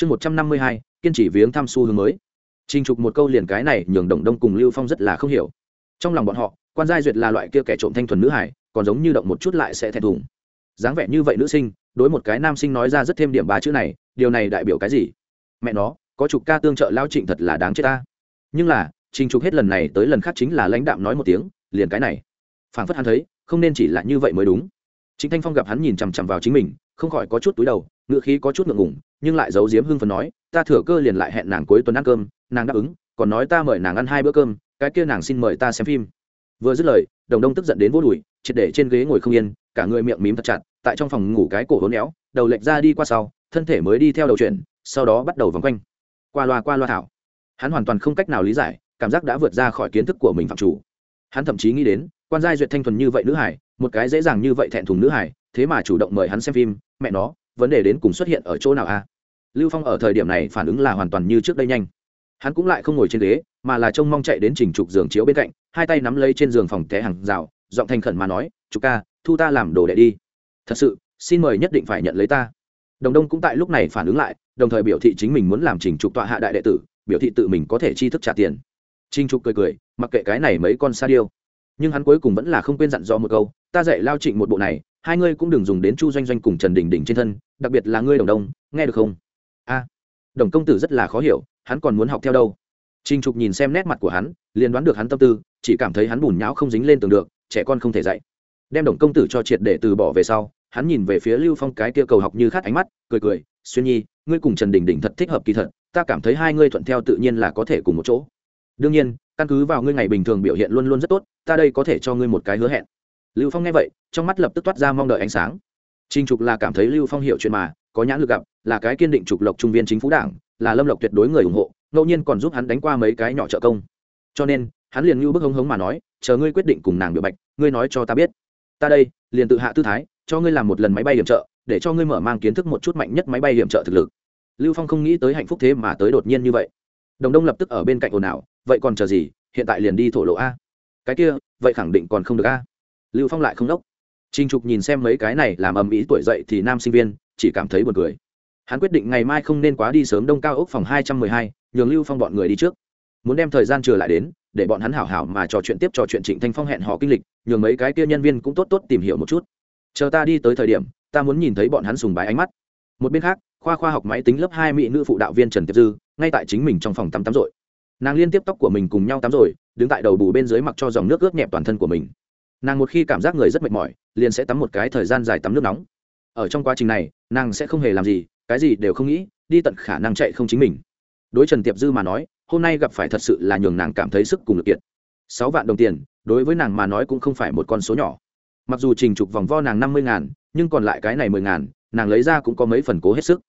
chương một trăm năm mươi hai, kiên trì viếng thăm xu hướng mới. Trình trục một câu liền cái này nhường đồng đông cùng lưu phong rất là không hiểu. Trong lòng bọn họ, quan giai duyệt là loại kia kẻ trộm thanh thuần nữ hải còn giống như động một chút lại sẽ thẹn thùng. Dáng vẻ như vậy nữ sinh, đối một cái nam sinh nói ra rất thêm điểm ba chữ này, điều này đại biểu cái gì? Mẹ nó, có chục ca tương trợ lao trịnh thật là đáng chết ta. Nhưng là, trình trục hết lần này tới lần khác chính là lãnh đạm nói một tiếng, liền cái này. Phảng phất hắn thấy, không nên chỉ là như vậy mới đúng. Chính thanh phong gặp hắn nhìn chằm chằm vào chính mình không khỏi có chút túi đầu ngựa khí có chút ngượng ngủng nhưng lại giấu giếm hưng phần nói, ta thừa cơ liền lại hẹn nàng cuối tuần ăn cơm, nàng đáp ứng, còn nói ta mời nàng ăn hai bữa cơm, cái kia nàng xin mời ta xem phim. Vừa dứt lời, đồng đông tức giận đến vô đùi, triệt để trên ghế ngồi không yên, cả người miệng mím thật chặt, tại trong phòng ngủ cái cổ hốn éo đầu lệch ra đi qua sau, thân thể mới đi theo đầu chuyện sau đó bắt đầu vòng quanh. Qua loa qua loa thảo. Hắn hoàn toàn không cách nào lý giải, cảm giác đã vượt ra khỏi kiến thức của mình phạm chủ. Hắn thậm chí nghĩ đến, quan giai duyệt thanh thuần như vậy nữ hải, một cái dễ dàng như vậy thẹn thùng nữ hải thế mà chủ động mời hắn xem phim, mẹ nó, vấn đề đến cùng xuất hiện ở chỗ nào a? Lưu phong ở thời điểm này phản ứng là hoàn toàn như trước đây nhanh. Hắn cũng lại không ngồi trên ghế, mà là trông mong chạy đến trình trục giường chiếu bên cạnh, hai tay nắm lấy trên giường phòng té hàng rào, giọng thành khẩn mà nói chục ca, thu ta làm đồ đệ đi. Thật sự, xin mời nhất định phải nhận lấy ta. Đồng đông cũng tại lúc này phản ứng lại, đồng thời biểu thị chính mình muốn làm trình trục tọa hạ đại đệ tử, biểu thị tự mình có thể chi thức trả tiền. Trình trục cười cười, mặc kệ cái này mấy con sa điêu. Nhưng hắn cuối cùng vẫn là không quên dặn dò một câu, ta dạy lao trịnh một bộ này hai ngươi cũng đừng dùng đến chu doanh doanh cùng trần đình đình trên thân đặc biệt là ngươi đồng đông nghe được không a đồng công tử rất là khó hiểu hắn còn muốn học theo đâu Trình Trục nhìn xem nét mặt của hắn, liền đoán được hắn tâm tư, chỉ cảm thấy hắn bùn nhão không dính lên tường được, trẻ con không thể dạy. Đem Đồng công tử cho triệt để từ bỏ về sau, hắn nhìn về phía Lưu Phong cái kia cầu học như khát ánh mắt, cười cười, "Xuyên Nhi, ngươi cùng Trần Đình Đình thật thích hợp kỳ thật, ta cảm thấy hai ngươi thuận theo tự nhiên là có thể cùng một chỗ. Đương nhiên, căn cứ vào ngươi ngày bình thường biểu hiện luôn luôn rất tốt, ta đây có thể cho ngươi một cái hứa hẹn." Lưu Phong nghe vậy, trong mắt lập tức toát ra mong đợi ánh sáng. Trình Trục là cảm thấy Lưu Phong hiểu chuyện mà, có nhãn lực gặp, là cái kiên định trục lộc trung viên chính phủ đảng, là Lâm Lộc tuyệt đối người ủng hộ, ngẫu nhiên còn giúp hắn đánh qua mấy cái nhỏ trợ công. Cho nên hắn liền ngưu bức hống hống mà nói chờ ngươi quyết định cùng nàng biểu bạch ngươi nói cho ta biết. Ta đây liền tự hạ tư thái cho ngươi làm một lần máy bay hiểm trợ để cho ngươi mở mang kiến thức một chút mạnh nhất máy bay hiểm trợ thực lực. Lưu phong không nghĩ tới hạnh phúc thế mà tới đột nhiên như vậy. Đồng đông lập tức ở bên cạnh ồn ào vậy còn chờ gì? Hiện tại liền đi thổ lộ a. Cái kia vậy khẳng định còn không được a lưu phong lại không đốc. Trinh trục nhìn xem mấy cái này làm ầm ĩ tuổi dậy thì nam sinh viên, chỉ cảm thấy buồn cười. Hắn quyết định ngày mai không nên quá đi sớm đông cao ốc phòng hai trăm mười hai, nhường lưu phong bọn người đi trước. Muốn đem thời gian trở lại đến, để bọn hắn hảo hảo mà trò chuyện tiếp trò chuyện trịnh thanh phong hẹn họ kinh lịch, nhường mấy cái kia nhân viên cũng tốt tốt tìm hiểu một chút. Chờ ta đi tới thời điểm, ta muốn nhìn thấy bọn hắn sùng bái ánh mắt. Một bên khác, khoa khoa học máy tính lớp hai mỹ nữ phụ đạo viên trần tiệp dư, ngay tại chính mình trong phòng tắm tắm rồi nàng liên tiếp tóc của mình cùng nhau tắm rồi đứng tại đầu bù bên dưới mặc cho dòng nước ướt nhẹp toàn thân của mình nàng một khi cảm giác người rất mệt mỏi, liền sẽ tắm một cái thời gian dài tắm nước nóng. Ở trong quá trình này, nàng sẽ không hề làm gì, cái gì đều không nghĩ, đi tận khả năng chạy không chính mình. Đối trần tiệp dư mà nói, hôm nay gặp phải thật sự là nhường nàng cảm thấy sức cùng lực kiệt. Sáu vạn đồng tiền, đối với nàng mà nói cũng không phải một con số nhỏ. Mặc dù trình trục vòng vo nàng năm mươi ngàn, nhưng còn lại cái này mười ngàn, nàng lấy ra cũng có mấy phần cố hết sức.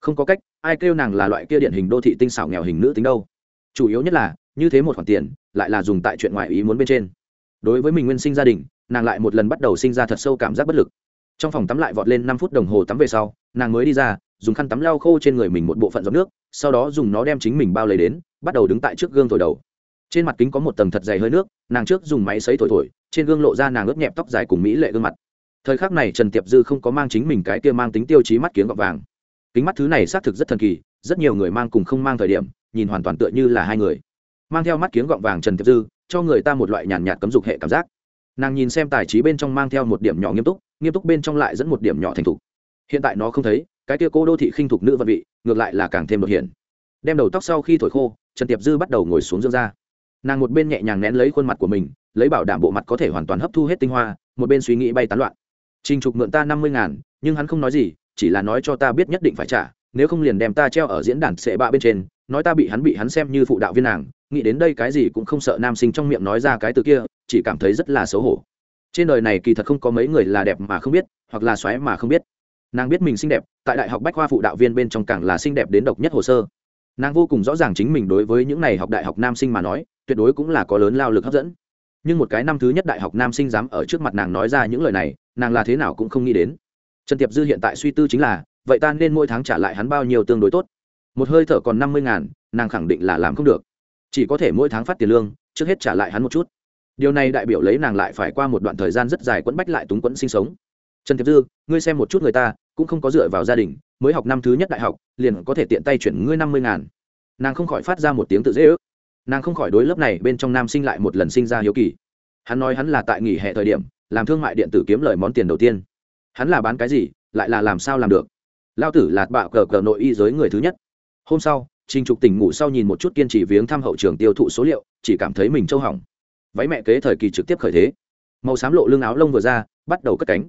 Không có cách, ai kêu nàng là loại kia điển hình đô thị tinh xảo nghèo hình nữ tính đâu. Chủ yếu nhất là, như thế một khoản tiền, lại là dùng tại chuyện ngoại ý muốn bên trên đối với mình nguyên sinh gia đình, nàng lại một lần bắt đầu sinh ra thật sâu cảm giác bất lực. Trong phòng tắm lại vọt lên năm phút đồng hồ tắm về sau, nàng mới đi ra, dùng khăn tắm lau khô trên người mình một bộ phận giọt nước, sau đó dùng nó đem chính mình bao lấy đến, bắt đầu đứng tại trước gương thổi đầu. Trên mặt kính có một tầng thật dày hơi nước, nàng trước dùng máy xấy thổi thổi, trên gương lộ ra nàng ướt nhẹp tóc dài cùng mỹ lệ gương mặt. Thời khắc này trần tiệp dư không có mang chính mình cái kia mang tính tiêu chí mắt kiếng gọt vàng. Kính mắt thứ này xác thực rất thần kỳ, rất nhiều người mang cùng không mang thời điểm, nhìn hoàn toàn tựa như là hai người. Mang theo mắt kiếng gọng vàng trần tiệp dư cho người ta một loại nhàn nhạt cấm dục hệ cảm giác. Nàng nhìn xem tài trí bên trong mang theo một điểm nhỏ nghiêm túc nghiêm túc bên trong lại dẫn một điểm nhỏ thành thục. Hiện tại nó không thấy, cái kia cô đô thị khinh thục nữ vận vị, ngược lại là càng thêm đột hiện. đem đầu tóc sau khi thổi khô, trần tiệp dư bắt đầu ngồi xuống dương ra nàng một bên nhẹ nhàng nén lấy khuôn mặt của mình, lấy bảo đảm bộ mặt có thể hoàn toàn hấp thu hết tinh hoa, một bên suy nghĩ bay tán loạn. Trình trục mượn ta năm mươi ngàn, nhưng hắn không nói gì, chỉ là nói cho ta biết nhất định phải trả, nếu không liền đem ta treo ở diễn đàn sệ bạ bên trên, nói ta bị hắn bị hắn xem như phụ đạo viên nàng nghĩ đến đây cái gì cũng không sợ nam sinh trong miệng nói ra cái từ kia, chỉ cảm thấy rất là xấu hổ. Trên đời này kỳ thật không có mấy người là đẹp mà không biết, hoặc là xoáy mà không biết. Nàng biết mình xinh đẹp, tại đại học bách khoa phụ đạo viên bên trong càng là xinh đẹp đến độc nhất hồ sơ. Nàng vô cùng rõ ràng chính mình đối với những n à y học đại học nam sinh mà nói, tuyệt đối cũng là có lớn lao lực hấp dẫn. Nhưng một cái năm thứ nhất đại học nam sinh dám ở trước mặt nàng nói ra những lời này, nàng là thế nào cũng không nghĩ đến. Trần tiệp dư hiện tại suy tư chính là, vậy ta nên mỗi tháng trả lại hắn bao nhiêu tương đối tốt? Một hơi thở còn năm mươi ngàn, nàng khẳng định là làm không được chỉ có thể mỗi tháng phát tiền lương, trước hết trả lại hắn một chút. Điều này đại biểu lấy nàng lại phải qua một đoạn thời gian rất dài quẫn bách lại túng quẫn sinh sống. Trần thiệp dư, ngươi xem một chút người ta, cũng không có dựa vào gia đình, mới học năm thứ nhất đại học, liền có thể tiện tay chuyển ngươi năm mươi ngàn. Nàng không khỏi phát ra một tiếng tự dễ ước. Nàng không khỏi đối lớp này bên trong nam sinh lại một lần sinh ra hiếu kỳ. Hắn nói hắn là tại nghỉ hè thời điểm, làm thương mại điện tử kiếm lời món tiền đầu tiên. Hắn là bán cái gì, lại là làm sao làm được? Lao tử là bạo cờ cờ nội y giới người thứ nhất. Hôm sau trình trục tỉnh ngủ sau nhìn một chút kiên trì viếng thăm hậu trường tiêu thụ số liệu, chỉ cảm thấy mình trâu hỏng. Váy mẹ kế thời kỳ trực tiếp khởi thế. Màu xám lộ lưng áo lông vừa ra, bắt đầu cất cánh.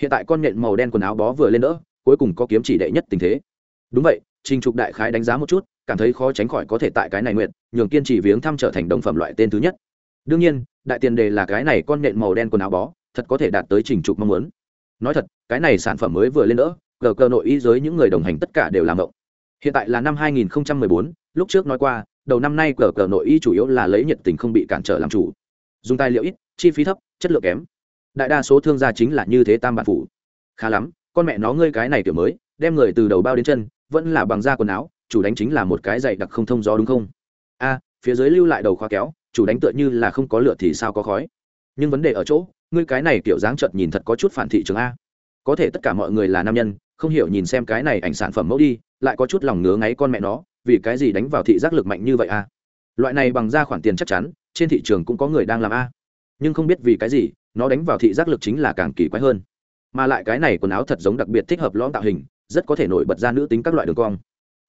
Hiện tại con nhện màu đen quần áo bó vừa lên đỡ, cuối cùng có kiếm chỉ đệ nhất tình thế. Đúng vậy, trình trục đại khái đánh giá một chút, cảm thấy khó tránh khỏi có thể tại cái này nguyện, nhường kiên trì viếng thăm trở thành đồng phẩm loại tên thứ nhất. Đương nhiên, đại tiền đề là cái này con nhện màu đen quần áo bó, thật có thể đạt tới trình trục mong muốn. Nói thật, cái này sản phẩm mới vừa lên đỡ gờ cờ nội ý giới những người đồng hành tất cả đều làm động hiện tại là năm 2014, lúc trước nói qua đầu năm nay cờ cờ nội y chủ yếu là lấy nhiệt tình không bị cản trở làm chủ. Dùng tài liệu ít chi phí thấp chất lượng kém. Đại đa số thương gia chính là như thế tam bản phủ. Khá lắm con mẹ nó ngươi cái này kiểu mới đem người từ đầu bao đến chân vẫn là bằng da quần áo chủ đánh chính là một cái dày đặc không thông gió đúng không? A phía dưới lưu lại đầu khóa kéo chủ đánh tựa như là không có lửa thì sao có khói. Nhưng vấn đề ở chỗ ngươi cái này kiểu dáng chợt nhìn thật có chút phản thị trường a. Có thể tất cả mọi người là nam nhân không hiểu nhìn xem cái này ảnh sản phẩm mẫu đi lại có chút lòng ngứa ngáy con mẹ nó, vì cái gì đánh vào thị giác lực mạnh như vậy a loại này bằng ra khoản tiền chắc chắn, trên thị trường cũng có người đang làm a. Nhưng không biết vì cái gì, nó đánh vào thị giác lực chính là càng kỳ quái hơn. Mà lại cái này quần áo thật giống đặc biệt thích hợp lõm tạo hình, rất có thể nổi bật ra nữ tính các loại đường cong.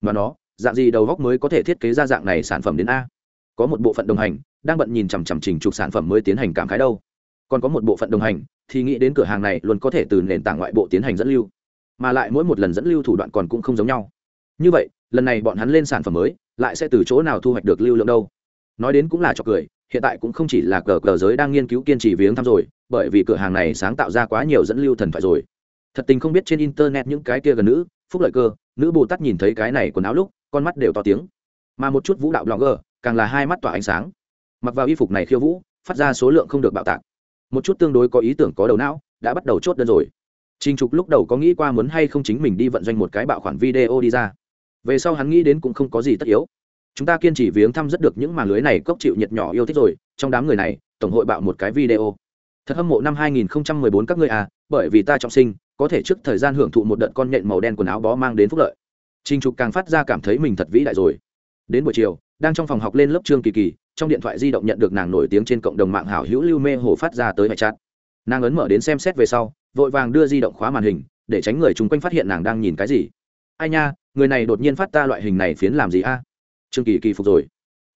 Mà nó, dạng gì đầu góc mới có thể thiết kế ra dạng này sản phẩm đến a? Có một bộ phận đồng hành, đang bận nhìn chằm chằm trình trục sản phẩm mới tiến hành cảm khái đâu. Còn có một bộ phận đồng hành, thì nghĩ đến cửa hàng này luôn có thể từ nền tảng ngoại bộ tiến hành dẫn lưu. Mà lại mỗi một lần dẫn lưu thủ đoạn còn cũng không giống nhau như vậy, lần này bọn hắn lên sản phẩm mới, lại sẽ từ chỗ nào thu hoạch được lưu lượng đâu? Nói đến cũng là cho cười, hiện tại cũng không chỉ là cờ cờ giới đang nghiên cứu kiên trì viếng thăm rồi, bởi vì cửa hàng này sáng tạo ra quá nhiều dẫn lưu thần thoại rồi. Thật tình không biết trên internet những cái kia gần nữ, phúc lợi cơ, nữ bồ tát nhìn thấy cái này quần áo lúc, con mắt đều to tiếng. Mà một chút vũ đạo blogger, càng là hai mắt tỏa ánh sáng. Mặc vào y phục này khiêu vũ, phát ra số lượng không được bạo tạc. Một chút tương đối có ý tưởng có đầu não, đã bắt đầu chốt đơn rồi. Trình Trục lúc đầu có nghĩ qua muốn hay không chính mình đi vận doanh một cái bạo khoản video đi ra. Về sau hắn nghĩ đến cũng không có gì tất yếu. Chúng ta kiên trì viếng thăm rất được những màn lưới này cốc chịu nhiệt nhỏ yêu thích rồi, trong đám người này, tổng hội bạo một cái video. Thật hâm mộ năm 2014 các ngươi à, bởi vì ta trọng sinh, có thể trước thời gian hưởng thụ một đợt con nhện màu đen quần áo bó mang đến phúc lợi. trinh Trục càng phát ra cảm thấy mình thật vĩ đại rồi. Đến buổi chiều, đang trong phòng học lên lớp trương kỳ kỳ, trong điện thoại di động nhận được nàng nổi tiếng trên cộng đồng mạng hảo hữu lưu mê hồ phát ra tới hệ chat. Nàng ấn mở đến xem xét về sau, vội vàng đưa di động khóa màn hình để tránh người chung quanh phát hiện nàng đang nhìn cái gì ai nha, người này đột nhiên phát ta loại hình này phiến làm gì a? Trương kỳ kỳ phục rồi.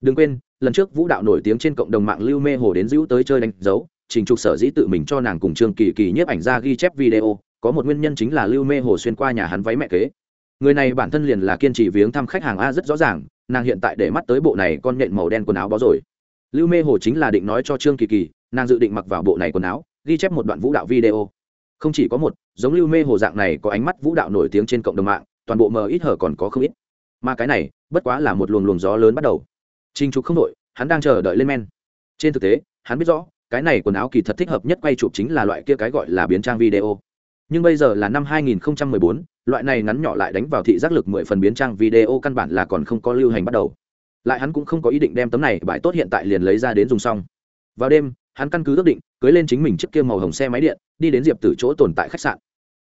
Đừng quên, lần trước vũ đạo nổi tiếng trên cộng đồng mạng lưu mê hồ đến dữ tới chơi đánh dấu, trình trục sở dĩ tự mình cho nàng cùng trương kỳ kỳ nhiếp ảnh ra ghi chép video, có một nguyên nhân chính là lưu mê hồ xuyên qua nhà hắn váy mẹ kế. Người này bản thân liền là kiên trì viếng thăm khách hàng a rất rõ ràng, nàng hiện tại để mắt tới bộ này con nhện màu đen quần áo bó rồi. Lưu mê hồ chính là định nói cho trương kỳ kỳ, nàng dự định mặc vào bộ này quần áo, ghi chép một đoạn vũ đạo video. Không chỉ có một, giống lưu mê hồ dạng này có ánh mắt vũ đạo nổi tiếng trên cộng đồng mạng toàn bộ mờ ít hở còn có không ít. Mà cái này bất quá là một luồng luồng gió lớn bắt đầu. Trinh trục không đội hắn đang chờ đợi lên men. Trên thực tế hắn biết rõ cái này quần áo kỳ thật thích hợp nhất quay chụp chính là loại kia cái gọi là biến trang video. Nhưng bây giờ là năm 2014, loại này ngắn nhỏ lại đánh vào thị giác lực 10 phần biến trang video căn bản là còn không có lưu hành bắt đầu. Lại hắn cũng không có ý định đem tấm này bãi tốt hiện tại liền lấy ra đến dùng xong. Vào đêm hắn căn cứ ước định cưới lên chính mình chiếc kia màu hồng xe máy điện đi đến diệp tử chỗ tồn tại khách sạn.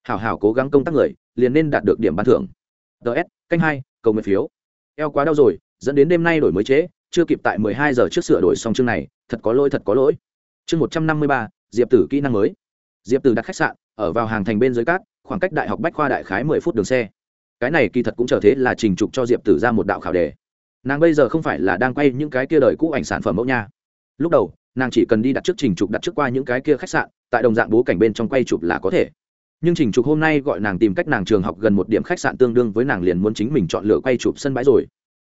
Hảo hảo cố gắng công tác người liền nên đạt được điểm ban thưởng. Ts canh hai cầu nguyện phiếu. Eo quá đau rồi dẫn đến đêm nay đổi mới chế, chưa kịp tại mười hai giờ trước sửa đổi xong chương này thật có lỗi thật có lỗi. Chương một trăm năm mươi ba diệp tử kỹ năng mới. Diệp tử đặt khách sạn ở vào hàng thành bên dưới cát khoảng cách đại học bách khoa đại khái mười phút đường xe. Cái này kỳ thật cũng trở thế là trình trục cho diệp tử ra một đạo khảo đề. Nàng bây giờ không phải là đang quay những cái kia đời cũ ảnh sản phẩm mẫu nha. Lúc đầu nàng chỉ cần đi đặt trước trình trục đặt trước qua những cái kia khách sạn tại đồng dạng bố cảnh bên trong quay chụp là có thể nhưng trình trục hôm nay gọi nàng tìm cách nàng trường học gần một điểm khách sạn tương đương với nàng liền muốn chính mình chọn lựa quay chụp sân bãi rồi.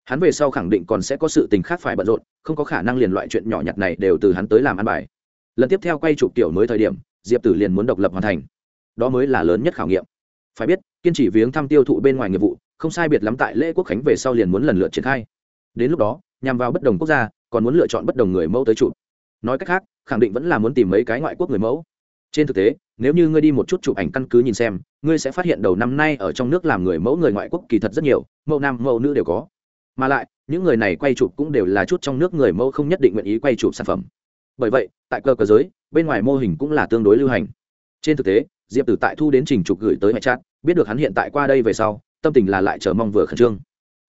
Hắn về sau khẳng định còn sẽ có sự tình khác phải bận rộn, không có khả năng liền loại chuyện nhỏ nhặt này đều từ hắn tới làm ăn bài. Lần tiếp theo quay chụp kiểu mới thời điểm, diệp tử liền muốn độc lập hoàn thành. Đó mới là lớn nhất khảo nghiệm. Phải biết, kiên trì viếng thăm tiêu thụ bên ngoài nghiệp vụ, không sai biệt lắm tại lễ quốc khánh về sau liền muốn lần lượt triển khai. Đến lúc đó, nhằm vào bất đồng quốc gia, còn muốn lựa chọn bất đồng người mẫu tới chụp. Nói cách khác, khẳng định vẫn là muốn tìm mấy cái ngoại quốc người mẫu trên thực tế, nếu như ngươi đi một chút chụp ảnh căn cứ nhìn xem, ngươi sẽ phát hiện đầu năm nay ở trong nước làm người mẫu người ngoại quốc kỳ thật rất nhiều, mẫu nam, mẫu nữ đều có. Mà lại, những người này quay chụp cũng đều là chút trong nước người mẫu không nhất định nguyện ý quay chụp sản phẩm. Bởi vậy, tại cơ cờ giới, bên ngoài mô hình cũng là tương đối lưu hành. Trên thực tế, diệp tử tại thu đến trình chụp gửi tới mẹ chát biết được hắn hiện tại qua đây về sau, tâm tình là lại chờ mong vừa khẩn trương.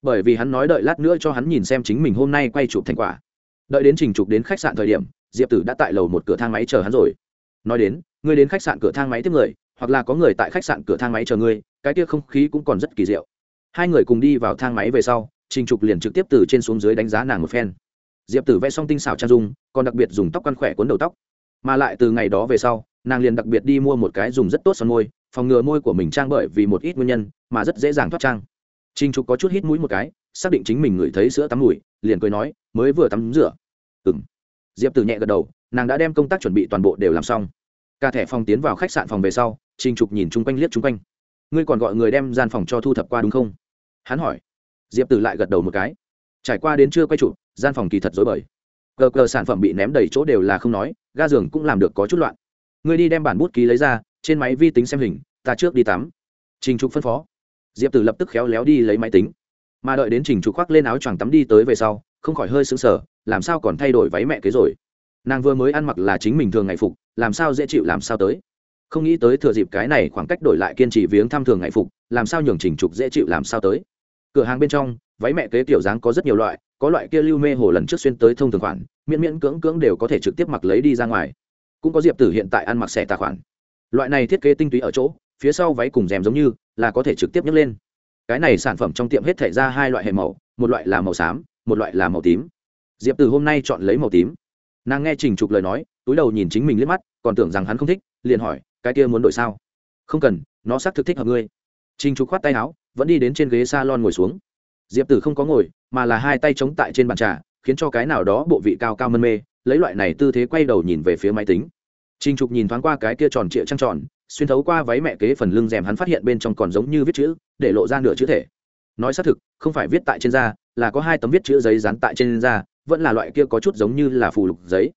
Bởi vì hắn nói đợi lát nữa cho hắn nhìn xem chính mình hôm nay quay chụp thành quả. Đợi đến trình trục đến khách sạn thời điểm, diệp tử đã tại lầu một cửa thang máy chờ hắn rồi nói đến, ngươi đến khách sạn cửa thang máy tiếp người, hoặc là có người tại khách sạn cửa thang máy chờ ngươi, cái kia không khí cũng còn rất kỳ diệu. Hai người cùng đi vào thang máy về sau, trình trục liền trực tiếp từ trên xuống dưới đánh giá nàng một phen. Diệp tử vẽ xong tinh xảo trang dung, còn đặc biệt dùng tóc căn khỏe cuốn đầu tóc. Mà lại từ ngày đó về sau, nàng liền đặc biệt đi mua một cái dùng rất tốt son môi, phòng ngừa môi của mình trang bởi vì một ít nguyên nhân, mà rất dễ dàng thoát trang. Trình trục có chút hít mũi một cái, xác định chính mình ngửi thấy sữa tắm mùi, liền cười nói, mới vừa tắm rửa. Ừng diệp tử nhẹ gật đầu nàng đã đem công tác chuẩn bị toàn bộ đều làm xong. Cả thẻ phòng tiến vào khách sạn phòng về sau, trình trục nhìn chung quanh liếc chung quanh. Ngươi còn gọi người đem gian phòng cho thu thập qua đúng không? Hắn hỏi. Diệp tử lại gật đầu một cái. Trải qua đến chưa quay chụp, gian phòng kỳ thật dối bời. Cờ cờ sản phẩm bị ném đầy chỗ đều là không nói, ga giường cũng làm được có chút loạn. Ngươi đi đem bản bút ký lấy ra, trên máy vi tính xem hình, ta trước đi tắm. Trình trục phân phó. Diệp tử lập tức khéo léo đi lấy máy tính. Mà đợi đến trình trục khoác lên áo choàng tắm đi tới về sau, không khỏi hơi sững sờ, làm sao còn thay đổi váy mẹ kế rồi? Nàng vừa mới ăn mặc là chính mình thường ngày phục, làm sao dễ chịu, làm sao tới? Không nghĩ tới thừa dịp cái này khoảng cách đổi lại kiên trì viếng thăm thường ngày phục, làm sao nhường trình trục dễ chịu, làm sao tới? Cửa hàng bên trong, váy mẹ kế tiểu dáng có rất nhiều loại, có loại kia lưu mê hồ lần trước xuyên tới thông thường khoản, miễn miễn cưỡng cưỡng đều có thể trực tiếp mặc lấy đi ra ngoài. Cũng có diệp tử hiện tại ăn mặc xẻ tà khoản. Loại này thiết kế tinh túy ở chỗ, phía sau váy cùng rèm giống như, là có thể trực tiếp nhấc lên. Cái này sản phẩm trong tiệm hết thể ra hai loại hệ màu, một loại là màu xám, một loại là màu tím. Diệp Tử hôm nay chọn lấy màu tím nàng nghe trình trục lời nói, túi đầu nhìn chính mình liếc mắt, còn tưởng rằng hắn không thích, liền hỏi, cái kia muốn đổi sao? Không cần, nó xác thực thích hợp ngươi. Trình trục khoát tay áo, vẫn đi đến trên ghế s a lon ngồi xuống. Diệp tử không có ngồi, mà là hai tay chống tại trên bàn trà, khiến cho cái nào đó bộ vị cao cao mân mê, lấy loại này tư thế quay đầu nhìn về phía máy tính. Trình trục nhìn thoáng qua cái kia tròn trịa trăng tròn, xuyên thấu qua váy mẹ kế phần lưng rèm hắn phát hiện bên trong còn giống như viết chữ, để lộ ra nửa chữ thể. Nói xác thực, không phải viết tại trên da, là có hai tấm viết chữ giấy dán tại trên da vẫn là loại kia có chút giống như là phù lục giấy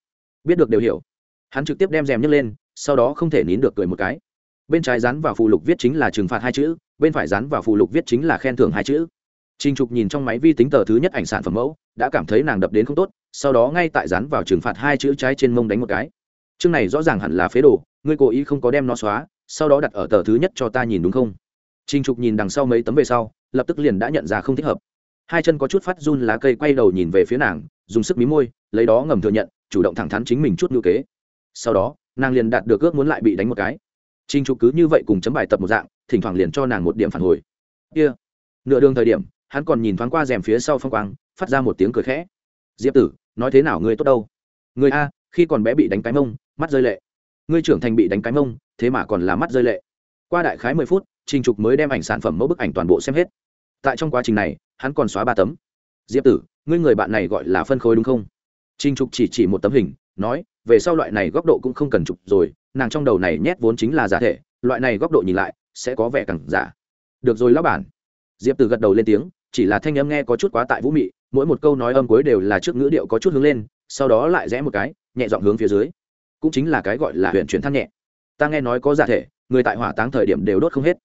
biết được đều hiểu hắn trực tiếp đem rèm nhấc lên sau đó không thể nín được cười một cái bên trái dán vào phù lục viết chính là trừng phạt hai chữ bên phải dán vào phù lục viết chính là khen thưởng hai chữ Trình Trục nhìn trong máy vi tính tờ thứ nhất ảnh sản phẩm mẫu, đã cảm thấy nàng đập đến không tốt, sau đó ngay tại dán vào trừng phạt hai chữ trái trên mông đánh một cái. Chương này rõ ràng hẳn là phế đồ, ngươi cố ý không có đem nó xóa, sau đó đặt ở tờ thứ nhất cho ta nhìn đúng không? Trình Trục nhìn đằng sau mấy tấm về sau, lập tức liền đã nhận ra không thích hợp. Hai chân có chút phát run lá cây quay đầu nhìn về phía nàng, dùng sức mí môi, lấy đó ngầm thừa nhận, chủ động thẳng thắn chính mình chút ngữ kế. Sau đó, nàng liền đạt được ước muốn lại bị đánh một cái. Trình Trục cứ như vậy cùng chấm bài tập một dạng, thỉnh thoảng liền cho nàng một điểm phản hồi. Kia, nửa đường thời điểm, hắn còn nhìn thoáng qua rèm phía sau phong quang phát ra một tiếng cười khẽ. Diệp tử nói thế nào ngươi tốt đâu? Người a khi còn bé bị đánh cái mông mắt rơi lệ. Ngươi trưởng thành bị đánh cái mông thế mà còn là mắt rơi lệ. Qua đại khái mười phút trình trục mới đem ảnh sản phẩm mẫu bức ảnh toàn bộ xem hết. Tại trong quá trình này hắn còn xóa ba tấm diệp tử, ngươi người bạn này gọi là phân khối đúng không? Trình trục chỉ chỉ một tấm hình, nói, về sau loại này góc độ cũng không cần chụp rồi, nàng trong đầu này nhét vốn chính là giả thể, loại này góc độ nhìn lại, sẽ có vẻ càng giả. Được rồi lão bản. Diệp tử gật đầu lên tiếng, chỉ là thanh âm nghe có chút quá tại vũ mị, mỗi một câu nói âm cuối đều là trước ngữ điệu có chút hướng lên, sau đó lại rẽ một cái, nhẹ dọn hướng phía dưới. Cũng chính là cái gọi là huyện chuyển thăng nhẹ. Ta nghe nói có giả thể, người tại hỏa táng thời điểm đều đốt không hết.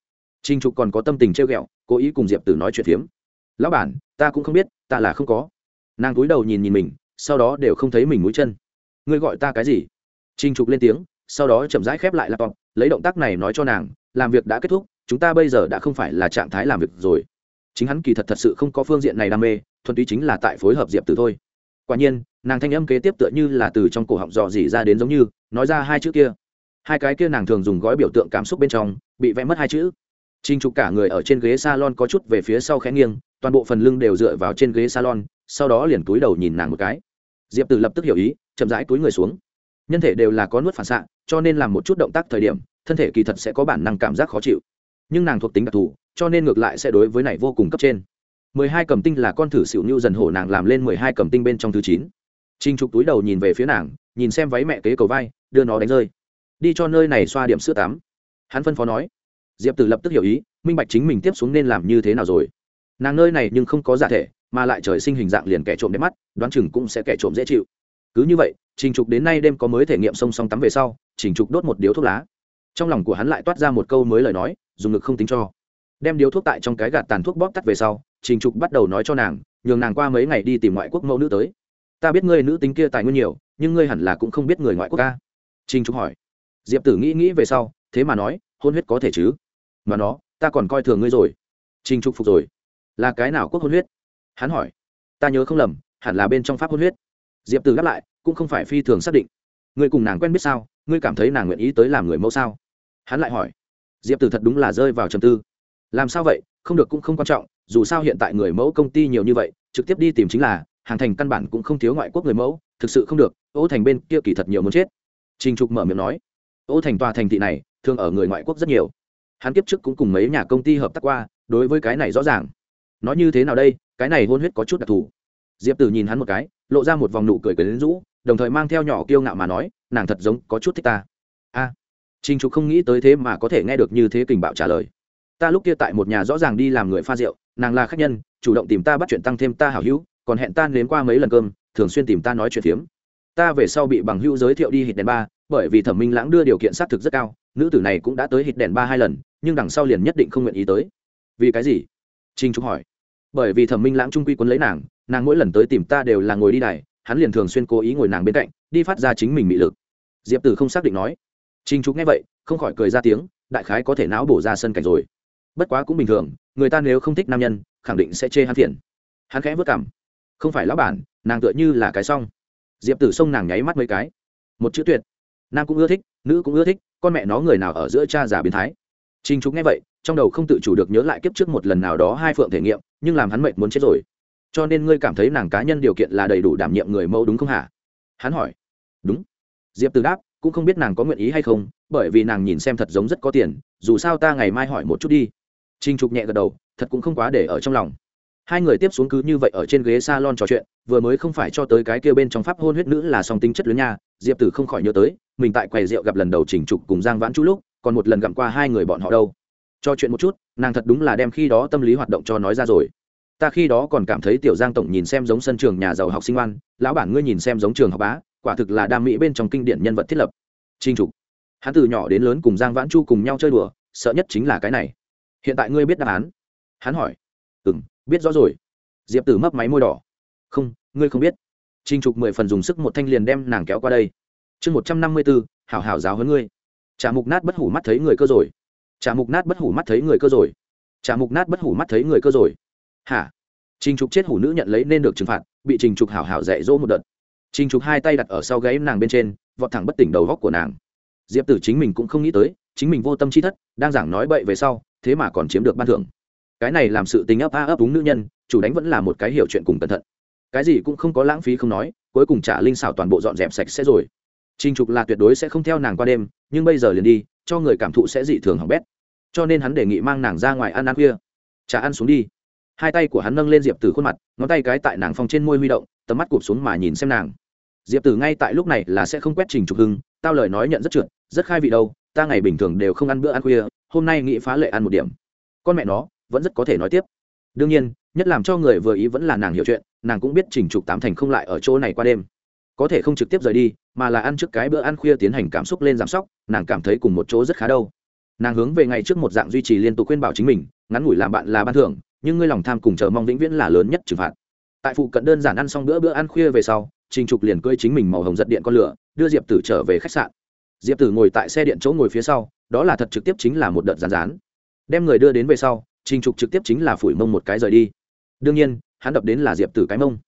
Trinh trục còn có tâm tình trêu ghẹo, cố ý cùng diệp tử nói chuyện phiếm lão bản ta cũng không biết ta là không có. Nàng cúi đầu nhìn nhìn mình sau đó đều không thấy mình mũi chân. Ngươi gọi ta cái gì? Trinh trục lên tiếng sau đó chậm rãi khép lại laptop lấy động tác này nói cho nàng làm việc đã kết thúc chúng ta bây giờ đã không phải là trạng thái làm việc rồi. Chính hắn kỳ thật thật sự không có phương diện này đam mê thuần túy chính là tại phối hợp diệp tử thôi. Quả nhiên nàng thanh âm kế tiếp tựa như là từ trong cổ họng dò dỉ ra đến giống như nói ra hai chữ kia. Hai cái kia nàng thường dùng gói biểu tượng cảm xúc bên trong bị vẽ mất hai chữ. Trình Trục cả người ở trên ghế salon có chút về phía sau khẽ nghiêng, toàn bộ phần lưng đều dựa vào trên ghế salon, sau đó liền cúi đầu nhìn nàng một cái. Diệp Tử lập tức hiểu ý, chậm rãi cúi người xuống. Nhân thể đều là có nuốt phản xạ, cho nên làm một chút động tác thời điểm, thân thể kỳ thật sẽ có bản năng cảm giác khó chịu. Nhưng nàng thuộc tính đặc thù, cho nên ngược lại sẽ đối với này vô cùng cấp trên mười hai cầm tinh là con thử xỉu nhu dần hổ nàng làm lên mười hai cầm tinh bên trong thứ chín trinh trục túi đầu nhìn về phía nàng nhìn xem váy mẹ kế cầu vai đưa nó đánh rơi đi cho nơi này xoa điểm sữa tắm hắn phân phó nói diệp tử lập tức hiểu ý minh bạch chính mình tiếp xuống nên làm như thế nào rồi nàng nơi này nhưng không có giả thể, mà lại trời sinh hình dạng liền kẻ trộm đẹp mắt, đoán chừng cũng sẽ kẻ trộm dễ chịu. Cứ như vậy, trình trục đến nay đêm có mới thể nghiệm song song tắm về sau, trình trục đốt một điếu thuốc lá. Trong lòng của hắn lại toát ra một câu mới lời nói, dùng ngực không tính cho. Đem điếu thuốc tại trong cái gạt tàn thuốc bóp tắt về sau, trình trục bắt đầu nói cho nàng, nhường nàng qua mấy ngày đi tìm ngoại quốc mẫu nữ tới. Ta biết ngươi nữ tính kia tài nguyên nhiều, nhưng ngươi hẳn là cũng không biết người ngoại quốc ca trình trục hỏi. Diệp tử nghĩ nghĩ về sau, thế mà nói, hôn huyết có thể chứ? Mà nó, ta còn coi thường ngươi rồi. Trình trục phục rồi là cái nào quốc hôn huyết? Hắn hỏi. Ta nhớ không lầm, hẳn là bên trong pháp hôn huyết. Diệp từ đáp lại, cũng không phải phi thường xác định. Ngươi cùng nàng quen biết sao? Ngươi cảm thấy nàng nguyện ý tới làm người mẫu sao? Hắn lại hỏi. Diệp từ thật đúng là rơi vào trầm tư. Làm sao vậy? Không được cũng không quan trọng, dù sao hiện tại người mẫu công ty nhiều như vậy, trực tiếp đi tìm chính là, hàng thành căn bản cũng không thiếu ngoại quốc người mẫu, thực sự không được, ô thành bên kia kỳ thật nhiều muốn chết. Trình trục mở miệng nói. Ô thành tòa thành thị này, thường ở người ngoại quốc rất nhiều. Hắn kiếp trước cũng cùng mấy nhà công ty hợp tác qua, đối với cái này rõ ràng nói như thế nào đây? Cái này hôn huyết có chút đặc thù. Diệp tử nhìn hắn một cái lộ ra một vòng nụ cười cười đến rũ đồng thời mang theo nhỏ kiêu ngạo mà nói nàng thật giống có chút thích ta. A à, trình trục không nghĩ tới thế mà có thể nghe được như thế kình bạo trả lời. Ta lúc kia tại một nhà rõ ràng đi làm người pha rượu nàng là khách nhân chủ động tìm ta bắt chuyện tăng thêm ta hảo hữu còn hẹn ta nếm qua mấy lần cơm thường xuyên tìm ta nói chuyện phiếm. Ta về sau bị bằng hữu giới thiệu đi hít đèn ba bởi vì thẩm minh lãng đưa điều kiện xác thực rất cao nữ tử này cũng đã tới hít đèn ba hai lần nhưng đằng sau liền nhất định không nguyện ý tới. Vì cái gì? Trinh trúc hỏi bởi vì thẩm minh lãng trung quy quấn lấy nàng nàng mỗi lần tới tìm ta đều là ngồi đi đài, hắn liền thường xuyên cố ý ngồi nàng bên cạnh, đi phát ra chính mình mị lực. Diệp tử không xác định nói. Trinh trúc nghe vậy, không khỏi cười ra tiếng, đại khái có thể não bổ ra sân cảnh rồi. Bất quá cũng bình thường, người ta nếu không thích nam nhân, khẳng định sẽ chê hắn phiền. Hắn khẽ vất cảm. Không phải lão bản, nàng tựa như là cái xong diệp tử xông nàng nháy mắt mấy cái. Một chữ tuyệt. Nam cũng ưa thích, nữ cũng ưa thích, con mẹ nó người nào ở giữa cha già biến thái. Trình Trục nghe vậy, trong đầu không tự chủ được nhớ lại kiếp trước một lần nào đó hai phượng thể nghiệm, nhưng làm hắn mệt muốn chết rồi. Cho nên ngươi cảm thấy nàng cá nhân điều kiện là đầy đủ đảm nhiệm người mẫu đúng không hả? Hắn hỏi. Đúng. Diệp Từ đáp, cũng không biết nàng có nguyện ý hay không, bởi vì nàng nhìn xem thật giống rất có tiền, dù sao ta ngày mai hỏi một chút đi. Trình Trục nhẹ gật đầu, thật cũng không quá để ở trong lòng hai người tiếp xuống cứ như vậy ở trên ghế salon trò chuyện vừa mới không phải cho tới cái kia bên trong pháp hôn huyết nữ là song tính chất lớn nha diệp tử không khỏi nhớ tới mình tại quầy rượu gặp lần đầu chỉnh trục cùng giang vãn Chu lúc còn một lần gặm qua hai người bọn họ đâu. Cho chuyện một chút, nàng thật đúng là đem khi đó tâm lý hoạt động cho nói ra rồi. Ta khi đó còn cảm thấy tiểu giang tổng nhìn xem giống sân trường nhà giàu học sinh oan, lão bản ngươi nhìn xem giống trường học bá, quả thực là đam mỹ bên trong kinh điển nhân vật thiết lập. Trinh trục, hắn từ nhỏ đến lớn cùng giang vãn chu cùng nhau chơi đùa, sợ nhất chính là cái này. Hiện tại ngươi biết đáp án? Hắn hỏi. Ừ m biết rõ rồi. Diệp tử mấp máy môi đỏ. Không, ngươi không biết. Trinh trục mười phần dùng sức một thanh liền đem nàng kéo qua đây. Chương một trăm năm mươi b ố hảo hảo giáo hơn ngươi trả mục nát bất hủ mắt thấy người cơ rồi. Trả mục nát bất hủ mắt thấy người cơ rồi. Trả mục nát bất hủ mắt thấy người cơ rồi. Hả? Trình trục chết hủ nữ nhận lấy nên được trừng phạt, bị trình trục hảo hảo dạy dỗ một đợt. Trình trục hai tay đặt ở sau gáy nàng bên trên, vọt thẳng bất tỉnh đầu góc của nàng. Diệp tử chính mình cũng không nghĩ tới, chính mình vô tâm chi thất, đang giảng nói bậy về sau, thế mà còn chiếm được ban thưởng. Cái này làm sự tình ấp a ấp đúng nữ nhân, chủ đánh vẫn là một cái hiểu chuyện cùng cẩn thận. Cái gì cũng không có lãng phí không nói, cuối cùng trả linh xảo toàn bộ dọn dẹp sạch sẽ rồi. Trình Trục là tuyệt đối sẽ không theo nàng qua đêm, nhưng bây giờ liền đi, cho người cảm thụ sẽ dị thường hỏng bét. Cho nên hắn đề nghị mang nàng ra ngoài ăn ăn khuya. Trà ăn xuống đi. Hai tay của hắn nâng lên Diệp Tử khuôn mặt, ngón tay cái tại nàng phong trên môi huy động, tầm mắt cụp xuống mà nhìn xem nàng. Diệp Tử ngay tại lúc này là sẽ không quét Trình Trục hưng, tao lời nói nhận rất trượt, rất khai vị đâu, ta ngày bình thường đều không ăn bữa ăn khuya, hôm nay nghĩ phá lệ ăn một điểm. Con mẹ nó, vẫn rất có thể nói tiếp. Đương nhiên, nhất làm cho người vừa ý vẫn là nàng hiểu chuyện, nàng cũng biết Trình Trục tám thành không lại ở chỗ này qua đêm có thể không trực tiếp rời đi, mà là ăn trước cái bữa ăn khuya tiến hành cảm xúc lên giảm sóc, nàng cảm thấy cùng một chỗ rất khá đâu. Nàng hướng về ngày trước một dạng duy trì liên tục khuyên bảo chính mình, ngắn ngủi làm bạn là ban thưởng, nhưng ngươi lòng tham cùng chờ mong vĩnh viễn là lớn nhất trừng phạt. Tại phụ cận đơn giản ăn xong bữa bữa ăn khuya về sau, trình trục liền cưới chính mình màu hồng giật điện con lửa, đưa diệp tử trở về khách sạn. Diệp tử ngồi tại xe điện chỗ ngồi phía sau, đó là thật trực tiếp chính là một đợt rán rán đem người đưa đến về sau, trình trục trực tiếp chính là phủi mông một cái rời đi. Đương nhiên, hắn đập đến là diệp tử cái mông.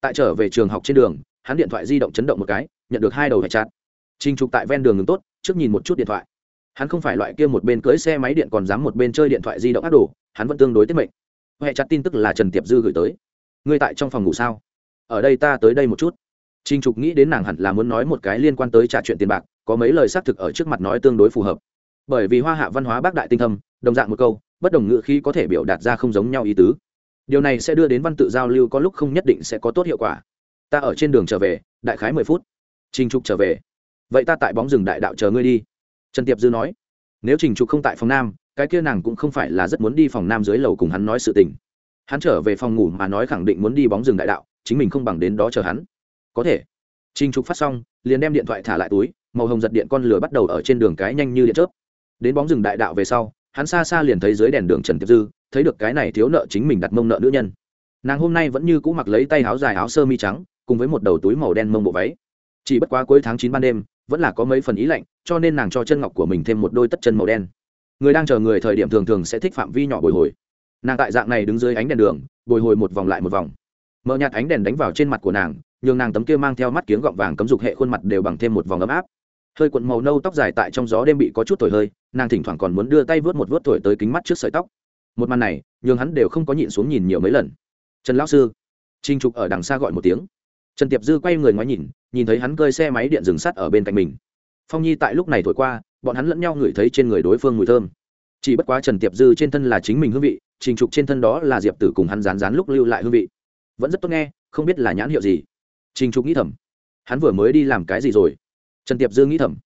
Tại trở về trường học trên đường hắn điện thoại di động chấn động một cái, nhận được hai đầu hệ chặt. Trình trục tại ven đường ngừng tốt, trước nhìn một chút điện thoại. Hắn không phải loại kia một bên cưỡi xe máy điện còn dám một bên chơi điện thoại di động ác đồ, hắn vẫn tương đối tiết mệnh. Hệ chặt tin tức là trần tiệp dư gửi tới. Ngươi tại trong phòng ngủ sao? Ở đây ta tới đây một chút. Trình trục nghĩ đến nàng hẳn là muốn nói một cái liên quan tới trả chuyện tiền bạc, có mấy lời xác thực ở trước mặt nói tương đối phù hợp. Bởi vì hoa hạ văn hóa bác đại tinh thâm, đồng dạng một câu, bất đồng ngữ khi có thể biểu đạt ra không giống nhau ý tứ. Điều này sẽ đưa đến văn tự giao lưu có lúc không nhất định sẽ có tốt hiệu quả ta ở trên đường trở về, đại khái mười phút. Trình trục trở về. Vậy ta tại bóng rừng đại đạo chờ ngươi đi. Trần tiệp dư nói. Nếu trình trục không tại phòng nam, cái kia nàng cũng không phải là rất muốn đi phòng nam dưới lầu cùng hắn nói sự tình. Hắn trở về phòng ngủ mà nói khẳng định muốn đi bóng rừng đại đạo, chính mình không bằng đến đó chờ hắn. Có thể. Trình trục phát xong, liền đem điện thoại thả lại túi, màu hồng giật điện con lửa bắt đầu ở trên đường cái nhanh như điện chớp. Đến bóng rừng đại đạo về sau, hắn xa xa liền thấy dưới đèn đường trần tiệp dư, thấy được cái này thiếu nợ chính mình đặt mông nợ nữ nhân. Nàng hôm nay vẫn như cũ mặc lấy tay áo dài áo sơ mi trắng cùng với một đầu túi màu đen mông bộ váy. Chỉ bất quá cuối tháng chín ban đêm, vẫn là có mấy phần ý lạnh, cho nên nàng cho chân ngọc của mình thêm một đôi tất chân màu đen. Người đang chờ người thời điểm thường thường sẽ thích phạm vi nhỏ bồi hồi. Nàng tại dạng này đứng dưới ánh đèn đường, bồi hồi một vòng lại một vòng. Mở nhạt ánh đèn đánh vào trên mặt của nàng, nhường nàng tấm kia mang theo mắt kiếng gọng vàng cấm dục hệ khuôn mặt đều bằng thêm một vòng ấm áp. Hơi cuộn màu nâu tóc dài tại trong gió đêm bị có chút thổi hơi, nàng thỉnh thoảng còn muốn đưa tay vớt một vớt thổi tới kính mắt trước sợi tóc. Một màn này, nhường hắn đều không có nhịn xuống nhìn nhiều mấy lần. Trần lão sư. Trinh trục ở đằng xa gọi một tiếng trần tiệp dư quay người ngoái nhìn nhìn thấy hắn cơi xe máy điện dừng sắt ở bên cạnh mình. Phong nhi tại lúc này thổi qua, bọn hắn lẫn nhau ngửi thấy trên người đối phương mùi thơm. Chỉ bất quá trần tiệp dư trên thân là chính mình hương vị, trình trục trên thân đó là diệp tử cùng hắn rán rán lúc lưu lại hương vị. Vẫn rất tốt nghe, không biết là nhãn hiệu gì. Trình trục nghĩ thầm. Hắn vừa mới đi làm cái gì rồi? Trần tiệp dư nghĩ thầm.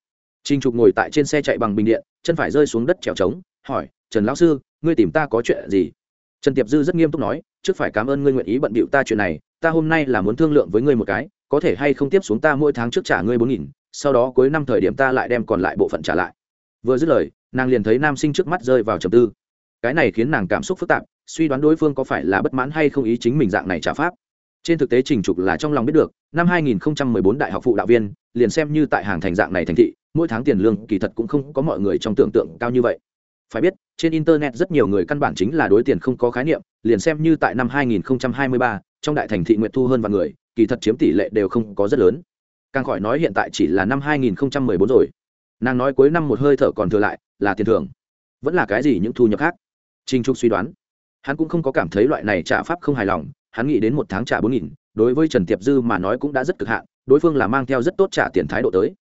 Trình trục ngồi tại trên xe chạy bằng bình điện, chân phải rơi xuống đất trèo trống, hỏi, trần lão sư, ngươi tìm ta có chuyện gì? Trần tiệp dư rất nghiêm túc nói, trước phải cảm ơn ngươi nguyện ý bận bịu ta chuyện này ta hôm nay là muốn thương lượng với ngươi một cái có thể hay không tiếp xuống ta mỗi tháng trước trả ngươi bốn nghìn sau đó cuối năm thời điểm ta lại đem còn lại bộ phận trả lại. Vừa dứt lời nàng liền thấy nam sinh trước mắt rơi vào trầm tư. Cái này khiến nàng cảm xúc phức tạp suy đoán đối phương có phải là bất mãn hay không ý chính mình dạng này trả pháp. Trên thực tế trình trục là trong lòng biết được năm 2014 đại học phụ đạo viên liền xem như tại hàng thành dạng này thành thị mỗi tháng tiền lương kỳ thật cũng không có mọi người trong tưởng tượng cao như vậy. Phải biết trên internet rất nhiều người căn bản chính là đối tiền không có khái niệm liền xem như tại năm 2023, trong đại thành thị nguyện thu hơn vài người, kỳ thật chiếm tỷ lệ đều không có rất lớn. Càng khỏi nói hiện tại chỉ là năm 2014 rồi. Nàng nói cuối năm một hơi thở còn thừa lại, là tiền thưởng. Vẫn là cái gì những thu nhập khác? Trinh trục suy đoán. Hắn cũng không có cảm thấy loại này trả pháp không hài lòng, hắn nghĩ đến một tháng trả bốn nghìn, đối với trần tiệp dư mà nói cũng đã rất cực hạn, đối phương là mang theo rất tốt trả tiền thái độ tới.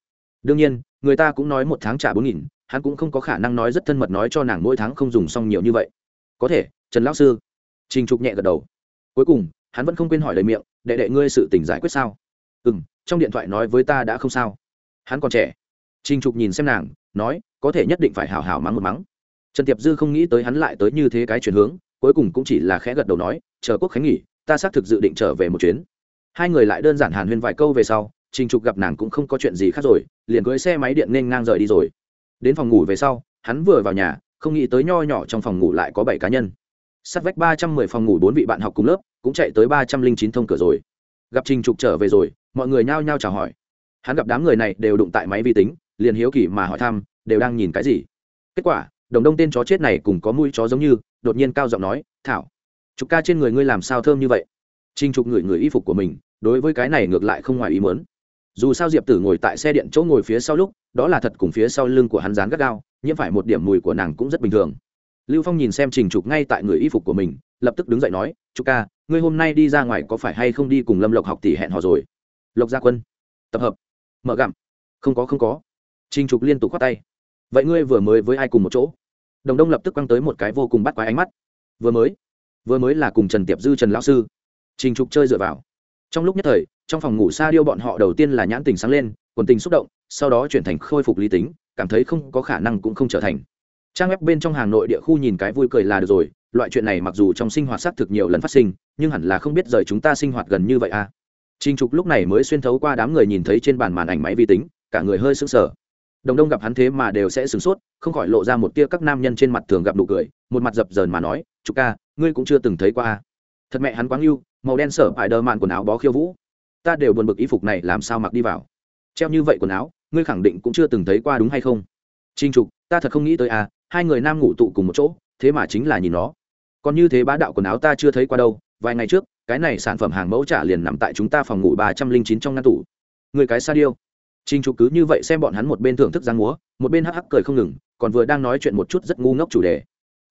Đương nhiên, người ta cũng nói một tháng trả bốn nghìn, hắn cũng không có khả năng nói rất thân mật nói cho nàng mỗi tháng không dùng xong nhiều như vậy. Có thể, trần lão sư. Trình trục nhẹ gật đầu. Cuối cùng hắn vẫn không quên hỏi lời miệng, đệ đệ ngươi sự tình giải quyết sao? Ừ m trong điện thoại nói với ta đã không sao. Hắn còn trẻ. Trình trục nhìn xem nàng, nói, có thể nhất định phải hào hào mắng một mắng. Trần tiệp dư không nghĩ tới hắn lại tới như thế cái chuyển hướng, cuối cùng cũng chỉ là khẽ gật đầu nói, chờ quốc khánh nghỉ, ta xác thực dự định trở về một chuyến. Hai người lại đơn giản hàn huyên vài câu về sau, trình trục gặp nàng cũng không có chuyện gì khác rồi, liền cưới xe máy điện nên ngang rời đi rồi. Đến phòng ngủ về sau, hắn vừa vào nhà, không nghĩ tới nho nhỏ trong phòng ngủ lại có bảy cá nhân sát vách ba trăm mười phòng ngủ bốn vị bạn học cùng lớp, cũng chạy tới ba trăm linh chín thông cửa rồi. Gặp trình trục trở về rồi, mọi người nhao nhao chào hỏi. Hắn gặp đám người này đều đụng tại máy vi tính, liền hiếu kỳ mà hỏi thăm, đều đang nhìn cái gì. Kết quả, đồng đông tên chó chết này cùng có mũi chó giống như, đột nhiên cao giọng nói, thảo, trục ca trên người ngươi làm sao thơm như vậy? Trình trục ngửi người y phục của mình, đối với cái này ngược lại không ngoài ý mớn dù sao diệp tử ngồi tại xe điện chỗ ngồi phía sau lúc, đó là thật cùng phía sau lưng của hắn dán gắt gao, nhiễm phải một điểm mùi của nàng cũng rất bình thường lưu phong nhìn xem trình trục ngay tại người y phục của mình, lập tức đứng dậy nói, trục ca, ngươi hôm nay đi ra ngoài có phải hay không đi cùng lâm lộc học tỷ hẹn hò rồi? Lộc gia quân. Tập hợp. Mở gặm. Không có không có. Trình trục liên tục khoát tay. Vậy ngươi vừa mới với ai cùng một chỗ? Đồng đông lập tức quăng tới một cái vô cùng bắt quái ánh mắt. Vừa mới? Vừa mới là cùng trần tiệp dư trần lão sư. Trình trục chơi dựa vào. Trong lúc nhất thời, trong phòng ngủ xa điêu bọn họ đầu tiên là nhãn tình sáng lên, quần tình xúc động, sau đó chuyển thành khôi phục lý tính, cảm thấy không có khả năng cũng không trở thành trang web bên trong hàng nội địa khu nhìn cái vui cười là được rồi loại chuyện này mặc dù trong sinh hoạt xác thực nhiều lần phát sinh nhưng hẳn là không biết rời chúng ta sinh hoạt gần như vậy à Trình Trục lúc này mới xuyên thấu qua đám người nhìn thấy trên bàn màn ảnh máy vi tính, cả người hơi sững sờ. Đồng Đông gặp hắn thế mà đều sẽ sửng sốt, không khỏi lộ ra một tia các nam nhân trên mặt thường gặp nụ cười, một mặt dập dờn mà nói, "Trục ca, ngươi cũng chưa từng thấy qua à? Thật mẹ hắn quá ưu, màu đen sở phải đờ màn quần áo bó khiêu vũ. Ta đều buồn bực y phục này làm sao mặc đi vào. Treo như vậy quần áo, ngươi khẳng định cũng chưa từng thấy qua đúng hay không?" Trình Trục, ta thật không nghĩ tới à, hai người nam ngủ tụ cùng một chỗ, thế mà chính là nhìn nó. Còn như thế bá đạo quần áo ta chưa thấy qua đâu, vài ngày trước, cái này sản phẩm hàng mẫu trả liền nằm tại chúng ta phòng ngủ ba trăm linh chín trong ngăn tủ người cái sa điêu Trình Trục cứ như vậy xem bọn hắn một bên thưởng thức giang múa, một bên hắc hắc cười không ngừng, còn vừa đang nói chuyện một chút rất ngu ngốc chủ đề.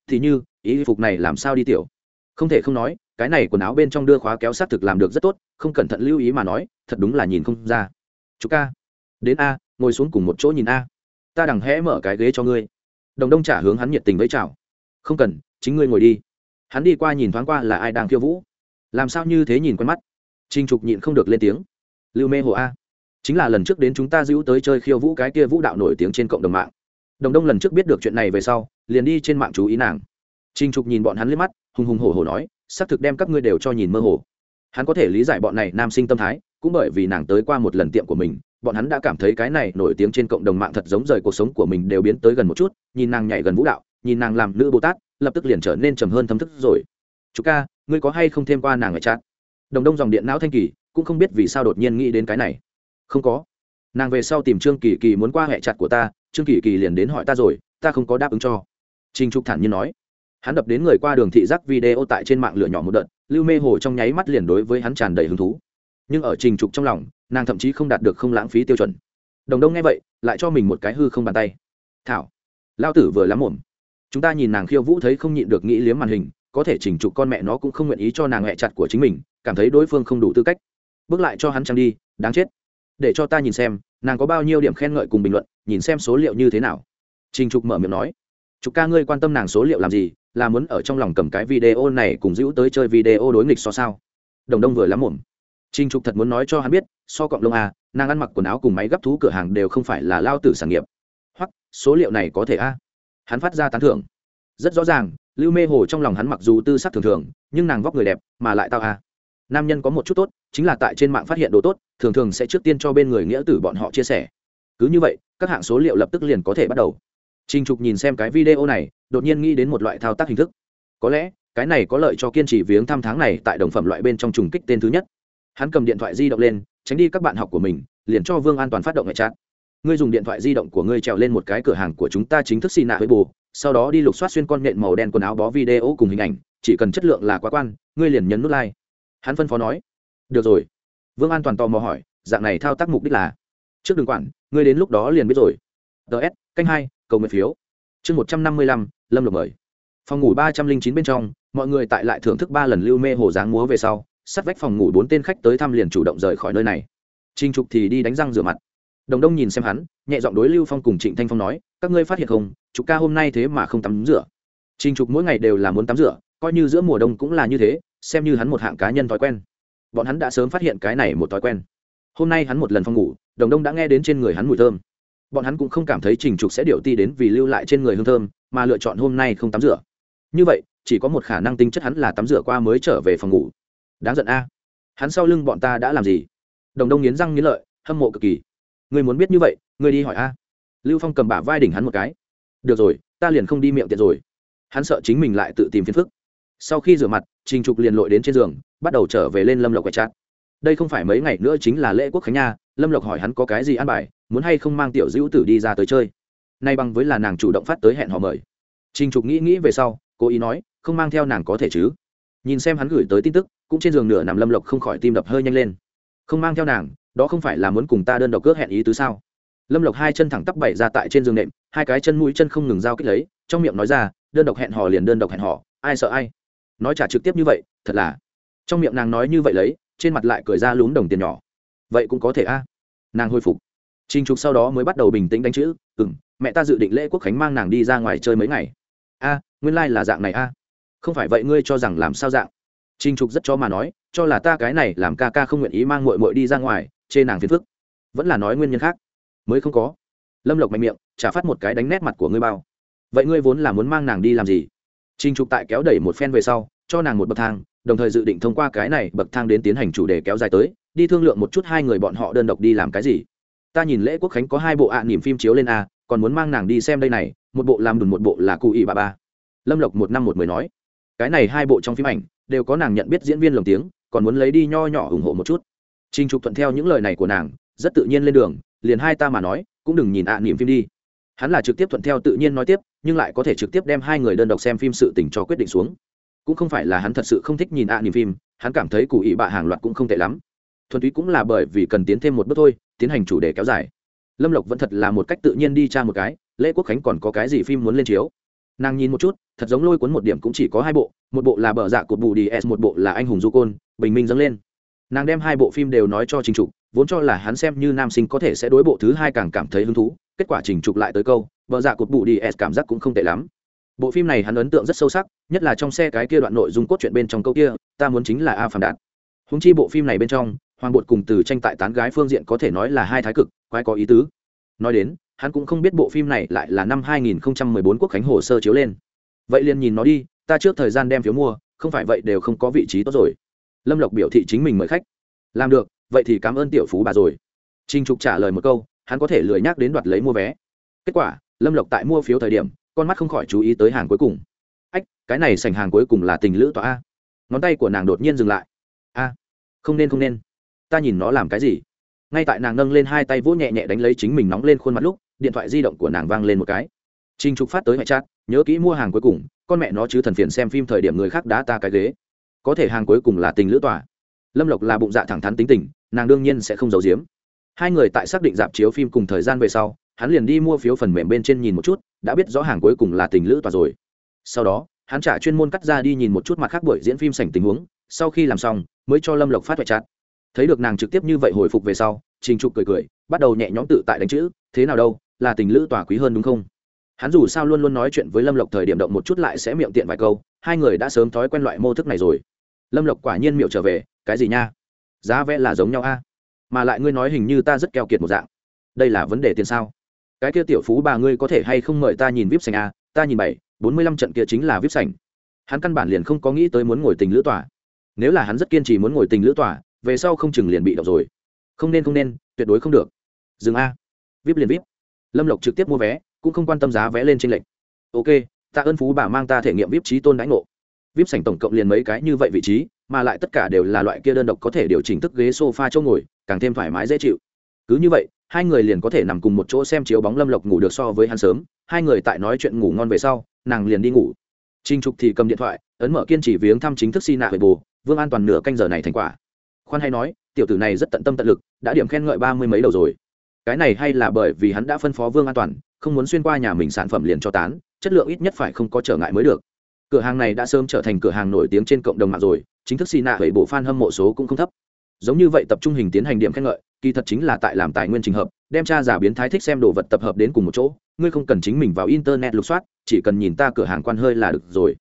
Thì như, ý phục này làm sao đi tiểu? Không thể không nói, cái này quần áo bên trong đưa khóa kéo sát thực làm được rất tốt, không cẩn thận lưu ý mà nói, thật đúng là nhìn không ra. Chú ca, đến a, ngồi xuống cùng một chỗ nhìn a. Ta đằng hẽ mở cái ghế cho ngươi. Đồng Đông trả hướng hắn nhiệt tình với chào. Không cần, chính ngươi ngồi đi. Hắn đi qua nhìn thoáng qua là ai đang khiêu vũ. Làm sao như thế nhìn quen mắt? Trinh trục nhịn không được lên tiếng. Lưu mê hồ a. Chính là lần trước đến chúng ta giữ tới chơi khiêu vũ cái kia vũ đạo nổi tiếng trên cộng đồng mạng. Đồng đông lần trước biết được chuyện này về sau liền đi trên mạng chú ý nàng. Trinh trục nhìn bọn hắn liếc mắt hùng hùng hổ hổ nói xác thực đem các ngươi đều cho nhìn mơ hồ. Hắn có thể lý giải bọn này nam sinh tâm thái cũng bởi vì nàng tới qua một lần tiệm của mình bọn hắn đã cảm thấy cái này nổi tiếng trên cộng đồng mạng thật giống rời cuộc sống của mình đều biến tới gần một chút, nhìn nàng nhảy gần vũ đạo, nhìn nàng làm nữ bồ tát lập tức liền trở nên trầm hơn thấm thức rồi. Chú ca, ngươi có hay không thêm qua nàng ở chat? Đồng đông dòng điện não thanh kỳ, cũng không biết vì sao đột nhiên nghĩ đến cái này. Không có. Nàng về sau tìm trương kỳ kỳ muốn qua hệ chặt của ta, trương kỳ kỳ liền đến hỏi ta rồi, ta không có đáp ứng cho. Trình trục thản nhiên nói. Hắn đập đến người qua đường thị giác video tại trên mạng lửa nhỏ một đợt, lưu mê hồ trong nháy mắt liền đối với hắn tràn đầy hứng thú nhưng ở trình trục trong lòng, nàng thậm chí không đạt được không lãng phí tiêu chuẩn. Đồng đông nghe vậy, lại cho mình một cái hư không bàn tay. Thảo lao tử vừa lắm mồm. Chúng ta nhìn nàng khiêu vũ thấy không nhịn được nghĩ liếm màn hình, có thể chỉnh trục con mẹ nó cũng không nguyện ý cho nàng mẹ chặt của chính mình, cảm thấy đối phương không đủ tư cách. Bước lại cho hắn trăng đi, đáng chết. Để cho ta nhìn xem, nàng có bao nhiêu điểm khen ngợi cùng bình luận, nhìn xem số liệu như thế nào. Trình trục mở miệng nói. Trục ca ngươi quan tâm nàng số liệu làm gì, là muốn ở trong lòng cầm cái video này cùng giữ tới chơi video đối nghịch so sao? Đồng đông vừa lắm mồm trình trục thật muốn nói cho hắn biết so cộng lông à, nàng ăn mặc quần áo cùng máy gấp thú cửa hàng đều không phải là lao tử sản nghiệp. Hoặc số liệu này có thể a hắn phát ra tán thưởng. Rất rõ ràng lưu mê hồ trong lòng hắn mặc dù tư sắc thường thường nhưng nàng vóc người đẹp mà lại tao a nam nhân có một chút tốt chính là tại trên mạng phát hiện đồ tốt thường thường sẽ trước tiên cho bên người nghĩa tử bọn họ chia sẻ. Cứ như vậy các hạng số liệu lập tức liền có thể bắt đầu. Trình Trục nhìn xem cái video này, đột nhiên nghĩ đến một loại thao tác hình thức. Có lẽ, cái này có lợi cho kiên trì viếng thăm tháng này tại đồng phẩm loại bên trong trùng kích tên thứ nhất. Hắn cầm điện thoại di động lên, tránh đi các bạn học của mình, liền cho Vương An toàn phát động ngoại trạng. Ngươi dùng điện thoại di động của ngươi trèo lên một cái cửa hàng của chúng ta chính thức xin nạ với bù, sau đó đi lục soát xuyên con nhện màu đen quần áo bó video cùng hình ảnh, chỉ cần chất lượng là quá quan, ngươi liền nhấn nút like. Hắn phân phó nói. Được rồi. Vương An toàn tò mò hỏi, dạng này thao tác mục đích là? Trước đừng quản, ngươi đến lúc đó liền biết rồi. DS, canh hai cầu nguyện phiếu chương một trăm năm mươi lăm lâm lộc mời phòng ngủ ba trăm linh chín bên trong mọi người tại lại thưởng thức ba lần lưu mê hồ dáng múa về sau sát vách phòng ngủ bốn tên khách tới thăm liền chủ động rời khỏi nơi này. Trinh trục thì đi đánh răng rửa mặt. Đồng đông nhìn xem hắn, nhẹ giọng đối lưu phong cùng trịnh thanh phong nói, các ngươi phát hiện không, trục ca hôm nay thế mà không tắm rửa. Trinh trục mỗi ngày đều là muốn tắm rửa, coi như giữa mùa đông cũng là như thế, xem như hắn một hạng cá nhân thói quen. Bọn hắn đã sớm phát hiện cái này một thói quen. Hôm nay hắn một lần phòng ngủ, đồng đông đã nghe đến trên người hắn mùi thơm. Bọn hắn cũng không cảm thấy trình trục sẽ điều ti đến vì lưu lại trên người hương thơm, mà lựa chọn hôm nay không tắm rửa. Như vậy, chỉ có một khả năng tính chất hắn là tắm rửa qua mới trở về phòng ngủ đáng giận a. Hắn sau lưng bọn ta đã làm gì? Đồng đông nghiến răng nghiến lợi, hâm mộ cực kỳ. Người muốn biết như vậy người đi hỏi a. Lưu phong cầm bả vai đỉnh hắn một cái. Được rồi, ta liền không đi miệng tiện rồi. Hắn sợ chính mình lại tự tìm phiền phức. Sau khi rửa mặt, trình trục liền lội đến trên giường, bắt đầu trở về lên lâm lộc quẹt chát đây không phải mấy ngày nữa chính là lễ quốc khánh nha, lâm lộc hỏi hắn có cái gì ăn bài, muốn hay không mang tiểu dữ tử đi ra tới chơi. Nay bằng với là nàng chủ động phát tới hẹn họ mời. Trình trục nghĩ nghĩ về sau, cố ý nói, không mang theo nàng có thể chứ. Nhìn xem hắn gửi tới tin tức cũng trên giường nửa nằm lâm lộc không khỏi tim đập hơi nhanh lên. Không mang theo nàng đó không phải là muốn cùng ta đơn độc cướp hẹn ý tứ sao? Lâm lộc hai chân thẳng tắp bảy ra tại trên giường nệm hai cái chân mũi chân không ngừng giao kích lấy trong miệng nói ra đơn độc hẹn hò liền đơn độc hẹn hò ai sợ ai? Nói trả trực tiếp như vậy thật là. Trong miệng nàng nói như vậy lấy trên mặt lại cười ra lún đồng tiền nhỏ. Vậy cũng có thể a. Nàng hồi phục. Trình Trục sau đó mới bắt đầu bình tĩnh đánh chữ, "Ừm, mẹ ta dự định lễ quốc khánh mang nàng đi ra ngoài chơi mấy ngày." "A, nguyên lai like là dạng này a." "Không phải vậy ngươi cho rằng làm sao dạng?" Trình Trục rất cho mà nói, "Cho là ta cái này làm ca ca không nguyện ý mang muội muội đi ra ngoài, chê nàng phiền phức." Vẫn là nói nguyên nhân khác. "Mới không có." Lâm Lộc mạnh miệng, trả phát một cái đánh nét mặt của ngươi bao. "Vậy ngươi vốn là muốn mang nàng đi làm gì?" Trình Trục tại kéo đẩy một phen về sau, cho nàng một bậc thang, đồng thời dự định thông qua cái này bậc thang đến tiến hành chủ đề kéo dài tới, đi thương lượng một chút hai người bọn họ đơn độc đi làm cái gì ta nhìn lễ quốc khánh có hai bộ ạ à niềm phim chiếu lên a còn muốn mang nàng đi xem đây này một bộ làm đùn một bộ là cụ ỷ bà ba lâm lộc một năm một mười nói cái này hai bộ trong phim ảnh đều có nàng nhận biết diễn viên lồng tiếng, còn muốn lấy đi nho nhỏ ủng hộ một chút. Trinh trục thuận theo những lời này của nàng, rất tự nhiên lên đường, liền hai ta mà nói, cũng đừng nhìn ạ à niềm phim đi. Hắn là trực tiếp thuận theo tự nhiên nói tiếp, nhưng lại có thể trực tiếp đem hai người đơn độc xem phim sự tình cho quyết định xuống. Cũng không phải là hắn thật sự không thích nhìn ạ à niềm phim, hắn cảm thấy cụ ý bạ hàng loạt cũng không tệ lắm. Thuần túy cũng là bởi vì cần tiến thêm một bước thôi, tiến hành chủ đề kéo dài. Lâm lộc vẫn thật là một cách tự nhiên đi tra một cái, lễ quốc khánh còn có cái gì phim muốn lên chiếu? Nàng nhìn một chút, thật giống lôi cuốn một điểm cũng chỉ có hai bộ, một bộ là bờ dạ cột bù đi s, một bộ là anh hùng du côn, bình minh dâng lên. Nàng đem hai bộ phim đều nói cho trình trục, vốn cho là hắn xem như nam sinh có thể sẽ đối bộ thứ hai càng cảm thấy hứng thú, kết quả trình trục lại tới câu, bờ dạ cột bù đi s cảm giác cũng không tệ lắm. Bộ phim này hắn ấn tượng rất sâu sắc, nhất là trong xe cái kia đoạn nội dung cốt truyện bên trong câu kia, ta muốn chính là a phàm đạt. Húng chi bộ phim này bên trong, hoàng bột cùng từ tranh tại tán gái phương diện có thể nói là hai thái cực, quái có ý tứ. Nói đến hắn cũng không biết bộ phim này lại là năm 2014 quốc khánh hồ sơ chiếu lên. Vậy liền nhìn nó đi, ta trước thời gian đem phiếu mua, không phải vậy đều không có vị trí tốt rồi. Lâm lộc biểu thị chính mình mời khách. Làm được, vậy thì cảm ơn tiểu phú bà rồi. Trinh trục trả lời một câu, hắn có thể lười nhắc đến đoạt lấy mua vé. Kết quả, lâm lộc tại mua phiếu thời điểm, con mắt không khỏi chú ý tới hàng cuối cùng. Ách, cái này sành hàng cuối cùng là tình lữ tòa a. Ngón tay của nàng đột nhiên dừng lại. A, không nên không nên. Ta nhìn nó làm cái gì? Ngay tại nàng nâng lên hai tay vỗ nhẹ nhẹ đánh lấy chính mình nóng lên khuôn mặt lúc điện thoại di động của nàng vang lên một cái Trình Trục phát tới hệ chat, nhớ kỹ mua hàng cuối cùng, con mẹ nó chứ thần phiền xem phim thời điểm người khác đá ta cái ghế. Có thể hàng cuối cùng là tình lữ tòa. Lâm Lộc là bụng dạ thẳng thắn tính tình, nàng đương nhiên sẽ không giấu giếm. Hai người tại xác định dạp chiếu phim cùng thời gian về sau, hắn liền đi mua phiếu phần mềm bên trên nhìn một chút, đã biết rõ hàng cuối cùng là tình lữ tòa rồi. Sau đó, hắn trả chuyên môn cắt ra đi nhìn một chút mặt khác buổi diễn phim sảnh tình huống, sau khi làm xong, mới cho Lâm Lộc phát hệ chat. Thấy được nàng trực tiếp như vậy hồi phục về sau, Trình Trục cười cười, bắt đầu nhẹ nhõm tự tại đánh chữ, thế nào đâu, là tình lữ tòa quý hơn đúng không? hắn dù sao luôn luôn nói chuyện với lâm lộc thời điểm động một chút lại sẽ miệng tiện vài câu, hai người đã sớm thói quen loại mô thức này rồi. Lâm lộc quả nhiên miệng trở về, cái gì nha? Giá vẽ là giống nhau a. Mà lại ngươi nói hình như ta rất keo kiệt một dạng. Đây là vấn đề tiền sao? Cái kia tiểu phú bà ngươi có thể hay không mời ta nhìn vip sành a? Ta nhìn bảy, bốn mươi lăm trận kia chính là vip sành. Hắn căn bản liền không có nghĩ tới muốn ngồi tình lữ tòa. Nếu là hắn rất kiên trì muốn ngồi tình lữ tòa, về sau không chừng liền bị động rồi. Không nên không nên, tuyệt đối không được. Dừng a. Vip liền vip lâm lộc trực tiếp mua vé, cũng không quan tâm giá vé lên trên lệnh ok, tạ ơn phú bà mang ta thể nghiệm vip trí tôn đánh ngộ. Vip sảnh tổng cộng liền mấy cái như vậy vị trí, mà lại tất cả đều là loại kia đơn độc có thể điều chỉnh tức ghế sofa chỗ ngồi, càng thêm thoải mái dễ chịu. Cứ như vậy, hai người liền có thể nằm cùng một chỗ xem chiếu bóng lâm lộc ngủ được so với hắn sớm. Hai người tại nói chuyện ngủ ngon về sau, nàng liền đi ngủ. Trinh trục thì cầm điện thoại, ấn mở kiên trì viếng thăm chính thức si nạ về bù vương an toàn nửa canh giờ này thành quả. Khoan hay nói, tiểu tử này rất tận tâm tận lực, đã điểm khen ngợi ba mươi mấy đầu rồi cái này hay là bởi vì hắn đã phân phó vương an toàn, không muốn xuyên qua nhà mình sản phẩm liền cho tán, chất lượng ít nhất phải không có trở ngại mới được. Cửa hàng này đã sớm trở thành cửa hàng nổi tiếng trên cộng đồng mạng rồi, chính thức xì nạ bảy bộ fan hâm mộ số cũng không thấp. Giống như vậy tập trung hình tiến hành điểm khen ngợi, kỳ thật chính là tại làm tài nguyên trình hợp, đem cha giả biến thái thích xem đồ vật tập hợp đến cùng một chỗ, ngươi không cần chính mình vào internet lục soát, chỉ cần nhìn ta cửa hàng quan hơi là được rồi.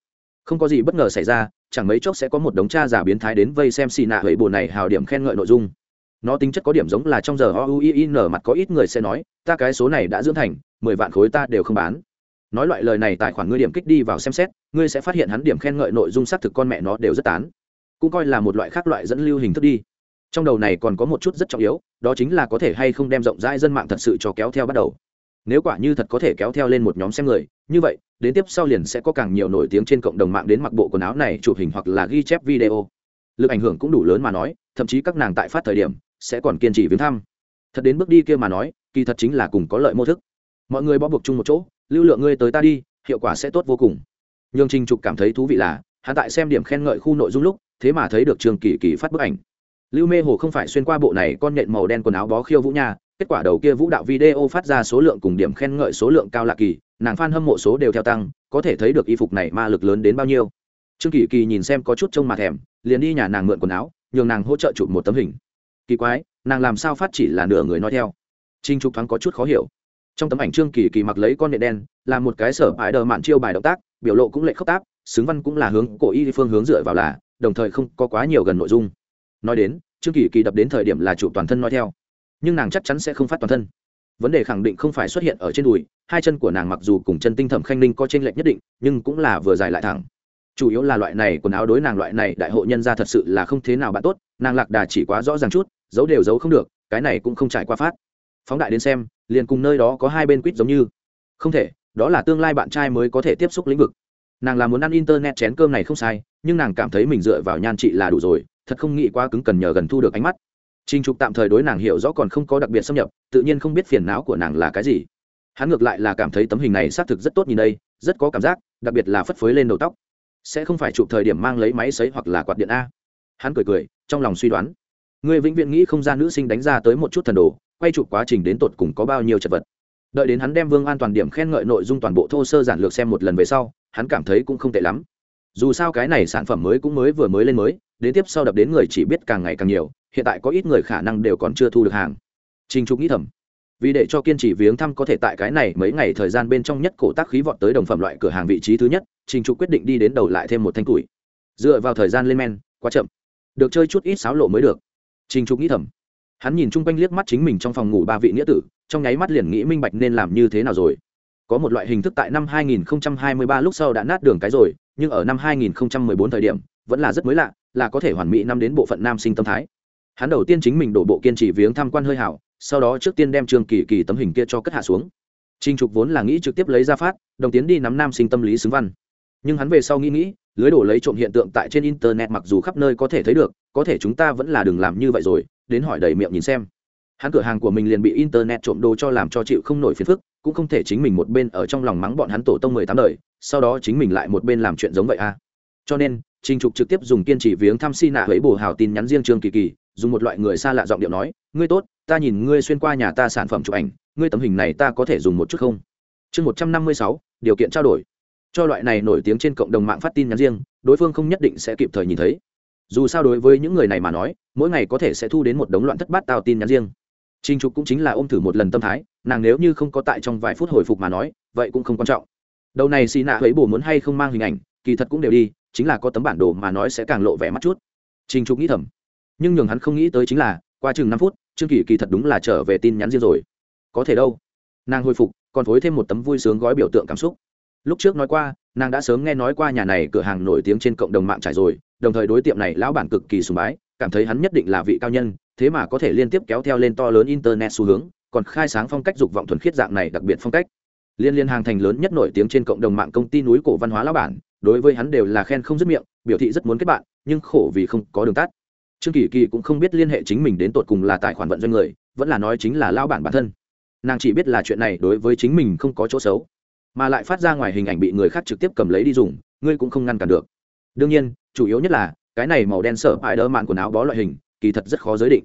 Không có gì bất ngờ xảy ra, chẳng mấy chốc sẽ có một đống cha giả biến thái đến vây xem xì nạ bảy bộ này hào điểm khen ngợi nội dung nó tính chất có điểm giống là trong giờ o u i n mặt có ít người sẽ nói, ta cái số này đã dưỡng thành, mười vạn khối ta đều không bán. Nói loại lời này tài khoản ngươi điểm kích đi vào xem xét, ngươi sẽ phát hiện hắn điểm khen ngợi nội dung xác thực con mẹ nó đều rất tán. Cũng coi là một loại khác loại dẫn lưu hình thức đi. Trong đầu này còn có một chút rất trọng yếu, đó chính là có thể hay không đem rộng rãi dân mạng thật sự cho kéo theo bắt đầu. Nếu quả như thật có thể kéo theo lên một nhóm xem người, như vậy, đến tiếp sau liền sẽ có càng nhiều nổi tiếng trên cộng đồng mạng đến mặc bộ quần áo này chụp hình hoặc là ghi chép video. Lực ảnh hưởng cũng đủ lớn mà nói, thậm chí các nàng tại phát thời điểm sẽ còn kiên trì viếng thăm. Thật đến bước đi kia mà nói, kỳ thật chính là cùng có lợi mô thức. Mọi người bó buộc chung một chỗ, lưu lượng ngươi tới ta đi, hiệu quả sẽ tốt vô cùng. Nhường trình trục cảm thấy thú vị là, hắn tại xem điểm khen ngợi khu nội dung lúc, thế mà thấy được trường kỳ kỳ phát bức ảnh. Lưu mê hồ không phải xuyên qua bộ này con nhện màu đen quần áo bó khiêu vũ nha, kết quả đầu kia vũ đạo video phát ra số lượng cùng điểm khen ngợi số lượng cao lạ kỳ, nàng f hâm mộ số đều theo tăng, có thể thấy được y phục này ma lực lớn đến bao nhiêu. Trương kỳ kỳ nhìn xem có chút trông mà thèm, liền đi nhà nàng mượn quần áo, nhường nàng hỗ trợ chụp một tấm hình kỳ quái, nàng làm sao phát chỉ là nửa người nói theo. Trinh trục thoáng có chút khó hiểu. Trong tấm ảnh trương kỳ kỳ mặc lấy con nhện đen, là một cái sở ải đờ mạn chiêu bài động tác, biểu lộ cũng lệ khốc tác xứng văn cũng là hướng cổ y phương hướng dựa vào là, đồng thời không có quá nhiều gần nội dung. Nói đến, trương kỳ kỳ đập đến thời điểm là chủ toàn thân nói theo. Nhưng nàng chắc chắn sẽ không phát toàn thân. Vấn đề khẳng định không phải xuất hiện ở trên đùi, hai chân của nàng mặc dù cùng chân tinh thẩm khanh ninh có t r ê n lệch nhất định, nhưng cũng là vừa dài lại thẳng. Chủ yếu là loại này quần áo đối nàng loại này đại hộ nhân ra thật sự là không thế nào bạn tốt, nàng lạc đà chỉ quá rõ ràng chút giấu đều giấu không được cái này cũng không trải qua phát phóng đại đến xem liền cùng nơi đó có hai bên quýt giống như không thể đó là tương lai bạn trai mới có thể tiếp xúc lĩnh vực nàng là muốn ăn internet chén cơm này không sai nhưng nàng cảm thấy mình dựa vào nhan chị là đủ rồi thật không nghĩ quá cứng cần nhờ gần thu được ánh mắt Trình Trục tạm thời đối nàng hiểu rõ còn không có đặc biệt xâm nhập, tự nhiên không biết phiền não của nàng là cái gì. Hắn ngược lại là cảm thấy tấm hình này xác thực rất tốt nhìn đây, rất có cảm giác, đặc biệt là phất phới lên đầu tóc. Sẽ không phải chụp thời điểm mang lấy máy sấy hoặc là quạt điện a. Hắn cười cười, trong lòng suy đoán người vĩnh viễn nghĩ không ra nữ sinh đánh ra tới một chút thần đồ, quay chụp quá trình đến tột cùng có bao nhiêu chật vật. Đợi đến hắn đem vương an toàn điểm khen ngợi nội dung toàn bộ thô sơ giản lược xem một lần về sau, hắn cảm thấy cũng không tệ lắm. Dù sao cái này sản phẩm mới cũng mới vừa mới lên mới, đến tiếp sau đập đến người chỉ biết càng ngày càng nhiều, hiện tại có ít người khả năng đều còn chưa thu được hàng. Trình trục nghĩ thầm, vì để cho kiên trì viếng thăm có thể tại cái này mấy ngày thời gian bên trong nhất cổ tác khí vọt tới đồng phẩm loại cửa hàng vị trí thứ nhất, trình trục quyết định đi đến đầu lại thêm một thanh tuổi dựa vào thời gian lên men, quá chậm. Được chơi chút ít xáo lộ mới được. Trình Trục nghĩ thầm. Hắn nhìn chung quanh liếc mắt chính mình trong phòng ngủ ba vị nghĩa tử, trong nháy mắt liền nghĩ minh bạch nên làm như thế nào rồi. Có một loại hình thức tại năm 2023 lúc sau đã nát đường cái rồi, nhưng ở năm 2014 thời điểm, vẫn là rất mới lạ, là có thể hoàn mỹ năm đến bộ phận nam sinh tâm thái. Hắn đầu tiên chính mình đổ bộ kiên trì viếng tham quan hơi hảo, sau đó trước tiên đem Trương Kỳ Kỳ tấm hình kia cho cất hạ xuống. Trình Trục vốn là nghĩ trực tiếp lấy ra phát, đồng tiến đi nắm nam sinh tâm lý xứng văn. Nhưng hắn về sau nghĩ nghĩ, lưới đổ lấy trộm hiện tượng tại trên internet mặc dù khắp nơi có thể thấy được có thể chúng ta vẫn là đừng làm như vậy rồi, đến hỏi đầy miệng nhìn xem. Hắn cửa hàng của mình liền bị internet trộm đồ cho làm cho chịu không nổi phiền phức, cũng không thể chính mình một bên ở trong lòng mắng bọn hắn tổ tông mười tám đời, sau đó chính mình lại một bên làm chuyện giống vậy à? cho nên, trình trục trực tiếp dùng kiên trì viếng thăm si nạ với bồ hào tin nhắn riêng trương kỳ kỳ, dùng một loại người xa lạ giọng điệu nói, ngươi tốt, ta nhìn ngươi xuyên qua nhà ta sản phẩm chụp ảnh, ngươi tấm hình này ta có thể dùng một chút không? Chương một trăm năm mươi sáu, điều kiện trao đổi. Cho loại này nổi tiếng trên cộng đồng mạng phát tin nhắn riêng, đối phương không nhất định sẽ kịp thời nhìn thấy dù sao đối với những người này mà nói mỗi ngày có thể sẽ thu đến một đống loạn thất bát tào tin nhắn riêng Trình Trục cũng chính là ôm thử một lần tâm thái, nàng nếu như không có tại trong vài phút hồi phục mà nói, vậy cũng không quan trọng. Đầu này xì nạ hấy bổ muốn hay không mang hình ảnh, kỳ thật cũng đều đi, chính là có tấm bản đồ mà nói sẽ càng lộ vẻ mắt chút. Trình Trục nghĩ thầm. Nhưng nhường hắn không nghĩ tới chính là, qua chừng năm phút, Trương Kỳ kỳ thật đúng là trở về tin nhắn riêng rồi. Có thể đâu. Nàng hồi phục, còn phối thêm một tấm vui sướng gói biểu tượng cảm xúc. Lúc trước nói qua, nàng đã sớm nghe nói qua nhà này cửa hàng nổi tiếng trên cộng đồng mạng trải rồi, đồng thời đối tiệm này lão bản cực kỳ sùng bái, cảm thấy hắn nhất định là vị cao nhân, thế mà có thể liên tiếp kéo theo lên to lớn internet xu hướng còn khai sáng phong cách dục vọng thuần khiết dạng này đặc biệt phong cách. Liên liên hàng thành lớn nhất nổi tiếng trên cộng đồng mạng công ty núi cổ văn hóa lão bản đối với hắn đều là khen không dứt miệng biểu thị rất muốn kết bạn nhưng khổ vì không có đường tắt. Trương kỳ kỳ cũng không biết liên hệ chính mình đến tột cùng là tài khoản vận doanh người vẫn là nói chính là lão bản bản thân. Nàng chỉ biết là chuyện này đối với chính mình không có chỗ xấu mà lại phát ra ngoài hình ảnh bị người khác trực tiếp cầm lấy đi dùng ngươi cũng không ngăn cản được. Đương nhiên chủ yếu nhất là, cái này màu đen sở hại đỡ mạn quần áo bó loại hình, kỳ thật rất khó giới định.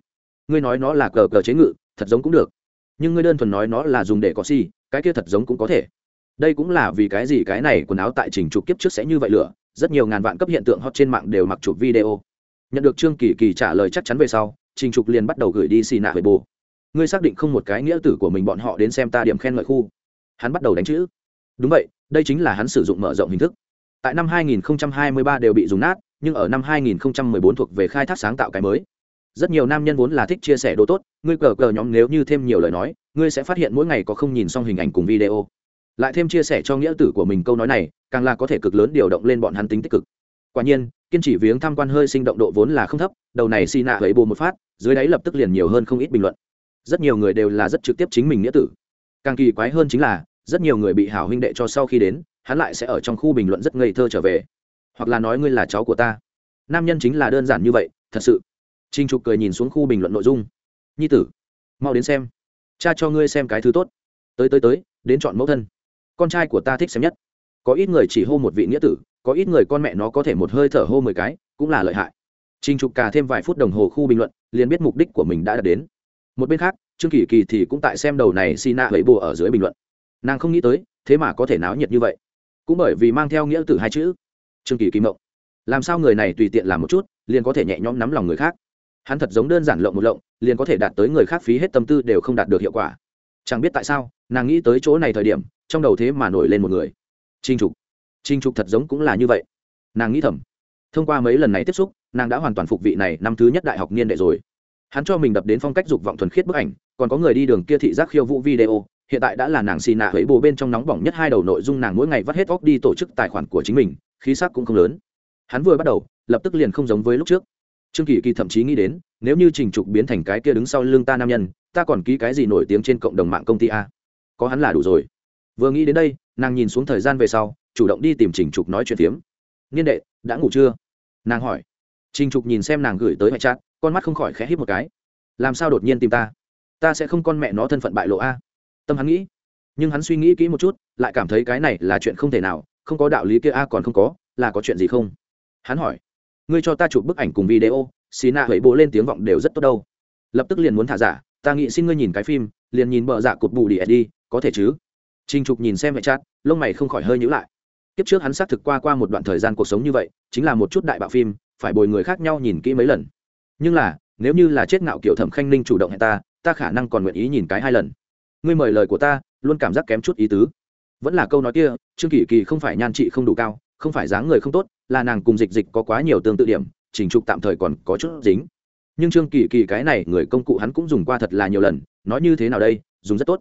Ngươi nói nó là cờ cờ chế ngự, thật giống cũng được. Nhưng ngươi đơn thuần nói nó là dùng để có xi cái kia thật giống cũng có thể. Đây cũng là vì cái gì cái này quần áo tại trình chụp kiếp trước sẽ như vậy lửa, rất nhiều ngàn vạn cấp hiện tượng hot trên mạng đều mặc chụp video. Nhận được trương kỳ kỳ trả lời chắc chắn về sau, trình trục liền bắt đầu gửi đi xì nạ về bồ ngươi xác định không một cái nghĩa tử của mình bọn họ đến xem ta điểm khen ngợi khu. Hắn bắt đầu đánh chữ. Đúng vậy, đây chính là hắn sử dụng mở rộng hình thức tại năm 2023 đều bị dùng nát, nhưng ở năm 2014 thuộc về khai thác sáng tạo cái mới. Rất nhiều nam nhân vốn là thích chia sẻ đồ tốt, ngươi cờ cờ nhóm nếu như thêm nhiều lời nói, ngươi sẽ phát hiện mỗi ngày có không nhìn xong hình ảnh cùng video. Lại thêm chia sẻ cho nghĩa tử của mình câu nói này, càng là có thể cực lớn điều động lên bọn hắn tính tích cực. Quả nhiên, kiên trì viếng tham quan hơi sinh động độ vốn là không thấp, đầu này xin nạ hối bù một phát, dưới đáy lập tức liền nhiều hơn không ít bình luận. Rất nhiều người đều là rất trực tiếp chính mình nghĩa tử. Càng kỳ quái hơn chính là, rất nhiều người bị hảo huynh đệ cho sau khi đến hắn lại sẽ ở trong khu bình luận rất ngây thơ trở về. Hoặc là nói ngươi là cháu của ta. Nam nhân chính là đơn giản như vậy, thật sự. Trinh trục cười nhìn xuống khu bình luận nội dung. Nhi tử, mau đến xem. Cha cho ngươi xem cái thứ tốt. Tới tới tới, đến chọn mẫu thân. Con trai của ta thích xem nhất. Có ít người chỉ hô một vị nghĩa tử, có ít người con mẹ nó có thể một hơi thở hô mười cái, cũng là lợi hại. Trinh trục cà thêm vài phút đồng hồ khu bình luận, liền biết mục đích của mình đã đạt đến. Một bên khác, trương kỳ kỳ thì cũng tại xem đầu này xi nạ lấy bùa ở dưới bình luận. Nàng không nghĩ tới, thế mà có thể náo nhiệt như vậy cũng bởi vì mang theo nghĩa tử hai chữ. Trương kỳ kỳ mộng. Làm sao người này tùy tiện làm một chút, liền có thể nhẹ nhõm nắm lòng người khác? Hắn thật giống đơn giản lộng một lộng, liền có thể đạt tới người khác phí hết tâm tư đều không đạt được hiệu quả. Chẳng biết tại sao, nàng nghĩ tới chỗ này thời điểm, trong đầu thế mà nổi lên một người. Trinh trục. Trinh trục thật giống cũng là như vậy. Nàng nghĩ thầm. Thông qua mấy lần này tiếp xúc, nàng đã hoàn toàn phục vị này năm thứ nhất đại học niên đệ rồi. Hắn cho mình đập đến phong cách dục vọng thuần khiết bức ảnh, còn có người đi đường kia thị giác khiêu vũ video hiện tại đã là nàng xì nạ ấy bồ bên trong nóng bỏng nhất hai đầu nội dung nàng mỗi ngày vắt hết óc đi tổ chức tài khoản của chính mình, khí sắc cũng không lớn. Hắn vừa bắt đầu, lập tức liền không giống với lúc trước. Trương kỳ kỳ thậm chí nghĩ đến, nếu như trình trục biến thành cái kia đứng sau lưng ta nam nhân, ta còn ký cái gì nổi tiếng trên cộng đồng mạng công ty a? Có hắn là đủ rồi. Vừa nghĩ đến đây, nàng nhìn xuống thời gian về sau, chủ động đi tìm trình trục nói chuyện phiếm. Niên đệ, đã ngủ chưa? Nàng hỏi. Trình trục nhìn xem nàng gửi tới mẹ chát con mắt không khỏi khẽ hít một cái. Làm sao đột nhiên tìm ta? Ta sẽ không con mẹ nó thân phận bại lộ a tâm hắn nghĩ. Nhưng hắn suy nghĩ kỹ một chút lại cảm thấy cái này là chuyện không thể nào không có đạo lý kia a còn không có là có chuyện gì không? Hắn hỏi ngươi cho ta chụp bức ảnh cùng video xì nạ hẩy bộ lên tiếng vọng đều rất tốt đâu. Lập tức liền muốn thả giả ta nghĩ xin ngươi nhìn cái phim liền nhìn bợ dạ cụt bù đi đi có thể chứ? Trinh trục nhìn xem mẹ chát, lông mày không khỏi hơi nhữ lại. Kiếp trước hắn xác thực qua qua một đoạn thời gian cuộc sống như vậy chính là một chút đại bạo phim phải bồi người khác nhau nhìn kỹ mấy lần. Nhưng là nếu như là chết ngạo kiểu thẩm khanh ninh chủ động hẹn ta ta khả năng còn nguyện ý nhìn cái hai lần ngươi mời lời của ta, luôn cảm giác kém chút ý tứ. Vẫn là câu nói kia, trương kỳ kỳ không phải nhan trị không đủ cao, không phải dáng người không tốt, là nàng cùng dịch dịch có quá nhiều tương tự điểm, trình trục tạm thời còn có chút dính. Nhưng trương kỳ kỳ cái này, người công cụ hắn cũng dùng qua thật là nhiều lần, nói như thế nào đây, dùng rất tốt.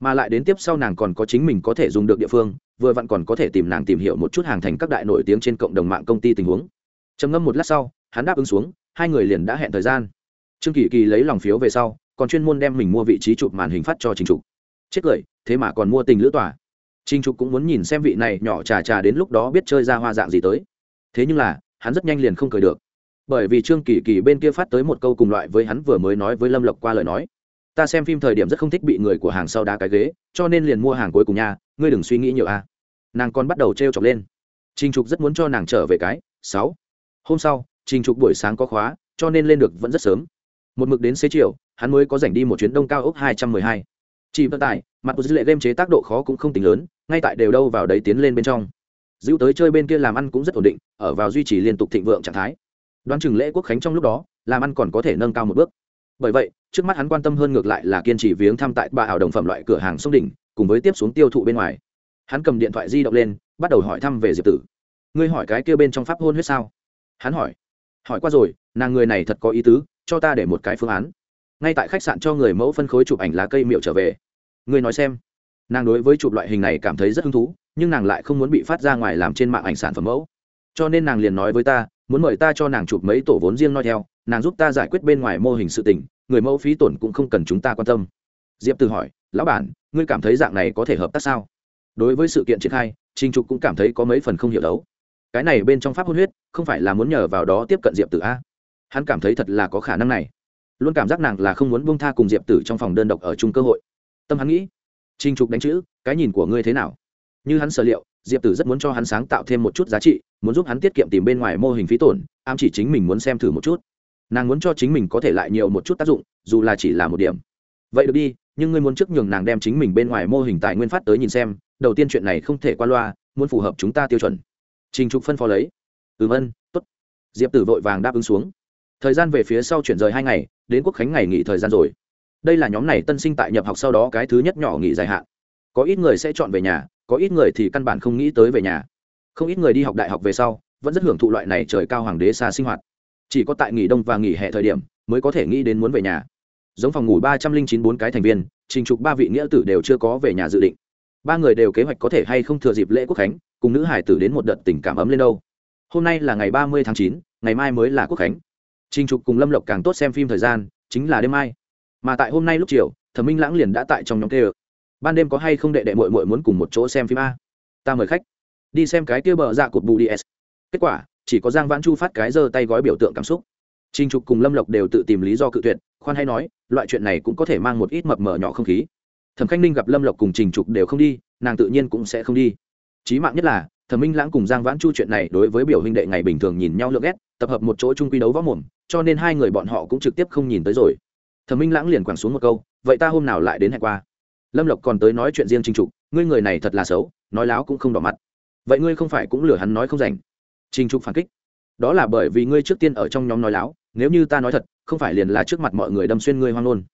Mà lại đến tiếp sau nàng còn có chính mình có thể dùng được địa phương, vừa vặn còn có thể tìm nàng tìm hiểu một chút hàng thành các đại nổi tiếng trên cộng đồng mạng công ty tình huống. Trầm ngâm một lát sau, hắn đáp ứng xuống, hai người liền đã hẹn thời gian. Trương kỳ kỳ lấy lòng phiếu về sau còn chuyên môn đem mình mua vị trí chụp màn hình phát cho trình trục. Chết cười, thế mà còn mua tình lữ tòa. Trình trục cũng muốn nhìn xem vị này nhỏ trà trà đến lúc đó biết chơi ra hoa dạng gì tới. Thế nhưng là, hắn rất nhanh liền không cười được. Bởi vì trương kỳ kỳ bên kia phát tới một câu cùng loại với hắn vừa mới nói với lâm lộc qua lời nói. Ta xem phim thời điểm rất không thích bị người của hàng sau đá cái ghế, cho nên liền mua hàng cuối cùng nha, ngươi đừng suy nghĩ nhiều a. Nàng còn bắt đầu t r e o chọc lên. Trình trục rất muốn cho nàng trở về cái, sáu. Hôm sau, trình trục buổi sáng có khóa, cho nên lên được vẫn rất sớm. Một mực đến xế chiều hắn mới có dành đi một chuyến đông cao ốc hai trăm mười hai. Chỉ vận tải, mặt của dữ lệ game chế tác độ khó cũng không tính lớn, ngay tại đều đâu vào đấy tiến lên bên trong. Dữ tới chơi bên kia làm ăn cũng rất ổn định, ở vào duy trì liên tục thịnh vượng trạng thái. Đoán chừng lễ quốc khánh trong lúc đó, làm ăn còn có thể nâng cao một bước. Bởi vậy, trước mắt hắn quan tâm hơn ngược lại là kiên trì viếng thăm tại ba ảo đồng phẩm loại cửa hàng sông đỉnh, cùng với tiếp xuống tiêu thụ bên ngoài. Hắn cầm điện thoại di động lên, bắt đầu hỏi thăm về diệp tử. Ngươi hỏi cái kia bên trong pháp hôn huyết sao? Hắn hỏi. Hỏi qua rồi, nàng người này thật có ý tứ, cho ta để một cái phương án ngay tại khách sạn cho người mẫu phân khối chụp ảnh lá cây miệu trở về. Người nói xem. Nàng đối với chụp loại hình này cảm thấy rất hứng thú, nhưng nàng lại không muốn bị phát ra ngoài làm trên mạng ảnh sản phẩm mẫu. Cho nên nàng liền nói với ta, muốn mời ta cho nàng chụp mấy tổ vốn riêng nói theo, nàng giúp ta giải quyết bên ngoài mô hình sự tình, người mẫu phí tổn cũng không cần chúng ta quan tâm. Diệp từ hỏi, lão bản, ngươi cảm thấy dạng này có thể hợp tác sao? Đối với sự kiện triển khai trinh trục cũng cảm thấy có mấy phần không hiểu đấu. Cái này bên trong pháp hôn huyết, không phải là muốn nhờ vào đó tiếp cận diệp tử a. Hắn cảm thấy thật là có khả năng này luôn cảm giác nàng là không muốn buông tha cùng diệp tử trong phòng đơn độc ở chung cơ hội. Tâm hắn nghĩ trinh trục đánh chữ, cái nhìn của ngươi thế nào? Như hắn sở liệu, diệp tử rất muốn cho hắn sáng tạo thêm một chút giá trị, muốn giúp hắn tiết kiệm tìm bên ngoài mô hình phí tổn, ám chỉ chính mình muốn xem thử một chút. Nàng muốn cho chính mình có thể lại nhiều một chút tác dụng, dù là chỉ là một điểm. Vậy được đi, nhưng ngươi muốn trước nhường nàng đem chính mình bên ngoài mô hình tài nguyên phát tới nhìn xem, đầu tiên chuyện này không thể qua loa, muốn phù hợp chúng ta tiêu chuẩn. Trình trục phân phó lấy. Ừ vân t ố t diệp tử vội vàng đáp ứng xuống thời gian về phía sau chuyển rời hai ngày, đến quốc khánh ngày nghỉ thời gian rồi. Đây là nhóm này tân sinh tại nhập học sau đó cái thứ nhất nhỏ nghỉ dài hạn. Có ít người sẽ chọn về nhà, có ít người thì căn bản không nghĩ tới về nhà. Không ít người đi học đại học về sau, vẫn rất hưởng thụ loại này trời cao hoàng đế xa sinh hoạt. Chỉ có tại nghỉ đông và nghỉ hè thời điểm, mới có thể nghĩ đến muốn về nhà. Giống phòng ngủ ba trăm linh chín bốn cái thành viên, trình trục ba vị nghĩa tử đều chưa có về nhà dự định. Ba người đều kế hoạch có thể hay không thừa dịp lễ quốc khánh, cùng nữ hải tử đến một đợt tình cảm ấm lên đâu. Hôm nay là ngày ba mươi tháng chín, ngày mai mới là quốc khánh trình trục cùng lâm lộc càng tốt xem phim thời gian chính là đêm mai. Mà tại hôm nay lúc chiều thẩm minh lãng liền đã tại trong nhóm tê ban đêm có hay không đệ đệ mội mội muốn cùng một chỗ xem phim a? Ta mời khách. Đi xem cái kia bờ dạ cột bù ds kết quả chỉ có giang vãn chu phát cái giơ tay gói biểu tượng cảm xúc. Trình Trục cùng Lâm Lộc đều tự tìm lý do cự tuyệt, khoan hay nói, loại chuyện này cũng có thể mang một ít mập mờ nhỏ không khí. Thẩm Khanh Ninh gặp Lâm Lộc cùng Trình Trục đều không đi, nàng tự nhiên cũng sẽ không đi. Chí mạng nhất là, Thẩm Minh Lãng cùng Giang Vãn Chu chuyện này đối với biểu huynh đệ ngày bình thường nhìn nhau lượng ghét, tập hợp một chỗ chung quy đấu võ mồm, cho nên hai người bọn họ cũng trực tiếp không nhìn tới rồi. Thẩm Minh Lãng liền quẳng xuống một câu, vậy ta hôm nào lại đến hẹn qua. Lâm Lộc còn tới nói chuyện riêng Trình Trục, ngươi người này thật là xấu, nói láo cũng không đỏ mặt. Vậy ngươi không phải cũng lừa hắn nói không rành Trình Trục phản kích đó là bởi vì ngươi trước tiên ở trong nhóm nói láo nếu như ta nói thật không phải liền là trước mặt mọi người đâm xuyên ngươi hoang nôn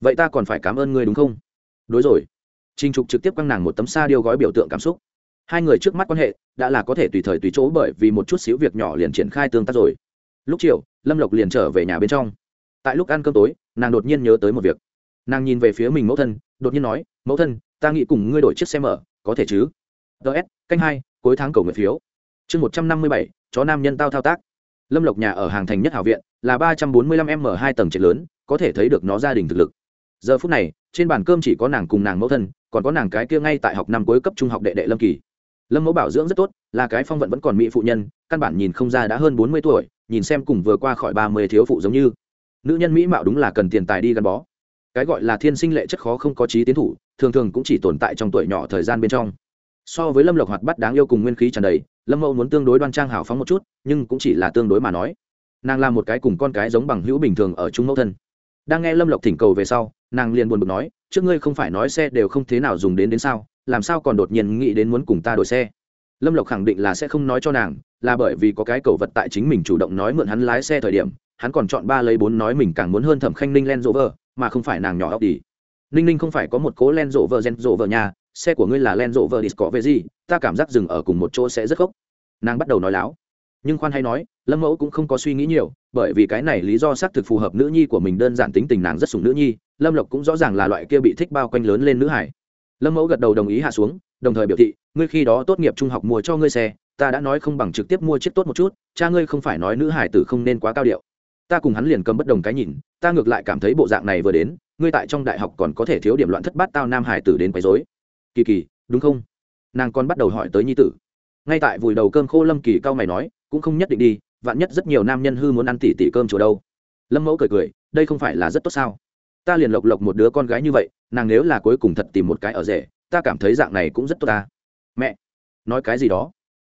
vậy ta còn phải cảm ơn ngươi đúng không đối rồi trinh trục trực tiếp quăng nàng một tấm sa điêu gói biểu tượng cảm xúc hai người trước mắt quan hệ đã là có thể tùy thời tùy chỗ bởi vì một chút xíu việc nhỏ liền triển khai tương tác rồi. Lúc chiều, lâm lộc liền trở về nhà bên trong. Tại lúc ăn cơm tối, nàng đột nhiên nhớ tới một việc. Nàng nhìn về phía mình mẫu thân, đột nhiên nói, mẫu thân, ta nghĩ cùng ngươi đổi chiếc xe mở, có thể chứ? Ts canh hai, cuối tháng cầu nguyện phiếu. Chương một trăm năm mươi bảy, chó nam nhân tao thao tác. Lâm lộc nhà ở hàng thành nhất hảo viện, là ba trăm bốn mươi lăm m hai tầng trệt lớn, có thể thấy được nó gia đình thực lực. Giờ phút này, trên bàn cơm chỉ có nàng cùng nàng mẫu thân, còn có nàng cái kia ngay tại học năm cuối cấp trung học đệ đệ lâm kỳ lâm mẫu bảo dưỡng rất tốt, là cái phong vận vẫn còn mỹ phụ nhân, căn bản nhìn không ra đã hơn bốn mươi tuổi, nhìn xem cùng vừa qua khỏi ba mươi thiếu phụ giống như. Nữ nhân mỹ mạo đúng là cần tiền tài đi gắn bó. Cái gọi là thiên sinh lệ chất khó không có trí tiến thủ, thường thường cũng chỉ tồn tại trong tuổi nhỏ thời gian bên trong. So với lâm lộc hoạt bắt đáng yêu cùng nguyên khí tràn đầy, lâm mẫu muốn tương đối đoan trang hào phóng một chút, nhưng cũng chỉ là tương đối mà nói. Nàng là một cái cùng con cái giống bằng hữu bình thường ở chung mẫu thân. Đang nghe lâm lộc thỉnh cầu về sau, nàng liền buồn bực nói, trước ngươi không phải nói xe đều không thế nào dùng đến đến sao? Làm sao còn đột nhiên nghĩ đến muốn cùng ta đổi xe? Lâm lộc khẳng định là sẽ không nói cho nàng, là bởi vì có cái cầu vật tại chính mình chủ động nói mượn hắn lái xe thời điểm, hắn còn chọn ba lấy bốn nói mình càng muốn hơn thẩm khanh ninh len rộ vợ, mà không phải nàng nhỏ ốc đi. Ninh ninh không phải có một cố len rộ vợ gen rộ vợ nhà xe của ngươi là len rộ vợ disco về gì, ta cảm giác dừng ở cùng một chỗ sẽ rất khóc. Nàng bắt đầu nói láo. Nhưng khoan hay nói, lâm mẫu cũng không có suy nghĩ nhiều, bởi vì cái này lý do xác thực phù hợp nữ nhi của mình, đơn giản tính tình nàng rất sủng nữ nhi, lâm lộc cũng rõ ràng là loại kia bị thích bao quanh lớn lên nữ hải lâm mẫu gật đầu đồng ý hạ xuống, đồng thời biểu thị, ngươi khi đó tốt nghiệp trung học mua cho ngươi xe, ta đã nói không bằng trực tiếp mua chiếc tốt một chút, cha ngươi không phải nói nữ hải tử không nên quá cao điệu. Ta cùng hắn liền cầm bất đồng cái nhìn, ta ngược lại cảm thấy bộ dạng này vừa đến, ngươi tại trong đại học còn có thể thiếu điểm loạn thất bát tao nam hải tử đến quấy dối kỳ kỳ, đúng không? Nàng còn bắt đầu hỏi tới nhi tử. Ngay tại vùi đầu cơm khô lâm kỳ cao mày nói, cũng không nhất định đi, vạn nhất rất nhiều nam nhân hư muốn ăn tỉ tỉ cơm chùa đâu. Lâm mẫu cười cười, đây không phải là rất tốt sao? Ta liền lộc lộc một đứa con gái như vậy nàng nếu là cuối cùng thật tìm một cái ở rể, ta cảm thấy dạng này cũng rất tốt ta. Mẹ, nói cái gì đó?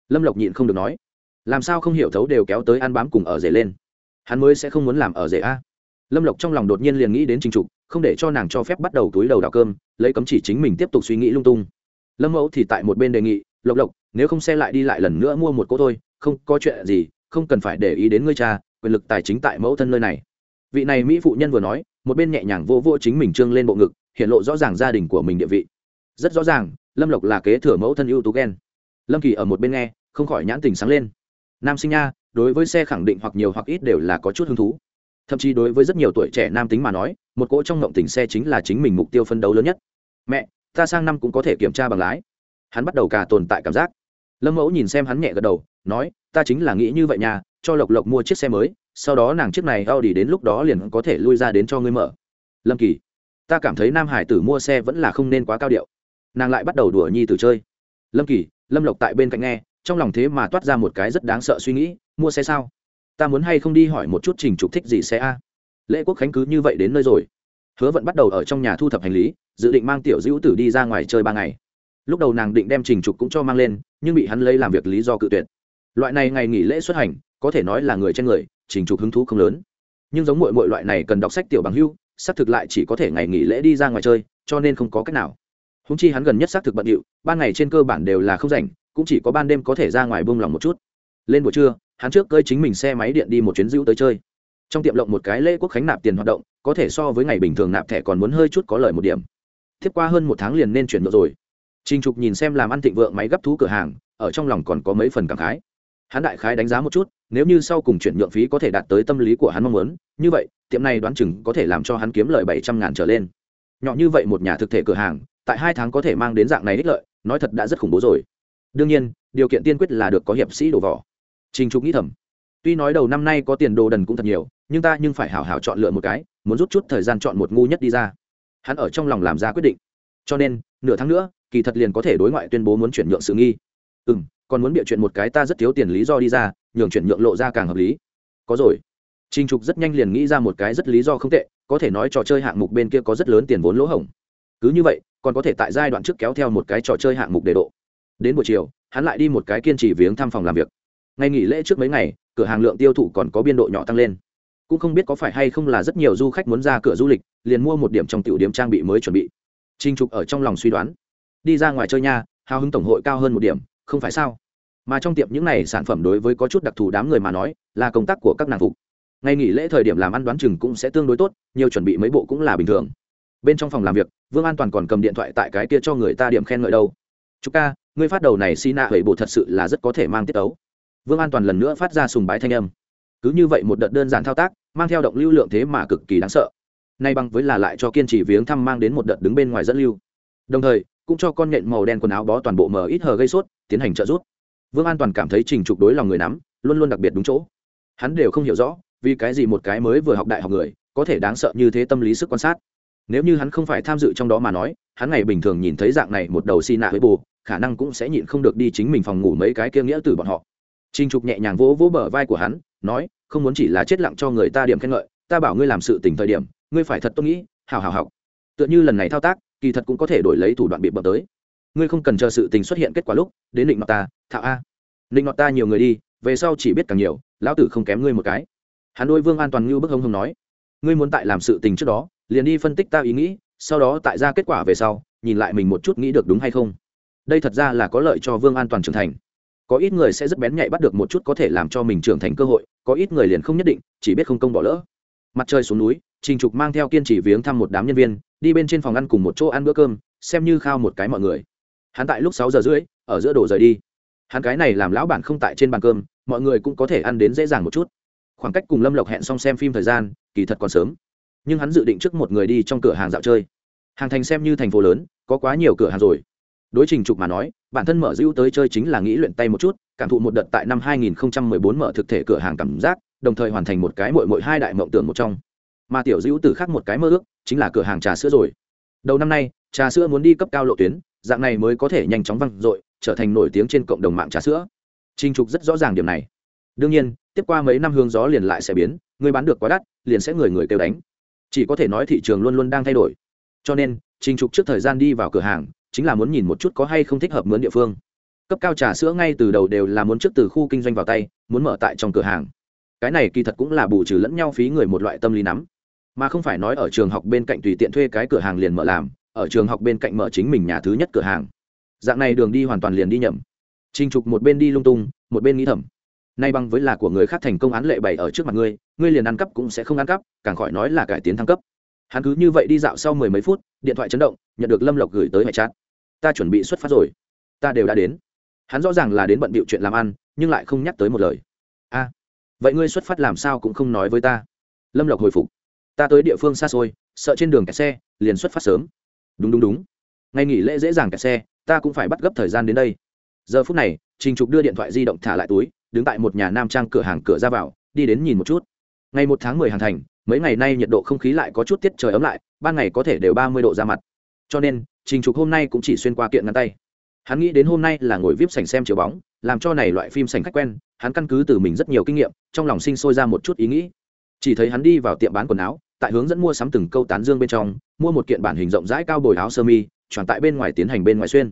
Lâm lộc nhịn không được nói. Làm sao không hiểu thấu đều kéo tới ăn bám cùng ở rể lên. Hắn mới sẽ không muốn làm ở rể a. Lâm lộc trong lòng đột nhiên liền nghĩ đến trình trục, không để cho nàng cho phép bắt đầu túi đầu đào cơm, lấy cấm chỉ chính mình tiếp tục suy nghĩ lung tung. Lâm mẫu thì tại một bên đề nghị, lộc lộc, nếu không xe lại đi lại lần nữa mua một cỗ thôi, không có chuyện gì, không cần phải để ý đến ngươi cha, quyền lực tài chính tại mẫu thân nơi này. Vị này mỹ phụ nhân vừa nói, một bên nhẹ nhàng vô vô chính mình trương lên bộ ngực hiện lộ rõ ràng gia đình của mình địa vị. Rất rõ ràng, lâm lộc là kế thừa mẫu thân ưu tú ghen lâm kỳ ở một bên nghe, không khỏi nhãn tình sáng lên. Nam sinh nha, đối với xe khẳng định hoặc nhiều hoặc ít đều là có chút hứng thú. Thậm chí đối với rất nhiều tuổi trẻ nam tính mà nói, một cỗ trong ngộng tình xe chính là chính mình mục tiêu phân đấu lớn nhất. Mẹ, ta sang năm cũng có thể kiểm tra bằng lái. Hắn bắt đầu cả tồn tại cảm giác. Lâm mẫu nhìn xem hắn nhẹ gật đầu, nói, ta chính là nghĩ như vậy nha, cho lộc lộc mua chiếc xe mới, sau đó nàng chiếc này a u đến lúc đó liền có thể lui ra đến cho ngươi mở. Lâm kỳ ta cảm thấy nam hải tử mua xe vẫn là không nên quá cao điệu. Nàng lại bắt đầu đùa nhi tử chơi. Lâm kỳ, lâm lộc tại bên cạnh nghe, trong lòng thế mà toát ra một cái rất đáng sợ suy nghĩ, mua xe sao? Ta muốn hay không đi hỏi một chút trình trục thích gì xe a? Lễ quốc khánh cứ như vậy đến nơi rồi. Hứa vẫn bắt đầu ở trong nhà thu thập hành lý, dự định mang tiểu dữ tử đi ra ngoài chơi ba ngày. Lúc đầu nàng định đem trình trục cũng cho mang lên, nhưng bị hắn lấy làm việc lý do cự tuyệt. Loại này ngày nghỉ lễ xuất hành, có thể nói là người trên người, trình trục hứng thú không lớn. Nhưng giống mọi mọi loại này cần đọc sách tiểu bằng hưu xác thực lại chỉ có thể ngày nghỉ lễ đi ra ngoài chơi cho nên không có cách nào. Húng chi hắn gần nhất xác thực bận điệu ban ngày trên cơ bản đều là không rảnh cũng chỉ có ban đêm có thể ra ngoài buông lòng một chút. Lên buổi trưa hắn trước cơi chính mình xe máy điện đi một chuyến dữ tới chơi. Trong tiệm lộng một cái lễ quốc khánh nạp tiền hoạt động có thể so với ngày bình thường nạp thẻ còn muốn hơi chút có lời một điểm. Tiếp qua hơn một tháng liền nên chuyển nhượng rồi. Trình Trục nhìn xem làm ăn thịnh vượng máy gấp thú cửa hàng, ở trong lòng còn có mấy phần cảm khái. Hắn đại khái đánh giá một chút, nếu như sau cùng chuyển nhượng phí có thể đạt tới tâm lý của hắn mong muốn, như vậy, tiệm này đoán chừng có thể làm cho hắn kiếm lời bảy trăm ngàn trở lên. Nhỏ như vậy một nhà thực thể cửa hàng, tại hai tháng có thể mang đến dạng này ích lợi, nói thật đã rất khủng bố rồi. Đương nhiên, điều kiện tiên quyết là được có hiệp sĩ đổ vỏ. Trình Trục nghĩ thầm, tuy nói đầu năm nay có tiền đồ đần cũng thật nhiều, nhưng ta nhưng phải hảo hảo chọn lựa một cái, muốn rút chút thời gian chọn một ngu nhất đi ra. Hắn ở trong lòng làm ra quyết định. Cho nên, nửa tháng nữa, kỳ thật liền có thể đối ngoại tuyên bố muốn chuyển nhượng sự nghi ừ m còn muốn bịa chuyện một cái ta rất thiếu tiền lý do đi ra, nhường chuyển nhượng lộ ra càng hợp lý. Có rồi. Trinh trục rất nhanh liền nghĩ ra một cái rất lý do không tệ, có thể nói trò chơi hạng mục bên kia có rất lớn tiền vốn lỗ hổng. Cứ như vậy, còn có thể tại giai đoạn trước kéo theo một cái trò chơi hạng mục đề độ. Đến buổi chiều, hắn lại đi một cái kiên trì viếng thăm phòng làm việc. Ngày nghỉ lễ trước mấy ngày, cửa hàng lượng tiêu thụ còn có biên độ nhỏ tăng lên. Cũng không biết có phải hay không là rất nhiều du khách muốn ra cửa du lịch, liền mua một điểm trong tiểu điểm trang bị mới chuẩn bị. Trinh trục ở trong lòng suy đoán. Đi ra ngoài chơi nha, hào hứng tổng hội cao hơn một điểm không phải sao? Mà trong tiệm những này sản phẩm đối với có chút đặc thù đám người mà nói, là công tác của các nàng phục. Ngày nghỉ lễ thời điểm làm ăn đoán chừng cũng sẽ tương đối tốt, nhiều chuẩn bị mấy bộ cũng là bình thường. Bên trong phòng làm việc, vương an toàn còn cầm điện thoại tại cái kia cho người ta điểm khen ngợi đâu. Chúc ca, ngươi phát đầu này xi nạ hủy bộ thật sự là rất có thể mang tiết ấu. Vương an toàn lần nữa phát ra sùng bái thanh âm. Cứ như vậy một đợt đơn giản thao tác, mang theo động lưu lượng thế mà cực kỳ đáng sợ. Nay bằng với là lại cho kiên trì viếng thăm mang đến một đợt đứng bên ngoài dẫn lưu. Đồng thời, cũng cho con nhện màu đen quần áo bó toàn bộ mờ ít hờ gây sốt tiến hành trợ giúp. Vương an toàn cảm thấy trình trục đối lòng người nắm luôn luôn đặc biệt đúng chỗ. Hắn đều không hiểu rõ vì cái gì một cái mới vừa học đại học người có thể đáng sợ như thế tâm lý sức quan sát. Nếu như hắn không phải tham dự trong đó mà nói hắn ngày bình thường nhìn thấy dạng này một đầu xi nạ với bù khả năng cũng sẽ nhịn không được đi chính mình phòng ngủ mấy cái kia nghĩa từ bọn họ. Trình Trục nhẹ nhàng vỗ vỗ bờ vai của hắn, nói, không muốn chỉ là chết lặng cho người ta điểm khen ngợi, ta bảo ngươi làm sự tình thời điểm, ngươi phải thật tốt nghĩ, hào hào học. Tựa như lần này thao tác, kỳ thật cũng có thể đổi lấy thủ đoạn bị bập tới ngươi không cần chờ sự tình xuất hiện kết quả lúc, đến định nọ ta thạo a. Định nọ ta nhiều người đi, về sau chỉ biết càng nhiều, lão tử không kém ngươi một cái. Hắn đôi vương an toàn như bức hông hông nói. Ngươi muốn tại làm sự tình trước đó, liền đi phân tích ta ý nghĩ, sau đó tại ra kết quả về sau, nhìn lại mình một chút nghĩ được đúng hay không. Đây thật ra là có lợi cho vương an toàn trưởng thành. Có ít người sẽ rất bén nhạy bắt được một chút có thể làm cho mình trưởng thành cơ hội, có ít người liền không nhất định, chỉ biết không công bỏ lỡ. Mặt trời xuống núi, trình trục mang theo kiên trì viếng thăm một đám nhân viên, đi bên trên phòng ăn cùng một chỗ ăn bữa cơm, xem như khao một cái mọi người hắn tại lúc sáu giờ rưỡi, ở giữa đồ rời đi. Hắn cái này làm lão bản không tại trên bàn cơm, mọi người cũng có thể ăn đến dễ dàng một chút. Khoảng cách cùng lâm lộc hẹn xong xem phim thời gian, kỳ thật còn sớm. Nhưng hắn dự định trước một người đi trong cửa hàng dạo chơi. Hàng thành xem như thành phố lớn, có quá nhiều cửa hàng rồi. Đối trình trục mà nói, bản thân mở dữ tới chơi chính là nghĩ luyện tay một chút, cảm thụ một đợt tại năm 2014 mở thực thể cửa hàng cảm giác, đồng thời hoàn thành một cái mội mội hai đại mộng tưởng một trong. Mà tiểu dữ từ khác một cái mơ ước, chính là cửa hàng trà sữa rồi. Đầu năm nay, trà sữa muốn đi cấp cao lộ tuyến dạng này mới có thể nhanh chóng văng dội, trở thành nổi tiếng trên cộng đồng mạng trà sữa. Trinh trục rất rõ ràng điểm này. Đương nhiên, tiếp qua mấy năm hướng gió liền lại sẽ biến, người bán được quá đắt, liền sẽ người người kêu đánh. Chỉ có thể nói thị trường luôn luôn đang thay đổi. Cho nên, trình trục trước thời gian đi vào cửa hàng, chính là muốn nhìn một chút có hay không thích hợp mướn địa phương. Cấp cao trà sữa ngay từ đầu đều là muốn trước từ khu kinh doanh vào tay, muốn mở tại trong cửa hàng. Cái này kỳ thật cũng là bù trừ lẫn nhau phí người một loại tâm lý nắm. Mà không phải nói ở trường học bên cạnh tùy tiện thuê cái cửa hàng liền mở làm ở trường học bên cạnh mở chính mình nhà thứ nhất cửa hàng. Dạng này đường đi hoàn toàn liền đi nhầm. Trình trục một bên đi lung tung, một bên nghĩ thầm. Nay bằng với là của người khác thành công án lệ bày ở trước mặt ngươi ngươi liền ăn cắp cũng sẽ không ăn cắp, càng khỏi nói là cải tiến thăng cấp. Hắn cứ như vậy đi dạo sau mười mấy phút, điện thoại chấn động, nhận được lâm lộc gửi tới hệ chat. Ta chuẩn bị xuất phát rồi. Ta đều đã đến. Hắn rõ ràng là đến bận bịu chuyện làm ăn, nhưng lại không nhắc tới một lời. A, vậy ngươi xuất phát làm sao cũng không nói với ta. Lâm lộc hồi phục. Ta tới địa phương xa xôi, sợ trên đường kẹt xe, liền xuất phát sớm đúng đúng đúng. Ngày nghỉ lễ dễ dàng kẹt xe, ta cũng phải bắt gấp thời gian đến đây. Giờ phút này, trình trục đưa điện thoại di động thả lại túi, đứng tại một nhà nam trang cửa hàng cửa ra vào, đi đến nhìn một chút. Ngày một tháng mười hàng thành, mấy ngày nay nhiệt độ không khí lại có chút tiết trời ấm lại, ban ngày có thể đều ba mươi độ ra mặt. Cho nên, trình trục hôm nay cũng chỉ xuyên qua kiện ngăn tay. Hắn nghĩ đến hôm nay là ngồi vip sành xem chiều bóng, làm cho này loại phim sành khách quen, hắn căn cứ từ mình rất nhiều kinh nghiệm, trong lòng sinh sôi ra một chút ý nghĩ. Chỉ thấy hắn đi vào tiệm bán quần áo tại hướng dẫn mua sắm từng câu tán dương bên trong, mua một kiện bản hình rộng rãi cao bồi áo sơ mi tròn tại bên ngoài tiến hành bên ngoài xuyên.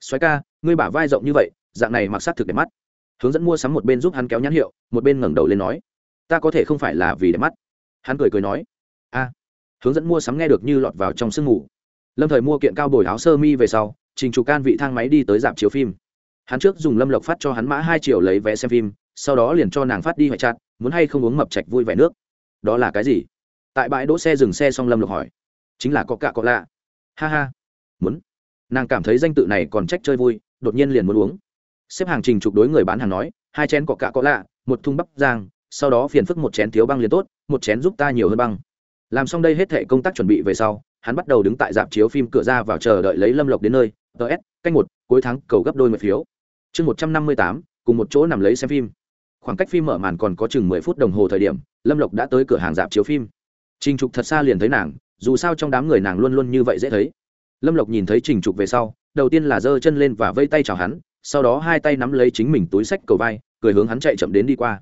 Xoáy ca, ngươi bả vai rộng như vậy, dạng này mặc sát thực đẹp mắt. Hướng dẫn mua sắm một bên giúp hắn kéo nhãn hiệu, một bên ngẩng đầu lên nói, ta có thể không phải là vì đẹp mắt. Hắn cười cười nói, a. Hướng dẫn mua sắm nghe được như lọt vào trong sương mù. Lâm thời mua kiện cao bồi áo sơ mi về sau, trình trục can vị thang máy đi tới dạp chiếu phim. Hắn trước dùng lâm lộc phát cho hắn mã hai triệu lấy vé xem phim, sau đó liền cho nàng phát đi hoại chặt muốn hay không uống mập chạch vui vẻ nước. Đó là cái gì? Tại bãi đỗ xe dừng xe xong lâm lộc hỏi, chính là có cạ có lạ. Ha ha, muốn. Nàng cảm thấy danh tự này còn trách chơi vui, đột nhiên liền muốn uống. Xếp hàng trình trục đối người bán hàng nói, hai chén có cạ có lạ, một thùng bắp giang sau đó phiền phức một chén thiếu băng liền tốt, một chén giúp ta nhiều hơn băng. Làm xong đây hết thệ công tác chuẩn bị về sau, hắn bắt đầu đứng tại dạp chiếu phim cửa ra vào chờ đợi lấy lâm lộc đến nơi. Ts canh một, cuối tháng cầu gấp đôi mười phiếu. Chương một trăm năm mươi tám, cùng một chỗ nằm lấy xem phim. Khoảng cách phim mở màn còn có chừng mười phút đồng hồ thời điểm, lâm lộc đã tới cửa hàng dạp chiếu phim trình trục thật xa liền thấy nàng, dù sao trong đám người nàng luôn luôn như vậy dễ thấy. Lâm lộc nhìn thấy trình trục về sau, đầu tiên là giơ chân lên và vây tay chào hắn, sau đó hai tay nắm lấy chính mình túi sách cầu vai, cười hướng hắn chạy chậm đến đi qua.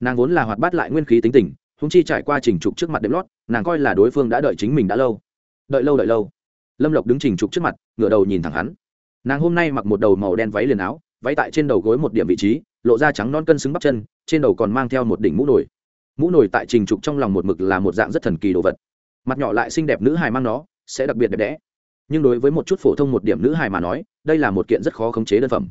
Nàng vốn là hoạt bát lại nguyên khí tính tình húng chi trải qua trình trục trước mặt đệm lót, nàng coi là đối phương đã đợi chính mình đã lâu. Đợi lâu đợi lâu. Lâm lộc đứng trình trục trước mặt, ngửa đầu nhìn thẳng hắn. Nàng hôm nay mặc một đầu màu đen váy liền áo, váy tại trên đầu gối một điểm vị trí, lộ ra trắng non cân xứng bắp chân, trên đầu còn mang theo một đỉnh mũ nổi mũ nổi tại trình trục trong lòng một mực là một dạng rất thần kỳ đồ vật. Mặt nhỏ lại xinh đẹp nữ hài mang nó, sẽ đặc biệt đẹp đẽ. Nhưng đối với một chút phổ thông một điểm nữ hài mà nói, đây là một kiện rất khó khống chế đơn phẩm.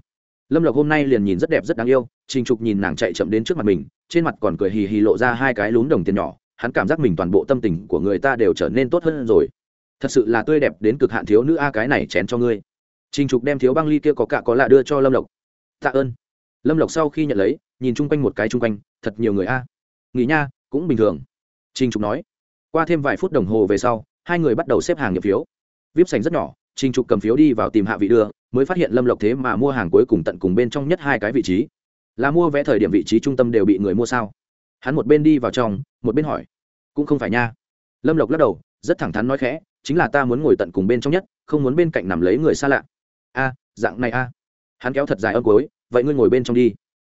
Lâm lộc hôm nay liền nhìn rất đẹp rất đáng yêu, trình trục nhìn nàng chạy chậm đến trước mặt mình, trên mặt còn cười hì hì lộ ra hai cái lún đồng tiền nhỏ, hắn cảm giác mình toàn bộ tâm tình của người ta đều trở nên tốt hơn rồi. Thật sự là tươi đẹp đến cực hạn thiếu nữ a cái này chén cho ngươi. Trình trục đem thiếu băng ly kia có cả có lạ đưa cho lâm lộc. Tạ ơn. Lâm lộc sau khi nhận lấy, nhìn chung quanh một cái chung quanh, thật nhiều người a nghỉ nha, cũng bình thường. Trình trục nói. Qua thêm vài phút đồng hồ về sau, hai người bắt đầu xếp hàng nhập phiếu. Vip sành rất nhỏ, trình trục cầm phiếu đi vào tìm hạ vị đưa, mới phát hiện lâm lộc thế mà mua hàng cuối cùng tận cùng bên trong nhất hai cái vị trí. Là mua vé thời điểm vị trí trung tâm đều bị người mua sao? Hắn một bên đi vào trong, một bên hỏi. Cũng không phải nha. Lâm lộc lắc đầu, rất thẳng thắn nói khẽ, chính là ta muốn ngồi tận cùng bên trong nhất, không muốn bên cạnh nằm lấy người xa lạ. A, dạng này a. Hắn kéo thật dài âm cuối, vậy ngươi ngồi bên trong đi.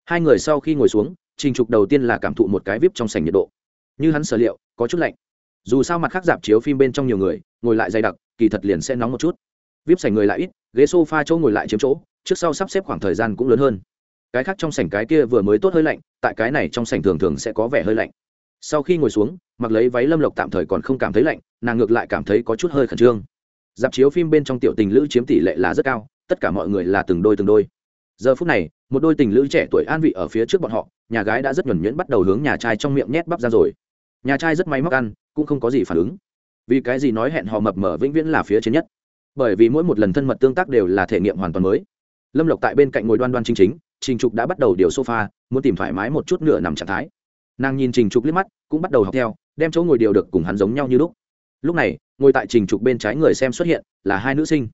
Hai người sau khi ngồi xuống trình trục đầu tiên là cảm thụ một cái vip trong sảnh nhiệt độ. Như hắn sở liệu, có chút lạnh. Dù sao mặt khác dạp chiếu phim bên trong nhiều người, ngồi lại dày đặc, kỳ thật liền sẽ nóng một chút. Vip sảnh người lại ít, ghế s o f a chỗ ngồi lại chiếm chỗ, trước sau sắp xếp khoảng thời gian cũng lớn hơn. Cái khác trong sảnh cái kia vừa mới tốt hơi lạnh, tại cái này trong sảnh thường thường sẽ có vẻ hơi lạnh. Sau khi ngồi xuống, mặc lấy váy lâm lộc tạm thời còn không cảm thấy lạnh, nàng ngược lại cảm thấy có chút hơi khẩn trương. Dạp chiếu phim bên trong tiểu tình lữ chiếm tỷ lệ là rất cao, tất cả mọi người là từng đôi từng đôi giờ phút này, một đôi tình lữ trẻ tuổi an vị ở phía trước bọn họ, nhà gái đã rất nhuẩn nhuyễn bắt đầu hướng nhà trai trong miệng nhét bắp ra rồi. Nhà trai rất may mắc ăn, cũng không có gì phản ứng. Vì cái gì nói hẹn hò mập mở vĩnh viễn là phía trên nhất? Bởi vì mỗi một lần thân mật tương tác đều là thể nghiệm hoàn toàn mới. Lâm lộc tại bên cạnh ngồi đoan đoan chính chính, trình trục đã bắt đầu điều sofa, muốn tìm thoải mái một chút nửa nằm trạng thái. Nàng nhìn trình trục liếc mắt, cũng bắt đầu học theo, đem chỗ ngồi điều được cùng hắn giống nhau như lúc. Lúc này, ngồi tại trình trục bên trái người xem xuất hiện là hai nữ sinh.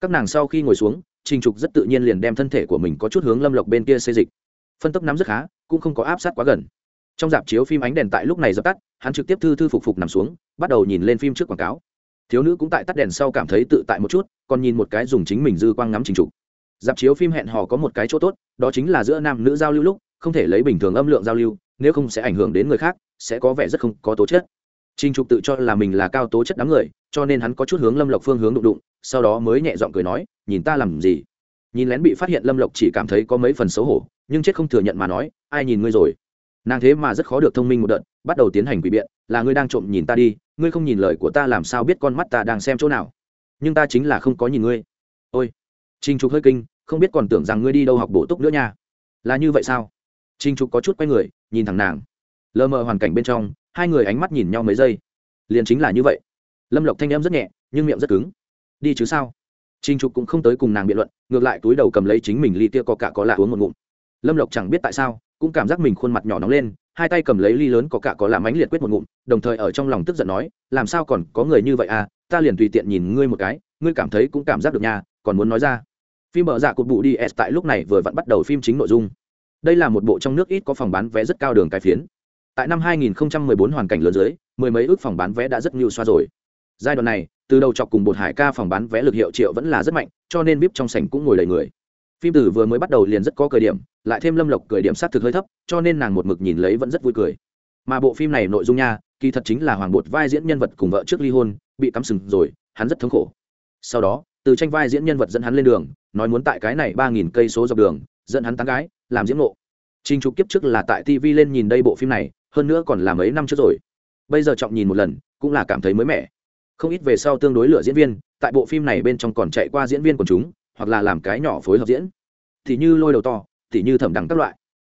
Các nàng sau khi ngồi xuống trình trục rất tự nhiên liền đem thân thể của mình có chút hướng lâm lộc bên kia xê dịch. Phân tốc nắm rất khá, cũng không có áp sát quá gần. Trong dạp chiếu phim ánh đèn tại lúc này dập tắt, hắn trực tiếp thư thư phục phục nằm xuống, bắt đầu nhìn lên phim trước quảng cáo. Thiếu nữ cũng tại tắt đèn sau cảm thấy tự tại một chút, còn nhìn một cái dùng chính mình dư quang ngắm trình trục. Dạp chiếu phim hẹn hò có một cái chỗ tốt, đó chính là giữa nam nữ giao lưu lúc, không thể lấy bình thường âm lượng giao lưu, nếu không sẽ ảnh hưởng đến người khác, sẽ có vẻ rất không có tố chất. Trình Trục tự cho là mình là cao tố chất đám người, cho nên hắn có chút hướng Lâm Lộc phương hướng đụng đụng, sau đó mới nhẹ giọng cười nói, nhìn ta làm gì? Nhìn lén bị phát hiện Lâm Lộc chỉ cảm thấy có mấy phần xấu hổ, nhưng chết không thừa nhận mà nói, ai nhìn ngươi rồi? Nàng thế mà rất khó được thông minh một đợt, bắt đầu tiến hành quỷ biện, là ngươi đang trộm nhìn ta đi, ngươi không nhìn lời của ta làm sao biết con mắt ta đang xem chỗ nào? Nhưng ta chính là không có nhìn ngươi. Ôi, Trình Trục hơi kinh, không biết còn tưởng rằng ngươi đi đâu học bổ túc nữa nha. Là như vậy sao? Trình Trục có chút quay người, nhìn thẳng nàng. Lơ mờ hoàn cảnh bên trong, hai người ánh mắt nhìn nhau mấy giây. Liền chính là như vậy. Lâm lộc thanh em rất nhẹ, nhưng miệng rất cứng. Đi chứ sao? Trinh trục cũng không tới cùng nàng biện luận, ngược lại túi đầu cầm lấy chính mình ly tia có cả có lạ uống một ngụm. Lâm lộc chẳng biết tại sao, cũng cảm giác mình khuôn mặt nhỏ nóng lên, hai tay cầm lấy ly lớn có cả có lạ mánh liệt quyết một ngụm, đồng thời ở trong lòng tức giận nói, làm sao còn có người như vậy à? Ta liền tùy tiện nhìn ngươi một cái, ngươi cảm thấy cũng cảm giác được nhà còn muốn nói ra. Phim mở dạ cột bụ đi s tại lúc này vừa vặn bắt đầu phim chính nội dung. Đây là một bộ trong nước ít có phòng bán vé rất cao đường cái phiến tại năm 2014 hoàn cảnh lớn dưới mười mấy ước phòng bán vé đã rất nhiều xoa rồi. Giai đoạn này từ đầu chọc cùng bột hải ca phòng bán vé lực hiệu triệu vẫn là rất mạnh cho nên vip trong sảnh cũng ngồi đầy người. Phim tử vừa mới bắt đầu liền rất có cười điểm lại thêm lâm lộc cười điểm sát thực hơi thấp cho nên nàng một mực nhìn lấy vẫn rất vui cười. Mà bộ phim này nội dung nha kỳ thật chính là hoàng bột vai diễn nhân vật cùng vợ trước ly hôn bị cắm sừng rồi hắn rất thống khổ. Sau đó từ tranh vai diễn nhân vật dẫn hắn lên đường nói muốn tại cái này ba nghìn cây số dọc đường dẫn hắn tán gái làm diễm ngộ. Trình Trục kiếp trước là tại TV lên nhìn đây bộ phim này, hơn nữa còn là mấy năm trước rồi. Bây giờ trọng nhìn một lần, cũng là cảm thấy mới mẻ. Không ít về sau tương đối lựa diễn viên, tại bộ phim này bên trong còn chạy qua diễn viên của chúng, hoặc là làm cái nhỏ phối hợp diễn. Thì như lôi đầu to, thì như thẩm đẳng các loại.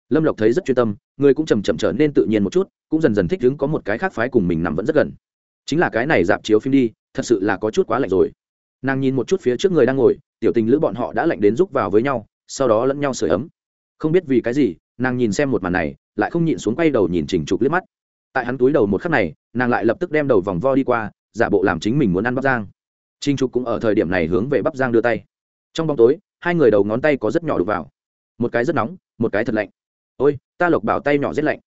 Lâm lộc thấy rất chuyên tâm, người cũng chầm chậm trở nên tự nhiên một chút, cũng dần dần thích ứng có một cái khác phái cùng mình nằm vẫn rất gần. Chính là cái này dạp chiếu phim đi, thật sự là có chút quá lạnh rồi. Nàng nhìn một chút phía trước người đang ngồi, tiểu tình lữ bọn họ đã lạnh đến rúc vào với nhau, sau đó lẫn nhau sửa ấm. Không biết vì cái gì, nàng nhìn xem một màn này lại không nhịn xuống quay đầu nhìn trình trục liếc mắt. Tại hắn túi đầu một khắc này, nàng lại lập tức đem đầu vòng vo đi qua, giả bộ làm chính mình muốn ăn bắp giang trình trục cũng ở thời điểm này hướng về bắp giang đưa tay. Trong bóng tối, hai người đầu ngón tay có rất nhỏ đục vào. Một cái rất nóng, một cái thật lạnh. Ôi, ta lộc bảo tay nhỏ rất lạnh.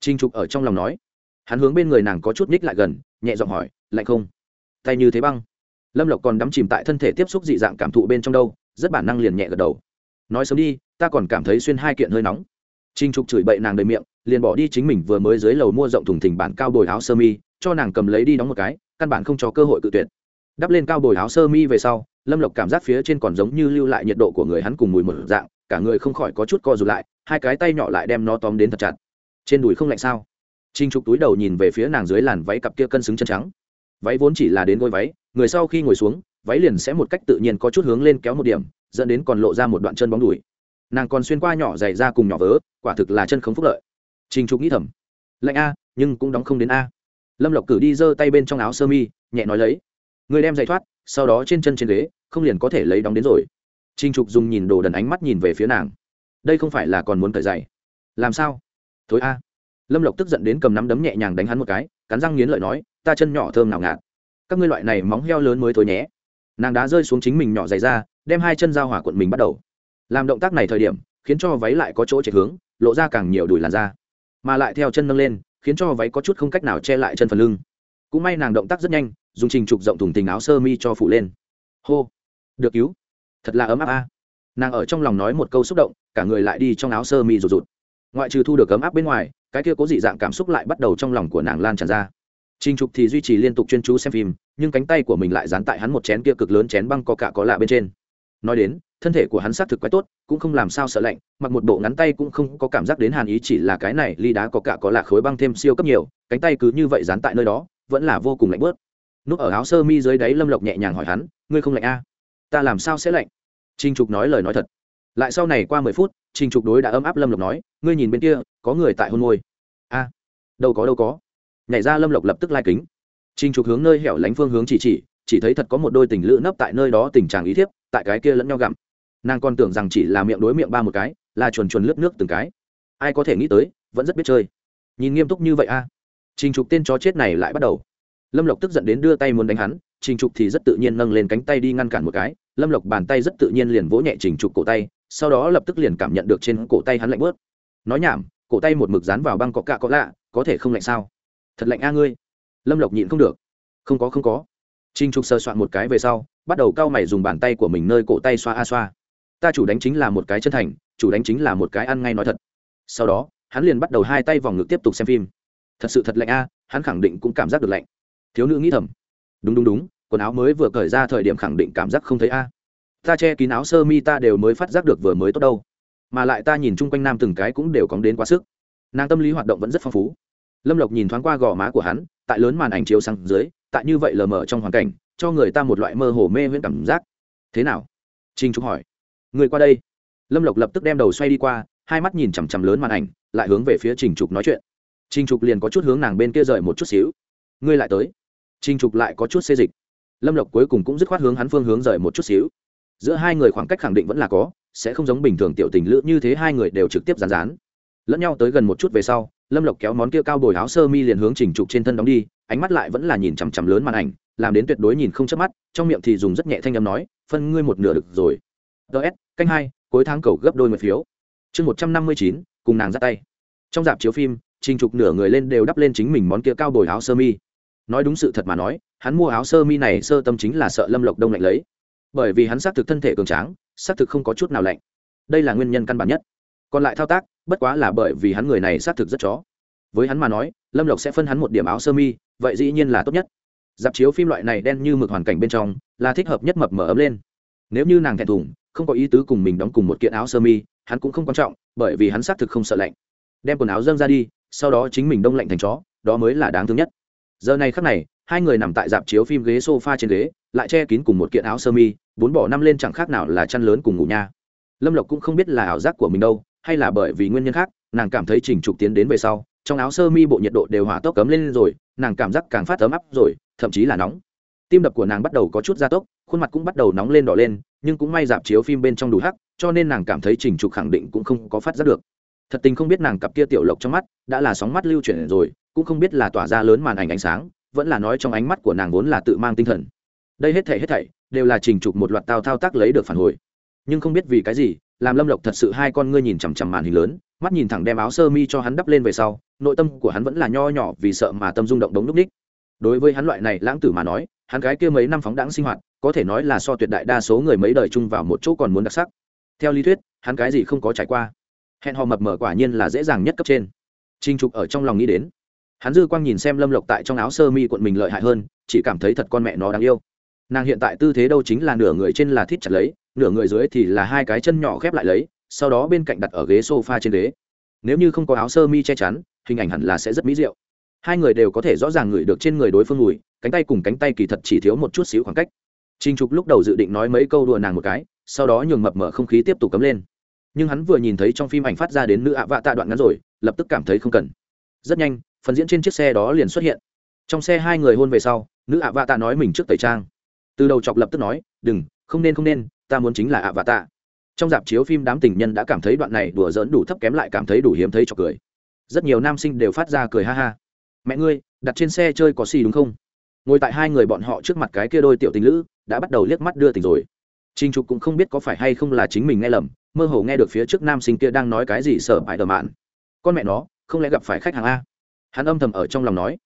Trình trục ở trong lòng nói. Hắn hướng bên người nàng có chút ních lại gần, nhẹ giọng hỏi, lạnh không? Tay như thế băng. Lâm lộc còn đắm chìm tại thân thể tiếp xúc dị dạng cảm thụ bên trong đâu, rất bản năng liền nhẹ gật đầu. Nói sớm đi, ta còn cảm thấy xuyên hai kiện hơi nóng. Trình Trục chửi bậy nàng đầy miệng, liền bỏ đi chính mình vừa mới dưới lầu mua rộng thùng thình bản cao bồi áo sơ mi, cho nàng cầm lấy đi đóng một cái, căn bản không cho cơ hội cự tuyệt. Đắp lên cao bồi áo sơ mi về sau, Lâm Lộc cảm giác phía trên còn giống như lưu lại nhiệt độ của người hắn cùng mùi một dạng, cả người không khỏi có chút co rụt lại, hai cái tay nhỏ lại đem nó tóm đến thật chặt. Trên đùi không lạnh sao? Trình Trục túi đầu nhìn về phía nàng dưới làn váy cặp kia cân xứng chân trắng. Váy vốn chỉ là đến gối váy, người sau khi ngồi xuống, váy liền sẽ một cách tự nhiên có chút hướng lên kéo một điểm, dẫn đến còn lộ ra một đoạn chân bóng đùi nàng còn xuyên qua nhỏ dày ra cùng nhỏ vớ, quả thực là chân không phúc lợi. Trình trục nghĩ thầm lạnh a, nhưng cũng đóng không đến a. Lâm lộc cử đi giơ tay bên trong áo sơ mi, nhẹ nói lấy, người đem giày thoát, sau đó trên chân trên ghế, không liền có thể lấy đóng đến rồi. Trình trục dùng nhìn đồ đần ánh mắt nhìn về phía nàng, đây không phải là còn muốn cởi giày? Làm sao? Thối a. Lâm lộc tức giận đến cầm nắm đấm nhẹ nhàng đánh hắn một cái, cắn răng nghiến lợi nói, ta chân nhỏ thơm nào ngạt. Các ngươi loại này móng heo lớn mới thối nhé. Nàng đã rơi xuống chính mình nhỏ dày ra, đem hai chân giao hỏa cuộn mình bắt đầu làm động tác này thời điểm, khiến cho váy lại có chỗ chạy hướng, lộ ra càng nhiều đùi làn da. Mà lại theo chân nâng lên, khiến cho váy có chút không cách nào che lại chân phần lưng. Cũng may nàng động tác rất nhanh, dùng trình trục rộng thùng tình áo sơ mi cho phụ lên. Hô! Được cứu! Thật là ấm áp a. Nàng ở trong lòng nói một câu xúc động, cả người lại đi trong áo sơ mi rụt rụt. Ngoại trừ thu được ấm áp bên ngoài, cái kia có dị dạng cảm xúc lại bắt đầu trong lòng của nàng lan tràn ra. Trình trục thì duy trì liên tục chuyên chú xem phim, nhưng cánh tay của mình lại dán tại hắn một chén kia cực lớn chén băng có cả có lạ bên trên. Nói đến thân thể của hắn xác thực quái tốt, cũng không làm sao sợ lạnh, mặc một bộ ngắn tay cũng không có cảm giác đến hàn ý, chỉ là cái này ly đá có cả có là khối băng thêm siêu cấp nhiều, cánh tay cứ như vậy dán tại nơi đó, vẫn là vô cùng lạnh bớt. Núp ở áo sơ mi dưới đáy lâm lộc nhẹ nhàng hỏi hắn, ngươi không lạnh a à? ta làm sao sẽ lạnh? Trinh trục nói lời nói thật. Lại sau này qua mười phút trinh trục đối đã ấm áp lâm lộc nói, ngươi nhìn bên kia, có người tại hôn môi. A, đâu có đâu có. Nhảy ra lâm lộc lập tức lai kính. Trinh trục hướng nơi hẻo lánh phương hướng chỉ chỉ chỉ thấy thật có một đôi tình lữ nấp tại nơi đó tình trạng ý thiếp, tại cái kia lẫn nhau gặm nàng còn tưởng rằng chỉ là miệng đối miệng ba một cái là chuồn chuồn lướt nước từng cái. Ai có thể nghĩ tới vẫn rất biết chơi. Nhìn nghiêm túc như vậy a. Trình trục tên chó chết này lại bắt đầu. Lâm lộc tức giận đến đưa tay muốn đánh hắn trình trục thì rất tự nhiên nâng lên cánh tay đi ngăn cản một cái. Lâm lộc bàn tay rất tự nhiên liền vỗ nhẹ trình trục cổ tay sau đó lập tức liền cảm nhận được trên cổ tay hắn lạnh bớt. Nói nhảm cổ tay một mực dán vào băng có cạ có lạ có thể không lạnh sao? Thật lạnh a ngươi. Lâm lộc nhịn không được. Không có không có. Trình Trục sơ soạn một cái về sau, bắt đầu cao mày dùng bàn tay của mình nơi cổ tay xoa a xoa. Ta chủ đánh chính là một cái chân thành, chủ đánh chính là một cái ăn ngay nói thật. Sau đó, hắn liền bắt đầu hai tay vòng ngực tiếp tục xem phim. Thật sự thật lạnh a, hắn khẳng định cũng cảm giác được lạnh. Thiếu nữ nghĩ thầm. Đúng đúng đúng quần áo mới vừa cởi ra thời điểm khẳng định cảm giác không thấy a. Ta che kín áo sơ mi ta đều mới phát giác được vừa mới tốt đâu. Mà lại ta nhìn chung quanh nam từng cái cũng đều cóng đến quá sức. Nàng tâm lý hoạt động vẫn rất phong phú. Lâm lộc nhìn thoáng qua gò má của hắn tại lớn màn ảnh chiếu sang dưới tại như vậy lờ mờ trong hoàn cảnh cho người ta một loại mơ hồ mê viễn cảm giác. Thế nào? Trinh trúc hỏi người qua đây. Lâm lộc lập tức đem đầu xoay đi qua, hai mắt nhìn chằm chằm lớn màn ảnh, lại hướng về phía trình trục nói chuyện. Trình trục liền có chút hướng nàng bên kia rời một chút xíu. Ngươi lại tới. Trình trục lại có chút xê dịch. Lâm lộc cuối cùng cũng dứt khoát hướng hắn phương hướng rời một chút xíu. Giữa hai người khoảng cách khẳng định vẫn là có, sẽ không giống bình thường tiểu tình lữ như thế hai người đều trực tiếp rán rán lẫn nhau tới gần một chút về sau, lâm lộc kéo món kia cao bồi áo sơ mi liền hướng trình trục trên thân đóng đi, ánh mắt lại vẫn là nhìn chằm chằm lớn màn ảnh, làm đến tuyệt đối nhìn không chớp mắt, trong miệng thì dùng rất nhẹ thanh âm nói, phân ngươi một nửa được rồi ts canh hai, cuối tháng cầu gấp đôi một phiếu. Chương một trăm năm mươi chín, cùng nàng ra tay. Trong dạp chiếu phim, trình trục nửa người lên đều đắp lên chính mình món kia cao bồi áo sơ mi. Nói đúng sự thật mà nói, hắn mua áo sơ mi này sơ tâm chính là sợ lâm lộc đông lạnh lấy. Bởi vì hắn xác thực thân thể cường tráng, xác thực không có chút nào lạnh. Đây là nguyên nhân căn bản nhất. Còn lại thao tác, bất quá là bởi vì hắn người này xác thực rất chó. Với hắn mà nói, lâm lộc sẽ phân hắn một điểm áo sơ mi, vậy dĩ nhiên là tốt nhất. Dạp chiếu phim loại này đen như mực hoàn cảnh bên trong, là thích hợp nhất mập mở ấm lên. Nếu như nàng thẹn thùng không có ý tứ cùng mình đóng cùng một kiện áo sơ mi, hắn cũng không quan trọng, bởi vì hắn xác thực không sợ lạnh. Đem quần áo dâng ra đi, sau đó chính mình đông lạnh thành chó, đó mới là đáng thương nhất. Giờ này khắc này, hai người nằm tại dạp chiếu phim ghế sofa trên ghế, lại che kín cùng một kiện áo sơ mi, bốn bỏ năm lên chẳng khác nào là chăn lớn cùng ngủ nha. Lâm lộc cũng không biết là ảo giác của mình đâu, hay là bởi vì nguyên nhân khác, nàng cảm thấy trình trục tiến đến về sau, trong áo sơ mi bộ nhiệt độ đều hỏa tốc cấm lên rồi, nàng cảm giác càng phát ấm áp rồi, thậm chí là nóng. Tim đập của nàng bắt đầu có chút gia tốc, khuôn mặt cũng bắt đầu nóng lên đỏ lên nhưng cũng may dạp chiếu phim bên trong đủ hắc, cho nên nàng cảm thấy trình trục khẳng định cũng không có phát giác được. Thật tình không biết nàng cặp kia tiểu lộc trong mắt đã là sóng mắt lưu chuyển rồi, cũng không biết là tỏa ra lớn màn ảnh ánh sáng, vẫn là nói trong ánh mắt của nàng vốn là tự mang tinh thần. Đây hết thảy hết thảy đều là trình trục một loạt tao thao tác lấy được phản hồi. Nhưng không biết vì cái gì, làm lâm lộc thật sự hai con ngươi nhìn chằm chằm màn hình lớn, mắt nhìn thẳng đem áo sơ mi cho hắn đắp lên về sau, nội tâm của hắn vẫn là nho nhỏ vì sợ mà tâm rung động đống núp ních. Đối với hắn loại này lãng tử mà nói, hắn gái kia mấy năm phóng đãng sinh hoạt có thể nói là so tuyệt đại đa số người mấy đời chung vào một chỗ còn muốn đặc sắc. Theo lý thuyết, hắn cái gì không có trải qua. Hẹn hò mập mờ quả nhiên là dễ dàng nhất cấp trên. Trinh trục ở trong lòng nghĩ đến. Hắn dư quang nhìn xem lâm lộc tại trong áo sơ mi cuộn mình lợi hại hơn, chỉ cảm thấy thật con mẹ nó đáng yêu. Nàng hiện tại tư thế đâu chính là nửa người trên là thít chặt lấy, nửa người dưới thì là hai cái chân nhỏ khép lại lấy, sau đó bên cạnh đặt ở ghế sofa trên ghế. Nếu như không có áo sơ mi che chắn, hình ảnh hẳn là sẽ rất mỹ diệu. Hai người đều có thể rõ ràng ngửi được trên người đối phương mùi, cánh tay cùng cánh tay kỳ thật chỉ thiếu một chút xíu khoảng cách. Trình trục lúc đầu dự định nói mấy câu đùa nàng một cái, sau đó nhường mập mở không khí tiếp tục cấm lên. Nhưng hắn vừa nhìn thấy trong phim ảnh phát ra đến nữ ạ vạ tạ đoạn ngắn rồi, lập tức cảm thấy không cần. Rất nhanh, phần diễn trên chiếc xe đó liền xuất hiện. Trong xe hai người hôn về sau, nữ ạ vạ tạ nói mình trước tẩy trang. Từ đầu chọc lập tức nói, đừng, không nên không nên, ta muốn chính là ạ vạ tạ. Trong dạp chiếu phim đám tình nhân đã cảm thấy đoạn này đùa giỡn đủ thấp kém lại cảm thấy đủ hiếm thấy cho cười. Rất nhiều nam sinh đều phát ra cười ha ha. Mẹ ngươi, đặt trên xe chơi có xì đúng không? Ngồi tại hai người bọn họ trước mặt cái kia đôi tiểu tình lữ, đã bắt đầu liếc mắt đưa tình rồi. Trinh trục cũng không biết có phải hay không là chính mình nghe lầm, mơ hồ nghe được phía trước nam sinh kia đang nói cái gì sợ bại đờ mạn. Con mẹ nó, không lẽ gặp phải khách hàng a? Hắn âm thầm ở trong lòng nói.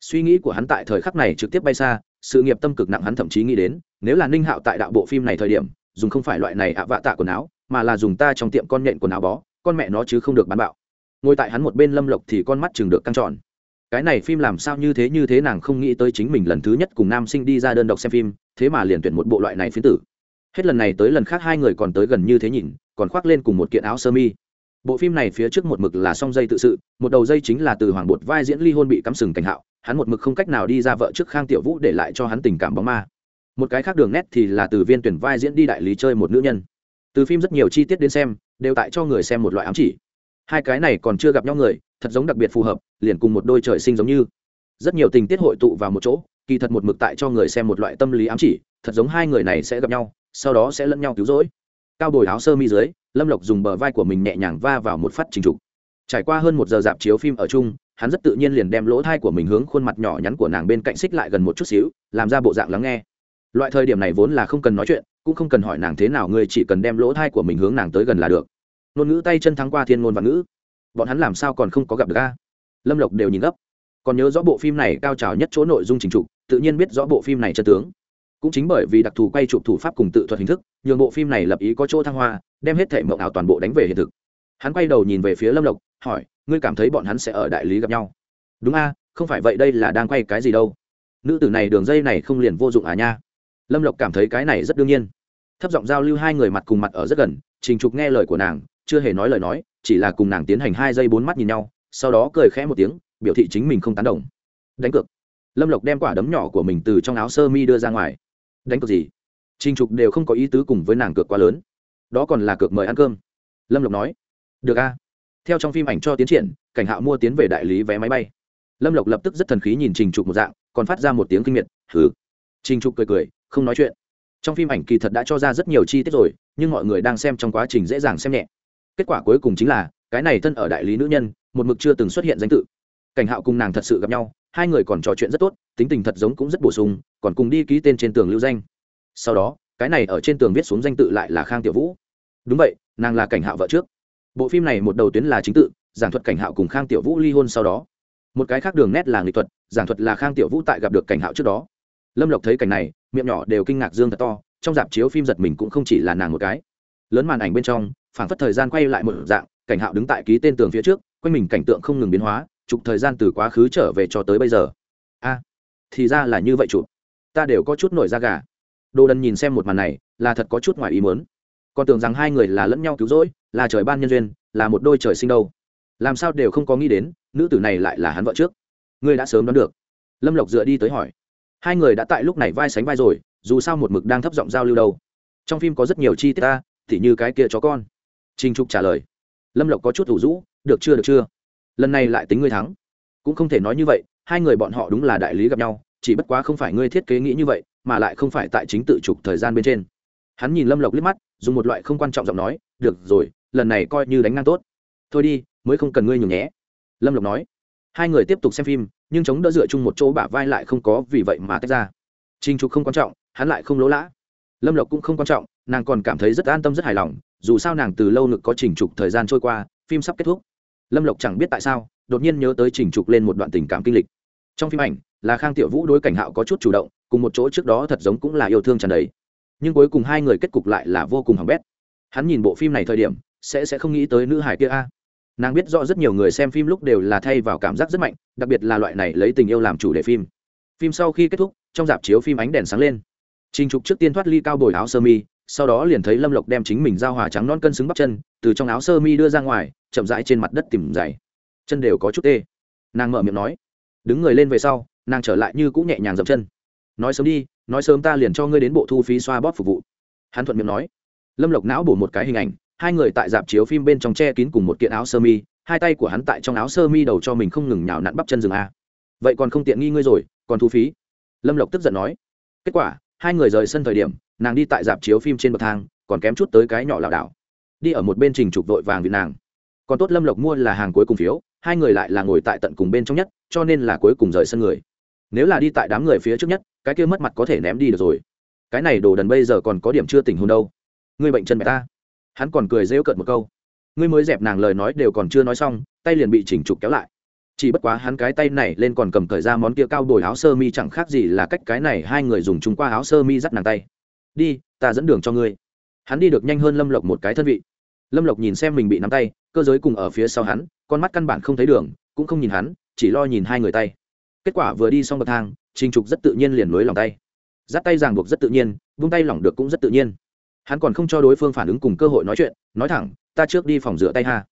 Suy nghĩ của hắn tại thời khắc này trực tiếp bay xa, sự nghiệp tâm cực nặng hắn thậm chí nghĩ đến, nếu là ninh hạo tại đạo bộ phim này thời điểm, dùng không phải loại này ạ vạ tạ quần áo, mà là dùng ta trong tiệm con nhện quần áo bó, con mẹ nó chứ không được bán bạo. Ngồi tại hắn một bên lâm lộc thì con mắt chừng được căng tròn cái này phim làm sao như thế như thế nàng không nghĩ tới chính mình lần thứ nhất cùng nam sinh đi ra đơn độc xem phim, thế mà liền tuyển một bộ loại này phiến tử. Hết lần này tới lần khác hai người còn tới gần như thế nhìn, còn khoác lên cùng một kiện áo sơ mi. Bộ phim này phía trước một mực là song dây tự sự, một đầu dây chính là từ hoàng bột vai diễn ly hôn bị cắm sừng cảnh hạo, hắn một mực không cách nào đi ra vợ trước khang tiểu vũ để lại cho hắn tình cảm bóng ma. Một cái khác đường nét thì là từ viên tuyển vai diễn đi đại lý chơi một nữ nhân. Từ phim rất nhiều chi tiết đến xem, đều tại cho người xem một loại ám chỉ. Hai cái này còn chưa gặp nhau người, thật giống đặc biệt phù hợp liền cùng một đôi trời sinh giống như. Rất nhiều tình tiết hội tụ vào một chỗ, kỳ thật một mực tại cho người xem một loại tâm lý ám chỉ, thật giống hai người này sẽ gặp nhau, sau đó sẽ lẫn nhau cứu rỗi. Cao bồi áo sơ mi dưới, lâm lộc dùng bờ vai của mình nhẹ nhàng va vào một phát trình trục. Trải qua hơn một giờ dạp chiếu phim ở chung, hắn rất tự nhiên liền đem lỗ thai của mình hướng khuôn mặt nhỏ nhắn của nàng bên cạnh xích lại gần một chút xíu, làm ra bộ dạng lắng nghe. Loại thời điểm này vốn là không cần nói chuyện, cũng không cần hỏi nàng thế nào ngươi chỉ cần đem lỗ thai của mình hướng nàng tới gần là được. Ngôn ngữ tay chân thắng qua thiên ngôn và ngữ. Bọn hắn làm sao còn không có gặp được a? Lâm lộc đều nhìn gấp. Còn nhớ rõ bộ phim này cao trào nhất chỗ nội dung trình trục tự nhiên biết rõ bộ phim này chân tướng. Cũng chính bởi vì đặc thù quay chụp thủ pháp cùng tự thuật hình thức, nhường bộ phim này lập ý có chỗ thăng hoa, đem hết thể mộng ảo toàn bộ đánh về hiện thực. Hắn quay đầu nhìn về phía lâm lộc, hỏi, ngươi cảm thấy bọn hắn sẽ ở đại lý gặp nhau? Đúng a, không phải vậy đây là đang quay cái gì đâu. Nữ tử này đường dây này không liền vô dụng à nha. Lâm lộc cảm thấy cái này rất đương nhiên. Thấp giọng giao lưu hai người mặt cùng mặt ở rất gần, trình trục nghe lời của nàng, chưa hề nói lời nói, chỉ là cùng nàng tiến hành hai giây bốn mắt nhìn nhau sau đó cười khẽ một tiếng, biểu thị chính mình không tán đồng. Đánh cược. Lâm lộc đem quả đấm nhỏ của mình từ trong áo sơ mi đưa ra ngoài. Đánh cược gì? Trình trục đều không có ý tứ cùng với nàng cược quá lớn. Đó còn là cược mời ăn cơm. Lâm lộc nói. Được a. Theo trong phim ảnh cho tiến triển, cảnh hạo mua tiến về đại lý vé máy bay. Lâm lộc lập tức rất thần khí nhìn trình trục một dạng, còn phát ra một tiếng kinh miệt, hừ. Trình trục cười cười, không nói chuyện. Trong phim ảnh kỳ thật đã cho ra rất nhiều chi tiết rồi, nhưng mọi người đang xem trong quá trình dễ dàng xem nhẹ. Kết quả cuối cùng chính là cái này thân ở đại lý nữ nhân, một mực chưa từng xuất hiện danh tự. Cảnh hạo cùng nàng thật sự gặp nhau, hai người còn trò chuyện rất tốt, tính tình thật giống cũng rất bổ sung, còn cùng đi ký tên trên tường lưu danh. Sau đó, cái này ở trên tường viết xuống danh tự lại là khang tiểu vũ. Đúng vậy, nàng là cảnh hạo vợ trước. Bộ phim này một đầu tuyến là chính tự, giảng thuật cảnh hạo cùng khang tiểu vũ ly hôn sau đó. Một cái khác đường nét là nghệ thuật, giảng thuật là khang tiểu vũ tại gặp được cảnh hạo trước đó. Lâm lộc thấy cảnh này, miệng nhỏ đều kinh ngạc dương thật to, trong dạp chiếu phim giật mình cũng không chỉ là nàng một cái. Lớn màn ảnh bên trong, phảng phất thời gian quay lại một dạng cảnh hạo đứng tại ký tên tường phía trước, quanh mình cảnh tượng không ngừng biến hóa, chụp thời gian từ quá khứ trở về cho tới bây giờ. A, thì ra là như vậy chụp. Ta đều có chút nổi da gà. Đồ đần nhìn xem một màn này, là thật có chút ngoài ý muốn. Còn tưởng rằng hai người là lẫn nhau cứu rỗi, là trời ban nhân duyên, là một đôi trời sinh đâu. Làm sao đều không có nghĩ đến, nữ tử này lại là hắn vợ trước. Ngươi đã sớm đoán được. Lâm lộc dựa đi tới hỏi. Hai người đã tại lúc này vai sánh vai rồi, dù sao một mực đang thấp giọng giao lưu đâu. Trong phim có rất nhiều chi tiết ta thì như cái kia chó con. Trinh trục trả lời lâm lộc có chút thủ rũ, được chưa được chưa? Lần này lại tính ngươi thắng. Cũng không thể nói như vậy, hai người bọn họ đúng là đại lý gặp nhau, chỉ bất quá không phải ngươi thiết kế nghĩ như vậy, mà lại không phải tại chính tự trục thời gian bên trên. Hắn nhìn lâm lộc liếc mắt, dùng một loại không quan trọng giọng nói, được rồi, lần này coi như đánh ngang tốt. Thôi đi, mới không cần ngươi nhường nhé lâm lộc nói. Hai người tiếp tục xem phim, nhưng chống đỡ dựa chung một chỗ bả vai lại không có vì vậy mà tách ra. Trinh trục không quan trọng, hắn lại không lỗ lã. Lâm lộc cũng không quan trọng, nàng còn cảm thấy rất an tâm, rất hài lòng dù sao nàng từ lâu ngực có chỉnh trục thời gian trôi qua, phim sắp kết thúc. Lâm lộc chẳng biết tại sao, đột nhiên nhớ tới chỉnh trục lên một đoạn tình cảm kinh lịch. Trong phim ảnh, là khang tiểu vũ đối cảnh hạo có chút chủ động, cùng một chỗ trước đó thật giống cũng là yêu thương tràn đầy. Nhưng cuối cùng hai người kết cục lại là vô cùng hỏng bét. Hắn nhìn bộ phim này thời điểm, sẽ sẽ không nghĩ tới nữ hải kia a. Nàng biết rõ rất nhiều người xem phim lúc đều là thay vào cảm giác rất mạnh, đặc biệt là loại này lấy tình yêu làm chủ đề phim. Phim sau khi kết thúc, trong dạp chiếu phim ánh đèn sáng lên. Trình trục trước tiên thoát ly cao bồi áo sơ mi sau đó liền thấy lâm lộc đem chính mình giao hòa trắng non cân xứng bắp chân, từ trong áo sơ mi đưa ra ngoài, chậm rãi trên mặt đất tìm giày. Chân đều có chút tê. Nàng mở miệng nói. Đứng người lên về sau, nàng trở lại như cũng nhẹ nhàng dậm chân. Nói sớm đi, nói sớm ta liền cho ngươi đến bộ thu phí xoa bóp phục vụ. Hắn thuận miệng nói. Lâm lộc não bổ một cái hình ảnh, hai người tại dạp chiếu phim bên trong che kín cùng một kiện áo sơ mi, hai tay của hắn tại trong áo sơ mi đầu cho mình không ngừng nhào nặn bắp chân rừng a. Vậy còn không tiện nghi ngươi rồi, còn thu phí. Lâm lộc tức giận nói. Kết quả hai người rời sân thời điểm, nàng đi tại dạp chiếu phim trên bậc thang, còn kém chút tới cái nhỏ lảo đảo. Đi ở một bên trình trục vội vàng vì nàng. Còn tốt lâm lộc mua là hàng cuối cùng phiếu, hai người lại là ngồi tại tận cùng bên trong nhất, cho nên là cuối cùng rời sân người. Nếu là đi tại đám người phía trước nhất, cái kia mất mặt có thể ném đi được rồi. Cái này đồ đần bây giờ còn có điểm chưa tỉnh hôn đâu. Ngươi bệnh chân mẹ ta. Hắn còn cười rêu cợt một câu. Ngươi mới dẹp nàng lời nói đều còn chưa nói xong, tay liền bị chỉnh trục kéo lại chỉ bất quá hắn cái tay này lên còn cầm thời ra món kia cao đồi áo sơ mi chẳng khác gì là cách cái này hai người dùng chúng qua áo sơ mi dắt nàng tay. Đi, ta dẫn đường cho ngươi. Hắn đi được nhanh hơn lâm lộc một cái thân vị. Lâm lộc nhìn xem mình bị nắm tay, cơ giới cùng ở phía sau hắn, con mắt căn bản không thấy đường, cũng không nhìn hắn, chỉ lo nhìn hai người tay. Kết quả vừa đi xong bậc thang, trình trục rất tự nhiên liền nối lòng tay. Dắt tay ràng buộc rất tự nhiên, vung tay lỏng được cũng rất tự nhiên. Hắn còn không cho đối phương phản ứng cùng cơ hội nói chuyện, nói thẳng, ta trước đi phòng rửa tay ha.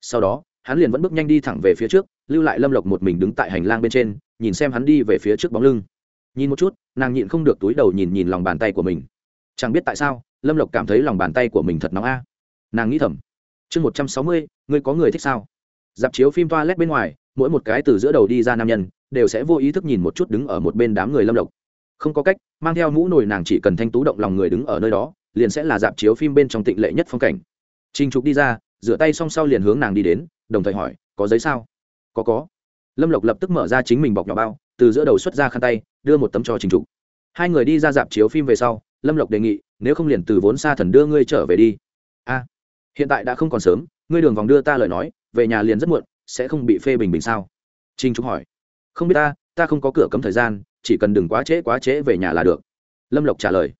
Sau đó hắn liền vẫn bước nhanh đi thẳng về phía trước, lưu lại lâm lộc một mình đứng tại hành lang bên trên, nhìn xem hắn đi về phía trước bóng lưng. Nhìn một chút, nàng nhịn không được túi đầu nhìn nhìn lòng bàn tay của mình. Chẳng biết tại sao, lâm lộc cảm thấy lòng bàn tay của mình thật nóng a. Nàng nghĩ thầm, chương một trăm sáu mươi, ngươi có người thích sao? Dạp chiếu phim toa lét bên ngoài, mỗi một cái từ giữa đầu đi ra nam nhân, đều sẽ vô ý thức nhìn một chút đứng ở một bên đám người lâm lộc. Không có cách, mang theo mũ nồi nàng chỉ cần thanh tú động lòng người đứng ở nơi đó, liền sẽ là dạp chiếu phim bên trong tịnh lệ nhất phong cảnh. Trình trục đi ra, rửa tay xong sau liền hướng nàng đi đến đồng thời hỏi, có giấy sao? Có có. Lâm lộc lập tức mở ra chính mình bọc nhỏ bao, từ giữa đầu xuất ra khăn tay, đưa một tấm cho trình trục. Hai người đi ra dạp chiếu phim về sau, lâm lộc đề nghị, nếu không liền từ vốn xa thần đưa ngươi trở về đi. A, hiện tại đã không còn sớm, ngươi đường vòng đưa ta lời nói, về nhà liền rất muộn, sẽ không bị phê bình bình sao? Trinh trục hỏi. Không biết ta ta không có cửa cấm thời gian, chỉ cần đừng quá trễ quá trễ về nhà là được. Lâm lộc trả lời.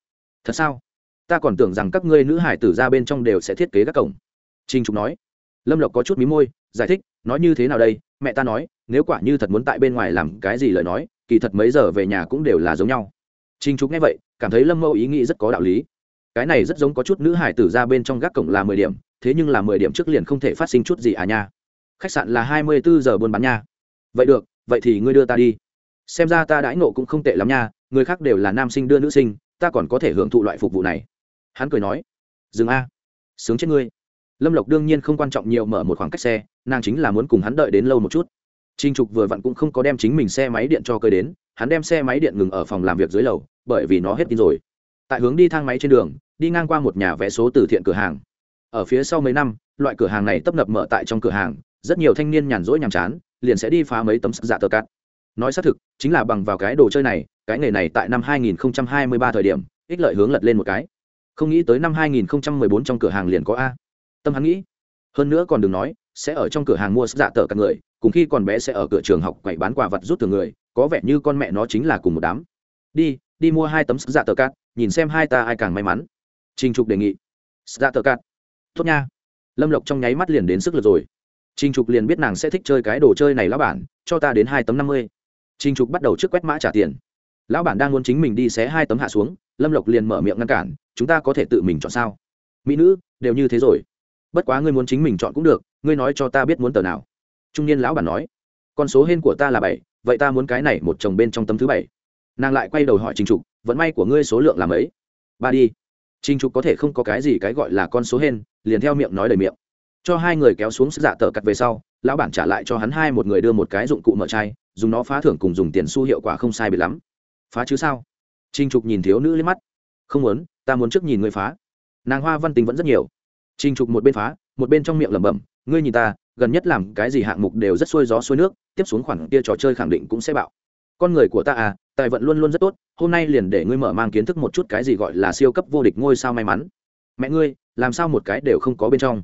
Thật sao? Ta còn tưởng rằng các ngươi nữ hải tử ra bên trong đều sẽ thiết kế các cổng. Trinh trục nói lâm lộc có chút mí môi, giải thích, nói như thế nào đây? Mẹ ta nói, nếu quả như thật muốn tại bên ngoài làm cái gì lời nói, kỳ thật mấy giờ về nhà cũng đều là giống nhau. Trinh trục nghe vậy, cảm thấy lâm mâu ý nghĩ rất có đạo lý. Cái này rất giống có chút nữ hải tử ra bên trong gác cổng là mười điểm, thế nhưng là mười điểm trước liền không thể phát sinh chút gì à nha. Khách sạn là hai mươi bốn giờ buôn bán nha. Vậy được, vậy thì ngươi đưa ta đi. Xem ra ta đãi nộ cũng không tệ lắm nha, người khác đều là nam sinh đưa nữ sinh, ta còn có thể hưởng thụ loại phục vụ này. Hắn cười nói, dừng a, sướng chết ngươi lâm lộc đương nhiên không quan trọng nhiều mở một khoảng cách xe, nàng chính là muốn cùng hắn đợi đến lâu một chút. Trinh trục vừa vặn cũng không có đem chính mình xe máy điện cho cơi đến, hắn đem xe máy điện ngừng ở phòng làm việc dưới lầu, bởi vì nó hết tin rồi. Tại hướng đi thang máy trên đường, đi ngang qua một nhà vé số từ thiện cửa hàng. Ở phía sau mấy năm, loại cửa hàng này tấp nập mở tại trong cửa hàng, rất nhiều thanh niên nhàn rỗi nhàm chán, liền sẽ đi phá mấy tấm dạ tờ cát nói xác thực, chính là bằng vào cái đồ chơi này, cái nghề này tại năm 2023 thời điểm, ích lợi hướng lật lên một cái. Không nghĩ tới năm 2014 trong cửa hàng liền có a tâm hắn nghĩ. Hơn nữa còn đừng nói, sẽ ở trong cửa hàng mua dạ tờ các người, cùng khi còn bé sẽ ở cửa trường học quậy bán quà vật rút từ người, có vẻ như con mẹ nó chính là cùng một đám. Đi đi mua hai tấm dạ tờ cát, nhìn xem hai ta ai càng may mắn. Trình trục đề nghị. Dạ tờ cát. Tốt nha. Lâm lộc trong nháy mắt liền đến sức lực rồi. Trình trục liền biết nàng sẽ thích chơi cái đồ chơi này lão bản, cho ta đến hai tấm năm mươi. Trình trục bắt đầu trước quét mã trả tiền. Lão bản đang muốn chính mình đi xé hai tấm hạ xuống, lâm lộc liền mở miệng ngăn cản, chúng ta có thể tự mình chọn sao? Mỹ nữ, đều như thế rồi bất quá ngươi muốn chính mình chọn cũng được, ngươi nói cho ta biết muốn tờ nào. Trung niên lão bản nói. Con số hên của ta là bảy, vậy ta muốn cái này một chồng bên trong tấm thứ bảy. Nàng lại quay đầu hỏi trình trục, vận may của ngươi số lượng là mấy? Ba đi. Trình trục có thể không có cái gì cái gọi là con số hên, liền theo miệng nói đầy miệng. Cho hai người kéo xuống sức dạ tờ cặt về sau, lão bản trả lại cho hắn hai một người đưa một cái dụng cụ mở chai, dùng nó phá thưởng cùng dùng tiền su hiệu quả không sai biệt lắm. Phá chứ sao? Trình trục nhìn thiếu nữ lên mắt. Không muốn, ta muốn trước nhìn người phá. Nàng hoa văn tình vẫn rất nhiều. Trình trục một bên phá, một bên trong miệng lẩm bẩm, ngươi nhìn ta, gần nhất làm cái gì hạng mục đều rất xuôi gió xuôi nước, tiếp xuống khoản kia trò chơi khẳng định cũng sẽ bạo. Con người của ta à tài vận luôn luôn rất tốt, hôm nay liền để ngươi mở mang kiến thức một chút cái gì gọi là siêu cấp vô địch ngôi sao may mắn. Mẹ ngươi, làm sao một cái đều không có bên trong?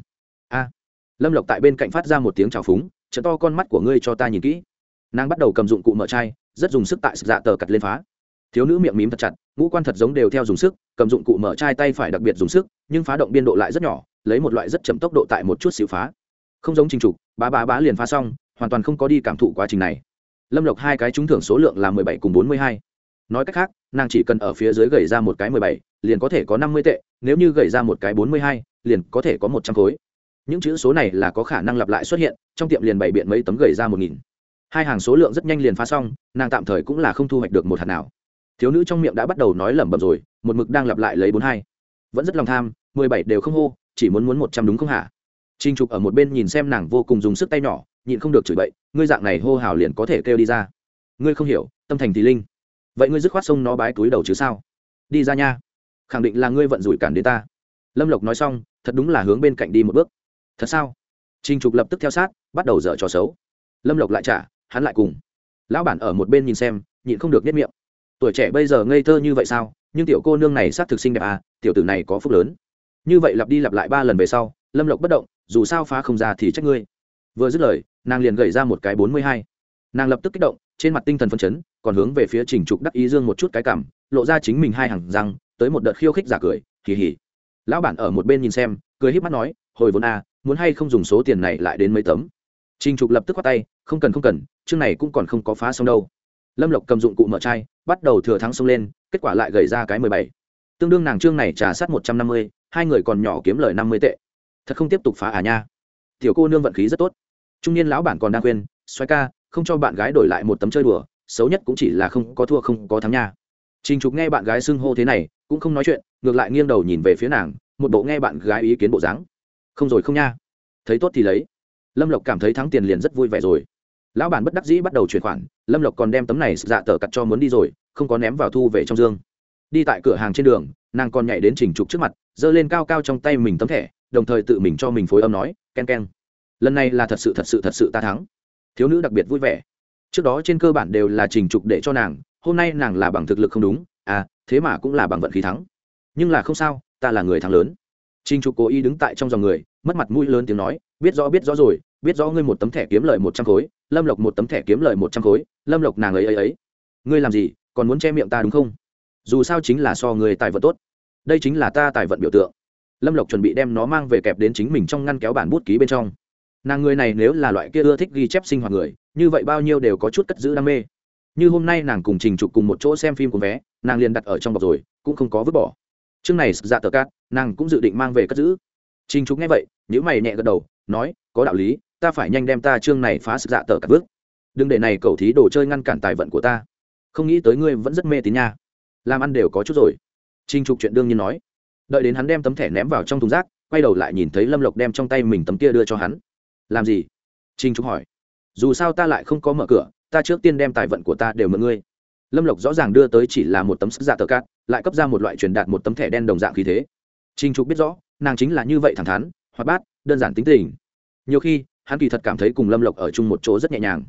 A. Lâm lộc tại bên cạnh phát ra một tiếng chào phúng, trợ to con mắt của ngươi cho ta nhìn kỹ. Nàng bắt đầu cầm dụng cụ mở chai, rất dùng sức tại dạ tờ cặt lên phá. Thiếu nữ miệng mím thật chặt, ngũ quan thật giống đều theo dùng sức, cầm dụng cụ mở chai tay phải đặc biệt dùng sức, nhưng phá động biên độ lại rất nhỏ lấy một loại rất chậm tốc độ tại một chút xíu phá. Không giống trình trục, bá bá bá liền phá xong, hoàn toàn không có đi cảm thụ quá trình này. Lâm lộc hai cái trúng thưởng số lượng là mười bảy cùng bốn mươi hai. Nói cách khác, nàng chỉ cần ở phía dưới gầy ra một cái mười bảy, liền có thể có năm mươi tệ, nếu như gầy ra một cái bốn mươi hai, liền có thể có một trăm khối. Những chữ số này là có khả năng lặp lại xuất hiện, trong tiệm liền bày biện mấy tấm gầy ra một nghìn. Hai hàng số lượng rất nhanh liền phá xong, nàng tạm thời cũng là không thu hoạch được một hạt nào. Thiếu nữ trong miệng đã bắt đầu nói lẩm bẩm rồi, một mực đang lặp lại lấy bốn hai. Vẫn rất lòng tham, mười bảy đều không hô chỉ muốn muốn một trăm đúng không hả? Trinh trục ở một bên nhìn xem nàng vô cùng dùng sức tay nhỏ, nhịn không được chửi bậy, ngươi dạng này hô hào liền có thể kêu đi ra. Ngươi không hiểu, tâm thành thì linh. Vậy ngươi dứt khoát sông nó bái túi đầu chứ sao? Đi ra nha. Khẳng định là ngươi vận rủi cản đến ta. Lâm lộc nói xong, thật đúng là hướng bên cạnh đi một bước. Thật sao? Trinh trục lập tức theo sát, bắt đầu dở trò xấu. Lâm lộc lại trả, hắn lại cùng. Lão bản ở một bên nhìn xem, nhịn không được nhất miệng. Tuổi trẻ bây giờ ngây thơ như vậy sao? Nhưng tiểu cô nương này xác thực sinh đẹp à tiểu tử này có phúc lớn như vậy lặp đi lặp lại ba lần về sau, lâm lộc bất động, dù sao phá không ra thì trách ngươi. Vừa dứt lời, nàng liền gầy ra một cái bốn mươi hai. Nàng lập tức kích động, trên mặt tinh thần phân chấn, còn hướng về phía trình trục đắc ý dương một chút cái cảm, lộ ra chính mình hai hàng răng, tới một đợt khiêu khích giả cười kỳ hỉ lão bản ở một bên nhìn xem, cười híp mắt nói, hồi vốn a, muốn hay không dùng số tiền này lại đến mấy tấm? Trình trục lập tức khoát tay, không cần không cần, chương này cũng còn không có phá xong đâu. Lâm lộc cầm dụng cụ mở chai, bắt đầu thừa thắng xông lên, kết quả lại gầy ra cái mười bảy. Tương đương nàng chương này trả sát một trăm năm mươi hai người còn nhỏ kiếm lời năm mươi tệ. Thật không tiếp tục phá à nha. Tiểu cô nương vận khí rất tốt. Trung niên lão bản còn đang khuyên xoay ca, không cho bạn gái đổi lại một tấm chơi đùa, xấu nhất cũng chỉ là không có thua không có thắng nha. Trình trục nghe bạn gái xưng hô thế này, cũng không nói chuyện, ngược lại nghiêng đầu nhìn về phía nàng, một bộ nghe bạn gái ý kiến bộ dáng. Không rồi không nha. Thấy tốt thì lấy. Lâm lộc cảm thấy thắng tiền liền rất vui vẻ rồi. Lão bản bất đắc dĩ bắt đầu chuyển khoản, lâm lộc còn đem tấm này dạ tờ cặt cho muốn đi rồi, không có ném vào thu về trong dương đi tại cửa hàng trên đường, nàng còn nhảy đến trình trục trước mặt, giơ lên cao cao trong tay mình tấm thẻ, đồng thời tự mình cho mình phối âm nói k e n k e n lần này là thật sự thật sự thật sự ta thắng. Thiếu nữ đặc biệt vui vẻ. Trước đó trên cơ bản đều là trình trục để cho nàng, hôm nay nàng là bằng thực lực không đúng à thế mà cũng là bằng vận khí thắng. Nhưng là không sao, ta là người thắng lớn. Trình trục cố ý đứng tại trong dòng người, mất mặt mũi lớn tiếng nói, biết rõ biết rõ rồi, biết rõ ngươi một tấm thẻ kiếm lời một trăm khối, lâm lộc một tấm thẻ kiếm lời một trăm khối, lâm lộc nàng ấy ấy ấy. Ngươi làm gì, còn muốn che miệng ta đúng không? Dù sao chính là so người tài vận tốt. Đây chính là ta tài vận biểu tượng. Lâm lộc chuẩn bị đem nó mang về kẹp đến chính mình trong ngăn kéo bản bút ký bên trong. Nàng người này nếu là loại kia ưa thích ghi chép sinh hoạt người như vậy bao nhiêu đều có chút cất giữ đam mê. Như hôm nay nàng cùng trình trục cùng một chỗ xem phim của vé nàng liền đặt ở trong bọc rồi cũng không có vứt bỏ. Chương này dạ tờ cát nàng cũng dự định mang về cất giữ. Trình trục nghe vậy nhữ mày nhẹ gật đầu nói có đạo lý ta phải nhanh đem ta chương này phá dạ tờ cát vứt, đừng để này cầu thí đồ chơi ngăn cản tài vận của ta. Không nghĩ tới ngươi vẫn rất mê tín nha làm ăn đều có chút rồi. Trình trục chuyện đương nhiên nói. Đợi đến hắn đem tấm thẻ ném vào trong thùng rác, quay đầu lại nhìn thấy lâm lộc đem trong tay mình tấm kia đưa cho hắn. Làm gì? Trình trục hỏi. Dù sao ta lại không có mở cửa, ta trước tiên đem tài vận của ta đều mượn ngươi. Lâm lộc rõ ràng đưa tới chỉ là một tấm sức giả tờ cát, lại cấp ra một loại truyền đạt một tấm thẻ đen đồng dạng khí thế. Trình trục biết rõ, nàng chính là như vậy thẳng thắn, hoạt bát, đơn giản tính tình. Nhiều khi, hắn kỳ thật cảm thấy cùng lâm lộc ở chung một chỗ rất nhẹ nhàng.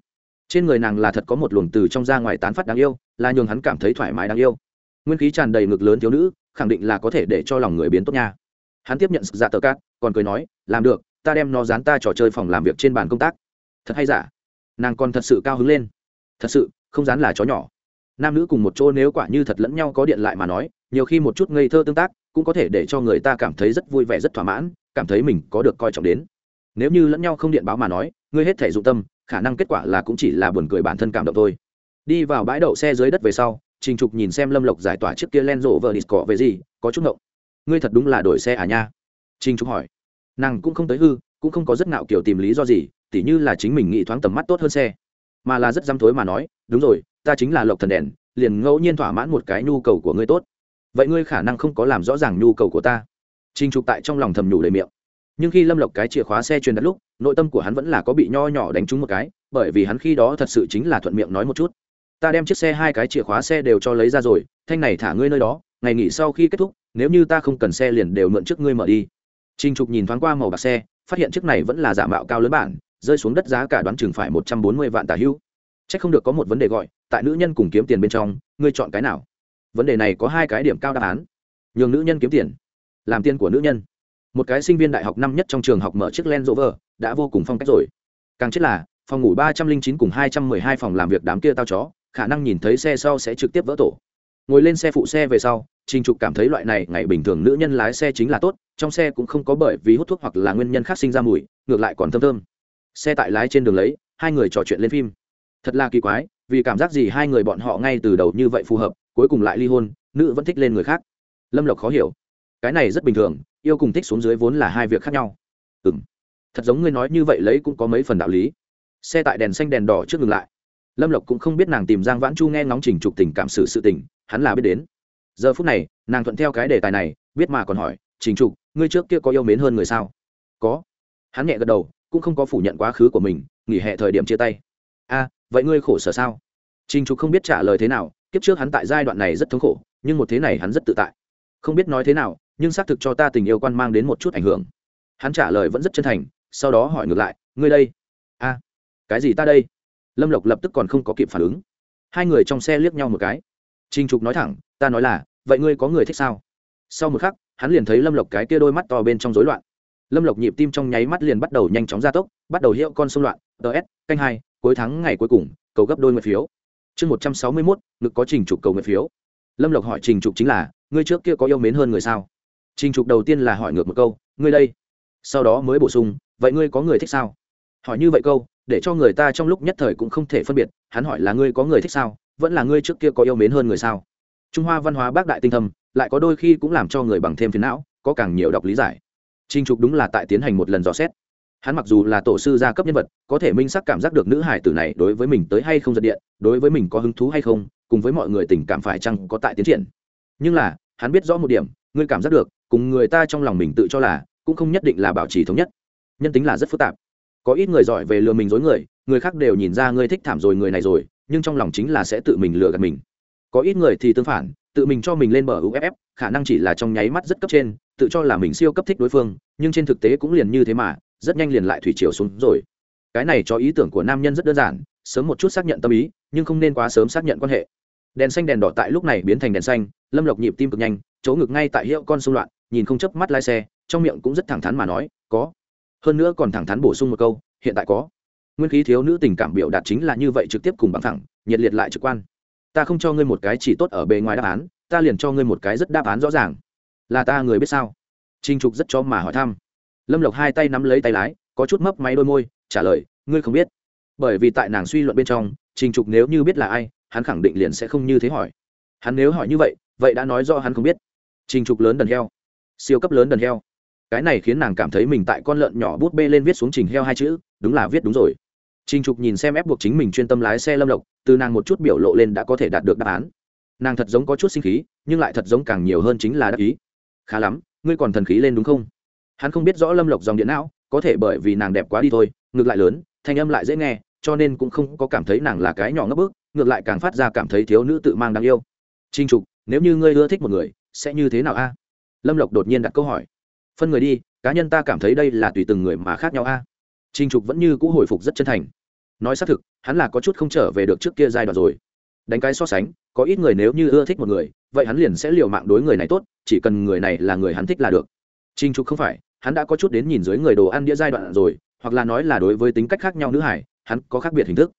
Trên người nàng là thật có một luồng từ trong ra ngoài tán phát đáng yêu, là nhường hắn cảm thấy thoải mái đáng yêu nguyên khí tràn đầy ngực lớn thiếu nữ, khẳng định là có thể để cho lòng người biến tốt nha. Hắn tiếp nhận sự dạ tờ cát, còn cười nói, làm được, ta đem nó dán ta trò chơi phòng làm việc trên bàn công tác. Thật hay giả? Nàng còn thật sự cao hứng lên. Thật sự, không dán là chó nhỏ. Nam nữ cùng một chỗ nếu quả như thật lẫn nhau có điện lại mà nói, nhiều khi một chút ngây thơ tương tác, cũng có thể để cho người ta cảm thấy rất vui vẻ, rất thỏa mãn, cảm thấy mình có được coi trọng đến. Nếu như lẫn nhau không điện báo mà nói, ngươi hết thể dụng tâm, khả năng kết quả là cũng chỉ là buồn cười bản thân cảm động thôi. Đi vào bãi đậu xe dưới đất về sau trình trục nhìn xem lâm lộc giải tỏa chiếc kia len rộ vợ đít cỏ về gì, có chút ngộng. Ngươi thật đúng là đổi xe à nha? Trình trục hỏi. Nàng cũng không tới hư, cũng không có rất ngạo kiểu tìm lý do gì, tỉ như là chính mình nghĩ thoáng tầm mắt tốt hơn xe. Mà là rất dám thối mà nói, đúng rồi, ta chính là lộc thần đèn, liền ngẫu nhiên thỏa mãn một cái nhu cầu của ngươi tốt. Vậy ngươi khả năng không có làm rõ ràng nhu cầu của ta. Trình trục tại trong lòng thầm nhủ đầy miệng. Nhưng khi lâm lộc cái chìa khóa xe truyền đặt lúc, nội tâm của hắn vẫn là có bị nho nhỏ đánh trúng một cái, bởi vì hắn khi đó thật sự chính là thuận miệng nói một chút ta đem chiếc xe hai cái chìa khóa xe đều cho lấy ra rồi thanh này thả ngươi nơi đó ngày nghỉ sau khi kết thúc nếu như ta không cần xe liền đều mượn trước ngươi mở đi Trình Trục nhìn thoáng qua màu bạc xe, phát hiện chiếc này vẫn là giả mạo cao lớn bản, rơi xuống đất giá cả đoán chừng phải một trăm bốn mươi vạn tà hữu. Chắc không được có một vấn đề gọi, tại nữ nhân cùng kiếm tiền bên trong, ngươi chọn cái nào? Vấn đề này có hai cái điểm cao đáp án. Nhường nữ nhân kiếm tiền, làm tiền của nữ nhân. Một cái sinh viên đại học năm nhất trong trường học mở chiếc len rỗ vờ đã vô cùng phong cách rồi. Càng chết là, phòng ngủ ba trăm linh chín cùng hai trăm mười hai phòng làm việc đám kia tao chó, khả năng nhìn thấy xe sau sẽ trực tiếp vỡ tổ. Ngồi lên xe phụ xe về sau, Trình Trục cảm thấy loại này ngày bình thường nữ nhân lái xe chính là tốt, trong xe cũng không có bởi vì hút thuốc hoặc là nguyên nhân khác sinh ra mùi, ngược lại còn thơm thơm. Xe tại lái trên đường lấy, hai người trò chuyện lên phim. Thật là kỳ quái, vì cảm giác gì hai người bọn họ ngay từ đầu như vậy phù hợp, cuối cùng lại ly hôn, nữ vẫn thích lên người khác. Lâm Lộc khó hiểu. Cái này rất bình thường, yêu cùng thích xuống dưới vốn là hai việc khác nhau. Ừm. Thật giống ngươi nói như vậy lấy cũng có mấy phần đạo lý. Xe tại đèn xanh đèn đỏ trước ngừng lại. Lâm Lộc cũng không biết nàng tìm Giang Vãn Chu nghe ngóng Trình Trục tình cảm sự sự tình, hắn là biết đến. Giờ phút này nàng thuận theo cái đề tài này biết mà còn hỏi trình trục ngươi trước kia có yêu mến hơn người sao? Có. Hắn nhẹ gật đầu cũng không có phủ nhận quá khứ của mình nghỉ hè thời điểm chia tay. A vậy ngươi khổ sở sao? Trình trục không biết trả lời thế nào kiếp trước hắn tại giai đoạn này rất thống khổ nhưng một thế này hắn rất tự tại. Không biết nói thế nào nhưng xác thực cho ta tình yêu quan mang đến một chút ảnh hưởng. Hắn trả lời vẫn rất chân thành sau đó hỏi ngược lại ngươi đây? A cái gì ta đây? Lâm lộc lập tức còn không có kịp phản ứng hai người trong xe liếc nhau một cái Trình Trục nói thẳng, ta nói là, vậy ngươi có người thích sao? Sau một khắc, hắn liền thấy Lâm Lộc cái kia đôi mắt to bên trong rối loạn. Lâm Lộc nhịp tim trong nháy mắt liền bắt đầu nhanh chóng gia tốc, bắt đầu hiệu con xung loạn, DS, canh hai, cuối tháng ngày cuối cùng, cầu gấp đôi nguyện phiếu. Chương một trăm sáu mươi mốt ngực có Trình Trục cầu nguyện phiếu. Lâm Lộc hỏi Trình Trục chính là, ngươi trước kia có yêu mến hơn người sao? Trình Trục đầu tiên là hỏi ngược một câu, ngươi đây. Sau đó mới bổ sung, vậy ngươi có người thích sao? Hỏi như vậy câu, để cho người ta trong lúc nhất thời cũng không thể phân biệt, hắn hỏi là ngươi có người thích sao, vẫn là ngươi trước kia có yêu mến hơn người sao? Trung hoa văn hóa bác đại tinh thâm lại có đôi khi cũng làm cho người bằng thêm phiền não có càng nhiều đọc lý giải. Trinh trục đúng là tại tiến hành một lần dò xét. Hắn mặc dù là tổ sư gia cấp nhân vật có thể minh sắc cảm giác được nữ hải tử này đối với mình tới hay không giật điện đối với mình có hứng thú hay không cùng với mọi người tình cảm phải chăng có tại tiến triển. Nhưng là hắn biết rõ một điểm ngươi cảm giác được cùng người ta trong lòng mình tự cho là cũng không nhất định là bảo trì thống nhất. Nhân tính là rất phức tạp có ít người giỏi về lừa mình dối người người khác đều nhìn ra ngươi thích thảm rồi người này rồi, nhưng trong lòng chính là sẽ tự mình lừa gạt mình. Có ít người thì tương phản, tự mình cho mình lên bờ uff khả năng chỉ là trong nháy mắt rất cấp trên, tự cho là mình siêu cấp thích đối phương, nhưng trên thực tế cũng liền như thế mà, rất nhanh liền lại thủy chiều xuống rồi. Cái này cho ý tưởng của nam nhân rất đơn giản, sớm một chút xác nhận tâm ý, nhưng không nên quá sớm xác nhận quan hệ. Đèn xanh đèn đỏ tại lúc này biến thành đèn xanh, lâm lộc nhịp tim cực nhanh, chỗ ngực ngay tại hiệu con xung loạn, nhìn không chớp mắt lái xe, trong miệng cũng rất thẳng thắn mà nói, có hơn nữa còn thẳng thắn bổ sung một câu, hiện tại có. Nguyên khí thiếu nữ tình cảm biểu đạt chính là như vậy trực tiếp cùng bằng thẳng, nhiệt liệt lại trực quan. Ta không cho ngươi một cái chỉ tốt ở bề ngoài đáp án, ta liền cho ngươi một cái rất đáp án rõ ràng. Là ta người biết sao? Trinh trục rất cho mà hỏi thăm. Lâm lộc hai tay nắm lấy tay lái, có chút mấp máy đôi môi, trả lời, ngươi không biết. Bởi vì tại nàng suy luận bên trong, trình trục nếu như biết là ai, hắn khẳng định liền sẽ không như thế hỏi. Hắn nếu hỏi như vậy vậy đã nói do hắn không biết. Trình trục lớn đần heo. Siêu cấp lớn đần heo cái này khiến nàng cảm thấy mình tại con lợn nhỏ bút bê lên viết xuống trình heo hai chữ, đúng là viết đúng rồi. Trình trục nhìn xem ép buộc chính mình chuyên tâm lái xe lâm lộc, từ nàng một chút biểu lộ lên đã có thể đạt được đáp án. Nàng thật giống có chút sinh khí, nhưng lại thật giống càng nhiều hơn chính là đắc ý. Khá lắm, ngươi còn thần khí lên đúng không? Hắn không biết rõ lâm lộc dòng điện não, có thể bởi vì nàng đẹp quá đi thôi, ngược lại lớn, thanh âm lại dễ nghe, cho nên cũng không có cảm thấy nàng là cái nhỏ ngấp bước ngược lại càng phát ra cảm thấy thiếu nữ tự mang đáng yêu. Trinh trục, nếu như ngươi ưa thích một người, sẽ như thế nào a? Lâm lộc đột nhiên đặt câu hỏi phân người đi, cá nhân ta cảm thấy đây là tùy từng người mà khác nhau a. À? trinh trục vẫn như cũ hồi phục rất chân thành. Nói xác thực, hắn là có chút không trở về được trước kia giai đoạn rồi. Đánh cái so sánh, có ít người nếu như ưa thích một người, vậy hắn liền sẽ liều mạng đối người này tốt, chỉ cần người này là người hắn thích là được. Trinh trục không phải, hắn đã có chút đến nhìn dưới người đồ ăn đĩa giai đoạn rồi, hoặc là nói là đối với tính cách khác nhau nữ hải, hắn có khác biệt hình thức.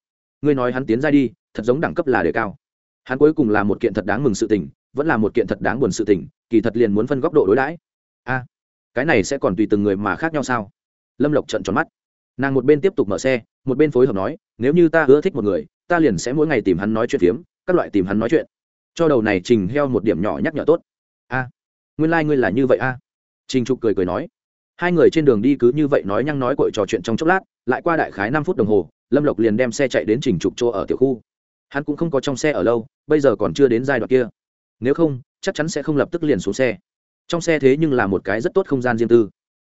Ngươi nói hắn tiến giai đi, thật giống đẳng cấp là đề cao. Hắn cuối cùng là một kiện thật đáng mừng sự tình, vẫn là một kiện thật đáng buồn sự tình, kỳ thật liền muốn phân góc độ đối đãi. A cái này sẽ còn tùy từng người mà khác nhau sao? Lâm lộc trận tròn mắt. Nàng một bên tiếp tục mở xe, một bên phối hợp nói, nếu như ta ưa thích một người, ta liền sẽ mỗi ngày tìm hắn nói chuyện phiếm, các loại tìm hắn nói chuyện. Cho đầu này trình heo một điểm nhỏ nhắc nhở tốt. A, nguyên lai、like、ngươi là như vậy a. Trình trục cười cười nói. Hai người trên đường đi cứ như vậy nói nhăng nói cội trò chuyện trong chốc lát, lại qua đại khái năm phút đồng hồ, lâm lộc liền đem xe chạy đến trình trục chỗ ở tiểu khu. Hắn cũng không có trong xe ở lâu, bây giờ còn chưa đến giai đoạn kia. Nếu không, chắc chắn sẽ không lập tức liền xuống xe trong xe thế nhưng là một cái rất tốt không gian riêng tư.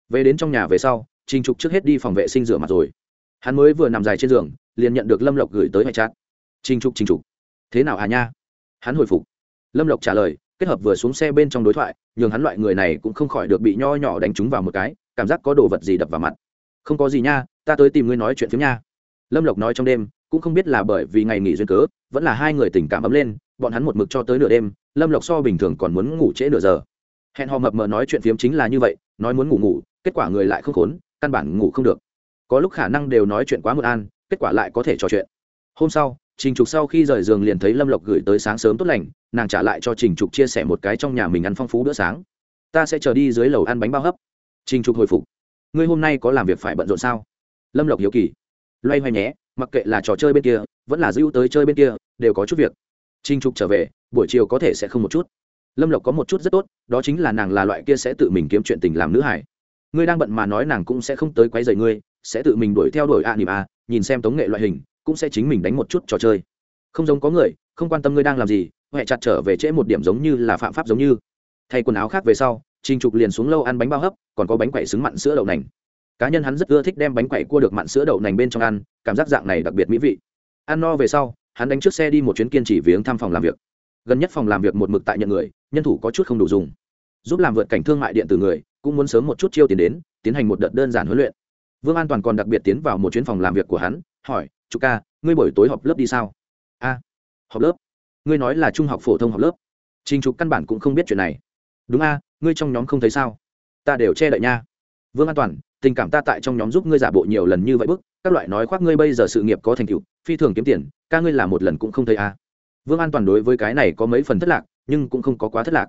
Về đến trong nhà về sau, trình trục trước hết đi phòng vệ sinh rửa mặt rồi. Hắn mới vừa nằm dài trên giường, liền nhận được lâm lộc gửi tới hệ chat. Trình trục trình trục. Thế nào hà nha? Hắn hồi phục. Lâm lộc trả lời, kết hợp vừa xuống xe bên trong đối thoại, nhường hắn loại người này cũng không khỏi được bị nho nhỏ đánh trúng vào một cái, cảm giác có đồ vật gì đập vào mặt. Không có gì nha, ta tới tìm ngươi nói chuyện phiếm nha. Lâm lộc nói trong đêm, cũng không biết là bởi vì ngày nghỉ duyên cớ, vẫn là hai người tình cảm ấm lên, bọn hắn một mực cho tới nửa đêm, lâm lộc so bình thường còn muốn ngủ trễ nửa giờ hẹn hò mập mờ nói chuyện phiếm chính là như vậy, nói muốn ngủ ngủ, kết quả người lại không khốn, căn bản ngủ không được. Có lúc khả năng đều nói chuyện quá một an, kết quả lại có thể trò chuyện. Hôm sau, trình trục sau khi rời giường liền thấy lâm lộc gửi tới sáng sớm tốt lành, nàng trả lại cho trình trục chia sẻ một cái trong nhà mình ăn phong phú bữa sáng. Ta sẽ chờ đi dưới lầu ăn bánh bao hấp. Trình trục hồi phục. Ngươi hôm nay có làm việc phải bận rộn sao? Lâm lộc hiếu kỳ. Loay hoay nhé, mặc kệ là trò chơi bên kia, vẫn là dữ tới chơi bên kia, đều có chút việc. Trình trục trở về, buổi chiều có thể sẽ không một chút lâm lộc có một chút rất tốt, đó chính là nàng là loại kia sẽ tự mình kiếm chuyện tình làm nữ hải ngươi đang bận mà nói nàng cũng sẽ không tới quấy rầy ngươi, sẽ tự mình đuổi theo đuổi a nỉm a nhìn xem tống nghệ loại hình, cũng sẽ chính mình đánh một chút trò chơi. Không giống có người, không quan tâm ngươi đang làm gì huệ chặt trở về trễ một điểm giống như là phạm pháp giống như. Thay quần áo khác về sau, trình trục liền xuống lâu ăn bánh bao hấp, còn có bánh quẩy xứng mặn sữa đậu nành. Cá nhân hắn rất ưa thích đem bánh quẩy cua được mặn sữa đậu nành bên trong ăn, cảm giác dạng này đặc biệt mỹ vị. Ăn no về sau, hắn đánh trước xe đi một chuyến kiên trì viếng thăm phòng làm việc. Gần nhất phòng làm việc một mực tại nhận người nhân thủ có chút không đủ dùng. Giúp làm vượt cảnh thương mại điện tử người cũng muốn sớm một chút chiêu tiền đến tiến hành một đợt đơn giản huấn luyện. Vương an toàn còn đặc biệt tiến vào một chuyến phòng làm việc của hắn hỏi chú ca ngươi buổi tối họp lớp đi sao? A à, họp lớp? Ngươi nói là trung học phổ thông học lớp. Trình trục căn bản cũng không biết chuyện này. Đúng a ngươi trong nhóm không thấy sao? Ta đều che đậy nha. Vương an toàn tình cảm ta tại trong nhóm giúp ngươi giả bộ nhiều lần như vậy bức các loại nói khoác ngươi bây giờ sự nghiệp có thành tựu phi thường kiếm tiền ca ngươi làm một lần cũng không thấy a. Vương an toàn đối với cái này có mấy phần thất lạc nhưng cũng không có quá thất lạc.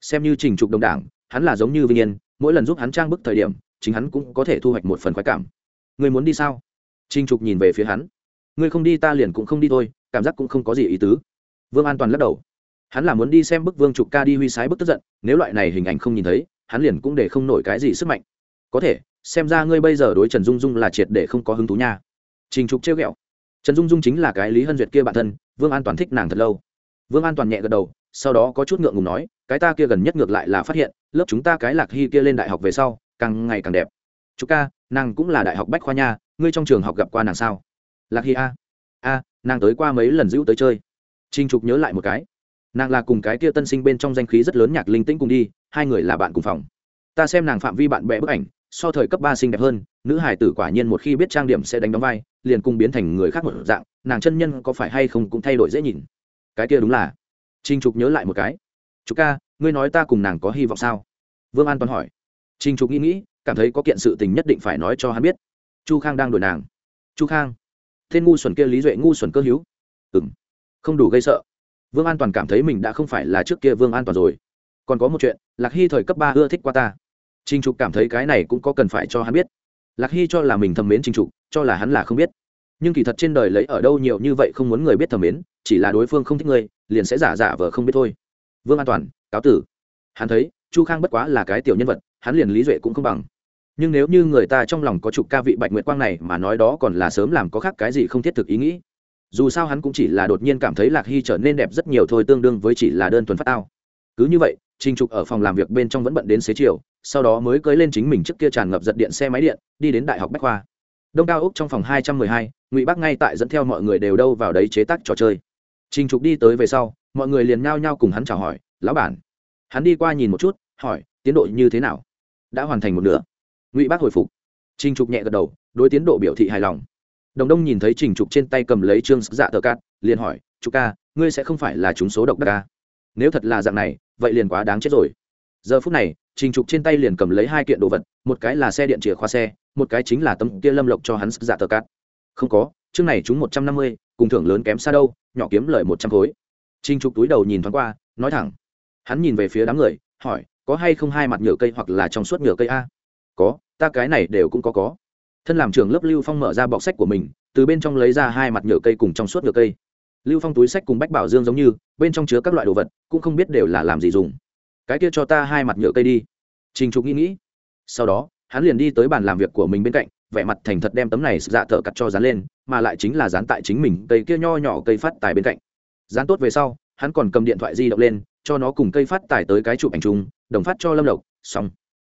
Xem như trình trục đồng đảng, hắn là giống như vinh yên, mỗi lần giúp hắn trang bức thời điểm, chính hắn cũng có thể thu hoạch một phần khoái cảm. Ngươi muốn đi sao? Trình trục nhìn về phía hắn. Ngươi không đi ta liền cũng không đi thôi, cảm giác cũng không có gì ý tứ. Vương an toàn lắc đầu. Hắn là muốn đi xem bức vương trục ca đi huy sái bức tức giận, nếu loại này hình ảnh không nhìn thấy, hắn liền cũng để không nổi cái gì sức mạnh. Có thể, xem ra ngươi bây giờ đối trần dung dung là triệt để không có hứng thú nha. Trình trục trêu ghẹo. Trần dung dung chính là cái lý hân duyệt kia bản thân, vương an toàn thích nàng thật lâu vương an toàn nhẹ gật đầu, sau đó có chút ngượng ngùng nói, cái ta kia gần nhất ngược lại là phát hiện, lớp chúng ta cái lạc hy kia lên đại học về sau, càng ngày càng đẹp. Chú ca, nàng cũng là đại học bách khoa nha, ngươi trong trường học gặp qua nàng sao? Lạc hy a. A, nàng tới qua mấy lần giữ tới chơi. Trinh trục nhớ lại một cái. Nàng là cùng cái kia tân sinh bên trong danh khí rất lớn nhạc linh tĩnh cùng đi, hai người là bạn cùng phòng. Ta xem nàng phạm vi bạn bè bức ảnh, so thời cấp ba xinh đẹp hơn, nữ hải tử quả nhiên một khi biết trang điểm sẽ đánh đóng vai, liền cùng biến thành người khác một dạng, nàng chân nhân có phải hay không cũng thay đổi dễ nhìn cái kia đúng là. Trinh trục nhớ lại một cái. Chú ca, ngươi nói ta cùng nàng có hy vọng sao? Vương an toàn hỏi. Trinh trục nghĩ nghĩ, cảm thấy có kiện sự tình nhất định phải nói cho hắn biết. Chu khang đang đổi nàng. Chu khang, tên ngu xuẩn kia lý duệ ngu xuẩn cơ hữu. Ừng không đủ gây sợ. Vương an toàn cảm thấy mình đã không phải là trước kia vương an toàn rồi. Còn có một chuyện, lạc hy thời cấp ba ưa thích qua ta. Trinh trục cảm thấy cái này cũng có cần phải cho hắn biết. Lạc hy cho là mình thầm mến trinh trục, cho là hắn là không biết. Nhưng kỳ thật trên đời lấy ở đâu nhiều như vậy không muốn người biết thầm mến chỉ là đối phương không thích ngươi, liền sẽ giả giả vờ không biết thôi. Vương an toàn, cáo tử. Hắn thấy, chu khang bất quá là cái tiểu nhân vật, hắn liền lý duệ cũng không bằng. Nhưng nếu như người ta trong lòng có chục ca vị bạch nguyệt quang này mà nói đó còn là sớm làm có khác cái gì không thiết thực ý nghĩ. Dù sao hắn cũng chỉ là đột nhiên cảm thấy lạc hy trở nên đẹp rất nhiều thôi, tương đương với chỉ là đơn thuần phát tao. Cứ như vậy, trình trục ở phòng làm việc bên trong vẫn bận đến xế chiều, sau đó mới cưới lên chính mình trước kia tràn ngập giật điện xe máy điện, đi đến đại học bách khoa. Đông cao úc trong phòng hai trăm mười hai, ngụy bắc ngay tại dẫn theo mọi người đều đâu vào đấy chế tác trò chơi trình trục đi tới về sau, mọi người liền nhao nhao cùng hắn chào hỏi, lão bản. Hắn đi qua nhìn một chút, hỏi, tiến độ như thế nào? Đã hoàn thành một nửa. Ngụy bác hồi phục. Trình trục nhẹ gật đầu, đối tiến độ biểu thị hài lòng. Đồng đông nhìn thấy trình trục trên tay cầm lấy trương dạ tờ cát, liền hỏi, trục ca, ngươi sẽ không phải là chúng số độc đắc ca? Nếu thật là dạng này, vậy liền quá đáng chết rồi. Giờ phút này, trình trục trên tay liền cầm lấy hai kiện đồ vật, một cái là xe điện chìa khóa xe, một cái chính là tấm kia lâm lộc cho hắn dạ tờ cát. Không có, chương này chúng một trăm năm mươi cùng thưởng lớn kém xa đâu, nhỏ kiếm lời một trăm khối. Trình trục túi đầu nhìn thoáng qua, nói thẳng. Hắn nhìn về phía đám người, hỏi, có hay không hai mặt nhựa cây hoặc là trong suốt nhựa cây a? Có, ta cái này đều cũng có có. Thân làm trưởng lớp lưu phong mở ra bọc sách của mình, từ bên trong lấy ra hai mặt nhựa cây cùng trong suốt nhựa cây. Lưu phong túi sách cùng bách bảo dương giống như, bên trong chứa các loại đồ vật, cũng không biết đều là làm gì dùng. Cái kia cho ta hai mặt nhựa cây đi. Trình trục nghĩ nghĩ. Sau đó, hắn liền đi tới bàn làm việc của mình bên cạnh vẻ mặt thành thật đem tấm này dạ thợ cắt cho dán lên, mà lại chính là dán tại chính mình cây kia nho nhỏ cây phát tài bên cạnh. Dán tốt về sau, hắn còn cầm điện thoại di động lên, cho nó cùng cây phát tài tới cái chụp ảnh chung, đồng phát cho lâm lộc, xong.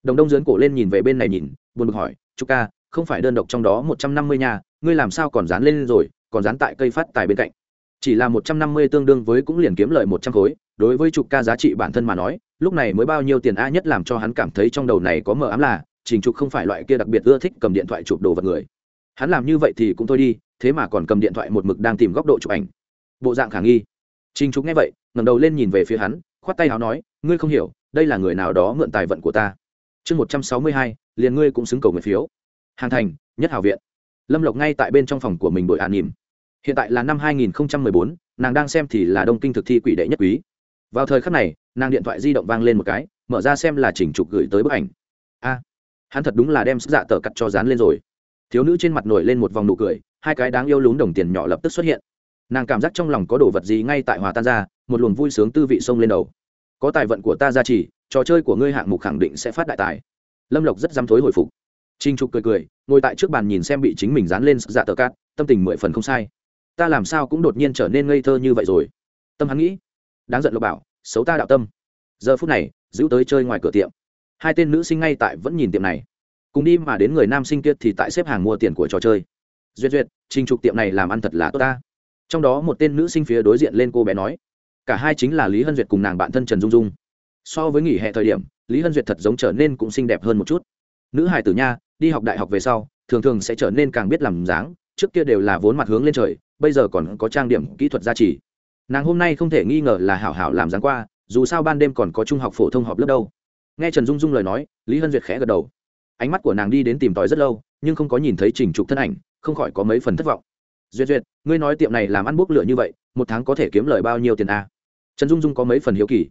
Đồng đông dướn cổ lên nhìn về bên này nhìn, buồn bực hỏi chú ca, không phải đơn độc trong đó một trăm năm mươi nhà ngươi làm sao còn dán lên rồi, còn dán tại cây phát tài bên cạnh? Chỉ là một trăm năm mươi tương đương với cũng liền kiếm lợi một trăm khối, đối với trục ca giá trị bản thân mà nói, lúc này mới bao nhiêu tiền a nhất làm cho hắn cảm thấy trong đầu này có mờ ám là trình trục không phải loại kia đặc biệt ưa thích cầm điện thoại chụp đồ vật người. Hắn làm như vậy thì cũng thôi đi, thế mà còn cầm điện thoại một mực đang tìm góc độ chụp ảnh. Bộ dạng khả nghi. Trình trục nghe vậy, ngẩng đầu lên nhìn về phía hắn, khoát tay áo nói, ngươi không hiểu, đây là người nào đó mượn tài vận của ta. Chương một trăm sáu mươi hai, liền ngươi cũng xứng cầu người phiếu. Hàng thành, nhất Hào viện. Lâm lộc ngay tại bên trong phòng của mình bội an nỉm hiện tại là năm hai nghìn bốn, nàng đang xem thì là đông kinh thực thi quỷ đệ nhất quý. Vào thời khắc này, nàng điện thoại di động vang lên một cái, mở ra xem là chỉnh trục gửi tới bức ảnh hắn thật đúng là đem sức dạ tờ cắt cho dán lên rồi. Thiếu nữ trên mặt nổi lên một vòng nụ cười, hai cái đáng yêu lún đồng tiền nhỏ lập tức xuất hiện. Nàng cảm giác trong lòng có đồ vật gì ngay tại hòa tan ra, một luồng vui sướng tư vị sông lên đầu. Có tài vận của ta ra chỉ, trò chơi của ngươi hạng mục khẳng định sẽ phát đại tài. Lâm lộc rất dám thối hồi phục. Trinh trục cười cười, ngồi tại trước bàn nhìn xem bị chính mình dán lên dạ tờ cát tâm tình mười phần không sai. Ta làm sao cũng đột nhiên trở nên ngây thơ như vậy rồi. Tâm hắn nghĩ, đáng giận lộc bảo, xấu ta đạo tâm. Giờ phút này, giữ tới chơi ngoài cửa tiệm hai tên nữ sinh ngay tại vẫn nhìn tiệm này. Cùng đi mà đến người nam sinh kia thì tại xếp hàng mua tiền của trò chơi. Duyệt duyệt, trình trục tiệm này làm ăn thật là tốt ta. Trong đó một tên nữ sinh phía đối diện lên cô bé nói, cả hai chính là lý hân duyệt cùng nàng bạn thân trần dung dung. So với nghỉ hè thời điểm, lý hân duyệt thật giống trở nên cũng xinh đẹp hơn một chút. Nữ hài tử nha, đi học đại học về sau, thường thường sẽ trở nên càng biết làm dáng, trước kia đều là vốn mặt hướng lên trời, bây giờ còn có trang điểm, kỹ thuật gia trì. Nàng hôm nay không thể nghi ngờ là hảo hảo làm dáng qua, dù sao ban đêm còn có trung học phổ thông họp lớp đâu nghe trần dung dung lời nói, lý hân duyệt khẽ gật đầu. Ánh mắt của nàng đi đến tìm tòi rất lâu, nhưng không có nhìn thấy trình trục thân ảnh, không khỏi có mấy phần thất vọng. Duyệt duyệt, ngươi nói tiệm này làm ăn bốc lửa như vậy, một tháng có thể kiếm lời bao nhiêu tiền a trần dung dung có mấy phần hiếu kỳ.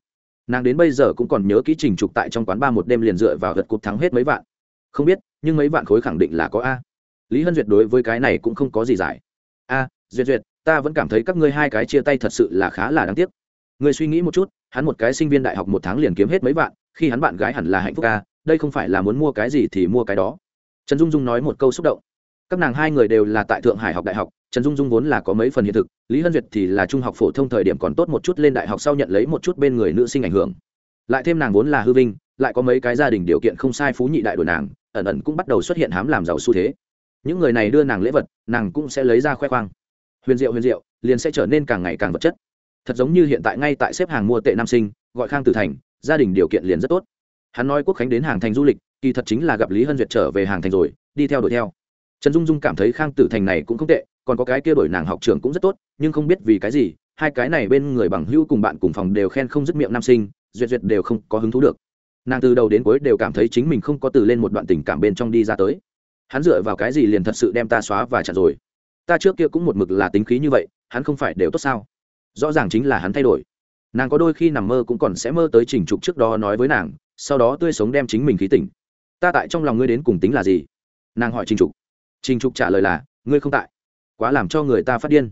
Nàng đến bây giờ cũng còn nhớ kỹ trình trục tại trong quán ba một đêm liền dựa vào gật cục thắng hết mấy vạn. Không biết, nhưng mấy vạn khối khẳng định là có a. Lý hân duyệt đối với cái này cũng không có gì giải. A, duyệt duyệt, ta vẫn cảm thấy các ngươi hai cái chia tay thật sự là khá là đáng tiếc. Ngươi suy nghĩ một chút, hắn một cái sinh viên đại học một tháng liền kiếm hết mấy vạn khi hắn bạn gái hẳn là hạnh phúc ca, đây không phải là muốn mua cái gì thì mua cái đó. Trần dung dung nói một câu xúc động. Các nàng hai người đều là tại thượng hải học đại học, trần dung dung vốn là có mấy phần hiện thực, lý hân duyệt thì là trung học phổ thông thời điểm còn tốt một chút lên đại học sau nhận lấy một chút bên người nữ sinh ảnh hưởng. Lại thêm nàng vốn là hư vinh, lại có mấy cái gia đình điều kiện không sai phú nhị đại đổi nàng, ẩn ẩn cũng bắt đầu xuất hiện hám làm giàu xu thế. Những người này đưa nàng lễ vật, nàng cũng sẽ lấy ra khoe khoang. Huyền diệu huyền diệu, liền sẽ trở nên càng ngày càng vật chất. Thật giống như hiện tại ngay tại xếp hàng mua tệ nam sinh, gọi khang tử thành gia đình điều kiện liền rất tốt. Hắn nói quốc khánh đến hàng thành du lịch, kỳ thật chính là gặp lý hân duyệt trở về hàng thành rồi, đi theo đuổi theo. Trần dung dung cảm thấy khang tử thành này cũng không tệ, còn có cái kia đổi nàng học trường cũng rất tốt, nhưng không biết vì cái gì, hai cái này bên người bằng hữu cùng bạn cùng phòng đều khen không dứt miệng nam sinh, duyệt duyệt đều không có hứng thú được. Nàng từ đầu đến cuối đều cảm thấy chính mình không có từ lên một đoạn tình cảm bên trong đi ra tới. Hắn dựa vào cái gì liền thật sự đem ta xóa và chặt rồi? Ta trước kia cũng một mực là tính khí như vậy, hắn không phải đều tốt sao? Rõ ràng chính là hắn thay đổi nàng có đôi khi nằm mơ cũng còn sẽ mơ tới trình trục trước đó nói với nàng, sau đó tươi sống đem chính mình khí tỉnh. Ta tại trong lòng ngươi đến cùng tính là gì? Nàng hỏi trình trục. Trình trục trả lời là, ngươi không tại. Quá làm cho người ta phát điên.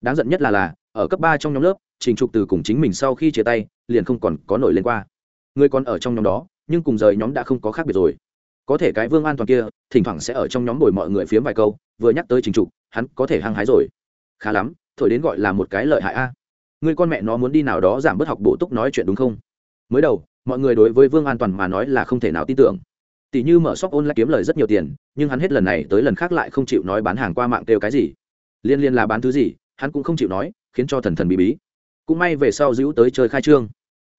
Đáng giận nhất là là, ở cấp ba trong nhóm lớp, trình trục từ cùng chính mình sau khi chia tay, liền không còn có nổi lên qua. Ngươi còn ở trong nhóm đó, nhưng cùng rời nhóm đã không có khác biệt rồi. Có thể cái vương an toàn kia, thỉnh thoảng sẽ ở trong nhóm bồi mọi người phiếm vài câu, vừa nhắc tới trình trục, hắn có thể hăng hái rồi. Khá lắm, thổi đến gọi là một cái lợi hại a người con mẹ nó muốn đi nào đó giảm bớt học bổ túc nói chuyện đúng không? Mới đầu, mọi người đối với vương an toàn mà nói là không thể nào tin tưởng. Tỷ như mở shop online kiếm lời rất nhiều tiền, nhưng hắn hết lần này tới lần khác lại không chịu nói bán hàng qua mạng kêu cái gì. Liên liên là bán thứ gì, hắn cũng không chịu nói, khiến cho thần thần bí bí. Cũng may về sau giữ tới chơi khai trương.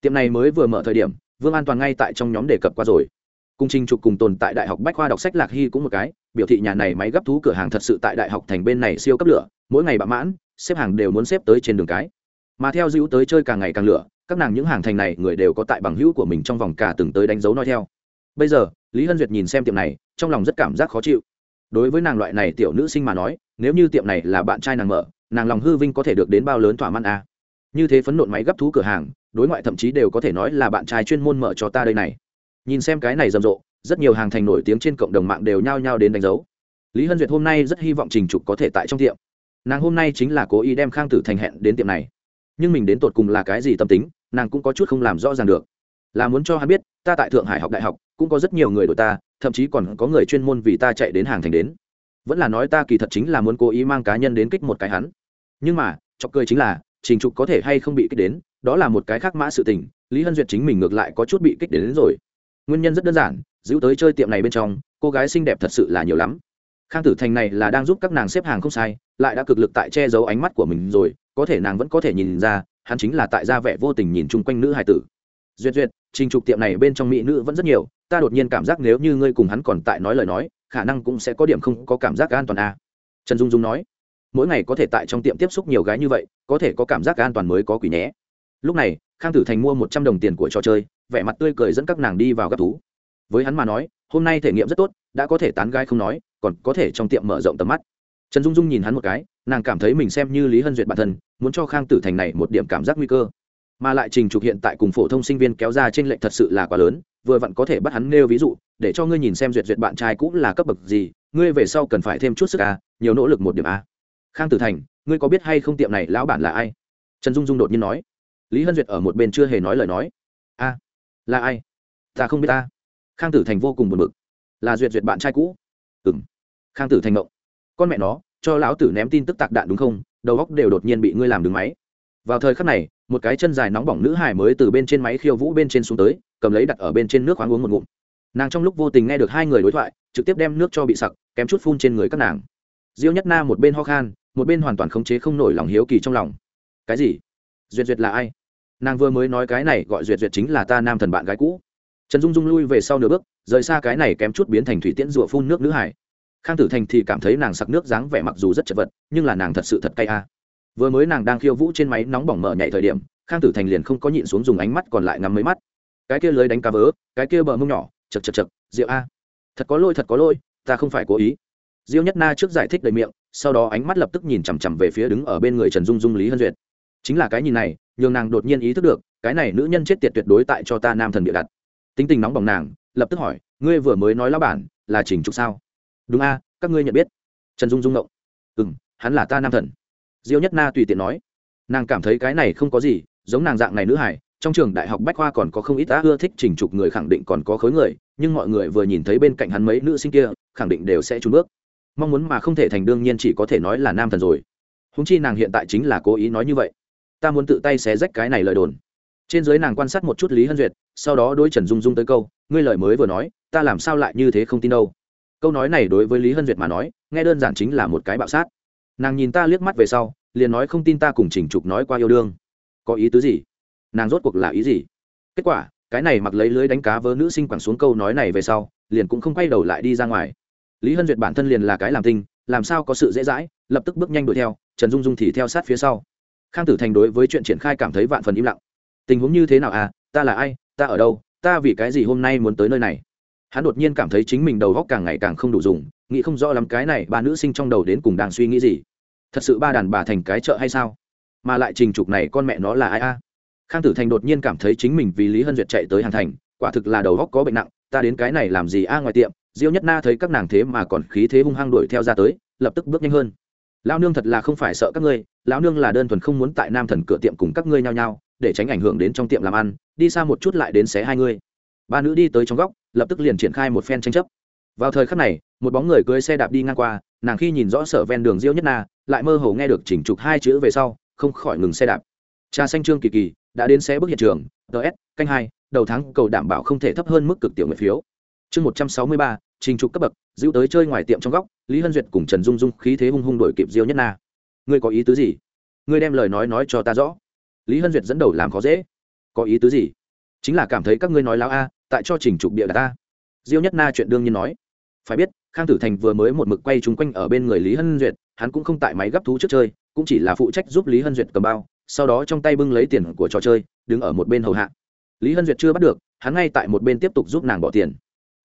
Tiệm này mới vừa mở thời điểm, vương an toàn ngay tại trong nhóm đề cập qua rồi. Cùng trình trục cùng tồn tại đại học bách khoa đọc sách lạc hy cũng một cái, biểu thị nhà này máy gấp thú cửa hàng thật sự tại đại học thành bên này siêu cấp lửa, mỗi ngày bạ mãn, xếp hàng đều muốn xếp tới trên đường cái mà theo dữ tới chơi càng ngày càng lửa, các nàng những hàng thành này người đều có tại bằng hữu của mình trong vòng cả từng tới đánh dấu nói theo. Bây giờ, lý hân duyệt nhìn xem tiệm này, trong lòng rất cảm giác khó chịu. Đối với nàng loại này tiểu nữ sinh mà nói, nếu như tiệm này là bạn trai nàng mở, nàng lòng hư vinh có thể được đến bao lớn thỏa mãn a à. như thế phấn nộn máy gấp thú cửa hàng, đối ngoại thậm chí đều có thể nói là bạn trai chuyên môn mở cho ta đây này. Nhìn xem cái này rầm rộ, rất nhiều hàng thành nổi tiếng trên cộng đồng mạng đều nhao nhao đến đánh dấu. Lý hân duyệt hôm nay rất hy vọng trình trục có thể tại trong tiệm. Nàng hôm nay chính là cố ý đem khang tử thành hẹn đến tiệm này nhưng mình đến tột cùng là cái gì tâm tính nàng cũng có chút không làm rõ ràng được. Là muốn cho hắn biết ta tại thượng hải học đại học cũng có rất nhiều người đội ta thậm chí còn có người chuyên môn vì ta chạy đến hàng thành đến. Vẫn là nói ta kỳ thật chính là muốn cố ý mang cá nhân đến kích một cái hắn. Nhưng mà chọc cười chính là trình trục có thể hay không bị kích đến đó là một cái khác mã sự tình lý hân duyệt chính mình ngược lại có chút bị kích đến, đến rồi. Nguyên nhân rất đơn giản giữ tới chơi tiệm này bên trong cô gái xinh đẹp thật sự là nhiều lắm. Khang tử thành này là đang giúp các nàng xếp hàng không sai lại đã cực lực tại che giấu ánh mắt của mình rồi có thể nàng vẫn có thể nhìn ra, hắn chính là tại gia vẻ vô tình nhìn chung quanh nữ hải tử. Duyệt duyệt, trình trục tiệm này bên trong mỹ nữ vẫn rất nhiều, ta đột nhiên cảm giác nếu như ngươi cùng hắn còn tại nói lời nói, khả năng cũng sẽ có điểm không có cảm giác an toàn a à. trần dung dung nói, mỗi ngày có thể tại trong tiệm tiếp xúc nhiều gái như vậy, có thể có cảm giác an toàn mới có quỷ nhé. Lúc này, khang tử thành mua một trăm đồng tiền của trò chơi, vẻ mặt tươi cười dẫn các nàng đi vào gặp thú. Với hắn mà nói, hôm nay thể nghiệm rất tốt, đã có thể tán gái không nói, còn có thể trong tiệm mở rộng tầm mắt. Trần dung dung nhìn hắn một cái nàng cảm thấy mình xem như lý hân duyệt bản thân muốn cho khang tử thành này một điểm cảm giác nguy cơ mà lại trình trục hiện tại cùng phổ thông sinh viên kéo ra trên lệnh thật sự là quá lớn vừa vặn có thể bắt hắn nêu ví dụ để cho ngươi nhìn xem duyệt duyệt bạn trai cũng là cấp bậc gì ngươi về sau cần phải thêm chút sức a nhiều nỗ lực một điểm a khang tử thành, ngươi có biết hay không tiệm này lão bản là ai? Trần dung dung đột nhiên nói. Lý hân duyệt ở một bên chưa hề nói lời nói. A là ai? Ta không biết ta. Khang tử thành vô cùng buồn bực. Là duyệt duyệt bạn trai cũ. Ừ m khang tử thành mộng con mẹ nó cho lão tử ném tin tức tạc đạn đúng không? Đầu góc đều đột nhiên bị ngươi làm đứng máy. Vào thời khắc này, một cái chân dài nóng bỏng nữ hải mới từ bên trên máy khiêu vũ bên trên xuống tới, cầm lấy đặt ở bên trên nước khoáng uống một ngụm. Nàng trong lúc vô tình nghe được hai người đối thoại, trực tiếp đem nước cho bị sặc, kém chút phun trên người các nàng. Diêu nhất na một bên ho khan, một bên hoàn toàn khống chế không nổi lòng hiếu kỳ trong lòng. Cái gì? Duyệt duyệt là ai? Nàng vừa mới nói cái này gọi duyệt duyệt chính là ta nam thần bạn gái cũ. Trần dung dung lui về sau nửa bước, rời xa cái này kém chút biến thành thủy tiễn rụa phun nước nữ hải khang tử thành thì cảm thấy nàng sặc nước dáng vẻ mặc dù rất chật vật, nhưng là nàng thật sự thật cay a. Vừa mới nàng đang khiêu vũ trên máy nóng bỏng mở nhảy thời điểm, khang tử thành liền không có nhịn xuống dùng ánh mắt còn lại ngắm mấy mắt. Cái kia lưới đánh cá vớ, cái kia bờ mông nhỏ, chật chật chật, rượu a. Thật có lôi thật có lôi ta không phải cố ý. Diêu nhất na trước giải thích đầy miệng, sau đó ánh mắt lập tức nhìn chằm chằm về phía đứng ở bên người trần dung dung lý hân duyệt. Chính là cái nhìn này, nhường nàng đột nhiên ý thức được, cái này nữ nhân chết tiệt tuyệt đối tại cho ta nam thần bịa đặt. Tính tình nóng bỏng nàng, lập tức hỏi, ngươi vừa mới nói lão bản là trình trục sao? Đúng a, các ngươi nhận biết. Trần dung dung động ừ m hắn là ta nam thần. Diêu nhất na tùy tiện nói. Nàng cảm thấy cái này không có gì, giống nàng dạng này nữ hải trong trường đại học bách khoa còn có không ít đã ưa thích trình trục người khẳng định còn có khối người, nhưng mọi người vừa nhìn thấy bên cạnh hắn mấy nữ sinh kia, khẳng định đều sẽ trúng bước. Mong muốn mà không thể thành đương nhiên chỉ có thể nói là nam thần rồi. Húng chi nàng hiện tại chính là cố ý nói như vậy. Ta muốn tự tay xé rách cái này lời đồn. Trên dưới nàng quan sát một chút lý hân duyệt, sau đó đôi trần dung dung tới câu, ngươi lời mới vừa nói, ta làm sao lại như thế không tin đâu? Câu nói này đối với lý hân duyệt mà nói, nghe đơn giản chính là một cái bạo sát. Nàng nhìn ta liếc mắt về sau, liền nói không tin ta cùng chỉnh trục nói qua yêu đương. Có ý tứ gì? Nàng rốt cuộc là ý gì? Kết quả, cái này mặc lấy lưới đánh cá vớ nữ sinh quẳng xuống câu nói này về sau, liền cũng không quay đầu lại đi ra ngoài. Lý hân duyệt bản thân liền là cái làm tinh, làm sao có sự dễ dãi, lập tức bước nhanh đuổi theo, trần dung dung thì theo sát phía sau. Khang tử thành đối với chuyện triển khai cảm thấy vạn phần im lặng. Tình huống như thế nào à? Ta là ai? Ta ở đâu? Ta vì cái gì hôm nay muốn tới nơi này? Hắn đột nhiên cảm thấy chính mình đầu góc càng ngày càng không đủ dùng, nghĩ không rõ lắm cái này ba nữ sinh trong đầu đến cùng đang suy nghĩ gì. Thật sự ba đàn bà thành cái chợ hay sao? Mà lại trình trục này con mẹ nó là ai a? Khang tử thành đột nhiên cảm thấy chính mình vì lý hân duyệt chạy tới hàng thành, quả thực là đầu góc có bệnh nặng, ta đến cái này làm gì a ngoài tiệm, diêu nhất na thấy các nàng thế mà còn khí thế hung hăng đuổi theo ra tới, lập tức bước nhanh hơn. Lao nương thật là không phải sợ các ngươi, lão nương là đơn thuần không muốn tại nam thần cửa tiệm cùng các ngươi nhao nhao, để tránh ảnh hưởng đến trong tiệm làm ăn, đi xa một chút lại đến xé hai ngươi. Ba nữ đi tới trong góc lập tức liền triển khai một phen tranh chấp. Vào thời khắc này, một bóng người cưới xe đạp đi ngang qua, nàng khi nhìn rõ sở ven đường diêu nhất na, lại mơ hồ nghe được chỉnh trục hai chữ về sau, không khỏi ngừng xe đạp. Trà xanh trương kỳ kỳ đã đến xe bước hiện trường ts canh hai, đầu tháng cầu đảm bảo không thể thấp hơn mức cực tiểu nguyện phiếu. Chương một trăm sáu mươi ba trình trục cấp bậc giữ tới chơi ngoài tiệm trong góc, lý hân duyệt cùng trần dung dung khí thế hung hung đổi kịp diêu nhất na. Ngươi có ý tứ gì? Ngươi đem lời nói nói cho ta rõ. Lý hân duyệt dẫn đầu làm khó dễ. Có ý tứ gì? Chính là cảm thấy các ngươi nói láo a tại cho trình trục địa đặt ta. Diêu nhất na chuyện đương nhiên nói. Phải biết, khang tử thành vừa mới một mực quay chung quanh ở bên người lý hân duyệt, hắn cũng không tại máy gấp thú trước chơi, cũng chỉ là phụ trách giúp lý hân duyệt cầm bao, sau đó trong tay bưng lấy tiền của trò chơi, đứng ở một bên hầu hạ. Lý hân duyệt chưa bắt được, hắn ngay tại một bên tiếp tục giúp nàng bỏ tiền.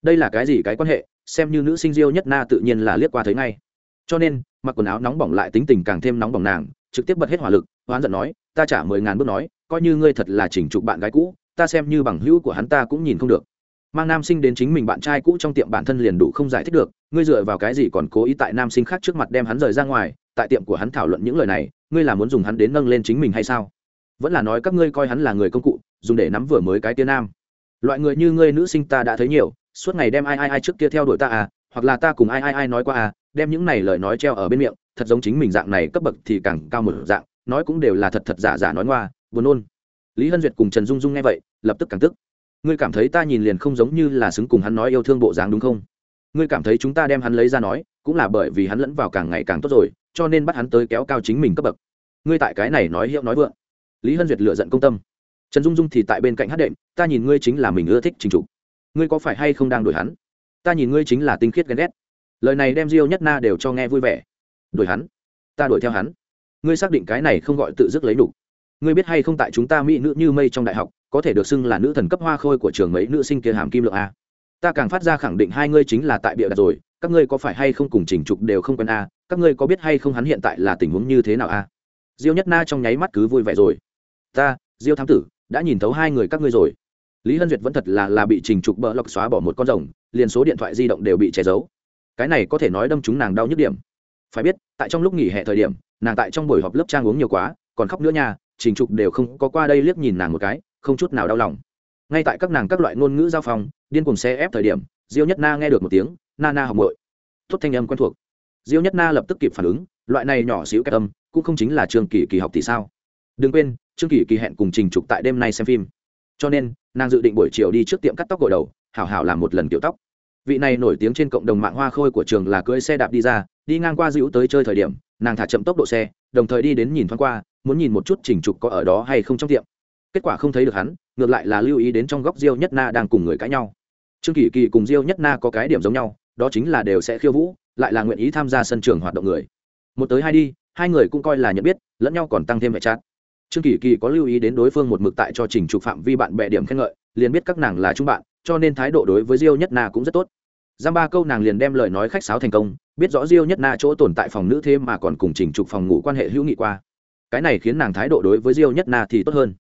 Đây là cái gì cái quan hệ, xem như nữ sinh diêu nhất na tự nhiên là liếc qua thấy ngay. Cho nên, mặc quần áo nóng bỏng lại tính tình càng thêm nóng bỏng nàng, trực tiếp bật hết hỏa lực, hoán giận nói, ta trả mười ngàn bước nói, coi như ngươi thật là chỉnh trục bạn gái cũ ta xem như bằng hữu của hắn ta cũng nhìn không được. Mang nam sinh đến chính mình bạn trai cũ trong tiệm bản thân liền đủ không giải thích được, ngươi dựa vào cái gì còn cố ý tại nam sinh khác trước mặt đem hắn rời ra ngoài, tại tiệm của hắn thảo luận những lời này, ngươi là muốn dùng hắn đến nâng lên chính mình hay sao? Vẫn là nói các ngươi coi hắn là người công cụ, dùng để nắm vừa mới cái tiên nam. Loại người như ngươi nữ sinh ta đã thấy nhiều, suốt ngày đem ai ai ai trước kia theo đuổi ta à hoặc là ta cùng ai ai ai nói qua à đem những này lời nói treo ở bên miệng, thật giống chính mình dạng này cấp bậc thì càng cao một dạng, nói cũng đều là thật thật giả giả nói ngoa, buồn nôn lý hân duyệt cùng trần dung dung nghe vậy, lập tức càng tức. Ngươi cảm thấy ta nhìn liền không giống như là xứng cùng hắn nói yêu thương bộ dáng đúng không? Ngươi cảm thấy chúng ta đem hắn lấy ra nói, cũng là bởi vì hắn lẫn vào càng ngày càng tốt rồi, cho nên bắt hắn tới kéo cao chính mình cấp bậc. Ngươi tại cái này nói hiệu nói vượng. Lý hân duyệt lựa giận công tâm. Trần dung dung thì tại bên cạnh hát đệm, ta nhìn ngươi chính là mình ưa thích trình trục ngươi có phải hay không đang đổi hắn? Ta nhìn ngươi chính là tinh khiết ghen ghét. Lời này đem diêu nhất na đều cho nghe vui vẻ. Đuổi hắn? Ta đuổi theo hắn. Ngươi xác định cái này không gọi tự dứt lấy đủ ngươi biết hay không tại chúng ta mỹ nữ như mây trong đại học, có thể được xưng là nữ thần cấp hoa khôi của trường mấy nữ sinh kia hàm kim lượng a. Ta càng phát ra khẳng định hai ngươi chính là tại bịa đặt rồi, các ngươi có phải hay không cùng chỉnh trục đều không quen a, các ngươi có biết hay không hắn hiện tại là tình huống như thế nào a? Diêu nhất na trong nháy mắt cứ vui vẻ rồi. Ta, diêu thám tử, đã nhìn thấu hai người các ngươi rồi. Lý hân duyệt vẫn thật là là bị trình trục bỡ lọc xóa bỏ một con rồng, liền số điện thoại di động đều bị che giấu. Cái này có thể nói đâm chúng nàng đau nhức điểm. Phải biết, tại trong lúc nghỉ hè thời điểm, nàng tại trong buổi họp lớp trang uống nhiều quá, còn khóc nữa nha trình trục đều không có qua đây liếc nhìn nàng một cái, không chút nào đau lòng. Ngay tại các nàng các loại ngôn ngữ giao phòng điên cùng xe ép thời điểm, diêu nhất na nghe được một tiếng, na na học bội tốt thanh âm quen thuộc. Diêu nhất na lập tức kịp phản ứng, loại này nhỏ xíu cái âm, cũng không chính là trường kỳ kỳ học thì sao? Đừng quên trương kỳ kỳ hẹn cùng trình trục tại đêm nay xem phim. Cho nên, nàng dự định buổi chiều đi trước tiệm cắt tóc gội đầu, hảo hảo làm một lần kiểu tóc. Vị này nổi tiếng trên cộng đồng mạng hoa khôi của trường là cưỡi xe đạp đi ra, đi ngang qua dữ tới chơi thời điểm, nàng thả chậm tốc độ xe, đồng thời đi đến nhìn thoáng qua muốn nhìn một chút trình trục có ở đó hay không trong tiệm. Kết quả không thấy được hắn, ngược lại là lưu ý đến trong góc diêu nhất na đang cùng người cãi nhau. Trương kỳ kỳ cùng diêu nhất na có cái điểm giống nhau, đó chính là đều sẽ khiêu vũ, lại là nguyện ý tham gia sân trường hoạt động người. Một tới hai đi, hai người cũng coi là nhận biết, lẫn nhau còn tăng thêm vẻ chát. Trương kỳ kỳ có lưu ý đến đối phương một mực tại cho trình trục phạm vi bạn bè điểm khen ngợi, liền biết các nàng là trung bạn, cho nên thái độ đối với diêu nhất na cũng rất tốt. Giam ba câu nàng liền đem lời nói khách sáo thành công, biết rõ diêu nhất na chỗ tồn tại phòng nữ thêm mà còn cùng trình trục phòng ngủ quan hệ hữu nghị qua cái này khiến nàng thái độ đối với diêu nhất na thì tốt hơn.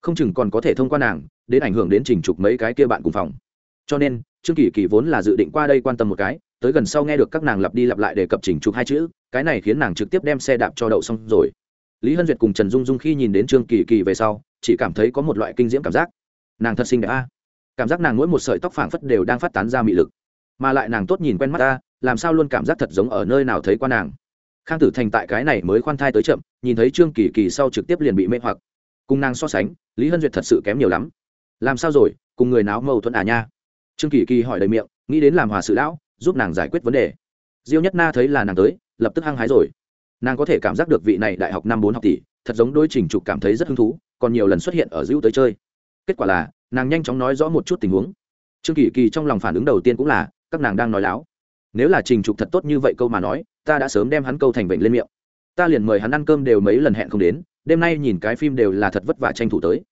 Không chừng còn có thể thông qua nàng, đến ảnh hưởng đến trình trục mấy cái kia bạn cùng phòng. Cho nên, trương kỳ kỳ vốn là dự định qua đây quan tâm một cái, tới gần sau nghe được các nàng lặp đi lặp lại để cập trình trục hai chữ, cái này khiến nàng trực tiếp đem xe đạp cho đậu xong rồi. Lý hân duyệt cùng trần dung dung khi nhìn đến trương kỳ kỳ về sau, chỉ cảm thấy có một loại kinh diễm cảm giác. Nàng thật xinh đẹp a. Cảm giác nàng mỗi một sợi tóc phảng phất đều đang phát tán ra mị lực. Mà lại nàng tốt nhìn quen mắt ta, làm sao luôn cảm giác thật giống ở nơi nào thấy qua nàng khang tử thành tại cái này mới khoan thai tới chậm, nhìn thấy trương kỳ kỳ sau trực tiếp liền bị mê hoặc. Cùng nàng so sánh, lý hân duyệt thật sự kém nhiều lắm. Làm sao rồi, cùng người náo mâu thuẫn à nha? Trương kỳ kỳ hỏi đầy miệng, nghĩ đến làm hòa sự lão, giúp nàng giải quyết vấn đề. Diêu nhất na thấy là nàng tới, lập tức hăng hái rồi. Nàng có thể cảm giác được vị này đại học năm bốn học tỷ, thật giống đôi trình trục cảm thấy rất hứng thú, còn nhiều lần xuất hiện ở dữ tới chơi. Kết quả là, nàng nhanh chóng nói rõ một chút tình huống. Trương kỳ kỳ trong lòng phản ứng đầu tiên cũng là, các nàng đang nói láo nếu là trình trục thật tốt như vậy câu mà nói, ta đã sớm đem hắn câu thành bệnh lên miệng. Ta liền mời hắn ăn cơm đều mấy lần hẹn không đến, đêm nay nhìn cái phim đều là thật vất vả tranh thủ tới.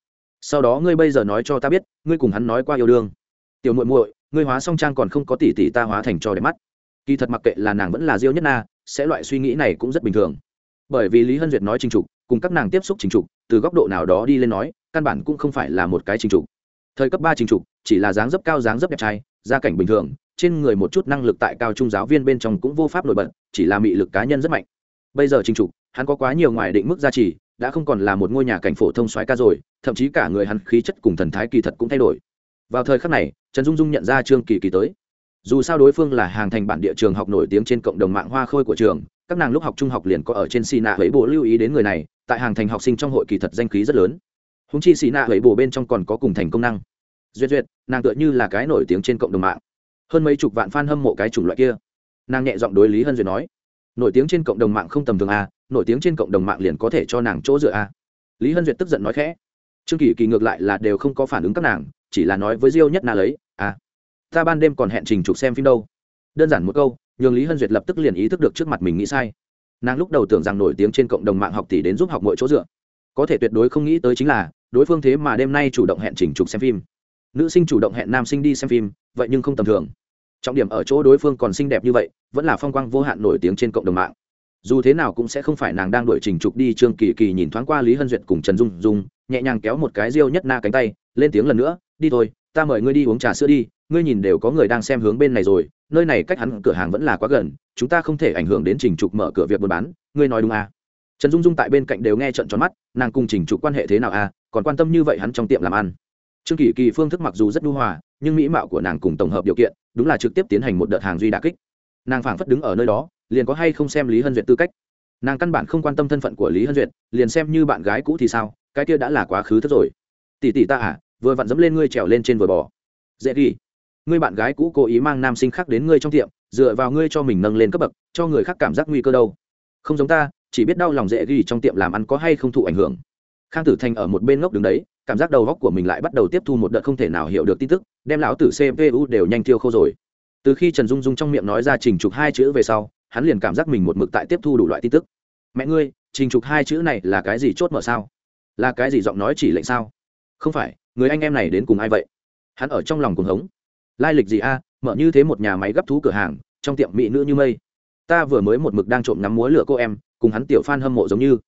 Sau đó ngươi bây giờ nói cho ta biết, ngươi cùng hắn nói qua yêu đương. Tiểu muội muội, ngươi hóa song trang còn không có tỷ tỷ ta hóa thành cho đẹp mắt. Kỳ thật mặc kệ là nàng vẫn là diêu nhất na, sẽ loại suy nghĩ này cũng rất bình thường. Bởi vì lý hân duyệt nói trình trục, cùng các nàng tiếp xúc trình trục, từ góc độ nào đó đi lên nói, căn bản cũng không phải là một cái trình trục. Thời cấp ba trình trục, chỉ là dáng dấp cao dáng dấp đẹp trai, gia cảnh bình thường trên người một chút năng lực tại cao trung giáo viên bên trong cũng vô pháp nổi bật, chỉ là mị lực cá nhân rất mạnh. Bây giờ trình trục, hắn có quá nhiều ngoài định mức gia trì, đã không còn là một ngôi nhà cảnh phổ thông xoáy ca rồi, thậm chí cả người hắn khí chất cùng thần thái kỳ thật cũng thay đổi. Vào thời khắc này, trần dung dung nhận ra trương kỳ kỳ tới. Dù sao đối phương là hàng thành bản địa trường học nổi tiếng trên cộng đồng mạng hoa khôi của trường, các nàng lúc học trung học liền có ở trên xì nạ ấy bộ lưu ý đến người này, tại hàng thành học sinh trong hội kỳ thật danh khí rất lớn. Húng chi xì nạ ấy bộ bên trong còn có cùng thành công năng. Duyệt duyệt, nàng tựa như là cái nổi tiếng trên cộng đồng mạng hơn mấy chục vạn fan hâm mộ cái chủng loại kia. Nàng nhẹ giọng đối lý hân duyệt nói, nổi tiếng trên cộng đồng mạng không tầm thường a, nổi tiếng trên cộng đồng mạng liền có thể cho nàng chỗ dựa a. Lý hân duyệt tức giận nói khẽ, trương kỳ kỳ ngược lại là đều không có phản ứng các nàng, chỉ là nói với diêu nhất na lấy à ta ban đêm còn hẹn trình chụp xem phim đâu. Đơn giản một câu, nhường lý hân duyệt lập tức liền ý thức được trước mặt mình nghĩ sai. Nàng lúc đầu tưởng rằng nổi tiếng trên cộng đồng mạng học tỷ đến giúp học mọi chỗ dựa. Có thể tuyệt đối không nghĩ tới chính là, đối phương thế mà đêm nay chủ động hẹn trình chụp xem phim. Nữ sinh chủ động hẹn nam sinh đi xem phim, vậy nhưng không tầm thường trọng điểm ở chỗ đối phương còn xinh đẹp như vậy, vẫn là phong quang vô hạn nổi tiếng trên cộng đồng mạng. Dù thế nào cũng sẽ không phải nàng đang đuổi trình trục đi trương kỳ kỳ nhìn thoáng qua lý hân duyệt cùng trần dung dung, nhẹ nhàng kéo một cái riêu nhất na cánh tay, lên tiếng lần nữa, đi thôi, ta mời ngươi đi uống trà sữa đi, ngươi nhìn đều có người đang xem hướng bên này rồi, nơi này cách hắn cửa hàng vẫn là quá gần, chúng ta không thể ảnh hưởng đến trình trục mở cửa việc buôn bán, ngươi nói đúng à. trần dung dung tại bên cạnh đều nghe trận tròn mắt, nàng cùng trình trục quan hệ thế nào à? Còn quan tâm như vậy hắn trong tiệm làm ăn trương kỳ kỳ phương thức mặc dù rất nhu hòa, nhưng mỹ mạo của nàng cùng tổng hợp điều kiện, đúng là trực tiếp tiến hành một đợt hàng duy đà kích. Nàng phảng phất đứng ở nơi đó, liền có hay không xem lý hân duyệt tư cách. Nàng căn bản không quan tâm thân phận của lý hân duyệt, liền xem như bạn gái cũ thì sao, cái kia đã là quá khứ thất rồi. Tỷ tỷ ta à vừa vặn dẫm lên ngươi trèo lên trên vừa bò. Dễ ghi. Ngươi bạn gái cũ cố ý mang nam sinh khác đến ngươi trong tiệm, dựa vào ngươi cho mình nâng lên cấp bậc, cho người khác cảm giác nguy cơ đâu. Không giống ta, chỉ biết đau lòng dễ ghi trong tiệm làm ăn có hay không thụ ảnh hưởng. Khang tử thành ở một bên ngốc đứng đấy cảm giác đầu góc của mình lại bắt đầu tiếp thu một đợt không thể nào hiểu được tin tức, đem lão tử cpu đều nhanh tiêu khô rồi. Từ khi trần dung dung trong miệng nói ra trình trục hai chữ về sau, hắn liền cảm giác mình một mực tại tiếp thu đủ loại tin tức. Mẹ ngươi, trình trục hai chữ này là cái gì chốt mở sao? Là cái gì giọng nói chỉ lệnh sao? Không phải, người anh em này đến cùng ai vậy? Hắn ở trong lòng cuồng hống. Lai lịch gì a, mở như thế một nhà máy gấp thú cửa hàng, trong tiệm mỹ nữ như mây. Ta vừa mới một mực đang trộm nắm múa lửa cô em, cùng hắn tiểu f hâm mộ giống như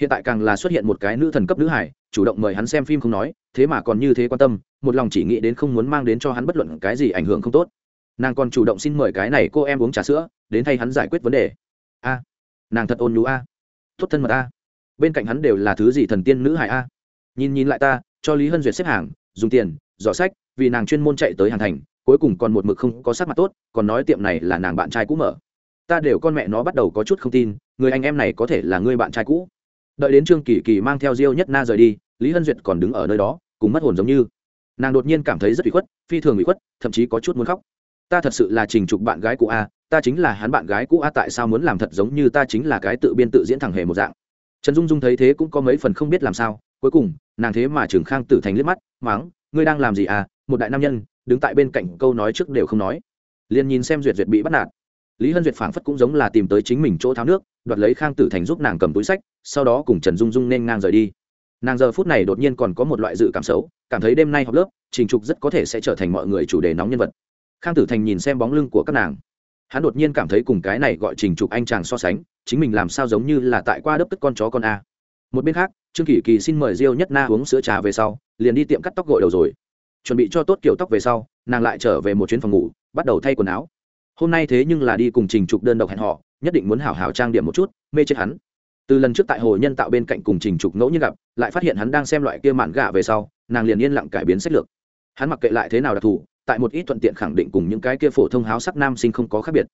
hiện tại càng là xuất hiện một cái nữ thần cấp nữ hải, chủ động mời hắn xem phim không nói, thế mà còn như thế quan tâm, một lòng chỉ nghĩ đến không muốn mang đến cho hắn bất luận cái gì ảnh hưởng không tốt. Nàng còn chủ động xin mời cái này cô em uống trà sữa, đến thay hắn giải quyết vấn đề. A, nàng thật ôn nhú a. Tốt thân mật a. Bên cạnh hắn đều là thứ gì thần tiên nữ hải a? Nhìn nhìn lại ta, cho lý hân duyệt xếp hàng, dùng tiền, giỏ sách, vì nàng chuyên môn chạy tới hàn thành, cuối cùng còn một mực không có sắc mặt tốt, còn nói tiệm này là nàng bạn trai cũ mở. Ta đều con mẹ nó bắt đầu có chút không tin, người anh em này có thể là người bạn trai cũ đợi đến trương kỳ kỳ mang theo diêu nhất na rời đi, lý hân duyệt còn đứng ở nơi đó, cùng mất hồn giống như. Nàng đột nhiên cảm thấy rất bị khuất, phi thường bị khuất, thậm chí có chút muốn khóc. Ta thật sự là trình trục bạn gái cũ a, ta chính là hắn bạn gái cũ a, tại sao muốn làm thật giống như ta chính là cái tự biên tự diễn thẳng hề một dạng? Trần dung dung thấy thế cũng có mấy phần không biết làm sao, cuối cùng, nàng thế mà trường khang tử thành liếc mắt, mắng, ngươi đang làm gì à một đại nam nhân, đứng tại bên cạnh câu nói trước đều không nói. Liền nhìn xem duyệt duyệt bị bắt nạt lý hân duyệt phảng phất cũng giống là tìm tới chính mình chỗ tháo nước, đoạt lấy khang tử thành giúp nàng cầm túi sách, sau đó cùng trần dung dung nên ngang rời đi. Nàng giờ phút này đột nhiên còn có một loại dự cảm xấu, cảm thấy đêm nay học lớp, trình trục rất có thể sẽ trở thành mọi người chủ đề nóng nhân vật. Khang tử thành nhìn xem bóng lưng của các nàng. Hắn đột nhiên cảm thấy cùng cái này gọi trình trục anh chàng so sánh, chính mình làm sao giống như là tại qua đớp tức con chó con a. Một bên khác, trương kỳ kỳ xin mời diêu nhất na uống sữa trà về sau, liền đi tiệm cắt tóc gội đầu rồi. Chuẩn bị cho tốt kiểu tóc về sau, nàng lại trở về một chuyến phòng ngủ, bắt đầu thay quần áo hôm nay thế nhưng là đi cùng trình trục đơn độc hẹn họ nhất định muốn hảo hảo trang điểm một chút, mê chết hắn. Từ lần trước tại hồ nhân tạo bên cạnh cùng trình trục ngẫu nhiên gặp, lại phát hiện hắn đang xem loại kia mạn gạ về sau, nàng liền yên lặng cải biến sách lược. Hắn mặc kệ lại thế nào đặc thù, tại một ít thuận tiện khẳng định cùng những cái kia phổ thông háo sắc nam sinh không có khác biệt.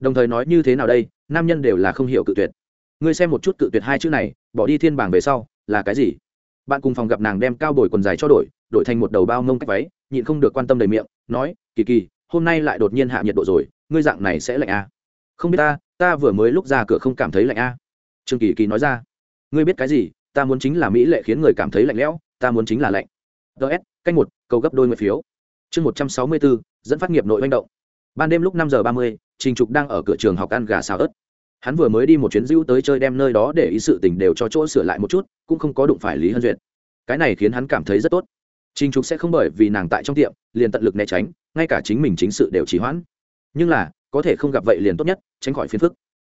Đồng thời nói như thế nào đây, nam nhân đều là không hiểu cự tuyệt. Ngươi xem một chút cự tuyệt hai chữ này, bỏ đi thiên bảng về sau, là cái gì? Bạn cùng phòng gặp nàng đem cao bồi quần dài cho đổi đổi thành một đầu bao mông cách váy, nhịn không được quan tâm đầy miệng, nói, kỳ kỳ, hôm nay lại đột nhiên hạ nhiệt độ rồi ngươi dạng này sẽ lạnh à? không biết ta ta vừa mới lúc ra cửa không cảm thấy lạnh à? trương kỳ kỳ nói ra. Ngươi biết cái gì? Ta muốn chính là mỹ lệ khiến người cảm thấy lạnh lẽo, ta muốn chính là lạnh. Ts canh một, cầu gấp đôi nguyện phiếu. Chương một trăm sáu mươi bốn, dẫn phát nghiệp nội manh động. Ban đêm lúc năm giờ ba mươi, trình trục đang ở cửa trường học ăn gà xào ớt. Hắn vừa mới đi một chuyến dữ tới chơi đem nơi đó để ý sự tình đều cho chỗ sửa lại một chút, cũng không có đụng phải lý hân duyệt. Cái này khiến hắn cảm thấy rất tốt. Trình trục sẽ không bởi vì nàng tại trong tiệm, liền tận lực né tránh, ngay cả chính mình chính sự đều trì hoãn nhưng là, có thể không gặp vậy liền tốt nhất, tránh khỏi phiền phức.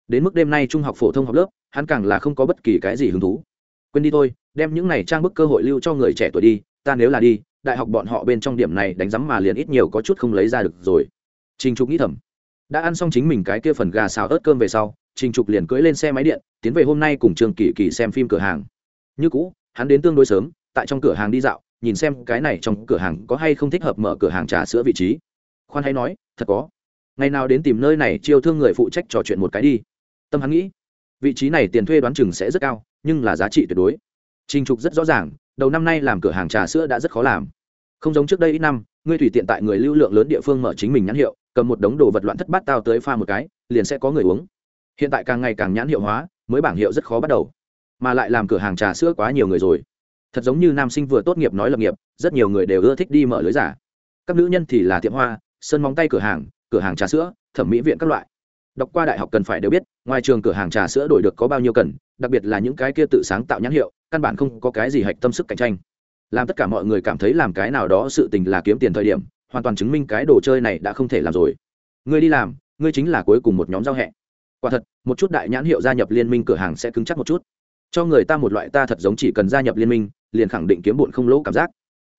Đến mức đêm nay trung học phổ thông học lớp, hắn càng là không có bất kỳ cái gì hứng thú. Quên đi thôi, đem những này trang bức cơ hội lưu cho người trẻ tuổi đi, ta nếu là đi, đại học bọn họ bên trong điểm này đánh giám mà liền ít nhiều có chút không lấy ra được rồi. Trình trục nghĩ thầm. Đã ăn xong chính mình cái kia phần gà xào ớt cơm về sau, trình trục liền cưỡi lên xe máy điện, tiến về hôm nay cùng trường kỳ kỳ xem phim cửa hàng. Như cũ, hắn đến tương đối sớm, tại trong cửa hàng đi dạo, nhìn xem cái này trong cửa hàng có hay không thích hợp mở cửa hàng trà sữa vị trí. Khoan hay nói, thật có ngày nào đến tìm nơi này chiêu thương người phụ trách trò chuyện một cái đi. Tâm hắn nghĩ, vị trí này tiền thuê đoán chừng sẽ rất cao, nhưng là giá trị tuyệt đối. Trình trục rất rõ ràng, đầu năm nay làm cửa hàng trà sữa đã rất khó làm. Không giống trước đây ít năm, ngươi tùy tiện tại người lưu lượng lớn địa phương mở chính mình nhãn hiệu, cầm một đống đồ vật loạn thất bát tao tới pha một cái, liền sẽ có người uống. Hiện tại càng ngày càng nhãn hiệu hóa, mới bảng hiệu rất khó bắt đầu. Mà lại làm cửa hàng trà sữa quá nhiều người rồi. Thật giống như nam sinh vừa tốt nghiệp nói lập nghiệp, rất nhiều người đều ưa thích đi mở lưới giả. Các nữ nhân thì là tiệm hoa, sơn móng tay cửa hàng cửa hàng trà sữa, thẩm mỹ viện các loại. Đọc qua đại học cần phải đều biết, ngoài trường cửa hàng trà sữa đổi được có bao nhiêu cần, đặc biệt là những cái kia tự sáng tạo nhãn hiệu, căn bản không có cái gì hạch tâm sức cạnh tranh. Làm tất cả mọi người cảm thấy làm cái nào đó sự tình là kiếm tiền thời điểm, hoàn toàn chứng minh cái đồ chơi này đã không thể làm rồi. Ngươi đi làm, ngươi chính là cuối cùng một nhóm giao hẹ. Quả thật, một chút đại nhãn hiệu gia nhập liên minh cửa hàng sẽ cứng chắc một chút. Cho người ta một loại ta thật giống chỉ cần gia nhập liên minh, liền khẳng định kiếm bụn không lỗ cảm giác.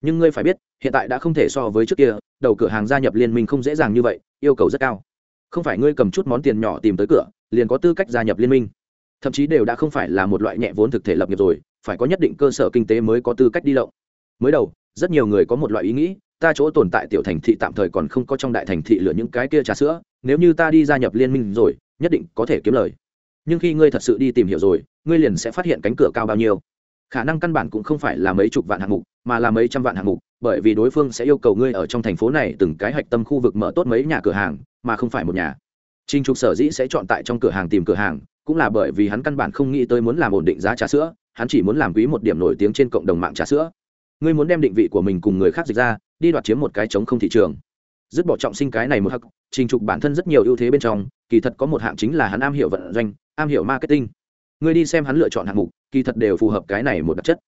Nhưng ngươi phải biết, hiện tại đã không thể so với trước kia, đầu cửa hàng gia nhập liên minh không dễ dàng như vậy yêu cầu rất cao. Không phải ngươi cầm chút món tiền nhỏ tìm tới cửa, liền có tư cách gia nhập liên minh. Thậm chí đều đã không phải là một loại nhẹ vốn thực thể lập nghiệp rồi, phải có nhất định cơ sở kinh tế mới có tư cách đi lộng. Mới đầu, rất nhiều người có một loại ý nghĩ, ta chỗ tồn tại tiểu thành thị tạm thời còn không có trong đại thành thị lựa những cái kia trà sữa, nếu như ta đi gia nhập liên minh rồi, nhất định có thể kiếm lời. Nhưng khi ngươi thật sự đi tìm hiểu rồi, ngươi liền sẽ phát hiện cánh cửa cao bao nhiêu. Khả năng căn bản cũng không phải là mấy chục vạn hạng mục, mà là mấy trăm vạn hạng mục bởi vì đối phương sẽ yêu cầu ngươi ở trong thành phố này từng cái hạch tâm khu vực mở tốt mấy nhà cửa hàng mà không phải một nhà Trình Trục sở dĩ sẽ chọn tại trong cửa hàng tìm cửa hàng, cũng là bởi vì hắn căn bản không nghĩ tới muốn làm ổn định giá trà sữa, hắn chỉ muốn làm quý một điểm nổi tiếng trên cộng đồng mạng trà sữa. Ngươi muốn đem định vị của mình cùng người khác dịch ra, đi đoạt chiếm một cái trống không thị trường. Dứt bỏ trọng sinh cái này một hắc, Trình Trục bản thân rất nhiều ưu thế bên trong, kỳ thật có một hạng chính là hắn am hiểu vận doanh, am hiểu marketing. Ngươi đi xem hắn lựa chọn hạng mục, kỳ thật đều phù hợp cái này một đặc chất.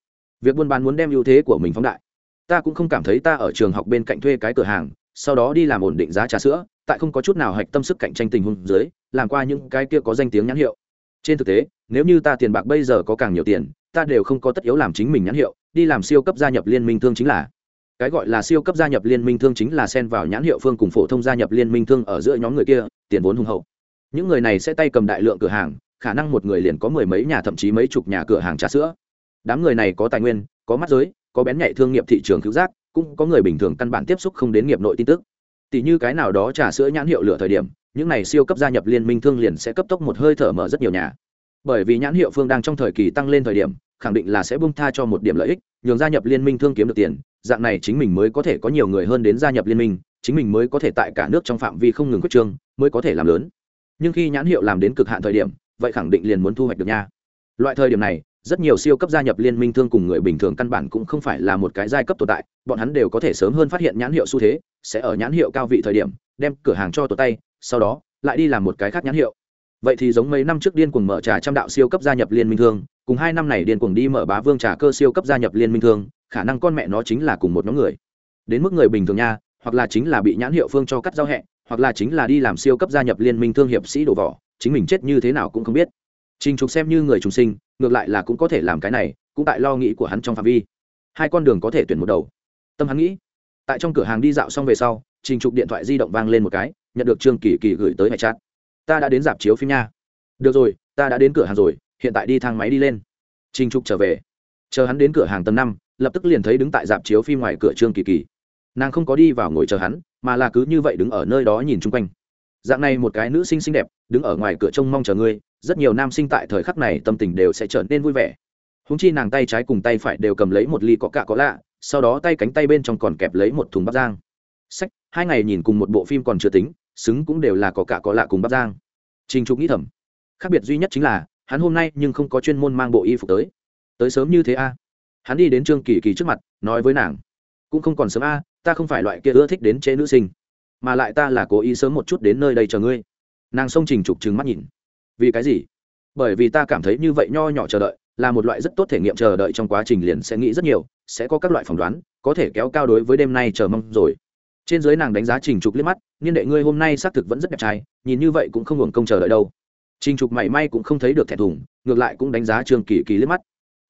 Việc buôn bán muốn đem ưu thế của mình phóng đại. Ta cũng không cảm thấy ta ở trường học bên cạnh thuê cái cửa hàng, sau đó đi làm ổn định giá trà sữa, tại không có chút nào hạch tâm sức cạnh tranh tình huống dưới, làm qua những cái kia có danh tiếng nhãn hiệu. Trên thực tế, nếu như ta tiền bạc bây giờ có càng nhiều tiền, ta đều không có tất yếu làm chính mình nhãn hiệu, đi làm siêu cấp gia nhập liên minh thương chính là. Cái gọi là siêu cấp gia nhập liên minh thương chính là xen vào nhãn hiệu phương cùng phổ thông gia nhập liên minh thương ở giữa nhóm người kia, tiền vốn hùng hậu. Những người này sẽ tay cầm đại lượng cửa hàng, khả năng một người liền có mười mấy nhà thậm chí mấy chục nhà cửa hàng trà sữa. Đám người này có tài nguyên, có mắt giới, có bén nhạy thương nghiệp thị trường cứu giác, cũng có người bình thường căn bản tiếp xúc không đến nghiệp nội tin tức. Tỷ như cái nào đó trà sữa nhãn hiệu lựa thời điểm những này siêu cấp gia nhập liên minh thương liền sẽ cấp tốc một hơi thở mở rất nhiều nhà. Bởi vì nhãn hiệu phương đang trong thời kỳ tăng lên thời điểm khẳng định là sẽ bung tha cho một điểm lợi ích nhường gia nhập liên minh thương kiếm được tiền dạng này chính mình mới có thể có nhiều người hơn đến gia nhập liên minh chính mình mới có thể tại cả nước trong phạm vi không ngừng quyết trương mới có thể làm lớn. Nhưng khi nhãn hiệu làm đến cực hạn thời điểm vậy khẳng định liền muốn thu hoạch được nha. Loại thời điểm này rất nhiều siêu cấp gia nhập liên minh thương cùng người bình thường căn bản cũng không phải là một cái giai cấp tồn tại, bọn hắn đều có thể sớm hơn phát hiện nhãn hiệu xu thế, sẽ ở nhãn hiệu cao vị thời điểm, đem cửa hàng cho tụt tay, sau đó, lại đi làm một cái khác nhãn hiệu. Vậy thì giống mấy năm trước điên cuồng mở trà trăm đạo siêu cấp gia nhập liên minh thương, cùng hai năm này điên cuồng đi mở bá vương trà cơ siêu cấp gia nhập liên minh thương, khả năng con mẹ nó chính là cùng một nhóm người. Đến mức người bình thường nha, hoặc là chính là bị nhãn hiệu phương cho cắt giao hẹ, hoặc là chính là đi làm siêu cấp gia nhập liên minh thương hiệp sĩ đổ vỏ, chính mình chết như thế nào cũng không biết trình trục xem như người trùng sinh, ngược lại là cũng có thể làm cái này, cũng tại lo nghĩ của hắn trong phạm vi. Hai con đường có thể tuyển một đầu. Tâm hắn nghĩ, tại trong cửa hàng đi dạo xong về sau, trình trục điện thoại di động vang lên một cái, nhận được trương kỳ kỳ gửi tới hệ chat. Ta đã đến dạp chiếu phim nha. Được rồi, ta đã đến cửa hàng rồi, hiện tại đi thang máy đi lên. Trình trục trở về. Chờ hắn đến cửa hàng tầng năm, lập tức liền thấy đứng tại dạp chiếu phim ngoài cửa trương kỳ kỳ. Nàng không có đi vào ngồi chờ hắn, mà là cứ như vậy đứng ở nơi đó nhìn chung quanh. Dạng này một cái nữ sinh xinh đẹp, đứng ở ngoài cửa trông mong chờ ngươi rất nhiều nam sinh tại thời khắc này tâm tình đều sẽ trở nên vui vẻ. Húng chi nàng tay trái cùng tay phải đều cầm lấy một ly có cạ có lạ, sau đó tay cánh tay bên trong còn kẹp lấy một thùng bắp giang sách, hai ngày nhìn cùng một bộ phim còn chưa tính, xứng cũng đều là có cạ có lạ cùng bắp giang trình trục nghĩ thầm, khác biệt duy nhất chính là, hắn hôm nay nhưng không có chuyên môn mang bộ y phục tới. Tới sớm như thế a? Hắn đi đến trương kỳ kỳ trước mặt, nói với nàng, cũng không còn sớm a, ta không phải loại kia ưa thích đến chế nữ sinh, mà lại ta là cố ý sớm một chút đến nơi đây chờ ngươi. Nàng xông trình trục trừng mắt nhìn vì cái gì? Bởi vì ta cảm thấy như vậy nho nhỏ chờ đợi, là một loại rất tốt thể nghiệm chờ đợi trong quá trình liền sẽ nghĩ rất nhiều, sẽ có các loại phỏng đoán, có thể kéo cao đối với đêm nay chờ mong rồi. Trên dưới nàng đánh giá trình trục liếc mắt, niên đệ ngươi hôm nay xác thực vẫn rất đẹp trai, nhìn như vậy cũng không hưởng công chờ đợi đâu. Trình trục mảy may cũng không thấy được thẹn thùng, ngược lại cũng đánh giá trương kỳ kỳ liếc mắt.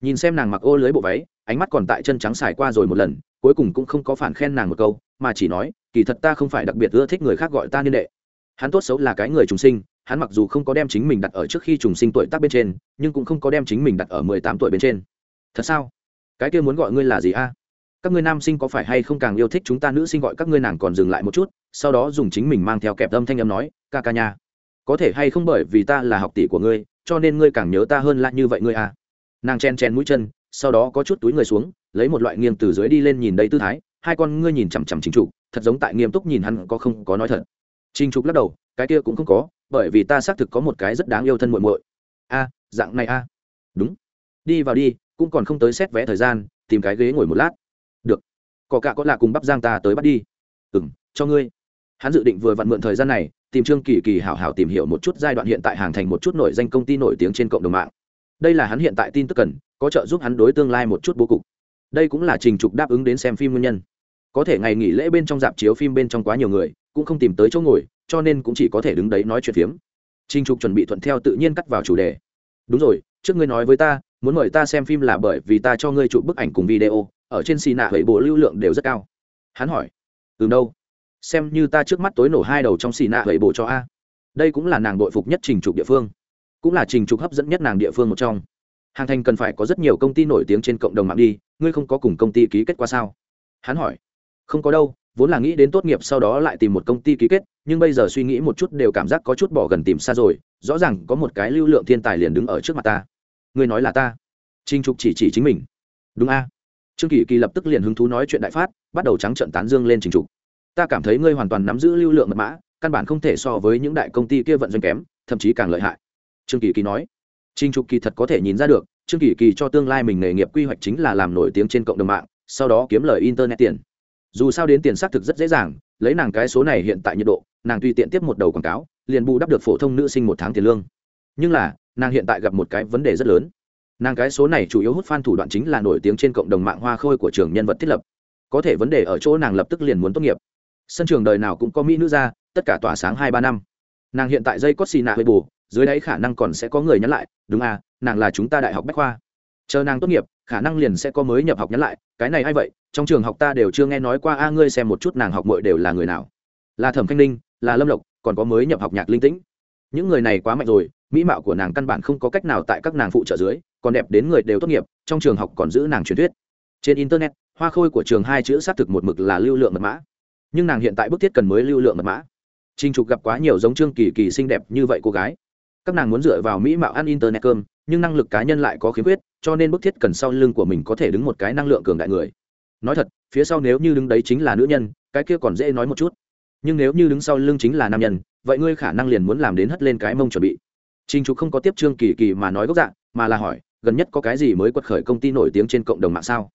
Nhìn xem nàng mặc ô lưới bộ váy, ánh mắt còn tại chân trắng xài qua rồi một lần, cuối cùng cũng không có phản khen nàng một câu, mà chỉ nói, kỳ thật ta không phải đặc biệt ưa thích người khác gọi ta niên đệ. Hắn tốt xấu là cái người trùng sinh hắn mặc dù không có đem chính mình đặt ở trước khi trùng sinh tuổi tác bên trên, nhưng cũng không có đem chính mình đặt ở mười tám tuổi bên trên. Thật sao? Cái kia muốn gọi ngươi là gì a? Các ngươi nam sinh có phải hay không càng yêu thích chúng ta nữ sinh gọi các ngươi nàng còn dừng lại một chút, sau đó dùng chính mình mang theo kẹp âm thanh âm nói, ca ca nha. Có thể hay không bởi vì ta là học tỷ của ngươi, cho nên ngươi càng nhớ ta hơn lại như vậy ngươi à nàng chen chen mũi chân, sau đó có chút túi người xuống, lấy một loại nghiêng từ dưới đi lên nhìn đây tư thái, hai con ngươi nhìn chằm chằm chính trục, thật giống tại nghiêm túc nhìn hắn có không có nói thật. Trinh trục lắc đầu, cái kia cũng không có bởi vì ta xác thực có một cái rất đáng yêu thân muội muội. A, dạng này a. Đúng. Đi vào đi, cũng còn không tới xét vé thời gian, tìm cái ghế ngồi một lát. Được. Có cả có lạ cùng bắp giang ta tới bắt đi. Ừ m cho ngươi. Hắn dự định vừa vặn mượn thời gian này, tìm trương kỳ kỳ hảo hảo tìm hiểu một chút giai đoạn hiện tại hàng thành một chút nổi danh công ty nổi tiếng trên cộng đồng mạng. Đây là hắn hiện tại tin tức cần, có trợ giúp hắn đối tương lai một chút bố cục. Đây cũng là trình trục đáp ứng đến xem phim nguyên nhân. Có thể ngày nghỉ lễ bên trong dạp chiếu phim bên trong quá nhiều người cũng không tìm tới chỗ ngồi, cho nên cũng chỉ có thể đứng đấy nói chuyện phiếm. Trình trục chuẩn bị thuận theo tự nhiên cắt vào chủ đề. Đúng rồi, trước ngươi nói với ta, muốn mời ta xem phim là bởi vì ta cho ngươi chụp bức ảnh cùng video, ở trên xì nạ hẩy bộ lưu lượng đều rất cao. Hắn hỏi từ đâu? Xem như ta trước mắt tối nổ hai đầu trong xì nạ hẩy bộ cho a. Đây cũng là nàng đội phục nhất trình trục địa phương. Cũng là trình trục hấp dẫn nhất nàng địa phương một trong. Hàng thành cần phải có rất nhiều công ty nổi tiếng trên cộng đồng mạng đi, ngươi không có cùng công ty ký kết qua sao? Hắn hỏi không có đâu, vốn là nghĩ đến tốt nghiệp sau đó lại tìm một công ty ký kết, nhưng bây giờ suy nghĩ một chút đều cảm giác có chút bỏ gần tìm xa rồi, rõ ràng có một cái lưu lượng thiên tài liền đứng ở trước mặt ta. Ngươi nói là ta. Trinh trục chỉ chỉ chính mình. Đúng a. Trương kỳ kỳ lập tức liền hứng thú nói chuyện đại phát, bắt đầu trắng trận tán dương lên trình trục. Ta cảm thấy ngươi hoàn toàn nắm giữ lưu lượng mật mã, căn bản không thể so với những đại công ty kia vận doanh kém, thậm chí càng lợi hại. Trương kỳ kỳ nói. Trình trục kỳ thật có thể nhìn ra được, trương kỳ kỳ cho tương lai mình nghề nghiệp quy hoạch chính là làm nổi tiếng trên cộng đồng mạng, sau đó kiếm lời internet tiền dù sao đến tiền xác thực rất dễ dàng, lấy nàng cái số này hiện tại nhiệt độ, nàng tùy tiện tiếp một đầu quảng cáo, liền bù đắp được phổ thông nữ sinh một tháng tiền lương. Nhưng là, nàng hiện tại gặp một cái vấn đề rất lớn. Nàng cái số này chủ yếu hút fan thủ đoạn chính là nổi tiếng trên cộng đồng mạng hoa khôi của trường nhân vật thiết lập. Có thể vấn đề ở chỗ nàng lập tức liền muốn tốt nghiệp. Sân trường đời nào cũng có mỹ nữ ra, tất cả tỏa sáng hai ba năm. Nàng hiện tại dây cót xì nạ hơi bù, dưới đấy khả năng còn sẽ có người nhắn lại, đúng à nàng là chúng ta đại học bách khoa chờ nàng tốt nghiệp, khả năng liền sẽ có mới nhập học nhắn lại, cái này a i vậy? Trong trường học ta đều chưa nghe nói qua, a, ngươi xem một chút nàng học mội đều là người nào. Là thẩm thanh ninh, là lâm lộc, còn có mới nhập học nhạc linh tĩnh. Những người này quá mạnh rồi, mỹ mạo của nàng căn bản không có cách nào tại các nàng phụ trợ dưới, còn đẹp đến người đều tốt nghiệp, trong trường học còn giữ nàng truyền thuyết. Trên internet, hoa khôi của trường hai chữ xác thực một mực là lưu lượng mật mã. Nhưng nàng hiện tại bức thiết cần mới lưu lượng mật mã. Trinh trục gặp quá nhiều giống trương kỳ kỳ xinh đẹp như vậy cô gái các nàng muốn dựa vào mỹ mạo ăn internet cơm nhưng năng lực cá nhân lại có khiếm khuyết cho nên bức thiết cần sau lưng của mình có thể đứng một cái năng lượng cường đại người nói thật phía sau nếu như đứng đấy chính là nữ nhân cái kia còn dễ nói một chút nhưng nếu như đứng sau lưng chính là nam nhân vậy ngươi khả năng liền muốn làm đến hất lên cái mông chuẩn bị Trình Trục không có tiếp Trương Kỳ Kỳ mà nói gốc dạng, mà là hỏi, gần nhất có cái gì mới quật khởi công ty nổi tiếng trên cộng đồng mạng sao?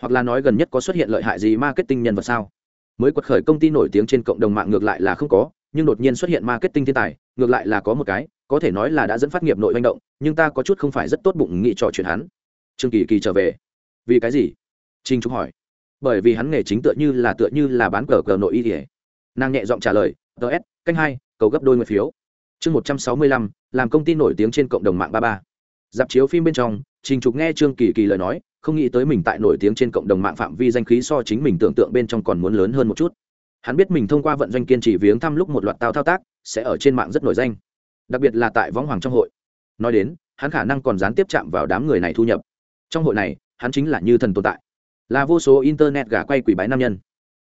Hoặc là nói gần nhất có xuất hiện lợi hại gì marketing nhân vật sao? Mới quật khởi công ty nổi tiếng trên cộng đồng mạng ngược lại là không có, nhưng đột nhiên xuất hiện marketing thiên tài, ngược lại là có một cái, có thể nói là đã dẫn phát nghiệp nội manh động, nhưng ta có chút không phải rất tốt bụng nghĩ trò chuyện hắn. Trương Kỳ Kỳ trở về. Vì cái gì? Trình trúc hỏi. Bởi vì hắn nghề chính tựa như là tựa như là bán cờ cờ nội y. Nàng nhẹ giọng trả lời, "DS, canh hai, cầu gấp đôi người phiếu." chương một trăm sáu mươi lăm làm công ty nổi tiếng trên cộng đồng mạng ba ba dạp chiếu phim bên trong trình trục nghe trương kỳ kỳ lời nói không nghĩ tới mình tại nổi tiếng trên cộng đồng mạng phạm vi danh khí so chính mình tưởng tượng bên trong còn muốn lớn hơn một chút hắn biết mình thông qua vận doanh kiên trì viếng thăm lúc một loạt tao thao tác sẽ ở trên mạng rất nổi danh đặc biệt là tại võng hoàng trong hội. Nói đến, hắn khả năng còn gián tiếp chạm vào đám người này thu nhập. Trong hội này, hắn chính là như thần tồn tại. Là vô số internet gà quay quỷ bái nam nhân.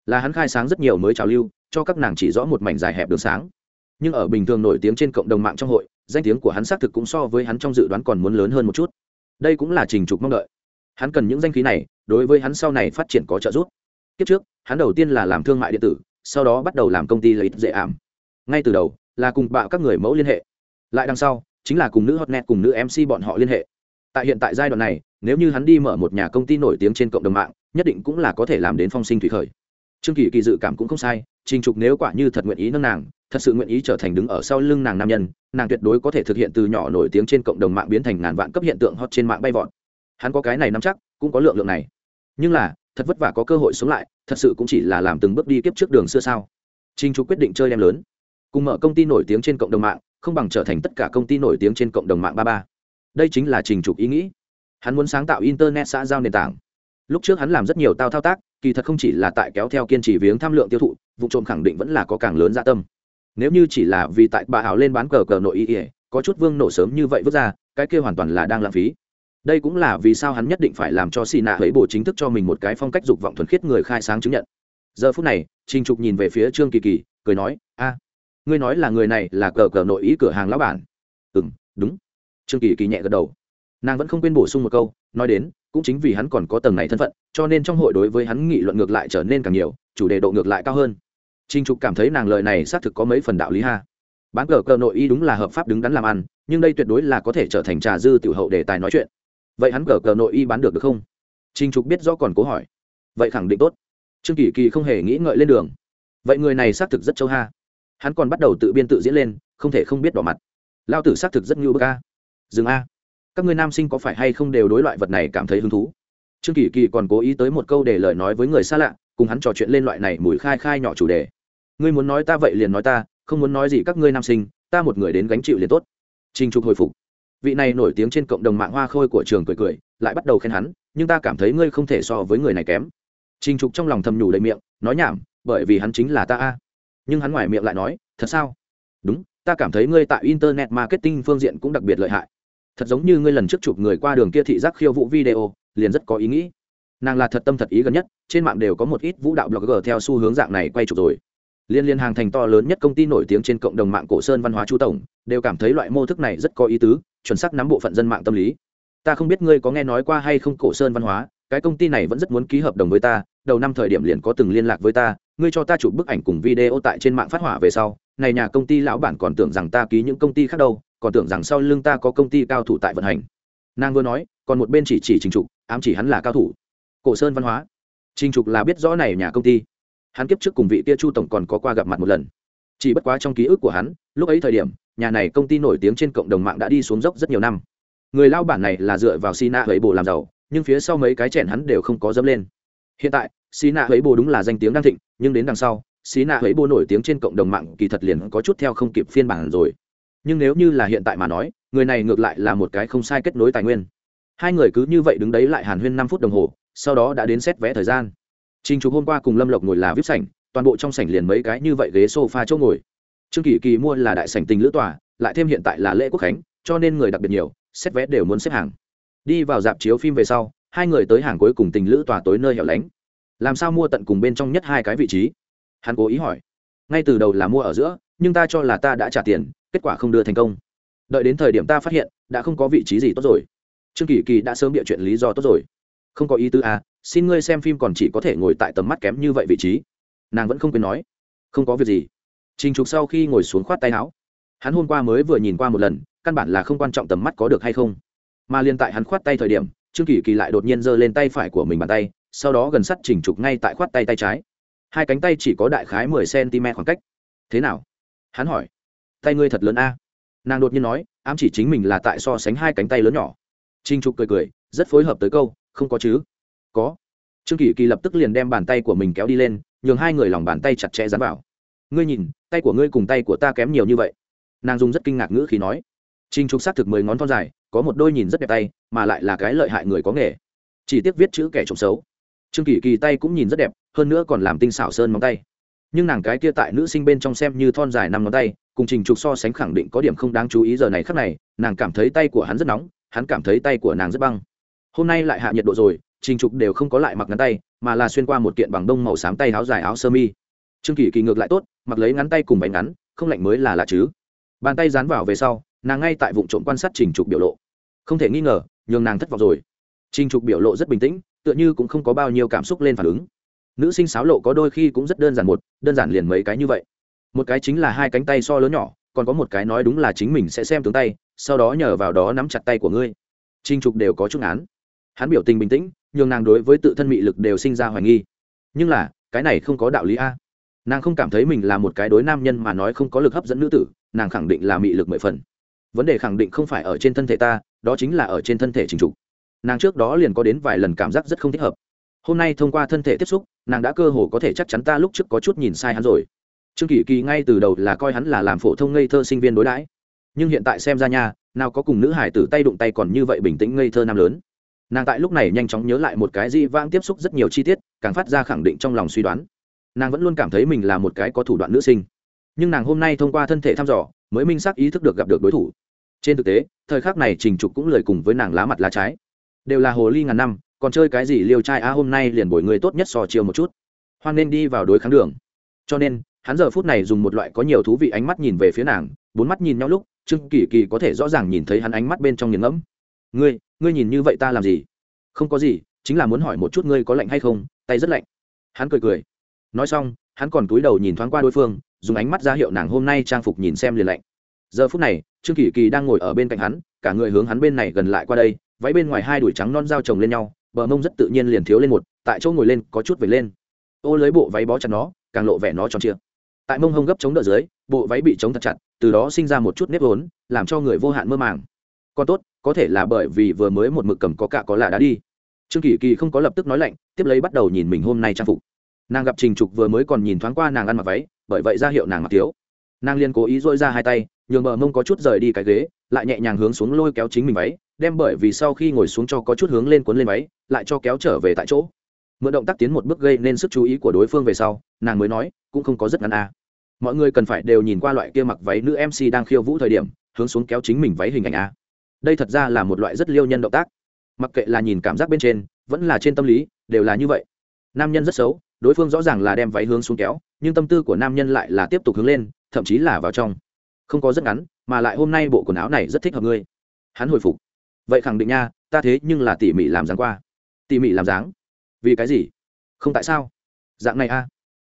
Là hắn khai sáng rất nhiều mới trào lưu, cho các nàng chỉ rõ một mảnh dài hẹp đường sáng. Nhưng ở bình thường nổi tiếng trên cộng đồng mạng trong hội, danh tiếng của hắn xác thực cũng so với hắn trong dự đoán còn muốn lớn hơn một chút. Đây cũng là trình trục mong đợi. Hắn cần những danh khí này, đối với hắn sau này phát triển có trợ giúp. Kiếp trước, hắn đầu tiên là làm thương mại điện tử, sau đó bắt đầu làm công ty lợi ích dễ ảm. Ngay từ đầu, là cùng bạo các người mẫu liên hệ lại đằng sau, chính là cùng nữ hotnet cùng nữ mc bọn họ liên hệ. Tại hiện tại giai đoạn này, nếu như hắn đi mở một nhà công ty nổi tiếng trên cộng đồng mạng, nhất định cũng là có thể làm đến phong sinh thủy khởi. Trương kỳ kỳ dự cảm cũng không sai, trình trục nếu quả như thật nguyện ý nâng nàng, thật sự nguyện ý trở thành đứng ở sau lưng nàng nam nhân, nàng tuyệt đối có thể thực hiện từ nhỏ nổi tiếng trên cộng đồng mạng biến thành ngàn vạn cấp hiện tượng hot trên mạng bay vọt. Hắn có cái này nắm chắc, cũng có lượng lượng này. Nhưng là, thật vất vả có cơ hội sống lại, thật sự cũng chỉ là làm từng bước đi kiếp trước đường xưa sao? Trinh trục quyết định chơi đem lớn cùng mở công ty nổi tiếng trên cộng đồng mạng, không bằng trở thành tất cả công ty nổi tiếng trên cộng đồng mạng ba ba. Đây chính là trình trục ý nghĩ. Hắn muốn sáng tạo internet xã giao nền tảng. Lúc trước hắn làm rất nhiều tao thao tác, kỳ thật không chỉ là tại kéo theo kiên trì viếng tham lượng tiêu thụ, vụ trộm khẳng định vẫn là có càng lớn dạ tâm. Nếu như chỉ là vì tại bà hảo lên bán cờ cờ nội ý ỉa có chút vương nổ sớm như vậy vứt ra, cái kia hoàn toàn là đang lãng phí. Đây cũng là vì sao hắn nhất định phải làm cho xì nạ ấy bổ chính thức cho mình một cái phong cách dục vọng thuần khiết người khai sáng chứng nhận. Giờ phút này, trình trục nhìn về phía trương kỳ kỳ, cười nói ngươi nói là người này là cờ cờ nội ý cửa hàng lão bản. Ừ m đúng. Trương kỳ kỳ nhẹ gật đầu. Nàng vẫn không quên bổ sung một câu, nói đến, cũng chính vì hắn còn có tầng này thân phận, cho nên trong hội đối với hắn nghị luận ngược lại trở nên càng nhiều, chủ đề độ ngược lại cao hơn. Trinh trục cảm thấy nàng lời này xác thực có mấy phần đạo lý ha. Bán cờ cờ nội y đúng là hợp pháp đứng đắn làm ăn, nhưng đây tuyệt đối là có thể trở thành trà dư tiểu hậu đề tài nói chuyện. Vậy hắn cờ cờ nội y bán được được không? Trinh trục biết rõ còn cố hỏi. Vậy khẳng định tốt. Trương kỳ kỳ không hề nghĩ ngợi lên đường. Vậy người này xác thực rất châu ha hắn còn bắt đầu tự biên tự diễn lên, không thể không biết đỏ mặt. Lao tử xác thực rất ngưu bơ ca dừng a. Các người nam sinh có phải hay không đều đối loại vật này cảm thấy hứng thú? Trương kỳ kỳ còn cố ý tới một câu để lời nói với người xa lạ, cùng hắn trò chuyện lên loại này mùi khai khai nhỏ chủ đề. Ngươi muốn nói ta vậy liền nói ta, không muốn nói gì các ngươi nam sinh, ta một người đến gánh chịu liền tốt. Trinh trục hồi phục. Vị này nổi tiếng trên cộng đồng mạng hoa khôi của trường cười cười, lại bắt đầu khen hắn, nhưng ta cảm thấy ngươi không thể so với người này kém. Trinh trục trong lòng thầm nhủ đầy miệng, nói nhảm, bởi vì hắn chính là ta a nhưng hắn ngoài miệng lại nói, thật sao? Đúng, ta cảm thấy ngươi tại internet marketing phương diện cũng đặc biệt lợi hại. Thật giống như ngươi lần trước chụp người qua đường kia thị giác khiêu vũ video, liền rất có ý nghĩ. Nàng là thật tâm thật ý gần nhất, trên mạng đều có một ít vũ đạo blogger theo xu hướng dạng này quay chụp rồi. Liên liên hàng thành to lớn nhất công ty nổi tiếng trên cộng đồng mạng cổ sơn văn hóa chu tổng, đều cảm thấy loại mô thức này rất có ý tứ, chuẩn xác nắm bộ phận dân mạng tâm lý. Ta không biết ngươi có nghe nói qua hay không cổ sơn văn hóa, cái công ty này vẫn rất muốn ký hợp đồng với ta, đầu năm thời điểm liền có từng liên lạc với ta ngươi cho ta chụp bức ảnh cùng video tại trên mạng phát hỏa về sau, này nhà công ty lão bản còn tưởng rằng ta ký những công ty khác đâu, còn tưởng rằng sau lưng ta có công ty cao thủ tại vận hành. Nàng vừa nói, còn một bên chỉ chỉ trình trục, ám chỉ hắn là cao thủ. Cổ sơn văn hóa. Trình trục là biết rõ này nhà công ty. Hắn kiếp trước cùng vị tia chu tổng còn có qua gặp mặt một lần. Chỉ bất quá trong ký ức của hắn, lúc ấy thời điểm, nhà này công ty nổi tiếng trên cộng đồng mạng đã đi xuống dốc rất nhiều năm. Người lao bản này là dựa vào sina ấy bộ làm giàu, nhưng phía sau mấy cái chèn hắn đều không có dâm lên. Hiện tại sina ấy bồ đúng là danh tiếng đang thịnh nhưng đến đằng sau sina ấy bồ nổi tiếng trên cộng đồng mạng kỳ thật liền có chút theo không kịp phiên bản rồi nhưng nếu như là hiện tại mà nói người này ngược lại là một cái không sai kết nối tài nguyên hai người cứ như vậy đứng đấy lại hàn huyên năm phút đồng hồ sau đó đã đến xét vé thời gian Trình chụp hôm qua cùng Lâm Lộc ngồi là vip sảnh, toàn bộ trong sảnh liền mấy cái như vậy ghế sofa chỗ ngồi. Trương Kỳ Kỳ mua là đại sảnh tình lữ tòa, lại thêm hiện tại là lễ quốc khánh, cho nên người đặc biệt nhiều, xét vé đều muốn xếp hàng. Đi vào dạp chiếu phim về sau, hai người tới hàng cuối cùng tình lữ tòa tối nơi hẻo lánh. Làm sao mua tận cùng bên trong nhất hai cái vị trí? Hắn cố ý hỏi. Ngay từ đầu là mua ở giữa, nhưng ta cho là ta đã trả tiền, kết quả không đưa thành công. Đợi đến thời điểm ta phát hiện, đã không có vị trí gì tốt rồi. Trương Kỳ Kỳ đã sớm địa chuyện lý do tốt rồi. Không có ý tứ à, xin ngươi xem phim còn chỉ có thể ngồi tại tầm mắt kém như vậy vị trí nàng vẫn không quên nói không có việc gì trình trục sau khi ngồi xuống khoát tay áo hắn hôm qua mới vừa nhìn qua một lần căn bản là không quan trọng tầm mắt có được hay không mà liên tại hắn khoát tay thời điểm trương kỳ kỳ lại đột nhiên giơ lên tay phải của mình bàn tay sau đó gần sắt chỉnh trục ngay tại khoát tay tay trái. Hai cánh tay chỉ có đại khái mười cm khoảng cách. Thế nào? Hắn hỏi. Tay ngươi thật lớn a. Nàng đột nhiên nói, ám chỉ chính mình là tại so sánh hai cánh tay lớn nhỏ. Trinh trục cười cười, rất phối hợp tới câu, không có chứ? Có. Trương kỳ kỳ lập tức liền đem bàn tay của mình kéo đi lên, nhường hai người lòng bàn tay chặt chẽ dán vào. Ngươi nhìn, tay của ngươi cùng tay của ta kém nhiều như vậy. Nàng dùng rất kinh ngạc ngữ khi nói. Trinh trục xác thực mười ngón thon dài, có một đôi nhìn rất đẹp tay, mà lại là cái lợi hại người có nghề. Chỉ tiếc viết chữ kẻ trộm xấu trương kỳ kỳ tay cũng nhìn rất đẹp hơn nữa còn làm tinh xảo sơn móng tay nhưng nàng cái kia tại nữ sinh bên trong xem như thon dài năm ngón tay cùng trình trục so sánh khẳng định có điểm không đáng chú ý giờ này khắc này nàng cảm thấy tay của hắn rất nóng hắn cảm thấy tay của nàng rất băng hôm nay lại hạ nhiệt độ rồi trình trục đều không có lại mặc ngắn tay mà là xuyên qua một kiện bằng đông màu xám tay áo dài áo sơ mi trương kỳ kỳ ngược lại tốt mặc lấy ngắn tay cùng bánh ngắn không lạnh mới là lạ chứ bàn tay dán vào về sau nàng ngay tại vụ trộm quan sát trình trục biểu lộ không thể nghi ngờ nhường nàng thất vọng rồi trình trục biểu lộ rất bình tĩnh tựa như cũng không có bao nhiêu cảm xúc lên phản ứng. Nữ sinh sáo lộ có đôi khi cũng rất đơn giản một, đơn giản liền mấy cái như vậy. Một cái chính là hai cánh tay so lớn nhỏ, còn có một cái nói đúng là chính mình sẽ xem tướng tay, sau đó nhờ vào đó nắm chặt tay của ngươi. Trình trục đều có chút án hắn biểu tình bình tĩnh, nhường nàng đối với tự thân mị lực đều sinh ra hoài nghi. Nhưng là, cái này không có đạo lý a. Nàng không cảm thấy mình là một cái đối nam nhân mà nói không có lực hấp dẫn nữ tử, nàng khẳng định là mị lực mười phần. Vấn đề khẳng định không phải ở trên thân thể ta, đó chính là ở trên thân thể trình trục nàng trước đó liền có đến vài lần cảm giác rất không thích hợp. Hôm nay thông qua thân thể tiếp xúc, nàng đã cơ hồ có thể chắc chắn ta lúc trước có chút nhìn sai hắn rồi. Trương kỳ kỳ ngay từ đầu là coi hắn là làm phổ thông ngây thơ sinh viên đối đãi. Nhưng hiện tại xem ra nha, nào có cùng nữ hải tử tay đụng tay còn như vậy bình tĩnh ngây thơ nam lớn. Nàng tại lúc này nhanh chóng nhớ lại một cái dị vãng tiếp xúc rất nhiều chi tiết, càng phát ra khẳng định trong lòng suy đoán. Nàng vẫn luôn cảm thấy mình là một cái có thủ đoạn nữ sinh. Nhưng nàng hôm nay thông qua thân thể thăm dò, mới minh xác ý thức được gặp được đối thủ. Trên thực tế, thời khắc này trình trục cũng lời cùng với nàng lá mặt lá trái đều là hồ ly ngàn năm, còn chơi cái gì liêu trai a hôm nay liền bồi người tốt nhất so chiều một chút. Hoan nên đi vào đối kháng đường. Cho nên, hắn giờ phút này dùng một loại có nhiều thú vị ánh mắt nhìn về phía nàng, bốn mắt nhìn nhau lúc, trương kỳ kỳ có thể rõ ràng nhìn thấy hắn ánh mắt bên trong nghiền ngẫm. Ngươi ngươi nhìn như vậy ta làm gì? Không có gì, chính là muốn hỏi một chút ngươi có lạnh hay không, tay rất lạnh. Hắn cười cười. Nói xong, hắn còn túi đầu nhìn thoáng qua đối phương, dùng ánh mắt ra hiệu nàng hôm nay trang phục nhìn xem liền lạnh. Giờ phút này, trương kỳ kỳ đang ngồi ở bên cạnh hắn, cả người hướng hắn bên này gần lại qua đây váy bên ngoài hai đùi trắng non dao chồng lên nhau, bờ mông rất tự nhiên liền thiếu lên một, tại chỗ ngồi lên có chút về lên. Ô lưới bộ váy bó chặt nó, càng lộ vẻ nó tròn trịa. tại mông hông gấp chống đỡ dưới, bộ váy bị chống thật chặt, từ đó sinh ra một chút nếp vốn, làm cho người vô hạn mơ màng. Còn tốt, có thể là bởi vì vừa mới một mực cầm có cạ có lạ đã đi. Trương kỳ kỳ không có lập tức nói lạnh, tiếp lấy bắt đầu nhìn mình hôm nay trang phục. Nàng gặp trình trục vừa mới còn nhìn thoáng qua nàng ăn mặc váy, bởi vậy ra hiệu nàng mặc thiếu. Nàng liên cố ý dôi ra hai tay, nhường bờ mông có chút rời đi cái ghế, lại nhẹ nhàng hướng xuống lôi kéo chính mình váy đem bởi vì sau khi ngồi xuống cho có chút hướng lên cuốn lên váy, lại cho kéo trở về tại chỗ. Mượn động tác tiến một bước gây nên sức chú ý của đối phương về sau, nàng mới nói, cũng không có rất ngắn a à. mọi người cần phải đều nhìn qua loại kia mặc váy nữ mc đang khiêu vũ thời điểm, hướng xuống kéo chính mình váy hình ảnh a đây thật ra là một loại rất liêu nhân động tác. Mặc kệ là nhìn cảm giác bên trên, vẫn là trên tâm lý, đều là như vậy. Nam nhân rất xấu, đối phương rõ ràng là đem váy hướng xuống kéo, nhưng tâm tư của nam nhân lại là tiếp tục hướng lên, thậm chí là vào trong. Không có rất ngắn, mà lại hôm nay bộ quần áo này rất thích hợp ngươi. Hắn hồi phục vậy khẳng định nha, ta thế nhưng là tỉ mỉ làm dáng qua. Tỉ mỉ làm dáng? Vì cái gì? Không tại sao? Dạng này a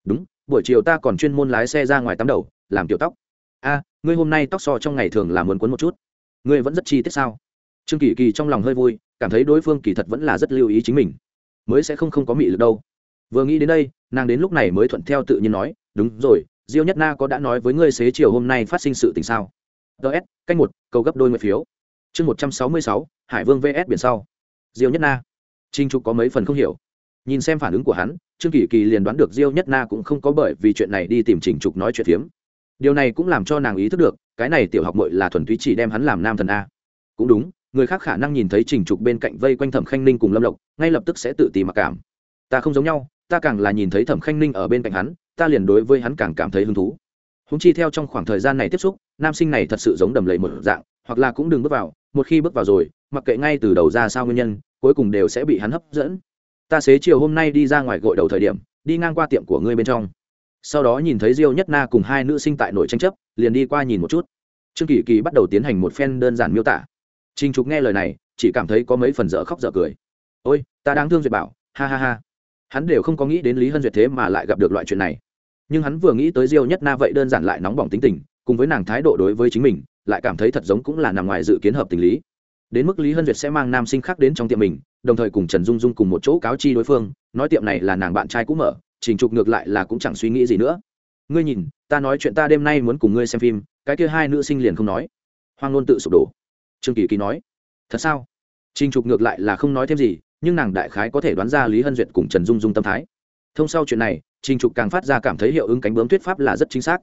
đúng, buổi chiều ta còn chuyên môn lái xe ra ngoài tắm đầu, làm tiểu tóc. A, ngươi hôm nay tóc so trong ngày thường là muốn cuốn một chút. Ngươi vẫn rất chi tiết sao? Trương kỳ kỳ trong lòng hơi vui, cảm thấy đối phương kỳ thật vẫn là rất lưu ý chính mình. Mới sẽ không không có mị lực đâu. Vừa nghĩ đến đây, nàng đến lúc này mới thuận theo tự nhiên nói, đúng rồi, diêu nhất na có đã nói với ngươi xế chiều hôm nay phát sinh sự tình sao? Ts canh một, cầu gấp đôi nguyện phiếu chương một trăm sáu mươi sáu, hải vương vs biển sau. Diêu nhất na. Trinh trục có mấy phần không hiểu. Nhìn xem phản ứng của hắn, trương kỳ kỳ liền đoán được diêu nhất na cũng không có bởi vì chuyện này đi tìm trình trục nói chuyện phiếm. Điều này cũng làm cho nàng ý thức được, cái này tiểu học mội là thuần túy chỉ đem hắn làm nam thần a. Cũng đúng, người khác khả năng nhìn thấy trình trục bên cạnh vây quanh thẩm khanh ninh cùng lâm lộc, ngay lập tức sẽ tự tìm mặc cảm. Ta không giống nhau, ta càng là nhìn thấy thẩm khanh ninh ở bên cạnh hắn, ta liền đối với hắn càng cảm thấy hứng thú. Húng chi theo trong khoảng thời gian này tiếp xúc, nam sinh này thật sự giống đầm lầy một dạng, hoặc là cũng đừng bước vào một khi bước vào rồi, mặc kệ ngay từ đầu ra sao nguyên nhân, cuối cùng đều sẽ bị hắn hấp dẫn. Ta xế chiều hôm nay đi ra ngoài gội đầu thời điểm, đi ngang qua tiệm của ngươi bên trong. Sau đó nhìn thấy diêu nhất na cùng hai nữ sinh tại nội tranh chấp, liền đi qua nhìn một chút. Trương kỳ kỳ bắt đầu tiến hành một phen đơn giản miêu tả. Trinh trục nghe lời này, chỉ cảm thấy có mấy phần dở khóc dở cười. Ôi, ta đang thương duyệt bảo, ha ha ha. Hắn đều không có nghĩ đến lý hân duyệt thế mà lại gặp được loại chuyện này. Nhưng hắn vừa nghĩ tới diêu nhất na vậy đơn giản lại nóng bỏng tính tình, cùng với nàng thái độ đối với chính mình lại cảm thấy thật giống cũng là nằm ngoài dự kiến hợp tình lý. Đến mức lý hân duyệt sẽ mang nam sinh khác đến trong tiệm mình, đồng thời cùng trần dung dung cùng một chỗ cáo chi đối phương, nói tiệm này là nàng bạn trai cũ mở, trình trục ngược lại là cũng chẳng suy nghĩ gì nữa. Ngươi nhìn, ta nói chuyện ta đêm nay muốn cùng ngươi xem phim, cái kia hai nữ sinh liền không nói. Hoang ngôn tự sụp đổ. Trương kỳ kỳ nói, thật sao? Trình trục ngược lại là không nói thêm gì, nhưng nàng đại khái có thể đoán ra lý hân duyệt cùng trần dung dung tâm thái. Thông sau chuyện này, trình trục càng phát ra cảm thấy hiệu ứng cánh bướm thuyết pháp là rất chính xác.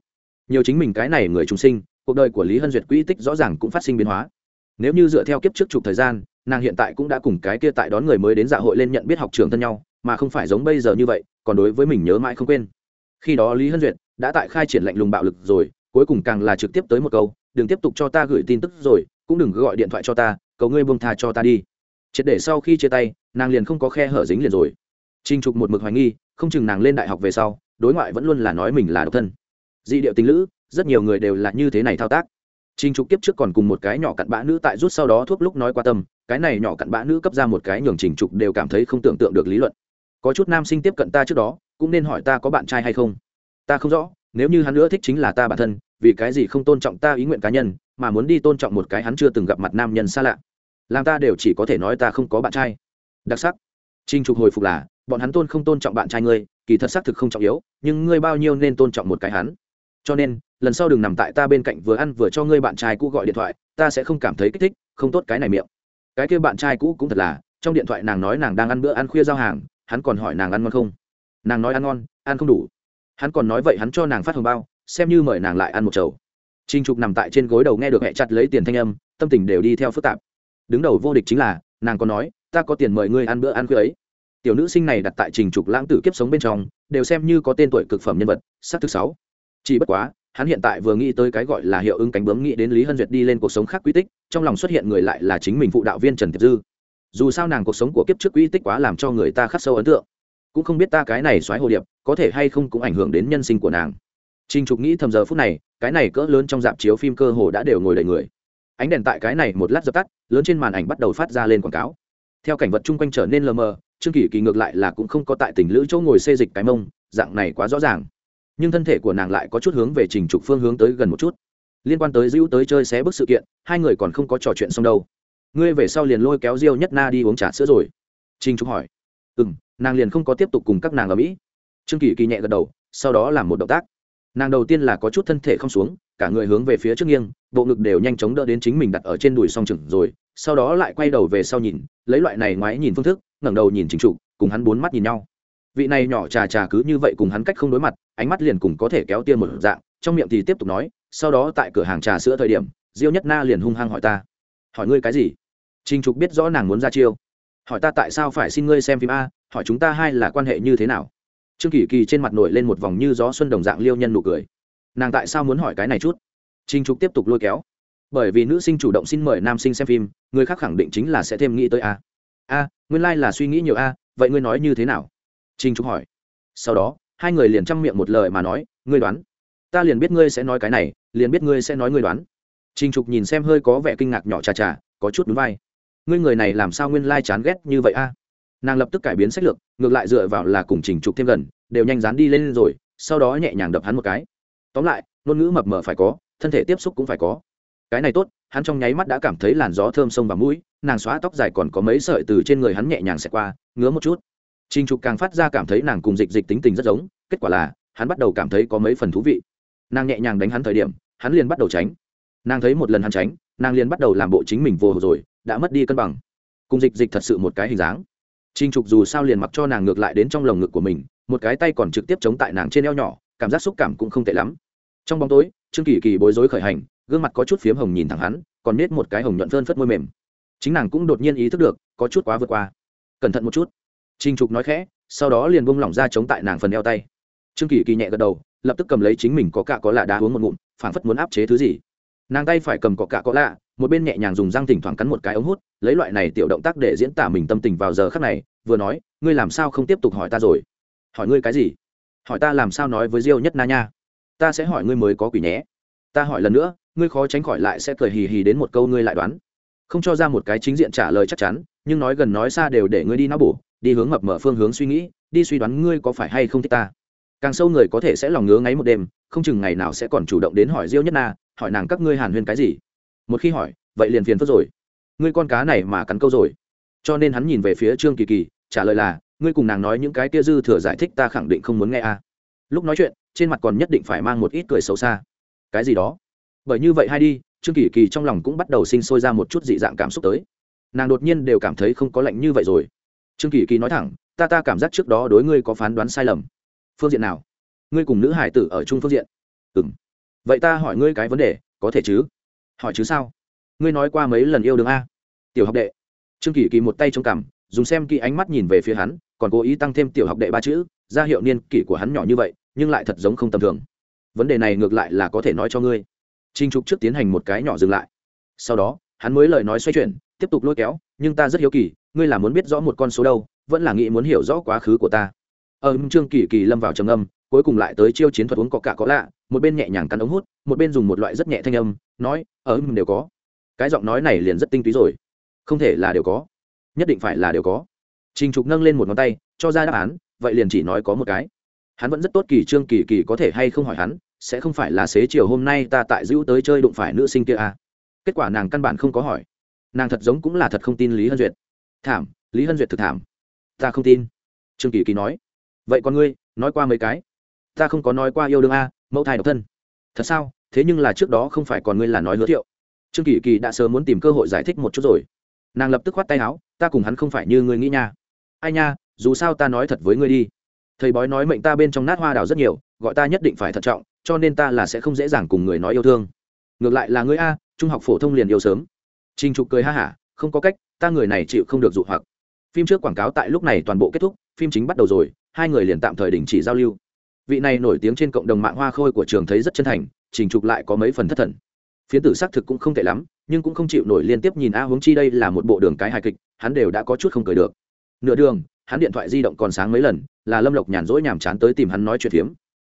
Nhiều chính mình cái này người chúng sinh cuộc đời của lý hân duyệt quỹ tích rõ ràng cũng phát sinh biến hóa. Nếu như dựa theo kiếp trước chụp thời gian, nàng hiện tại cũng đã cùng cái kia tại đón người mới đến dạ hội lên nhận biết học trường thân nhau, mà không phải giống bây giờ như vậy, còn đối với mình nhớ mãi không quên. Khi đó lý hân duyệt đã tại khai triển lệnh lùng bạo lực rồi, cuối cùng càng là trực tiếp tới một câu, đừng tiếp tục cho ta gửi tin tức rồi, cũng đừng gọi điện thoại cho ta, cầu ngươi buông tha cho ta đi. Triệt để sau khi chia tay, nàng liền không có khe hở dính liền rồi. Trinh trục một mực hoài nghi, không chừng nàng lên đại học về sau, đối ngoại vẫn luôn là nói mình là độc thân. Dị điệu tình lữ rất nhiều người đều là như thế này thao tác. Trinh trục kiếp trước còn cùng một cái nhỏ cặn bã nữ tại rút sau đó thuốc lúc nói qua tâm, cái này nhỏ cặn bã nữ cấp ra một cái nhường trình trục đều cảm thấy không tưởng tượng được lý luận. Có chút nam sinh tiếp cận ta trước đó, cũng nên hỏi ta có bạn trai hay không. Ta không rõ, nếu như hắn nữa thích chính là ta bản thân, vì cái gì không tôn trọng ta ý nguyện cá nhân, mà muốn đi tôn trọng một cái hắn chưa từng gặp mặt nam nhân xa lạ. Làm ta đều chỉ có thể nói ta không có bạn trai. Đặc sắc. Trinh trục hồi phục là, bọn hắn tôn không tôn trọng bạn trai ngươi, kỳ thật xác thực không trọng yếu, nhưng ngươi bao nhiêu nên tôn trọng một cái hắn cho nên, lần sau đừng nằm tại ta bên cạnh vừa ăn vừa cho ngươi bạn trai cũ gọi điện thoại, ta sẽ không cảm thấy kích thích, không tốt cái này miệng. Cái kia bạn trai cũ cũng thật là, trong điện thoại nàng nói nàng đang ăn bữa ăn khuya giao hàng, hắn còn hỏi nàng ăn ngon không? Nàng nói ăn ngon, ăn không đủ. Hắn còn nói vậy hắn cho nàng phát hồng bao, xem như mời nàng lại ăn một chầu. Trinh trục nằm tại trên gối đầu nghe được hẹ chặt lấy tiền thanh âm, tâm tình đều đi theo phức tạp. Đứng đầu vô địch chính là, nàng còn nói, ta có tiền mời ngươi ăn bữa ăn khuya ấy. Tiểu nữ sinh này đặt tại trình trục lãng tử kiếp sống bên trong, đều xem như có tên tuổi cực phẩm nhân vật sát thứ sáu chỉ bất quá, hắn hiện tại vừa nghĩ tới cái gọi là hiệu ứng cánh bướm, nghĩ đến lý hân duyệt đi lên cuộc sống khác quy tích, trong lòng xuất hiện người lại là chính mình phụ đạo viên trần thiệp dư. Dù sao nàng cuộc sống của kiếp trước quy tích quá làm cho người ta khắc sâu ấn tượng. Cũng không biết ta cái này xoáy hồ điệp, có thể hay không cũng ảnh hưởng đến nhân sinh của nàng. Trình trục nghĩ thầm giờ phút này, cái này cỡ lớn trong dạp chiếu phim cơ hồ đã đều ngồi đầy người. Ánh đèn tại cái này một lát dập tắt, lớn trên màn ảnh bắt đầu phát ra lên quảng cáo. Theo cảnh vật chung quanh trở nên lờ mờ, trương kỳ kỳ ngược lại là cũng không có tại tỉnh lữ chỗ ngồi xê dịch cái mông, dạng này quá rõ ràng nhưng thân thể của nàng lại có chút hướng về trình trục phương hướng tới gần một chút. Liên quan tới dữ tới chơi xé bức sự kiện, hai người còn không có trò chuyện xong đâu. Ngươi về sau liền lôi kéo diêu nhất na đi uống trà sữa rồi. Trình trục hỏi. Ừ m nàng liền không có tiếp tục cùng các nàng ở mỹ. Trương kỳ kỳ nhẹ gật đầu, sau đó làm một động tác. Nàng đầu tiên là có chút thân thể không xuống, cả người hướng về phía trước nghiêng, bộ ngực đều nhanh chóng đỡ đến chính mình đặt ở trên đùi song chừng rồi, sau đó lại quay đầu về sau nhìn, lấy loại này ngoái nhìn phương thức, ngẩng đầu nhìn chính trục, cùng hắn bốn mắt nhìn nhau vị này nhỏ trà trà cứ như vậy cùng hắn cách không đối mặt, ánh mắt liền cùng có thể kéo tiên một dạng, trong miệng thì tiếp tục nói, sau đó tại cửa hàng trà sữa thời điểm, diêu nhất na liền hung hăng hỏi ta, hỏi ngươi cái gì? Trinh trục biết rõ nàng muốn ra chiêu. Hỏi ta tại sao phải xin ngươi xem phim a, hỏi chúng ta hai là quan hệ như thế nào? Trương kỳ kỳ trên mặt nổi lên một vòng như gió xuân đồng dạng liêu nhân nụ cười. Nàng tại sao muốn hỏi cái này chút? Trinh trục tiếp tục lôi kéo. Bởi vì nữ sinh chủ động xin mời nam sinh xem phim, người khác khẳng định chính là sẽ thêm nghĩ tới a. A, nguyên lai、like、là suy nghĩ nhiều a, vậy ngươi nói như thế nào? Trình trục hỏi. Sau đó, hai người liền chăm miệng một lời mà nói, ngươi đoán, ta liền biết ngươi sẽ nói cái này, liền biết ngươi sẽ nói ngươi đoán. Trình trục nhìn xem hơi có vẻ kinh ngạc nhỏ chà chà có chút núi vai. Ngươi người này làm sao nguyên lai chán ghét như vậy a? Nàng lập tức cải biến sách lược, ngược lại dựa vào là cùng trình trục thêm gần, đều nhanh dán đi lên rồi, sau đó nhẹ nhàng đập hắn một cái. Tóm lại, ngôn ngữ mập mờ phải có, thân thể tiếp xúc cũng phải có. Cái này tốt, hắn trong nháy mắt đã cảm thấy làn gió thơm sông vào mũi, nàng xóa tóc dài còn có mấy sợi từ trên người hắn nhẹ nhàng xẹt qua, ngứa một chút. Trình Trục càng phát ra cảm thấy nàng cùng Dịch Dịch tính tình rất giống, kết quả là, hắn bắt đầu cảm thấy có mấy phần thú vị. Nàng nhẹ nhàng đánh hắn thời điểm, hắn liền bắt đầu tránh. Nàng thấy một lần hắn tránh, nàng liền bắt đầu làm bộ chính mình vô hồ rồi, đã mất đi cân bằng. Cùng Dịch Dịch thật sự một cái hình dáng. Trình Trục dù sao liền mặc cho nàng ngược lại đến trong lồng ngực của mình, một cái tay còn trực tiếp chống tại nàng trên eo nhỏ, cảm giác xúc cảm cũng không tệ lắm. Trong bóng tối, Trương Kỳ Kỳ bối rối khởi hành, gương mặt có chút phiếm hồng nhìn thẳng hắn, còn nết một cái hồng nhuận phơn phất môi mềm. Chính nàng cũng đột nhiên ý thức được, có chút quá vượt qua. Cẩn thận một chút. Trình Trục nói khẽ, sau đó liền buông lỏng ra chống tại nàng phần eo tay. Trương Kỳ Kỳ nhẹ gật đầu, lập tức cầm lấy chính mình có cạ có lạ đá uống một ngụm, phảng phất muốn áp chế thứ gì. Nàng tay phải cầm có cạ có lạ, một bên nhẹ nhàng dùng răng thỉnh thoảng cắn một cái ống hút, lấy loại này tiểu động tác để diễn tả mình tâm tình vào giờ khắc này, vừa nói, ngươi làm sao không tiếp tục hỏi ta rồi? Hỏi ngươi cái gì? Hỏi ta làm sao nói với Diêu Nhất Na nha? Ta sẽ hỏi ngươi mới có quỷ nhé. Ta hỏi lần nữa, ngươi khó tránh khỏi lại sẽ cười hì hì đến một câu ngươi lại đoán. Không cho ra một cái chính diện trả lời chắc chắn, nhưng nói gần nói xa đều để ngươi đi não bổ, đi hướng mập mở phương hướng suy nghĩ, đi suy đoán ngươi có phải hay không thích ta. Càng sâu người có thể sẽ lòng ngứa ngáy một đêm, không chừng ngày nào sẽ còn chủ động đến hỏi diêu nhất na, hỏi nàng các ngươi hàn huyên cái gì. Một khi hỏi, vậy liền phiền phức rồi. Ngươi con cá này mà cắn câu rồi. Cho nên hắn nhìn về phía trương kỳ kỳ, trả lời là, ngươi cùng nàng nói những cái kia dư thừa giải thích ta khẳng định không muốn nghe a. À. lúc nói chuyện, trên mặt còn nhất định phải mang một ít cười xấu xa. Cái gì đó? Bởi như vậy hay đi, trương kỳ kỳ trong lòng cũng bắt đầu sinh sôi ra một chút dị dạng cảm xúc tới. Nàng đột nhiên đều cảm thấy không có lạnh như vậy rồi trương kỳ kỳ nói thẳng, ta ta cảm giác trước đó đối ngươi có phán đoán sai lầm. Phương diện nào? Ngươi cùng nữ hải tử ở chung phương diện. Ừ m vậy ta hỏi ngươi cái vấn đề, có thể chứ? Hỏi chứ sao? Ngươi nói qua mấy lần yêu đương a. Tiểu học đệ. Trương kỳ kỳ một tay trong cằm, dùng xem kỹ ánh mắt nhìn về phía hắn, còn cố ý tăng thêm tiểu học đệ ba chữ, ra hiệu niên kỷ của hắn nhỏ như vậy, nhưng lại thật giống không tầm thường. Vấn đề này ngược lại là có thể nói cho ngươi. Trinh trục trước tiến hành một cái nhỏ dừng lại. Sau đó, hắn mới lời nói xoay chuyển, tiếp tục lôi kéo nhưng ta rất hiếu kỳ, ngươi là muốn biết rõ một con số đâu, vẫn là nghĩ muốn hiểu rõ quá khứ của ta. Ờ trương kỳ kỳ lâm vào trầm âm cuối cùng lại tới chiêu chiến thuật uống có cả có lạ một bên nhẹ nhàng cắn ống hút, một bên dùng một loại rất nhẹ thanh âm, nói ờ, ở đều có. Cái giọng nói này liền rất tinh túy rồi. Không thể là đều có. Nhất định phải là đều có. Trình trục nâng lên một ngón tay, cho ra đáp án, vậy liền chỉ nói có một cái. Hắn vẫn rất tốt kỳ trương kỳ kỳ có thể hay không hỏi hắn, sẽ không phải là xế chiều hôm nay ta tại dữ tới chơi đụng phải nữ sinh kia à. kết quả nàng căn bản không có hỏi nàng thật giống cũng là thật không tin lý hân duyệt. Thảm, lý hân duyệt thực thảm. Ta không tin. Trương kỳ kỳ nói. Vậy con ngươi, nói qua mấy cái? Ta không có nói qua yêu đương a, mẫu thai độc thân. Thật sao? Thế nhưng là trước đó không phải còn ngươi là nói hứa thiệu. Trương kỳ kỳ đã sớm muốn tìm cơ hội giải thích một chút rồi. Nàng lập tức khoát tay áo, ta cùng hắn không phải như ngươi nghĩ nha. Ai nha, dù sao ta nói thật với ngươi đi. Thầy bói nói mệnh ta bên trong nát hoa đào rất nhiều, gọi ta nhất định phải thận trọng, cho nên ta là sẽ không dễ dàng cùng người nói yêu thương. Ngược lại là ngươi a, trung học phổ thông liền yêu sớm. Trình Trục cười ha hả, không có cách, ta người này chịu không được dụ hoặc. Phim trước quảng cáo tại lúc này toàn bộ kết thúc, phim chính bắt đầu rồi, hai người liền tạm thời đình chỉ giao lưu. Vị này nổi tiếng trên cộng đồng mạng hoa khôi của trường thấy rất chân thành, Trình Trục lại có mấy phần thất thần. Phiến tử xác thực cũng không tệ lắm, nhưng cũng không chịu nổi liên tiếp nhìn a huống chi đây là một bộ đường cái hài kịch, hắn đều đã có chút không cười được. Nửa đường, hắn điện thoại di động còn sáng mấy lần, là Lâm Lộc nhàn rỗi nhàm chán tới tìm hắn nói chuyện phiếm.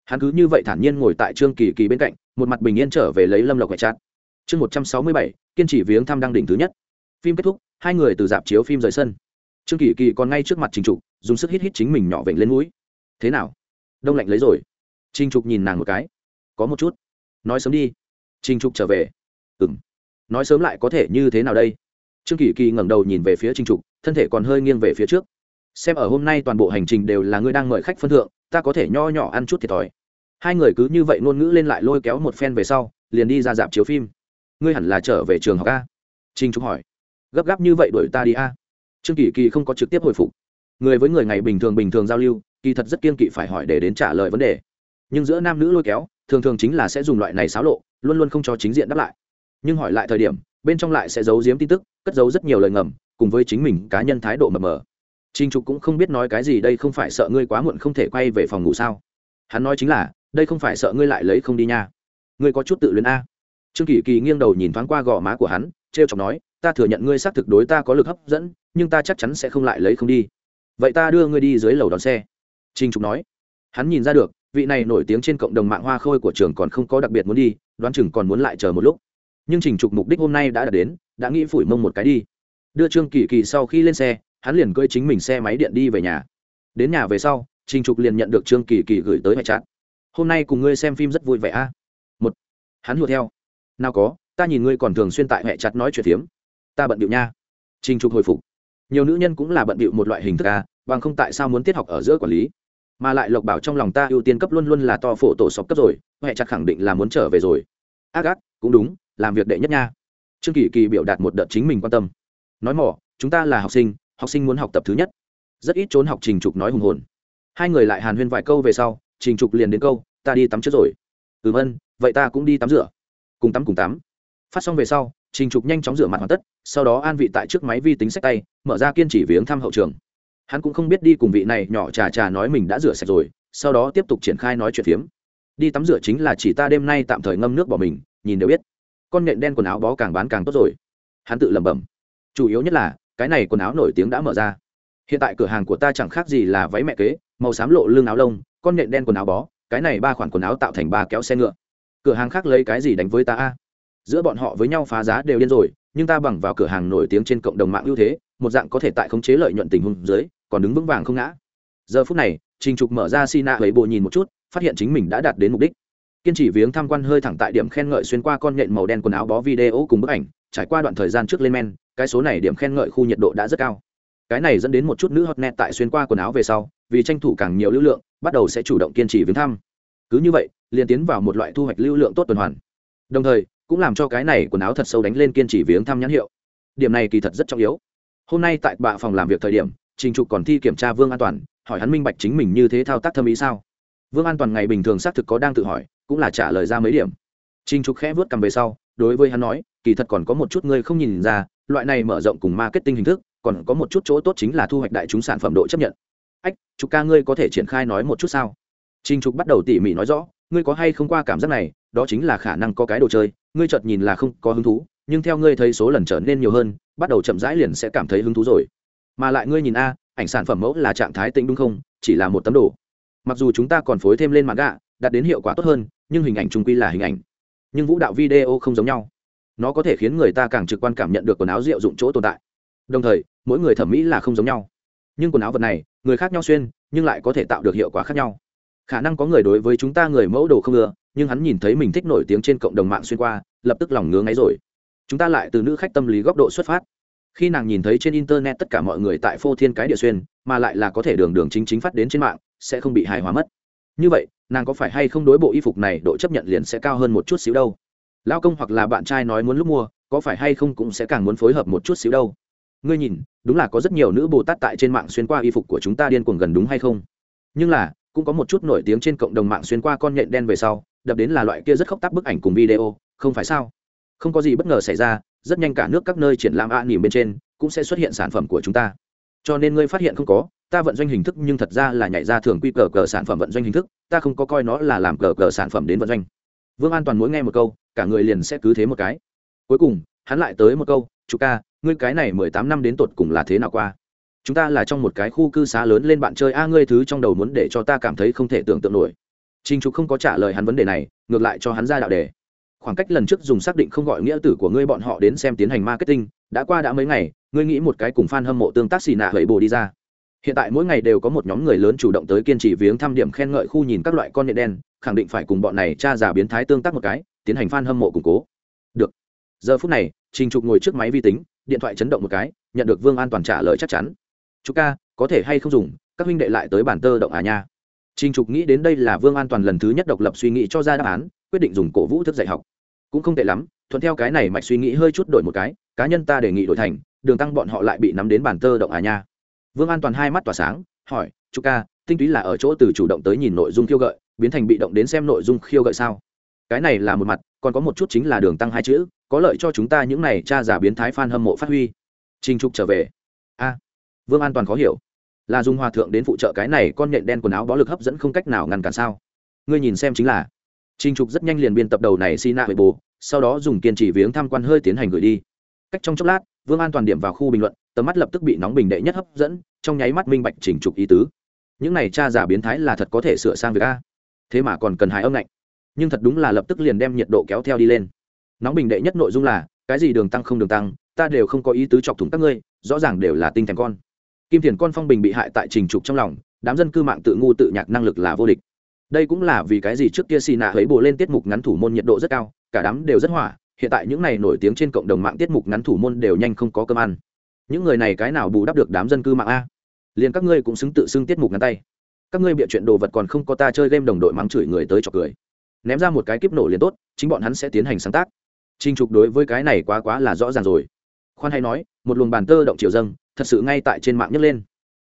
Hắn cứ như vậy thản nhiên ngồi tại Trương Kỳ Kỳ bên cạnh, một mặt bình yên trở về lấy Lâm Lộc quay chặt. Chương 167, kiên trì viếng thăm đăng đỉnh thứ nhất. Phim kết thúc, hai người từ dạp chiếu phim rời sân. Trương kỳ kỳ còn ngay trước mặt trình trục, dùng sức hít hít chính mình nhỏ vểnh lên mũi. Thế nào? Đông lạnh lấy rồi. Trình trục nhìn nàng một cái. Có một chút. Nói sớm đi. Trình trục trở về. Ừng nói sớm lại có thể như thế nào đây? Trương kỳ kỳ ngẩng đầu nhìn về phía trình trục, thân thể còn hơi nghiêng về phía trước. Xem ở hôm nay toàn bộ hành trình đều là ngươi đang mời khách phân thượng, ta có thể nho nhỏ ăn chút thiệt thòi. Hai người cứ như vậy ngôn ngữ lên lại lôi kéo một phen về sau, liền đi ra dạp chiếu phim ngươi hẳn là trở về trường học a? Trinh Trúc hỏi. Gấp gáp như vậy đuổi ta đi a? Trương kỳ kỳ không có trực tiếp hồi phục. Người với người ngày bình thường bình thường giao lưu kỳ thật rất kiên kỵ phải hỏi để đến trả lời vấn đề. Nhưng giữa nam nữ lôi kéo thường thường chính là sẽ dùng loại này xáo lộ luôn luôn không cho chính diện đáp lại. Nhưng hỏi lại thời điểm bên trong lại sẽ giấu giếm tin tức cất giấu rất nhiều lời ngầm cùng với chính mình cá nhân thái độ mờ mờ. Trình Trục cũng không biết nói cái gì đây không phải sợ ngươi quá muộn không thể quay về phòng ngủ sao? Hắn nói chính là, đây không phải sợ ngươi lại lấy không đi nha. Ngươi có chút tự luyến a. Trương Kỳ Kỳ nghiêng đầu nhìn thoáng qua gò má của hắn, trêu chọc nói, ta thừa nhận ngươi xác thực đối ta có lực hấp dẫn, nhưng ta chắc chắn sẽ không lại lấy không đi. Vậy ta đưa ngươi đi dưới lầu đón xe. Trình Trục nói. Hắn nhìn ra được, vị này nổi tiếng trên cộng đồng mạng hoa khôi của trường còn không có đặc biệt muốn đi, đoán chừng còn muốn lại chờ một lúc. Nhưng Trình Trục mục đích hôm nay đã đạt đến, đã nghĩ phủi mông một cái đi. Đưa Trương Kỳ Kỳ sau khi lên xe, hắn liền cưỡi chính mình xe máy điện đi về nhà đến nhà về sau trình trục liền nhận được trương kỳ kỳ gửi tới mẹ trạng hôm nay cùng ngươi xem phim rất vui vẻ a một hắn hùa theo nào có, ta nhìn ngươi còn thường xuyên tại hệ chặt nói chuyện phiếm. Ta bận điệu nha. Trình trục hồi phục. Nhiều nữ nhân cũng là bận điệu một loại hình thức a, bằng không tại sao muốn tiết học ở giữa quản lý? Mà lại lộc bảo trong lòng ta ưu tiên cấp luôn luôn là to phổ tổ sọc cấp rồi hệ chặt khẳng định là muốn trở về rồi. Ác ác, cũng đúng, làm việc đệ nhất nha. Trương kỳ kỳ biểu đạt một đợt chính mình quan tâm. Nói mỏ, chúng ta là học sinh học sinh muốn học tập thứ nhất. Rất ít trốn học trình trục nói hùng hồn. Hai người lại hàn huyên vài câu về sau, trình trục liền đến câu, ta đi tắm trước rồi. Ừm ân, vậy ta cũng đi tắm rửa cùng tắm cùng tắm. Phát xong về sau, trình trục nhanh chóng rửa mặt hoàn tất, sau đó an vị tại trước máy vi tính sách tay, mở ra kiên trì viếng thăm hậu trường. Hắn cũng không biết đi cùng vị này nhỏ trà trà nói mình đã rửa sạch rồi, sau đó tiếp tục triển khai nói chuyện phiếm. Đi tắm rửa chính là chỉ ta đêm nay tạm thời ngâm nước bỏ mình, nhìn đều biết. Con nhện đen quần áo bó càng bán càng tốt rồi. Hắn tự lẩm bẩm. Chủ yếu nhất là, cái này quần áo nổi tiếng đã mở ra. Hiện tại cửa hàng của ta chẳng khác gì là váy mẹ kế, màu xám lộ lưng áo lông, con nhện đen quần áo bó, cái này ba khoản quần áo tạo thành ba kéo xe ngựa cửa hàng khác lấy cái gì đánh với ta a? Giữa bọn họ với nhau phá giá đều điên rồi, nhưng ta bằng vào cửa hàng nổi tiếng trên cộng đồng mạng ưu thế, một dạng có thể tại khống chế lợi nhuận tình huống dưới, còn đứng vững vàng không ngã. Giờ phút này, trình trục mở ra sina lấy ấy bộ nhìn một chút, phát hiện chính mình đã đạt đến mục đích. Kiên trì viếng tham quan hơi thẳng tại điểm khen ngợi xuyên qua con nhện màu đen quần áo bó video cùng bức ảnh, trải qua đoạn thời gian trước lên men, cái số này điểm khen ngợi khu nhiệt độ đã rất cao. Cái này dẫn đến một chút nữ hot net tại xuyên qua quần áo về sau, vì tranh thủ càng nhiều lưu lượng, bắt đầu sẽ chủ động kiên trì viếng thăm cứ như vậy, liền tiến vào một loại thu hoạch lưu lượng tốt tuần hoàn. Đồng thời, cũng làm cho cái này quần áo thật sâu đánh lên kiên trì viếng thăm nhãn hiệu. Điểm này kỳ thật rất trọng yếu. Hôm nay tại bạ phòng làm việc thời điểm, trình trục còn thi kiểm tra vương an toàn, hỏi hắn minh bạch chính mình như thế thao tác thâm ý sao. Vương an toàn ngày bình thường xác thực có đang tự hỏi, cũng là trả lời ra mấy điểm. Trình trục khẽ vớt cầm về sau, đối với hắn nói, kỳ thật còn có một chút ngươi không nhìn ra, loại này mở rộng cùng marketing hình thức, còn có một chút chỗ tốt chính là thu hoạch đại chúng sản phẩm độ chấp nhận. Ách, trục ca ngươi có thể triển khai nói một chút sao? Trình trục bắt đầu tỉ mỉ nói rõ, ngươi có hay không qua cảm giác này, đó chính là khả năng có cái đồ chơi, ngươi chợt nhìn là không có hứng thú, nhưng theo ngươi thấy số lần trở nên nhiều hơn, bắt đầu chậm rãi liền sẽ cảm thấy hứng thú rồi. Mà lại ngươi nhìn a, ảnh sản phẩm mẫu là trạng thái tĩnh đúng không, chỉ là một tấm đồ. Mặc dù chúng ta còn phối thêm lên màn gạ, đạt đến hiệu quả tốt hơn, nhưng hình ảnh trung quy là hình ảnh. Nhưng vũ đạo video không giống nhau. Nó có thể khiến người ta càng trực quan cảm nhận được quần áo rượu dụng chỗ tồn tại. Đồng thời, mỗi người thẩm mỹ là không giống nhau. Nhưng quần áo vật này, người khác nhau xuyên, nhưng lại có thể tạo được hiệu quả khác nhau khả năng có người đối với chúng ta người mẫu đồ không ưa, nhưng hắn nhìn thấy mình thích nổi tiếng trên cộng đồng mạng xuyên qua, lập tức lòng ngứa ngáy rồi. Chúng ta lại từ nữ khách tâm lý góc độ xuất phát. Khi nàng nhìn thấy trên internet tất cả mọi người tại phô thiên cái địa xuyên, mà lại là có thể đường đường chính chính phát đến trên mạng, sẽ không bị hài hòa mất. Như vậy, nàng có phải hay không đối bộ y phục này độ chấp nhận liền sẽ cao hơn một chút xíu đâu? Lao công hoặc là bạn trai nói muốn lúc mua, có phải hay không cũng sẽ càng muốn phối hợp một chút xíu đâu? Ngươi nhìn, đúng là có rất nhiều nữ bồ tát tại trên mạng xuyên qua y phục của chúng ta điên cuồng gần đúng hay không? Nhưng là cũng có một chút nổi tiếng trên cộng đồng mạng xuyên qua con nhện đen về sau, đập đến là loại kia rất khóc tắc bức ảnh cùng video, không phải sao? Không có gì bất ngờ xảy ra, rất nhanh cả nước các nơi triển lãm ạ à nỉm bên trên cũng sẽ xuất hiện sản phẩm của chúng ta. Cho nên ngươi phát hiện không có, ta vận doanh hình thức nhưng thật ra là nhảy ra thường quy cờ cờ sản phẩm vận doanh hình thức, ta không có coi nó là làm cờ cờ sản phẩm đến vận doanh. Vương an toàn mỗi nghe một câu, cả người liền sẽ cứ thế một cái. Cuối cùng, hắn lại tới một câu chú ca, ngươi cái này mười tám năm đến tột cùng là thế nào qua? Chúng ta là trong một cái khu cư xá lớn lên bạn chơi a ngươi thứ trong đầu muốn để cho ta cảm thấy không thể tưởng tượng nổi Trình Trục không có trả lời hắn vấn đề này, ngược lại cho hắn ra đạo đề. Khoảng cách lần trước dùng xác định không gọi nghĩa tử của ngươi bọn họ đến xem tiến hành marketing, đã qua đã mấy ngày, ngươi nghĩ một cái cùng fan hâm mộ tương tác xì nạ hỡi bồ đi ra. Hiện tại mỗi ngày đều có một nhóm người lớn chủ động tới kiên trì viếng thăm điểm khen ngợi khu nhìn các loại con nhện đen, khẳng định phải cùng bọn này tra giả biến thái tương tác một cái, tiến hành fan hâm mộ củng cố. Được. Giờ phút này, Trình Trục ngồi trước máy vi tính, điện thoại chấn động một cái, nhận được Vương An toàn trả lời chắc chắn. "Chú ca, có thể hay không dùng, các huynh đệ lại tới bản tơ động à nha." Trình Trục nghĩ đến đây là Vương An toàn lần thứ nhất độc lập suy nghĩ cho ra đáp án, quyết định dùng cổ vũ thức dạy học. Cũng không tệ lắm, thuận theo cái này mạch suy nghĩ hơi chút đổi một cái, cá nhân ta đề nghị đổi thành, đường tăng bọn họ lại bị nắm đến bản tơ động à nha. Vương An toàn hai mắt tỏa sáng, hỏi, Chú ca, tinh túy là ở chỗ từ chủ động tới nhìn nội dung khiêu gợi, biến thành bị động đến xem nội dung khiêu gợi sao?" Cái này là một mặt, còn có một chút chính là đường tăng hai chữ, có lợi cho chúng ta những này tra giả biến thái fan hâm mộ phát huy. Trình Trục trở về. Vương An toàn khó hiểu là dùng hòa thượng đến phụ trợ cái này con nhện đen quần áo bó lực hấp dẫn không cách nào ngăn cản sao ngươi nhìn xem chính là trinh trục rất nhanh liền biên tập đầu này xi nạ huệ bồ sau đó dùng kiên trì viếng tham quan hơi tiến hành gửi đi cách trong chốc lát vương an toàn điểm vào khu bình luận tầm mắt lập tức bị nóng bình đệ nhất hấp dẫn trong nháy mắt minh bạch chỉnh trục ý tứ những này cha giả biến thái là thật có thể sửa sang việc a thế mà còn cần hài âm lạnh. nhưng thật đúng là lập tức liền đem nhiệt độ kéo theo đi lên nóng bình đệ nhất nội dung là cái gì đường tăng không đường tăng ta đều không có ý tứ chọc thủng các ngươi rõ ràng đều là tinh thần con kim thiền con phong bình bị hại tại trình trục trong lòng, đám dân cư mạng tự ngu tự nhạc năng lực là vô địch. Đây cũng là vì cái gì trước kia xì nạ ấy bồ lên tiết mục ngắn thủ môn nhiệt độ rất cao, cả đám đều rất hỏa, hiện tại những này nổi tiếng trên cộng đồng mạng tiết mục ngắn thủ môn đều nhanh không có cơm ăn. Những người này cái nào bù đắp được đám dân cư mạng a? Liền các ngươi cũng xứng tự xưng tiết mục ngắn tay. Các ngươi bịa chuyện đồ vật còn không có ta chơi game đồng đội mắng chửi người tới chọc cười. Ném ra một cái kiếp nổ liền tốt, chính bọn hắn sẽ tiến hành sáng tác. Trinh trục đối với cái này quá quá là rõ ràng rồi. Khoan hay nói, một luồng bàn tơ động chiều dâng thật sự ngay tại trên mạng nhấc lên.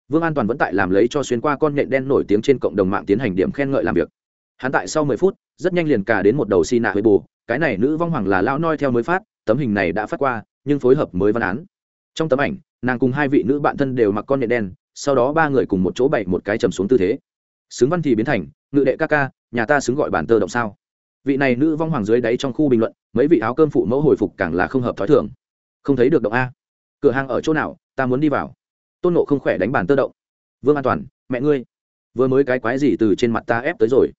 Vương an toàn vẫn tại làm lấy cho xuyên qua con nhện đen nổi tiếng trên cộng đồng mạng tiến hành điểm khen ngợi làm việc. Hắn tại sau mười phút, rất nhanh liền cả đến một đầu xi nạ với bù cái này nữ vong hoàng là lao noi theo mới phát, tấm hình này đã phát qua, nhưng phối hợp mới văn án. Trong tấm ảnh, nàng cùng hai vị nữ bạn thân đều mặc con nhện đen, sau đó ba người cùng một chỗ bày một cái trầm xuống tư thế. Xứng văn thì biến thành, ngự đệ ca ca, nhà ta xứng gọi bản tơ động sao? Vị này nữ vong hoàng dưới đáy trong khu bình luận, mấy vị áo cơm phụ mẫu hồi phục càng là không hợp thói thường. Không thấy được động a. Cửa hàng ở chỗ nào? Ta muốn đi vào. Tôn nộ không khỏe đánh bàn tơ động. Vương an toàn, mẹ ngươi, vừa mới cái quái gì từ trên mặt ta ép tới rồi.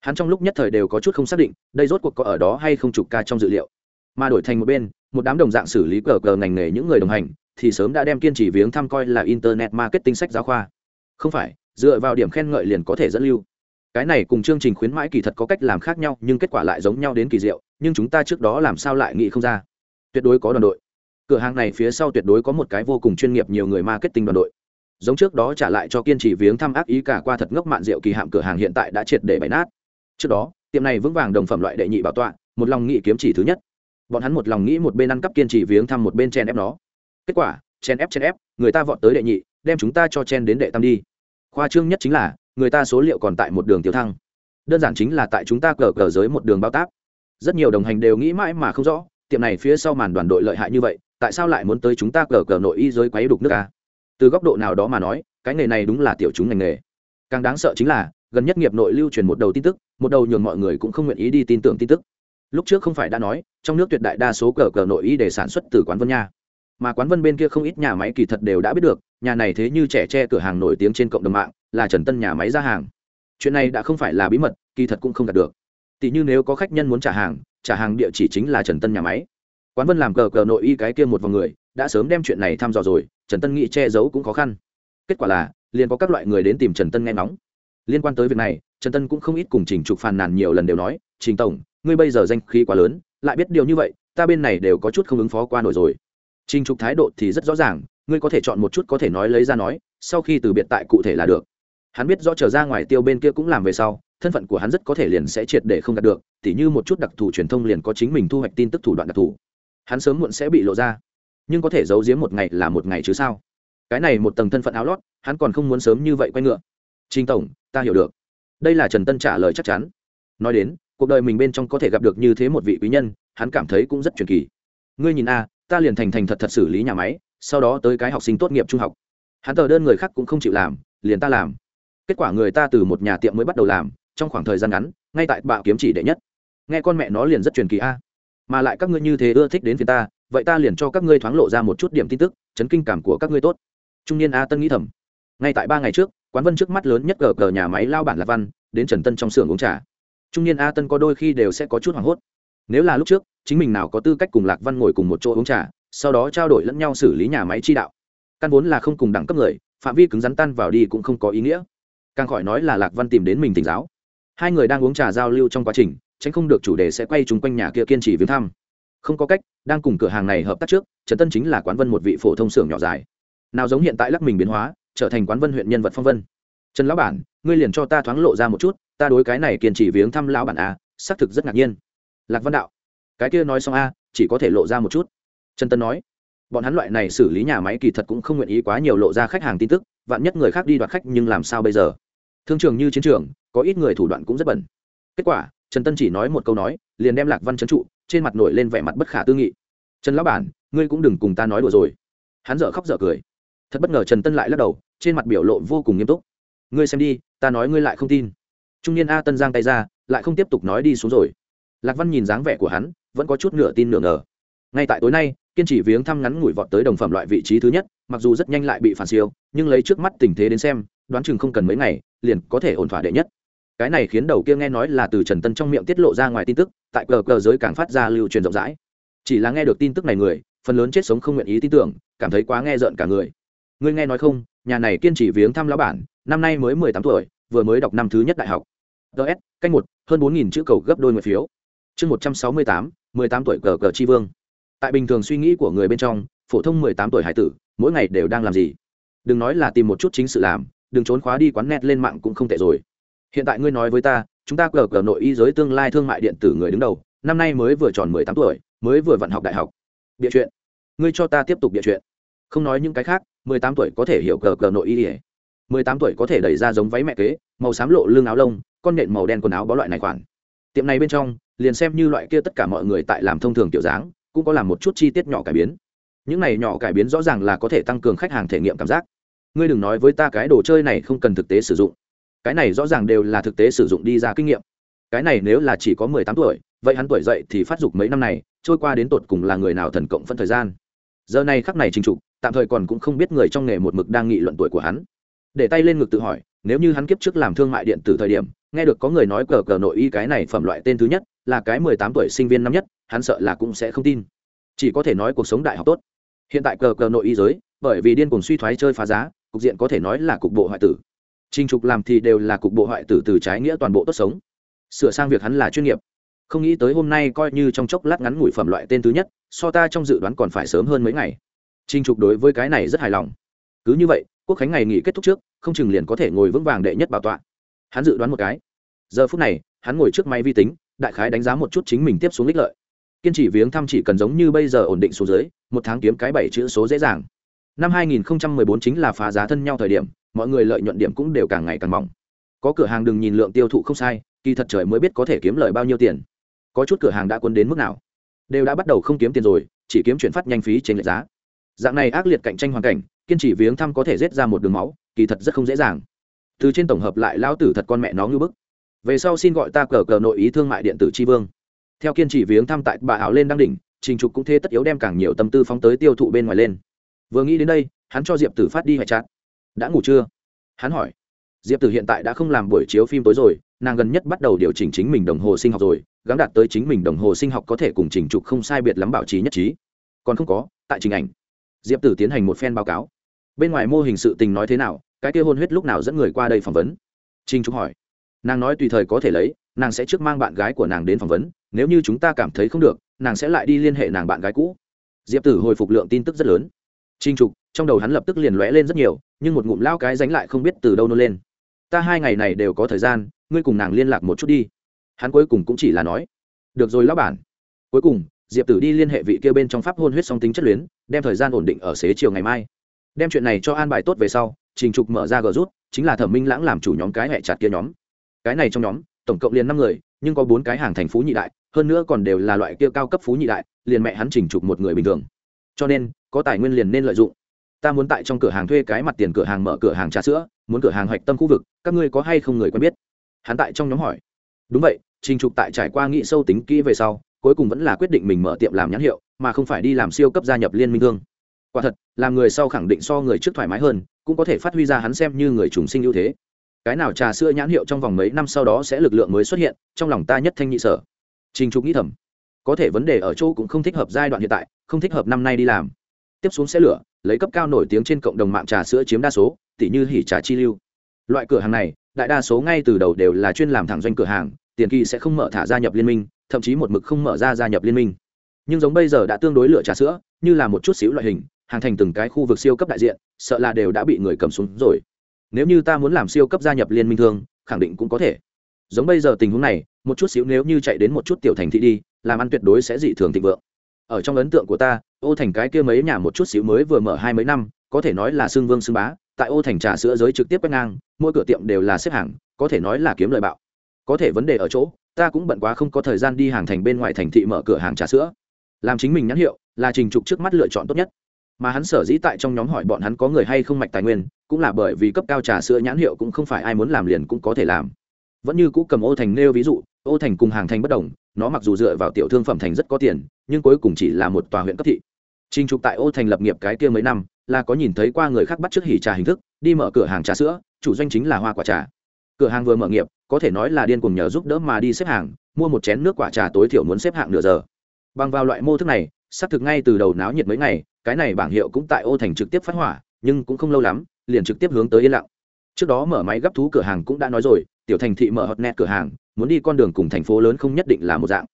Hắn trong lúc nhất thời đều có chút không xác định, đây rốt cuộc có ở đó hay không chụp ca trong dự liệu. Mà đổi thành một bên, một đám đồng dạng xử lý cờ cờ ngành nghề những người đồng hành, thì sớm đã đem kiên trì viếng thăm coi là internet marketing sách giáo khoa. Không phải, dựa vào điểm khen ngợi liền có thể dẫn lưu. Cái này cùng chương trình khuyến mãi kỳ thật có cách làm khác nhau, nhưng kết quả lại giống nhau đến kỳ diệu, nhưng chúng ta trước đó làm sao lại nghĩ không ra. Tuyệt đối có đoàn đội cửa hàng này phía sau tuyệt đối có một cái vô cùng chuyên nghiệp nhiều người marketing đoàn đội. Giống trước đó trả lại cho kiên trì viếng thăm ác ý cả qua thật ngốc mạn rượu kỳ hạm cửa hàng hiện tại đã triệt để bày nát. Trước đó, tiệm này vững vàng đồng phẩm loại đệ nhị bảo tọa, một lòng nghĩ kiếm chỉ thứ nhất. Bọn hắn một lòng nghĩ một bên ăn cắp kiên trì viếng thăm một bên chen ép nó. Kết quả, chen ép chen ép, người ta vọt tới đệ nhị, đem chúng ta cho chen đến đệ tam đi. Khoa trương nhất chính là, người ta số liệu còn tại một đường tiêu thăng. Đơn giản chính là tại chúng ta cờ cờ giới một đường bao tác. Rất nhiều đồng hành đều nghĩ mãi mà không rõ, tiệm này phía sau màn đoàn đội lợi hại như vậy tại sao lại muốn tới chúng ta cờ cờ nội y giới quấy đục nước a? Từ góc độ nào đó mà nói, cái nghề này đúng là tiểu chúng ngành nghề. Càng đáng sợ chính là, gần nhất nghiệp nội lưu truyền một đầu tin tức, một đầu nhường mọi người cũng không nguyện ý đi tin tưởng tin tức. Lúc trước không phải đã nói, trong nước tuyệt đại đa số cờ cờ nội y để sản xuất từ quán vân nha. Mà quán vân bên kia không ít nhà máy kỳ thật đều đã biết được, nhà này thế như trẻ tre cửa hàng nổi tiếng trên cộng đồng mạng, là trần tân nhà máy ra hàng. Chuyện này đã không phải là bí mật, kỳ thật cũng không đạt được. Tỷ như nếu có khách nhân muốn trả hàng trả hàng địa chỉ chính là trần tân nhà máy quán vân làm cờ cờ nội y cái kia một vòng người, đã sớm đem chuyện này thăm dò rồi, trần tân nghĩ che giấu cũng khó khăn. Kết quả là, liền có các loại người đến tìm trần tân nghe nóng liên quan tới việc này, trần tân cũng không ít cùng trình trục phàn nàn nhiều lần đều nói, trình tổng, ngươi bây giờ danh khí quá lớn, lại biết điều như vậy, ta bên này đều có chút không ứng phó qua nổi rồi. Trình trục thái độ thì rất rõ ràng, ngươi có thể chọn một chút có thể nói lấy ra nói, sau khi từ biệt tại cụ thể là được. Hắn biết rõ trở ra ngoài tiêu bên kia cũng làm về sau, thân phận của hắn rất có thể liền sẽ triệt để không đạt được, tỉ như một chút đặc thù truyền thông liền có chính mình thu hoạch tin tức thủ đoạn đặc thù hắn sớm muộn sẽ bị lộ ra. Nhưng có thể giấu giếm một ngày là một ngày chứ sao? Cái này một tầng thân phận áo lót, hắn còn không muốn sớm như vậy quay ngựa. Trinh tổng, ta hiểu được. Đây là trần tân trả lời chắc chắn. Nói đến, cuộc đời mình bên trong có thể gặp được như thế một vị quý nhân, hắn cảm thấy cũng rất truyền kỳ. Ngươi nhìn a, ta liền thành thành thật thật xử lý nhà máy, sau đó tới cái học sinh tốt nghiệp trung học. Hắn tờ đơn người khác cũng không chịu làm, liền ta làm. Kết quả người ta từ một nhà tiệm mới bắt đầu làm, trong khoảng thời gian ngắn, ngay tại bạo kiếm chỉ đệ nhất. Nghe con mẹ nó liền rất truyền kỳ a mà lại các ngươi như thế ưa thích đến phiền ta, vậy ta liền cho các ngươi thoáng lộ ra một chút điểm tin tức, chấn kinh cảm của các ngươi tốt. Trung niên a tân nghĩ thầm. Ngay tại ba ngày trước, quán vân trước mắt lớn nhất gờ gờ nhà máy lao bản lạc văn, đến trần tân trong xưởng uống trà. Trung niên a tân có đôi khi đều sẽ có chút hoảng hốt. Nếu là lúc trước, chính mình nào có tư cách cùng lạc văn ngồi cùng một chỗ uống trà, sau đó trao đổi lẫn nhau xử lý nhà máy chi đạo. Căn vốn là không cùng đẳng cấp người, phạm vi cứng rắn tan vào đi cũng không có ý nghĩa. Càng khỏi nói là lạc văn tìm đến mình tỉnh giáo. Hai người đang uống trà giao lưu trong quá trình tránh không được chủ đề sẽ quay chung quanh nhà kia kiên trì viếng thăm. Không có cách, đang cùng cửa hàng này hợp tác trước, trần tân chính là quán vân một vị phổ thông xưởng nhỏ dài. Nào giống hiện tại lắc mình biến hóa, trở thành quán vân huyện nhân vật phong vân. Trần lão bản, ngươi liền cho ta thoáng lộ ra một chút, ta đối cái này kiên trì viếng thăm lão bản a xác thực rất ngạc nhiên. Lạc văn đạo, cái kia nói xong a, chỉ có thể lộ ra một chút. Trần tân nói, bọn hắn loại này xử lý nhà máy kỳ thật cũng không nguyện ý quá nhiều lộ ra khách hàng tin tức, vạn nhất người khác đi đoạt khách nhưng làm sao bây giờ? Thương trường như chiến trường, có ít người thủ đoạn cũng rất bẩn. Kết quả trần tân chỉ nói một câu nói, liền đem lạc văn trấn trụ, trên mặt nổi lên vẻ mặt bất khả tư nghị. Trần lão bản, ngươi cũng đừng cùng ta nói đùa rồi. Hắn dở khóc dở cười. Thật bất ngờ trần tân lại lắc đầu, trên mặt biểu lộ vô cùng nghiêm túc. Ngươi xem đi, ta nói ngươi lại không tin. Trung niên a tân giang tay ra, lại không tiếp tục nói đi xuống rồi. Lạc văn nhìn dáng vẻ của hắn, vẫn có chút nửa tin nửa ngờ. Ngay tại tối nay, kiên trì viếng thăm ngắn ngủi vọt tới đồng phẩm loại vị trí thứ nhất, mặc dù rất nhanh lại bị phản siêu, nhưng lấy trước mắt tình thế đến xem, đoán chừng không cần mấy ngày, liền có thể ổn thỏa đệ nhất cái này khiến đầu kia nghe nói là từ trần tân trong miệng tiết lộ ra ngoài tin tức, tại cờ cờ giới càng phát ra lưu truyền rộng rãi. Chỉ là nghe được tin tức này người, phần lớn chết sống không nguyện ý tin tưởng, cảm thấy quá nghe rợn cả người. Ngươi nghe nói không, nhà này kiên trì viếng thăm lão bản, năm nay mới mười tám tuổi, vừa mới đọc năm thứ nhất đại học. Ts canh một, hơn bốn nghìn chữ cầu gấp đôi nguyện phiếu. Chương một trăm sáu mươi tám, mười tám tuổi cờ cờ tri vương. Tại bình thường suy nghĩ của người bên trong, phổ thông mười tám tuổi hải tử, mỗi ngày đều đang làm gì? Đừng nói là tìm một chút chính sự làm, đừng trốn khóa đi quán net lên mạng cũng không tệ rồi hiện tại ngươi nói với ta, chúng ta cờ cờ nội y giới tương lai thương mại điện tử người đứng đầu, năm nay mới vừa tròn mười tám tuổi, mới vừa vận học đại học. Bịa chuyện. Ngươi cho ta tiếp tục bịa chuyện. Không nói những cái khác, mười tám tuổi có thể hiểu cờ cờ nội y ỉa mười tám tuổi có thể đẩy ra giống váy mẹ kế, màu xám lộ lưng áo lông, con nện màu đen quần áo bó loại này khoản. Tiệm này bên trong, liền xem như loại kia tất cả mọi người tại làm thông thường kiểu dáng, cũng có làm một chút chi tiết nhỏ cải biến. Những này nhỏ cải biến rõ ràng là có thể tăng cường khách hàng thể nghiệm cảm giác. Ngươi đừng nói với ta cái đồ chơi này không cần thực tế sử dụng cái này rõ ràng đều là thực tế sử dụng đi ra kinh nghiệm. Cái này nếu là chỉ có mười tám tuổi, vậy hắn tuổi dậy thì phát dục mấy năm này, trôi qua đến tột cùng là người nào thần cộng phân thời gian? Giờ này khắc này trình trục, tạm thời còn cũng không biết người trong nghề một mực đang nghị luận tuổi của hắn. Để tay lên ngực tự hỏi, nếu như hắn kiếp trước làm thương mại điện tử thời điểm, nghe được có người nói cờ cờ nội y cái này phẩm loại tên thứ nhất, là cái mười tám tuổi sinh viên năm nhất, hắn sợ là cũng sẽ không tin. Chỉ có thể nói cuộc sống đại học tốt. Hiện tại cờ cờ nội y giới, bởi vì điên cuồng suy thoái chơi phá giá, cục diện có thể nói là cục bộ hoại tử. Trình Trục làm thì đều là cục bộ hoại tử từ trái nghĩa toàn bộ tốt sống. Sửa sang việc hắn là chuyên nghiệp. Không nghĩ tới hôm nay coi như trong chốc lát ngắn ngủi phẩm loại tên thứ nhất, so ta trong dự đoán còn phải sớm hơn mấy ngày. Trình Trục đối với cái này rất hài lòng. Cứ như vậy, quốc khánh ngày nghỉ kết thúc trước, không chừng liền có thể ngồi vững vàng đệ nhất bảo tọa. Hắn dự đoán một cái. Giờ phút này, hắn ngồi trước máy vi tính, đại khái đánh giá một chút chính mình tiếp xuống lích lợi. Kiên trì viếng thăm chỉ cần giống như bây giờ ổn định số dưới, một tháng kiếm cái bảy chữ số dễ dàng. Năm 2014 chính là phá giá thân nhau thời điểm, mọi người lợi nhuận điểm cũng đều càng ngày càng mỏng. Có cửa hàng đừng nhìn lượng tiêu thụ không sai, kỳ thật trời mới biết có thể kiếm lời bao nhiêu tiền. Có chút cửa hàng đã quân đến mức nào? Đều đã bắt đầu không kiếm tiền rồi, chỉ kiếm chuyển phát nhanh phí trên lệ giá. Dạng này ác liệt cạnh tranh hoàn cảnh, kiên trì viếng thăm có thể rết ra một đường máu, kỳ thật rất không dễ dàng. Từ trên tổng hợp lại lão tử thật con mẹ nó ngư bức. Về sau xin gọi ta cờ cờ nội ý thương mại điện tử tri vương. Theo kiên trì viếng thăm tại bà ảo lên đăng đỉnh, trình trục cũng thế tất yếu đem càng nhiều tâm tư phóng tới tiêu thụ bên ngoài lên. Vừa nghĩ đến đây, hắn cho diệp tử phát đi hoại chặt đã ngủ chưa? Hắn hỏi. Diệp tử hiện tại đã không làm buổi chiếu phim tối rồi nàng gần nhất bắt đầu điều chỉnh chính mình đồng hồ sinh học rồi gắn đạt tới chính mình đồng hồ sinh học có thể cùng trình trục không sai biệt lắm bảo trì nhất trí. Còn không có tại trình ảnh. Diệp tử tiến hành một phen báo cáo. Bên ngoài mô hình sự tình nói thế nào cái kia hôn huyết lúc nào dẫn người qua đây phỏng vấn? Trình trục hỏi. Nàng nói tùy thời có thể lấy nàng sẽ trước mang bạn gái của nàng đến phỏng vấn nếu như chúng ta cảm thấy không được nàng sẽ lại đi liên hệ nàng bạn gái cũ. Diệp tử hồi phục lượng tin tức rất lớn. Trình Trục, trong đầu hắn lập tức liền lóe lên rất nhiều, nhưng một ngụm lao cái dánh lại không biết từ đâu nôn lên. Ta hai ngày này đều có thời gian, ngươi cùng nàng liên lạc một chút đi. Hắn cuối cùng cũng chỉ là nói, được rồi lão bản. Cuối cùng, Diệp Tử đi liên hệ vị kia bên trong pháp hôn huyết song tính chất luyến, đem thời gian ổn định ở xế chiều ngày mai. Đem chuyện này cho an bài tốt về sau, Trình Trục mở ra gờ rút, chính là Thẩm Minh Lãng làm chủ nhóm cái hệ chặt kia nhóm. Cái này trong nhóm, tổng cộng liền năm người, nhưng có bốn cái hàng thành phú nhị đại, hơn nữa còn đều là loại kia cao cấp phú nhị đại, liền mẹ hắn Trình Trục một người bình thường cho nên có tài nguyên liền nên lợi dụng ta muốn tại trong cửa hàng thuê cái mặt tiền cửa hàng mở cửa hàng trà sữa, muốn cửa hàng hoạch tâm khu vực, các ngươi có hay không người quen biết? Hắn tại trong nhóm hỏi. Đúng vậy, trình trục tại trải qua nghị sâu tính kỹ về sau, cuối cùng vẫn là quyết định mình mở tiệm làm nhãn hiệu, mà không phải đi làm siêu cấp gia nhập liên minh thương. Quả thật, làm người sau khẳng định so người trước thoải mái hơn, cũng có thể phát huy ra hắn xem như người trùng sinh ưu thế. Cái nào trà sữa nhãn hiệu trong vòng mấy năm sau đó sẽ lực lượng mới xuất hiện, trong lòng ta nhất thanh nhị sở. Trình trục nghĩ thầm. Có thể vấn đề ở chỗ cũng không thích hợp giai đoạn hiện tại, không thích hợp năm nay đi làm. Tiếp xuống sẽ lửa lấy cấp cao nổi tiếng trên cộng đồng mạng trà sữa chiếm đa số tỷ như hỉ trà chi lưu. Loại cửa hàng này, đại đa số ngay từ đầu đều là chuyên làm thẳng doanh cửa hàng, tiền kỳ sẽ không mở thả gia nhập liên minh, thậm chí một mực không mở ra gia nhập liên minh. Nhưng giống bây giờ đã tương đối lựa trà sữa, như là một chút xíu loại hình, hàng thành từng cái khu vực siêu cấp đại diện, sợ là đều đã bị người cầm xuống rồi. Nếu như ta muốn làm siêu cấp gia nhập liên minh thương, khẳng định cũng có thể. Giống bây giờ tình huống này, một chút xíu nếu như chạy đến một chút tiểu thành thị đi, làm ăn tuyệt đối sẽ dị thường thịnh vượng ở trong ấn tượng của ta, ô thành cái kia mấy nhà một chút xíu mới vừa mở hai mấy năm, có thể nói là xương vương xương bá, tại ô thành trà sữa giới trực tiếp quét ngang, mỗi cửa tiệm đều là xếp hàng, có thể nói là kiếm lời bạo. Có thể vấn đề ở chỗ, ta cũng bận quá không có thời gian đi hàng thành bên ngoài thành thị mở cửa hàng trà sữa. Làm chính mình nhãn hiệu, là trình trục trước mắt lựa chọn tốt nhất. Mà hắn sở dĩ tại trong nhóm hỏi bọn hắn có người hay không mạch tài nguyên, cũng là bởi vì cấp cao trà sữa nhãn hiệu cũng không phải ai muốn làm liền cũng có thể làm vẫn như cũ cầm ô thành nêu ví dụ, ô thành cùng hàng thành bất đồng, nó mặc dù dựa vào tiểu thương phẩm thành rất có tiền, nhưng cuối cùng chỉ là một tòa huyện cấp thị. Trình trục tại ô thành lập nghiệp cái kia mấy năm, là có nhìn thấy qua người khác bắt trước hỉ trà hình thức, đi mở cửa hàng trà sữa, chủ doanh chính là hoa quả trà. Cửa hàng vừa mở nghiệp, có thể nói là điên cùng nhờ giúp đỡ mà đi xếp hàng, mua một chén nước quả trà tối thiểu muốn xếp hạng nửa giờ. Bằng vào loại mô thức này, xác thực ngay từ đầu náo nhiệt mấy ngày, cái này bảng hiệu cũng tại ô thành trực tiếp phát hỏa, nhưng cũng không lâu lắm, liền trực tiếp hướng tới yên lặng. Trước đó mở máy gấp thú cửa hàng cũng đã nói rồi tiểu thành thị mở hot net cửa hàng, muốn đi con đường cùng thành phố lớn không nhất định là một dạng.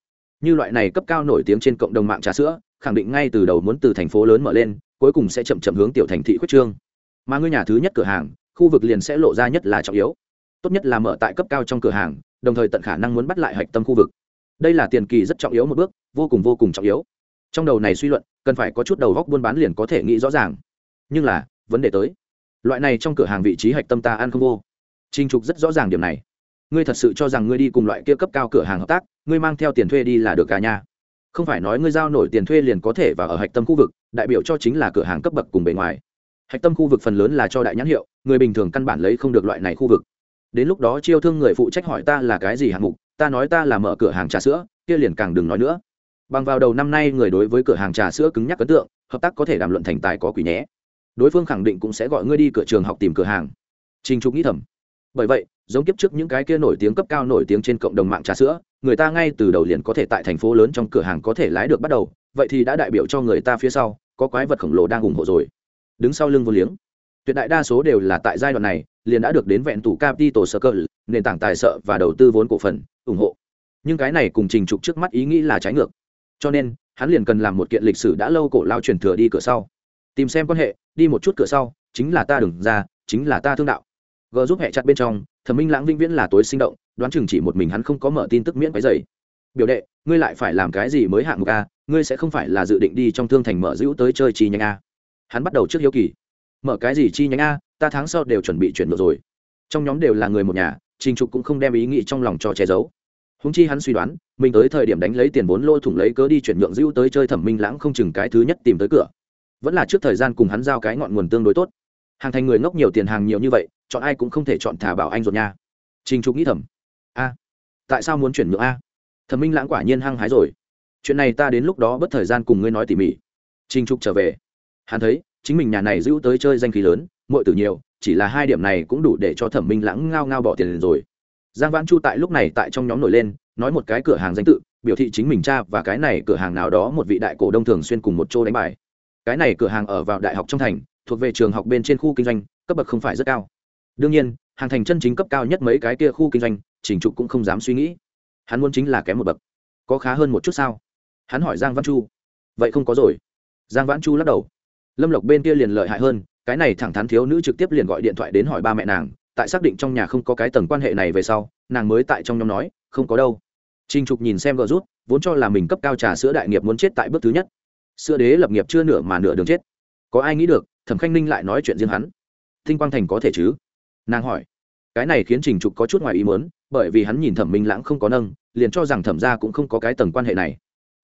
Như loại này cấp cao nổi tiếng trên cộng đồng mạng trà sữa, khẳng định ngay từ đầu muốn từ thành phố lớn mở lên, cuối cùng sẽ chậm chậm hướng tiểu thành thị khuyết trương. Mà ngôi nhà thứ nhất cửa hàng, khu vực liền sẽ lộ ra nhất là trọng yếu. Tốt nhất là mở tại cấp cao trong cửa hàng, đồng thời tận khả năng muốn bắt lại hạch tâm khu vực. Đây là tiền kỳ rất trọng yếu một bước, vô cùng vô cùng trọng yếu. Trong đầu này suy luận, cần phải có chút đầu góc buôn bán liền có thể nghĩ rõ ràng. Nhưng là, vấn đề tới. Loại này trong cửa hàng vị trí hạch tâm ta ăn không vô. Trinh trục rất rõ ràng điểm này ngươi thật sự cho rằng ngươi đi cùng loại kia cấp cao cửa hàng hợp tác, ngươi mang theo tiền thuê đi là được à cả nhà không phải nói ngươi giao nổi tiền thuê liền có thể và ở hạch tâm khu vực, đại biểu cho chính là cửa hàng cấp bậc cùng bề ngoài. Hạch tâm khu vực phần lớn là cho đại nhãn hiệu, người bình thường căn bản lấy không được loại này khu vực. Đến lúc đó chiêu thương người phụ trách hỏi ta là cái gì hạng mục, ta nói ta là mở cửa hàng trà sữa, kia liền càng đừng nói nữa. Bằng vào đầu năm nay người đối với cửa hàng trà sữa cứng nhắc ấn tượng, hợp tác có thể đàm luận thành tài có quỷ nhé. Đối phương khẳng định cũng sẽ gọi ngươi đi cửa trường học tìm cửa hàng. Trình trục nghĩ thầm bởi vậy, giống kiếp trước những cái kia nổi tiếng cấp cao nổi tiếng trên cộng đồng mạng trà sữa, người ta ngay từ đầu liền có thể tại thành phố lớn trong cửa hàng có thể lái được bắt đầu, vậy thì đã đại biểu cho người ta phía sau, có quái vật khổng lồ đang ủng hộ rồi. Đứng sau lưng vô liếng, tuyệt đại đa số đều là tại giai đoạn này, liền đã được đến vẹn tủ capital circle, nền tảng tài trợ và đầu tư vốn cổ phần, ủng hộ. Nhưng cái này cùng trình trục trước mắt ý nghĩ là trái ngược. Cho nên, hắn liền cần làm một kiện lịch sử đã lâu cổ lao truyền thừa đi cửa sau. Tìm xem quan hệ, đi một chút cửa sau, chính là ta đừng ra, chính là ta thương đạo g giúp hẹ chặt bên trong, thẩm minh lãng vĩnh viễn là tối sinh động, đoán chừng chỉ một mình hắn không có mở tin tức miễn váy dày biểu đệ, ngươi lại phải làm cái gì mới hạng mục a? Ngươi sẽ không phải là dự định đi trong thương thành mở giữ tới chơi chi nhánh a. Hắn bắt đầu trước hiếu kỳ. Mở cái gì chi nhánh a? Ta tháng sau đều chuẩn bị chuyển ngược rồi. Trong nhóm đều là người một nhà, trình trục cũng không đem ý nghĩ trong lòng cho che giấu. Húng chi hắn suy đoán, mình tới thời điểm đánh lấy tiền vốn lôi thủng lấy cớ đi chuyển nhượng giữ tới chơi thẩm minh lãng không chừng cái thứ nhất tìm tới cửa. Vẫn là trước thời gian cùng hắn giao cái ngọn nguồn tương đối tốt. Hàng thành người ngốc nhiều tiền hàng nhiều như vậy chọn ai cũng không thể chọn thả bảo anh rồi nha. Trình trục nghĩ thầm. A, tại sao muốn chuyển nhượng a? Thẩm minh lãng quả nhiên hăng hái rồi. Chuyện này ta đến lúc đó bất thời gian cùng ngươi nói tỉ mỉ. Trình trục trở về. Hắn thấy, chính mình nhà này giữ tới chơi danh khí lớn mọi tử nhiều, chỉ là hai điểm này cũng đủ để cho thẩm minh lãng ngao ngao bỏ tiền rồi. Giang vãn chu tại lúc này tại trong nhóm nổi lên, nói một cái cửa hàng danh tự, biểu thị chính mình cha và cái này cửa hàng nào đó một vị đại cổ đông thường xuyên cùng một chỗ đánh bài. Cái này cửa hàng ở vào đại học trong thành, thuộc về trường học bên trên khu kinh doanh, cấp bậc không phải rất cao đương nhiên, hàng thành chân chính cấp cao nhất mấy cái kia khu kinh doanh, trình trục cũng không dám suy nghĩ. Hắn muốn chính là kém một bậc. Có khá hơn một chút sao? Hắn hỏi giang văn chu. Vậy không có rồi. Giang văn chu lắc đầu. Lâm lộc bên kia liền lợi hại hơn, cái này thẳng thắn thiếu nữ trực tiếp liền gọi điện thoại đến hỏi ba mẹ nàng, tại xác định trong nhà không có cái tầng quan hệ này về sau, nàng mới tại trong nhóm nói, không có đâu. Trinh trục nhìn xem gờ rút, vốn cho là mình cấp cao trà sữa đại nghiệp muốn chết tại bước thứ nhất. Sữa đế lập nghiệp chưa nửa mà nửa đường chết. Có ai nghĩ được, thẩm khanh ninh lại nói chuyện riêng hắn. Tinh quang thành có thể chứ? Nàng hỏi, cái này khiến trình trục có chút ngoài ý muốn, bởi vì hắn nhìn thẩm minh lãng không có nâng, liền cho rằng thẩm ra cũng không có cái tầng quan hệ này.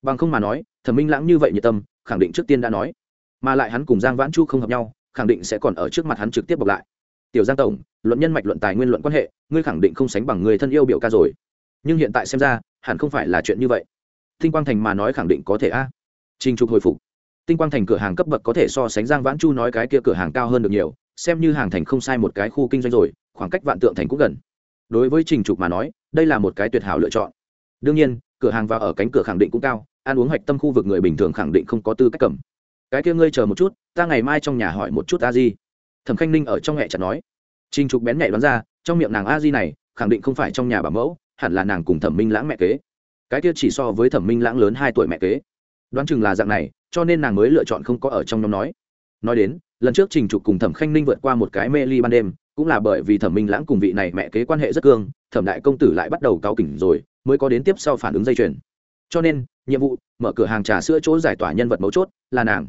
Bằng không mà nói, thẩm minh lãng như vậy nhiệt tâm, khẳng định trước tiên đã nói. Mà lại hắn cùng giang vãn chu không hợp nhau, khẳng định sẽ còn ở trước mặt hắn trực tiếp bọc lại. Tiểu giang tổng, luận nhân mạch luận tài nguyên luận quan hệ, ngươi khẳng định không sánh bằng người thân yêu biểu ca rồi. Nhưng hiện tại xem ra, hẳn không phải là chuyện như vậy. Tinh quang thành mà nói khẳng định có thể a. À. trình trục hồi phục. Tinh quang thành cửa hàng cấp bậc có thể so sánh giang vãn chu nói cái kia cửa hàng cao hơn được nhiều xem như hàng thành không sai một cái khu kinh doanh rồi, khoảng cách vạn tượng thành cũng gần. Đối với trình trục mà nói, đây là một cái tuyệt hảo lựa chọn. Đương nhiên, cửa hàng và ở cánh cửa khẳng định cũng cao, ăn uống hoạch tâm khu vực người bình thường khẳng định không có tư cách cầm. Cái kia ngươi chờ một chút, ta ngày mai trong nhà hỏi một chút a di. Thẩm khanh ninh ở trong hẹ chặt nói. Trình trục bén nhạy đoán ra, trong miệng nàng a di này, khẳng định không phải trong nhà bà mẫu, hẳn là nàng cùng thẩm minh lãng mẹ kế. Cái kia chỉ so với thẩm minh lãng lớn hai tuổi mẹ kế. Đoán chừng là dạng này, cho nên nàng mới lựa chọn không có ở trong nhóm nói nói đến, lần trước trình trục cùng thẩm khanh ninh vượt qua một cái mê ly ban đêm, cũng là bởi vì thẩm minh lãng cùng vị này mẹ kế quan hệ rất cương, thẩm đại công tử lại bắt đầu cáo kỉnh rồi, mới có đến tiếp sau phản ứng dây chuyền. Cho nên, nhiệm vụ, mở cửa hàng trà sữa chỗ giải tỏa nhân vật mấu chốt, là nàng.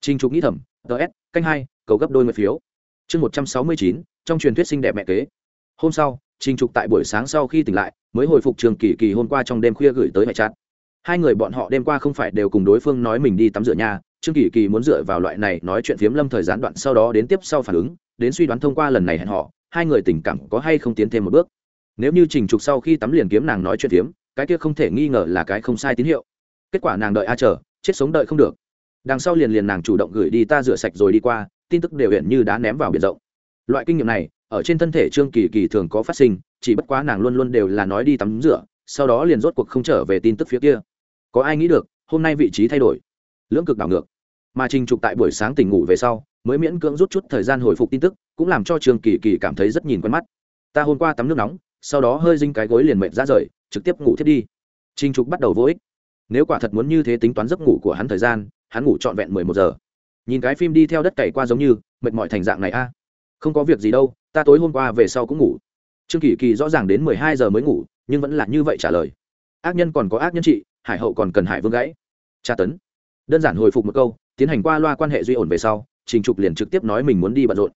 Trình trục nghĩ thẩm ts canh hai, cầu gấp đôi mười phiếu. Chương một trăm sáu mươi chín, trong truyền thuyết xinh đẹp mẹ kế. Hôm sau, trình trục tại buổi sáng sau khi tỉnh lại, mới hồi phục trường kỳ kỳ hôm qua trong đêm khuya gửi tới mẹ chát hai người bọn họ đêm qua không phải đều cùng đối phương nói mình đi tắm rửa nhà trương kỳ kỳ muốn dựa vào loại này nói chuyện phiếm lâm thời gián đoạn sau đó đến tiếp sau phản ứng, đến suy đoán thông qua lần này hẹn họ hai người tình cảm có hay không tiến thêm một bước. Nếu như trình trục sau khi tắm liền kiếm nàng nói chuyện phiếm, cái kia không thể nghi ngờ là cái không sai tín hiệu. Kết quả nàng đợi a chờ, chết sống đợi không được. Đằng sau liền liền nàng chủ động gửi đi ta rửa sạch rồi đi qua, tin tức đều hiện như đã ném vào biển rộng. Loại kinh nghiệm này, ở trên thân thể trương kỳ kỳ thường có phát sinh, chỉ bất quá nàng luôn luôn đều là nói đi tắm rửa, sau đó liền rốt cuộc không trở về tin tức phía kia. Có ai nghĩ được, hôm nay vị trí thay đổi. Lưỡng cực đảo ngược mà trình trục tại buổi sáng tỉnh ngủ về sau, mới miễn cưỡng rút chút thời gian hồi phục tin tức, cũng làm cho trường kỳ kỳ cảm thấy rất nhìn quen mắt. Ta hôm qua tắm nước nóng, sau đó hơi dinh cái gối liền mệt ra rời, trực tiếp ngủ thiết đi. Trình trục bắt đầu vô ích. Nếu quả thật muốn như thế tính toán giấc ngủ của hắn thời gian, hắn ngủ trọn vẹn mười một giờ. Nhìn cái phim đi theo đất cày qua giống như, mệt mỏi thành dạng này a. À. Không có việc gì đâu, ta tối hôm qua về sau cũng ngủ. Trương kỳ kỳ rõ ràng đến mười hai giờ mới ngủ, nhưng vẫn là như vậy trả lời. Ác nhân còn có ác nhân trị, hải hậu còn cần hải vương gãy. Tra tấn. Đơn giản hồi phục một câu tiến hành qua loa quan hệ duy ổn về sau, trình trục liền trực tiếp nói mình muốn đi bận rộn.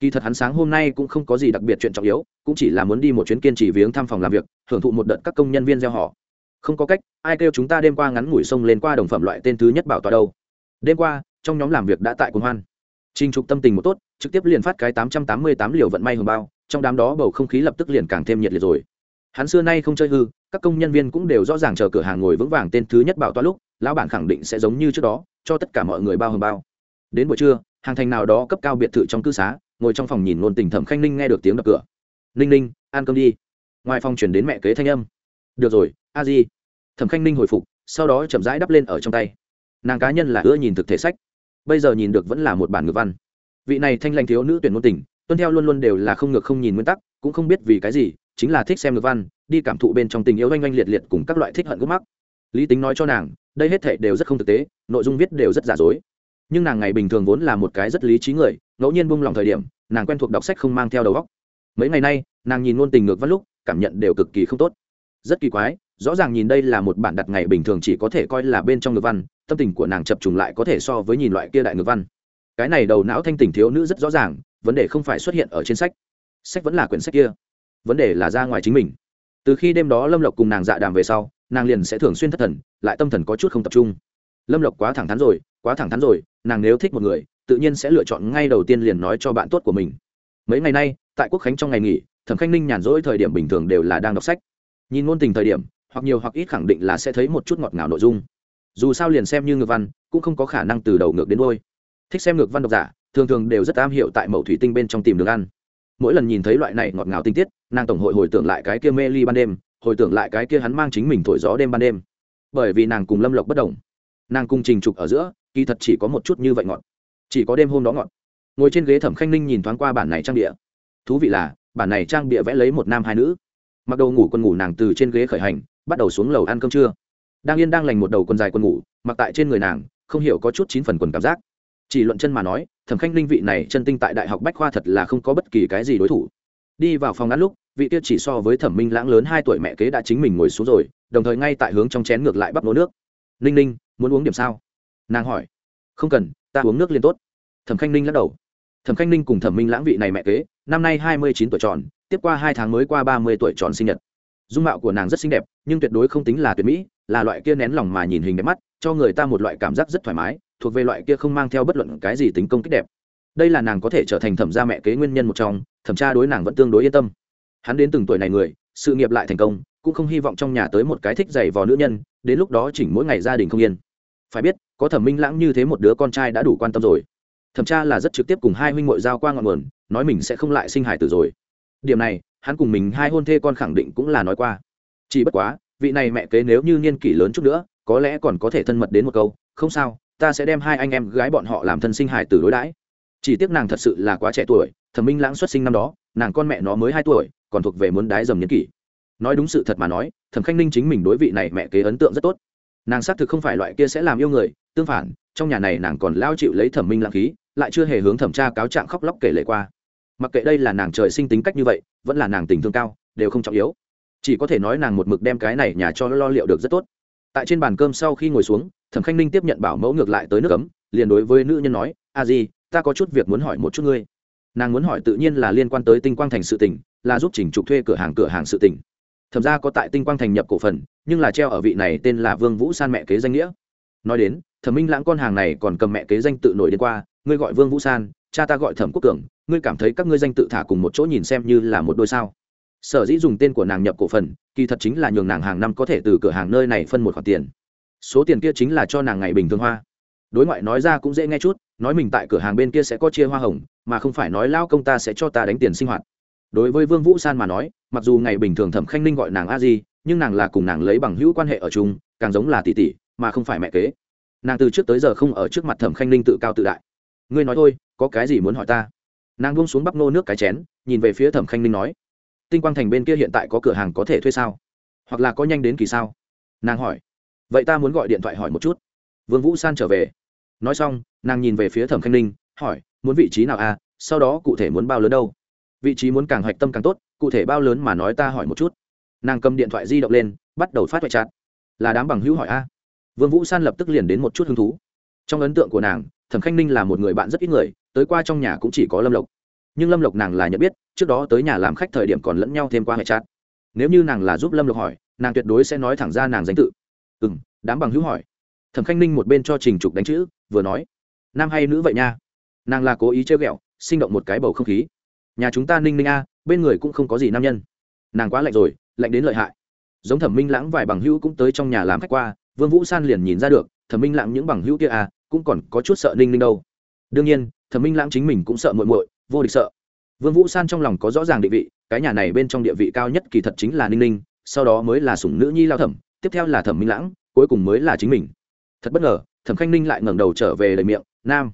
Kỳ thật hắn sáng hôm nay cũng không có gì đặc biệt chuyện trọng yếu, cũng chỉ là muốn đi một chuyến kiên trì viếng thăm phòng làm việc hưởng thụ một đợt các công nhân viên gieo họ. Không có cách, ai kêu chúng ta đêm qua ngắn ngủi sông lên qua đồng phẩm loại tên thứ nhất bảo tọa đâu. Đêm qua, trong nhóm làm việc đã tại cuồng hoan. Trình trục tâm tình một tốt, trực tiếp liền phát cái tám trăm tám mươi tám liều vận may hưởng bao, trong đám đó bầu không khí lập tức liền càng thêm nhiệt liệt rồi. Hắn xưa nay không chơi hư, các công nhân viên cũng đều rõ ràng chờ cửa hàng ngồi vững vàng tên thứ nhất bảo toa lúc, lão bản khẳng định sẽ giống như trước đó cho tất cả mọi người bao hầm bao. Đến buổi trưa, hàng thành nào đó cấp cao biệt thự trong cư xá, ngồi trong phòng nhìn luôn tình thẩm khanh ninh nghe được tiếng đập cửa. Ninh ninh, ăn cơm đi. Ngoài phòng chuyển đến mẹ kế thanh âm. Được rồi, a di. Thẩm khanh ninh hồi phục, sau đó chậm rãi đắp lên ở trong tay. Nàng cá nhân là ưa nhìn thực thể sách. Bây giờ nhìn được vẫn là một bản ngữ văn. Vị này thanh lanh thiếu nữ tuyển ngôn tình, tuân theo luôn luôn đều là không ngược không nhìn nguyên tắc, cũng không biết vì cái gì, chính là thích xem ngữ văn, đi cảm thụ bên trong tình yêu oanh oanh liệt liệt cùng các loại thích hận gốc mắc. Lý tính nói cho nàng đây hết thảy đều rất không thực tế, nội dung viết đều rất giả dối. Nhưng nàng ngày bình thường vốn là một cái rất lý trí người, ngẫu nhiên buông lòng thời điểm, nàng quen thuộc đọc sách không mang theo đầu óc. mấy ngày nay, nàng nhìn ngôn tình ngược văn lúc, cảm nhận đều cực kỳ không tốt. Rất kỳ quái, rõ ràng nhìn đây là một bản đặt ngày bình thường chỉ có thể coi là bên trong ngược văn, tâm tình của nàng chập trùng lại có thể so với nhìn loại kia đại ngược văn. Cái này đầu não thanh tỉnh thiếu nữ rất rõ ràng, vấn đề không phải xuất hiện ở trên sách. Sách vẫn là quyển sách kia. Vấn đề là ra ngoài chính mình. Từ khi đêm đó lâm lộc cùng nàng dạ đàm về sau nàng liền sẽ thường xuyên thất thần, lại tâm thần có chút không tập trung. Lâm lộc quá thẳng thắn rồi, quá thẳng thắn rồi, nàng nếu thích một người, tự nhiên sẽ lựa chọn ngay đầu tiên liền nói cho bạn tốt của mình. Mấy ngày nay, tại quốc khánh trong ngày nghỉ, thẩm khanh ninh nhàn rỗi thời điểm bình thường đều là đang đọc sách. Nhìn ngôn tình thời điểm, hoặc nhiều hoặc ít khẳng định là sẽ thấy một chút ngọt ngào nội dung. Dù sao liền xem như ngược văn, cũng không có khả năng từ đầu ngược đến đôi thích xem ngược văn độc giả, thường thường đều rất am hiểu tại mẫu thủy tinh bên trong tìm đường ăn mỗi lần nhìn thấy loại này ngọt ngào tinh tiết, nàng tổng hội hồi tưởng lại cái kia mê ly ban đêm, hồi tưởng lại cái kia hắn mang chính mình thổi gió đêm ban đêm. Bởi vì nàng cùng lâm lộc bất đồng. Nàng cùng trình trục ở giữa, kỳ thật chỉ có một chút như vậy ngọt. Chỉ có đêm hôm đó ngọt. Ngồi trên ghế thẩm khanh ninh nhìn thoáng qua bản này trang địa thú vị là, bản này trang bịa vẽ lấy một nam hai nữ. Mặc đầu ngủ quần ngủ nàng từ trên ghế khởi hành, bắt đầu xuống lầu ăn cơm trưa. Đang yên đang lành một đầu quần dài quần ngủ, mặc tại trên người nàng, không hiểu có chút chín phần quần cảm giác. Chỉ luận chân mà nói thẩm khanh linh vị này chân tinh tại đại học bách khoa thật là không có bất kỳ cái gì đối thủ. Đi vào phòng ngắn lúc, vị kia chỉ so với thẩm minh lãng lớn hai tuổi mẹ kế đã chính mình ngồi xuống rồi, đồng thời ngay tại hướng trong chén ngược lại bắp nấu nước. Ninh ninh, muốn uống điểm sao? Nàng hỏi. Không cần, ta uống nước liên tốt. Thẩm khanh ninh lắc đầu. Thẩm khanh ninh cùng thẩm minh lãng vị này mẹ kế, năm nay hai mươi chín tuổi tròn, tiếp qua hai tháng mới qua ba mươi tuổi tròn sinh nhật. Dung mạo của nàng rất xinh đẹp, nhưng tuyệt đối không tính là tuyệt mỹ, là loại kia nén lòng mà nhìn hình đẹp mắt, cho người ta một loại cảm giác rất thoải mái thuộc về loại kia không mang theo bất luận cái gì tính công kích đẹp. Đây là nàng có thể trở thành thẩm gia mẹ kế nguyên nhân một trong, thẩm tra đối nàng vẫn tương đối yên tâm. Hắn đến từng tuổi này người, sự nghiệp lại thành công, cũng không hy vọng trong nhà tới một cái thích giày vò nữ nhân, đến lúc đó chỉnh mỗi ngày gia đình không yên. Phải biết, có thẩm minh lãng như thế một đứa con trai đã đủ quan tâm rồi. Thẩm tra là rất trực tiếp cùng hai huynh mội giao qua ngọn nguồn, nói mình sẽ không lại sinh hải tử rồi. Điểm này, hắn cùng mình hai hôn thê con khẳng định cũng là nói qua. Chỉ bất quá, vị này mẹ kế nếu như niên kỷ lớn chút nữa, có lẽ còn có thể thân mật đến một câu, không sao ta sẽ đem hai anh em gái bọn họ làm thân sinh hải tử đối đãi. Chỉ tiếc nàng thật sự là quá trẻ tuổi, thẩm minh lãng xuất sinh năm đó, nàng con mẹ nó mới hai tuổi, còn thuộc về muốn đái dầm nhẫn kỷ. Nói đúng sự thật mà nói, thẩm khanh ninh chính mình đối vị này mẹ kế ấn tượng rất tốt. Nàng xác thực không phải loại kia sẽ làm yêu người, tương phản, trong nhà này nàng còn lao chịu lấy thẩm minh lãng khí, lại chưa hề hướng thẩm tra cáo trạng khóc lóc kể lệ qua. Mặc kệ đây là nàng trời sinh tính cách như vậy, vẫn là nàng tình thương cao, đều không trọng yếu. Chỉ có thể nói nàng một mực đem cái này nhà cho lo liệu được rất tốt. Tại trên bàn cơm sau khi ngồi xuống thẩm khanh ninh tiếp nhận bảo mẫu ngược lại tới nước cấm liền đối với nữ nhân nói, a di, ta có chút việc muốn hỏi một chút ngươi. Nàng muốn hỏi tự nhiên là liên quan tới tinh quang thành sự tỉnh là giúp chỉnh trục thuê cửa hàng cửa hàng sự tỉnh thẩm ra có tại tinh quang thành nhập cổ phần, nhưng là treo ở vị này tên là vương vũ san mẹ kế danh nghĩa. Nói đến, thẩm minh lãng con hàng này còn cầm mẹ kế danh tự nổi đến qua, ngươi gọi vương vũ san, cha ta gọi thẩm quốc cường, ngươi cảm thấy các ngươi danh tự thả cùng một chỗ nhìn xem như là một đôi sao? Sở dĩ dùng tên của nàng nhập cổ phần, kỳ thật chính là nhường nàng hàng năm có thể từ cửa hàng nơi này phân một khoản tiền số tiền kia chính là cho nàng ngày bình thường hoa. Đối ngoại nói ra cũng dễ nghe chút, nói mình tại cửa hàng bên kia sẽ có chia hoa hồng, mà không phải nói lao công ta sẽ cho ta đánh tiền sinh hoạt. Đối với vương vũ san mà nói, mặc dù ngày bình thường thẩm khanh ninh gọi nàng a di, nhưng nàng là cùng nàng lấy bằng hữu quan hệ ở chung, càng giống là tỷ tỷ, mà không phải mẹ kế. Nàng từ trước tới giờ không ở trước mặt thẩm khanh ninh tự cao tự đại. Ngươi nói thôi, có cái gì muốn hỏi ta? Nàng buông xuống bắp nô nước cái chén, nhìn về phía thẩm khanh ninh nói. Tinh quang thành bên kia hiện tại có cửa hàng có thể thuê sao? Hoặc là có nhanh đến kỳ sao? Nàng hỏi vậy ta muốn gọi điện thoại hỏi một chút. Vương vũ san trở về. Nói xong, nàng nhìn về phía thẩm khanh ninh, hỏi, muốn vị trí nào à? Sau đó cụ thể muốn bao lớn đâu? Vị trí muốn càng hoạch tâm càng tốt, cụ thể bao lớn mà nói ta hỏi một chút. Nàng cầm điện thoại di động lên, bắt đầu phát hoại chặt là đám bằng hữu hỏi a. Vương vũ san lập tức liền đến một chút hứng thú. Trong ấn tượng của nàng, thẩm khanh ninh là một người bạn rất ít người, tới qua trong nhà cũng chỉ có lâm lộc. Nhưng lâm lộc nàng là nhận biết, trước đó tới nhà làm khách thời điểm còn lẫn nhau thêm qua hệ chặt nếu như nàng là giúp lâm lộc hỏi, nàng tuyệt đối sẽ nói thẳng ra nàng danh tự ừ m đám bằng hữu hỏi. Thẩm khanh ninh một bên cho trình trục đánh chữ, vừa nói, nam hay nữ vậy nha? Nàng là cố ý chơi ghẹo, sinh động một cái bầu không khí. Nhà chúng ta ninh ninh a, bên người cũng không có gì nam nhân. Nàng quá lạnh rồi, lạnh đến lợi hại. Giống thẩm minh lãng vài bằng hữu cũng tới trong nhà làm khách qua, vương vũ san liền nhìn ra được, thẩm minh lãng những bằng hữu kia a cũng còn có chút sợ ninh ninh đâu. Đương nhiên, thẩm minh lãng chính mình cũng sợ muội muội, vô địch sợ. Vương vũ san trong lòng có rõ ràng định vị, cái nhà này bên trong địa vị cao nhất kỳ thật chính là ninh ninh, sau đó mới là sủng nữ nhi lao thẩm tiếp theo là thẩm minh lãng, cuối cùng mới là chính mình. Thật bất ngờ, thẩm khanh ninh lại ngẩng đầu trở về lời miệng, nam.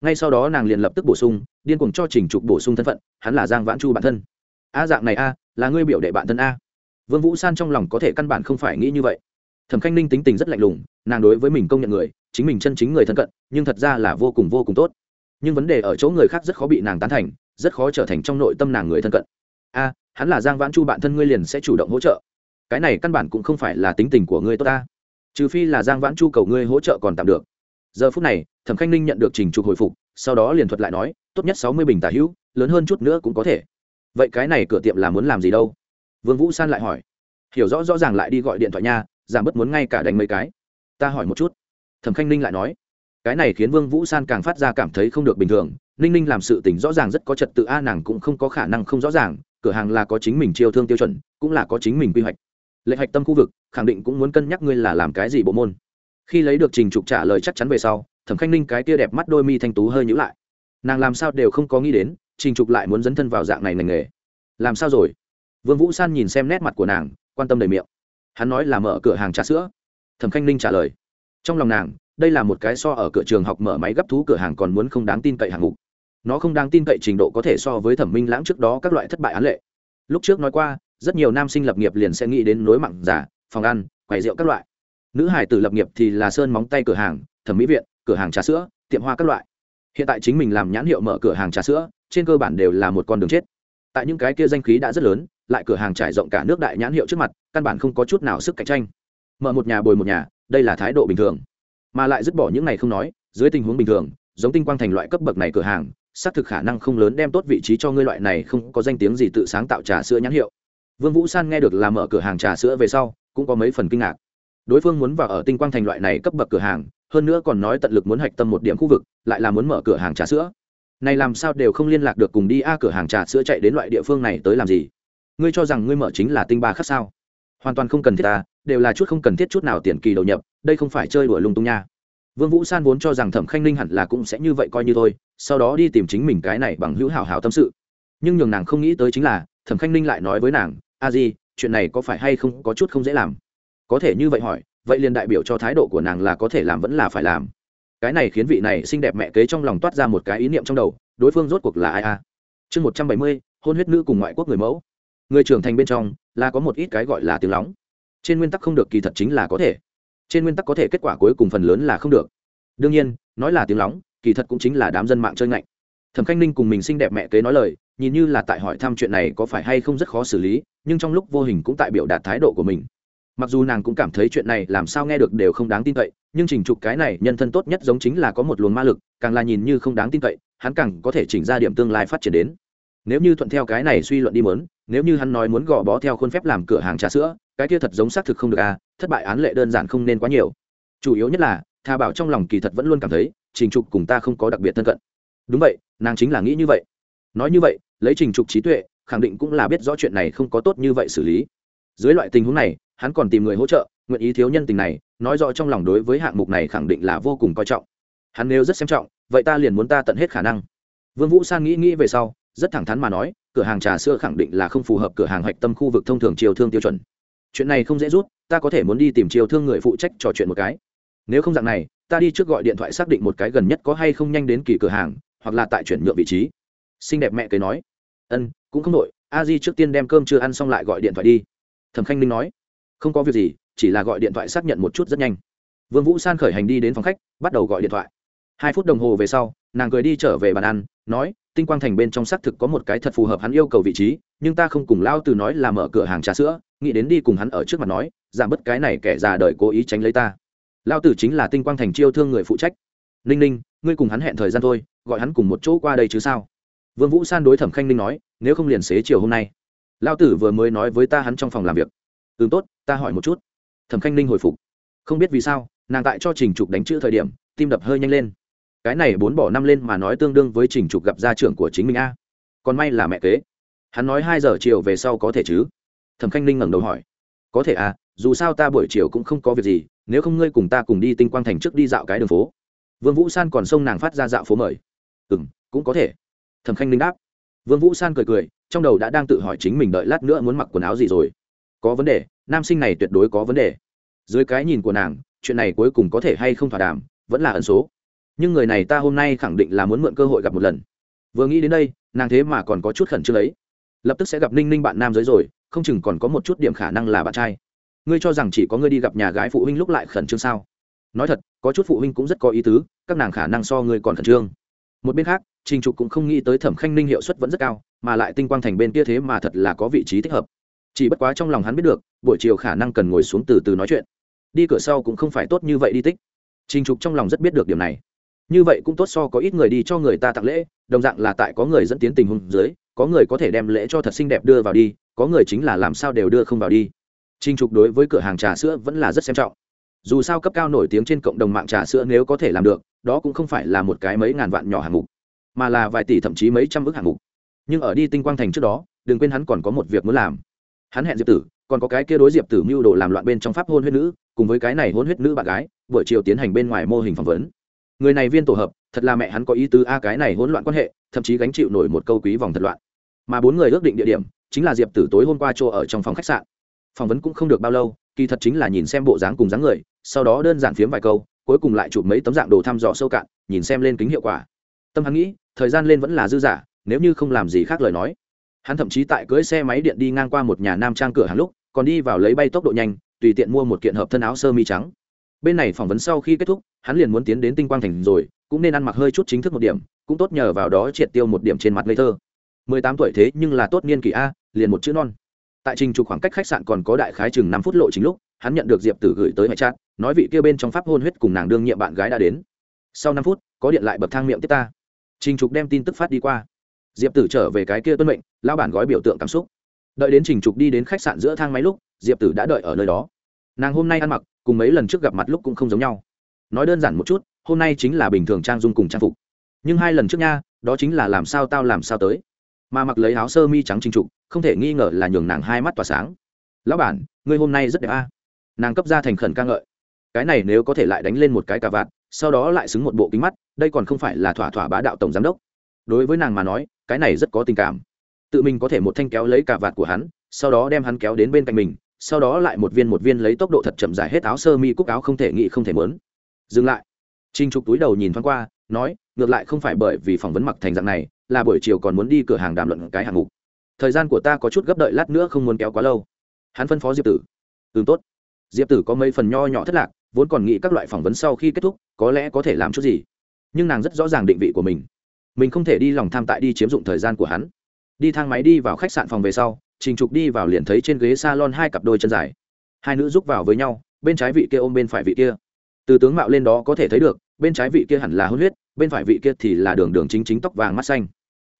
Ngay sau đó nàng liền lập tức bổ sung, điên cuồng cho trình trục bổ sung thân phận, hắn là giang vãn chu bản thân. A dạng này a, là ngươi biểu đệ bạn thân a. Vương vũ san trong lòng có thể căn bản không phải nghĩ như vậy. Thẩm khanh ninh tính tình rất lạnh lùng, nàng đối với mình công nhận người, chính mình chân chính người thân cận, nhưng thật ra là vô cùng vô cùng tốt. Nhưng vấn đề ở chỗ người khác rất khó bị nàng tán thành, rất khó trở thành trong nội tâm nàng người thân cận. A, hắn là giang vãn chu bạn thân ngươi liền sẽ chủ động hỗ trợ cái này căn bản cũng không phải là tính tình của ngươi tốt ta. Trừ phi là giang vãn chu cầu ngươi hỗ trợ còn tạm được. Giờ phút này, thẩm khanh ninh nhận được trình trục hồi phục, sau đó liền thuật lại nói, tốt nhất sáu mươi bình tả hữu, lớn hơn chút nữa cũng có thể. Vậy cái này cửa tiệm là muốn làm gì đâu? Vương vũ san lại hỏi. Hiểu rõ rõ ràng lại đi gọi điện thoại nha, giảm bớt muốn ngay cả đánh mấy cái. Ta hỏi một chút. Thẩm khanh ninh lại nói. Cái này khiến vương vũ san càng phát ra cảm thấy không được bình thường. Ninh ninh làm sự tình rõ ràng rất có trật tự a, nàng cũng không có khả năng không rõ ràng. Cửa hàng là có chính mình chiêu thương tiêu chuẩn, cũng là có chính mình quy hoạch lệ hạch tâm khu vực, khẳng định cũng muốn cân nhắc ngươi là làm cái gì bộ môn. Khi lấy được trình trục trả lời chắc chắn về sau, thẩm khanh ninh cái tia đẹp mắt đôi mi thanh tú hơi nhữ lại. Nàng làm sao đều không có nghĩ đến, trình trục lại muốn dấn thân vào dạng này ngành nghề. Làm sao rồi? Vương vũ san nhìn xem nét mặt của nàng, quan tâm đầy miệng. Hắn nói là mở cửa hàng trà sữa. Thẩm khanh ninh trả lời. Trong lòng nàng, đây là một cái so ở cửa trường học mở máy gấp thú cửa hàng còn muốn không đáng tin cậy hạng mục. Nó không đáng tin cậy trình độ có thể so với thẩm minh lãng trước đó các loại thất bại án lệ. Lúc trước nói qua rất nhiều nam sinh lập nghiệp liền sẽ nghĩ đến nối mặn giả, phòng ăn, quầy rượu các loại. Nữ hải tử lập nghiệp thì là sơn móng tay cửa hàng, thẩm mỹ viện, cửa hàng trà sữa, tiệm hoa các loại. Hiện tại chính mình làm nhãn hiệu mở cửa hàng trà sữa, trên cơ bản đều là một con đường chết. Tại những cái kia danh khí đã rất lớn, lại cửa hàng trải rộng cả nước đại nhãn hiệu trước mặt, căn bản không có chút nào sức cạnh tranh. Mở một nhà bồi một nhà, đây là thái độ bình thường. Mà lại dứt bỏ những này không nói, dưới tình huống bình thường, giống tinh quang thành loại cấp bậc này cửa hàng, xác thực khả năng không lớn đem tốt vị trí cho ngươi loại này không có danh tiếng gì tự sáng tạo trà sữa nhãn hiệu vương vũ san nghe được là mở cửa hàng trà sữa về sau, cũng có mấy phần kinh ngạc. Đối phương muốn vào ở tinh quang thành loại này cấp bậc cửa hàng, hơn nữa còn nói tận lực muốn hạch tâm một điểm khu vực, lại là muốn mở cửa hàng trà sữa. Này làm sao đều không liên lạc được cùng đi a, cửa hàng trà sữa chạy đến loại địa phương này tới làm gì? Ngươi cho rằng ngươi mở chính là tinh ba khác sao? Hoàn toàn không cần thiết ta, đều là chút không cần thiết chút nào tiền kỳ đầu nhập, đây không phải chơi đùa lung tung nha. Vương vũ san vốn cho rằng thẩm khanh ninh hẳn là cũng sẽ như vậy coi như thôi, sau đó đi tìm chính mình cái này bằng hữu hảo hảo tâm sự. Nhưng nhường nàng không nghĩ tới chính là, thẩm khanh ninh lại nói với nàng a di, chuyện này có phải hay không có chút không dễ làm? Có thể như vậy hỏi, vậy liền đại biểu cho thái độ của nàng là có thể làm vẫn là phải làm. Cái này khiến vị này xinh đẹp mẹ kế trong lòng toát ra một cái ý niệm trong đầu, đối phương rốt cuộc là ai a? Chương một trăm bảy mươi, hôn huyết nữ cùng ngoại quốc người mẫu. Người trưởng thành bên trong, là có một ít cái gọi là tiếng lóng. Trên nguyên tắc không được kỳ thật chính là có thể. Trên nguyên tắc có thể kết quả cuối cùng phần lớn là không được. Đương nhiên, nói là tiếng lóng, kỳ thật cũng chính là đám dân mạng chơi ngạnh. Thẩm khanh ninh cùng mình xinh đẹp mẹ kế nói lời nhìn như là tại hỏi thăm chuyện này có phải hay không rất khó xử lý, nhưng trong lúc vô hình cũng tại biểu đạt thái độ của mình. Mặc dù nàng cũng cảm thấy chuyện này làm sao nghe được đều không đáng tin cậy, nhưng trình trục cái này nhân thân tốt nhất giống chính là có một luồng ma lực, càng là nhìn như không đáng tin cậy, hắn càng có thể chỉnh ra điểm tương lai phát triển đến. Nếu như thuận theo cái này suy luận đi mớn nếu như hắn nói muốn gò bó theo khuôn phép làm cửa hàng trà sữa, cái kia thật giống xác thực không được à thất bại án lệ đơn giản không nên quá nhiều. Chủ yếu nhất là, tha bảo trong lòng kỳ thật vẫn luôn cảm thấy trình trục cùng ta không có đặc biệt thân cận. Đúng vậy, nàng chính là nghĩ như vậy. Nói như vậy lấy trình trục trí tuệ, khẳng định cũng là biết rõ chuyện này không có tốt như vậy xử lý. Dưới loại tình huống này, hắn còn tìm người hỗ trợ, nguyện ý thiếu nhân tình này, nói rõ trong lòng đối với hạng mục này khẳng định là vô cùng coi trọng. Hắn nếu rất xem trọng, vậy ta liền muốn ta tận hết khả năng. Vương vũ san nghĩ nghĩ về sau, rất thẳng thắn mà nói, cửa hàng trà sữa khẳng định là không phù hợp cửa hàng hạch tâm khu vực thông thường chiều thương tiêu chuẩn. Chuyện này không dễ rút, ta có thể muốn đi tìm chiều thương người phụ trách trò chuyện một cái. Nếu không dạng này, ta đi trước gọi điện thoại xác định một cái gần nhất có hay không nhanh đến kỳ cửa hàng, hoặc là tại chuyển nhượng vị trí xinh đẹp mẹ cười nói. Ân, cũng không đội a di trước tiên đem cơm chưa ăn xong lại gọi điện thoại đi. Thẩm khanh ninh nói. Không có việc gì, chỉ là gọi điện thoại xác nhận một chút rất nhanh. Vương vũ san khởi hành đi đến phòng khách, bắt đầu gọi điện thoại. Hai phút đồng hồ về sau, nàng cười đi trở về bàn ăn, nói, tinh quang thành bên trong xác thực có một cái thật phù hợp hắn yêu cầu vị trí, nhưng ta không cùng lao từ nói là mở cửa hàng trà sữa, nghĩ đến đi cùng hắn ở trước mặt nói, giảm bớt cái này kẻ già đời cố ý tránh lấy ta. Lao tử chính là tinh quang thành chiêu thương người phụ trách. Ninh ninh, ngươi cùng hắn hẹn thời gian thôi, gọi hắn cùng một chỗ qua đây chứ sao? Vương vũ san đối thẩm khanh ninh nói, nếu không liền xế chiều hôm nay. Lao tử vừa mới nói với ta hắn trong phòng làm việc. Ừ tốt, ta hỏi một chút. Thẩm khanh ninh hồi phục. Không biết vì sao, nàng tại cho trình trục đánh chữ thời điểm, tim đập hơi nhanh lên. Cái này bốn bỏ năm lên mà nói tương đương với trình trục gặp gia trưởng của chính mình a. Còn may là mẹ kế. Hắn nói hai giờ chiều về sau có thể chứ? Thẩm khanh ninh ngẩng đầu hỏi. Có thể à dù sao ta buổi chiều cũng không có việc gì, nếu không ngươi cùng ta cùng đi tinh quang thành trước đi dạo cái đường phố. Vương vũ san còn xông nàng phát ra dạo phố mời. Ừ m cũng có thể thẩm khanh ninh đáp. Vương vũ san cười cười, trong đầu đã đang tự hỏi chính mình đợi lát nữa muốn mặc quần áo gì rồi. Có vấn đề, nam sinh này tuyệt đối có vấn đề. Dưới cái nhìn của nàng, chuyện này cuối cùng có thể hay không thỏa đàm, vẫn là ẩn số. Nhưng người này ta hôm nay khẳng định là muốn mượn cơ hội gặp một lần. Vừa nghĩ đến đây, nàng thế mà còn có chút khẩn trương ấy. Lập tức sẽ gặp ninh ninh bạn nam giới rồi, không chừng còn có một chút điểm khả năng là bạn trai. Ngươi cho rằng chỉ có ngươi đi gặp nhà gái phụ huynh lúc lại khẩn trương sao? Nói thật, có chút phụ huynh cũng rất có ý tứ, các nàng khả năng so ngươi còn khẩn trương. Một bên khác trình trục cũng không nghĩ tới thẩm khanh ninh hiệu suất vẫn rất cao, mà lại tinh quang thành bên kia thế mà thật là có vị trí thích hợp. Chỉ bất quá trong lòng hắn biết được, buổi chiều khả năng cần ngồi xuống từ từ nói chuyện. Đi cửa sau cũng không phải tốt như vậy đi tích. Trình trục trong lòng rất biết được điểm này. Như vậy cũng tốt so có ít người đi cho người ta tặng lễ, đồng dạng là tại có người dẫn tiến tình huống dưới, có người có thể đem lễ cho thật xinh đẹp đưa vào đi, có người chính là làm sao đều đưa không vào đi. Trình trục đối với cửa hàng trà sữa vẫn là rất xem trọng. Dù sao cấp cao nổi tiếng trên cộng đồng mạng trà sữa nếu có thể làm được, đó cũng không phải là một cái mấy ngàn vạn nhỏ hàng mục mà là vài tỷ thậm chí mấy trăm ước hạng mục. Nhưng ở đi tinh quang thành trước đó, đừng quên hắn còn có một việc muốn làm. Hắn hẹn diệp tử, còn có cái kia đối diệp tử mưu đồ làm loạn bên trong pháp hôn huyết nữ, cùng với cái này hôn huyết nữ bạn gái, buổi chiều tiến hành bên ngoài mô hình phỏng vấn. Người này viên tổ hợp, thật là mẹ hắn có ý tứ a, cái này hỗn loạn quan hệ, thậm chí gánh chịu nổi một câu quý vòng thật loạn. Mà bốn người ước định địa điểm, chính là diệp tử tối hôm qua chỗ ở trong phòng khách sạn. Phỏng vấn cũng không được bao lâu, kỳ thật chính là nhìn xem bộ dáng cùng dáng người, sau đó đơn giản phiếm vài câu, cuối cùng lại chụp mấy tấm dạng đồ thăm dò sâu cạn, nhìn xem lên kính hiệu quả. Tâm hắn nghĩ thời gian lên vẫn là dư giả nếu như không làm gì khác lời nói. Hắn thậm chí tại cưỡi xe máy điện đi ngang qua một nhà nam trang cửa hàng lúc, còn đi vào lấy bay tốc độ nhanh, tùy tiện mua một kiện hợp thân áo sơ mi trắng. Bên này phỏng vấn sau khi kết thúc, hắn liền muốn tiến đến tinh quang thành rồi, cũng nên ăn mặc hơi chút chính thức một điểm, cũng tốt nhờ vào đó triệt tiêu một điểm trên mặt ngây thơ. Mười tám tuổi thế nhưng là tốt niên kỷ a, liền một chữ non. Tại trình trục khoảng cách khách sạn còn có đại khái chừng năm phút lộ chính lúc, hắn nhận được diệp tử gửi tới mẹ trát nói vị kia bên trong pháp hôn huyết cùng nàng đương nhiệm bạn gái đã đến. Sau năm phút, có điện lại bậc thang miệng tiếp ta trình trục đem tin tức phát đi qua. Diệp tử trở về cái kia tuân mệnh lao bản gói biểu tượng cảm xúc. Đợi đến trình trục đi đến khách sạn giữa thang máy lúc, diệp tử đã đợi ở nơi đó. Nàng hôm nay ăn mặc, cùng mấy lần trước gặp mặt lúc cũng không giống nhau. Nói đơn giản một chút, hôm nay chính là bình thường trang dung cùng trang phục. Nhưng hai lần trước nha, đó chính là làm sao tao làm sao tới. Mà mặc lấy áo sơ mi trắng trình trục, không thể nghi ngờ là nhường nàng hai mắt tỏa sáng. Lão bản, ngươi hôm nay rất đẹp a. Nàng cấp ra thành khẩn ca ngợi. Cái này nếu có thể lại đánh lên một cái cà vạt sau đó lại xứng một bộ kính mắt, đây còn không phải là thỏa thỏa bá đạo tổng giám đốc. Đối với nàng mà nói, cái này rất có tình cảm. Tự mình có thể một thanh kéo lấy cà vạt của hắn, sau đó đem hắn kéo đến bên cạnh mình, sau đó lại một viên một viên lấy tốc độ thật chậm dài hết áo sơ mi cúc áo không thể nghĩ không thể mớn dừng lại. Trinh trục túi đầu nhìn thoáng qua, nói, ngược lại không phải bởi vì phỏng vấn mặc thành dạng này, là buổi chiều còn muốn đi cửa hàng đàm luận cái hạng mục. Thời gian của ta có chút gấp đợi lát nữa không muốn kéo quá lâu. Hắn phân phó diệp tử. Ừ tốt. Diệp tử có mấy phần nho nhỏ thất lạc vốn còn nghĩ các loại phỏng vấn sau khi kết thúc, có lẽ có thể làm chút gì. Nhưng nàng rất rõ ràng định vị của mình. Mình không thể đi lòng tham tại đi chiếm dụng thời gian của hắn. Đi thang máy đi vào khách sạn phòng về sau, trình trục đi vào liền thấy trên ghế s a lon hai cặp đôi chân dài. Hai nữ rúc vào với nhau, bên trái vị kia ôm bên phải vị kia. Từ tướng mạo lên đó có thể thấy được, bên trái vị kia hẳn là hôn huyết, bên phải vị kia thì là đường đường chính chính tóc vàng mắt xanh.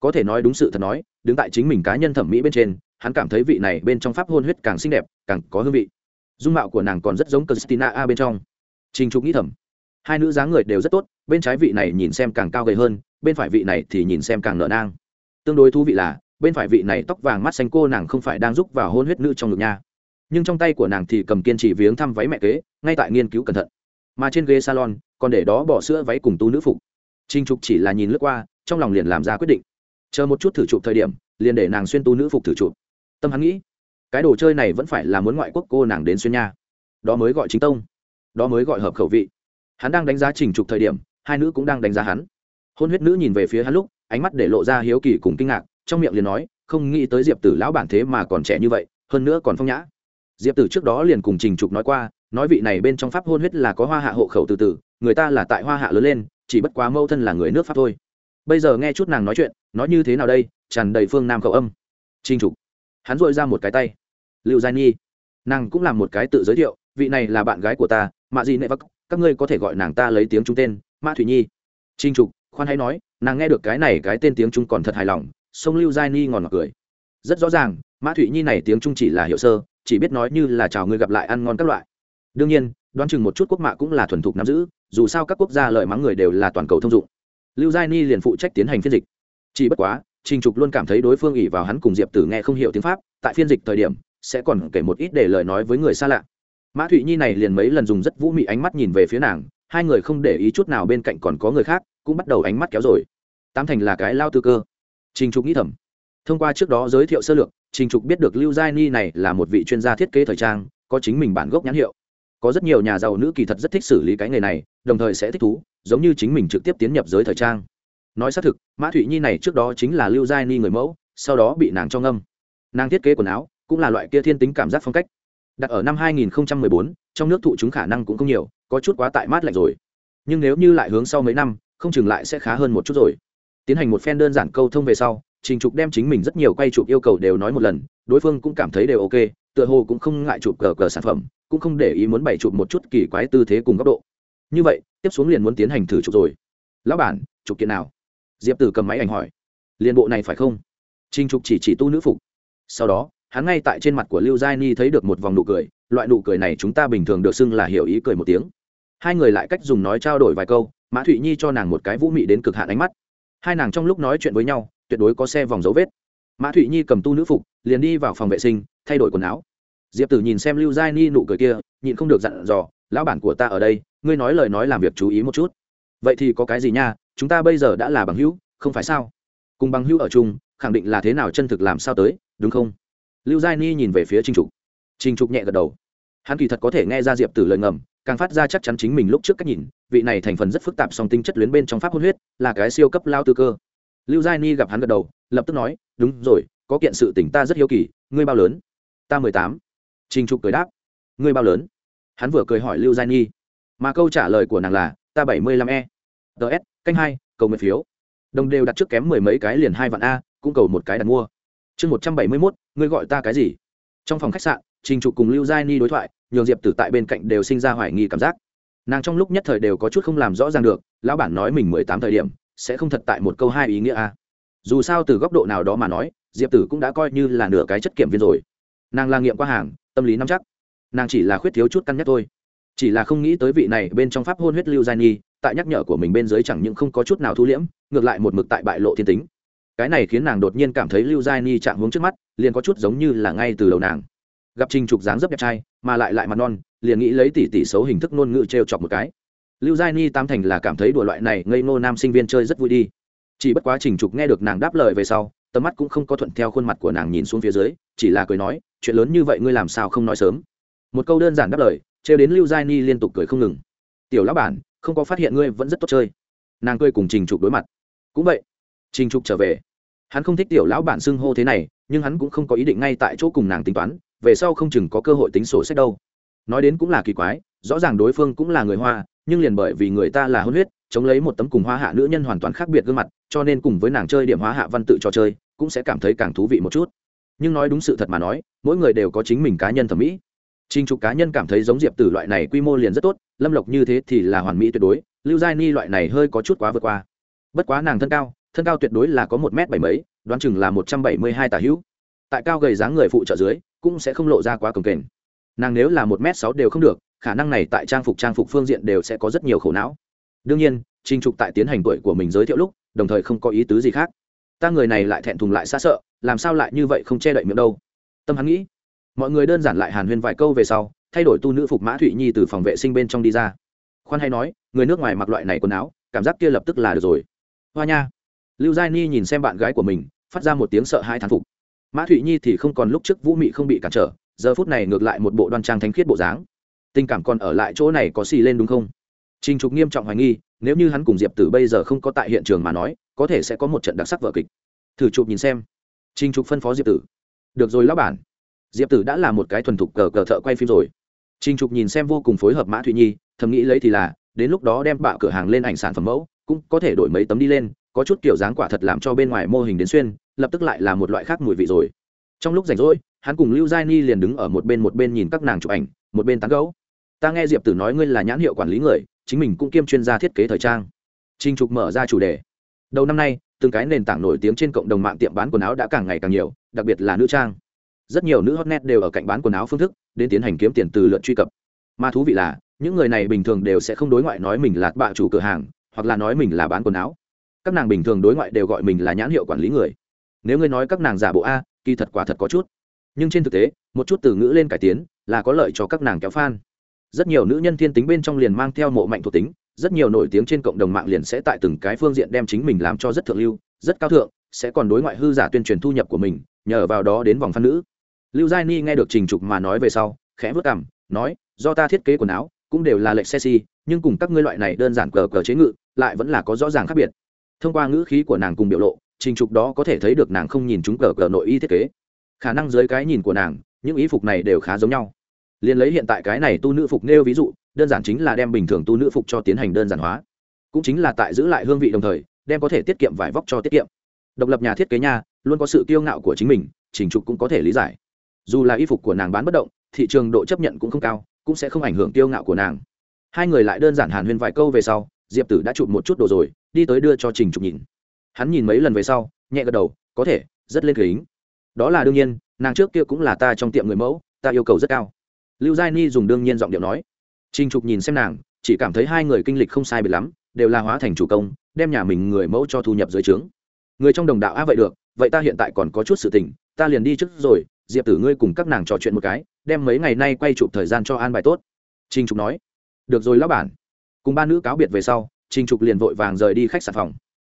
Có thể nói đúng sự thật nói, đứng tại chính mình cá nhân thẩm mỹ bên trên, hắn cảm thấy vị này bên trong pháp hôn huyết càng xinh đẹp, càng có hương vị dung mạo của nàng còn rất giống christina a bên trong. Trình trục nghĩ thầm, hai nữ dáng người đều rất tốt, bên trái vị này nhìn xem càng cao gầy hơn, bên phải vị này thì nhìn xem càng nợ nang. Tương đối thú vị là, bên phải vị này tóc vàng mắt xanh cô nàng không phải đang giúp vào hôn huyết nữ trong ngực nha. Nhưng trong tay của nàng thì cầm kiên trì viếng thăm váy mẹ kế, ngay tại nghiên cứu cẩn thận. Mà trên ghế salon, còn để đó bỏ sữa váy cùng tu nữ phục. Trinh trục chỉ là nhìn lướt qua, trong lòng liền làm ra quyết định. Chờ một chút thử chụp thời điểm, liền để nàng xuyên tu nữ phục thử chụp. Tâm hắn nghĩ cái đồ chơi này vẫn phải là muốn ngoại quốc cô nàng đến xuyên nha. Đó mới gọi chính tông. Đó mới gọi hợp khẩu vị. Hắn đang đánh giá trình trục thời điểm, hai nữ cũng đang đánh giá hắn. Hôn huyết nữ nhìn về phía hắn lúc, ánh mắt để lộ ra hiếu kỳ cùng kinh ngạc, trong miệng liền nói, không nghĩ tới diệp tử lão bản thế mà còn trẻ như vậy, hơn nữa còn phong nhã. Diệp tử trước đó liền cùng trình trục nói qua, nói vị này bên trong pháp hôn huyết là có hoa hạ hộ khẩu từ từ, người ta là tại hoa hạ lớn lên, chỉ bất quá mâu thân là người nước pháp thôi. Bây giờ nghe chút nàng nói chuyện, nói như thế nào đây, tràn đầy phương nam khẩu âm. Trình trục. Hắn dội ra một cái tay. Lưu giai nhi. Nàng cũng làm một cái tự giới thiệu, vị này là bạn gái của ta, mạ gì nệ vắc, các ngươi có thể gọi nàng ta lấy tiếng trung tên, mã thủy nhi. Trinh trục, khoan hãy nói, nàng nghe được cái này cái tên tiếng trung còn thật hài lòng, sông lưu giai ni ngòn ngọt cười. Rất rõ ràng, mã Thủy nhi này tiếng trung chỉ là hiệu sơ, chỉ biết nói như là chào người gặp lại ăn ngon các loại. Đương nhiên, đoán chừng một chút quốc mạ cũng là thuần thục nắm giữ, dù sao các quốc gia lợi mắng người đều là toàn cầu thông dụng. Lưu giai ni liền phụ trách tiến hành phiên dịch. Chỉ bất quá, trình trục luôn cảm thấy đối phương ỉ vào hắn cùng diệp tử nghe không hiểu tiếng pháp, tại phiên dịch thời điểm sẽ còn kể một ít để lời nói với người xa lạ. Mã thụy nhi này liền mấy lần dùng rất vũ mị ánh mắt nhìn về phía nàng, hai người không để ý chút nào bên cạnh còn có người khác, cũng bắt đầu ánh mắt kéo rồi. Tám thành là cái lao tư cơ. Trình trục nghĩ thầm. Thông qua trước đó giới thiệu sơ lược, trình trục biết được lưu giai ni này là một vị chuyên gia thiết kế thời trang, có chính mình bản gốc nhãn hiệu. Có rất nhiều nhà giàu nữ kỳ thật rất thích xử lý cái nghề này, đồng thời sẽ thích thú, giống như chính mình trực tiếp tiến nhập giới thời trang. Nói xác thực, mã thụy nhi này trước đó chính là lưu giai ni người mẫu, sau đó bị nàng cho ngâm. Nàng thiết kế quần áo cũng là loại kia thiên tính cảm giác phong cách. Đặt ở năm 2014, trong nước thụ chúng khả năng cũng không nhiều có chút quá tại mát lạnh rồi. Nhưng nếu như lại hướng sau mấy năm không chừng lại sẽ khá hơn một chút rồi. Tiến hành một phen đơn giản câu thông về sau trình trục đem chính mình rất nhiều quay chụp yêu cầu đều nói một lần đối phương cũng cảm thấy đều ok tựa hồ cũng không ngại chụp cờ cờ sản phẩm cũng không để ý muốn bày chụp một chút kỳ quái tư thế cùng góc độ. Như vậy tiếp xuống liền muốn tiến hành thử chụp rồi. Lão bản chụp kiện nào? Diệp tử cầm máy ảnh hỏi. Liền bộ này phải không? Trình trục chỉ chỉ tu nữ phục. Sau đó hắn ngay tại trên mặt của lưu giai ni thấy được một vòng nụ cười, loại nụ cười này chúng ta bình thường được xưng là hiểu ý cười một tiếng. Hai người lại cách dùng nói trao đổi vài câu, mã thụy nhi cho nàng một cái vũ mị đến cực hạn ánh mắt. Hai nàng trong lúc nói chuyện với nhau, tuyệt đối có xe vòng dấu vết. Mã thụy nhi cầm tu nữ phục, liền đi vào phòng vệ sinh, thay đổi quần áo. Diệp tử nhìn xem lưu giai ni nụ cười kia, nhịn không được dặn dò, lão bản của ta ở đây, ngươi nói lời nói làm việc chú ý một chút. Vậy thì có cái gì nha, chúng ta bây giờ đã là bằng hữu, không phải sao? Cùng bằng hữu ở chung, khẳng định là thế nào chân thực làm sao tới, đúng không? Lưu giai ni nhìn về phía trinh trục. Trinh trục nhẹ gật đầu. Hắn kỳ thật có thể nghe ra diệp tử lời ngầm, càng phát ra chắc chắn chính mình lúc trước cách nhìn, vị này thành phần rất phức tạp song tinh chất luyến bên trong pháp hôn huyết, là cái siêu cấp lao tư cơ. Lưu giai ni gặp hắn gật đầu, lập tức nói, đúng rồi, có kiện sự tỉnh ta rất hiếu kỳ, ngươi bao lớn? Ta mười tám. Trình trục cười đáp, ngươi bao lớn? Hắn vừa cười hỏi lưu giai ni, mà câu trả lời của nàng là, ta bảy mươi lăm e. Ts canh hai, cầu nguyện phiếu. Đồng đều đặt trước kém mười mấy cái liền hai vạn a, cũng cầu một cái đặt mua chương một trăm bảy mươi mốt, ngươi gọi ta cái gì? Trong phòng khách sạn, trình trục cùng lưu giai ni đối thoại, nhường diệp tử tại bên cạnh đều sinh ra hoài nghi cảm giác. Nàng trong lúc nhất thời đều có chút không làm rõ ràng được, lão bản nói mình mười tám thời điểm, sẽ không thật tại một câu hai ý nghĩa a. Dù sao từ góc độ nào đó mà nói, diệp tử cũng đã coi như là nửa cái chất kiểm viên rồi. Nàng là nghiệm qua hàng, tâm lý nắm chắc. Nàng chỉ là khuyết thiếu chút căn nhắc thôi. Chỉ là không nghĩ tới vị này bên trong pháp hôn huyết lưu giai nhi tại nhắc nhở của mình bên dưới chẳng những không có chút nào thu liễm, ngược lại một mực tại bại lộ thiên tính cái này khiến nàng đột nhiên cảm thấy lưu giai ni chạm hướng trước mắt, liền có chút giống như là ngay từ đầu nàng. Gặp trình trục dáng dấp đẹp trai, mà lại lại mặt non, liền nghĩ lấy tỷ tỷ xấu hình thức ngôn ngữ t r e o chọc một cái. Lưu giai ni tam thành là cảm thấy đùa loại này ngây ngô nam sinh viên chơi rất vui đi. Chỉ bất quá trình trục nghe được nàng đáp lời về sau, tầm mắt cũng không có thuận theo khuôn mặt của nàng nhìn xuống phía dưới, chỉ là cười nói, chuyện lớn như vậy ngươi làm sao không nói sớm? Một câu đơn giản đáp lời, trêu đến lưu giai ni liên tục cười không ngừng. Tiểu lão bản, không có phát hiện ngươi vẫn rất tốt chơi. Nàng cười cùng trình trục đối mặt. Cũng vậy. Trình trục trở về hắn không thích tiểu lão bản xưng hô thế này nhưng hắn cũng không có ý định ngay tại chỗ cùng nàng tính toán về sau không chừng có cơ hội tính sổ sách đâu. Nói đến cũng là kỳ quái rõ ràng đối phương cũng là người hoa nhưng liền bởi vì người ta là hôn huyết chống lấy một tấm cùng hoa hạ nữ nhân hoàn toàn khác biệt gương mặt cho nên cùng với nàng chơi điểm hoa hạ văn tự trò chơi cũng sẽ cảm thấy càng thú vị một chút. Nhưng nói đúng sự thật mà nói mỗi người đều có chính mình cá nhân thẩm mỹ. Trình trục cá nhân cảm thấy giống Diệp Tử loại này quy mô liền rất tốt, Lâm Lộc như thế thì là hoàn mỹ tuyệt đối, Lưu Giai Ni loại này hơi có chút quá vượt qua. Bất quá nàng thân cao, thân cao tuyệt đối là có một m bảy mấy, đoán chừng là một trăm bảy mươi hai tà hữu. Tại cao gầy dáng người phụ trợ dưới, cũng sẽ không lộ ra quá cồng kềnh. Nàng nếu là một m sáu đều không được, khả năng này tại trang phục trang phục phương diện đều sẽ có rất nhiều khổ não. Đương nhiên, trình trục tại tiến hành tuổi của mình giới thiệu lúc, đồng thời không có ý tứ gì khác. Ta người này lại thẹn thùng lại xa sợ, làm sao lại như vậy không che đậy miệng đâu? Tâm hắn nghĩ, mọi người đơn giản lại hàn huyên vài câu về sau, thay đổi tu nữ phục mã thụy nhi từ phòng vệ sinh bên trong đi ra. Khoan hay nói, người nước ngoài mặc loại này quần áo, cảm giác kia lập tức là được rồi. Hoa nha lưu giai ni nhìn xem bạn gái của mình, phát ra một tiếng sợ hãi thán phục. Mã thụy nhi thì không còn lúc trước vũ mị không bị cản trở, giờ phút này ngược lại một bộ đoan trang thánh khiết bộ dáng. Tình cảm còn ở lại chỗ này có xì lên đúng không? Trình trục nghiêm trọng hoài nghi, nếu như hắn cùng diệp tử bây giờ không có tại hiện trường mà nói, có thể sẽ có một trận đặc sắc vở kịch. Thử chụp nhìn xem. Trình trục phân phó diệp tử. Được rồi lão bản. Diệp tử đã là một cái thuần thục cờ cờ thợ quay phim rồi. Trình trục nhìn xem vô cùng phối hợp mã thụy nhi, thầm nghĩ lấy thì là, đến lúc đó đem bạo cửa hàng lên ảnh sản phẩm mẫu, cũng có thể đổi mấy tấm đi lên có chút kiểu dáng quả thật làm cho bên ngoài mô hình đến xuyên, lập tức lại là một loại khác mùi vị rồi. Trong lúc rảnh rỗi, hắn cùng lưu giai ni liền đứng ở một bên một bên nhìn các nàng chụp ảnh, một bên tán gấu ta nghe diệp tử nói ngươi là nhãn hiệu quản lý người, chính mình cũng kiêm chuyên gia thiết kế thời trang. Trinh trục mở ra chủ đề. Đầu năm nay, từng cái nền tảng nổi tiếng trên cộng đồng mạng tiệm bán quần áo đã càng ngày càng nhiều, đặc biệt là nữ trang. Rất nhiều nữ hotnet đều ở cạnh bán quần áo phương thức, đến tiến hành kiếm tiền từ lượt truy cập. Mà thú vị là, những người này bình thường đều sẽ không đối ngoại nói mình là bạ chủ cửa hàng, hoặc là nói mình là bán quần áo các nàng bình thường đối ngoại đều gọi mình là nhãn hiệu quản lý người. Nếu ngươi nói các nàng giả bộ a, kỳ thật quả thật có chút. Nhưng trên thực tế, một chút từ ngữ lên cải tiến là có lợi cho các nàng kéo f rất nhiều nữ nhân thiên tính bên trong liền mang theo mộ mạnh thuộc tính, rất nhiều nổi tiếng trên cộng đồng mạng liền sẽ tại từng cái phương diện đem chính mình làm cho rất thượng lưu, rất cao thượng, sẽ còn đối ngoại hư giả tuyên truyền thu nhập của mình, nhờ vào đó đến vòng phan nữ. Lưu giai ni nghe được trình trục mà nói về sau, khẽ vất cảm nói, do ta thiết kế quần áo, cũng đều là lệch sexy, nhưng cùng các ngươi loại này đơn giản cờ cờ chế ngự, lại vẫn là có rõ ràng khác biệt thông qua ngữ khí của nàng cùng biểu lộ, trình trục đó có thể thấy được nàng không nhìn chúng cờ cờ nội y thiết kế. Khả năng dưới cái nhìn của nàng, những ý phục này đều khá giống nhau. Liền lấy hiện tại cái này tu nữ phục nêu ví dụ, đơn giản chính là đem bình thường tu nữ phục cho tiến hành đơn giản hóa. Cũng chính là tại giữ lại hương vị đồng thời, đem có thể tiết kiệm vải vóc cho tiết kiệm. Độc lập nhà thiết kế nha, luôn có sự kiêu ngạo của chính mình, trình trục cũng có thể lý giải. Dù là y phục của nàng bán bất động, thị trường độ chấp nhận cũng không cao, cũng sẽ không ảnh hưởng kiêu ngạo của nàng. Hai người lại đơn giản hàn huyên vài câu về sau, diệp tử đã chụp một chút đồ rồi đi tới đưa cho trình trục nhìn. Hắn nhìn mấy lần về sau, nhẹ gật đầu, có thể, rất lên kính. Đó là đương nhiên, nàng trước kia cũng là ta trong tiệm người mẫu, ta yêu cầu rất cao. Lưu giai ni dùng đương nhiên giọng điệu nói. Trình trục nhìn xem nàng, chỉ cảm thấy hai người kinh lịch không sai biệt lắm, đều là hóa thành chủ công, đem nhà mình người mẫu cho thu nhập dưới trướng. Người trong đồng đạo, a, vậy được, vậy ta hiện tại còn có chút sự tình, ta liền đi trước rồi, diệp tử ngươi cùng các nàng trò chuyện một cái, đem mấy ngày nay quay chụp thời gian cho an bài tốt. Trình trục nói. Được rồi, lão bản. Cùng ba nữ cáo biệt về sau trình trục liền vội vàng rời đi khách sạn phòng.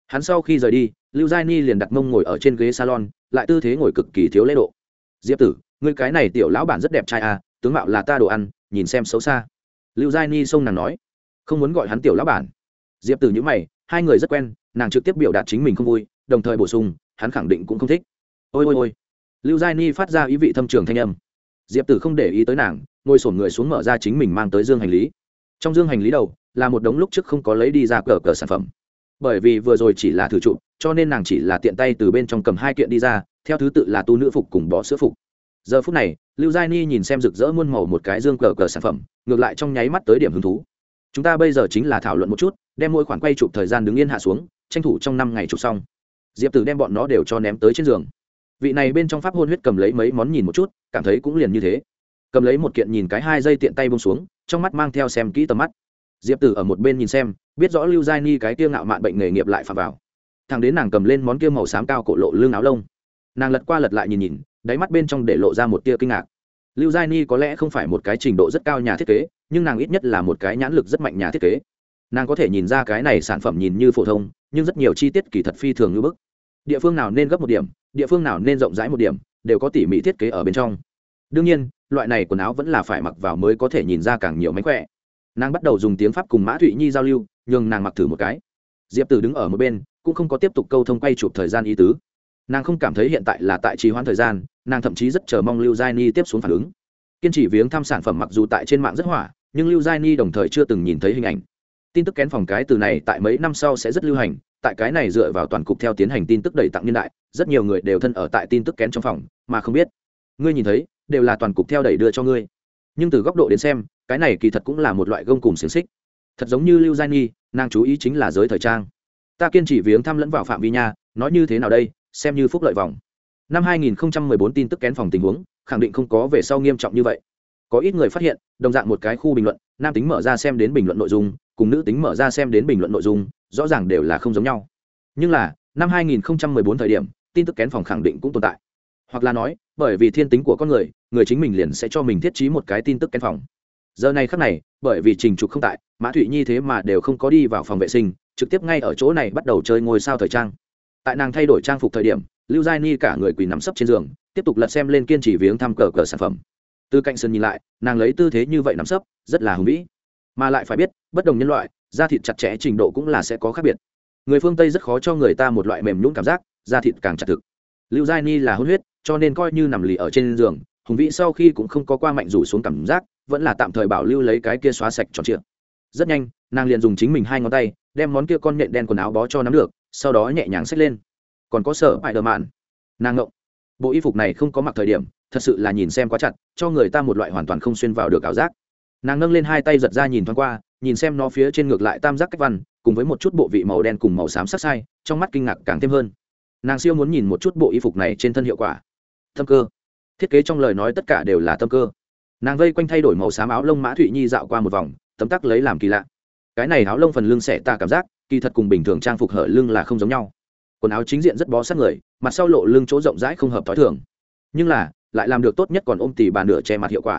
Hắn sau khi rời đi, lưu giai ni liền đặt mông ngồi ở trên ghế salon, lại tư thế ngồi cực kỳ thiếu lễ độ. Diệp tử người cái này tiểu lão bản rất đẹp trai à tướng mạo là ta đồ ăn, nhìn xem xấu xa. Lưu giai ni xông nàng nói. Không muốn gọi hắn tiểu lão bản. Diệp tử nhữ mày, hai người rất quen, nàng trực tiếp biểu đạt chính mình không vui, đồng thời bổ sung, hắn khẳng định cũng không thích. Ôi ôi ôi. Lưu giai ni phát ra ý vị thâm trường thanh âm. Diệp tử không để ý tới nàng, ngồi sổn người xuống mở ra chính mình mang tới dương hành lý. Trong dương hành lý đầu là một đống lúc trước không có lấy đi ra cờ cờ sản phẩm. Bởi vì vừa rồi chỉ là thử trụ, cho nên nàng chỉ là tiện tay từ bên trong cầm hai kiện đi ra, theo thứ tự là tu nữ phục cùng bỏ sữa phục. Giờ phút này, lưu giai ni nhìn xem rực rỡ muôn màu một cái dương cờ cờ sản phẩm, ngược lại trong nháy mắt tới điểm hứng thú. Chúng ta bây giờ chính là thảo luận một chút, đem mỗi khoản quay chụp thời gian đứng yên hạ xuống, tranh thủ trong năm ngày chụp xong. Diệp tử đem bọn nó đều cho ném tới trên giường. Vị này bên trong pháp hôn huyết cầm lấy mấy món nhìn một chút, cảm thấy cũng liền như thế. Cầm lấy một kiện nhìn cái hai dây tiện tay bông xuống, trong mắt mang theo xem kỹ tầm mắt diệp tử ở một bên nhìn xem, biết rõ lưu giai ni cái kia ngạo mạn bệnh nghề nghiệp lại phạm vào. Thằng đến nàng cầm lên món kia màu xám cao cổ lộ lương áo lông. Nàng lật qua lật lại nhìn nhìn, đáy mắt bên trong để lộ ra một tia kinh ngạc. Lưu giai ni có lẽ không phải một cái trình độ rất cao nhà thiết kế, nhưng nàng ít nhất là một cái nhãn lực rất mạnh nhà thiết kế. Nàng có thể nhìn ra cái này sản phẩm nhìn như phổ thông, nhưng rất nhiều chi tiết kỳ thật phi thường như bức. Địa phương nào nên gấp một điểm, địa phương nào nên rộng rãi một điểm, đều có tỉ mỉ thiết kế ở bên trong. Đương nhiên, loại này quần áo vẫn là phải mặc vào mới có thể nhìn ra càng nhiều mánh khỏe nàng bắt đầu dùng tiếng pháp cùng mã thụy nhi giao lưu, nhường nàng mặc thử một cái. Diệp tử đứng ở một bên, cũng không có tiếp tục câu thông quay chụp thời gian ý tứ. Nàng không cảm thấy hiện tại là tại trì hoãn thời gian, nàng thậm chí rất chờ mong lưu giai ni tiếp xuống phản ứng. Kiên trì viếng thăm sản phẩm mặc dù tại trên mạng rất hỏa, nhưng lưu giai ni đồng thời chưa từng nhìn thấy hình ảnh. Tin tức kén phòng cái từ này tại mấy năm sau sẽ rất lưu hành, tại cái này dựa vào toàn cục theo tiến hành tin tức đầy tặng niên đại, rất nhiều người đều thân ở tại tin tức kén trong phòng, mà không biết. Ngươi nhìn thấy, đều là toàn cục theo đẩy đưa cho ngươi. Nhưng từ góc độ đến xem cái này kỳ thật cũng là một loại gông cùng xiềng xích. Thật giống như lưu giai nhi, nàng chú ý chính là giới thời trang. Ta kiên trì viếng thăm lẫn vào phạm vi nha, nói như thế nào đây, xem như phúc lợi vòng. Năm 2014 tin tức kén phòng tình huống, khẳng định không có về sau nghiêm trọng như vậy. Có ít người phát hiện, đồng dạng một cái khu bình luận, nam tính mở ra xem đến bình luận nội dung, cùng nữ tính mở ra xem đến bình luận nội dung, rõ ràng đều là không giống nhau. Nhưng là, năm 2014 thời điểm, tin tức kén phòng khẳng định cũng tồn tại. Hoặc là nói, bởi vì thiên tính của con người người chính mình liền sẽ cho mình thiết trí một cái tin tức kén phòng giờ này khắc này, bởi vì trình trục không tại, mã thụy nhi thế mà đều không có đi vào phòng vệ sinh, trực tiếp ngay ở chỗ này bắt đầu chơi ngôi sao thời trang. Tại nàng thay đổi trang phục thời điểm, lưu giai ni cả người quỳ nằm sấp trên giường, tiếp tục lật xem lên kiên trì viếng thăm cờ cờ sản phẩm. Từ cạnh sân nhìn lại, nàng lấy tư thế như vậy nằm sấp, rất là hùng vĩ. Mà lại phải biết, bất đồng nhân loại, da thịt chặt chẽ trình độ cũng là sẽ có khác biệt. Người phương tây rất khó cho người ta một loại mềm nhũng cảm giác, da thịt càng chặt thực. Lưu giai ni là hôn huyết, cho nên coi như nằm lì ở trên giường, hùng vĩ sau khi cũng không có qua mạnh rủ xuống cảm giác vẫn là tạm thời bảo lưu lấy cái kia xóa sạch tròn trịa. Rất nhanh, nàng liền dùng chính mình hai ngón tay, đem món kia con nhện đen quần áo bó cho nắm được, sau đó nhẹ nhàng xách lên. Còn có sở bại đờ mạn. Nàng ngộng. Bộ y phục này không có mặc thời điểm, thật sự là nhìn xem quá chặt, cho người ta một loại hoàn toàn không xuyên vào được ảo giác. Nàng nâng lên hai tay giật ra nhìn thoáng qua, nhìn xem nó phía trên ngược lại tam giác cách văn, cùng với một chút bộ vị màu đen cùng màu xám sắc sai, trong mắt kinh ngạc càng thêm hơn. Nàng siêu muốn nhìn một chút bộ y phục này trên thân hiệu quả. Tâm cơ. Thiết kế trong lời nói tất cả đều là tâm cơ nàng vây quanh thay đổi màu xám áo lông mã thụy nhi dạo qua một vòng, tấm tắc lấy làm kỳ lạ. Cái này áo lông phần lưng xẻ ta cảm giác, kỳ thật cùng bình thường trang phục hở lưng là không giống nhau. Quần áo chính diện rất bó sát người, mặt sau lộ lưng chỗ rộng rãi không hợp t h ó i thường. Nhưng là, lại làm được tốt nhất còn ôm tỉ bà nửa che mặt hiệu quả.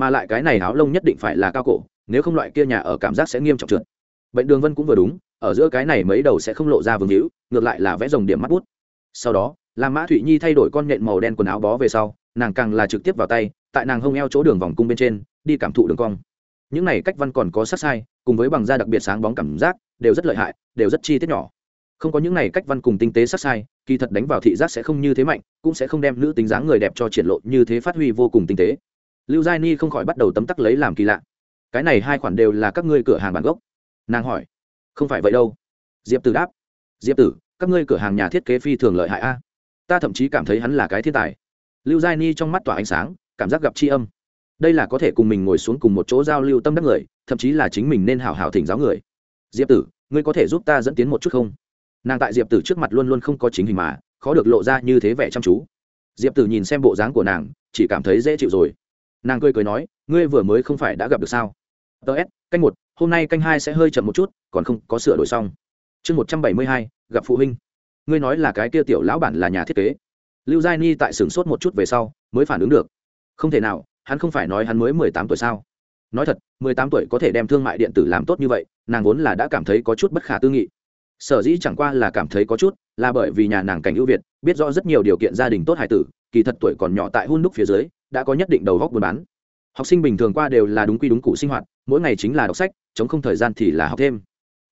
Mà lại cái này áo lông nhất định phải là cao cổ, nếu không loại kia nhà ở cảm giác sẽ nghiêm trọng trượt. Bệnh đường vân cũng vừa đúng, ở giữa cái này mấy đầu sẽ không lộ ra vương hữu, ngược lại là vẽ dòng điểm mắt bút. Sau đó, làm mã thụy nhi thay đổi con nhện màu đen quần áo bó về sau, nàng càng là trực tiếp vào tay tại nàng hông eo chỗ đường vòng cung bên trên, đi cảm thụ đường cong. Những này cách văn còn có sát sai, cùng với bằng da đặc biệt sáng bóng cảm giác, đều rất lợi hại, đều rất chi tiết nhỏ. Không có những này cách văn cùng tinh tế sát sai, kỳ thật đánh vào thị giác sẽ không như thế mạnh, cũng sẽ không đem nữ tính dáng người đẹp cho triển lộ như thế phát huy vô cùng tinh tế. Lưu giai ni không khỏi bắt đầu tấm tắc lấy làm kỳ lạ. Cái này hai khoản đều là các ngươi cửa hàng bản gốc. Nàng hỏi. Không phải vậy đâu. Diệp tử đáp. Diệp tử, các ngươi cửa hàng nhà thiết kế phi thường lợi hại a. Ta thậm chí cảm thấy hắn là cái thiên tài. Lưu giai ni trong mắt tỏa ánh sáng cảm giác gặp tri âm. Đây là có thể cùng mình ngồi xuống cùng một chỗ giao lưu tâm đắc người, thậm chí là chính mình nên hào hào thỉnh giáo người. Diệp tử, ngươi có thể giúp ta dẫn tiến một chút không? Nàng tại diệp tử trước mặt luôn luôn không có chính hình mà, khó được lộ ra như thế vẻ chăm chú. Diệp tử nhìn xem bộ dáng của nàng, chỉ cảm thấy dễ chịu rồi. Nàng cười cười nói, ngươi vừa mới không phải đã gặp được sao? Tớ s, canh một, hôm nay canh hai sẽ hơi chậm một chút, còn không có sửa đổi xong. Chương một trăm bảy mươi hai, gặp phụ huynh. Ngươi nói là cái kia tiểu lão bản là nhà thiết kế. Lưu giai ni tại sửng sốt một chút về sau, mới phản ứng được không thể nào, hắn không phải nói hắn mới mười tám tuổi sao? Nói thật, mười tám tuổi có thể đem thương mại điện tử làm tốt như vậy, nàng vốn là đã cảm thấy có chút bất khả tư nghị. Sở dĩ chẳng qua là cảm thấy có chút, là bởi vì nhà nàng cảnh ưu việt, biết rõ rất nhiều điều kiện gia đình tốt hải tử, kỳ thật tuổi còn nhỏ tại hun đúc phía dưới, đã có nhất định đầu góc buôn bán. Học sinh bình thường qua đều là đúng quy đúng cụ sinh hoạt, mỗi ngày chính là đọc sách, chống không thời gian thì là học thêm.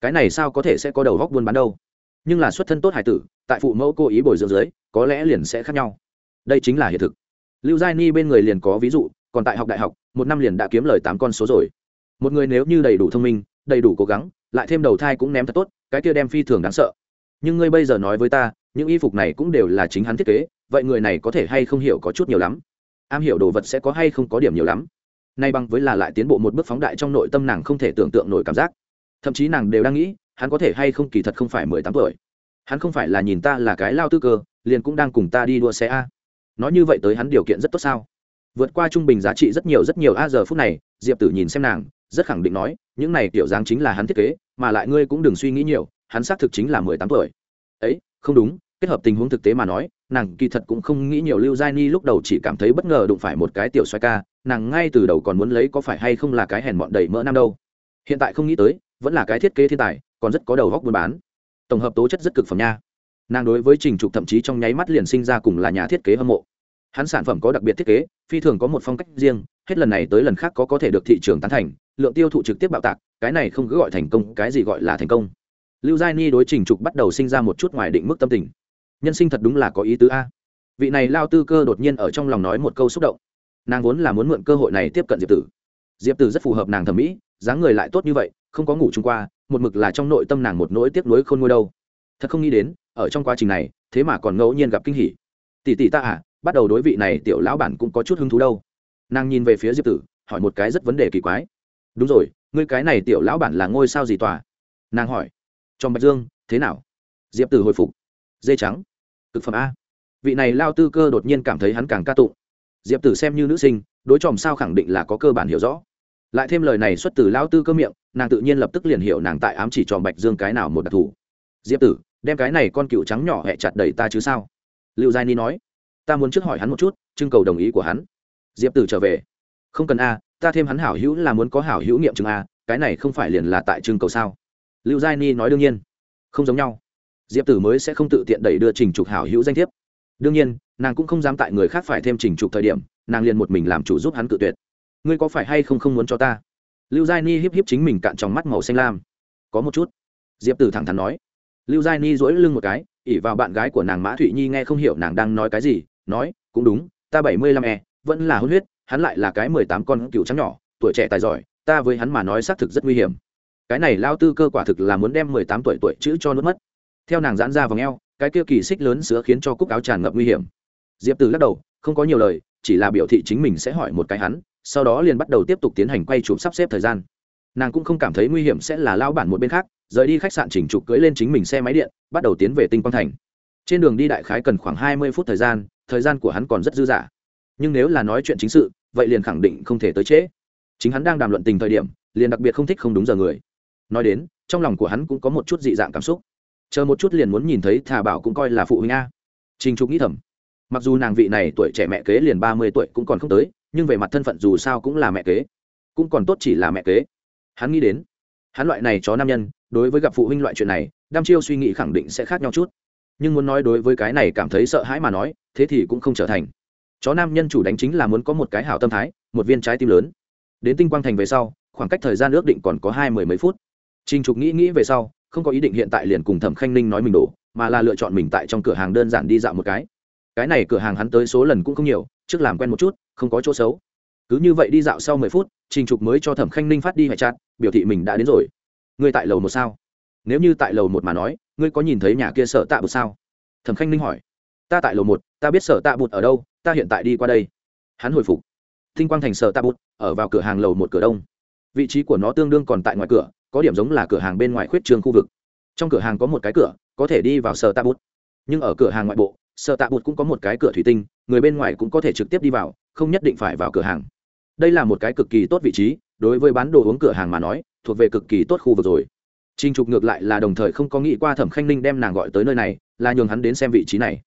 Cái này sao có thể sẽ có đầu góc buôn bán đâu? Nhưng là xuất thân tốt hải tử, tại phụ mẫu cố ý bồi dưỡng dưới, có lẽ liền sẽ khác nhau. Đây chính là hiện thực lưu giai ni bên người liền có ví dụ, còn tại học đại học, một năm liền đã kiếm lời tám con số rồi. Một người nếu như đầy đủ thông minh, đầy đủ cố gắng, lại thêm đầu thai cũng ném thật tốt, cái kia đem phi thường đáng sợ. Nhưng ngươi bây giờ nói với ta, những y phục này cũng đều là chính hắn thiết kế, vậy người này có thể hay không hiểu có chút nhiều lắm? Am hiểu đồ vật sẽ có hay không có điểm nhiều lắm. Nay bằng với là lại tiến bộ một bước phóng đại trong nội tâm nàng không thể tưởng tượng nổi cảm giác. Thậm chí nàng đều đang nghĩ, hắn có thể hay không kỳ thật không phải mười tám tuổi. Hắn không phải là nhìn ta là cái lao tư cơ, liền cũng đang cùng ta đi đua xe a nói như vậy tới hắn điều kiện rất tốt sao? Vượt qua trung bình giá trị rất nhiều rất nhiều a giờ phút này, diệp tử nhìn xem nàng, rất khẳng định nói, những này tiểu dáng chính là hắn thiết kế, mà lại ngươi cũng đừng suy nghĩ nhiều, hắn xác thực chính là mười tám tuổi. Ấy, không đúng, kết hợp tình huống thực tế mà nói, nàng kỳ thật cũng không nghĩ nhiều lưu giai ni lúc đầu chỉ cảm thấy bất ngờ đụng phải một cái tiểu xoay ca, nàng ngay từ đầu còn muốn lấy có phải hay không là cái hèn mọn đầy mỡ nam đâu. Hiện tại không nghĩ tới, vẫn là cái thiết kế thiên tài, còn rất có đầu góc buôn bán. Tổng hợp tố chất rất cực phẩm nha nàng đối với trình trục thậm chí trong nháy mắt liền sinh ra cùng là nhà thiết kế hâm mộ. Hắn sản phẩm có đặc biệt thiết kế, phi thường có một phong cách riêng, hết lần này tới lần khác có có thể được thị trường tán thành, lượng tiêu thụ trực tiếp bạo tạc, cái này không cứ gọi thành công, cái gì gọi là thành công. Lưu giai ni đối trình trục bắt đầu sinh ra một chút ngoài định mức tâm tình. Nhân sinh thật đúng là có ý tứ a. Vị này lao tư cơ đột nhiên ở trong lòng nói một câu xúc động. Nàng vốn là muốn mượn cơ hội này tiếp cận diệp tử. Diệp tử rất phù hợp nàng thẩm mỹ, dáng người lại tốt như vậy, không có ngủ chung qua, một mực là trong nội tâm nàng một nỗi tiếc nuối khôn ngôi đâu. Thật không nghĩ đến ở trong quá trình này, thế mà còn ngẫu nhiên gặp kinh hỉ. Tỷ tỷ ta à bắt đầu đối vị này tiểu lão bản cũng có chút hứng thú đâu. Nàng nhìn về phía diệp tử, hỏi một cái rất vấn đề kỳ quái. Đúng rồi, ngươi cái này tiểu lão bản là ngôi sao gì tòa? Nàng hỏi. Trong bạch dương, thế nào? Diệp tử hồi phục. Dê trắng. Cực phẩm a. Vị này lao tư cơ đột nhiên cảm thấy hắn càng ca tụng. Diệp tử xem như nữ sinh, đối chòm sao khẳng định là có cơ bản hiểu rõ. Lại thêm lời này xuất từ lao tư cơ miệng, nàng tự nhiên lập tức liền hiểu nàng tại ám chỉ tròm bạch dương cái nào một đặc thù. Diệp tử đem cái này con cựu trắng nhỏ hẹ chặt đầy ta chứ sao? Liệu giai ni nói. Ta muốn trước hỏi hắn một chút, trưng cầu đồng ý của hắn. Diệp tử trở về. Không cần a, ta thêm hắn hảo hữu là muốn có hảo hữu nghiệm chứng a, cái này không phải liền là tại trưng cầu sao? Lưu giai ni nói đương nhiên. Không giống nhau. Diệp tử mới sẽ không tự tiện đẩy đưa trình trục hảo hữu danh thiếp. Đương nhiên, nàng cũng không dám tại người khác phải thêm trình trục thời điểm, nàng liền một mình làm chủ giúp hắn cự tuyệt. Ngươi có phải hay không không muốn cho ta? Lưu giai ni hiếp hiếp chính mình cạn trong mắt màu xanh lam. Có một chút. Diệp tử thẳng thắn nói lưu giai ni dỗi lưng một cái, ỉ vào bạn gái của nàng mã thụy nhi nghe không hiểu nàng đang nói cái gì, nói, cũng đúng, ta bảy mươi lăm e vẫn là hôn huyết, hắn lại là cái mười tám con cựu trắng nhỏ, tuổi trẻ tài giỏi, ta với hắn mà nói xác thực rất nguy hiểm. Cái này lao tư cơ quả thực là muốn đem mười tám tuổi tuổi chữ cho nuốt mất. Theo nàng giãn ra v ò cái kia kỳ xích lớn sữa khiến cho cúc áo tràn ngập nguy hiểm. Diệp từ lắc đầu, không có nhiều lời, chỉ là biểu thị chính mình sẽ hỏi một cái hắn, sau đó liền bắt đầu tiếp tục tiến hành quay chụp sắp xếp thời gian. Nàng cũng không cảm thấy nguy hiểm sẽ là lao bản một bên khác rời đi khách sạn chỉnh trục cưỡi lên chính mình xe máy điện, bắt đầu tiến về tinh quang thành. Trên đường đi đại khái cần khoảng hai mươi phút thời gian thời gian của hắn còn rất dư dả. Nhưng nếu là nói chuyện chính sự, vậy liền khẳng định không thể tới trễ. Chính hắn đang đàm luận tình thời điểm, liền đặc biệt không thích không đúng giờ người. Nói đến, trong lòng của hắn cũng có một chút dị dạng cảm xúc. Chờ một chút liền muốn nhìn thấy thà bảo cũng coi là phụ huynh a. Trình trục nghĩ thầm, mặc dù nàng vị này tuổi trẻ mẹ kế liền ba mươi tuổi cũng còn không tới, nhưng về mặt thân phận dù sao cũng là mẹ kế. Cũng còn tốt chỉ là mẹ kế. Hắn nghĩ đến, hắn loại này chó nam nhân đối với gặp phụ huynh loại chuyện này đam chiêu suy nghĩ khẳng định sẽ khác nhau chút nhưng muốn nói đối với cái này cảm thấy sợ hãi mà nói thế thì cũng không trở thành chó nam nhân chủ đánh chính là muốn có một cái hảo tâm thái một viên trái tim lớn đến tinh quang thành về sau khoảng cách thời gian ước định còn có hai mười mấy phút Trình Trục nghĩ nghĩ về sau, không có ý định hiện tại liền cùng Thẩm Khanh Ninh nói mình đổ, mà là lựa chọn mình tại trong cửa hàng đơn giản đi dạo một cái. Cái này cửa hàng hắn tới số lần cũng không nhiều, trước làm quen một chút, không có chỗ xấu. Cứ như vậy đi dạo sau mười phút, Trình Trục mới cho Thẩm Khanh Ninh phát đi hệ chat, biểu thị mình đã đến rồi. Ngươi tại lầu một sao? Nếu như tại lầu một mà nói, ngươi có nhìn thấy nhà kia sở tạ bụt sao? Thẩm Khanh Ninh hỏi. Ta tại lầu một, ta biết sở tạ bụt ở đâu, ta hiện tại đi qua đây. Hắn hồi phục. Thinh Quang thành sở tạ bụt, ở vào cửa hàng lầu một cửa đông. Vị trí của nó tương đương còn tại ngoài cửa, có điểm giống là cửa hàng bên ngoài khuyết trường khu vực trong cửa hàng có một cái cửa có thể đi vào sở tạ bụt nhưng ở cửa hàng ngoại bộ sở tạ bụt cũng có một cái cửa thủy tinh người bên ngoài cũng có thể trực tiếp đi vào không nhất định phải vào cửa hàng đây là một cái cực kỳ tốt vị trí đối với bán đồ uống cửa hàng mà nói thuộc về cực kỳ tốt khu vực rồi. Trinh Trục ngược lại là đồng thời không có nghĩ qua Thẩm Khanh Ninh đem nàng gọi tới nơi này, là nhường hắn đến xem vị trí này.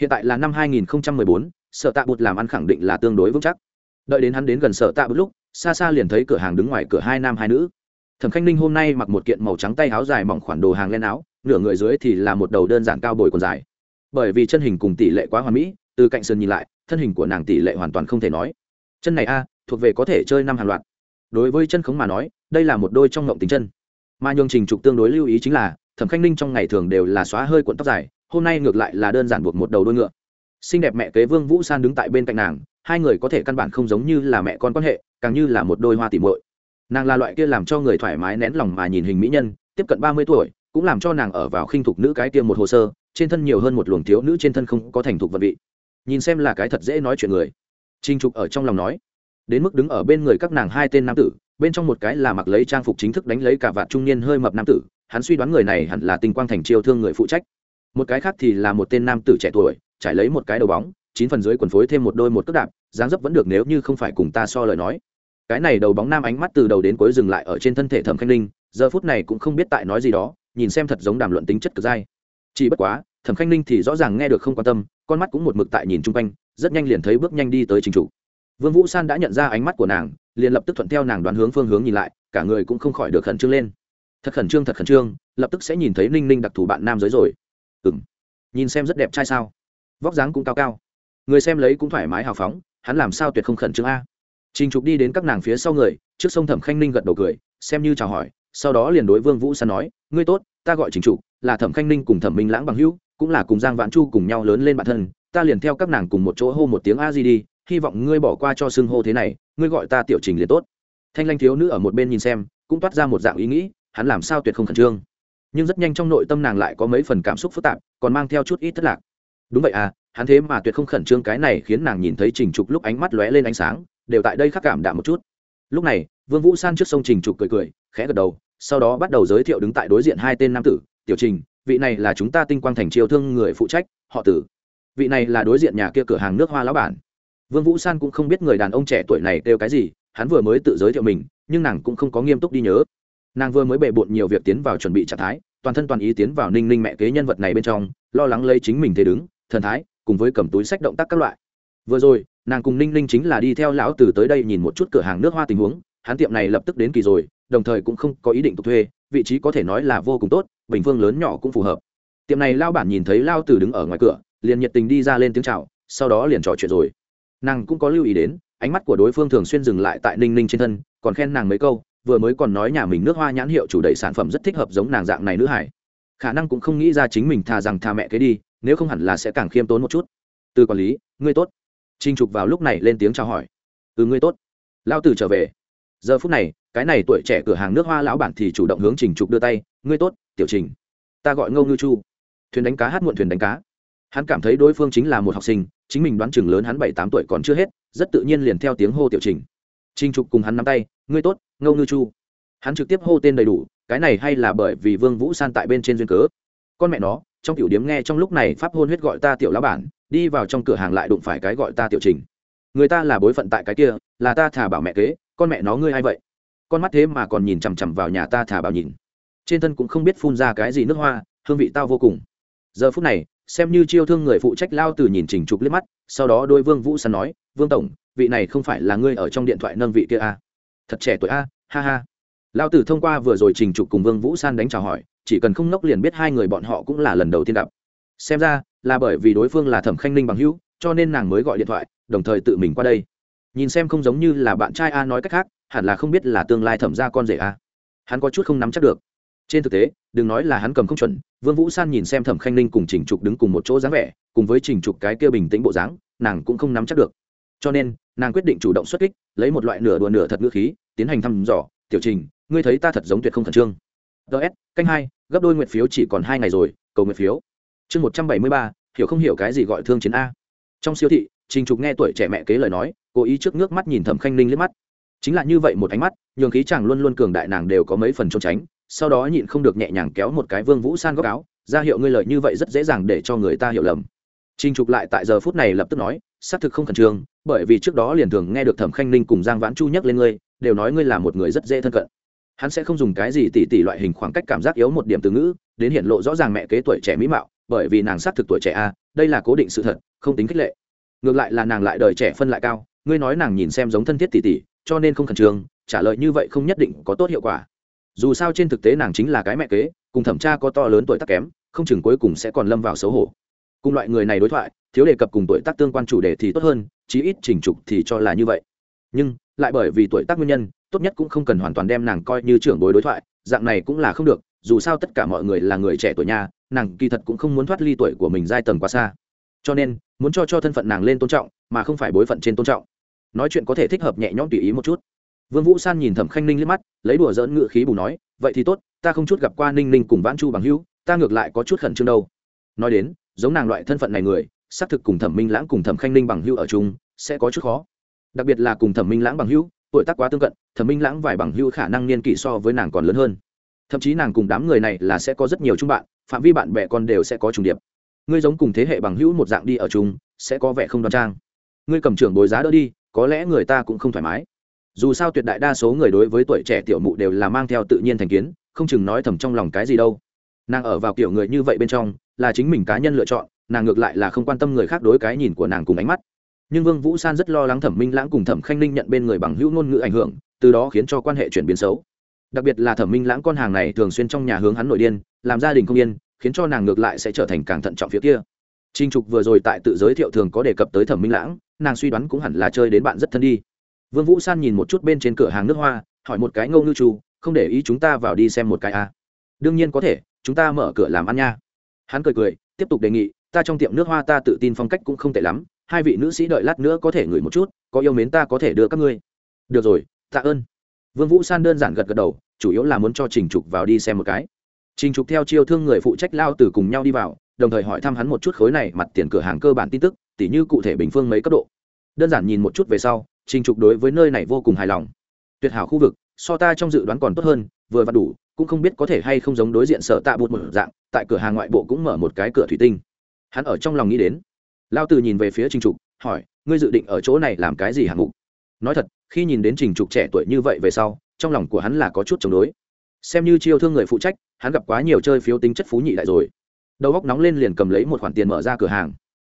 Hiện tại là năm 2014, Sở Tạ Bụt làm ăn khẳng định là tương đối vững chắc. Đợi đến hắn đến gần Sở Tạ Bụt lúc, xa xa liền thấy cửa hàng đứng ngoài cửa hai nam hai nữ. Thẩm khanh ninh hôm nay mặc một kiện màu trắng tay áo dài mỏng khoản đồ hàng len áo nửa người dưới thì là một đầu đơn giản cao bồi còn dài. Bởi vì chân hình cùng tỷ lệ quá hoàn mỹ từ cạnh sườn nhìn lại thân hình của nàng tỷ lệ hoàn toàn không thể nói. Chân này a thuộc về có thể chơi năm hàng loạt đối với chân khống mà nói, đây là một đôi trong ngộng tính chân. Mà nhường trình trục tương đối lưu ý chính là, thẩm khanh ninh trong ngày thường đều là xóa hơi cuộn tóc dài, hôm nay ngược lại là đơn giản buộc một đầu đôi ngựa. Xinh đẹp mẹ kế vương vũ san đứng tại bên cạnh nàng, hai người có thể căn bản không giống như là mẹ con quan hệ, càng như là một đôi hoa tỉ muội. Nàng là loại kia làm cho người thoải mái nén lòng mà nhìn hình mỹ nhân, tiếp cận ba mươi tuổi, cũng làm cho nàng ở vào khinh thục nữ cái tiêm một hồ sơ, trên thân nhiều hơn một luồng thiếu nữ trên thân không có thành thục vật vị. Nhìn xem là cái thật dễ nói chuyện người. Trinh trục ở trong lòng nói đến mức đứng ở bên người các nàng hai tên nam tử, bên trong một cái là mặc lấy trang phục chính thức đánh lấy cả vạt trung niên hơi mập nam tử, hắn suy đoán người này hẳn là tinh quang thành chiêu thương người phụ trách. Một cái khác thì là một tên nam tử trẻ tuổi, trải lấy một cái đầu bóng, chín phần dưới quần phối thêm một đôi một cước đạp, dáng dấp vẫn được nếu như không phải cùng ta so lời nói. Cái này đầu bóng nam ánh mắt từ đầu đến cuối dừng lại ở trên thân thể thẩm khanh ninh, giờ phút này cũng không biết tại nói gì đó, nhìn xem thật giống đàm luận tính chất cực dai. Chỉ bất quá, thẩm khanh ninh thì rõ ràng nghe được không quan tâm, con mắt cũng một mực tại nhìn chung quanh, rất nhanh liền thấy bước nhanh đi tới trình chủ vương vũ san đã nhận ra ánh mắt của nàng, liền lập tức thuận theo nàng đoán hướng phương hướng nhìn lại, cả người cũng không khỏi được khẩn trương lên. Thật khẩn trương, thật khẩn trương, lập tức sẽ nhìn thấy ninh ninh đặc thù bạn nam giới rồi. Ừng nhìn xem rất đẹp trai sao? Vóc dáng cũng cao cao. Người xem lấy cũng thoải mái hào phóng, hắn làm sao tuyệt không khẩn trương a? Trình trục đi đến các nàng phía sau người, trước sông thẩm khanh ninh gật đầu cười, xem như chào hỏi, sau đó liền đối vương vũ san nói, ngươi tốt, ta gọi trình trục, là thẩm khanh ninh cùng thẩm minh lãng bằng hữu, cũng là cùng giang vãn chu cùng nhau lớn lên bản thân, ta liền theo các nàng cùng một chỗ hô một tiếng a di đi hy vọng ngươi bỏ qua cho xưng hô thế này, ngươi gọi ta tiểu trình liền tốt. Thanh lanh thiếu nữ ở một bên nhìn xem, cũng toát ra một dạng ý nghĩ, hắn làm sao tuyệt không khẩn trương. Nhưng rất nhanh trong nội tâm nàng lại có mấy phần cảm xúc phức tạp, còn mang theo chút ít thất lạc. Đúng vậy à hắn thế mà tuyệt không khẩn trương cái này khiến nàng nhìn thấy trình trục lúc ánh mắt lóe lên ánh sáng, đều tại đây khắc cảm đạm một chút. Lúc này, vương vũ san trước sông trình trục cười cười, khẽ gật đầu, sau đó bắt đầu giới thiệu đứng tại đối diện hai tên nam tử, tiểu trình, vị này là chúng ta tinh quang thành triều thương người phụ trách, họ tử. Vị này là đối diện nhà kia cửa hàng nước hoa lão bản vương vũ san cũng không biết người đàn ông trẻ tuổi này kêu cái gì, hắn vừa mới tự giới thiệu mình, nhưng nàng cũng không có nghiêm túc đi nhớ. Nàng vừa mới bề bộn nhiều việc tiến vào chuẩn bị trạng thái, toàn thân toàn ý tiến vào ninh ninh mẹ kế nhân vật này bên trong, lo lắng lấy chính mình thế đứng, thần thái, cùng với cầm túi sách động tác các loại. Vừa rồi, nàng cùng ninh ninh chính là đi theo lão từ tới đây nhìn một chút cửa hàng nước hoa tình huống, hắn tiệm này lập tức đến kỳ rồi, đồng thời cũng không có ý định tục thuê, vị trí có thể nói là vô cùng tốt, bình phương lớn nhỏ cũng phù hợp. Tiệm này lao bản nhìn thấy lao từ đứng ở ngoài cửa, liền nhiệt tình đi ra lên tiếng chào, sau đó liền trò chuyện rồi nàng cũng có lưu ý đến, ánh mắt của đối phương thường xuyên dừng lại tại ninh ninh trên thân, còn khen nàng mấy câu, vừa mới còn nói nhà mình nước hoa nhãn hiệu chủ đầy sản phẩm rất thích hợp giống nàng dạng này nữ hải. Khả năng cũng không nghĩ ra chính mình thà rằng thà mẹ cái đi, nếu không hẳn là sẽ càng khiêm tốn một chút. Từ quản lý, ngươi tốt. Trinh trục vào lúc này lên tiếng chào hỏi. Từ ngươi tốt. Lao tử trở về. Giờ phút này, cái này tuổi trẻ cửa hàng nước hoa lão bản thì chủ động hướng trình trục đưa tay, ngươi tốt, tiểu trình. Ta gọi ngâu ngư chu. Thuyền đánh cá hát muộn thuyền đánh cá hắn cảm thấy đối phương chính là một học sinh, chính mình đoán chừng lớn hắn bảy tám tuổi còn chưa hết, rất tự nhiên liền theo tiếng hô tiểu trình. Trình trục cùng hắn nắm tay, ngươi tốt ngâu ngư chu. Hắn trực tiếp hô tên đầy đủ, cái này hay là bởi vì vương vũ san tại bên trên duyên cớ. Con mẹ nó, trong tiểu điếm nghe trong lúc này pháp hôn huyết gọi ta tiểu lão bản, đi vào trong cửa hàng lại đụng phải cái gọi ta tiểu trình. Người ta là bối phận tại cái kia, là ta thả bảo mẹ kế, con mẹ nó ngươi hay vậy? Con mắt thế mà còn nhìn chằm chằm vào nhà ta thả bảo nhìn. Trên thân cũng không biết phun ra cái gì nước hoa, hương vị tao vô cùng giờ phút này, xem như chiêu thương người phụ trách lao từ nhìn trình trục liếc mắt, sau đó đôi vương vũ san nói, vương tổng, vị này không phải là ngươi ở trong điện thoại nâng vị kia à? thật trẻ tuổi a à? ha ha lao tử thông qua vừa rồi trình trục cùng vương vũ san đánh chào hỏi, chỉ cần không nốc liền biết hai người bọn họ cũng là lần đầu tiên gặp xem ra, là bởi vì đối phương là thẩm khanh ninh bằng hữu, cho nên nàng mới gọi điện thoại, đồng thời tự mình qua đây nhìn xem không giống như là bạn trai a nói cách khác, hẳn là không biết là tương lai thẩm ra con rể a hắn có chút không nắm chắc được trên thực tế đừng nói là hắn cầm không chuẩn, vương vũ san nhìn xem thẩm khanh ninh cùng trình trục đứng cùng một chỗ dáng vẻ, cùng với trình trục cái kia bình tĩnh bộ dáng, nàng cũng không nắm chắc được. Cho nên, nàng quyết định chủ động xuất kích, lấy một loại nửa đùa nửa thật ngữ khí, tiến hành thăm dò, tiểu trình, ngươi thấy ta thật giống tuyệt không khẩn trương. Ts canh hai, gấp đôi nguyện phiếu chỉ còn hai ngày rồi, cầu nguyện phiếu. Chương một trăm bảy mươi ba, hiểu không hiểu cái gì gọi thương chiến a. Trong siêu thị, trình trục nghe tuổi trẻ mẹ kế lời nói, cố ý trước nước mắt nhìn thẩm khanh ninh liếc mắt. Chính là như vậy một ánh mắt, nhường khí chàng luôn luôn cường đại nàng đều có mấy phần trốn tránh sau đó nhịn không được nhẹ nhàng kéo một cái vương vũ san góc áo, ra hiệu ngươi lời như vậy rất dễ dàng để cho người ta hiểu lầm. Trình trục lại tại giờ phút này lập tức nói, xác thực không khẩn trương, bởi vì trước đó liền thường nghe được thẩm khanh ninh cùng giang vãn chu nhắc lên ngươi, đều nói ngươi là một người rất dễ thân cận. Hắn sẽ không dùng cái gì tỉ tỉ loại hình khoảng cách cảm giác yếu một điểm từ ngữ, đến hiện lộ rõ ràng mẹ kế tuổi trẻ mỹ mạo, bởi vì nàng xác thực tuổi trẻ a, đây là cố định sự thật, không tính khích lệ. Ngược lại là nàng lại đời trẻ phân lại cao, ngươi nói nàng nhìn xem giống thân thiết tỉ tỉ, cho nên không khẩn trương, trả lời như vậy không nhất định có tốt hiệu quả dù sao trên thực tế nàng chính là cái mẹ kế, cùng thẩm tra có to lớn tuổi tác kém, không chừng cuối cùng sẽ còn lâm vào xấu hổ. Cùng loại người này đối thoại, thiếu đề cập cùng tuổi tác tương quan chủ đề thì tốt hơn, chí ít trình trục thì cho là như vậy. Nhưng, lại bởi vì tuổi tác nguyên nhân, tốt nhất cũng không cần hoàn toàn đem nàng coi như trưởng bối đối thoại, dạng này cũng là không được, dù sao tất cả mọi người là người trẻ tuổi nhà, nàng kỳ thật cũng không muốn thoát ly tuổi của mình giai tầng quá xa. Cho nên, muốn cho cho thân phận nàng lên tôn trọng, mà không phải bối phận trên tôn trọng. Nói chuyện có thể thích hợp nhẹ nhõm tùy ý một chút vương vũ san nhìn thẩm khanh ninh liếc mắt, lấy đùa dỡn ngựa khí bù nói, vậy thì tốt, ta không chút gặp qua ninh ninh cùng vãn chu bằng hữu, ta ngược lại có chút khẩn trương đâu. Nói đến, giống nàng loại thân phận này người, xác thực cùng thẩm minh lãng cùng thẩm khanh ninh bằng hữu ở chung, sẽ có chút khó. Đặc biệt là cùng thẩm minh lãng bằng hữu, tuổi tác quá tương cận, thẩm minh lãng vài bằng hữu khả năng niên kỷ so với nàng còn lớn hơn. Thậm chí nàng cùng đám người này là sẽ có rất nhiều chung bạn, phạm vi bạn bè con đều sẽ có trùng điệp. Ngươi giống cùng thế hệ bằng hữu một dạng đi ở chung, sẽ có vẻ không đoan trang. Ngươi cầm trưởng bồi giá đỡ đi, có lẽ người ta cũng không thoải mái dù sao tuyệt đại đa số người đối với tuổi trẻ tiểu mụ đều là mang theo tự nhiên thành kiến, không chừng nói thầm trong lòng cái gì đâu. Nàng ở vào kiểu người như vậy bên trong, là chính mình cá nhân lựa chọn, nàng ngược lại là không quan tâm người khác đối cái nhìn của nàng cùng ánh mắt. Nhưng vương vũ san rất lo lắng thẩm minh lãng cùng thẩm khanh ninh nhận bên người bằng hữu ngôn ngữ ảnh hưởng, từ đó khiến cho quan hệ chuyển biến xấu. Đặc biệt là thẩm minh lãng con hàng này thường xuyên trong nhà hướng hắn nội điên, làm gia đình không yên, khiến cho nàng ngược lại sẽ trở thành càng thận trọng phía kia. Trinh trục vừa rồi tại tự giới thiệu thường có đề cập tới thẩm minh lãng, nàng suy đoán cũng hẳn là chơi đến bạn rất thân đi vương vũ san nhìn một chút bên trên cửa hàng nước hoa, hỏi một cái ngô ngư chu không để ý chúng ta vào đi xem một cái à. đương nhiên có thể, chúng ta mở cửa làm ăn nha. Hắn cười cười, tiếp tục đề nghị, ta trong tiệm nước hoa ta tự tin phong cách cũng không tệ lắm, hai vị nữ sĩ đợi lát nữa có thể ngửi một chút, có yêu mến ta có thể đưa các ngươi. Được rồi, tạ ơn. Vương vũ san đơn giản gật gật đầu, chủ yếu là muốn cho trình trục vào đi xem một cái. Trình trục theo chiêu thương người phụ trách lao từ cùng nhau đi vào, đồng thời hỏi thăm hắn một chút khối này mặt tiền cửa hàng cơ bản tin tức, tỉ như cụ thể bình phương mấy cấp độ. Đơn giản nhìn một chút về sau trình trục đối với nơi này vô cùng hài lòng. Tuyệt hảo khu vực, so ta trong dự đoán còn tốt hơn, vừa và đủ, cũng không biết có thể hay không giống đối diện sở tạ bụt một dạng, tại cửa hàng ngoại bộ cũng mở một cái cửa thủy tinh. Hắn ở trong lòng nghĩ đến. Lao từ nhìn về phía trình trục, hỏi, ngươi dự định ở chỗ này làm cái gì hạng mục? Nói thật, khi nhìn đến trình trục trẻ tuổi như vậy về sau, trong lòng của hắn là có chút chống đối. Xem như chiêu thương người phụ trách, hắn gặp quá nhiều chơi phiếu tính chất phú nhị đại rồi. Đầu góc nóng lên liền cầm lấy một khoản tiền mở ra cửa hàng.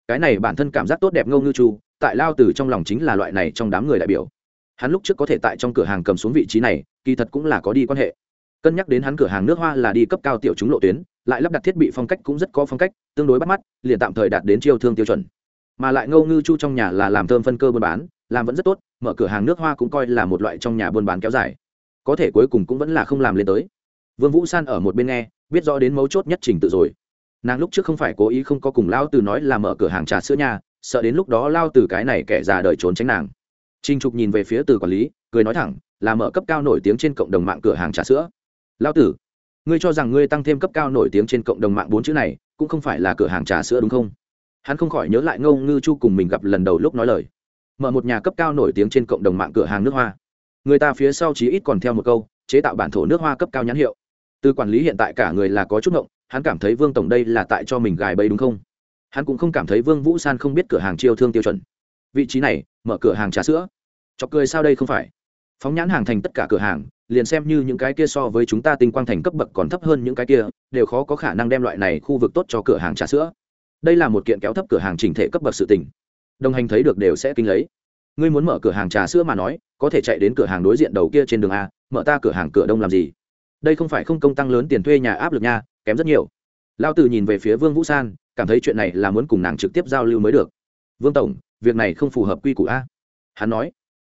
Cái này bản thân cảm giác tốt đẹp ngâu ngư chu tại lao Tử trong lòng chính là loại này trong đám người đại biểu. Hắn lúc trước có thể tại trong cửa hàng cầm xuống vị trí này, kỳ thật cũng là có đi quan hệ. Cân nhắc đến hắn cửa hàng nước hoa là đi cấp cao tiểu chúng lộ tuyến, lại lắp đặt thiết bị phong cách cũng rất có phong cách, tương đối bắt mắt, liền tạm thời đạt đến chiêu thương tiêu chuẩn. Mà lại ngâu ngư chu trong nhà là làm thơm phân cơ buôn bán, làm vẫn rất tốt, mở cửa hàng nước hoa cũng coi là một loại trong nhà buôn bán kéo dài. Có thể cuối cùng cũng vẫn là không làm lên tới. Vương vũ san ở một bên nghe, biết rõ đến mấu chốt nhất trình tự rồi. Nàng lúc trước không phải cố ý không có cùng Lão từ nói là mở cửa hàng trà sữa nhà sợ đến lúc đó lao từ cái này kẻ già đời trốn tránh nàng. Trinh trục nhìn về phía từ quản lý, cười nói thẳng, là mở cấp cao nổi tiếng trên cộng đồng mạng cửa hàng trà sữa. Lao tử, ngươi cho rằng ngươi tăng thêm cấp cao nổi tiếng trên cộng đồng mạng bốn chữ này, cũng không phải là cửa hàng trà sữa đúng không? Hắn không khỏi nhớ lại ngâu ngư chu cùng mình gặp lần đầu lúc nói lời. Mở một nhà cấp cao nổi tiếng trên cộng đồng mạng cửa hàng nước hoa. Người ta phía sau chí ít còn theo một câu, chế tạo bản thổ nước hoa cấp cao nhãn hiệu. Từ quản lý hiện tại cả người là có chút ngộng, hắn cảm thấy vương tổng đây là tại cho mình gài bẫy đúng không? Hắn cũng không cảm thấy vương vũ san không biết cửa hàng chiêu thương tiêu chuẩn vị trí này mở cửa hàng trà sữa chọc cười sao đây không phải phóng nhãn hàng thành tất cả cửa hàng liền xem như những cái kia so với chúng ta tinh quang thành cấp bậc còn thấp hơn những cái kia đều khó có khả năng đem loại này khu vực tốt cho cửa hàng trà sữa đây là một kiện kéo thấp cửa hàng chỉnh thể cấp bậc sự tình đồng hành thấy được đều sẽ kinh lấy ngươi muốn mở cửa hàng trà sữa mà nói có thể chạy đến cửa hàng đối diện đầu kia trên đường a mở ta cửa hàng cửa đông làm gì đây không phải không công tăng lớn tiền thuê nhà áp lực nha kém rất nhiều lao tử nhìn về phía vương vũ san cảm thấy chuyện này là muốn cùng nàng trực tiếp giao lưu mới được. Vương tổng, việc này không phù hợp quy củ a. Hắn nói.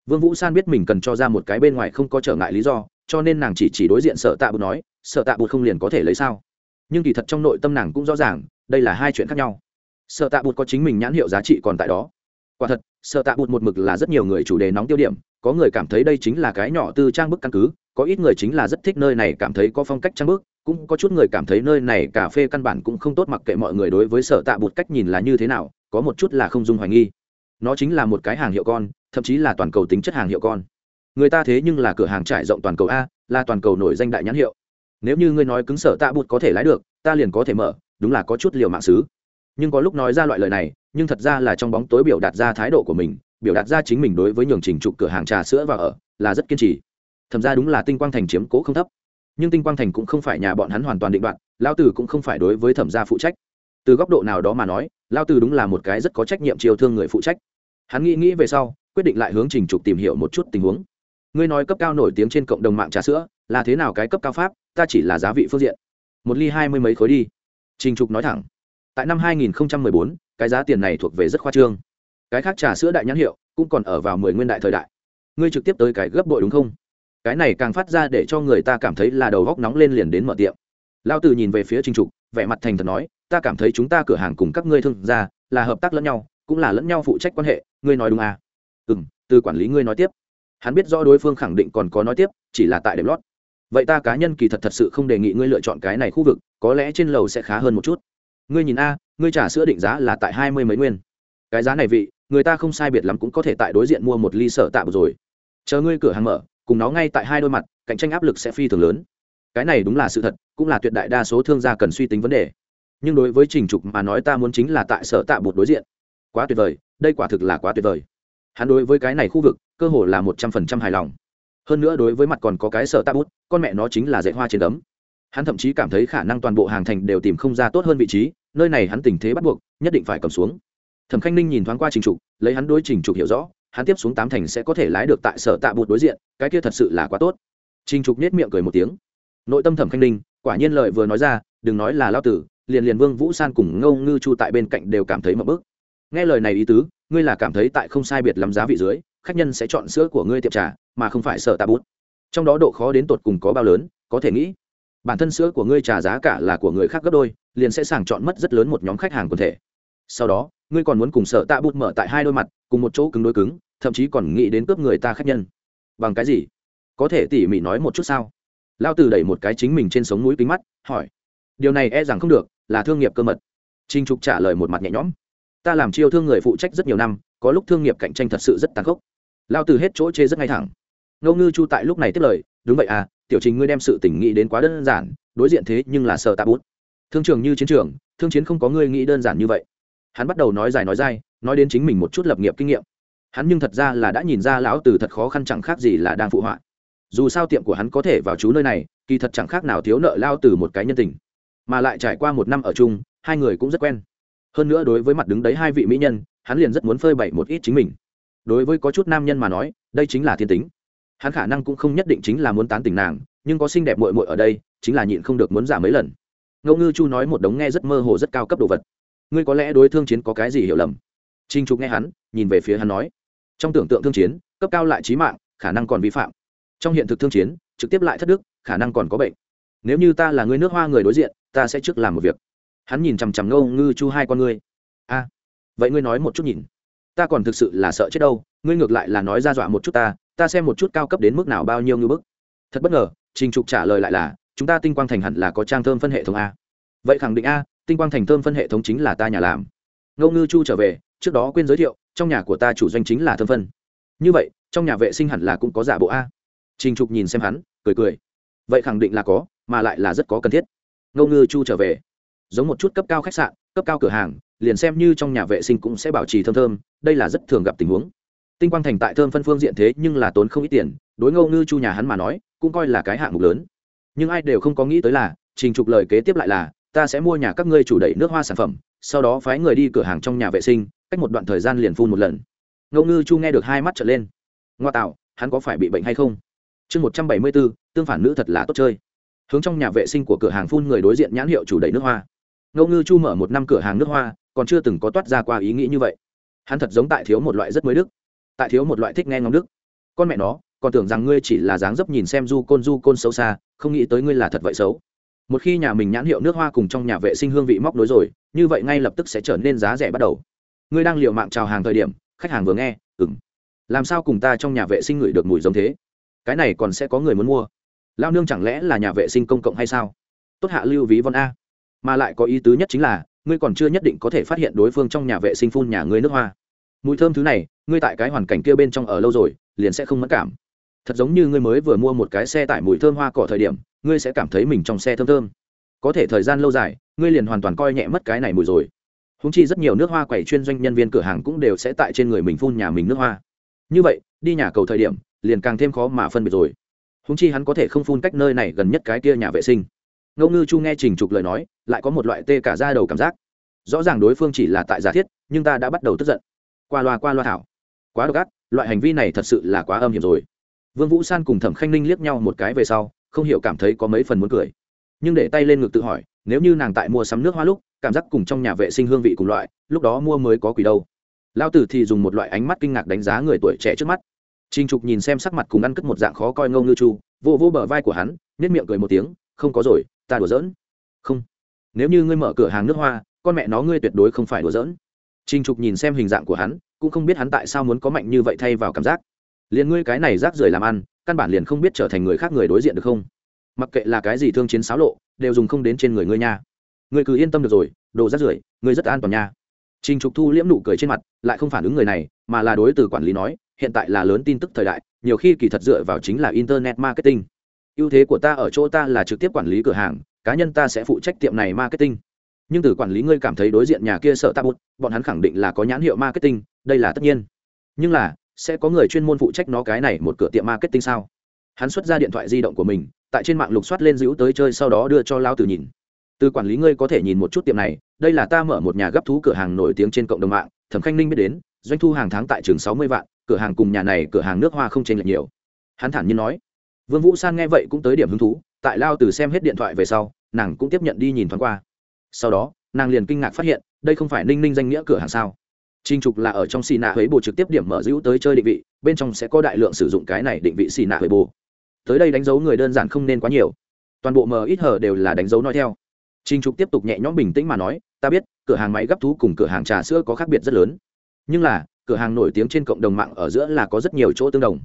Vương vũ san biết mình cần cho ra một cái bên ngoài không có trở ngại lý do, cho nên nàng chỉ chỉ đối diện sợ tạ bụt nói sợ tạ bụt không liền có thể lấy sao? Nhưng kỳ thật trong nội tâm nàng cũng rõ ràng, đây là hai chuyện khác nhau. Sợ tạ bụt có chính mình nhãn hiệu giá trị còn tại đó. Quả thật sợ tạ bụt một mực là rất nhiều người chủ đề nóng tiêu điểm, có người cảm thấy đây chính là cái nhỏ tư trang bức căn cứ, có ít người chính là rất thích nơi này cảm thấy có phong cách trang bức cũng có chút người cảm thấy nơi này cà phê căn bản cũng không tốt mặc kệ mọi người đối với sở tạ bụt cách nhìn là như thế nào, có một chút là không dung hoài nghi. Nó chính là một cái hàng hiệu con, thậm chí là toàn cầu tính chất hàng hiệu con. Người ta thế nhưng là cửa hàng trải rộng toàn cầu a, là toàn cầu nổi danh đại nhãn hiệu. Nếu như ngươi nói cứng sở tạ bụt có thể lái được, ta liền có thể mở, đúng là có chút liều mạng xứ. Nhưng có lúc nói ra loại lời này, nhưng thật ra là trong bóng tối biểu đạt ra thái độ của mình, biểu đạt ra chính mình đối với nhường trình trục cửa hàng trà sữa và ở, là rất kiên trì. Thậm ra đúng là tinh quang thành chiếm cố không thấp nhưng tinh quang thành cũng không phải nhà bọn hắn hoàn toàn định đoạn lao tử cũng không phải đối với thẩm gia phụ trách. Từ góc độ nào đó mà nói lao tử đúng là một cái rất có trách nhiệm chiều thương người phụ trách. Hắn nghĩ nghĩ về sau quyết định lại hướng trình trục tìm hiểu một chút tình huống. Ngươi nói cấp cao nổi tiếng trên cộng đồng mạng trà sữa là thế nào cái cấp cao pháp ta chỉ là giá vị phương diện. Một ly hai mươi mấy khối đi. Trình trục nói thẳng. Tại năm 2014, cái giá tiền này thuộc về rất khoa trương. Cái khác trà sữa đại nhãn hiệu cũng còn ở vào mười nguyên đại thời đại. Ngươi trực tiếp tới cái gấp bội đúng không? Cái này càng phát ra để cho người ta cảm thấy là đầu góc nóng lên liền đến mở tiệm. Lao tử nhìn về phía trinh trục, vẻ mặt thành thật nói, ta cảm thấy chúng ta cửa hàng cùng các ngươi thương gia là hợp tác lẫn nhau, cũng là lẫn nhau phụ trách quan hệ, ngươi nói đúng à? Ừ m từ quản lý ngươi nói tiếp. Hắn biết rõ đối phương khẳng định còn có nói tiếp, chỉ là tại đệm lót. Vậy ta cá nhân kỳ thật thật sự không đề nghị ngươi lựa chọn cái này khu vực, có lẽ trên lầu sẽ khá hơn một chút. Ngươi nhìn a, ngươi trả sữa định giá là tại hai mươi mấy nguyên. Cái giá này vị, người ta không sai biệt lắm cũng có thể tại đối diện mua một ly sở tạm rồi. Chờ ngươi cửa hàng mở cùng nó ngay tại hai đôi mặt, cạnh tranh áp lực sẽ phi thường lớn. Cái này đúng là sự thật, cũng là tuyệt đại đa số thương gia cần suy tính vấn đề. Nhưng đối với trình trục mà nói ta muốn chính là tại sở tạ bột đối diện. Quá tuyệt vời, đây quả thực là quá tuyệt vời. Hắn đối với cái này khu vực, cơ hồ là một trăm phần trăm hài lòng. Hơn nữa đối với mặt còn có cái sở tạ bút con mẹ nó chính là dạy hoa trên đấm hắn thậm chí cảm thấy khả năng toàn bộ hàng thành đều tìm không ra tốt hơn vị trí, nơi này hắn tình thế bắt buộc, nhất định phải cầm xuống. Thẩm khanh ninh nhìn thoáng qua trình trục, lấy hắn đối trình trục hiểu rõ hắn tiếp xuống tám thành sẽ có thể lái được tại sở tạ bụt đối diện, cái kia thật sự là quá tốt. Trình trục nết miệng cười một tiếng. Nội tâm thẩm khanh ninh, quả nhiên lời vừa nói ra, đừng nói là lao tử, liền liền vương vũ san cùng ngâu ngư chu tại bên cạnh đều cảm thấy mập bức. Nghe lời này ý tứ, ngươi là cảm thấy tại không sai biệt lắm giá vị dưới, khách nhân sẽ chọn sữa của ngươi tiệm trà, mà không phải sở tạ bút trong đó độ khó đến tột cùng có bao lớn, có thể nghĩ. Bản thân sữa của ngươi trả giá cả là của người khác gấp đôi, liền sẽ sàng chọn mất rất lớn một nhóm khách hàng quần thể. Sau đó ngươi còn muốn cùng sở tạ bút mở tại hai đôi mặt, cùng một chỗ cứng đối cứng, thậm chí còn nghĩ đến cướp người ta khách nhân. Bằng cái gì? Có thể tỉ mỉ nói một chút sao? Lao từ đẩy một cái chính mình trên sống mũi kính mắt, hỏi. Điều này e rằng không được, là thương nghiệp cơ mật. Trinh trục trả lời một mặt nhẹ nhõm. Ta làm chiêu thương người phụ trách rất nhiều năm, có lúc thương nghiệp cạnh tranh thật sự rất tàn khốc. Lao từ hết chỗ chê rất ngay thẳng. Ngô ngư chu tại lúc này tiếp lời, đúng vậy à tiểu trình ngươi đem sự tỉnh nghĩ đến quá đơn giản, đối diện thế nhưng là sợ tạ bút thương trường như chiến trường, thương chiến không có ngươi nghĩ đơn giản như vậy hắn bắt đầu nói dài nói dai, nói đến chính mình một chút lập nghiệp kinh nghiệm. Hắn nhưng thật ra là đã nhìn ra lão từ thật khó khăn chẳng khác gì là đang phụ họa. Dù sao tiệm của hắn có thể vào chú nơi này, kỳ thật chẳng khác nào thiếu nợ lao từ một cái nhân tình. Mà lại trải qua một năm ở chung, hai người cũng rất quen. Hơn nữa đối với mặt đứng đấy hai vị mỹ nhân, hắn liền rất muốn phơi bày một ít chính mình. Đối với có chút nam nhân mà nói, đây chính là thiên tính. Hắn khả năng cũng không nhất định chính là muốn tán tỉnh nàng, nhưng có xinh đẹp mội mội ở đây, chính là nhịn không được muốn giả mấy lần. Ngô ngư chu nói một đống nghe rất mơ hồ rất cao cấp đồ vật ngươi có lẽ đối thương chiến có cái gì hiểu lầm? Trinh trục nghe hắn, nhìn về phía hắn nói. Trong tưởng tượng thương chiến, cấp cao lại trí mạng, khả năng còn vi phạm. Trong hiện thực thương chiến, trực tiếp lại thất đức, khả năng còn có bệnh. Nếu như ta là người nước hoa người đối diện, ta sẽ trước làm một việc. Hắn nhìn chằm chằm ngô ngư chu hai con ngươi. A, vậy ngươi nói một chút nhìn. Ta còn thực sự là sợ chết đâu, ngươi ngược lại là nói ra dọa một chút ta ta xem một chút cao cấp đến mức nào bao nhiêu ngư bức. Thật bất ngờ, trình trục trả lời lại là, chúng ta tinh quang thành hẳn là có trang thơm phân hệ thống a. Vậy khẳng định a tinh quang thành thơm phân hệ thống chính là ta nhà làm. Ngô ngư chu trở về, trước đó quên giới thiệu, trong nhà của ta chủ doanh chính là thơm phân. Như vậy, trong nhà vệ sinh hẳn là cũng có giả bộ a. Trình trục nhìn xem hắn, cười cười. Vậy khẳng định là có, mà lại là rất có cần thiết. Ngô ngư chu trở về. Giống một chút cấp cao khách sạn, cấp cao cửa hàng, liền xem như trong nhà vệ sinh cũng sẽ bảo trì thơm thơm, đây là rất thường gặp tình huống. Tinh quang thành tại thơm phân phương diện thế nhưng là tốn không ít tiền, đối ngô ngư chu nhà hắn mà nói, cũng coi là cái hạng mục lớn. Nhưng ai đều không có nghĩ tới là, trình trục lời kế tiếp lại là ta sẽ mua nhà các ngươi chủ đẩy nước hoa sản phẩm, sau đó phái người đi cửa hàng trong nhà vệ sinh, cách một đoạn thời gian liền phun một lần. Ngẫu ngư chu nghe được hai mắt trở lên. Ngoa tạo, hắn có phải bị bệnh hay không? Chương một trăm bảy mươi bốn, tương phản nữ thật là tốt chơi. Hướng trong nhà vệ sinh của cửa hàng phun người đối diện nhãn hiệu chủ đẩy nước hoa. Ngẫu ngư chu mở một năm cửa hàng nước hoa, còn chưa từng có toát ra qua ý nghĩ như vậy. Hắn thật giống tại thiếu một loại rất mới đức. Tại thiếu một loại thích nghe ngóng đức. Con mẹ nó, còn tưởng rằng ngươi chỉ là dáng dấp nhìn xem du côn du côn xấu xa, không nghĩ tới ngươi là thật vậy xấu một khi nhà mình nhãn hiệu nước hoa cùng trong nhà vệ sinh hương vị móc đối rồi, như vậy ngay lập tức sẽ trở nên giá rẻ bắt đầu. Ngươi đang liều mạng chào hàng thời điểm, khách hàng vừa nghe ừng làm sao cùng ta trong nhà vệ sinh ngửi được mùi giống thế? Cái này còn sẽ có người muốn mua. Lao nương chẳng lẽ là nhà vệ sinh công cộng hay sao? Tốt hạ lưu ví von a. Mà lại có ý tứ nhất chính là, ngươi còn chưa nhất định có thể phát hiện đối phương trong nhà vệ sinh phun nhà ngươi nước hoa. Mùi thơm thứ này, ngươi tại cái hoàn cảnh kia bên trong ở lâu rồi, liền sẽ không mất cảm. Thật giống như ngươi mới vừa mua một cái xe tải mùi thơm hoa cỏ thời điểm ngươi sẽ cảm thấy mình trong xe thơm thơm. Có thể thời gian lâu dài, ngươi liền hoàn toàn coi nhẹ mất cái này mùi rồi. Húng chi rất nhiều nước hoa quẩy chuyên doanh nhân viên cửa hàng cũng đều sẽ tại trên người mình phun nhà mình nước hoa. Như vậy, đi nhà cầu thời điểm, liền càng thêm khó mà phân biệt rồi. Húng chi hắn có thể không phun cách nơi này gần nhất cái kia nhà vệ sinh. Ngẫu ngư chu nghe trình trục lời nói, lại có một loại tê cả ra đầu cảm giác. Rõ ràng đối phương chỉ là tại giả thiết, nhưng ta đã bắt đầu tức giận. Qua loa qua loa thảo. Quá độc ác, loại hành vi này thật sự là quá âm hiểm rồi. Vương vũ san cùng thẩm khanh ninh liếc nhau một cái về sau không hiểu cảm thấy có mấy phần muốn cười. Nhưng để tay lên ngực tự hỏi, nếu như nàng tại mua sắm nước hoa lúc, cảm giác cùng trong nhà vệ sinh hương vị cùng loại, lúc đó mua mới có quỷ đâu. Lao tử thì dùng một loại ánh mắt kinh ngạc đánh giá người tuổi trẻ trước mắt. Trinh trục nhìn xem sắc mặt cùng ăn cất một dạng khó coi ngâu ngư chu vô vô bờ vai của hắn nếp miệng cười một tiếng, không có rồi, ta đùa giỡn. Không. Nếu như ngươi mở cửa hàng nước hoa, con mẹ nó ngươi tuyệt đối không phải đùa giỡn. Trinh trục nhìn xem hình dạng của hắn, cũng không biết hắn tại sao muốn có mạnh như vậy thay vào cảm giác. Liền ngươi cái này rác rưởi làm ăn căn bản liền không biết trở thành người khác người đối diện được không? Mặc kệ là cái gì thương chiến xáo lộ, đều dùng không đến trên người ngươi nha. Ngươi cứ yên tâm được rồi, đồ rác rưởi, ngươi rất an toàn nha. Trình trục thu liễm nụ cười trên mặt, lại không phản ứng người này, mà là đối từ quản lý nói, hiện tại là lớn tin tức thời đại, nhiều khi kỳ thật dựa vào chính là internet marketing. Ưu thế của ta ở chỗ ta là trực tiếp quản lý cửa hàng, cá nhân ta sẽ phụ trách tiệm này marketing. Nhưng từ quản lý ngươi cảm thấy đối diện nhà kia sợ ta bút bọn hắn khẳng định là có nhãn hiệu marketing, đây là tất nhiên. Nhưng là sẽ có người chuyên môn phụ trách nó cái này một cửa tiệm marketing sao? Hắn xuất ra điện thoại di động của mình, tại trên mạng lục soát lên giữ tới chơi sau đó đưa cho lao từ nhìn. Từ quản lý ngươi có thể nhìn một chút tiệm này, đây là ta mở một nhà gấp thú cửa hàng nổi tiếng trên cộng đồng mạng, thẩm khanh ninh biết đến, doanh thu hàng tháng tại trường sáu mươi vạn, cửa hàng cùng nhà này cửa hàng nước hoa không chênh lệch nhiều. Hắn thản nhiên nói. Vương vũ san nghe vậy cũng tới điểm hứng thú, tại lao từ xem hết điện thoại về sau, nàng cũng tiếp nhận đi nhìn thoáng qua. Sau đó, nàng liền kinh ngạc phát hiện, đây không phải ninh ninh danh nghĩa cửa hàng sao? Trình trục là ở trong xì nạ huế bồ trực tiếp điểm mở giữ tới chơi định vị, bên trong sẽ có đại lượng sử dụng cái này định vị xì nạ huế bồ. Tới đây đánh dấu người đơn giản không nên quá nhiều. Toàn bộ mờ ít hở đều là đánh dấu nói theo. Trình trục tiếp tục nhẹ nhõm bình tĩnh mà nói, ta biết, cửa hàng máy gấp thú cùng cửa hàng trà sữa có khác biệt rất lớn. Nhưng là, cửa hàng nổi tiếng trên cộng đồng mạng ở giữa là có rất nhiều chỗ tương đồng.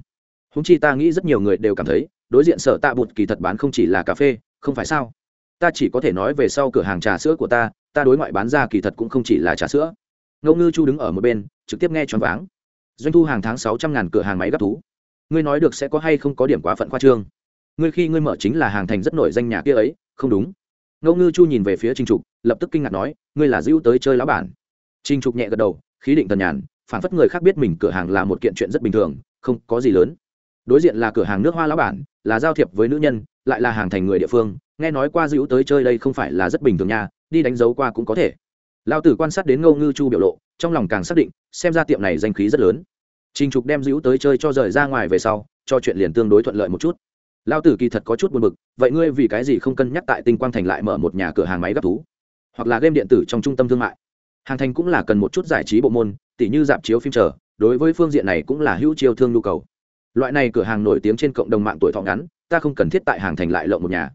Húng chi ta nghĩ rất nhiều người đều cảm thấy, đối diện sở tạ bụt kỳ thật bán không chỉ là cà phê, không phải sao? Ta chỉ có thể nói về sau cửa hàng trà sữa của ta ta đối ngoại bán ra kỳ thật cũng không chỉ là trà sữa ngô ngư chu đứng ở một bên, trực tiếp nghe choáng váng. Doanh thu hàng tháng sáu trăm ngàn cửa hàng máy gấp thú. Ngươi nói được sẽ có hay không có điểm quá phận khoa trương. Ngươi khi ngươi mở chính là hàng thành rất nổi danh nhà kia ấy, không đúng. Ngô ngư chu nhìn về phía trình trục, lập tức kinh ngạc nói, ngươi là dữ tới chơi lão bản. Trình trục nhẹ gật đầu, khí định tần nhàn, phản phất người khác biết mình cửa hàng là một kiện chuyện rất bình thường, không có gì lớn. Đối diện là cửa hàng nước hoa lão bản, là giao thiệp với nữ nhân, lại là hàng thành người địa phương, nghe nói qua dữ tới chơi đây không phải là rất bình thường nha, đi đánh dấu qua cũng có thể lao tử quan sát đến ngô ngư chu biểu lộ, trong lòng càng xác định, xem ra tiệm này danh khí rất lớn. Trình trục đem dữ tới chơi cho rời ra ngoài về sau, cho chuyện liền tương đối thuận lợi một chút. Lao tử kỳ thật có chút buồn bực, vậy ngươi vì cái gì không cân nhắc tại tinh quang thành lại mở một nhà cửa hàng máy gấp thú? Hoặc là game điện tử trong trung tâm thương mại? Hàng thành cũng là cần một chút giải trí bộ môn, tỉ như dạp chiếu phim chờ, đối với phương diện này cũng là hữu chiêu thương nhu cầu. Loại này cửa hàng nổi tiếng trên cộng đồng mạng tuổi thọ ngắn, ta không cần thiết tại hàng thành lại lộng một nhà.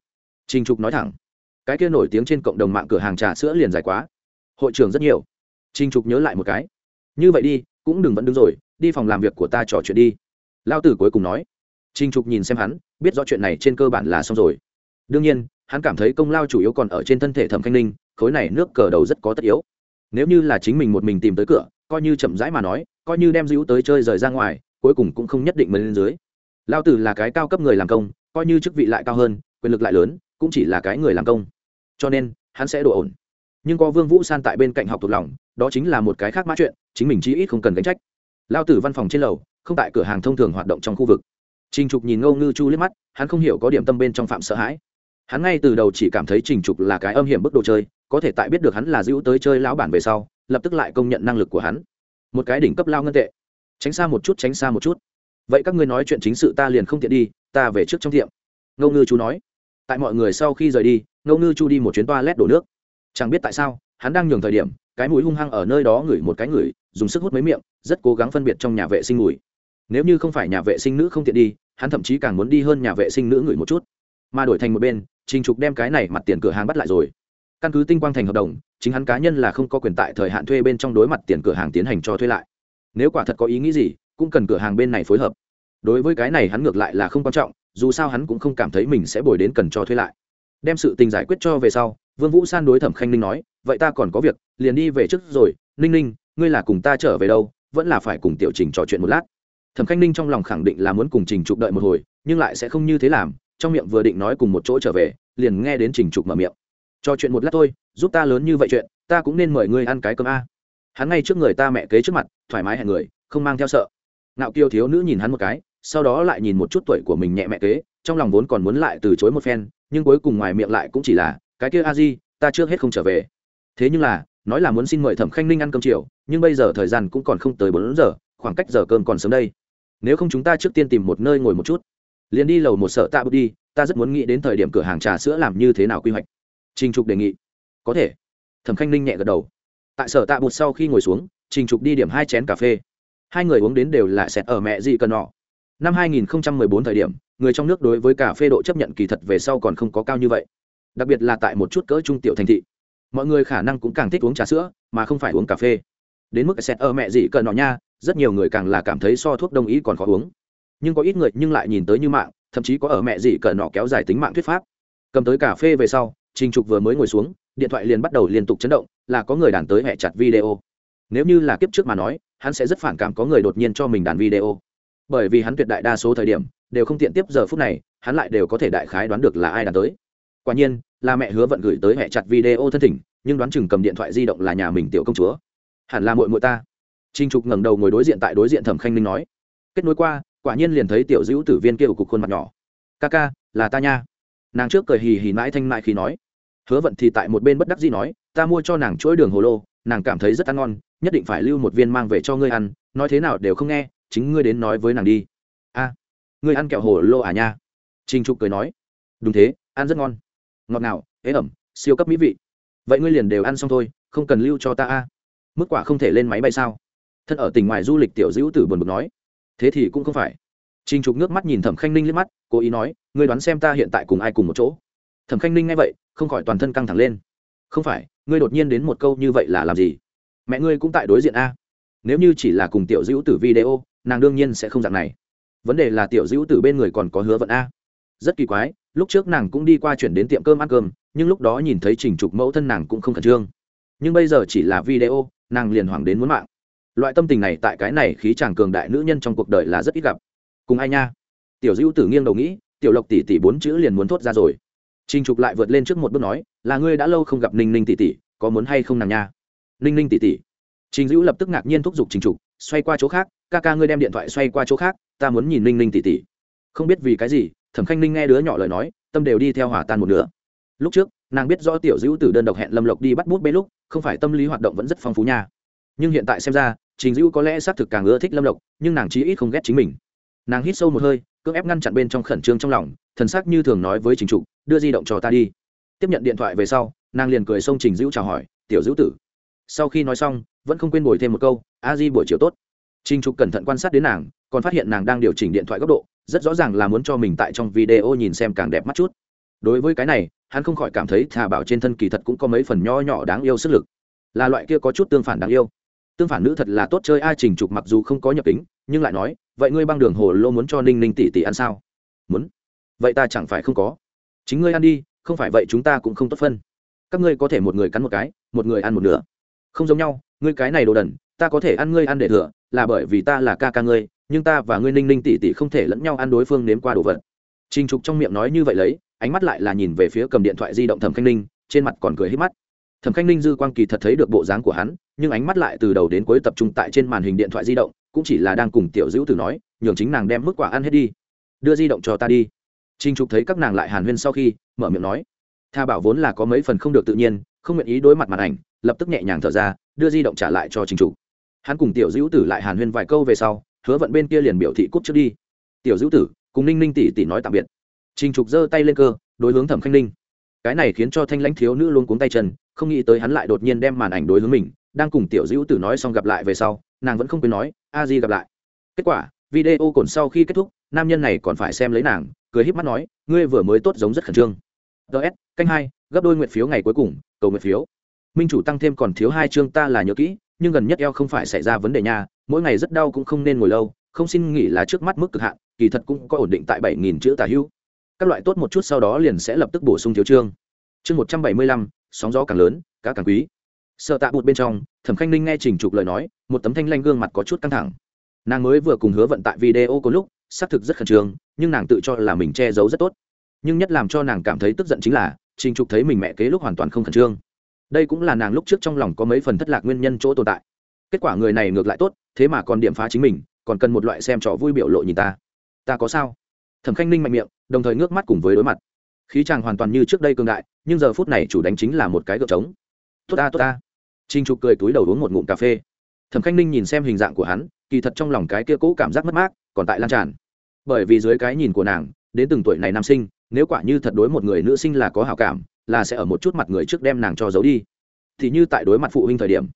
Trình trục nói thẳng, cái kia nổi tiếng trên cộng đồng mạng cửa hàng trà sữa liền dài quá hội trường rất nhiều. Trình trục nhớ lại một cái. Như vậy đi, cũng đừng vẫn đứng rồi, đi phòng làm việc của ta trò chuyện đi. Lao tử cuối cùng nói. Trình trục nhìn xem hắn, biết rõ chuyện này trên cơ bản là xong rồi. Đương nhiên, hắn cảm thấy công lao chủ yếu còn ở trên thân thể thẩm khanh ninh, khối này nước cờ đầu rất có tất yếu. Nếu như là chính mình một mình tìm tới cửa, coi như chậm rãi mà nói, coi như đem dữ tới chơi rời ra ngoài, cuối cùng cũng không nhất định mới lên dưới. Lao tử là cái cao cấp người làm công, coi như chức vị lại cao hơn, quyền lực lại lớn, cũng chỉ là cái người làm công. Cho nên, hắn sẽ đổ ổn nhưng có vương vũ san tại bên cạnh học thuộc lòng, đó chính là một cái khác mã chuyện, chính mình chí ít không cần gánh trách. Lao tử văn phòng trên lầu, không tại cửa hàng thông thường hoạt động trong khu vực. Trình trục nhìn ngô ngư chu liếc mắt, hắn không hiểu có điểm tâm bên trong phạm sợ hãi. Hắn ngay từ đầu chỉ cảm thấy trình trục là cái âm hiểm bức đồ chơi, có thể tại biết được hắn là dữ tới chơi lão bản về sau, lập tức lại công nhận năng lực của hắn. Một cái đỉnh cấp lao ngân tệ. Tránh xa một chút, tránh xa một chút. Vậy các ngươi nói chuyện chính sự ta liền không tiện đi, ta về trước trong tiệm. Ngô ngư chú nói. Tại mọi người sau khi rời đi, ngô ngư chu đi một chuyến toa lét đổ nước chẳng biết tại sao, hắn đang nhường thời điểm, cái mũi hung hăng ở nơi đó ngửi một cái ngửi, dùng sức hút mấy miệng, rất cố gắng phân biệt trong nhà vệ sinh mùi nếu như không phải nhà vệ sinh nữ không tiện đi, hắn thậm chí càng muốn đi hơn nhà vệ sinh nữ ngửi một chút. Mà đổi thành một bên, trình trục đem cái này mặt tiền cửa hàng bắt lại rồi. Căn cứ tinh quang thành hợp đồng, chính hắn cá nhân là không có quyền tại thời hạn thuê bên trong đối mặt tiền cửa hàng tiến hành cho thuê lại. Nếu quả thật có ý nghĩ gì, cũng cần cửa hàng bên này phối hợp. Đối với cái này hắn ngược lại là không quan trọng, dù sao hắn cũng không cảm thấy mình sẽ bồi đến cần cho thuê lại. Đem sự tình giải quyết cho về sau vương vũ san đối thẩm khanh ninh nói, vậy ta còn có việc, liền đi về trước rồi. Ninh ninh, ngươi là cùng ta trở về đâu? Vẫn là phải cùng tiểu trình trò chuyện một lát. Thẩm khanh ninh trong lòng khẳng định là muốn cùng trình trục đợi một hồi, nhưng lại sẽ không như thế làm, trong miệng vừa định nói cùng một chỗ trở về, liền nghe đến trình trục mở miệng. Trò chuyện một lát thôi, giúp ta lớn như vậy chuyện, ta cũng nên mời ngươi ăn cái cơm a. Hắn ngay trước người ta mẹ kế trước mặt, thoải mái hẹn người, không mang theo sợ. Ngạo kiêu thiếu nữ nhìn hắn một cái, sau đó lại nhìn một chút tuổi của mình nhẹ mẹ kế, trong lòng vốn còn muốn lại từ chối một phen, nhưng cuối cùng ngoài miệng lại cũng chỉ là cái kia a di, ta trước hết không trở về. Thế nhưng là, nói là muốn xin mời thẩm khanh ninh ăn cơm chiều, nhưng bây giờ thời gian cũng còn không tới bốn giờ, khoảng cách giờ cơm còn sớm đây. Nếu không chúng ta trước tiên tìm một nơi ngồi một chút. Liền đi lầu một sợ tạ bước đi, ta rất muốn nghĩ đến thời điểm cửa hàng trà sữa làm như thế nào quy hoạch. Trình trục đề nghị. Có thể. Thẩm khanh ninh nhẹ gật đầu. Tại sở tạ bụt sau khi ngồi xuống, trình trục đi điểm hai chén cà phê. Hai người uống đến đều là sẹt ở mẹ gì cần nọ. Năm 2014 thời điểm, người trong nước đối với cà phê độ chấp nhận kỳ thật về sau còn không có cao như vậy đặc biệt là tại một chút cỡ trung tiểu thành thị. Mọi người khả năng cũng càng thích uống trà sữa, mà không phải uống cà phê. Đến mức xét ở mẹ gì cờ nọ nha, rất nhiều người càng là cảm thấy so thuốc đông y còn khó uống. Nhưng có ít người nhưng lại nhìn tới như mạng, thậm chí có ở mẹ gì cờ nọ kéo dài tính mạng thuyết pháp. Cầm tới cà phê về sau, trình trục vừa mới ngồi xuống, điện thoại liền bắt đầu liên tục chấn động, là có người đàn tới hẹ chặt video. Nếu như là kiếp trước mà nói, hắn sẽ rất phản cảm có người đột nhiên cho mình đàn video. Bởi vì hắn tuyệt đại đa số thời điểm, đều không tiện tiếp giờ phút này, hắn lại đều có thể đại khái đoán được là ai đàn tới quả nhiên, là mẹ hứa vận gửi tới hẹ chặt video thân thỉnh, nhưng đoán chừng cầm điện thoại di động là nhà mình tiểu công chúa. Hẳn là mội mội ta. Trinh trục ngẩng đầu ngồi đối diện tại đối diện thẩm khanh ninh nói. Kết nối qua, quả nhiên liền thấy tiểu dữ tử viên kêu cục khuôn mặt nhỏ. Ca ca, là ta nha. Nàng trước cười hì hì mãi thanh mãi khi nói. Hứa vận thì tại một bên bất đắc dĩ nói, ta mua cho nàng chuỗi đường hồ lô, nàng cảm thấy rất ăn ngon, nhất định phải lưu một viên mang về cho ngươi ăn, nói thế nào đều không nghe, chính ngươi đến nói với nàng đi. A, ngươi ăn kẹo hồ lô à nha? Trinh trục cười nói. Đúng thế, ăn rất ngon ngọt ngào, ế ẩm, siêu cấp mỹ vị. Vậy ngươi liền đều ăn xong thôi, không cần lưu cho ta a. Mức quả không thể lên máy bay sao? Thân ở tỉnh ngoài du lịch tiểu dữ tử buồn bực nói. Thế thì cũng không phải. Trình trục nước mắt nhìn thẩm khanh ninh liếc mắt, cố ý nói, ngươi đoán xem ta hiện tại cùng ai cùng một chỗ. Thẩm khanh ninh nghe vậy, không khỏi toàn thân căng thẳng lên. Không phải, ngươi đột nhiên đến một câu như vậy là làm gì? Mẹ ngươi cũng tại đối diện a. Nếu như chỉ là cùng tiểu dữ tử video, nàng đương nhiên sẽ không dạng này. Vấn đề là tiểu dữ tử bên người còn có hứa vận a. Rất kỳ quái lúc trước nàng cũng đi qua chuyển đến tiệm cơm ăn cơm, nhưng lúc đó nhìn thấy trình trục mẫu thân nàng cũng không khẩn trương. Nhưng bây giờ chỉ là video, nàng liền hoảng đến muốn mạng. Loại tâm tình này tại cái này khí chàng cường đại nữ nhân trong cuộc đời là rất ít gặp. Cùng ai nha? Tiểu dữ tử nghiêng đầu nghĩ, tiểu lộc tỷ tỷ bốn chữ liền muốn thốt ra rồi. Trình trục lại vượt lên trước một bước nói, là ngươi đã lâu không gặp ninh ninh tỷ tỷ, có muốn hay không nàng nha? Ninh ninh tỷ tỷ. Trình dữ lập tức ngạc nhiên thúc giục trình trục, xoay qua chỗ khác, ca ca ngươi đem điện thoại xoay qua chỗ khác, ta muốn nhìn ninh ninh tỷ tỷ. Không biết vì cái gì thẩm khanh ninh nghe đứa nhỏ lời nói, tâm đều đi theo hỏa tan một nửa. Lúc trước, nàng biết rõ tiểu dữ từ đơn độc hẹn lâm lộc đi bắt bút bê lúc, không phải tâm lý hoạt động vẫn rất phong phú nha. Nhưng hiện tại xem ra, trình dữ có lẽ xác thực càng ưa thích lâm lộc, nhưng nàng chí ít không ghét chính mình. Nàng hít sâu một hơi, cưỡng ép ngăn chặn bên trong khẩn trương trong lòng, thần sắc như thường nói với trình trục, đưa di động cho ta đi. Tiếp nhận điện thoại về sau, nàng liền cười xông trình dữ chào hỏi, tiểu dữ tử. Sau khi nói xong, vẫn không quên bồi thêm một câu, a di buổi chiều tốt. Trình trục cẩn thận quan sát đến nàng, còn phát hiện nàng đang điều chỉnh điện thoại góc độ rất rõ ràng là muốn cho mình tại trong video nhìn xem càng đẹp mắt chút. Đối với cái này, hắn không khỏi cảm thấy thà bảo trên thân kỳ thật cũng có mấy phần nho nhỏ đáng yêu sức lực. Là loại kia có chút tương phản đáng yêu. Tương phản nữ thật là tốt chơi ai trình trục mặc dù không có nhập tính nhưng lại nói, vậy ngươi băng đường hồ lô muốn cho ninh ninh tỷ tỷ ăn sao? Muốn. Vậy ta chẳng phải không có. Chính ngươi ăn đi, không phải vậy chúng ta cũng không tốt phân. Các ngươi có thể một người cắn một cái, một người ăn một nửa. Không giống nhau, ngươi cái này đồ đần, ta có thể ăn ngươi ăn để thừa, là bởi vì ta là ca ca ngươi nhưng ta và ngươi ninh ninh tỷ tỷ không thể lẫn nhau ăn đối phương nếm qua đồ vật. Trình trục trong miệng nói như vậy lấy, ánh mắt lại là nhìn về phía cầm điện thoại di động thẩm khanh ninh, trên mặt còn cười hết mắt. Thẩm khanh ninh dư quang kỳ thật thấy được bộ dáng của hắn, nhưng ánh mắt lại từ đầu đến cuối tập trung tại trên màn hình điện thoại di động, cũng chỉ là đang cùng tiểu dữ tử nói, nhường chính nàng đem mức quả ăn hết đi. Đưa di động cho ta đi. Trinh trục thấy các nàng lại hàn huyên sau khi, mở miệng nói. Tha bảo vốn là có mấy phần không được tự nhiên, không nguyện ý đối mặt màn ảnh, lập tức nhẹ nhàng thở ra, đưa di động trả lại cho trinh trục. Hắn cùng tiểu dữ tử lại hàn huyên vài câu về sau hứa vận bên kia liền biểu thị cút trước đi. Tiểu dữ tử, cùng ninh ninh tỷ tỷ nói tạm biệt. Trình trục giơ tay lên cơ, đối hướng thẩm khanh ninh. Cái này khiến cho thanh lãnh thiếu nữ luôn cuống tay chân, không nghĩ tới hắn lại đột nhiên đem màn ảnh đối hướng mình, đang cùng tiểu dữ tử nói xong gặp lại về sau, nàng vẫn không quên nói, a di gặp lại. Kết quả, video cồn sau khi kết thúc, nam nhân này còn phải xem lấy nàng, cười híp mắt nói, ngươi vừa mới tốt giống rất khẩn trương. Ts canh hai, gấp đôi nguyện phiếu ngày cuối cùng, cầu nguyện phiếu. Minh chủ tăng thêm còn thiếu hai chương ta là nhớ kỹ, nhưng gần nhất eo không phải xảy ra vấn đề nha mỗi ngày rất đau cũng không nên ngồi lâu, không xin nghỉ là trước mắt mức cực hạn, kỳ thật cũng có ổn định tại bảy nghìn chữ tả hữu. Các loại tốt một chút sau đó liền sẽ lập tức bổ sung thiếu chương. Chương một trăm bảy mươi lăm, sóng gió càng lớn, cá càng quý. Sợ tạ bụt bên trong, thẩm khanh ninh nghe trình trục lời nói, một tấm thanh lanh gương mặt có chút căng thẳng. Nàng mới vừa cùng hứa vận tại video có lúc, xác thực rất khẩn trương, nhưng nàng tự cho là mình che giấu rất tốt. Nhưng nhất làm cho nàng cảm thấy tức giận chính là, trình trục thấy mình mẹ kế lúc hoàn toàn không khẩn trương. Đây cũng là nàng lúc trước trong lòng có mấy phần thất lạc nguyên nhân chỗ tồn tại kết quả người này ngược lại tốt, thế mà còn điểm phá chính mình, còn cần một loại xem trò vui biểu lộ nhìn ta. Ta có sao? Thẩm khanh ninh mạnh miệng, đồng thời ngước mắt cùng với đối mặt. Khí chàng hoàn toàn như trước đây cương đại, nhưng giờ phút này chủ đánh chính là một cái gợp trống. Tốt ta tốt ta. Trinh trục cười túi đầu uống một ngụm cà phê. Thẩm khanh ninh nhìn xem hình dạng của hắn, kỳ thật trong lòng cái kia cũ cảm giác mất mát, còn tại lan tràn. Bởi vì dưới cái nhìn của nàng, đến từng tuổi này nam sinh, nếu quả như thật đối một người nữ sinh là có hào cảm, là sẽ ở một chút mặt người trước đem nàng cho giấu đi. Thì như tại đối mặt phụ huynh thời điểm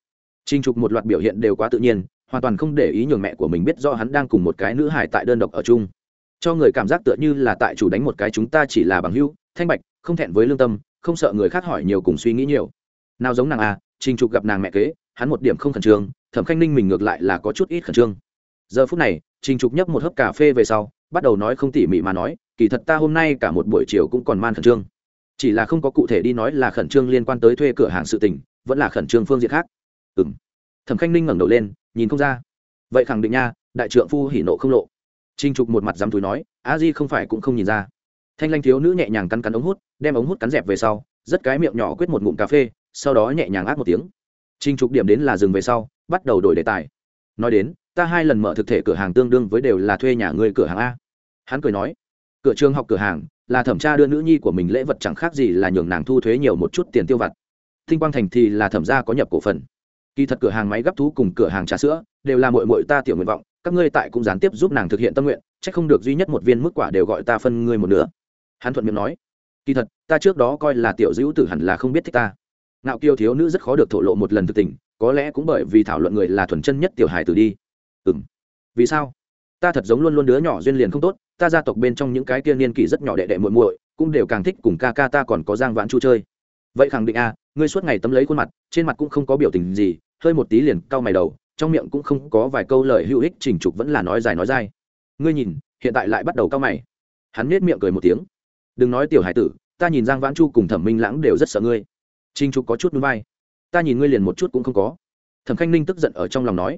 Trình trục một loạt biểu hiện đều quá tự nhiên, hoàn toàn không để ý nhường mẹ của mình biết do hắn đang cùng một cái nữ hải tại đơn độc ở chung. Cho người cảm giác tựa như là tại chủ đánh một cái chúng ta chỉ là bằng hữu, thanh bạch, không thẹn với lương tâm, không sợ người khác hỏi nhiều cùng suy nghĩ nhiều. Nào giống nàng à trình trục gặp nàng mẹ kế, hắn một điểm không khẩn trương, thẩm khanh ninh mình ngược lại là có chút ít khẩn trương. Giờ phút này, trình trục nhấp một hớp cà phê về sau, bắt đầu nói không tỉ mỉ mà nói, kỳ thật ta hôm nay cả một buổi chiều cũng còn man khẩn trương. Chỉ là không có cụ thể đi nói là khẩn trương liên quan tới thuê cửa hàng sự tình, vẫn là khẩn trương phương diện khác ừng thẩm khanh ninh ngẩng đầu lên, nhìn không ra. Vậy khẳng định nha, đại trượng phu hỉ nộ không lộ. Trinh trục một mặt dám túi nói, a di không phải cũng không nhìn ra. Thanh lanh thiếu nữ nhẹ nhàng cắn cắn ống hút, đem ống hút cắn dẹp về sau, rất cái miệng nhỏ quyết một ngụm cà phê, sau đó nhẹ nhàng át một tiếng. Trinh trục điểm đến là dừng về sau, bắt đầu đổi đề tài. Nói đến, ta hai lần mở thực thể cửa hàng tương đương với đều là thuê nhà người cửa hàng a. Hắn cười nói, cửa trường học cửa hàng, là thẩm tra đưa nữ nhi của mình lễ vật chẳng khác gì là nhường nàng thu thuế nhiều một chút tiền tiêu vặt. Thinh quang thành thì là thẩm gia có nhập cổ phần kỳ thật cửa hàng máy gấp thú cùng cửa hàng trà sữa đều là mội mội ta tiểu nguyện vọng, các ngươi tại cũng gián tiếp giúp nàng thực hiện tâm nguyện c h ắ c không được duy nhất một viên mức quả đều gọi ta phân ngươi một nửa. Hắn thuận miệng nói. Kỳ thật, ta trước đó coi là tiểu dữ tử hẳn là không biết thích ta. Ngạo kiêu thiếu nữ rất khó được thổ lộ một lần thực tình, có lẽ cũng bởi vì thảo luận người là thuần chân nhất tiểu hài tử đi. Ừ m vì sao? Ta thật giống luôn luôn đứa nhỏ duyên liền không tốt, ta gia tộc bên trong những cái kia niên kỷ rất nhỏ đệ đệ muội muội, cũng đều càng thích cùng ca ca ta còn có giang vãn chu chơi. Vậy khẳng định a ngươi suốt ngày tấm lấy khuôn mặt, trên mặt cũng không có biểu tình gì hơi một tí liền cau mày đầu, trong miệng cũng không có vài câu lời hữu ích chỉnh trục vẫn là nói dài nói dai. Ngươi nhìn, hiện tại lại bắt đầu cau mày. Hắn nết miệng cười một tiếng. Đừng nói tiểu hải tử, ta nhìn giang vãn chu cùng thẩm minh lãng đều rất sợ ngươi. Trình trục có chút núi vai ta nhìn ngươi liền một chút cũng không có. Thẩm khanh ninh tức giận ở trong lòng nói.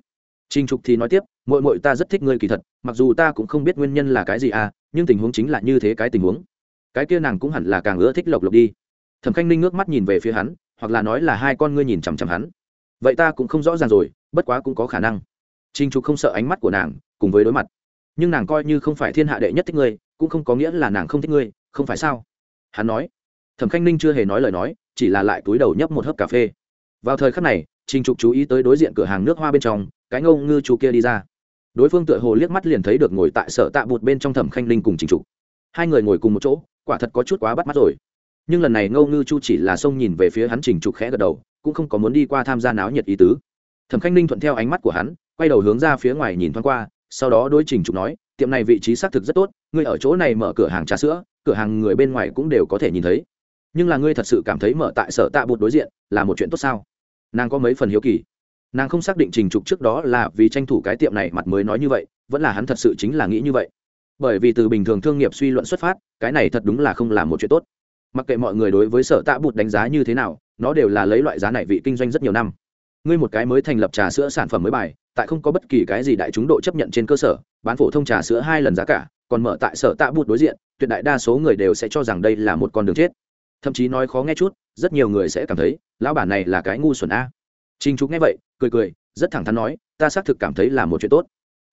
Trình trục thì nói tiếp mội mội ta rất thích ngươi kỳ thật, mặc dù ta cũng không biết nguyên nhân là cái gì à nhưng tình huống chính là như thế cái tình huống. Cái kia nàng cũng hẳn là càng ưa thích lộc lộc đi. Thẩm khanh ninh ngước mắt nhìn về phía hắn, hoặc là nói là hai con ngươi nhìn chằm chằm hắn vậy ta cũng không rõ ràng rồi, bất quá cũng có khả năng. Trinh trục không sợ ánh mắt của nàng, cùng với đối mặt. Nhưng nàng coi như không phải thiên hạ đệ nhất thích ngươi, cũng không có nghĩa là nàng không thích ngươi, không phải sao? Hắn nói. Thẩm khanh ninh chưa hề nói lời nói, chỉ là lại túi đầu nhấp một hớp cà phê. Vào thời khắc này trinh trục chú ý tới đối diện cửa hàng nước hoa bên trong, cái ngâu ngư chú kia đi ra. Đối phương tựa hồ liếc mắt liền thấy được ngồi tại sở tạ bụt bên trong thẩm khanh ninh cùng trình trục. Hai người ngồi cùng một chỗ, quả thật có chút quá bắt mắt rồi. Nhưng lần này ngâu ngư chu chỉ là xông nhìn về phía hắn trình trục khẽ gật đầu cũng không có muốn đi qua tham gia náo nhiệt ý tứ. Thẩm khanh ninh thuận theo ánh mắt của hắn, quay đầu hướng ra phía ngoài nhìn thoáng qua, sau đó đối trình trục nói, tiệm này vị trí xác thực rất tốt, ngươi ở chỗ này mở cửa hàng trà sữa, cửa hàng người bên ngoài cũng đều có thể nhìn thấy. Nhưng là ngươi thật sự cảm thấy mở tại sở tạ bụt đối diện là một chuyện tốt sao? Nàng có mấy phần hiếu kỳ. Nàng không xác định trình trục trước đó là vì tranh thủ cái tiệm này mặt mới nói như vậy, vẫn là hắn thật sự chính là nghĩ như vậy. Bởi vì từ bình thường thương nghiệp suy luận xuất phát, cái này thật đúng là không là một chuyện tốt. Mặc kệ mọi người đối với sở tạ bụt đánh giá như thế nào nó đều là lấy loại giá này vị kinh doanh rất nhiều năm. Ngươi một cái mới thành lập trà sữa sản phẩm mới bài, tại không có bất kỳ cái gì đại chúng độ chấp nhận trên cơ sở, bán phổ thông trà sữa hai lần giá cả, còn mở tại sở tạ bụt đối diện, tuyệt đại đa số người đều sẽ cho rằng đây là một con đường chết. Thậm chí nói khó nghe chút, rất nhiều người sẽ cảm thấy, lão bản này là cái ngu xuẩn a. Trình trục nghe vậy, cười cười, rất thẳng thắn nói, ta xác thực cảm thấy là một chuyện tốt.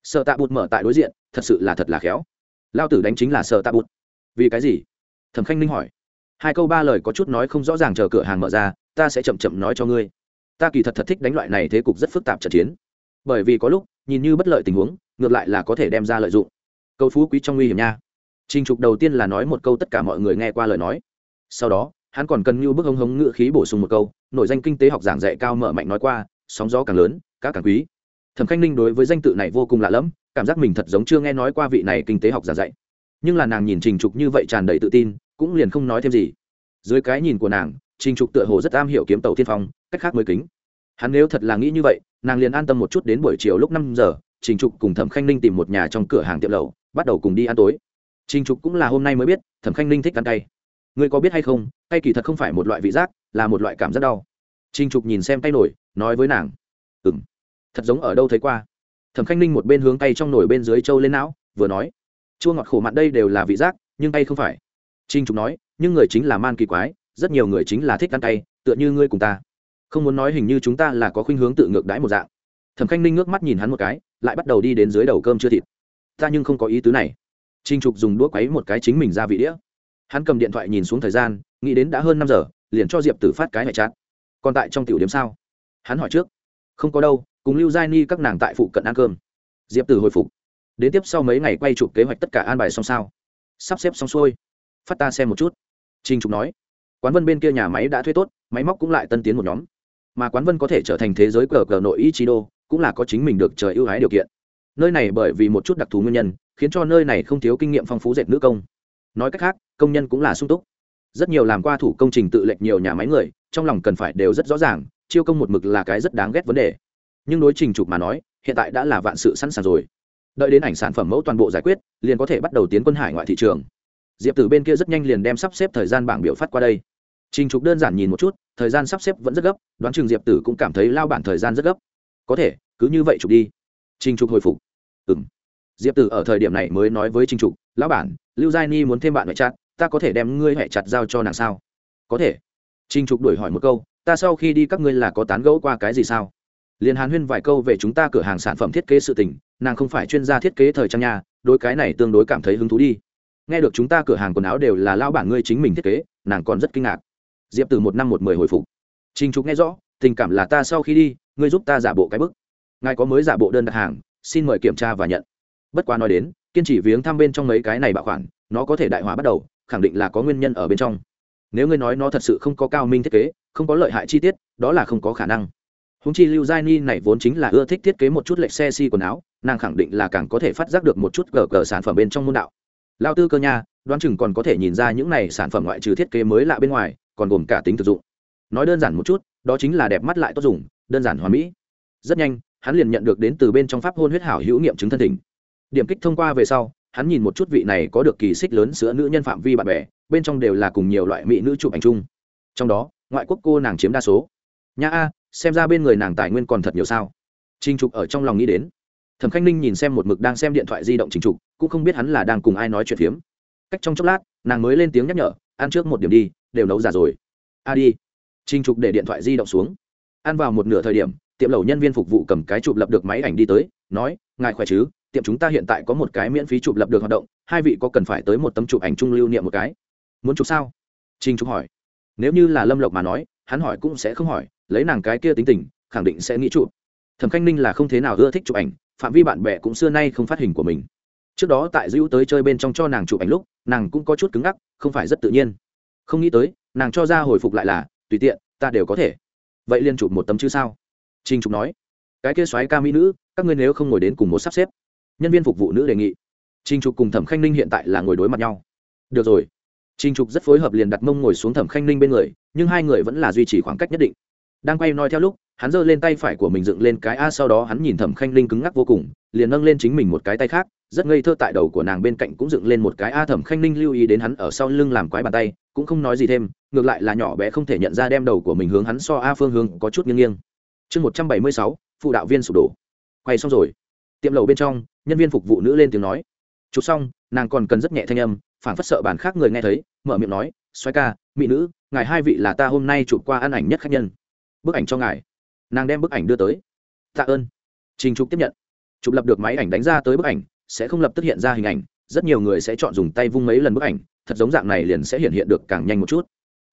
Sở tạ bụt mở tại đối diện, thật sự là thật là khéo. Lão tử đánh chính là sở tạ bụt vì cái gì? Thẩm khanh ninh hỏi hai câu ba lời có chút nói không rõ ràng chờ cửa hàng mở ra, ta sẽ chậm chậm nói cho ngươi. Ta kỳ thật thật thích đánh loại này thế cục rất phức tạp trận chiến. Bởi vì có lúc, nhìn như bất lợi tình huống, ngược lại là có thể đem ra lợi dụng. Câu phú quý trong nguy hiểm nha. Trình trục đầu tiên là nói một câu tất cả mọi người nghe qua lời nói. Sau đó, hắn còn cần như bức hống hống ngựa khí bổ sung một câu nội danh kinh tế học giảng dạy cao mở mạnh nói qua, sóng gió càng lớn, cá càng quý. Thẩm khanh ninh đối với danh tự này vô cùng lạ lẫm, cảm giác mình thật giống chưa nghe nói qua vị này kinh tế học giảng dạy nhưng là nàng nhìn trình trục như vậy tràn đầy tự tin, cũng liền không nói thêm gì. Dưới cái nhìn của nàng, trình trục tựa hồ rất am hiểu kiếm tàu tiên phong, cách khác mới kính. Hắn nếu thật là nghĩ như vậy, nàng liền an tâm một chút đến buổi chiều lúc năm giờ, trình trục cùng thẩm khanh ninh tìm một nhà trong cửa hàng tiệm lầu bắt đầu cùng đi ăn tối. Trình trục cũng là hôm nay mới biết, thẩm khanh ninh thích ăn cay. Ngươi có biết hay không, cay kỳ thật không phải một loại vị giác, là một loại cảm giác đau. Trình trục nhìn xem tay nổi, nói với nàng. Ừ m thật giống ở đâu thấy qua. Thẩm khanh ninh một bên hướng tay trong nồi bên dưới trâu lên não, vừa nói chua ngọt khổ mặn đây đều là vị giác, nhưng tay không phải. Trinh trục nói, nhưng người chính là man kỳ quái, rất nhiều người chính là thích ăn tay, tựa như ngươi cùng ta. Không muốn nói hình như chúng ta là có khuynh hướng tự ngược đãi một dạng. Thẩm khanh ninh ngước mắt nhìn hắn một cái, lại bắt đầu đi đến dưới đầu cơm chưa thịt. Ta nhưng không có ý tứ này. Trinh trục dùng đũa quấy một cái chính mình ra vị đĩa. Hắn cầm điện thoại nhìn xuống thời gian, nghĩ đến đã hơn năm giờ, liền cho diệp tử phát cái mẹ chát còn tại trong tiểu điểm sao? Hắn hỏi trước. Không có đâu, cùng lưu giai ni các nàng tại phụ cận ăn cơm. Diệp tử hồi phục đến tiếp sau mấy ngày quay chụp kế hoạch tất cả an bài xong sao? Sắp xếp xong xuôi. Phát ta xem một chút. Trinh trục nói. Quán vân bên kia nhà máy đã thuê tốt, máy móc cũng lại tân tiến một nhóm. Mà quán vân có thể trở thành thế giới cờ cờ nội ý chí đô cũng là có chính mình được trời ưu ái điều kiện. Nơi này bởi vì một chút đặc thù nguyên nhân, khiến cho nơi này không thiếu kinh nghiệm phong phú dệt nữ công. Nói cách khác, công nhân cũng là sung túc. Rất nhiều làm qua thủ công trình tự lệch nhiều nhà máy người, trong lòng cần phải đều rất rõ ràng, chiêu công một mực là cái rất đáng ghét vấn đề. Nhưng đối trình trục mà nói, hiện tại đã là vạn sự sẵn sàng rồi đợi đến ảnh sản phẩm mẫu toàn bộ giải quyết, liền có thể bắt đầu tiến quân hải ngoại thị trường. Diệp tử bên kia rất nhanh liền đem sắp xếp thời gian bảng biểu phát qua đây. Trình trục đơn giản nhìn một chút, thời gian sắp xếp vẫn rất gấp, đoán chừng diệp tử cũng cảm thấy lao bản thời gian rất gấp. Có thể, cứ như vậy trục đi. Trình trục hồi phục. Ừ m diệp tử ở thời điểm này mới nói với trình trục, lão bản, lưu giai ni muốn thêm bạn mẹ chặt ta có thể đem ngươi hẹ chặt giao cho nàng sao? Có thể. Trình trục đổi hỏi một câu, ta sau khi đi các ngươi là có tán gẫu qua cái gì sao? Liền hàn huyên vài câu về chúng ta cửa hàng sản phẩm thiết kế sự tình, nàng không phải chuyên gia thiết kế thời trang nhà đối cái này tương đối cảm thấy hứng thú đi. Nghe được chúng ta cửa hàng quần áo đều là lao bản ngươi chính mình thiết kế, nàng còn rất kinh ngạc. Diệp từ một năm một mười hồi phục. Trình trục nghe rõ, tình cảm là ta sau khi đi, ngươi giúp ta giả bộ cái bức. Ngài có mới giả bộ đơn đặt hàng, xin mời kiểm tra và nhận. Bất quá nói đến, kiên trì viếng thăm bên trong mấy cái này bảo khoản nó có thể đại hóa bắt đầu, khẳng định là có nguyên nhân ở bên trong. Nếu ngươi nói nó thật sự không có cao minh thiết kế, không có lợi hại chi tiết, đó là không có khả năng húng chi lưu giai ni này vốn chính là ưa thích thiết kế một chút lệch xe si quần áo, nàng khẳng định là càng có thể phát giác được một chút gờ gờ sản phẩm bên trong môn đạo. Lao tư cơ nha, đoán chừng còn có thể nhìn ra những này sản phẩm ngoại trừ thiết kế mới lạ bên ngoài, còn gồm cả tính thực dụng. Nói đơn giản một chút, đó chính là đẹp mắt lại tốt dùng, đơn giản hoàn mỹ. Rất nhanh, hắn liền nhận được đến từ bên trong pháp hôn huyết hảo hữu nghiệm chứng thân thỉnh. Điểm kích thông qua về sau, hắn nhìn một chút vị này có được kỳ xích lớn sữa nữ nhân phạm vi bạn bè, bên trong đều là cùng nhiều loại mỹ nữ chụp ảnh chung. Trong đó, ngoại quốc cô nàng chiếm đa số. Nha a xem ra bên người nàng tài nguyên còn thật nhiều sao. Trinh trục ở trong lòng nghĩ đến. Thẩm khanh ninh nhìn xem một mực đang xem điện thoại di động trình trục, cũng không biết hắn là đang cùng ai nói chuyện phiếm. Cách trong chốc lát, nàng mới lên tiếng nhắc nhở, ăn trước một điểm đi, đều nấu già rồi. A đi. Trinh trục để điện thoại di động xuống. Ăn vào một nửa thời điểm, tiệm lầu nhân viên phục vụ cầm cái chụp lập được máy ảnh đi tới, nói, ngài khỏe chứ? Tiệm chúng ta hiện tại có một cái miễn phí chụp lập được hoạt động, hai vị có cần phải tới một tấm chụp ảnh chung lưu niệm một cái? Muốn chụp sao? Trinh trục hỏi. Nếu như là lâm lộc mà nói, hắn hỏi cũng sẽ không hỏi lấy nàng cái kia tính tình, khẳng định sẽ nghĩ chụp. Thẩm khanh ninh là không thế nào ưa thích chụp ảnh, phạm vi bạn bè cũng xưa nay không phát hình của mình. Trước đó tại dữ tới chơi bên trong cho nàng chụp ảnh lúc, nàng cũng có chút cứng ngắc, không phải rất tự nhiên. Không nghĩ tới, nàng cho ra hồi phục lại là, tùy tiện, ta đều có thể. Vậy liên chụp một tấm chứ sao? Trinh trục nói. Cái kia xoáy ca mỹ nữ, các ngươi nếu không ngồi đến cùng một sắp xếp. Nhân viên phục vụ nữ đề nghị. Trinh trục cùng thẩm khanh ninh hiện tại là ngồi đối mặt nhau. Được rồi. Trinh trục rất phối hợp liền đặt mông ngồi xuống thẩm khanh ninh bên người, nhưng hai người vẫn là duy trì khoảng cách nhất định đang quay nói theo lúc, hắn giơ lên tay phải của mình dựng lên cái a, sau đó hắn nhìn thẩm khanh linh cứng ngắc vô cùng, liền nâng lên chính mình một cái tay khác, rất ngây thơ tại đầu của nàng bên cạnh cũng dựng lên một cái a, thẩm khanh linh lưu ý đến hắn ở sau lưng làm quái bàn tay, cũng không nói gì thêm, ngược lại là nhỏ bé không thể nhận ra đem đầu của mình hướng hắn so a phương hướng có chút nghiêng nghiêng. Chương một trăm bảy mươi sáu, phụ đạo viên sụp đổ. Quay xong rồi, tiệm lầu bên trong, nhân viên phục vụ nữ lên tiếng nói. Chụp xong, nàng còn cần rất nhẹ thanh âm phản phất sợ bản khác người nghe thấy, mở miệng nói xoay ca, mỹ nữ, ngài hai vị là ta hôm nay chụp qua ăn ảnh nhất khách nhân bức ảnh cho ngài. Nàng đem bức ảnh đưa tới. Tạ ơn. Trình trục tiếp nhận. Chụp lập được máy ảnh đánh ra tới bức ảnh, sẽ không lập tức hiện ra hình ảnh. Rất nhiều người sẽ chọn dùng tay vung mấy lần bức ảnh, thật giống dạng này liền sẽ hiện hiện được càng nhanh một chút.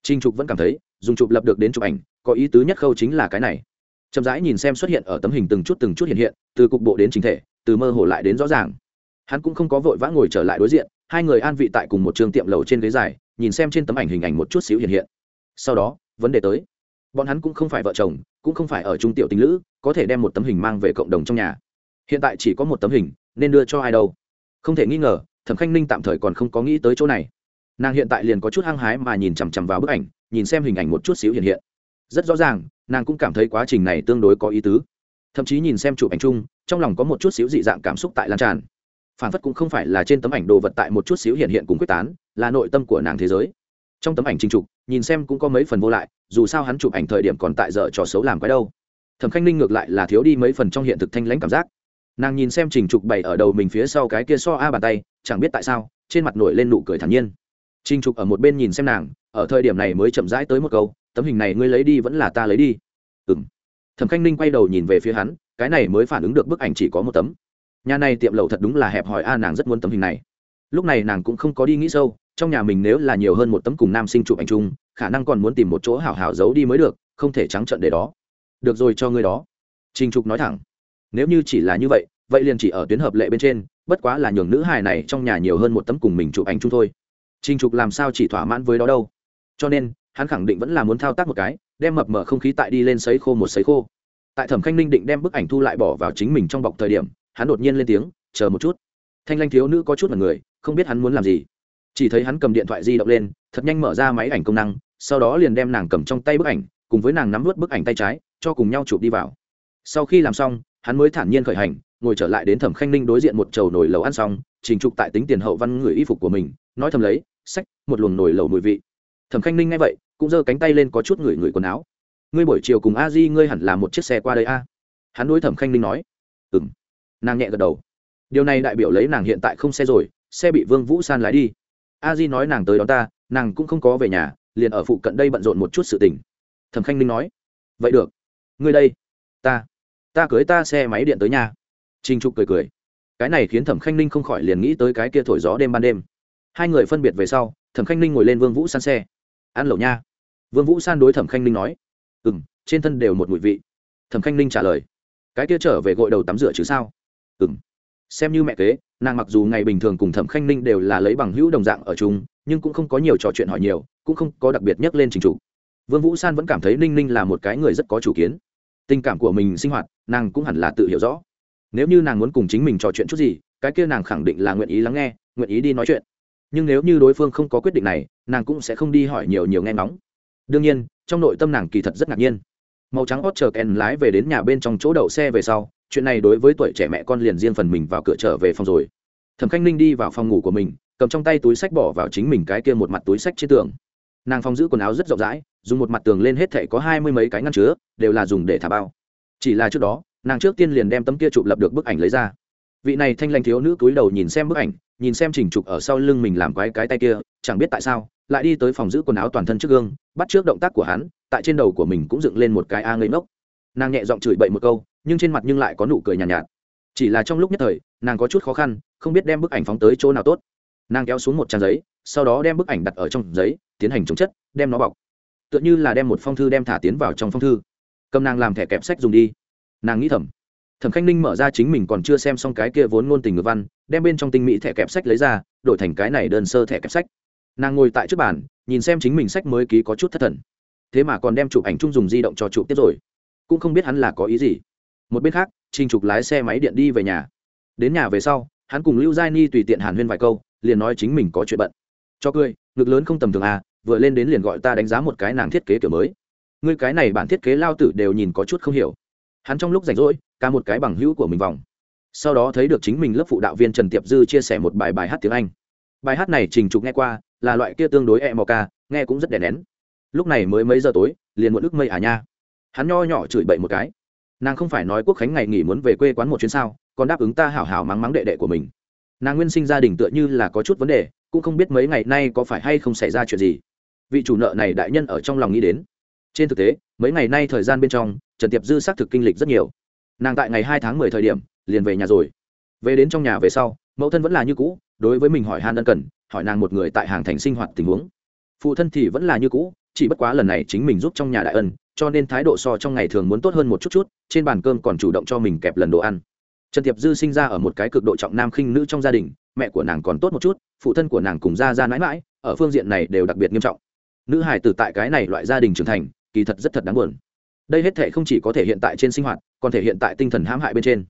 Trình trục vẫn cảm thấy, dùng chụp lập được đến chụp ảnh, có ý tứ nhất khâu chính là cái này. Chậm rãi nhìn xem xuất hiện ở tấm hình từng chút từng chút hiện hiện, từ cục bộ đến chính thể, từ mơ hồ lại đến rõ ràng. Hắn cũng không có vội vã ngồi trở lại đối diện, hai người an vị tại cùng một trường tiệm lầu trên ghế dài, nhìn xem trên tấm ảnh hình ảnh một chút xíu hiện hiện. Sau đó, vấn đề tới bọn hắn cũng không phải vợ chồng, cũng không phải ở trung tiểu tình lữ, có thể đem một tấm hình mang về cộng đồng trong nhà. Hiện tại chỉ có một tấm hình, nên đưa cho ai đâu? Không thể nghi ngờ, thẩm khanh ninh tạm thời còn không có nghĩ tới chỗ này. Nàng hiện tại liền có chút hăng hái mà nhìn chằm chằm vào bức ảnh, nhìn xem hình ảnh một chút xíu hiện hiện. Rất rõ ràng, nàng cũng cảm thấy quá trình này tương đối có ý tứ. Thậm chí nhìn xem chụp ảnh chung, trong lòng có một chút xíu dị dạng cảm xúc tại lan tràn. Phản phất cũng không phải là trên tấm ảnh đồ vật tại một chút xíu hiện hiện cùng quyết tán, là nội tâm của nàng thế giới. Trong tấm ảnh trình trục, nhìn xem cũng có mấy phần vô lại dù sao hắn chụp ảnh thời điểm còn tại dở trò xấu làm cái đâu. Thẩm khanh ninh ngược lại là thiếu đi mấy phần trong hiện thực thanh lãnh cảm giác. Nàng nhìn xem trình trục bày ở đầu mình phía sau cái kia so a bàn tay, chẳng biết tại sao, trên mặt nổi lên nụ cười thản nhiên. Trình trục ở một bên nhìn xem nàng, ở thời điểm này mới chậm rãi tới một câu, tấm hình này ngươi lấy đi vẫn là ta lấy đi. Ừ m thẩm khanh ninh quay đầu nhìn về phía hắn, cái này mới phản ứng được bức ảnh chỉ có một tấm. Nhà này tiệm lầu thật đúng là hẹp hòi a, nàng rất muốn tấm hình này. Lúc này nàng cũng không có đi nghĩ sâu, trong nhà mình nếu là nhiều hơn một tấm cùng nam sinh chụp ảnh chung khả năng còn muốn tìm một chỗ hảo hảo giấu đi mới được, không thể trắng trận để đó. Được rồi cho ngươi đó. Trình trục nói thẳng. Nếu như chỉ là như vậy vậy liền chỉ ở tuyến hợp lệ bên trên, bất quá là nhường nữ hài này trong nhà nhiều hơn một tấm cùng mình chụp ảnh chung thôi. Trình trục làm sao chỉ thỏa mãn với đó đâu. Cho nên, hắn khẳng định vẫn là muốn thao tác một cái, đem mập mở không khí tại đi lên sấy khô một sấy khô. Tại thẩm khanh ninh định đem bức ảnh thu lại bỏ vào chính mình trong bọc thời điểm, hắn đột nhiên lên tiếng, chờ một chút. Thanh lanh thiếu nữ có chút là người, không biết hắn muốn làm gì. Chỉ thấy hắn cầm điện thoại di động lên, thật nhanh mở ra máy ảnh công năng sau đó liền đem nàng cầm trong tay bức ảnh, cùng với nàng nắm vớt bức ảnh tay trái, cho cùng nhau chụp đi vào. Sau khi làm xong, hắn mới thản nhiên khởi hành, ngồi trở lại đến thẩm khanh ninh đối diện một chầu nồi lầu ăn xong, trình trục tại tính tiền hậu văn người y phục của mình, nói thầm lấy, sách, một luồng nồi lầu mùi vị. Thẩm khanh ninh nghe vậy, cũng giơ cánh tay lên có chút người người quần áo. Ngươi buổi chiều cùng a di, ngươi hẳn là một chiếc xe qua đây a. Hắn đối thẩm khanh ninh nói. Ừ m nàng nhẹ gật đầu. Điều này đại biểu lấy nàng hiện tại không xe rồi, xe bị vương vũ san lái đi. A di nói nàng tới đón ta, nàng cũng không có về nhà liền ở phụ cận đây bận rộn một chút sự tình. Thẩm khanh ninh nói, vậy được. Ngươi đây, ta ta cưới ta xe máy điện tới nhà. Trinh trục cười cười. Cái này khiến thẩm khanh ninh không khỏi liền nghĩ tới cái kia thổi gió đêm ban đêm. Hai người phân biệt về sau, thẩm khanh ninh ngồi lên vương vũ san xe. Ăn lẩu nha. Vương vũ san đối thẩm khanh ninh nói ừ m trên thân đều một mùi vị. Thẩm khanh ninh trả lời, cái kia trở về gội đầu tắm rửa chứ sao? Ừ m xem như mẹ kế, nàng mặc dù ngày bình thường cùng thẩm khanh ninh đều là lấy bằng hữu đồng dạng ở chung, nhưng cũng không có nhiều trò chuyện hỏi nhiều cũng không có đặc biệt nhắc lên trình chủ. Vương vũ san vẫn cảm thấy ninh ninh là một cái người rất có chủ kiến. Tình cảm của mình sinh hoạt, nàng cũng hẳn là tự hiểu rõ. Nếu như nàng muốn cùng chính mình trò chuyện chút gì, cái kia nàng khẳng định là nguyện ý lắng nghe, nguyện ý đi nói chuyện. Nhưng nếu như đối phương không có quyết định này, nàng cũng sẽ không đi hỏi nhiều nhiều nghe ngóng. Đương nhiên, trong nội tâm nàng kỳ thật rất ngạc nhiên. Màu trắng ót chờ kèn lái về đến nhà bên trong chỗ đậu xe về sau, chuyện này đối với tuổi trẻ mẹ con liền riêng phần mình vào cửa trở về phòng rồi. Thẩm khanh ninh đi vào phòng ngủ của mình, cầm trong tay túi sách bỏ vào chính mình cái kia một mặt túi sách trên tường nàng phòng giữ quần áo rất rộng rãi dùng một mặt tường lên hết thể có hai mươi mấy cái ngăn chứa đều là dùng để thả bao. Chỉ là trước đó nàng trước tiên liền đem tấm kia chụp lập được bức ảnh lấy ra. Vị này thanh lanh thiếu nữ cúi đầu nhìn xem bức ảnh nhìn xem chỉnh trục ở sau lưng mình làm quái cái tay kia chẳng biết tại sao lại đi tới phòng giữ quần áo toàn thân trước gương bắt trước động tác của hắn tại trên đầu của mình cũng dựng lên một cái a ngây ngốc. Nàng nhẹ giọng chửi bậy một câu nhưng trên mặt nhưng lại có nụ cười nhàn nhạt, nhạt. Chỉ là trong lúc nhất thời nàng có chút khó khăn không biết đem bức ảnh phóng tới chỗ nào tốt. Nàng kéo xuống một trang giấy sau đó đem bức ảnh đặt ở trong giấy, tiến hành chống chất, đem nó bọc. Tựa như là đem một phong thư đem thả tiến vào trong phong thư. Cầm nàng làm thẻ kẹp sách dùng đi. Nàng nghĩ thầm. Thẩm khanh ninh mở ra chính mình còn chưa xem xong cái kia vốn ngôn tình ngữ văn, đem bên trong tinh mỹ thẻ kẹp sách lấy ra, đổi thành cái này đơn sơ thẻ kẹp sách. Nàng ngồi tại trước bàn, nhìn xem chính mình sách mới ký có chút thất thần. Thế mà còn đem chụp ảnh chung dùng di động cho chụp tiếp rồi. Cũng không biết hắn là có ý gì. Một bên khác, trình trục lái xe máy điện đi về nhà. Đến nhà về sau, hắn cùng lưu giai ni tùy tiện hàn huyên vài câu, liền nói chính mình có chuyện bận cho cười, ngực lớn không tầm thường à vừa lên đến liền gọi ta đánh giá một cái nàng thiết kế kiểu mới. Ngươi cái này bản thiết kế lao tử đều nhìn có chút không hiểu. Hắn trong lúc rảnh rỗi, ca một cái bằng hữu của mình vòng. Sau đó thấy được chính mình lớp phụ đạo viên trần tiệp dư chia sẻ một bài bài hát tiếng anh. Bài hát này trình trục nghe qua, là loại kia tương đối e mò ca, nghe cũng rất đè nén. Lúc này mới mấy giờ tối, liền muộn ức mây à nha. Hắn nho nhỏ chửi bậy một cái. Nàng không phải nói quốc khánh ngày nghỉ muốn về quê quán một chuyến sao, còn đáp ứng ta hảo hảo mắng mắng đệ đệ của mình. Nàng nguyên sinh gia đình tựa như là có chút vấn đề cũng không biết mấy ngày nay có phải hay không xảy ra chuyện gì. Vị chủ nợ này đại nhân ở trong lòng nghĩ đến. Trên thực tế, mấy ngày nay thời gian bên trong, trần tiệp dư xác thực kinh lịch rất nhiều. Nàng tại ngày hai tháng mười thời điểm, liền về nhà rồi. Về đến trong nhà về sau, mẫu thân vẫn là như cũ, đối với mình hỏi han ân cần, hỏi nàng một người tại hàng thành sinh hoạt tình huống. Phụ thân thì vẫn là như cũ, chỉ bất quá lần này chính mình giúp trong nhà đại ân, cho nên thái độ so trong ngày thường muốn tốt hơn một chút chút, trên bàn cơm còn chủ động cho mình kẹp lần đồ ăn. Trần tiệp dư sinh ra ở một cái cực độ trọng nam khinh nữ trong gia đình, mẹ của nàng còn tốt một chút phụ thân của nàng cùng ra ra mãi mãi ở phương diện này đều đặc biệt nghiêm trọng. Nữ hải tử tại cái này loại gia đình trưởng thành, kỳ thật rất thật đáng buồn. Đây hết thể không chỉ có thể hiện tại trên sinh hoạt, còn thể hiện tại tinh thần hãm hại bên trên.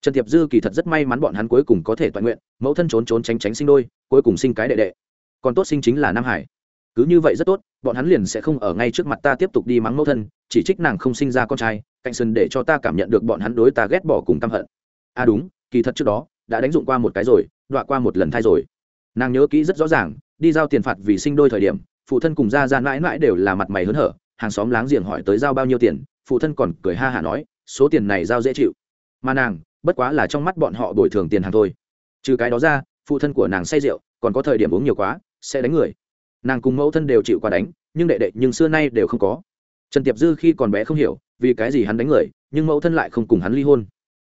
Trần tiệp dư kỳ thật rất may mắn bọn hắn cuối cùng có thể toàn nguyện, mẫu thân trốn trốn tránh tránh sinh đôi, cuối cùng sinh cái đệ đệ. Còn tốt sinh chính là nam hải. Cứ như vậy rất tốt, bọn hắn liền sẽ không ở ngay trước mặt ta tiếp tục đi mắng mẫu thân, chỉ trích nàng không sinh ra con trai, cạnh sân để cho ta cảm nhận được bọn hắn đối ta ghét bỏ cùng căm hận. À đúng, kỳ thật trước đó, đã đánh dụng qua một cái rồi, đọa qua một lần thai rồi nàng nhớ kỹ rất rõ ràng, đi giao tiền phạt vì sinh đôi thời điểm, phụ thân cùng ra ra mãi mãi đều là mặt mày hớn hở, hàng xóm láng giềng hỏi tới giao bao nhiêu tiền, phụ thân còn cười ha hả nói, số tiền này giao dễ chịu. Mà nàng, bất quá là trong mắt bọn họ bồi thường tiền hàng thôi. Trừ cái đó ra, phụ thân của nàng say rượu, còn có thời điểm uống nhiều quá, sẽ đánh người. Nàng cùng mẫu thân đều chịu qua đánh, nhưng đệ đệ nhưng xưa nay đều không có. Trần tiệp dư khi còn bé không hiểu vì cái gì hắn đánh người, nhưng mẫu thân lại không cùng hắn ly hôn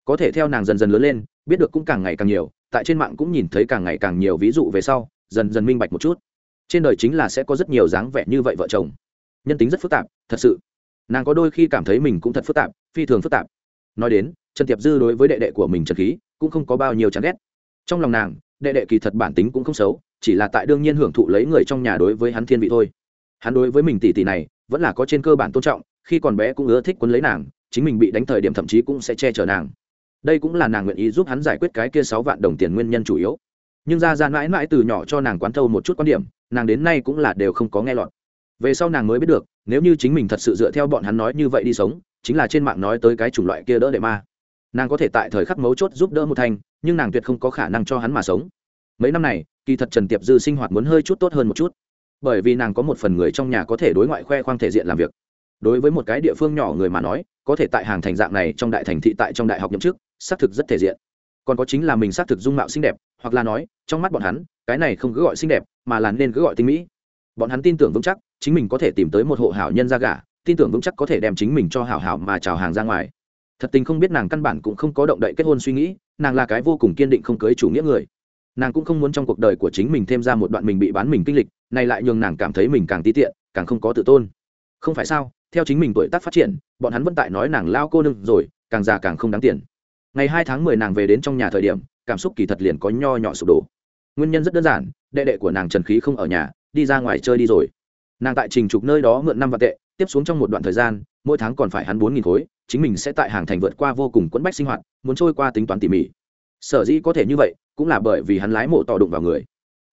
có thể theo nàng dần dần lớn lên, biết được cũng càng ngày càng nhiều, tại trên mạng cũng nhìn thấy càng ngày càng nhiều ví dụ về sau, dần dần minh bạch một chút. Trên đời chính là sẽ có rất nhiều dáng vẻ như vậy vợ chồng. Nhân tính rất phức tạp, thật sự. Nàng có đôi khi cảm thấy mình cũng thật phức tạp, phi thường phức tạp. Nói đến, trần tiệp dư đối với đệ đệ của mình trần khí cũng không có bao nhiêu chán ghét. Trong lòng nàng, đệ đệ kỳ thật bản tính cũng không xấu, chỉ là tại đương nhiên hưởng thụ lấy người trong nhà đối với hắn thiên vị thôi. Hắn đối với mình tỷ tỷ này, vẫn là có trên cơ bản tôn trọng, khi còn bé cũng ưa thích quấn lấy nàng, chính mình bị đánh thời điểm thậm chí cũng sẽ che chở nàng đây cũng là nàng nguyện ý giúp hắn giải quyết cái kia sáu vạn đồng tiền nguyên nhân chủ yếu. Nhưng ra ra mãi mãi từ nhỏ cho nàng quán thâu một chút quan điểm, nàng đến nay cũng là đều không có nghe lọt. Về sau nàng mới biết được, nếu như chính mình thật sự dựa theo bọn hắn nói như vậy đi sống, chính là trên mạng nói tới cái chủng loại kia đỡ đệ ma. Nàng có thể tại thời khắc mấu chốt giúp đỡ một thanh, nhưng nàng tuyệt không có khả năng cho hắn mà sống. Mấy năm này, kỳ thật trần tiệp dư sinh hoạt muốn hơi chút tốt hơn một chút. Bởi vì nàng có một phần người trong nhà có thể đối ngoại khoe khoang thể diện làm việc. Đối với một cái địa phương nhỏ người mà nói, có thể tại hàng thành dạng này trong đại thành thị tại trong đại học nhậm chức xác thực rất thể diện. Còn có chính là mình xác thực dung mạo xinh đẹp, hoặc là nói, trong mắt bọn hắn, cái này không cứ gọi xinh đẹp, mà là nên cứ gọi tinh mỹ. Bọn hắn tin tưởng vững chắc, chính mình có thể tìm tới một hộ hảo nhân ra gả, tin tưởng vững chắc có thể đem chính mình cho hảo hảo mà chào hàng ra ngoài. Thật tình không biết nàng căn bản cũng không có động đậy kết hôn suy nghĩ, nàng là cái vô cùng kiên định không cưới chủ nghĩa người. Nàng cũng không muốn trong cuộc đời của chính mình thêm ra một đoạn mình bị bán mình kinh lịch, này lại nhường nàng cảm thấy mình càng tí tiện, càng không có tự tôn. Không phải sao, theo chính mình tuổi tác phát triển, bọn hắn vẫn tại nói nàng lao cô nương rồi, càng già càng không đáng tiền ngày hai tháng mười nàng về đến trong nhà thời điểm, cảm xúc kỳ thật liền có nho nhỏ sụp đổ. Nguyên nhân rất đơn giản, đệ đệ của nàng trần khí không ở nhà, đi ra ngoài chơi đi rồi. Nàng tại trình trục nơi đó mượn năm vạn tệ, tiếp xuống trong một đoạn thời gian, mỗi tháng còn phải hắn bốn nghìn khối, chính mình sẽ tại hàng thành vượt qua vô cùng quẫn bách sinh hoạt, muốn trôi qua tính toán tỉ mỉ. Sở dĩ có thể như vậy, cũng là bởi vì hắn lái mộ tỏ đụng vào người.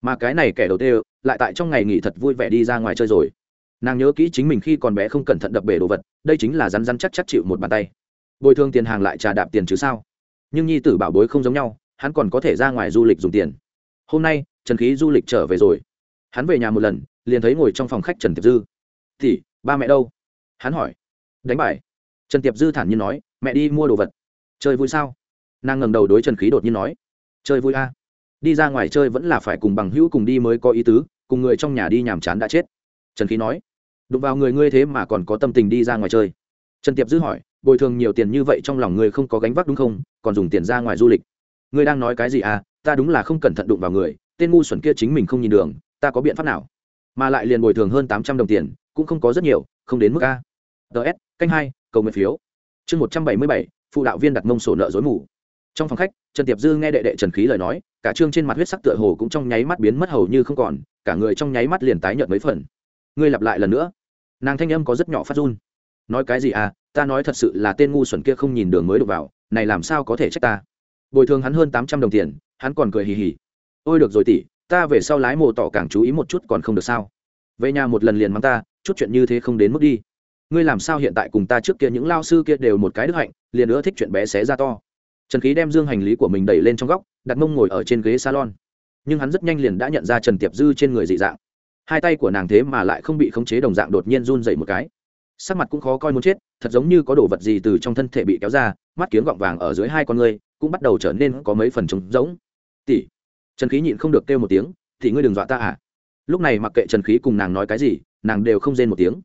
Mà cái này kẻ đầu tiên lại tại trong ngày nghỉ thật vui vẻ đi ra ngoài chơi rồi. Nàng nhớ kỹ chính mình khi còn bé không cẩn thận đập bể đồ vật, đây chính là rắn rắn chắc chắc chịu một bàn tay. Bồi thường tiền hàng lại trà đạp tiền chứ sao? Nhưng nhi tử bảo bối không giống nhau, hắn còn có thể ra ngoài du lịch dùng tiền. Hôm nay, trần khí du lịch trở về rồi. Hắn về nhà một lần, liền thấy ngồi trong phòng khách trần tiệp dư. Thì ba mẹ đâu? Hắn hỏi. Đánh bài. Trần tiệp dư thản nhiên nói, mẹ đi mua đồ vật. Chơi vui sao? Nàng ngẩng đầu đối trần khí đột nhiên nói, chơi vui a. Đi ra ngoài chơi vẫn là phải cùng bằng hữu cùng đi mới có ý tứ, cùng người trong nhà đi nhàm chán đã chết. Trần khí nói, đụng vào người ngươi thế mà còn có tâm tình đi ra ngoài chơi. Trần tiệp dư hỏi bồi thường nhiều tiền như vậy trong lòng ngươi không có gánh vác đúng không? Còn dùng tiền ra ngoài du lịch. Ngươi đang nói cái gì à? Ta đúng là không cẩn thận đụng vào người, tên ngu xuẩn kia chính mình không nhìn đường, ta có biện pháp nào? Mà lại liền bồi thường hơn tám trăm đồng tiền, cũng không có rất nhiều, không đến mức a. Ts canh hai, cầu nguyện phiếu. Chương một trăm bảy mươi bảy, phụ đạo viên đặt mông sổ nợ dối mù. Trong phòng khách, trần tiệp dư nghe đệ đệ trần khí lời nói, cả trương trên mặt huyết sắc tựa hồ cũng trong nháy mắt biến mất hầu như không còn, cả người trong nháy mắt liền tái nhợt mấy phần. Ngươi lặp lại lần nữa. Nàng thanh âm có rất nhỏ phát run. Nói cái gì à? Ta nói thật sự là tên ngu xuẩn kia không nhìn đường mới đụng vào, này làm sao có thể trách ta? Bồi thường hắn hơn tám trăm đồng tiền, hắn còn cười hì hì. Ôi được rồi tỷ, ta về sau lái mồ tỏ càng chú ý một chút còn không được sao? Về nhà một lần liền mắng ta, chút chuyện như thế không đến mức đi. Ngươi làm sao hiện tại cùng ta trước kia những lao sư kia đều một cái đức hạnh, liền nữa thích chuyện bé xé ra to. Trần khí đem dương hành lý của mình đẩy lên trong góc, đặt mông ngồi ở trên ghế salon. Nhưng hắn rất nhanh liền đã nhận ra trần tiệp dư trên người dị dạng. Hai tay của nàng thế mà lại không bị khống chế đồng dạng đột nhiên run dậy một cái. Sắc mặt cũng khó coi muốn chết thật giống như có đồ vật gì từ trong thân thể bị kéo ra, mắt kiếm gọng vàng ở dưới hai con ngươi, cũng bắt đầu trở nên có mấy phần trống rỗng. Tỷ, trần khí nhịn không được kêu một tiếng thì ngươi đừng dọa ta à? Lúc này mặc kệ trần khí cùng nàng nói cái gì, nàng đều không rên một tiếng.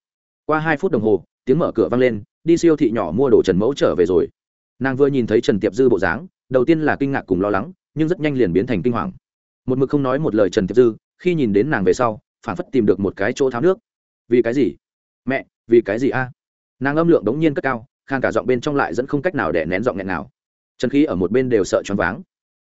Qua hai phút đồng hồ, tiếng mở cửa vang lên, đi siêu thị nhỏ mua đồ trần mẫu trở về rồi. Nàng vừa nhìn thấy trần tiệp dư bộ dáng, đầu tiên là kinh ngạc cùng lo lắng, nhưng rất nhanh liền biến thành kinh hoàng. Một mực không nói một lời trần tiệp dư, khi nhìn đến nàng về sau phản phất tìm được một cái chỗ tháo nước. Vì cái gì? Mẹ, vì cái gì a? Nàng âm lượng đống nhiên cất cao, khang cả giọng bên trong lại dẫn không cách nào để nén giọng nghẹn nào. Trần khí ở một bên đều sợ choáng váng.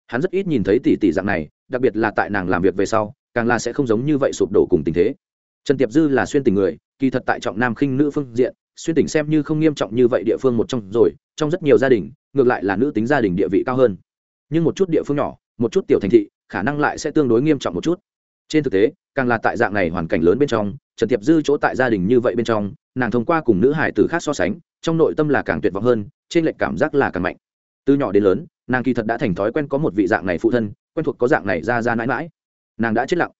Hắn rất ít nhìn thấy tỷ tỷ dạng này, đặc biệt là tại nàng làm việc về sau, càng là sẽ không giống như vậy sụp đổ cùng tình thế. Trần tiệp dư là xuyên tình người, kỳ thật tại trọng nam khinh nữ phương diện, xuyên tình xem như không nghiêm trọng như vậy địa phương một trong rồi, trong rất nhiều gia đình, ngược lại là nữ tính gia đình địa vị cao hơn. Nhưng một chút địa phương nhỏ, một chút tiểu thành thị, khả năng lại sẽ tương đối nghiêm trọng một chút trên thực tế, càng là tại dạng này hoàn cảnh lớn bên trong, trần tiệp dư chỗ tại gia đình như vậy bên trong, nàng thông qua cùng nữ hải tử khác so sánh, trong nội tâm là càng tuyệt vọng hơn, trên lệch cảm giác là càng mạnh. Từ nhỏ đến lớn, nàng kỳ thật đã thành thói quen có một vị dạng này phụ thân, quen thuộc có dạng này ra ra mãi mãi. Nàng đã chết lặng.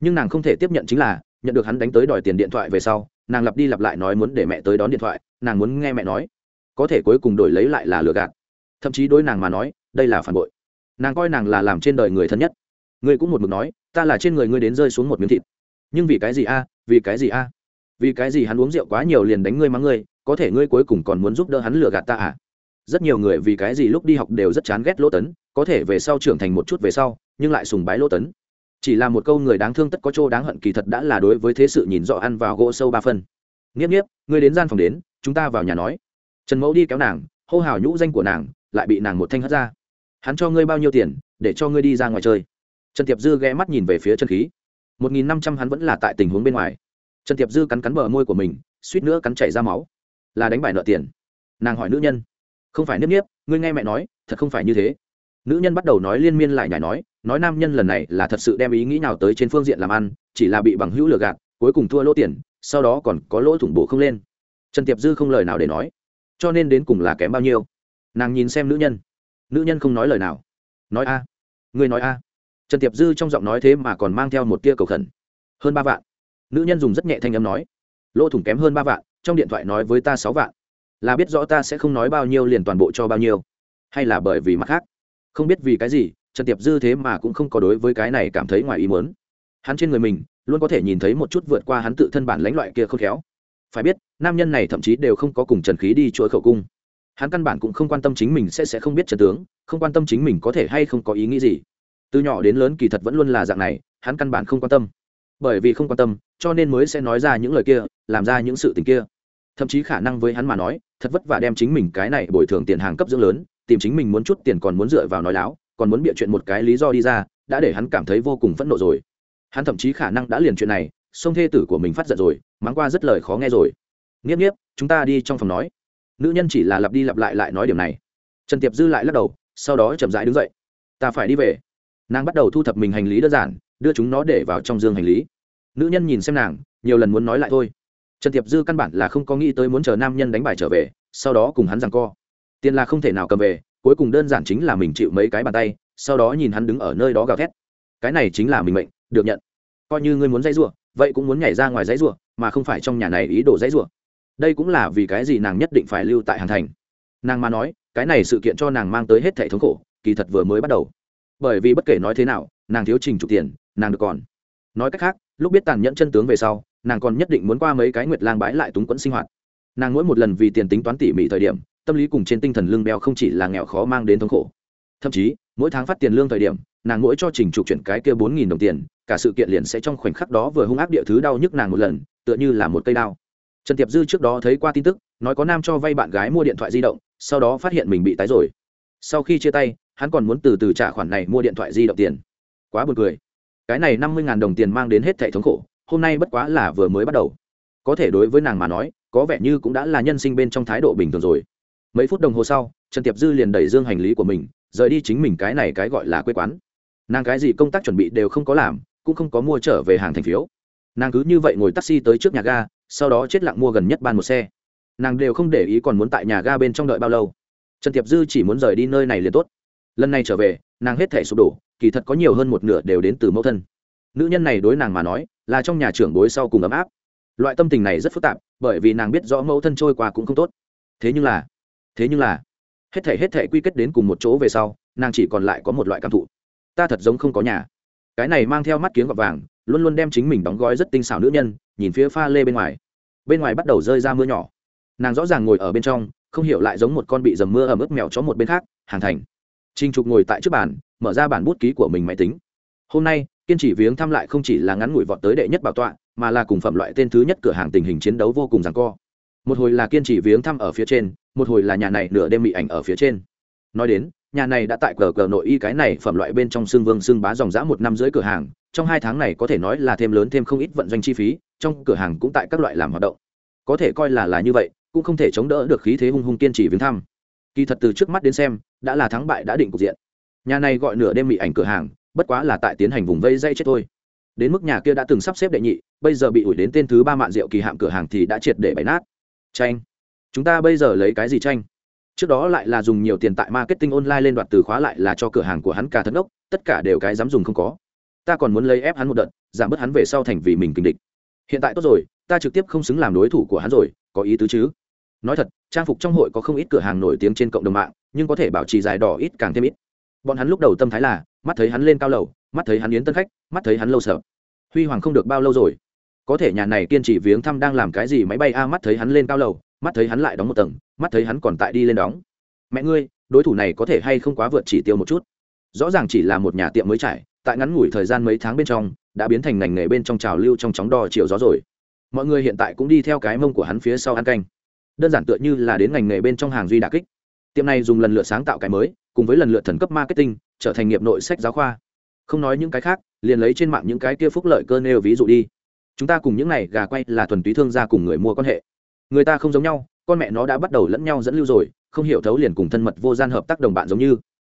Nhưng nàng không thể tiếp nhận chính là, nhận được hắn đánh tới đòi tiền điện thoại về sau, nàng lặp đi lặp lại nói muốn để mẹ tới đón điện thoại, nàng muốn nghe mẹ nói. Có thể cuối cùng đổi lấy lại là lừa gạt. Thậm chí đối nàng mà nói, đây là phản bội. Nàng coi nàng là làm trên đời người thân nhất ngươi cũng một mực nói, ta là trên người ngươi đến rơi xuống một miếng thịt. Nhưng vì cái gì a, vì cái gì a? Vì cái gì hắn uống rượu quá nhiều liền đánh ngươi mắng ngươi, có thể ngươi cuối cùng còn muốn giúp đỡ hắn lừa gạt ta à? Rất nhiều người vì cái gì lúc đi học đều rất chán ghét lỗ tấn, có thể về sau trưởng thành một chút về sau, nhưng lại sùng bái lỗ tấn. Chỉ là một câu người đáng thương tất có chỗ đáng hận kỳ thật đã là đối với thế sự nhìn rõ ăn vào gỗ sâu ba phân. Nghiếp nghiếp, ngươi đến gian phòng đến, chúng ta vào nhà nói. Trần mẫu đi kéo nàng, hô hào nhũ danh của nàng, lại bị nàng một thanh hất ra. Hắn cho ngươi bao nhiêu tiền, để cho ngươi đi ra ngoài chơi trần tiệp dư ghé mắt nhìn về phía chân khí. Một nghìn năm trăm hắn vẫn là tại tình huống bên ngoài. Trần tiệp dư cắn cắn bờ môi của mình, suýt nữa cắn chảy ra máu. Là đánh bài nợ tiền. Nàng hỏi nữ nhân. Không phải nếp nếp ngươi nghe mẹ nói, thật không phải như thế. Nữ nhân bắt đầu nói liên miên lại nhảy nói nói nam nhân lần này là thật sự đem ý nghĩ nào tới trên phương diện làm ăn, chỉ là bị bằng hữu lừa gạt, cuối cùng thua lỗ tiền, sau đó còn có lỗ thủng bổ không lên. Trần tiệp dư không lời nào để nói. Cho nên đến cùng là kém bao nhiêu? Nàng nhìn xem nữ nhân. Nữ nhân không nói lời nào. Nói a. Ngươi nói a trần tiệp dư trong giọng nói thế mà còn mang theo một tia cầu khẩn. Hơn ba vạn. Nữ nhân dùng rất nhẹ thanh âm nói. Lỗ thủng kém hơn ba vạn, trong điện thoại nói với ta sáu vạn. Là biết rõ ta sẽ không nói bao nhiêu liền toàn bộ cho bao nhiêu. Hay là bởi vì mặt khác? Không biết vì cái gì, trần tiệp dư thế mà cũng không có đối với cái này cảm thấy ngoài ý muốn. Hắn trên người mình, luôn có thể nhìn thấy một chút vượt qua hắn tự thân bản lãnh loại kia không khéo. Phải biết, nam nhân này thậm chí đều không có cùng trần khí đi chuỗi khẩu cung. Hắn căn bản cũng không quan tâm chính mình sẽ sẽ không biết trần tướng, không quan tâm chính mình có thể hay không có ý nghĩ gì từ nhỏ đến lớn kỳ thật vẫn luôn là dạng này, hắn căn bản không quan tâm. Bởi vì không quan tâm, cho nên mới sẽ nói ra những lời kia, làm ra những sự tình kia. Thậm chí khả năng với hắn mà nói, thật vất vả đem chính mình cái này bồi thường tiền hàng cấp dưỡng lớn, tìm chính mình muốn chút tiền còn muốn dựa vào nói láo, còn muốn bịa chuyện một cái lý do đi ra, đã để hắn cảm thấy vô cùng phẫn nộ rồi. Hắn thậm chí khả năng đã liền chuyện này, sông thê tử của mình phát giận rồi, mắng qua rất lời khó nghe rồi. Nghiếp nghiếp, chúng ta đi trong phòng nói. Nữ nhân chỉ là lặp đi lặp lại lại nói điều này. Trần tiệp dư lại lắc đầu, sau đó chậm rãi đứng dậy. Ta phải đi về nàng bắt đầu thu thập mình hành lý đơn giản, đưa chúng nó để vào trong dương hành lý. Nữ nhân nhìn xem nàng, nhiều lần muốn nói lại thôi. Trần tiệp dư căn bản là không có nghĩ tới muốn chờ nam nhân đánh bài trở về, sau đó cùng hắn rằng co. Tiền là không thể nào cầm về, cuối cùng đơn giản chính là mình chịu mấy cái bàn tay, sau đó nhìn hắn đứng ở nơi đó gào thét. Cái này chính là mình mệnh, được nhận. Coi như ngươi muốn dãy rủa, vậy cũng muốn nhảy ra ngoài dãy rủa, mà không phải trong nhà này ý đồ dãy rủa. Đây cũng là vì cái gì nàng nhất định phải lưu tại hàn thành. Nàng mà nói, cái này sự kiện cho nàng mang tới hết thẻ thống khổ, kỳ thật vừa mới bắt đầu bởi vì bất kể nói thế nào, nàng thiếu trình trục tiền, nàng được còn. Nói cách khác, lúc biết tàn nhẫn chân tướng về sau, nàng còn nhất định muốn qua mấy cái nguyệt lang bãi lại túng quẫn sinh hoạt. Nàng mỗi một lần vì tiền tính toán tỉ mỉ thời điểm, tâm lý cùng trên tinh thần lương beo không chỉ là nghèo khó mang đến thống khổ. Thậm chí, mỗi tháng phát tiền lương thời điểm, nàng mỗi cho trình trục chuyển cái kia bốn nghìn đồng tiền, cả sự kiện liền sẽ trong khoảnh khắc đó vừa hung ác địa thứ đau nhức nàng một lần, tựa như là một cây đao. Trần tiệp dư trước đó thấy qua tin tức, nói có nam cho vay bạn gái mua điện thoại di động, sau đó phát hiện mình bị tái rồi sau khi chia tay, hắn còn muốn từ từ trả khoản này mua điện thoại di động tiền. Quá buồn cười. Cái này năm mươi đồng tiền mang đến hết thẻ thống khổ, hôm nay bất quá là vừa mới bắt đầu. Có thể đối với nàng mà nói, có vẻ như cũng đã là nhân sinh bên trong thái độ bình thường rồi. Mấy phút đồng hồ sau, trần tiệp dư liền đẩy dương hành lý của mình, rời đi chính mình cái này cái gọi là quê quán. Nàng cái gì công tác chuẩn bị đều không có làm, cũng không có mua trở về hàng thành phiếu. Nàng cứ như vậy ngồi taxi tới trước nhà ga, sau đó chết lặng mua gần nhất ban một xe. Nàng đều không để ý còn muốn tại nhà ga bên trong đợi bao lâu trần tiệp dư chỉ muốn rời đi nơi này liền tốt. Lần này trở về, nàng hết thể sụp đổ, kỳ thật có nhiều hơn một nửa đều đến từ mẫu thân. Nữ nhân này đối nàng mà nói, là trong nhà trưởng bối sau cùng ấm áp. Loại tâm tình này rất phức tạp, bởi vì nàng biết rõ mẫu thân trôi qua cũng không tốt. Thế nhưng là, thế nhưng là, hết thể hết thể quy kết đến cùng một chỗ về sau, nàng chỉ còn lại có một loại cảm thụ. Ta thật giống không có nhà. Cái này mang theo mắt kiếng gọt vàng, luôn luôn đem chính mình đóng gói rất tinh xảo nữ nhân, nhìn phía pha lê bên ngoài. Bên ngoài bắt đầu rơi ra mưa nhỏ. Nàng rõ ràng ngồi ở bên trong không hiểu lại giống một con bị dầm mưa ẩm ướt mèo chó một bên khác, hàng thành. Trinh trục ngồi tại trước bàn, mở ra bản bút ký của mình máy tính. Hôm nay, kiên trì viếng thăm lại không chỉ là ngắn ngủi vọt tới đệ nhất bảo tọa, mà là cùng phẩm loại tên thứ nhất cửa hàng tình hình chiến đấu vô cùng ràng co. Một hồi là kiên trì viếng thăm ở phía trên, một hồi là nhà này nửa đêm bị ảnh ở phía trên. Nói đến, nhà này đã tại cờ cờ nội y cái này phẩm loại bên trong xương vương xương bá dòng giã một năm dưới cửa hàng, trong hai tháng này có thể nói là thêm lớn thêm không ít vận doanh chi phí, trong cửa hàng cũng tại các loại làm hoạt động. Có thể coi là là như vậy cũng không thể chống đỡ được khí thế hung hung kiên trì viếng thăm. Kỳ thật từ trước mắt đến xem, đã là thắng bại đã định cục diện. Nhà này gọi nửa đêm bị ảnh cửa hàng, bất quá là tại tiến hành vùng vây dây chết thôi. Đến mức nhà kia đã từng sắp xếp đệ nhị, bây giờ bị ủi đến tên thứ ba mạn rượu kỳ hạm cửa hàng thì đã triệt để bày nát. Tranh chúng ta bây giờ lấy cái gì tranh trước đó lại là dùng nhiều tiền tại marketing online lên đoạt từ khóa lại là cho cửa hàng của hắn cả thất ốc tất cả đều cái dám dùng không có. Ta còn muốn lấy ép hắn một đợt, giảm bớt hắn về sau thành vì mình kinh địch. Hiện tại tốt rồi, ta trực tiếp không xứng làm đối thủ của hắn rồi, có ý tứ chứ? Nói thật, trang phục trong hội có không ít cửa hàng nổi tiếng trên cộng đồng mạng, nhưng có thể bảo trì dài đỏ ít càng thêm ít. Bọn hắn lúc đầu tâm thái là, mắt thấy hắn lên cao lầu, mắt thấy hắn yến tân khách, mắt thấy hắn lâu sợ. Huy hoàng không được bao lâu rồi. Có thể nhà này kiên trì viếng thăm đang làm cái gì máy bay a, mắt thấy hắn lên cao lầu, mắt thấy hắn lại đóng một tầng, mắt thấy hắn còn tại đi lên đóng. Mẹ ngươi, đối thủ này có thể hay không quá vượt chỉ tiêu một chút? Rõ ràng chỉ là một nhà tiệm mới trải, tại ngắn ngủi thời gian mấy tháng bên trong, đã biến thành ngành nghề bên trong trào lưu trong chóng đo chiều gió rồi. Mọi người hiện tại cũng đi theo cái mông của hắn phía sau ăn canh đơn giản tựa như là đến ngành nghề bên trong hàng duy đà kích. Tiệm này dùng lần lượt sáng tạo cái mới, cùng với lần lượt thần cấp marketing, trở thành nghiệp nội sách giáo khoa. Không nói những cái khác, liền lấy trên mạng những cái kia phúc lợi cơ nêu ví dụ đi. Chúng ta cùng những này gà quay là thuần túy thương gia cùng người mua quan hệ. Người ta không giống nhau, con mẹ nó đã bắt đầu lẫn nhau dẫn lưu rồi, không hiểu thấu liền cùng thân mật vô gian hợp tác đồng bạn giống như.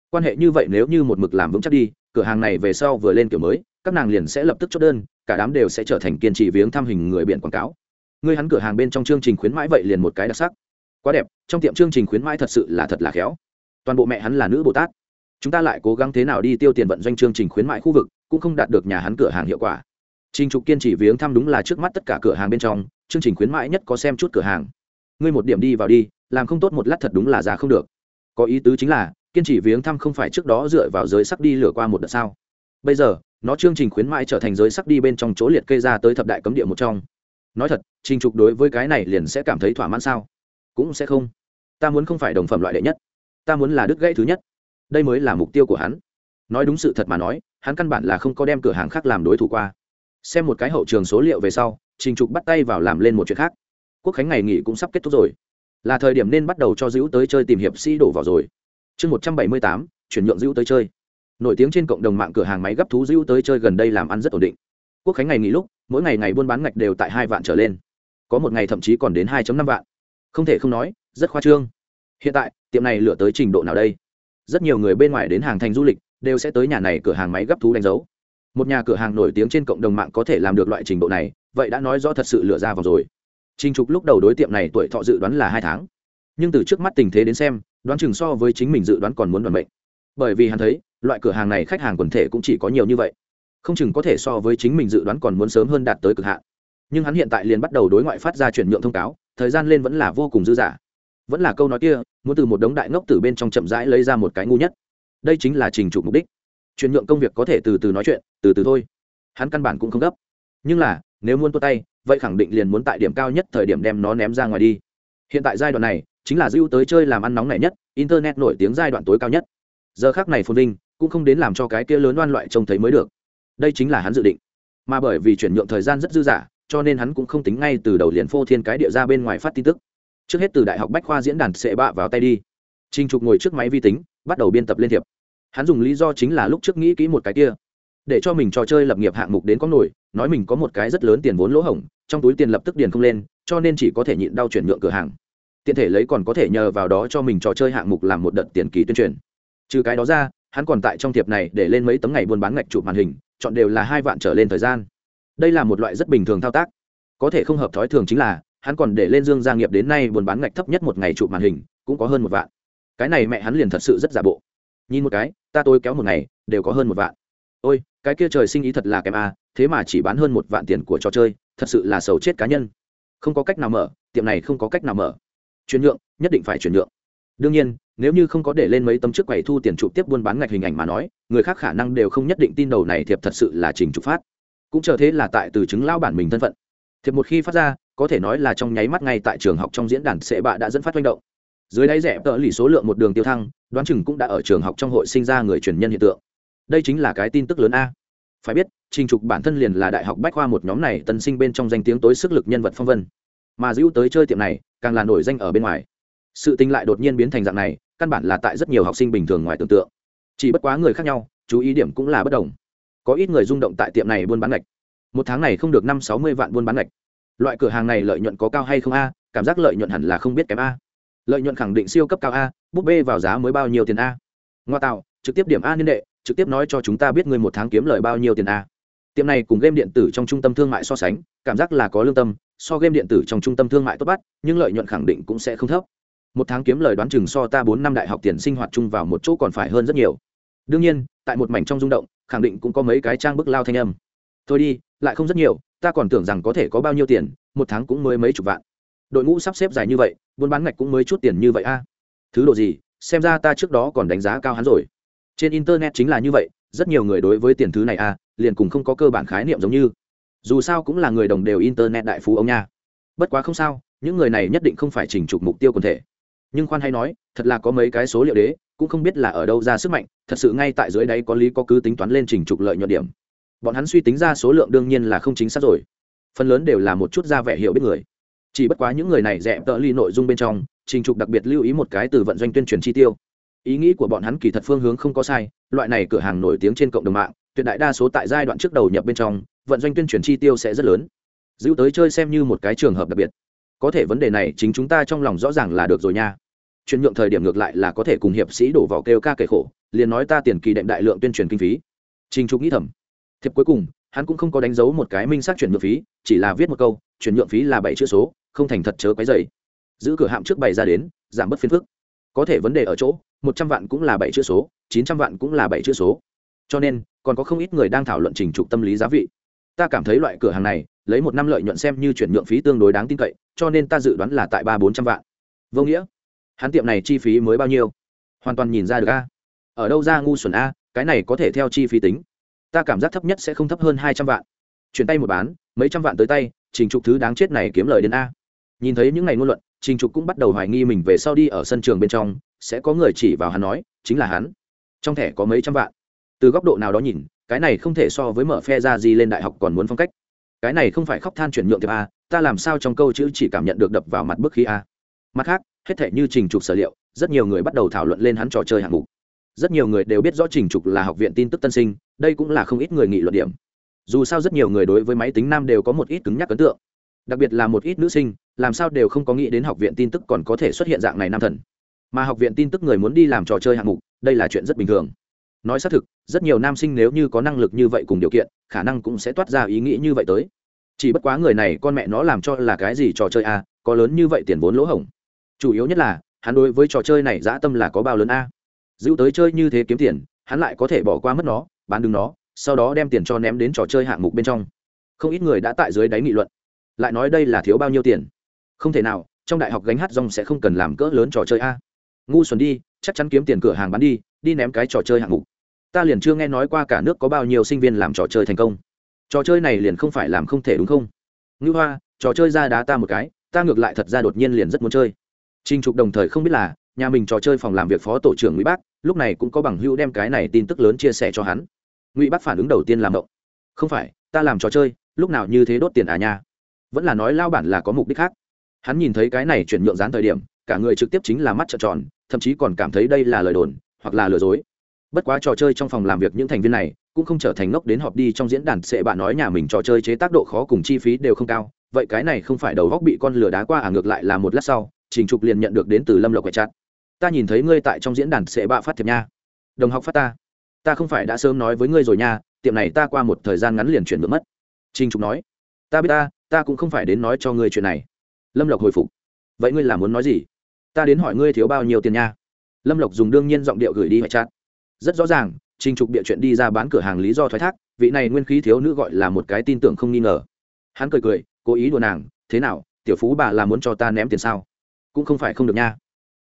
Quan hệ như vậy nếu như một mực làm vững chắc đi, cửa hàng này về sau vừa lên kiểu mới, các nàng liền sẽ lập tức chốt đơn, cả đám đều sẽ trở thành kiên trì viếng thăm hình người biển quảng cáo người hắn cửa hàng bên trong chương trình khuyến mãi vậy liền một cái đặc sắc. Quá đẹp, trong tiệm chương trình khuyến mãi thật sự là thật là khéo. Toàn bộ mẹ hắn là nữ bồ tát. Chúng ta lại cố gắng thế nào đi tiêu tiền vận doanh chương trình khuyến mãi khu vực, cũng không đạt được nhà hắn cửa hàng hiệu quả. Trình trục kiên trì viếng thăm đúng là trước mắt tất cả cửa hàng bên trong, chương trình khuyến mãi nhất có xem chút cửa hàng. Ngươi một điểm đi vào đi, làm không tốt một lát thật đúng là giá không được. Có ý tứ chính là, kiên trì viếng thăm không phải trước đó dựa vào giới sắc đi lửa qua một đợt sao? Bây giờ, nó chương trình khuyến mãi trở thành giới sắc đi bên trong chỗ liệt kê ra tới thập đại cấm địa một trong nói thật, trình trục đối với cái này liền sẽ cảm thấy thỏa mãn sao? Cũng sẽ không. Ta muốn không phải đồng phẩm loại đệ nhất. Ta muốn là đứt gãy thứ nhất. Đây mới là mục tiêu của hắn. Nói đúng sự thật mà nói, hắn căn bản là không có đem cửa hàng khác làm đối thủ qua. Xem một cái hậu trường số liệu về sau, trình trục bắt tay vào làm lên một chuyện khác. Quốc khánh ngày nghỉ cũng sắp kết thúc rồi. Là thời điểm nên bắt đầu cho dữ tới chơi tìm hiệp sĩ đổ vào rồi. Chương một trăm bảy mươi tám, chuyển nhượng dữ tới chơi. Nổi tiếng trên cộng đồng mạng cửa hàng máy gấp thú dữ tới chơi gần đây làm ăn rất ổn định quốc khánh ngày nghỉ lúc mỗi ngày ngày buôn bán ngạch đều tại hai vạn trở lên. Có một ngày thậm chí còn đến hai năm vạn. Không thể không nói rất khoa trương. Hiện tại tiệm này lựa tới trình độ nào đây? Rất nhiều người bên ngoài đến hàng thành du lịch đều sẽ tới nhà này cửa hàng máy gấp thú đánh dấu. Một nhà cửa hàng nổi tiếng trên cộng đồng mạng có thể làm được loại trình độ này vậy đã nói rõ thật sự lựa ra vào rồi. Trình Trục lúc đầu đối tiệm này tuổi thọ dự đoán là hai tháng, nhưng từ trước mắt tình thế đến xem, đoán chừng so với chính mình dự đoán còn muốn đoàn mệnh. Bởi vì hắn thấy, loại cửa hàng này khách hàng quần thể cũng chỉ có nhiều như vậy, không chừng có thể so với chính mình dự đoán còn muốn sớm hơn đạt tới cực hạn. Nhưng hắn hiện tại liền bắt đầu đối ngoại phát ra chuyển nhượng thông cáo, thời gian lên vẫn là vô cùng dư dả. Vẫn là câu nói kia, muốn từ một đống đại ngốc từ bên trong chậm rãi lấy ra một cái ngu nhất. Đây chính là trình trục mục đích. Chuyển nhượng công việc có thể từ từ nói chuyện, từ từ thôi. Hắn căn bản cũng không gấp. Nhưng là, nếu muốn tua tay, vậy khẳng định liền muốn tại điểm cao nhất thời điểm đem nó ném ra ngoài đi hiện tại giai đoạn này chính là dưu tới chơi làm ăn nóng này nhất internet nổi tiếng giai đoạn tối cao nhất giờ khác này phồn vinh cũng không đến làm cho cái kia lớn oan loại trông thấy mới được đây chính là hắn dự định. Mà bởi vì chuyển nhượng thời gian rất dư dả, cho nên hắn cũng không tính ngay từ đầu liền phô thiên cái địa ra bên ngoài phát tin tức. Trước hết từ đại học bách khoa diễn đàn sẽ bạ vào tay đi. Trinh trục ngồi trước máy vi tính, bắt đầu biên tập liên thiệp hắn dùng lý do chính là lúc trước nghĩ kỹ một cái kia. Để cho mình trò chơi lập nghiệp hạng mục đến có nổi, nói mình có một cái rất lớn tiền vốn lỗ hổng, trong túi tiền lập tức điền không lên, cho nên chỉ có thể nhịn đau chuyển nhượng cửa hàng. Tiện thể lấy còn có thể nhờ vào đó cho mình trò chơi hạng mục làm một đợt tiền kỳ tuyên truyền. Trừ cái đó ra, hắn còn tại trong thiệp này để lên mấy tấm ngày buôn bán ngạch chụp màn hình chọn đều là hai vạn trở lên thời gian. Đây là một loại rất bình thường thao tác. Có thể không hợp thói thường chính là, hắn còn để lên dương gia nghiệp đến nay buôn bán ngạch thấp nhất một ngày chụp màn hình, cũng có hơn một vạn. Cái này mẹ hắn liền thật sự rất giả bộ. Nhìn một cái, ta tôi kéo một ngày, đều có hơn một vạn. Ôi, cái kia trời sinh ý thật là kém a thế mà chỉ bán hơn một vạn tiền của trò chơi, thật sự là sầu chết cá nhân. Không có cách nào mở, tiệm này không có cách nào mở. Chuyển nhượng, nhất định phải chuyển nhượng đương nhiên, nếu như không có để lên mấy tấm trước quầy thu tiền trụ tiếp buôn bán ngạch hình ảnh mà nói, người khác khả năng đều không nhất định tin đầu này thiệp thật sự là trình trục phát. Cũng chờ thế là tại từ chứng lao bản mình thân phận. Thiệp một khi phát ra, có thể nói là trong nháy mắt ngay tại trường học trong diễn đàn sệ bạ đã dẫn phát manh động. Dưới đáy rẻ tợ lì số lượng một đường tiêu thăng, đoán chừng cũng đã ở trường học trong hội sinh ra người truyền nhân hiện tượng. Đây chính là cái tin tức lớn a. Phải biết, trình trục bản thân liền là đại học bách khoa một nhóm này tân sinh bên trong danh tiếng tối sức lực nhân vật phong vân. Mà dữ tới chơi tiệm này, càng là nổi danh ở bên ngoài sự tình lại đột nhiên biến thành dạng này, căn bản là tại rất nhiều học sinh bình thường ngoài tưởng tượng. Chỉ bất quá người khác nhau, chú ý điểm cũng là bất đồng. Có ít người rung động tại tiệm này buôn bán lệch một tháng này không được năm sáu mươi vạn buôn bán lệch loại cửa hàng này lợi nhuận có cao hay không a? Cảm giác lợi nhuận hẳn là không biết kém a. Lợi nhuận khẳng định siêu cấp cao a, búp bê vào giá mới bao nhiêu tiền a? Ngoa tạo, trực tiếp điểm a niên đệ, trực tiếp nói cho chúng ta biết người một tháng kiếm lời bao nhiêu tiền a. Tiệm này cùng game điện tử trong trung tâm thương mại so sánh, cảm giác là có lương tâm, so game điện tử trong trung tâm thương mại tốt bắt, nhưng lợi nhuận khẳng định cũng sẽ không thấp một tháng kiếm lời đoán chừng so ta bốn năm đại học tiền sinh hoạt chung vào một chỗ còn phải hơn rất nhiều. Đương nhiên, tại một mảnh trong rung động, khẳng định cũng có mấy cái trang bức lao thanh âm. Thôi đi, lại không rất nhiều, ta còn tưởng rằng có thể có bao nhiêu tiền, một tháng cũng mới mấy chục vạn. Đội ngũ sắp xếp dài như vậy, buôn bán ngạch cũng mới chút tiền như vậy a. Thứ độ gì, xem ra ta trước đó còn đánh giá cao hắn rồi. Trên internet chính là như vậy, rất nhiều người đối với tiền thứ này a, liền cùng không có cơ bản khái niệm giống như. Dù sao cũng là người đồng đều internet đại phú ông nha. Bất quá không sao, những người này nhất định không phải chỉnh trục mục tiêu quần thể nhưng khoan hay nói, thật là có mấy cái số liệu đế, cũng không biết là ở đâu ra sức mạnh, thật sự ngay tại dưới đáy có lý có cứ tính toán lên chỉnh trục lợi nhuận điểm. Bọn hắn suy tính ra số lượng đương nhiên là không chính xác rồi. Phần lớn đều là một chút ra vẻ hiểu biết người. Chỉ bất quá những người này rẽ tợ ly nội dung bên trong, trình trục đặc biệt lưu ý một cái từ vận doanh tuyên truyền chi tiêu. Ý nghĩ của bọn hắn kỳ thật phương hướng không có sai, loại này cửa hàng nổi tiếng trên cộng đồng mạng, tuyệt đại đa số tại giai đoạn trước đầu nhập bên trong, vận doanh tuyên truyền chi tiêu sẽ rất lớn. Giữ tới chơi xem như một cái trường hợp đặc biệt có thể vấn đề này chính chúng ta trong lòng rõ ràng là được rồi nha. Chuyển nhượng thời điểm ngược lại là có thể cùng hiệp sĩ đổ vào kêu ca kể khổ, liền nói ta tiền kỳ đệm đại lượng tuyên truyền kinh phí. Trình trục nghĩ thầm. Thiệp cuối cùng, hắn cũng không có đánh dấu một cái minh xác chuyển nhượng phí, chỉ là viết một câu, chuyển nhượng phí là bảy chữ số, không thành thật chớ quấy dày giữ cửa hạm trước bày ra đến, giảm bớt phiên phức. Có thể vấn đề ở chỗ, một trăm vạn cũng là bảy chữ số, chín trăm vạn cũng là bảy chữ số. Cho nên, còn có không ít người đang thảo luận trình trục tâm lý giá vị. Ta cảm thấy loại cửa hàng này, lấy một năm lợi nhuận xem như chuyển nhượng phí tương đối đáng tin cậy cho nên ta dự đoán là tại ba bốn trăm vạn. Vô nghĩa. Hắn tiệm này chi phí mới bao nhiêu? Hoàn toàn nhìn ra được a. Ở đâu ra ngu xuẩn a, cái này có thể theo chi phí tính. Ta cảm giác thấp nhất sẽ không thấp hơn hai trăm vạn. Chuyển tay một bán, mấy trăm vạn tới tay, trình trục thứ đáng chết này kiếm lời đến a. Nhìn thấy những ngày ngôn luận, trình trục cũng bắt đầu hoài nghi mình về sau đi ở sân trường bên trong, sẽ có người chỉ vào hắn nói, chính là hắn. Trong thẻ có mấy trăm vạn. Từ góc độ nào đó nhìn, cái này không thể so với mở phe ra gì lên đại học còn muốn phong cách. Cái này không phải khóc than chuyển nhượng tiệp a ta làm sao trong câu chữ chỉ cảm nhận được đập vào mặt bức khí a? Mặt khác, hết thể như trình trục sở liệu, rất nhiều người bắt đầu thảo luận lên hắn trò chơi hạng mục. Rất nhiều người đều biết rõ trình trục là học viện tin tức tân sinh, đây cũng là không ít người nghị luận điểm. Dù sao rất nhiều người đối với máy tính nam đều có một ít cứng nhắc ấn tượng. Đặc biệt là một ít nữ sinh, làm sao đều không có nghĩ đến học viện tin tức còn có thể xuất hiện dạng này nam thần. Mà học viện tin tức người muốn đi làm trò chơi hạng mục, đây là chuyện rất bình thường. Nói xác thực, rất nhiều nam sinh nếu như có năng lực như vậy cùng điều kiện, khả năng cũng sẽ toát ra ý nghĩ như vậy tới chỉ bất quá người này con mẹ nó làm cho là cái gì trò chơi a có lớn như vậy tiền vốn lỗ hổng. Chủ yếu nhất là, hắn đối với trò chơi này dã tâm là có bao lớn a. Giữ tới chơi như thế kiếm tiền, hắn lại có thể bỏ qua mất nó, bán đứng nó, sau đó đem tiền cho ném đến trò chơi hạng mục bên trong. Không ít người đã tại dưới đáy nghị luận. Lại nói đây là thiếu bao nhiêu tiền? Không thể nào, trong đại học gánh hát rong sẽ không cần làm cỡ lớn trò chơi a. Ngu xuẩn đi, chắc chắn kiếm tiền cửa hàng bán đi đi ném cái trò chơi hạng mục. Ta liền chưa nghe nói qua cả nước có bao nhiêu sinh viên làm trò chơi thành công trò chơi này liền không phải làm không thể đúng không? Ngư hoa, trò chơi ra đá ta một cái, ta ngược lại thật ra đột nhiên liền rất muốn chơi. Trinh trục đồng thời không biết là, nhà mình trò chơi phòng làm việc phó tổ trưởng ngụy bác, lúc này cũng có bằng hữu đem cái này tin tức lớn chia sẻ cho hắn. Ngụy bác phản ứng đầu tiên làm động không phải, ta làm trò chơi, lúc nào như thế đốt tiền à nha? Vẫn là nói lao bản là có mục đích khác. Hắn nhìn thấy cái này chuyển nhượng dán thời điểm, cả người trực tiếp chính là mắt trợn tròn, thậm chí còn cảm thấy đây là lời đồn, hoặc là lừa dối. Bất quá trò chơi trong phòng làm việc những thành viên này cũng không trở thành ngốc đến họp đi trong diễn đàn sẽ bạn nói nhà mình trò chơi chế tác độ khó cùng chi phí đều không cao. Vậy cái này không phải đầu góc bị con lửa đá qua à ngược lại là một lát sau, trình trục liền nhận được đến từ lâm lộc quẹt chặt ta nhìn thấy ngươi tại trong diễn đàn sẽ bạ phát thiệp nha. Đồng học phát ta. Ta không phải đã sớm nói với ngươi rồi nha, tiệm này ta qua một thời gian ngắn liền chuyển ngược mất. Trình trục nói. Ta biết ta ta cũng không phải đến nói cho ngươi chuyện này. Lâm lộc hồi phục. Vậy ngươi là muốn nói gì? Ta đến hỏi ngươi thiếu bao nhiêu tiền nha. Lâm lộc dùng đương nhiên giọng điệu gửi đi hệ chặt rất rõ ràng trình trục bịa chuyện đi ra bán cửa hàng lý do thoái thác, vị này nguyên khí thiếu nữ gọi là một cái tin tưởng không nghi ngờ. Hắn cười cười, cố ý đùa nàng, thế nào, tiểu phú bà là muốn cho ta ném tiền sao? Cũng không phải không được nha.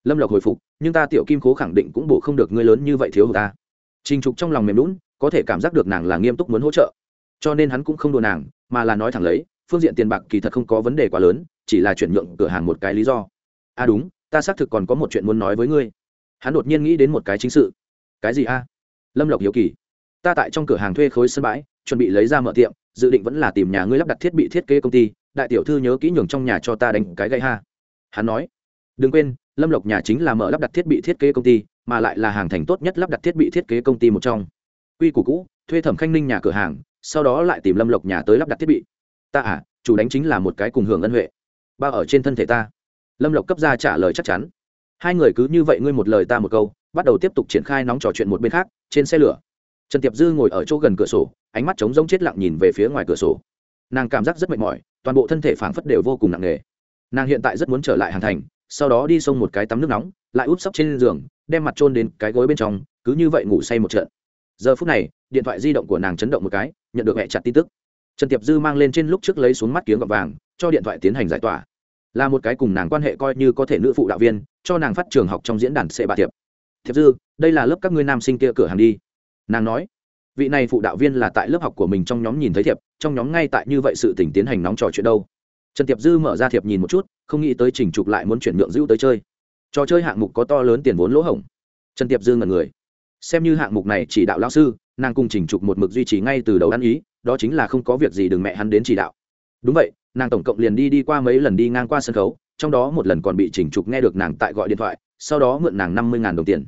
Lâm lộc hồi phục, nhưng ta tiểu kim khố khẳng định cũng bổ không được ngươi lớn như vậy thiếu hụt ta. Trình trục trong lòng mềm lún có thể cảm giác được nàng là nghiêm túc muốn hỗ trợ. Cho nên hắn cũng không đùa nàng, mà là nói thẳng lấy, phương diện tiền bạc kỳ thật không có vấn đề quá lớn, chỉ là chuyển nhượng cửa hàng một cái lý do. À đúng, ta xác thực còn có một chuyện muốn nói với ngươi. Hắn đột nhiên nghĩ đến một cái chính sự. Cái gì a? Lâm lộc hiếu kỳ. Ta tại trong cửa hàng thuê khối sân bãi, chuẩn bị lấy ra mở tiệm, dự định vẫn là tìm nhà ngươi lắp đặt thiết bị thiết kế công ty, đại tiểu thư nhớ kỹ nhường trong nhà cho ta đánh cái gây ha. Hắn nói. Đừng quên, lâm lộc nhà chính là mở lắp đặt thiết bị thiết kế công ty, mà lại là hàng thành tốt nhất lắp đặt thiết bị thiết kế công ty một trong. Quy củ cũ, thuê thẩm khanh ninh nhà cửa hàng, sau đó lại tìm lâm lộc nhà tới lắp đặt thiết bị. Ta à chủ đánh chính là một cái cùng hưởng ân huệ. Bao ở trên thân thể ta. Lâm lộc cấp ra trả lời chắc chắn. Hai người cứ như vậy ngươi một lời ta một câu, bắt đầu tiếp tục triển khai nóng trò chuyện một bên khác trên xe lửa. Trần tiệp dư ngồi ở chỗ gần cửa sổ, ánh mắt trống rỗng chết lặng nhìn về phía ngoài cửa sổ. Nàng cảm giác rất mệt mỏi, toàn bộ thân thể phảng phất đều vô cùng nặng nề. Nàng hiện tại rất muốn trở lại hàng thành, sau đó đi xông một cái tắm nước nóng, lại úp sấp trên giường, đem mặt trôn đến cái gối bên trong, cứ như vậy ngủ say một trận. Giờ phút này, điện thoại di động của nàng chấn động một cái, nhận được hẹ chặt tin tức. Trần tiệp dư mang lên trên lúc trước lấy xuống mắt kiếng gọt vàng, cho điện thoại tiến hành giải tỏa. Là một cái cùng nàng quan hệ coi như có thể nữ phụ đạo viên, cho nàng phát trường học trong diễn đàn sệ bà tiệp thiệp dư, đây là lớp các ngươi nam sinh kia cửa hàng đi. Nàng nói, vị này phụ đạo viên là tại lớp học của mình trong nhóm nhìn thấy thiệp, trong nhóm ngay tại như vậy sự tỉnh tiến hành nóng trò chuyện đâu. Trần tiệp dư mở ra thiệp nhìn một chút, không nghĩ tới trình trục lại muốn chuyển nhượng dữ tới chơi. Trò chơi hạng mục có to lớn tiền vốn lỗ hổng. Trần tiệp dư ngần người. Xem như hạng mục này chỉ đạo lão sư, nàng cùng trình trục một mực duy trì ngay từ đầu ăn ý, đó chính là không có việc gì đừng mẹ hắn đến chỉ đạo. Đúng vậy, nàng tổng cộng liền đi đi qua mấy lần đi ngang qua sân khấu, trong đó một lần còn bị chỉnh trục nghe được nàng tại gọi điện thoại, sau đó mượn nàng năm mươi đồng tiền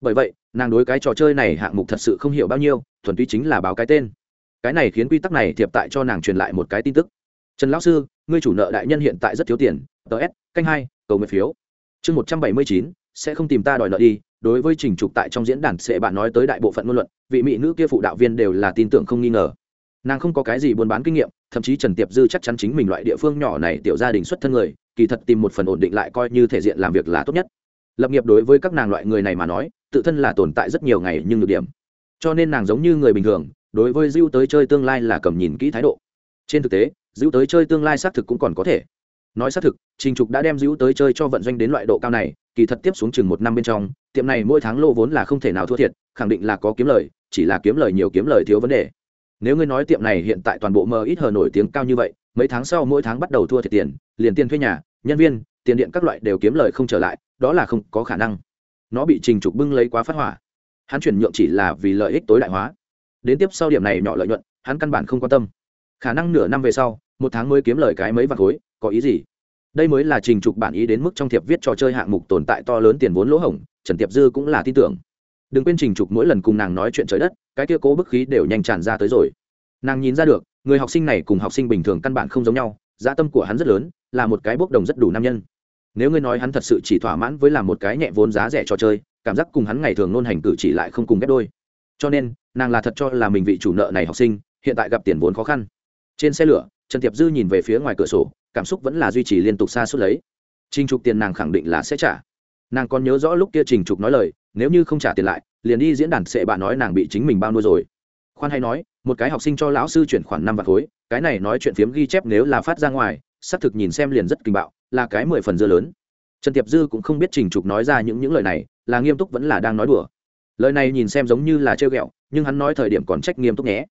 bởi vậy, nàng đối cái trò chơi này hạng mục thật sự không hiểu bao nhiêu, thuần túy chính là báo cái tên. Cái này khiến quy tắc này thiệp tại cho nàng truyền lại một cái tin tức. Trần lão sư, ngươi chủ nợ đại nhân hiện tại rất thiếu tiền. Ts canh hai, cầu nguyện phiếu. Chương một trăm bảy mươi chín, sẽ không tìm ta đòi nợ đi. Đối với trình trục tại trong diễn đàn sẽ bạn nói tới đại bộ phận ngôn luận, vị mỹ nữ kia phụ đạo viên đều là tin tưởng không nghi ngờ. Nàng không có cái gì buôn bán kinh nghiệm, thậm chí trần tiệp dư chắc chắn chính mình loại địa phương nhỏ này tiểu gia đình xuất thân người, kỳ thật tìm một phần ổn định lại coi như thể diện làm việc là tốt nhất. Lập nghiệp đối với các nàng loại người này mà nói tự thân là tồn tại rất nhiều ngày nhưng được điểm. Cho nên nàng giống như người bình thường, đối với dữ tới chơi tương lai là cầm nhìn kỹ thái độ. Trên thực tế dữ tới chơi tương lai xác thực cũng còn có thể. Nói xác thực, trình trục đã đem dữ tới chơi cho vận doanh đến loại độ cao này, kỳ thật tiếp xuống chừng một năm bên trong, tiệm này mỗi tháng lô vốn là không thể nào thua thiệt, khẳng định là có kiếm lời, chỉ là kiếm lời nhiều kiếm lời thiếu vấn đề. Nếu ngươi nói tiệm này hiện tại toàn bộ mờ ít hờ nổi tiếng cao như vậy, mấy tháng sau mỗi tháng bắt đầu thua thiệt tiền, liền tiền thuê nhà, nhân viên, tiền điện các loại đều kiếm lời không trở lại, đó là không có khả năng nó bị trình trục bưng lấy quá phát hỏa. Hắn chuyển nhượng chỉ là vì lợi ích tối đại hóa. Đến tiếp sau điểm này nhỏ lợi nhuận, hắn căn bản không quan tâm. Khả năng nửa năm về sau, một tháng mới kiếm lời cái mấy vạt khối, có ý gì? Đây mới là trình trục bản ý đến mức trong thiệp viết trò chơi hạng mục tồn tại to lớn tiền vốn lỗ hổng, trần tiệp dư cũng là tin tưởng. Đừng quên trình trục mỗi lần cùng nàng nói chuyện trời đất, cái kia cố bức khí đều nhanh tràn ra tới rồi. Nàng nhìn ra được, người học sinh này cùng học sinh bình thường căn bản không giống nhau gia tâm của hắn rất lớn, là một cái bốc đồng rất đủ nam nhân nếu ngươi nói hắn thật sự chỉ thỏa mãn với làm một cái nhẹ vốn giá rẻ trò chơi, cảm giác cùng hắn ngày thường nôn hành cử chỉ lại không cùng ghép đôi. Cho nên, nàng là thật cho là mình vị chủ nợ này học sinh, hiện tại gặp tiền vốn khó khăn. Trên xe lửa, trần tiệp dư nhìn về phía ngoài cửa sổ, cảm xúc vẫn là duy trì liên tục xa suốt lấy. Trình trục tiền nàng khẳng định là sẽ trả. Nàng còn nhớ rõ lúc kia trình trục nói lời, nếu như không trả tiền lại, liền đi diễn đàn sệ bạn nói nàng bị chính mình bao nuôi rồi. Khoan hay nói, một cái học sinh cho lão sư chuyển khoản năm vạn khối, cái này nói chuyện phiếm ghi chép nếu là phát ra ngoài, xác thực nhìn xem liền rất kinh bạo là cái mười phần dưa lớn. Trần tiệp dư cũng không biết trình trục nói ra những những lời này, là nghiêm túc vẫn là đang nói đùa. Lời này nhìn xem giống như là trêu ghẹo, nhưng hắn nói thời điểm còn trách nghiêm túc nhé.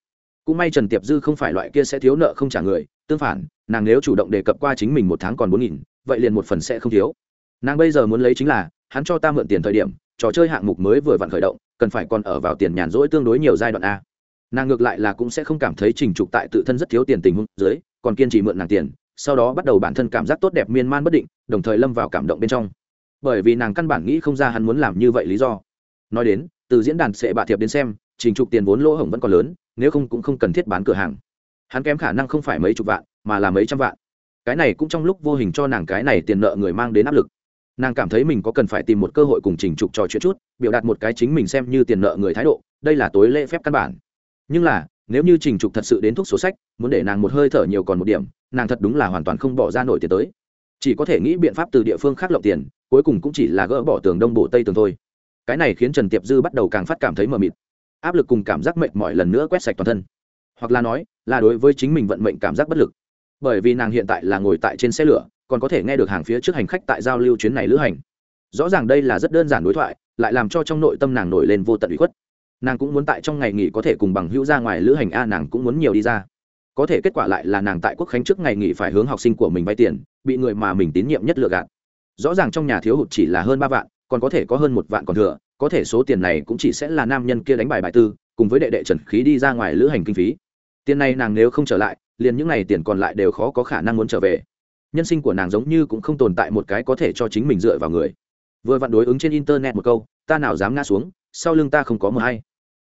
Cũng may trần tiệp dư không phải loại kia sẽ thiếu nợ không trả người, tương phản, nàng nếu chủ động đề cập qua chính mình một tháng còn bốn nghìn, vậy liền một phần sẽ không thiếu. Nàng bây giờ muốn lấy chính là, hắn cho ta mượn tiền thời điểm, trò chơi hạng mục mới vừa vặn khởi động, cần phải còn ở vào tiền nhàn rỗi tương đối nhiều giai đoạn a. Nàng ngược lại là cũng sẽ không cảm thấy trình trục tại tự thân rất thiếu tiền tình huống dưới, còn kiên trì mượn nàng tiền sau đó bắt đầu bản thân cảm giác tốt đẹp miên man bất định, đồng thời lâm vào cảm động bên trong. Bởi vì nàng căn bản nghĩ không ra hắn muốn làm như vậy lý do. Nói đến, từ diễn đàn sệ bạ thiệp đến xem, trình trục tiền vốn lỗ hổng vẫn còn lớn, nếu không cũng không cần thiết bán cửa hàng. Hắn kém khả năng không phải mấy chục vạn, mà là mấy trăm vạn. Cái này cũng trong lúc vô hình cho nàng cái này tiền nợ người mang đến áp lực. Nàng cảm thấy mình có cần phải tìm một cơ hội cùng trình trục trò chuyện chút, biểu đạt một cái chính mình xem như tiền nợ người thái độ, đây là tối lễ phép căn bản. Nhưng là, nếu như trình trục thật sự đến thuốc số sách, muốn để nàng một hơi thở nhiều còn một điểm nàng thật đúng là hoàn toàn không bỏ ra nổi tiền tới. Chỉ có thể nghĩ biện pháp từ địa phương khác lộng tiền, cuối cùng cũng chỉ là gỡ bỏ tường đông bộ tây tường thôi. Cái này khiến trần tiệp dư bắt đầu càng phát cảm thấy mờ mịt. Áp lực cùng cảm giác mệt mỏi lần nữa quét sạch toàn thân. Hoặc là nói, là đối với chính mình vận mệnh cảm giác bất lực. Bởi vì nàng hiện tại là ngồi tại trên xe lửa, còn có thể nghe được hàng phía trước hành khách tại giao lưu chuyến này lữ hành. Rõ ràng đây là rất đơn giản đối thoại, lại làm cho trong nội tâm nàng nổi lên vô tận ủy khuất. Nàng cũng muốn tại trong ngày nghỉ có thể cùng bằng hữu ra ngoài lữ hành a, nàng cũng muốn nhiều đi ra có thể kết quả lại là nàng tại quốc khánh trước ngày nghỉ phải hướng học sinh của mình vay tiền, bị người mà mình tín nhiệm nhất lựa gạt. Rõ ràng trong nhà thiếu hụt chỉ là hơn ba vạn, còn có thể có hơn một vạn còn thừa, có thể số tiền này cũng chỉ sẽ là nam nhân kia đánh bài bài tư, cùng với đệ đệ trần khí đi ra ngoài lữ hành kinh phí. Tiền này nàng nếu không trở lại, liền những n à y tiền còn lại đều khó có khả năng muốn trở về. Nhân sinh của nàng giống như cũng không tồn tại một cái có thể cho chính mình dựa vào người. Vừa vặn đối ứng trên internet một câu, ta nào dám ngã xuống, sau lưng ta không có mờ hay.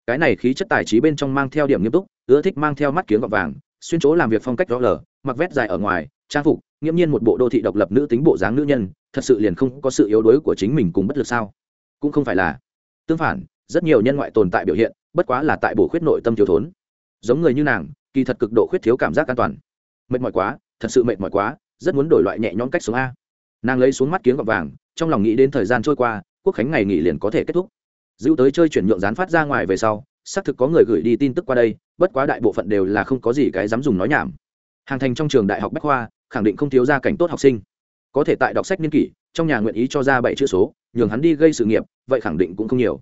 Cái này khí chất tài trí bên trong mang theo điểm nghiêm túc, ưa thích mang theo mắt kiếm gọt vàng xuyên chỗ làm việc phong cách rõ lờ, mặc vét dài ở ngoài, trang phục, nghiễm nhiên một bộ đô thị độc lập nữ tính bộ dáng nữ nhân, thật sự liền không có sự yếu đuối của chính mình cùng bất lực sao? Cũng không phải là. Tương phản, rất nhiều nhân ngoại tồn tại biểu hiện, bất quá là tại bổ khuyết nội tâm thiếu thốn. Giống người như nàng, kỳ thật cực độ khuyết thiếu cảm giác an toàn. Mệt mỏi quá, thật sự mệt mỏi quá, rất muốn đổi loại nhẹ nhõm cách xuống a. Nàng lấy xuống mắt kiếng gọt vàng, trong lòng nghĩ đến thời gian trôi qua, quốc khánh ngày nghỉ liền có thể kết thúc. Dữ tới chơi chuyển nhượng dán phát ra ngoài về sau xác thực có người gửi đi tin tức qua đây, bất quá đại bộ phận đều là không có gì cái dám dùng nói nhảm. Hàng thành trong trường đại học bách khoa, khẳng định không thiếu gia cảnh tốt học sinh. Có thể tại đọc sách niên kỷ, trong nhà nguyện ý cho ra bảy chữ số, nhường hắn đi gây sự nghiệp, vậy khẳng định cũng không nhiều.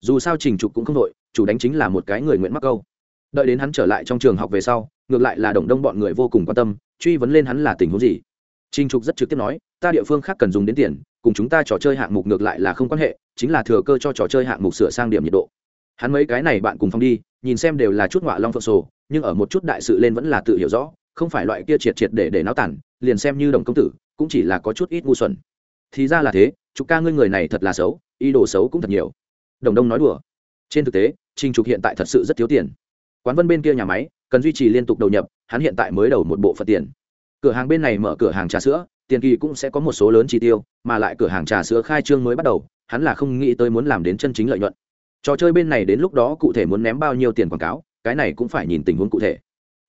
Dù sao trình trục cũng không đội, chủ đánh chính là một cái người nguyện mắc câu. Đợi đến hắn trở lại trong trường học về sau, ngược lại là đồng đông bọn người vô cùng quan tâm, truy vấn lên hắn là tình huống gì. Trình trục rất trực tiếp nói, ta địa phương khác cần dùng đến tiền, cùng chúng ta trò chơi hạng mục ngược lại là không quan hệ, chính là thừa cơ cho trò chơi hạng mục sửa sang điểm nhiệt độ hắn mấy cái này bạn cùng phong đi, nhìn xem đều là chút ngọa long phượng sổ, nhưng ở một chút đại sự lên vẫn là tự hiểu rõ, không phải loại kia triệt triệt để để náo tản, liền xem như đồng công tử, cũng chỉ là có chút ít ngu xuẩn. Thì ra là thế chục ca ngươi người này thật là xấu, ý đồ xấu cũng thật nhiều. Đồng đông nói đùa. Trên thực tế, trình trục hiện tại thật sự rất thiếu tiền. Quán vân bên kia nhà máy, cần duy trì liên tục đầu nhập, hắn hiện tại mới đầu một bộ phận tiền. Cửa hàng bên này mở cửa hàng trà sữa, tiền kỳ cũng sẽ có một số lớn chi tiêu, mà lại cửa hàng trà sữa khai trương mới bắt đầu, hắn là không nghĩ tới muốn làm đến chân chính lợi nhuận trò chơi bên này đến lúc đó cụ thể muốn ném bao nhiêu tiền quảng cáo, cái này cũng phải nhìn tình huống cụ thể.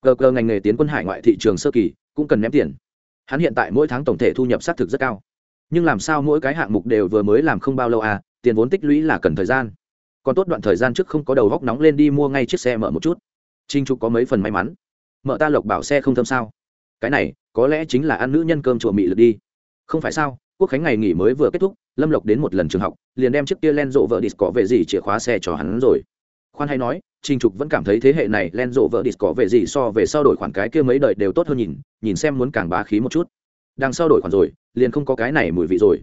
Cờ cờ ngành nghề tiến quân hải ngoại thị trường sơ kỳ, cũng cần ném tiền. Hắn hiện tại mỗi tháng tổng thể thu nhập xác thực rất cao. Nhưng làm sao mỗi cái hạng mục đều vừa mới làm không bao lâu à tiền vốn tích lũy là cần thời gian. Còn tốt đoạn thời gian trước không có đầu góc nóng lên đi mua ngay chiếc xe mở một chút. Trinh trục có mấy phần may mắn. Mợ ta lộc bảo xe không thơm sao. Cái này, có lẽ chính là ăn nữ nhân cơm chùa mị lực đi. Không phải sao, quốc khánh ngày nghỉ mới vừa kết thúc lâm lộc đến một lần trường học, liền đem chiếc kia len rộ vợ đi có về gì chìa khóa xe cho hắn rồi. Khoan hay nói, trình trục vẫn cảm thấy thế hệ này len rộ vợ đi có về gì so về sau đổi khoản cái kia mấy đời đều tốt hơn nhìn nhìn xem muốn càng bá khí một chút. Đằng sau đổi khoản rồi, liền không có cái này mùi vị rồi.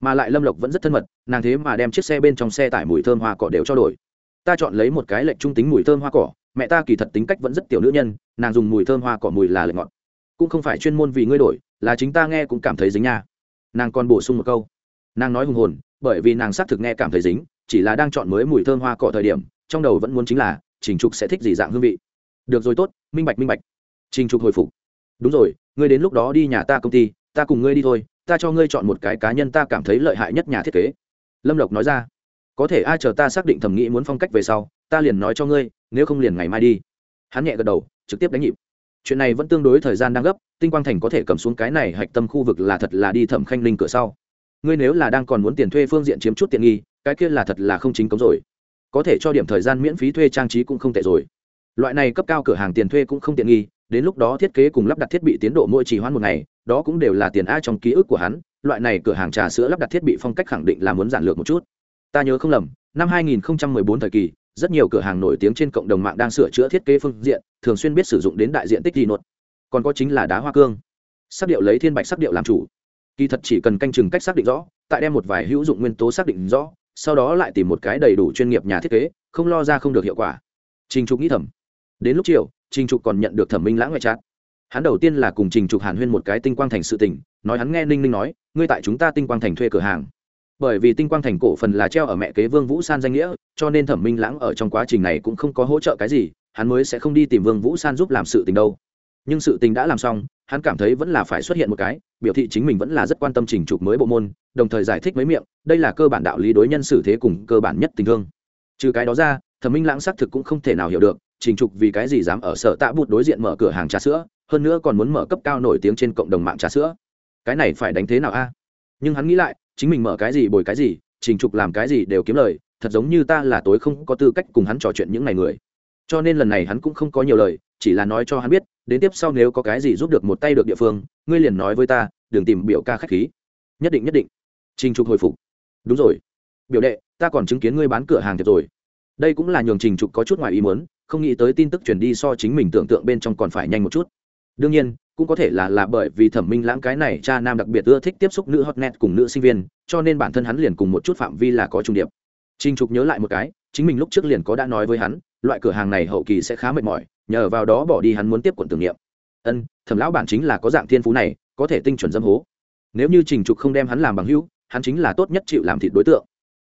Mà lại lâm lộc vẫn rất thân mật, nàng thế mà đem chiếc xe bên trong xe tải mùi thơm hoa cỏ đều cho đổi. Ta chọn lấy một cái lệnh trung tính mùi thơm hoa cỏ, mẹ ta kỳ thật tính cách vẫn rất tiểu nữ nhân, nàng dùng mùi thơm hoa cỏ mùi là lệnh ngọt. Cũng không phải chuyên môn vì ngươi đổi, là chính ta nghe cũng cảm thấy dính nha. Nàng còn bổ sung một câu nàng nói hùng hồn, bởi vì nàng xác thực nghe cảm thấy dính, chỉ là đang chọn mới mùi thơm hoa cỏ thời điểm, trong đầu vẫn muốn chính là, trình trục sẽ thích gì dạng hương vị. Được rồi tốt, minh bạch minh bạch. Trình trục hồi phục. Đúng rồi, ngươi đến lúc đó đi nhà ta công ty, ta cùng ngươi đi thôi, ta cho ngươi chọn một cái cá nhân ta cảm thấy lợi hại nhất nhà thiết kế. Lâm lộc nói ra. Có thể ai chờ ta xác định thẩm nghĩ muốn phong cách về sau, ta liền nói cho ngươi, nếu không liền ngày mai đi. Hắn nhẹ gật đầu, trực tiếp đánh nhịp. Chuyện này vẫn tương đối thời gian đang gấp, tinh quang thành có thể cầm xuống cái này hạch tâm khu vực là thật là đi thẩm khanh linh cửa sau ngươi nếu là đang còn muốn tiền thuê phương diện chiếm chút tiện nghi, cái kia là thật là không chính cống rồi. Có thể cho điểm thời gian miễn phí thuê trang trí cũng không tệ rồi. Loại này cấp cao cửa hàng tiền thuê cũng không tiện nghi, đến lúc đó thiết kế cùng lắp đặt thiết bị tiến độ mỗi trì hoãn một ngày, đó cũng đều là tiền a trong ký ức của hắn, loại này cửa hàng trà sữa lắp đặt thiết bị phong cách khẳng định là muốn giản lược một chút. Ta nhớ không lầm, năm 2014 thời kỳ, rất nhiều cửa hàng nổi tiếng trên cộng đồng mạng đang sửa chữa thiết kế phương diện, thường xuyên biết sử dụng đến đại diện tích gì nốt. Còn có chính là đá hoa cương. Sắc điệu lấy thiên bạch sắc điệu làm chủ kỳ thật chỉ cần canh chừng cách xác định rõ, tại đem một vài hữu dụng nguyên tố xác định rõ, sau đó lại tìm một cái đầy đủ chuyên nghiệp nhà thiết kế, không lo ra không được hiệu quả. Trình trục nghĩ thầm. Đến lúc chiều, trình trục còn nhận được thẩm minh lãng ngoại trát. Hắn đầu tiên là cùng trình trục hàn huyên một cái tinh quang thành sự tình, nói hắn nghe ninh ninh nói, ngươi tại chúng ta tinh quang thành thuê cửa hàng. Bởi vì tinh quang thành cổ phần là treo ở mẹ kế vương vũ san danh nghĩa, cho nên thẩm minh lãng ở trong quá trình này cũng không có hỗ trợ cái gì, hắn mới sẽ không đi tìm vương vũ san giúp làm sự tình đâu. Nhưng sự tình đã làm xong hắn cảm thấy vẫn là phải xuất hiện một cái, biểu thị chính mình vẫn là rất quan tâm trình trục mới bộ môn, đồng thời giải thích mấy miệng, đây là cơ bản đạo lý đối nhân xử thế cùng cơ bản nhất tình thương. Trừ cái đó ra, thẩm minh lãng xác thực cũng không thể nào hiểu được trình trục vì cái gì dám ở sở tạ bụt đối diện mở cửa hàng trà sữa, hơn nữa còn muốn mở cấp cao nổi tiếng trên cộng đồng mạng trà sữa. Cái này phải đánh thế nào a? Nhưng hắn nghĩ lại, chính mình mở cái gì bồi cái gì trình trục làm cái gì đều kiếm lời, thật giống như ta là tối không có tư cách cùng hắn trò chuyện những ngày người. Cho nên lần này hắn cũng không có nhiều lời, chỉ là nói cho hắn biết đến tiếp sau nếu có cái gì giúp được một tay được địa phương, ngươi liền nói với ta, đừng tìm biểu ca k h á c h khí. Nhất định nhất định. Trình trục hồi phục. Đúng rồi. Biểu đệ, ta còn chứng kiến ngươi bán cửa hàng thiệt rồi. Đây cũng là nhường trình trục có chút ngoài ý muốn, không nghĩ tới tin tức truyền đi so chính mình tưởng tượng bên trong còn phải nhanh một chút. Đương nhiên, cũng có thể là là bởi vì thẩm minh lãng cái này cha nam đặc biệt ưa thích tiếp xúc nữ hot net cùng nữ sinh viên, cho nên bản thân hắn liền cùng một chút phạm vi là có trung điệp. Trình trục nhớ lại một cái, chính mình lúc trước liền có đã nói với hắn, loại cửa hàng này hậu kỳ sẽ khá mệt mỏi nhờ vào đó bỏ đi hắn muốn tiếp quận tưởng niệm. Ân, thẩm lão bản chính là có dạng thiên phú này, có thể tinh chuẩn dâm hố. Nếu như trình trục không đem hắn làm bằng hữu, hắn chính là tốt nhất chịu làm thịt đối tượng.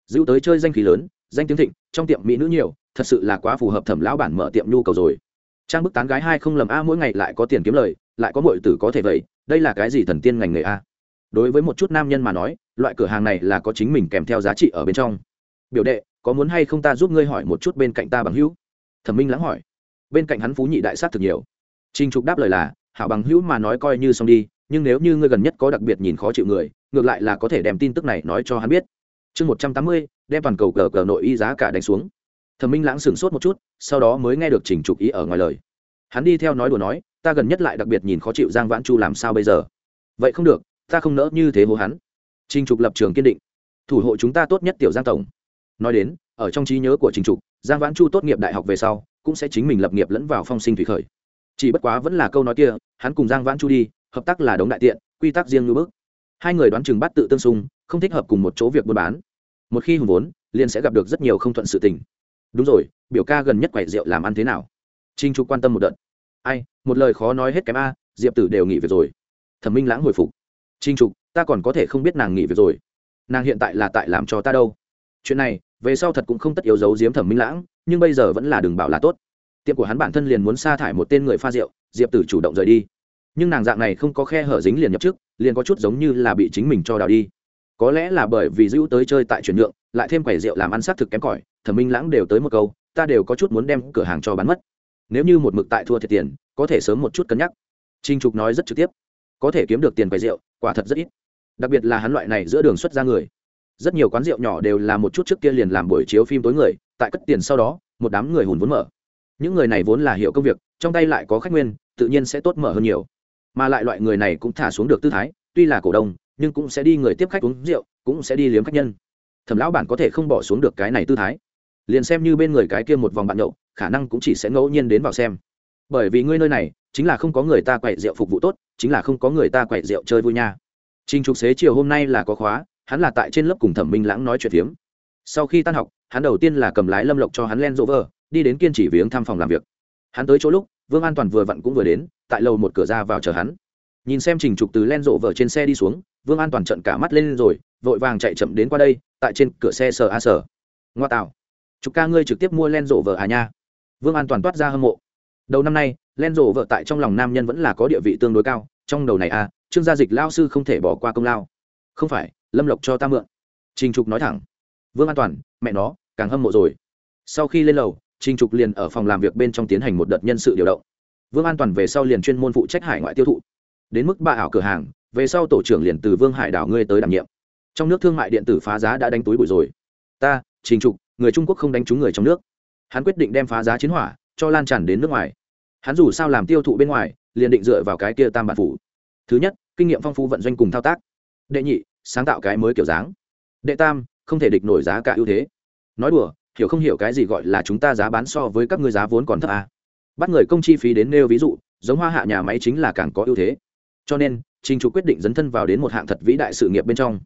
Giữ tới chơi danh khí lớn, danh tiếng thịnh, trong tiệm mỹ nữ nhiều, thật sự là quá phù hợp thẩm lão bản mở tiệm nhu cầu rồi. Trang bức tán gái hai không lầm a, mỗi ngày lại có tiền kiếm lời, lại có mọi tử có thể vậy, đây là cái gì thần tiên ngành nghề a? Đối với một chút nam nhân mà nói, loại cửa hàng này là có chính mình kèm theo giá trị ở bên trong. Biểu đệ, có muốn hay không ta giúp ngươi hỏi một chút bên cạnh ta bằng hữu? Thẩm minh lắng hỏi bên cạnh hắn phú nhị đại sát thực nhiều. Trinh trục đáp lời là, hảo bằng hữu mà nói coi như xong đi, nhưng nếu như ngươi gần nhất có đặc biệt nhìn khó chịu người, ngược lại là có thể đem tin tức này nói cho hắn biết. Chương một trăm tám mươi, đem toàn cầu cờ cờ nội y giá cả đánh xuống. Thẩm minh lãng sửng sốt một chút, sau đó mới nghe được trình trục ý ở ngoài lời. Hắn đi theo nói đùa nói, ta gần nhất lại đặc biệt nhìn khó chịu giang vãn chu làm sao bây giờ? Vậy không được, ta không nỡ như thế hố hắn. Trình trục lập trường kiên định. Thủ hộ chúng ta tốt nhất tiểu giang tổng. Nói đến, ở trong trí nhớ của trình trục, giang vãn chu tốt nghiệp đại học về sau cũng sẽ chính mình lập nghiệp lẫn vào phong sinh thủy khởi. Chỉ bất quá vẫn là câu nói kia, hắn cùng giang vãn chu đi, hợp tác là đống đại tiện, quy tắc riêng như bước hai người đoán chừng bắt tự tương xung, không thích hợp cùng một chỗ việc buôn bán. Một khi hùng vốn, liền sẽ gặp được rất nhiều không thuận sự tình. Đúng rồi, biểu ca gần nhất quẩy rượu làm ăn thế nào? Trinh trục quan tâm một đợt. Ai, một lời khó nói hết kém a, diệp tử đều nghỉ việc rồi. Thẩm minh lãng hồi phục. Trinh trục, ta còn có thể không biết nàng nghỉ việc rồi. Nàng hiện tại là tại làm cho ta đâu? Chuyện này, về sau thật cũng không tất yếu giấu giếm thẩm minh lãng, nhưng bây giờ vẫn là đừng bảo là tốt. Tiệm của hắn bản thân liền muốn sa thải một tên người pha rượu, diệp tử chủ động rời đi. Nhưng nàng dạng này không có khe hở dính liền nhập trước, liền có chút giống như là bị chính mình cho đào đi. Có lẽ là bởi vì giữ tới chơi tại chuyển nhượng, lại thêm quầy rượu làm ăn xác thực kém cỏi, thẩm minh lãng đều tới một câu, ta đều có chút muốn đem cửa hàng cho bán mất. Nếu như một mực tại thua thiệt tiền, có thể sớm một chút cân nhắc. Trinh trục nói rất trực tiếp. Có thể kiếm được tiền quầy rượu, quả thật rất ít. Đặc biệt là hắn loại này giữa đường xuất ra người rất nhiều quán rượu nhỏ đều là một chút trước kia liền làm buổi chiếu phim tối người tại cất tiền sau đó một đám người hùn vốn mở. Những người này vốn là hiểu công việc trong tay lại có khách nguyên tự nhiên sẽ tốt mở hơn nhiều. Mà lại loại người này cũng thả xuống được tư thái tuy là cổ đông nhưng cũng sẽ đi người tiếp khách uống rượu cũng sẽ đi liếm khách nhân. Thẩm lão bản có thể không bỏ xuống được cái này tư thái. Liền xem như bên người cái kia một vòng bạn nhậu khả năng cũng chỉ sẽ ngẫu nhiên đến vào xem. Bởi vì ngươi nơi này chính là không có người ta quậy rượu phục vụ tốt chính là không có người ta quậy rượu chơi vui nha. Trình Trục Xế chiều hôm nay là có khóa, hắn là tại trên lớp cùng Thẩm Minh Lãng nói chuyện phiếm. Sau khi tan học, hắn đầu tiên là cầm lái Lâm Lộc cho hắn len Rover, đi đến kiên trì viếng thăm phòng làm việc. Hắn tới chỗ lúc, Vương An Toàn vừa vặn cũng vừa đến, tại lầu một cửa ra vào chờ hắn. Nhìn xem Trình Trục từ len Rover trên xe đi xuống, Vương An Toàn trợn cả mắt lên rồi, vội vàng chạy chậm đến qua đây, tại trên cửa xe sờ a sờ. Ngoa tạo, chục ca ngươi trực tiếp mua len Rover à nha? Vương An Toàn toát ra hâm mộ. Đầu năm nay, len Rover tại trong lòng nam nhân vẫn là có địa vị tương đối cao, trong đầu này a, trương gia dịch lao sư không thể bỏ qua công lao không phải lâm lộc cho ta mượn trình trục nói thẳng vương an toàn mẹ nó càng hâm mộ rồi sau khi lên lầu trình trục liền ở phòng làm việc bên trong tiến hành một đợt nhân sự điều động vương an toàn về sau liền chuyên môn phụ trách hải ngoại tiêu thụ đến mức ba ảo cửa hàng về sau tổ trưởng liền từ vương hải đảo ngươi tới đảm nhiệm trong nước thương mại điện tử phá giá đã đánh túi bụi rồi ta trình trục người trung quốc không đánh trúng người trong nước hắn quyết định đem phá giá chiến hỏa cho lan tràn đến nước ngoài hắn dù sao làm tiêu thụ bên ngoài liền định dựa vào cái kia tam bản phủ thứ nhất kinh nghiệm phong phú vận doanh cùng thao tác đệ nhị sáng tạo cái mới kiểu dáng. Đệ tam, không thể địch nổi giá cả ưu thế. Nói đùa, hiểu không hiểu cái gì gọi là chúng ta giá bán so với các ngươi giá vốn còn thấp à. bắt người công chi phí đến nêu ví dụ, giống hoa hạ nhà máy chính là càng có ưu thế. Cho nên, trình trục quyết định dấn thân vào đến một hạng thật vĩ đại sự nghiệp bên trong.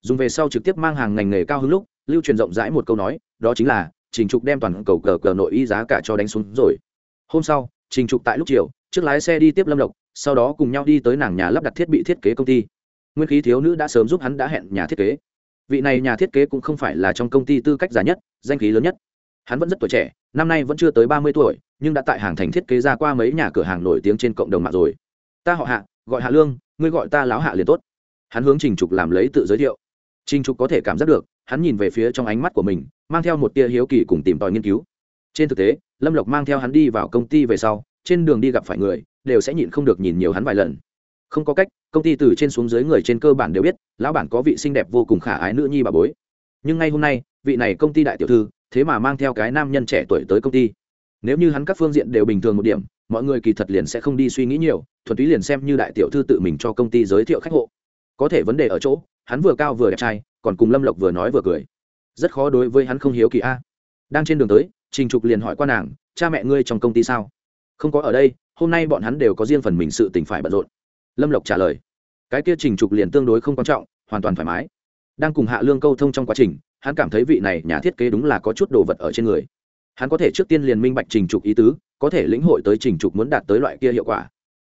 Dùng về sau trực tiếp mang hàng ngành nghề cao hứng lúc, lưu truyền rộng rãi một câu nói, đó chính là, trình trục đem toàn cầu cờ cờ nội y giá cả cho đánh xuống rồi. Hôm sau, trình trục tại lúc chiều, trước lái xe đi tiếp lâm lộc, sau đó cùng nhau đi tới nàng nhà lắp đặt thiết bị thiết kế công ty nguyên khí thiếu nữ đã sớm giúp hắn đã hẹn nhà thiết kế. Vị này nhà thiết kế cũng không phải là trong công ty tư cách già nhất, danh khí lớn nhất. Hắn vẫn rất tuổi trẻ, năm nay vẫn chưa tới ba mươi tuổi, nhưng đã tại hàng thành thiết kế ra qua mấy nhà cửa hàng nổi tiếng trên cộng đồng mạng rồi. Ta họ hạ, gọi hạ lương, ngươi gọi ta láo hạ liền tốt. Hắn hướng trình trục làm lấy tự giới thiệu. Trình trục có thể cảm giác được, hắn nhìn về phía trong ánh mắt của mình, mang theo một tia hiếu kỳ cùng tìm tòi nghiên cứu. Trên thực tế, lâm lộc mang theo hắn đi vào công ty về sau, trên đường đi gặp phải người, đều sẽ nhịn không được nhìn nhiều hắn vài lần không có cách, công ty từ trên xuống dưới người trên cơ bản đều biết, lão bản có vị xinh đẹp vô cùng khả ái nữ nhi bà bối. Nhưng ngay hôm nay, vị này công ty đại tiểu thư, thế mà mang theo cái nam nhân trẻ tuổi tới công ty. Nếu như hắn các phương diện đều bình thường một điểm, mọi người kỳ thật liền sẽ không đi suy nghĩ nhiều, thuần túy liền xem như đại tiểu thư tự mình cho công ty giới thiệu khách hộ. Có thể vấn đề ở chỗ, hắn vừa cao vừa đẹp trai, còn cùng lâm lộc vừa nói vừa cười. Rất khó đối với hắn không hiếu kỳ a. Đang trên đường tới, trình trục liền hỏi qua nàng, cha mẹ ngươi trong công ty sao? Không có ở đây, hôm nay bọn hắn đều có riêng phần mình sự tình phải bận rộn lâm lộc trả lời. Cái kia trình trục liền tương đối không quan trọng, hoàn toàn thoải mái. Đang cùng hạ lương câu thông trong quá trình, hắn cảm thấy vị này nhà thiết kế đúng là có chút đồ vật ở trên người. Hắn có thể trước tiên liền minh bạch trình trục ý tứ, có thể lĩnh hội tới trình trục muốn đạt tới loại kia hiệu quả.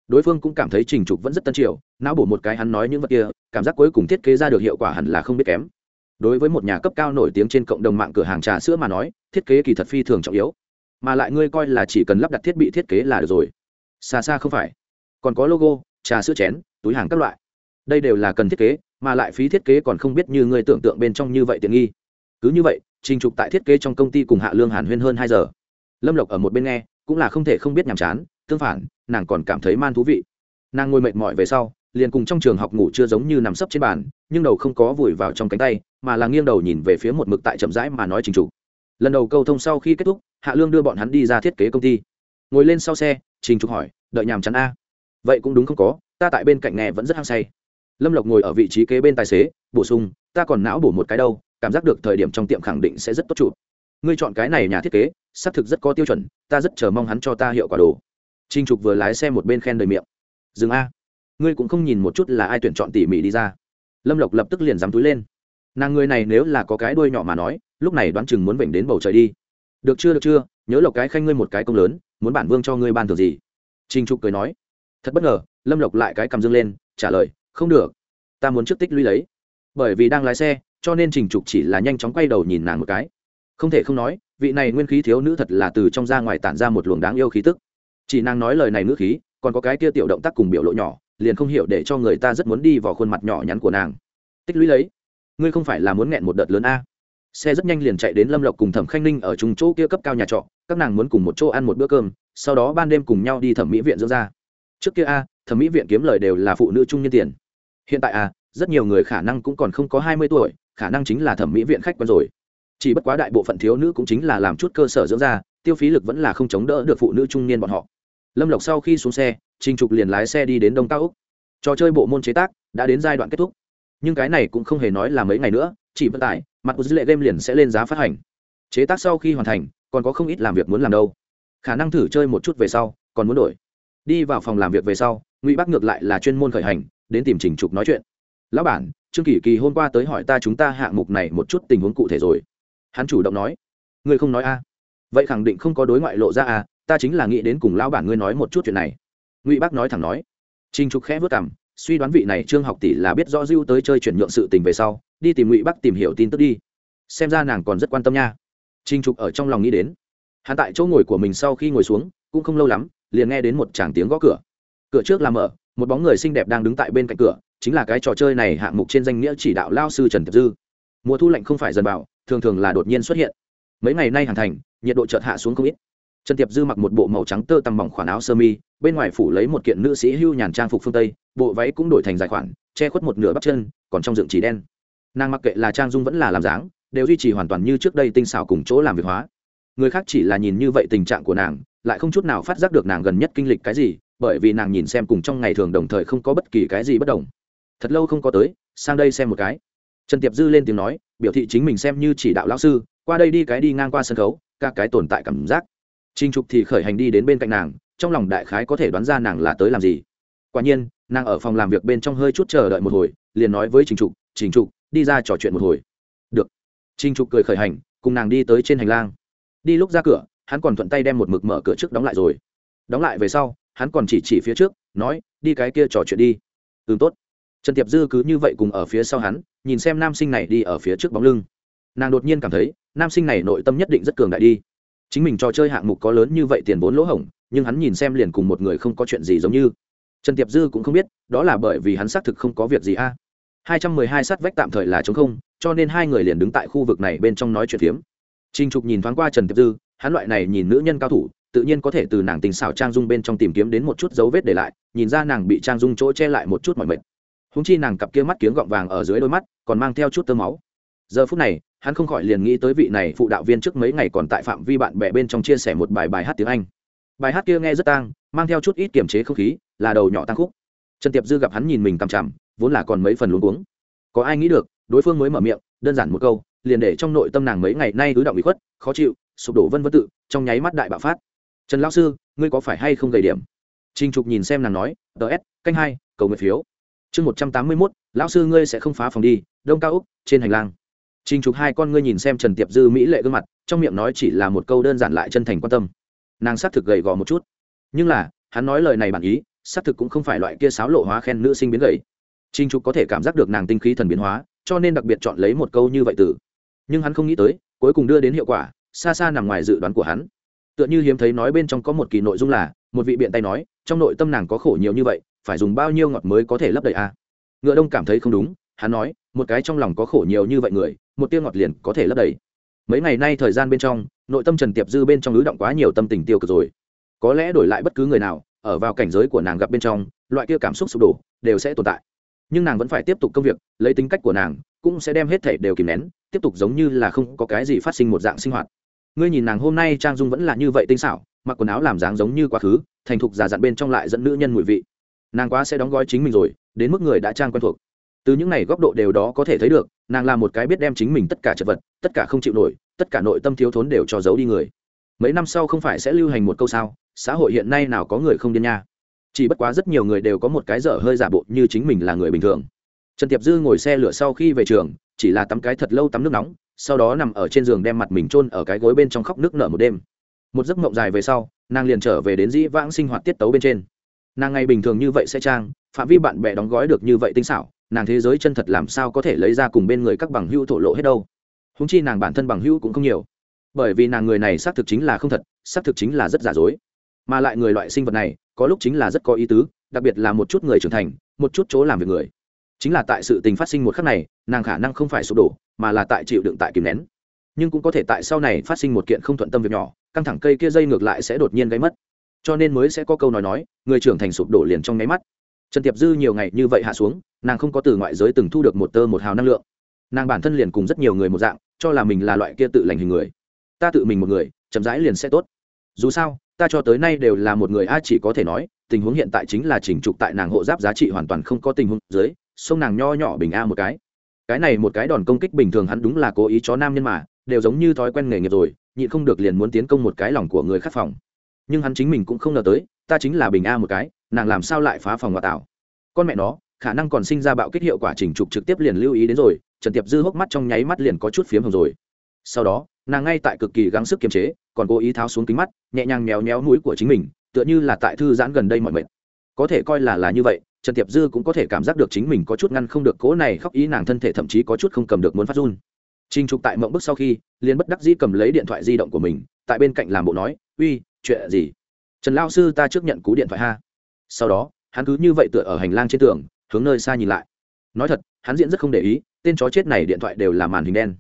Đối phương cũng cảm thấy trình trục vẫn rất tân triều, não bổ một cái hắn nói những vật kia, cảm giác cuối cùng thiết kế ra được hiệu quả hẳn là không biết kém. Đối với một nhà cấp cao nổi tiếng trên cộng đồng mạng cửa hàng trà sữa mà nói, thiết kế kỳ thật phi thường trọng yếu. Mà lại ngươi coi là chỉ cần lắp đặt thiết bị thiết kế là được rồi. Xa xa không phải. Còn có logo trà sữa chén, túi hàng các loại. Đây đều là cần thiết kế, mà lại phí thiết kế còn không biết như người tưởng tượng bên trong như vậy tiện nghi. Cứ như vậy, trình trục tại thiết kế trong công ty cùng hạ lương hàn huyên hơn hai giờ. Lâm lộc ở một bên nghe, cũng là không thể không biết nhàm chán, tương phản, nàng còn cảm thấy man thú vị. Nàng ngồi mệt mỏi về sau, liền cùng trong trường học ngủ chưa giống như nằm sấp trên bàn, nhưng đầu không có vùi vào trong cánh tay, mà là nghiêng đầu nhìn về phía một mực tại chậm rãi mà nói trình trục. Lần đầu câu thông sau khi kết thúc, hạ lương đưa bọn hắn đi ra thiết kế công ty. Ngồi lên sau xe, trình trục hỏi, đợi nhàm chán a? Vậy cũng đúng không có, ta tại bên cạnh nghe vẫn rất hăng say. Lâm lộc ngồi ở vị trí kế bên tài xế, bổ sung, ta còn não bổ một cái đâu, cảm giác được thời điểm trong tiệm khẳng định sẽ rất tốt chụp. Ngươi chọn cái này nhà thiết kế, xác thực rất có tiêu chuẩn, ta rất chờ mong hắn cho ta hiệu quả đồ. Trinh trục vừa lái xe một bên khen đời miệng. Dừng a. Ngươi cũng không nhìn một chút là ai tuyển chọn tỉ mỉ đi ra. Lâm lộc lập tức liền dám túi lên. Nàng người này nếu là có cái đuôi nhỏ mà nói, lúc này đoán chừng muốn vểnh đến bầu trời đi. Được chưa được chưa, nhớ lộc cái khanh ngươi một cái công lớn, muốn bản vương cho ngươi ban thường gì? Trinh trục cười nói thật bất ngờ, lâm lộc lại cái cầm dương lên, trả lời, không được, ta muốn trước tích lũy lấy. Bởi vì đang lái xe, cho nên trình trục chỉ là nhanh chóng quay đầu nhìn nàng một cái. Không thể không nói, vị này nguyên khí thiếu nữ thật là từ trong ra ngoài tản ra một luồng đáng yêu khí tức. Chỉ nàng nói lời này ngữ khí, còn có cái kia tiểu động tác cùng biểu lộ nhỏ, liền không hiểu để cho người ta rất muốn đi vào khuôn mặt nhỏ nhắn của nàng. Tích lũy lấy? Ngươi không phải là muốn nghẹn một đợt lớn a? Xe rất nhanh liền chạy đến lâm lộc cùng thẩm khanh ninh ở chung chỗ kia cấp cao nhà trọ, các nàng muốn cùng một chỗ ăn một bữa cơm, sau đó ban đêm cùng nhau đi thẩm mỹ viện dưỡng ra trước kia a, thẩm mỹ viện kiếm lời đều là phụ nữ trung nhân tiền. Hiện tại a, rất nhiều người khả năng cũng còn không có hai mươi tuổi, khả năng chính là thẩm mỹ viện khách quen rồi. Chỉ bất quá đại bộ phận thiếu nữ cũng chính là làm chút cơ sở dưỡng ra tiêu phí lực vẫn là không chống đỡ được phụ nữ trung niên bọn họ. Lâm lộc sau khi xuống xe, trình trục liền lái xe đi đến đông cao úc. Trò chơi bộ môn chế tác đã đến giai đoạn kết thúc. Nhưng cái này cũng không hề nói là mấy ngày nữa, chỉ vận tải, mặt của dữ lệ game liền sẽ lên giá phát hành. Chế tác sau khi hoàn thành, còn có không ít làm việc muốn làm đâu. Khả năng thử chơi một chút về sau, còn muốn đổi đi vào phòng làm việc về sau, ngụy bắc ngược lại là chuyên môn khởi hành, đến tìm trình trục nói chuyện. Lão bản, trương kỳ kỳ hôm qua tới hỏi ta chúng ta hạng mục này một chút tình huống cụ thể rồi. Hắn chủ động nói. Ngươi không nói a vậy khẳng định không có đối ngoại lộ ra à? ta chính là nghĩ đến cùng lão bản ngươi nói một chút chuyện này. Ngụy bác nói thẳng nói. Trình trục khẽ vớt cảm suy đoán vị này trương học tỷ là biết rõ dưu tới chơi chuyển nhượng sự tình về sau, đi tìm ngụy bắc tìm hiểu tin tức đi. Xem ra nàng còn rất quan tâm nha. Trình trục ở trong lòng nghĩ đến. Hắn tại chỗ ngồi của mình sau khi ngồi xuống, cũng không lâu lắm liền nghe đến một tràng tiếng gõ cửa. Cửa trước là mở, một bóng người xinh đẹp đang đứng tại bên cạnh cửa, chính là cái trò chơi này hạng mục trên danh nghĩa chỉ đạo lao sư trần tiệp dư. Mùa thu lạnh không phải dần bảo thường thường là đột nhiên xuất hiện. Mấy ngày nay hàng thành, nhiệt độ chợt hạ xuống không ít. Trần tiệp dư mặc một bộ màu trắng tơ tằm mỏng khoản áo sơ mi, bên ngoài phủ lấy một kiện nữ sĩ hưu nhàn trang phục phương tây, bộ váy cũng đổi thành dài khoản, che khuất một nửa bắp chân, còn trong dựng chỉ đen. Nàng mặc kệ là trang dung vẫn là làm dáng, đều duy trì hoàn toàn như trước đây tinh xảo cùng chỗ làm việc hóa. Người khác chỉ là nhìn như vậy tình trạng của nàng lại không chút nào phát giác được nàng gần nhất kinh lịch cái gì, bởi vì nàng nhìn xem cùng trong ngày thường đồng thời không có bất kỳ cái gì bất đồng. Thật lâu không có tới, sang đây xem một cái. Trần tiệp dư lên tiếng nói, biểu thị chính mình xem như chỉ đạo lão sư, qua đây đi cái đi ngang qua sân khấu, các cái tồn tại cảm giác. Trinh trục thì khởi hành đi đến bên cạnh nàng, trong lòng đại khái có thể đoán ra nàng là tới làm gì. Quả nhiên, nàng ở phòng làm việc bên trong hơi chút chờ đợi một hồi, liền nói với trình trục trình trục, đi ra trò chuyện một hồi. Được. Trình trục cười khởi hành, cùng nàng đi tới trên hành lang. Đi lúc ra cửa hắn còn thuận tay đem một mực mở cửa trước đóng lại rồi. Đóng lại về sau, hắn còn chỉ chỉ phía trước, nói, đi cái kia trò chuyện đi. Ừ tốt. Trần tiệp dư cứ như vậy cùng ở phía sau hắn, nhìn xem nam sinh này đi ở phía trước bóng lưng. Nàng đột nhiên cảm thấy, nam sinh này nội tâm nhất định rất cường đại đi. Chính mình trò chơi hạng mục có lớn như vậy tiền vốn lỗ hổng, nhưng hắn nhìn xem liền cùng một người không có chuyện gì giống như. Trần tiệp dư cũng không biết, đó là bởi vì hắn xác thực không có việc gì a. Hai trăm mười hai sát vách tạm thời là chống không, cho nên hai người liền đứng tại khu vực này bên trong nói chuyện phiếm. Trinh trục nhìn thoáng qua trần tiệp dư hắn loại này nhìn nữ nhân cao thủ, tự nhiên có thể từ nàng tình xảo trang dung bên trong tìm kiếm đến một chút dấu vết để lại, nhìn ra nàng bị trang dung chỗ che lại một chút mọi mệt. Húng chi nàng cặp kia mắt kiếng gọng vàng ở dưới đôi mắt, còn mang theo chút tơ máu. Giờ phút này, hắn không khỏi liền nghĩ tới vị này phụ đạo viên trước mấy ngày còn tại phạm vi bạn bè bên trong chia sẻ một bài bài hát tiếng anh. Bài hát kia nghe rất tang, mang theo chút ít kiềm chế không khí, là đầu nhỏ tăng khúc. Trần tiệp dư gặp hắn nhìn mình cằm chằm, vốn là còn mấy phần luống cuống. Có ai nghĩ được, đối phương mới mở miệng, đơn giản một câu, liền để trong nội tâm nàng mấy ngày nay ứ động bị khuất, khó chịu sụp đổ vân vân tự, trong nháy mắt đại bạo phát. Trần lão sư, ngươi có phải hay không gầy điểm? Trinh trục nhìn xem nàng nói ts canh hai, cầu nguyện phiếu. Chương một trăm tám mươi mốt, lão sư ngươi sẽ không phá phòng đi, đông cao úc, trên hành lang. Trinh trục hai con ngươi nhìn xem trần tiệp dư mỹ lệ gương mặt, trong miệng nói chỉ là một câu đơn giản lại chân thành quan tâm. Nàng xác thực gầy gò một chút. Nhưng là, hắn nói lời này bản ý, xác thực cũng không phải loại kia sáo lộ hóa khen nữ sinh biến gầy. Trinh trục có thể cảm giác được nàng tinh khí thần biến hóa, cho nên đặc biệt chọn lấy một câu như vậy từ. Nhưng hắn không nghĩ tới, cuối cùng đưa đến hiệu quả xa xa nằm ngoài dự đoán của hắn. Tựa như hiếm thấy nói bên trong có một kỳ nội dung là, một vị biện tay nói, trong nội tâm nàng có khổ nhiều như vậy, phải dùng bao nhiêu ngọt mới có thể lấp đầy a? À? ngựa đông cảm thấy không đúng, hắn nói, một cái trong lòng có khổ nhiều như vậy người, một tiêu ngọt liền có thể lấp đầy. Mấy ngày nay thời gian bên trong, nội tâm trần tiệp dư bên trong ứ động quá nhiều tâm tình tiêu cực rồi. Có lẽ đổi lại bất cứ người nào, ở vào cảnh giới của nàng gặp bên trong, loại kia cảm xúc sụp đổ, đều sẽ tồn tại. Nhưng nàng vẫn phải tiếp tục công việc, lấy tính cách của nàng, cũng sẽ đem hết thể đều kìm nén, tiếp tục giống như là không có cái gì phát sinh một dạng sinh hoạt ngươi nhìn nàng hôm nay trang dung vẫn là như vậy tinh xảo, mặc quần áo làm dáng giống như quá khứ, thành thục già dặn bên trong lại dẫn nữ nhân mùi vị. Nàng quá sẽ đóng gói chính mình rồi, đến mức người đã trang quen thuộc. Từ những này góc độ đều đó có thể thấy được, nàng là một cái biết đem chính mình tất cả chật vật, tất cả không chịu nổi, tất cả nội tâm thiếu thốn đều cho giấu đi người. Mấy năm sau không phải sẽ lưu hành một câu sao, xã hội hiện nay nào có người không điên nha. Chỉ bất quá rất nhiều người đều có một cái dở hơi giả bộ như chính mình là người bình thường. Trần tiệp dư ngồi xe lửa sau khi về trường, chỉ là tắm cái thật lâu tắm nước nóng sau đó nằm ở trên giường đem mặt mình chôn ở cái gối bên trong khóc nước nở một đêm. Một giấc mộng dài về sau, nàng liền trở về đến dĩ vãng sinh hoạt tiết tấu bên trên. Nàng ngày bình thường như vậy sẽ trang, phạm vi bạn bè đóng gói được như vậy tinh xảo, nàng thế giới chân thật làm sao có thể lấy ra cùng bên người các bằng hữu thổ lộ hết đâu. Húng chi nàng bản thân bằng hữu cũng không nhiều. Bởi vì nàng người này xác thực chính là không thật, xác thực chính là rất giả dối. Mà lại người loại sinh vật này, có lúc chính là rất có ý tứ, đặc biệt là một chút người trưởng thành, một chút chỗ làm việc người. Chính là tại sự tình phát sinh một khắc này, nàng khả năng không phải sụp đổ mà là tại chịu đựng tại kìm nén. Nhưng cũng có thể tại sau này phát sinh một kiện không thuận tâm việc nhỏ, căng thẳng cây kia dây ngược lại sẽ đột nhiên gáy mất. Cho nên mới sẽ có câu nói nói, người trưởng thành sụp đổ liền trong nháy mắt. Trần tiệp dư nhiều ngày như vậy hạ xuống, nàng không có từ ngoại giới từng thu được một tơ một hào năng lượng. Nàng bản thân liền cùng rất nhiều người một dạng, cho là mình là loại kia tự lành hình người. Ta tự mình một người, chậm rãi liền sẽ tốt. Dù sao, ta cho tới nay đều là một người a chỉ có thể nói, tình huống hiện tại chính là chỉnh trục tại nàng hộ giáp giá trị hoàn toàn không có tình huống dưới, sông nàng nho nhỏ bình a một cái cái này một cái đòn công kích bình thường hắn đúng là cố ý cho nam nhân mà, đều giống như thói quen nghề nghiệp rồi, nhịn không được liền muốn tiến công một cái lòng của người khắc phòng. Nhưng hắn chính mình cũng không ngờ tới, ta chính là bình a một cái, nàng làm sao lại phá phòng ngoại tạo? Con mẹ nó, khả năng còn sinh ra bạo kích hiệu quả chỉnh trục trực tiếp liền lưu ý đến rồi, trần tiệp dư hốc mắt trong nháy mắt liền có chút phiếm hồng rồi. Sau đó, nàng ngay tại cực kỳ gắng sức kiềm chế, còn cố ý tháo xuống kính mắt, nhẹ nhàng méo méo mũi của chính mình, tựa như là tại thư giãn gần đây mọi mệt. Có thể coi là là như vậy trần tiệp dư cũng có thể cảm giác được chính mình có chút ngăn không được cố này khóc ý nàng thân thể thậm chí có chút không cầm được muốn phát run Trình Trục tại mộng bức sau khi, liền bất đắc dĩ cầm lấy điện thoại di động của mình, tại bên cạnh làm bộ nói, "Uy, chuyện gì?" "Trần lão sư ta trước nhận cú điện thoại ha." Sau đó, hắn cứ như vậy tựa ở hành lang trên tường, hướng nơi xa nhìn lại. Nói thật, hắn diễn rất không để ý, tên chó chết này điện thoại đều là màn hình đen.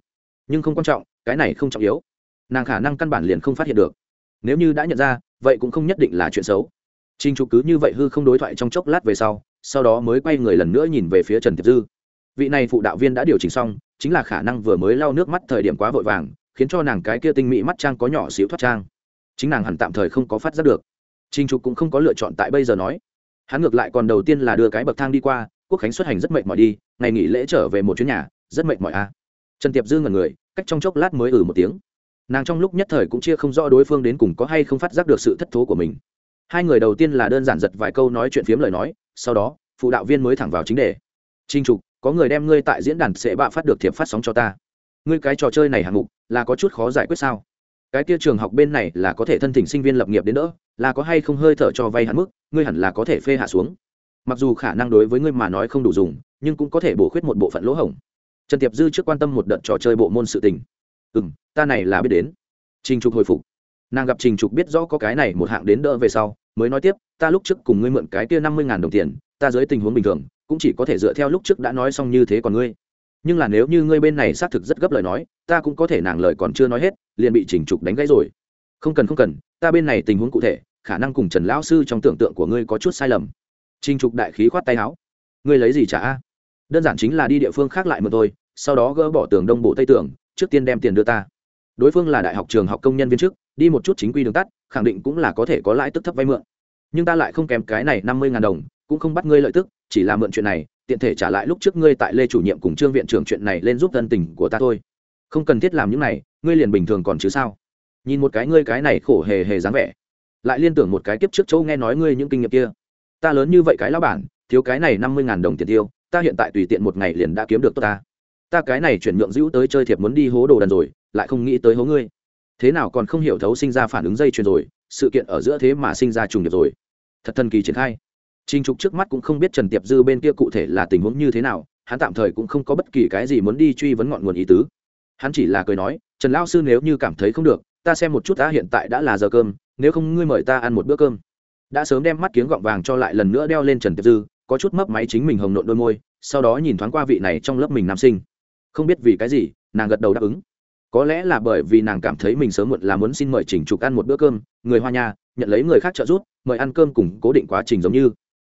Nhưng không quan trọng, cái này không trọng yếu. Nàng khả năng căn bản liền không phát hiện được. Nếu như đã nhận ra, vậy cũng không nhất định là chuyện xấu. Trình Trục cứ như vậy hư không đối thoại trong chốc lát về sau, sau đó mới quay người lần nữa nhìn về phía Trần Tiệp Dư. Vị này phụ đạo viên đã điều chỉnh xong, chính là khả năng vừa mới lau nước mắt thời điểm quá vội vàng khiến cho nàng cái kia tinh mỹ mắt trang có nhỏ xíu thoát trang. Chính nàng hẳn tạm thời không có phát giác được. Trinh trục cũng không có lựa chọn tại bây giờ nói. Hắn ngược lại còn đầu tiên là đưa cái bậc thang đi qua quốc khánh xuất hành rất mệt mỏi đi ngày nghỉ lễ trở về một chuyến nhà rất mệt mỏi a à. trần tiệp dư ngần người cách trong chốc lát mới ử ừ một tiếng. Nàng trong lúc nhất thời cũng chia không rõ đối phương đến cùng có hay không phát giác được sự thất thố của mình. Hai người đầu tiên là đơn giản giật vài câu nói chuyện phiếm lời nói sau đó, phụ đạo viên mới thẳng vào chính đề. Trinh trục, có người đem ngươi tại diễn đàn sẽ bạ phát được thiệp phát sóng cho ta. Ngươi cái trò chơi này hạng mục, là có chút khó giải quyết sao? Cái kia trường học bên này là có thể thân thỉnh sinh viên lập nghiệp đến đỡ, là có hay không hơi thở cho vay hạn mức, ngươi hẳn là có thể phê hạ xuống. Mặc dù khả năng đối với ngươi mà nói không đủ dùng, nhưng cũng có thể bổ khuyết một bộ phận lỗ hổng. Trần tiệp dư trước quan tâm một đợt trò chơi bộ môn sự tình. Ừ m ta này là biết đến. Trình trục hồi phục. Nàng gặp trình trục biết rõ có cái này một hạng đến đỡ về sau mới nói tiếp, ta lúc trước cùng ngươi mượn cái kia năm mươi đồng tiền, ta dưới tình huống bình thường, cũng chỉ có thể dựa theo lúc trước đã nói xong như thế còn ngươi. Nhưng là nếu như ngươi bên này xác thực rất gấp lời nói, ta cũng có thể nàng lời còn chưa nói hết, liền bị chỉnh trục đánh gãy rồi. Không cần không cần, ta bên này tình huống cụ thể, khả năng cùng trần lão sư trong tưởng tượng của ngươi có chút sai lầm. Trình trục đại khí khoát tay áo. Ngươi lấy gì trả? A đơn giản chính là đi địa phương khác lại một tôi sau đó gỡ bỏ tường đông bộ tây tường, trước tiên đem tiền đưa ta. Đối phương là đại học trường học công nhân viên chức đi một chút chính quy đường tắt, khẳng định cũng là có thể có lãi tức thấp vay mượn. Nhưng ta lại không kèm cái này năm mươi đồng, cũng không bắt ngươi lợi tức, chỉ là mượn chuyện này, tiện thể trả lại lúc trước ngươi tại lê chủ nhiệm cùng trương viện trưởng chuyện này lên giúp thân tình của ta thôi. Không cần thiết làm những này, ngươi liền bình thường còn chứ sao? Nhìn một cái ngươi cái này khổ hề hề dáng vẻ, lại liên tưởng một cái kiếp trước châu nghe nói ngươi những kinh nghiệm kia. Ta lớn như vậy cái lão bản, thiếu cái này năm mươi đồng tiền tiêu, ta hiện tại tùy tiện một ngày liền đã kiếm được tốt ta. Ta cái này chuyển nhượng dữ tới chơi thiệp muốn đi hố đồ đần rồi, lại không nghĩ tới hố ngươi thế nào còn không hiểu thấu sinh ra phản ứng dây chuyền rồi sự kiện ở giữa thế mà sinh ra trùng điệp rồi thật thần kỳ triển khai Trình Trục trước mắt cũng không biết Trần Tiệp Dư bên kia cụ thể là tình huống như thế nào, hắn tạm thời cũng không có bất kỳ cái gì muốn đi truy vấn ngọn nguồn ý tứ. Hắn chỉ là cười nói, "Trần lão sư nếu như cảm thấy không được, ta xem một chút ta hiện tại đã là giờ cơm, nếu không ngươi mời ta ăn một bữa cơm." Đã sớm đem mắt kiếng gọng vàng cho lại lần nữa đeo lên Trần Tiệp Dư, có chút mấp máy chính mình hồng nộn đôi môi, sau đó nhìn thoáng qua vị này trong lớp mình nam sinh. Không biết vì cái gì, nàng gật đầu đáp ứng. Có lẽ là bởi vì nàng cảm thấy mình sớm muộn là muốn xin mời Trình Trục ăn một bữa cơm, người Hoa Nha, nhận lấy người khác trợ giúp, mời ăn cơm cùng cố định quá trình giống như.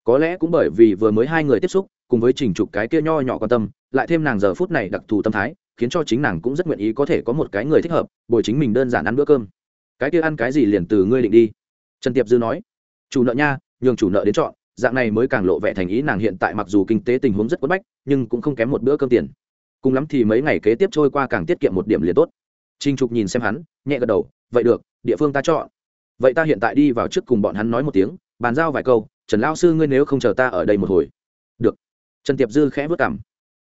Có lẽ cũng bởi vì vừa mới hai người tiếp xúc cùng với trình trục cái kia nho nhỏ quan tâm lại thêm nàng giờ phút này đặc thù tâm thái khiến cho chính nàng cũng rất nguyện ý có thể có một cái người thích hợp bồi chính mình đơn giản ăn bữa cơm. Cái kia ăn cái gì liền từ ngươi định đi. Trần tiệp dư nói. Chủ nợ nha nhường chủ nợ đến chọn dạng này mới càng lộ vẻ thành ý nàng hiện tại mặc dù kinh tế tình huống rất quất bách nhưng cũng không kém một bữa cơm tiền cùng lắm thì mấy ngày kế tiếp trôi qua càng tiết kiệm một điểm liền tốt. Trinh trục nhìn xem hắn, nhẹ gật đầu, vậy được, địa phương ta chọn. Vậy ta hiện tại đi vào trước cùng bọn hắn nói một tiếng, bàn giao vài câu, trần lao sư ngươi nếu không chờ ta ở đây một hồi. Được. Trần tiệp dư khẽ vất cảm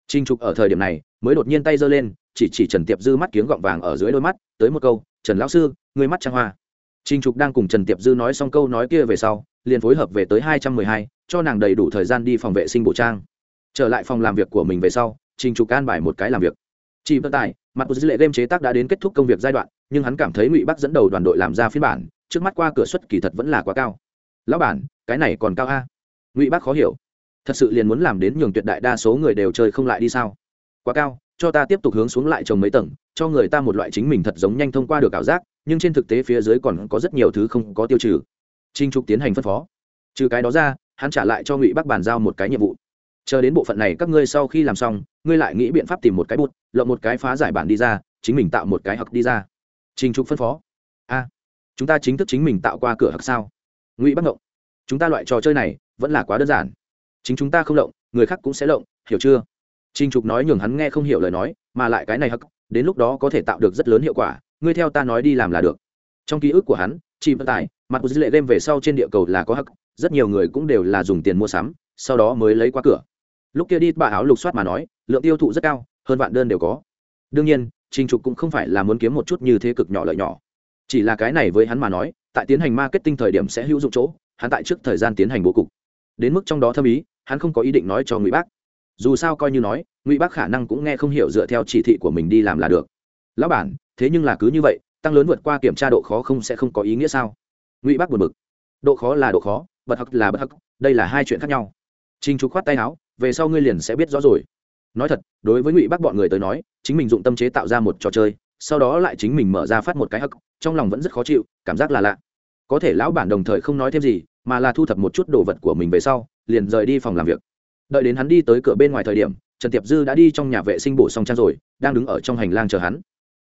trinh trục ở thời điểm này, mới đột nhiên tay giơ lên, chỉ chỉ trần tiệp dư mắt kiếng gọng vàng ở dưới đôi mắt, tới một câu, trần lão sư, ngươi mắt trang hoa. Trinh trục đang cùng trần tiệp dư nói xong câu nói kia về sau, liền phối hợp về tới hai trăm mười hai, cho nàng đầy đủ thời gian đi phòng vệ sinh bộ trang. Trở lại phòng làm việc của mình về sau trình trục can bài một cái làm việc. Chỉ vận tải, mặt của dữ lệ game chế tác đã đến kết thúc công việc giai đoạn, nhưng hắn cảm thấy ngụy bắc dẫn đầu đoàn đội làm ra phiên bản, trước mắt qua cửa suất kỳ thật vẫn là quá cao. Lão bản, cái này còn cao a? Ngụy bác khó hiểu. Thật sự liền muốn làm đến nhường tuyệt đại đa số người đều chơi không lại đi sao? Quá cao, cho ta tiếp tục hướng xuống lại trồng mấy tầng, cho người ta một loại chính mình thật giống nhanh thông qua được ảo giác, nhưng trên thực tế phía dưới còn có rất nhiều thứ không có tiêu trừ. Trinh trục tiến hành phân phó. Trừ cái đó ra, hắn trả lại cho ngụy bác bàn giao một cái nhiệm vụ chờ đến bộ phận này các ngươi sau khi làm xong ngươi lại nghĩ biện pháp tìm một cái bút lộng một cái phá giải bản đi ra chính mình tạo một cái hặc đi ra. Trình trục phân phó. A chúng ta chính thức chính mình tạo qua cửa hặc sao? Ngụy bắc ngộng chúng ta loại trò chơi này vẫn là quá đơn giản. Chính chúng ta không lộng người khác cũng sẽ lộng hiểu chưa? Trình trục nói nhường hắn nghe không hiểu lời nói mà lại cái này hặc, đến lúc đó có thể tạo được rất lớn hiệu quả ngươi theo ta nói đi làm là được. Trong ký ức của hắn chỉ vận tải mặt của dữ lệ game về sau trên địa cầu là có hặc, rất nhiều người cũng đều là dùng tiền mua sắm sau đó mới lấy qua cửa lúc kia đi bà áo lục soát mà nói lượng tiêu thụ rất cao hơn vạn đơn đều có. Đương nhiên trình trục cũng không phải là muốn kiếm một chút như thế cực nhỏ lợi nhỏ. Chỉ là cái này với hắn mà nói tại tiến hành marketing thời điểm sẽ hữu dụng chỗ hắn tại trước thời gian tiến hành bố cục. Đến mức trong đó thâm ý hắn không có ý định nói cho ngụy bác. Dù sao coi như nói ngụy bác khả năng cũng nghe không hiểu dựa theo chỉ thị của mình đi làm là được. Lão bản thế nhưng là cứ như vậy tăng lớn vượt qua kiểm tra độ khó không sẽ không có ý nghĩa sao? Ngụy bác buồn bực. Độ khó là độ khó bật hắc là bật hắc đây là hai chuyện khác nhau. Trình Trục khoát tay áo, về sau ngươi liền sẽ biết rõ rồi. Nói thật, đối với Ngụy Bác bọn người tới nói, chính mình dụng tâm chế tạo ra một trò chơi, sau đó lại chính mình mở ra phát một cái hắc, trong lòng vẫn rất khó chịu, cảm giác là lạ. Có thể lão bản đồng thời không nói thêm gì, mà là thu thập một chút đồ vật của mình về sau, liền rời đi phòng làm việc. Đợi đến hắn đi tới cửa bên ngoài thời điểm, Trần Tiệp Dư đã đi trong nhà vệ sinh bổ xong trang rồi, đang đứng ở trong hành lang chờ hắn.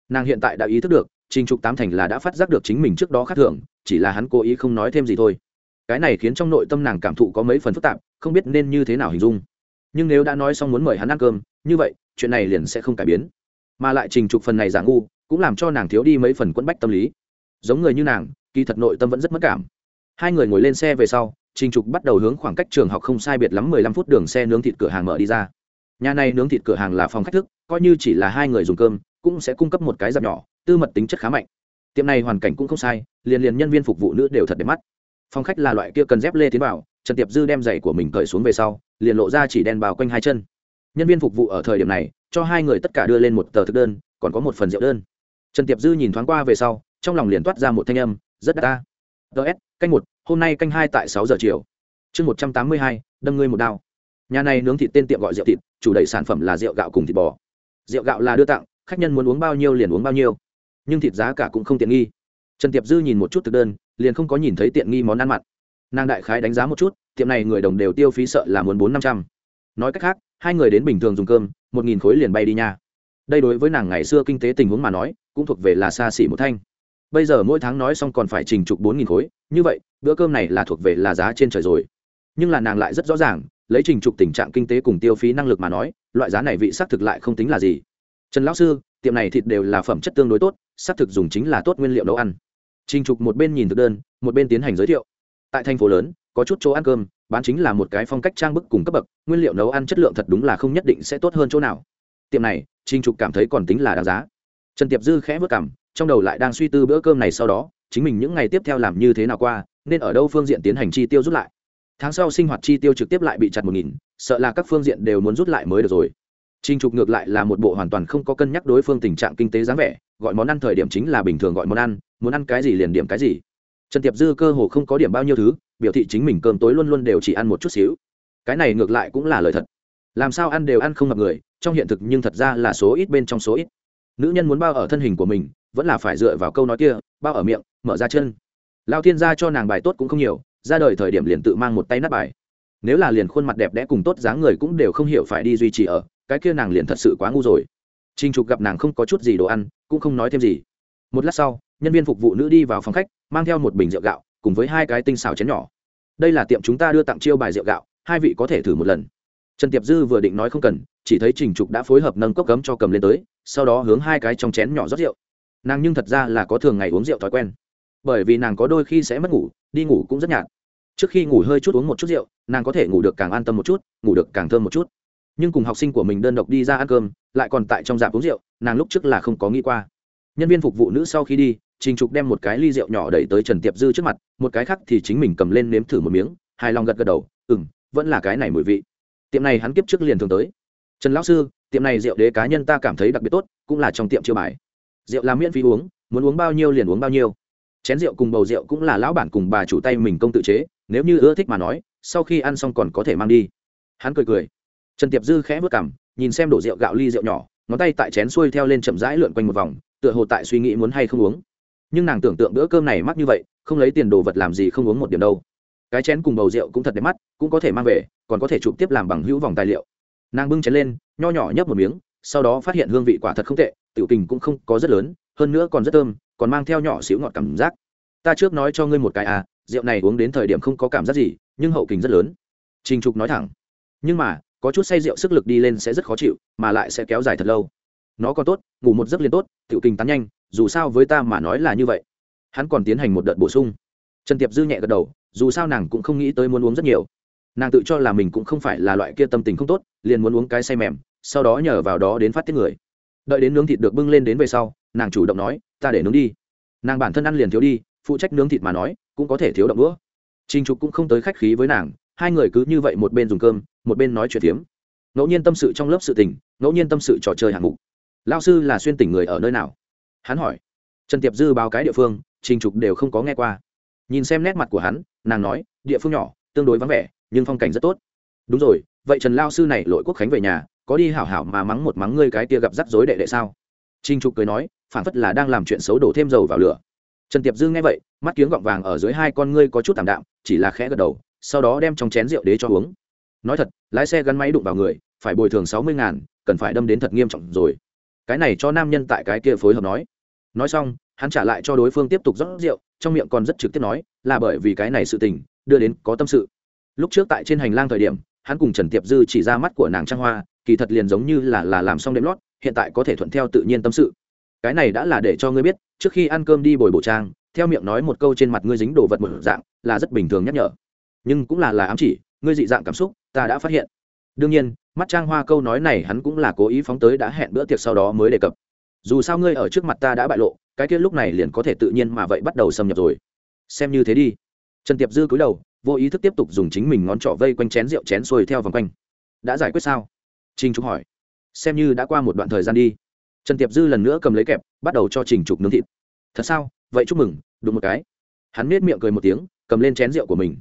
Nàng hiện tại đã ý thức được, Trình Trục tám thành là đã phát giác được chính mình trước đó khác thường, chỉ là hắn cố ý không nói thêm gì thôi cái này khiến trong nội tâm nàng cảm thụ có mấy phần phức tạp không biết nên như thế nào hình dung nhưng nếu đã nói xong muốn mời hắn ăn cơm, như vậy, chuyện này liền sẽ không cải biến. Mà lại trình trục phần này giả ngu, cũng làm cho nàng thiếu đi mấy phần quẫn bách tâm lý. Giống người như nàng, kỳ thật nội tâm vẫn rất mất cảm. Hai người ngồi lên xe về sau, trình trục bắt đầu hướng khoảng cách trường học không sai biệt lắm mười lăm phút đường xe nướng thịt cửa hàng mở đi ra. Nhà này nướng thịt cửa hàng là phòng khách thức, coi như chỉ là hai người dùng cơm, cũng sẽ cung cấp một cái dạp nhỏ, tư mật tính chất khá mạnh. Tiệm này hoàn cảnh cũng không sai, liền liền nhân viên phục vụ nữ đều thật đẹp mắt. Phòng khách là loại kia cần dép lê tiến vào, trần tiệp dư đem giày của mình cởi xuống về sau liền lộ ra chỉ đen bao quanh hai chân. Nhân viên phục vụ ở thời điểm này, cho hai người tất cả đưa lên một tờ thực đơn, còn có một phần rượu đơn. Trần tiệp dư nhìn thoáng qua về sau, trong lòng liền toát ra một thanh âm, rất đắt ta. Ts canh một, hôm nay canh hai tại sáu giờ chiều. Chương một trăm tám mươi hai, đâm ngươi một đao. Nhà này nướng thịt tên tiệm gọi rượu thịt, chủ đẩy sản phẩm là rượu gạo cùng thịt bò. Rượu gạo là đưa tặng, khách nhân muốn uống bao nhiêu liền uống bao nhiêu. Nhưng thịt giá cả cũng không tiện nghi. Trần tiệp dư nhìn một chút thực đơn, liền không có nhìn thấy tiện nghi món ăn mặn. Nàng đại khái đánh giá một chút tiệm này người đồng đều tiêu phí sợ là muốn bốn năm trăm. Nói cách khác hai người đến bình thường dùng cơm một nghìn khối liền bay đi nha. Đây đối với nàng ngày xưa kinh tế tình huống mà nói cũng thuộc về là xa xỉ một thanh. Bây giờ mỗi tháng nói xong còn phải trình trục bốn nghìn khối như vậy bữa cơm này là thuộc về là giá trên trời rồi. Nhưng là nàng lại rất rõ ràng lấy trình trục tình trạng kinh tế cùng tiêu phí năng lực mà nói loại giá này vị xác thực lại không tính là gì. Trần lão sư tiệm này thịt đều là phẩm chất tương đối tốt xác thực dùng chính là tốt nguyên liệu nấu ăn. Trình Trục một bên nhìn thực đơn, một bên tiến hành giới thiệu. Tại thành phố lớn, có chút chỗ ăn cơm, bán chính là một cái phong cách trang bức cùng cấp bậc, nguyên liệu nấu ăn chất lượng thật đúng là không nhất định sẽ tốt hơn chỗ nào. Tiệm này, Trình Trục cảm thấy còn tính là đáng giá. Trần Tiệp Dư khẽ bước cằm, trong đầu lại đang suy tư bữa cơm này sau đó, chính mình những ngày tiếp theo làm như thế nào qua, nên ở đâu phương diện tiến hành chi tiêu rút lại. Tháng sau sinh hoạt chi tiêu trực tiếp lại bị chặt một nghìn, sợ là các phương diện đều muốn rút lại mới được rồi. Trình Trục ngược lại là một bộ hoàn toàn không có cân nhắc đối phương tình trạng kinh tế dáng vẻ, gọi món ăn thời điểm chính là bình thường gọi món ăn, muốn ăn cái gì liền điểm cái gì trần tiệp dư cơ hồ không có điểm bao nhiêu thứ biểu thị chính mình cơm tối luôn luôn đều chỉ ăn một chút xíu. Cái này ngược lại cũng là lời thật. Làm sao ăn đều ăn không ngập người, trong hiện thực nhưng thật ra là số ít bên trong số ít. Nữ nhân muốn bao ở thân hình của mình, vẫn là phải dựa vào câu nói kia, bao ở miệng, mở ra chân. Lao thiên gia cho nàng bài tốt cũng không nhiều, ra đời thời điểm liền tự mang một tay nát bài. Nếu là liền khuôn mặt đẹp đẽ cùng tốt dáng người cũng đều không hiểu phải đi duy trì ở, cái kia nàng liền thật sự quá ngu rồi. Trinh trục gặp nàng không có chút gì đồ ăn, cũng không nói thêm gì. Một lát sau, nhân viên phục vụ nữ đi vào phòng khách, mang theo một bình rượu gạo cùng với hai cái tinh xào chén nhỏ. Đây là tiệm chúng ta đưa tặng chiêu bài rượu gạo, hai vị có thể thử một lần. Trần tiệp dư vừa định nói không cần, chỉ thấy trình trục đã phối hợp nâng cốc cấm cho cầm lên tới, sau đó hướng hai cái trong chén nhỏ rót rượu. Nàng nhưng thật ra là có thường ngày uống rượu thói quen. Bởi vì nàng có đôi khi sẽ mất ngủ, đi ngủ cũng rất nhạt. Trước khi ngủ hơi chút uống một chút rượu, nàng có thể ngủ được càng an tâm một chút, ngủ được càng thơm một chút. Nhưng cùng học sinh của mình đơn độc đi ra ăn cơm, lại còn tại trong dạp uống rượu, nàng lúc trước là không có nghĩ qua. Nhân viên phục vụ nữ sau khi đi trình trục đem một cái ly rượu nhỏ đẩy tới trần tiệp dư trước mặt, một cái khác thì chính mình cầm lên nếm thử một miếng, hài lòng gật gật đầu ừ m vẫn là cái này mùi vị. Tiệm này hắn kiếp trước liền thường tới. Trần lão sư, tiệm này rượu đế cá nhân ta cảm thấy đặc biệt tốt, cũng là trong tiệm chiêu bài. Rượu làm miễn phí uống, muốn uống bao nhiêu liền uống bao nhiêu. Chén rượu cùng bầu rượu cũng là lão bản cùng bà chủ tay mình công tự chế, nếu như ưa thích mà nói, sau khi ăn xong còn có thể mang đi. Hắn cười cười. Trần tiệp dư khẽ vớt cảm nhìn xem đổ rượu gạo ly rượu nhỏ, ngón tay tại chén xuôi theo lên chậm rãi lượn quanh một vòng, tựa hồ tại suy nghĩ muốn hay không uống nhưng nàng tưởng tượng bữa cơm này mắc như vậy, không lấy tiền đồ vật làm gì không uống một điểm đâu. Cái chén cùng bầu rượu cũng thật đẹp mắt, cũng có thể mang về, còn có thể chụp tiếp làm bằng hữu vòng tài liệu. Nàng bưng chén lên, nho nhỏ nhấp một miếng, sau đó phát hiện hương vị quả thật không tệ, tiểu tình cũng không có rất lớn, hơn nữa còn rất thơm, còn mang theo nhỏ xíu ngọt cảm giác. Ta trước nói cho ngươi một cái à rượu này uống đến thời điểm không có cảm giác gì, nhưng hậu kình rất lớn. Trình trục nói thẳng. Nhưng mà, có chút say rượu sức lực đi lên sẽ rất khó chịu, mà lại sẽ kéo dài thật lâu. Nó còn tốt, ngủ một giấc liền tốt, tiểu tình tán nhanh dù sao với ta mà nói là như vậy. Hắn còn tiến hành một đợt bổ sung. Trần tiệp dư nhẹ gật đầu, dù sao nàng cũng không nghĩ tới muốn uống rất nhiều. Nàng tự cho là mình cũng không phải là loại kia tâm tình không tốt, liền muốn uống cái say mềm, sau đó nhờ vào đó đến phát tiết người. Đợi đến nướng thịt được bưng lên đến về sau, nàng chủ động nói, ta để nướng đi. Nàng bản thân ăn liền thiếu đi, phụ trách nướng thịt mà nói, cũng có thể thiếu động đũa. Trình trục cũng không tới khách khí với nàng, hai người cứ như vậy một bên dùng cơm, một bên nói chuyện tiếm ngẫu nhiên tâm sự trong lớp sự tình, ngẫu nhiên tâm sự trò chơi hạng mục. Lao sư là xuyên tỉnh người ở nơi nào? Hắn hỏi. Trần tiệp dư báo cái địa phương, trình trục đều không có nghe qua. Nhìn xem nét mặt của hắn, nàng nói, địa phương nhỏ, tương đối vắng vẻ, nhưng phong cảnh rất tốt. Đúng rồi, vậy trần lao sư này lội quốc khánh về nhà, có đi hảo hảo mà mắng một mắng ngươi cái tia gặp rắc rối đệ đệ sao? Trinh trục cười nói phản phất là đang làm chuyện xấu đổ thêm dầu vào lửa. Trần tiệp dư nghe vậy, mắt kiếng gọng vàng ở dưới hai con ngươi có chút tảm đạm, chỉ là khẽ gật đầu, sau đó đem trong chén rượu đế cho uống. Nói thật, lái xe gắn máy đụng vào người, phải bồi thường sáu mươi ngàn, cần phải đâm đến thật nghiêm trọng rồi. Cái này cho nam nhân tại cái kia phối hợp nói nói xong, hắn trả lại cho đối phương tiếp tục rót rượu, trong miệng còn rất trực tiếp nói, là bởi vì cái này sự tình, đưa đến có tâm sự. Lúc trước tại trên hành lang thời điểm, hắn cùng trần tiệp dư chỉ ra mắt của nàng trang hoa, kỳ thật liền giống như là là làm xong đệm lót, hiện tại có thể thuận theo tự nhiên tâm sự. Cái này đã là để cho ngươi biết, trước khi ăn cơm đi bồi bổ trang, theo miệng nói một câu trên mặt ngươi dính đồ vật một dạng, là rất bình thường nhắc nhở. Nhưng cũng là là ám chỉ, ngươi dị dạng cảm xúc, ta đã phát hiện. Đương nhiên, mắt trang hoa câu nói này hắn cũng là cố ý phóng tới đã hẹn bữa tiệc sau đó mới đề cập dù sao ngươi ở trước mặt ta đã bại lộ, cái kia lúc này liền có thể tự nhiên mà vậy bắt đầu xâm nhập rồi. Xem như thế đi. Trần tiệp dư cúi đầu, vô ý thức tiếp tục dùng chính mình ngón trỏ vây quanh chén rượu chén xuôi theo vòng quanh. Đã giải quyết sao? Trình trục hỏi. Xem như đã qua một đoạn thời gian đi. Trần tiệp dư lần nữa cầm lấy kẹp, bắt đầu cho trình trục nướng thịt. Thật sao? Vậy chúc mừng, đụng một cái. Hắn nết miệng cười một tiếng, cầm lên chén rượu của mình.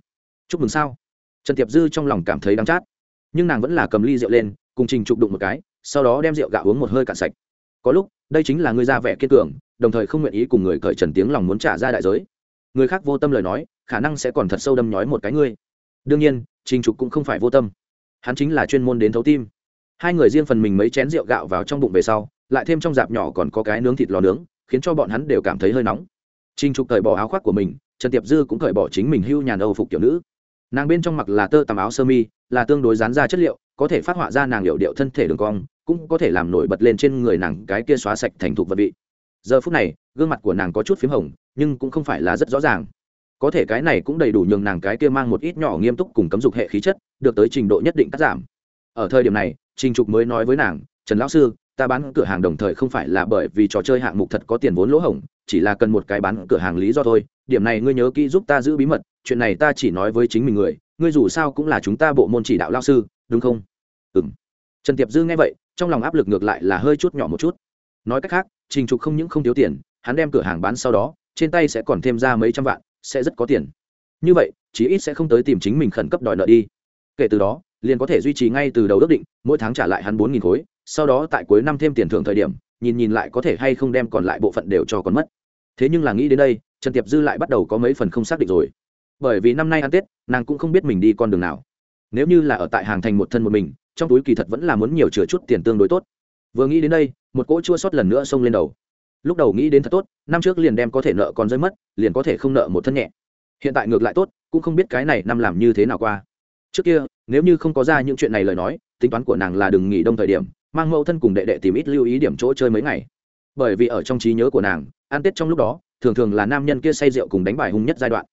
Chúc mừng sao? Trần tiệp dư trong lòng cảm thấy đắng chát. Nhưng nàng vẫn là cầm ly rượu lên, cùng trình trục đụng một cái, sau đó đem rượu gạo uống một hơi cạn sạch có lúc, đây chính là người ra vẻ kiên cường, đồng thời không nguyện ý cùng người cởi trần tiếng lòng muốn trả ra đại giới. Người khác vô tâm lời nói, khả năng sẽ còn thật sâu đâm nhói một cái ngươi. Đương nhiên, trình trục cũng không phải vô tâm. Hắn chính là chuyên môn đến thấu tim. Hai người riêng phần mình mấy chén rượu gạo vào trong bụng về sau, lại thêm trong dạp nhỏ còn có cái nướng thịt lò nướng, khiến cho bọn hắn đều cảm thấy hơi nóng. Trình trục cởi bỏ áo khoác của mình, trần tiệp dư cũng cởi bỏ chính mình hưu nhàn âu phục kiểu nữ. Nàng bên trong mặc là tơ tằm áo sơ mi, là tương đối dán ra chất liệu, có thể phát họa ra nàng hiệu điệu thân thể đường cong cũng có thể làm nổi bật lên trên người nàng cái kia xóa sạch thành thục vật vị. Giờ phút này, gương mặt của nàng có chút p h í m hồng, nhưng cũng không phải là rất rõ ràng. Có thể cái này cũng đầy đủ nhường nàng cái kia mang một ít nhỏ nghiêm túc cùng cấm dục hệ khí chất, được tới trình độ nhất định cắt giảm. Ở thời điểm này, trình trục mới nói với nàng, trần lão sư, ta bán cửa hàng đồng thời không phải là bởi vì trò chơi hạng mục thật có tiền vốn lỗ hổng, chỉ là cần một cái bán cửa hàng lý do thôi. Điểm này ngươi nhớ kỹ giúp ta giữ bí mật, chuyện này ta chỉ nói với chính mình người, ngươi dù sao cũng là chúng ta bộ môn chỉ đạo lao sư, đúng không? Ừ m trần tiệp dư nghe vậy trong lòng áp lực ngược lại là hơi chút nhỏ một chút. Nói cách khác, trình trục không những không thiếu tiền, hắn đem cửa hàng bán sau đó, trên tay sẽ còn thêm ra mấy trăm vạn, sẽ rất có tiền. Như vậy, chí ít sẽ không tới tìm chính mình khẩn cấp đòi nợ đi. Kể từ đó, liền có thể duy trì ngay từ đầu ước định, mỗi tháng trả lại hắn bốn nghìn khối, sau đó tại cuối năm thêm tiền thưởng thời điểm, nhìn nhìn lại có thể hay không đem còn lại bộ phận đều cho còn mất. Thế nhưng là nghĩ đến đây, trần tiệp dư lại bắt đầu có mấy phần không xác định rồi. Bởi vì năm nay ăn tết, nàng cũng không biết mình đi con đường nào. Nếu như là ở tại hàng thành một thân một mình trong túi kỳ thật vẫn là muốn nhiều chừa chút tiền tương đối tốt. Vừa nghĩ đến đây, một cỗ chua sót lần nữa xông lên đầu. Lúc đầu nghĩ đến thật tốt, năm trước liền đem có thể nợ còn rơi mất, liền có thể không nợ một thân nhẹ. Hiện tại ngược lại tốt, cũng không biết cái này năm làm như thế nào qua. Trước kia, nếu như không có ra những chuyện này lời nói, tính toán của nàng là đừng nghỉ đông thời điểm, mang mẫu thân cùng đệ đệ tìm ít lưu ý điểm chỗ chơi mấy ngày. Bởi vì ở trong trí nhớ của nàng, ăn tết trong lúc đó, thường thường là nam nhân kia say rượu cùng đánh bài hung nhất giai đoạn.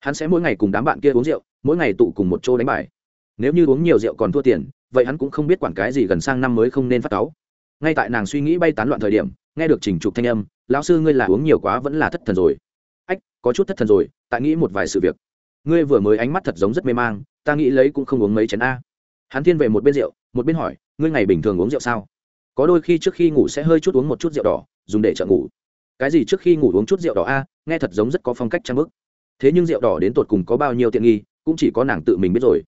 Hắn sẽ mỗi ngày cùng đám bạn kia uống rượu, mỗi ngày tụ cùng một chỗ đánh bài. Nếu như uống nhiều rượu còn thua tiền vậy hắn cũng không biết quản cái gì gần sang năm mới không nên phát cáu. Ngay tại nàng suy nghĩ bay tán loạn thời điểm, nghe được trình trục thanh âm, lão sư ngươi là uống nhiều quá vẫn là thất thần rồi. Ách, có chút thất thần rồi, tại nghĩ một vài sự việc. Ngươi vừa mới ánh mắt thật giống rất mê mang, ta nghĩ lấy cũng không uống mấy chén a. Hắn thiên về một bên rượu, một bên hỏi, ngươi ngày bình thường uống rượu sao? Có đôi khi trước khi ngủ sẽ hơi chút uống một chút rượu đỏ, dùng để trợ ngủ. Cái gì trước khi ngủ uống chút rượu đỏ a, nghe thật giống rất có phong cách trang bức. Thế nhưng rượu đỏ đến tột cùng có bao nhiêu tiện nghi, cũng chỉ có nàng tự mình biết rồi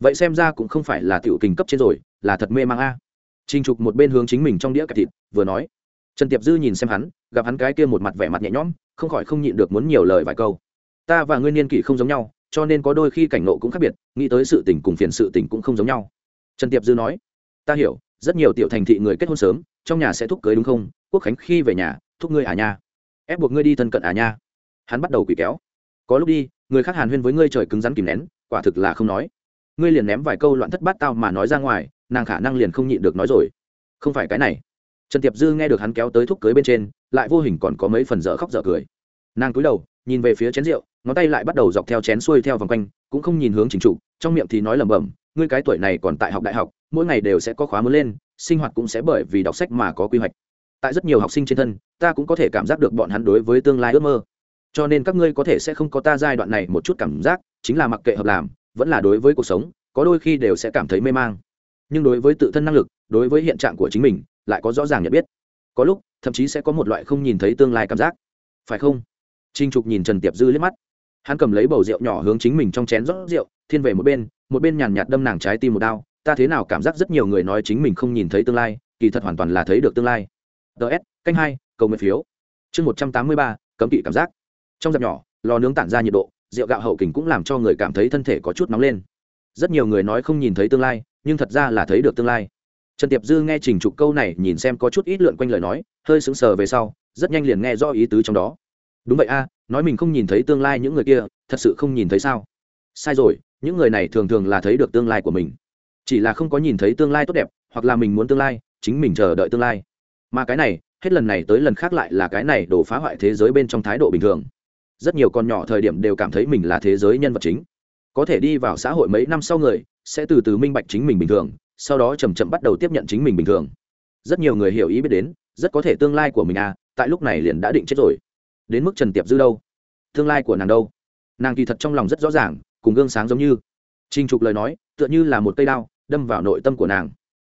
vậy xem ra cũng không phải là tiểu kình cấp trên rồi là thật mê mang a trinh Trục một bên hướng chính mình trong đĩa cải thịt, vừa nói. Trần Tiệp Dư nhìn xem hắn, gặp hắn cái kia một mặt vẻ mặt nhẹ nhõm, không khỏi không nhịn được muốn nhiều lời vài câu. Ta và ngươi niên kỷ không giống nhau, cho nên có đôi khi cảnh ngộ cũng khác biệt, nghĩ tới sự tình cùng phiền sự tình cũng không giống nhau. Trần Tiệp Dư nói. Ta hiểu, rất nhiều tiểu thành thị người kết hôn sớm, trong nhà sẽ thúc cưới đúng không? Quốc khánh khi về nhà, thúc ngươi à nha. Ép buộc ngươi đi thân cận à nha. Hắn bắt đầu quỷ kéo. Có lúc đi, người khác hàn huyên với ngươi trời cứng rắn kìm nén, quả thực là không nói. Ngươi liền ném vài câu loạn thất bát tao mà nói ra ngoài, nàng khả năng liền không nhịn được nói rồi. Không phải cái này. Trần tiệp dư nghe được hắn kéo tới thúc cưới bên trên lại vô hình còn có mấy phần dở khóc dở cười. Nàng cúi đầu nhìn về phía chén rượu ngón tay lại bắt đầu dọc theo chén xuôi theo vòng quanh cũng không nhìn hướng chính chủ trong miệng thì nói lẩm bẩm ngươi cái tuổi này còn tại học đại học mỗi ngày đều sẽ có khóa mới lên sinh hoạt cũng sẽ bởi vì đọc sách mà có quy hoạch. Tại rất nhiều học sinh trên thân ta cũng có thể cảm giác được bọn hắn đối với tương lai ước mơ. Cho nên các ngươi có thể sẽ không có ta giai đoạn này một chút cảm giác chính là mặc kệ hợp làm vẫn là đối với cuộc sống, có đôi khi đều sẽ cảm thấy mê mang. Nhưng đối với tự thân năng lực, đối với hiện trạng của chính mình, lại có rõ ràng nhận biết. Có lúc, thậm chí sẽ có một loại không nhìn thấy tương lai cảm giác. Phải không? Trinh trục nhìn trần tiệp dư liếc mắt. Hắn cầm lấy bầu rượu nhỏ hướng chính mình trong chén rót rượu, thiên về một bên một bên nhàn nhạt đâm nàng trái tim một đao. Ta thế nào cảm giác rất nhiều người nói chính mình không nhìn thấy tương lai, kỳ thật hoàn toàn là thấy được tương lai. Ts canh hai, cầu nguyện phiếu. Chương một trăm tám mươi ba, cấm kỵ cảm giác. Trong dạp nhỏ, lò nướng tản ra nhiệt độ rượu gạo hậu kình cũng làm cho người cảm thấy thân thể có chút nóng lên. Rất nhiều người nói không nhìn thấy tương lai, nhưng thật ra là thấy được tương lai. Trần tiệp dư nghe trình trục câu này nhìn xem có chút ít lượn quanh lời nói, hơi sững sờ về sau, rất nhanh liền nghe rõ ý tứ trong đó. Đúng vậy a, nói mình không nhìn thấy tương lai những người kia, thật sự không nhìn thấy sao? Sai rồi, những người này thường thường là thấy được tương lai của mình. Chỉ là không có nhìn thấy tương lai tốt đẹp, hoặc là mình muốn tương lai, chính mình chờ đợi tương lai. Mà cái này, hết lần này tới lần khác lại là cái này đổ phá hoại thế giới bên trong thái độ bình thường rất nhiều con nhỏ thời điểm đều cảm thấy mình là thế giới nhân vật chính. Có thể đi vào xã hội mấy năm sau người, sẽ từ từ minh bạch chính mình bình thường, sau đó chầm chậm bắt đầu tiếp nhận chính mình bình thường. Rất nhiều người hiểu ý biết đến, rất có thể tương lai của mình à tại lúc này liền đã định chết rồi. Đến mức trần tiệp dư đâu? Tương lai của nàng đâu? Nàng kỳ thật trong lòng rất rõ ràng, cùng gương sáng giống như. Trinh trục lời nói, tựa như là một cây đao, đâm vào nội tâm của nàng.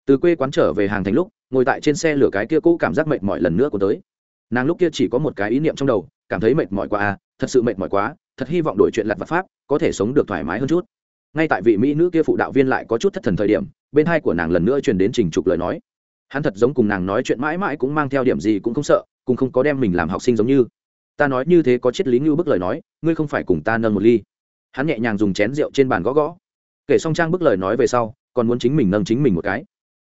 Từ quê quán trở về hàng thành lúc, ngồi tại trên xe lửa cái kia cũ cảm giác mệt mỏi lần nữa của tới. Nàng lúc kia chỉ có một cái ý niệm trong đầu, cảm thấy mệt mỏi quá à thật sự mệt mỏi quá, thật hy vọng đổi chuyện lặt vặt pháp, có thể sống được thoải mái hơn chút. Ngay tại vị mỹ nữ kia phụ đạo viên lại có chút thất thần thời điểm, bên hai của nàng lần nữa truyền đến trình trục lời nói. Hắn thật giống cùng nàng nói chuyện mãi mãi cũng mang theo điểm gì cũng không sợ, cũng không có đem mình làm học sinh giống như. Ta nói như thế có triết lý như bức lời nói, ngươi không phải cùng ta nâng một ly. Hắn nhẹ nhàng dùng chén rượu trên bàn gõ gõ. Kể xong trang bức lời nói về sau, còn muốn chính mình nâng chính mình một cái.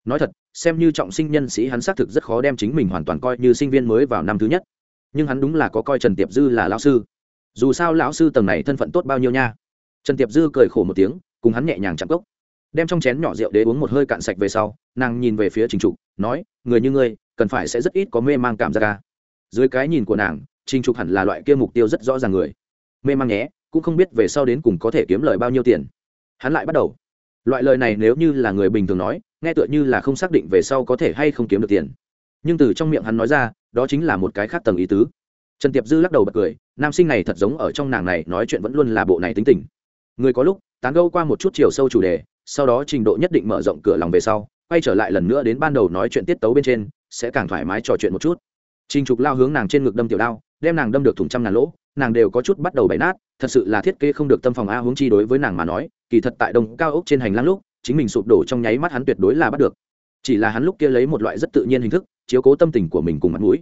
Nói thật, xem như trọng sinh nhân sĩ hắn xác thực rất khó đem chính mình hoàn toàn coi như sinh viên mới vào năm thứ nhất. Nhưng hắn đúng là có coi trần tiệp dư là lão sư dù sao lão sư tầng này thân phận tốt bao nhiêu nha. Trần tiệp dư cười khổ một tiếng, cùng hắn nhẹ nhàng chạm cốc. Đem trong chén nhỏ rượu để uống một hơi cạn sạch về sau, nàng nhìn về phía trình trục, nói, người như ngươi, cần phải sẽ rất ít có mê mang cảm giác ca dưới cái nhìn của nàng, trình trục hẳn là loại kia mục tiêu rất rõ ràng người. Mê mang nhé, cũng không biết về sau đến cùng có thể kiếm lời bao nhiêu tiền. Hắn lại bắt đầu. Loại lời này nếu như là người bình thường nói, nghe tựa như là không xác định về sau có thể hay không kiếm được tiền. Nhưng từ trong miệng hắn nói ra, đó chính là một cái khác tầng ý tứ trần tiệp dư lắc đầu bật cười, nam sinh này thật giống ở trong nàng này nói chuyện vẫn luôn là bộ này tính tình. Người có lúc, tán gâu qua một chút chiều sâu chủ đề, sau đó trình độ nhất định mở rộng cửa lòng về sau, quay trở lại lần nữa đến ban đầu nói chuyện tiết tấu bên trên, sẽ càng thoải mái trò chuyện một chút. Trình trục lao hướng nàng trên ngực đâm tiểu đao, đem nàng đâm được thùng trăm ngàn lỗ, nàng đều có chút bắt đầu bày nát, thật sự là thiết kế không được tâm phòng a hướng chi đối với nàng mà nói, kỳ thật tại đông cao ốc trên hành lang lúc, chính mình sụp đổ trong nháy mắt hắn tuyệt đối là bắt được. Chỉ là hắn lúc kia lấy một loại rất tự nhiên hình thức, chiếu cố tâm tình của mình cùng mặt mũi.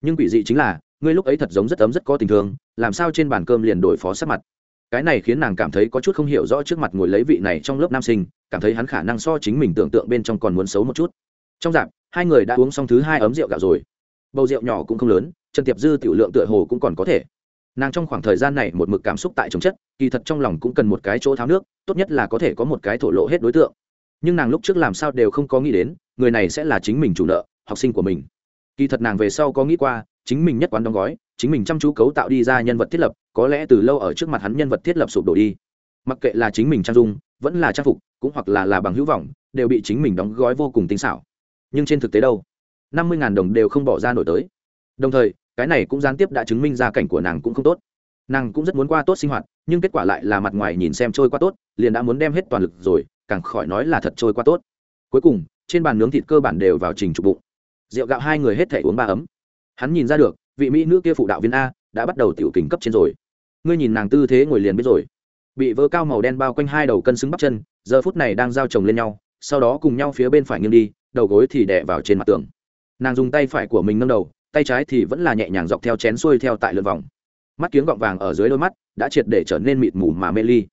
Nhưng quỷ dị chính là ngươi lúc ấy thật giống rất ấm rất có tình thương, làm sao trên bàn cơm liền đổi phó sát mặt? Cái này khiến nàng cảm thấy có chút không hiểu rõ trước mặt ngồi lấy vị này trong lớp nam sinh, cảm thấy hắn khả năng so chính mình tưởng tượng bên trong còn muốn xấu một chút. Trong dạp, hai người đã uống xong thứ hai ấm rượu gạo rồi. Bầu rượu nhỏ cũng không lớn, trần tiệp dư tiểu lượng tựa hồ cũng còn có thể. Nàng trong khoảng thời gian này một mực cảm xúc tại chống chất, kỳ thật trong lòng cũng cần một cái chỗ tháo nước, tốt nhất là có thể có một cái thổ lộ hết đối tượng. Nhưng nàng lúc trước làm sao đều không có nghĩ đến, người này sẽ là chính mình chủ nợ, học sinh của mình. Kỳ thật nàng về sau có nghĩ qua chính mình nhất quán đóng gói, chính mình chăm chú cấu tạo đi ra nhân vật thiết lập, có lẽ từ lâu ở trước mặt hắn nhân vật thiết lập sụp đổ đi. Mặc kệ là chính mình trang dung, vẫn là trang phục, cũng hoặc là là bằng hữu vọng, đều bị chính mình đóng gói vô cùng tinh xảo. Nhưng trên thực tế đâu? năm mươi đồng đều không bỏ ra nổi tới. Đồng thời, cái này cũng gián tiếp đã chứng minh gia cảnh của nàng cũng không tốt. Nàng cũng rất muốn qua tốt sinh hoạt, nhưng kết quả lại là mặt ngoài nhìn xem trôi qua tốt, liền đã muốn đem hết toàn lực rồi, càng khỏi nói là thật trôi qua tốt. Cuối cùng, trên bàn nướng thịt cơ bản đều vào trình trục bụng. Rượu gạo hai người hết thể uống ba ấm hắn nhìn ra được, vị mỹ nữ kia phụ đạo viên a đã bắt đầu tiểu kình cấp trên rồi. Ngươi nhìn nàng tư thế ngồi liền biết rồi. Bị vỡ cao màu đen bao quanh hai đầu cân xứng bắp chân, giờ phút này đang giao chồng lên nhau, sau đó cùng nhau phía bên phải nghiêng đi, đầu gối thì đè vào trên mặt tường. Nàng dùng tay phải của mình nâng đầu, tay trái thì vẫn là nhẹ nhàng dọc theo chén xuôi theo tại lượt vòng. Mắt kiếng gọng vàng ở dưới đôi mắt đã triệt để trở nên mịt mù mà mê ly.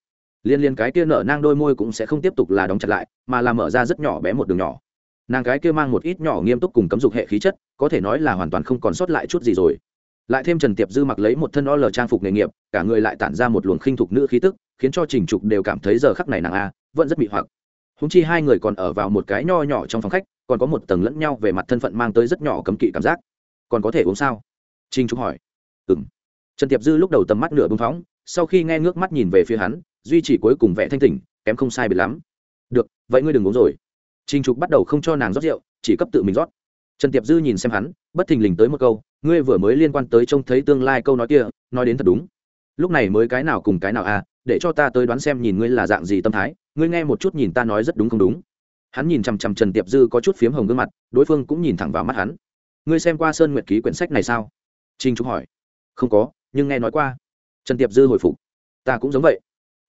Liên liên cái kia nở nang đôi môi cũng sẽ không tiếp tục là đóng chặt lại, mà là mở ra rất nhỏ bé một đường nhỏ nàng cái kia mang một ít nhỏ nghiêm túc cùng cấm dục hệ khí chất, có thể nói là hoàn toàn không còn sót lại chút gì rồi. Lại thêm trần tiệp dư mặc lấy một thân o lờ trang phục nghề nghiệp, cả người lại tản ra một luồng khinh thục nữ khí tức, khiến cho trình trục đều cảm thấy giờ khắc này nàng a, vẫn rất bị hoặc. Húng chi hai người còn ở vào một cái nho nhỏ trong phòng khách, còn có một tầng lẫn nhau về mặt thân phận mang tới rất nhỏ cấm kỵ cảm giác. Còn có thể uống sao? Trình trục hỏi. Ừng trần tiệp dư lúc đầu tầm mắt nửa bưng phóng, sau khi nghe ngước mắt nhìn về phía hắn, duy chỉ cuối cùng vẽ thanh tỉnh, kém không sai biệt lắm. Được, vậy ngươi đừng uống rồi. Trình trục bắt đầu không cho nàng rót rượu, chỉ cấp tự mình rót. Trần tiệp dư nhìn xem hắn, bất thình lình tới một câu, ngươi vừa mới liên quan tới trông thấy tương lai câu nói kia, nói đến thật đúng. Lúc này mới cái nào cùng cái nào à để cho ta tới đoán xem nhìn ngươi là dạng gì tâm thái, ngươi nghe một chút nhìn ta nói rất đúng không đúng. Hắn nhìn chằm chằm trần tiệp dư có chút phiếm hồng gương mặt, đối phương cũng nhìn thẳng vào mắt hắn. Ngươi xem qua sơn nguyệt ký quyển sách này sao? Trình trục hỏi. Không có, nhưng nghe nói qua. Trần tiệp dư hồi phục. Ta cũng giống vậy.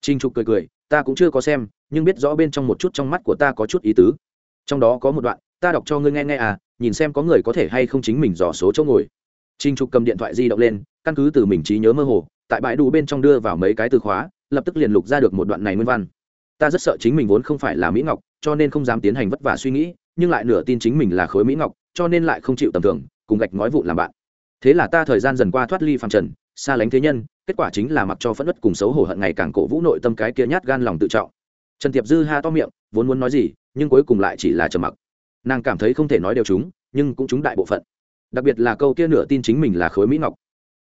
Trình trục cười cười, ta cũng chưa có xem, nhưng biết rõ bên trong một chút trong mắt của ta có chút ý tứ trong đó có một đoạn, ta đọc cho ngươi nghe nghe à nhìn xem có người có thể hay không chính mình dò số chỗ ngồi. Trinh trục cầm điện thoại di động lên, căn cứ từ mình trí nhớ mơ hồ, tại bãi đủ bên trong đưa vào mấy cái từ khóa, lập tức liền lục ra được một đoạn này nguyên văn. Ta rất sợ chính mình vốn không phải là mỹ ngọc, cho nên không dám tiến hành vất vả suy nghĩ, nhưng lại nửa tin chính mình là khối mỹ ngọc, cho nên lại không chịu tầm thường, cùng gạch ngói vụn làm bạn. Thế là ta thời gian dần qua thoát ly phàm trần, xa lánh thế nhân, kết quả chính là mặc cho phẫn nứt cùng xấu hổ hận ngày càng cổ vũ nội tâm cái kia nhát gan lòng tự trọng trần tiệp dư ha to miệng, vốn muốn nói gì, nhưng cuối cùng lại chỉ là trầm mặc. Nàng cảm thấy không thể nói đều chúng, nhưng cũng chúng đại bộ phận. Đặc biệt là câu kia nửa tin chính mình là khối mỹ ngọc.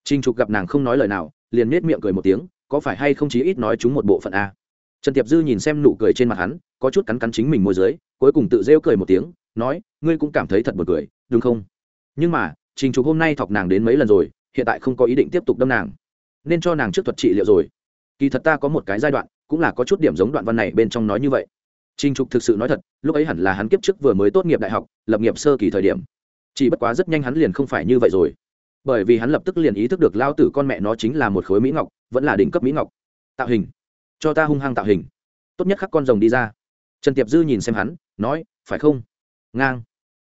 Trinh trục gặp nàng không nói lời nào, liền nết miệng cười một tiếng, có phải hay không chí ít nói chúng một bộ phận a? Trần tiệp dư nhìn xem nụ cười trên mặt hắn, có chút cắn cắn chính mình môi dưới, cuối cùng tự rêu cười một tiếng, nói, ngươi cũng cảm thấy thật buồn cười, đúng không? Nhưng mà, trình trục hôm nay thọc nàng đến mấy lần rồi, hiện tại không có ý định tiếp tục đâm nàng. Nên cho nàng trước thuật trị liệu rồi. Kỳ thật ta có một cái giai đoạn cũng là có chút điểm giống đoạn văn này bên trong nói như vậy. Trình trục thực sự nói thật, lúc ấy hẳn là hắn kiếp trước vừa mới tốt nghiệp đại học, lập nghiệp sơ kỳ thời điểm. Chỉ bất quá rất nhanh hắn liền không phải như vậy rồi. Bởi vì hắn lập tức liền ý thức được lao tử con mẹ nó chính là một khối mỹ ngọc, vẫn là đỉnh cấp mỹ ngọc. Tạo hình. Cho ta hung hăng tạo hình. Tốt nhất khắc con rồng đi ra. Trần tiệp dư nhìn xem hắn, nói, phải không? Ngang.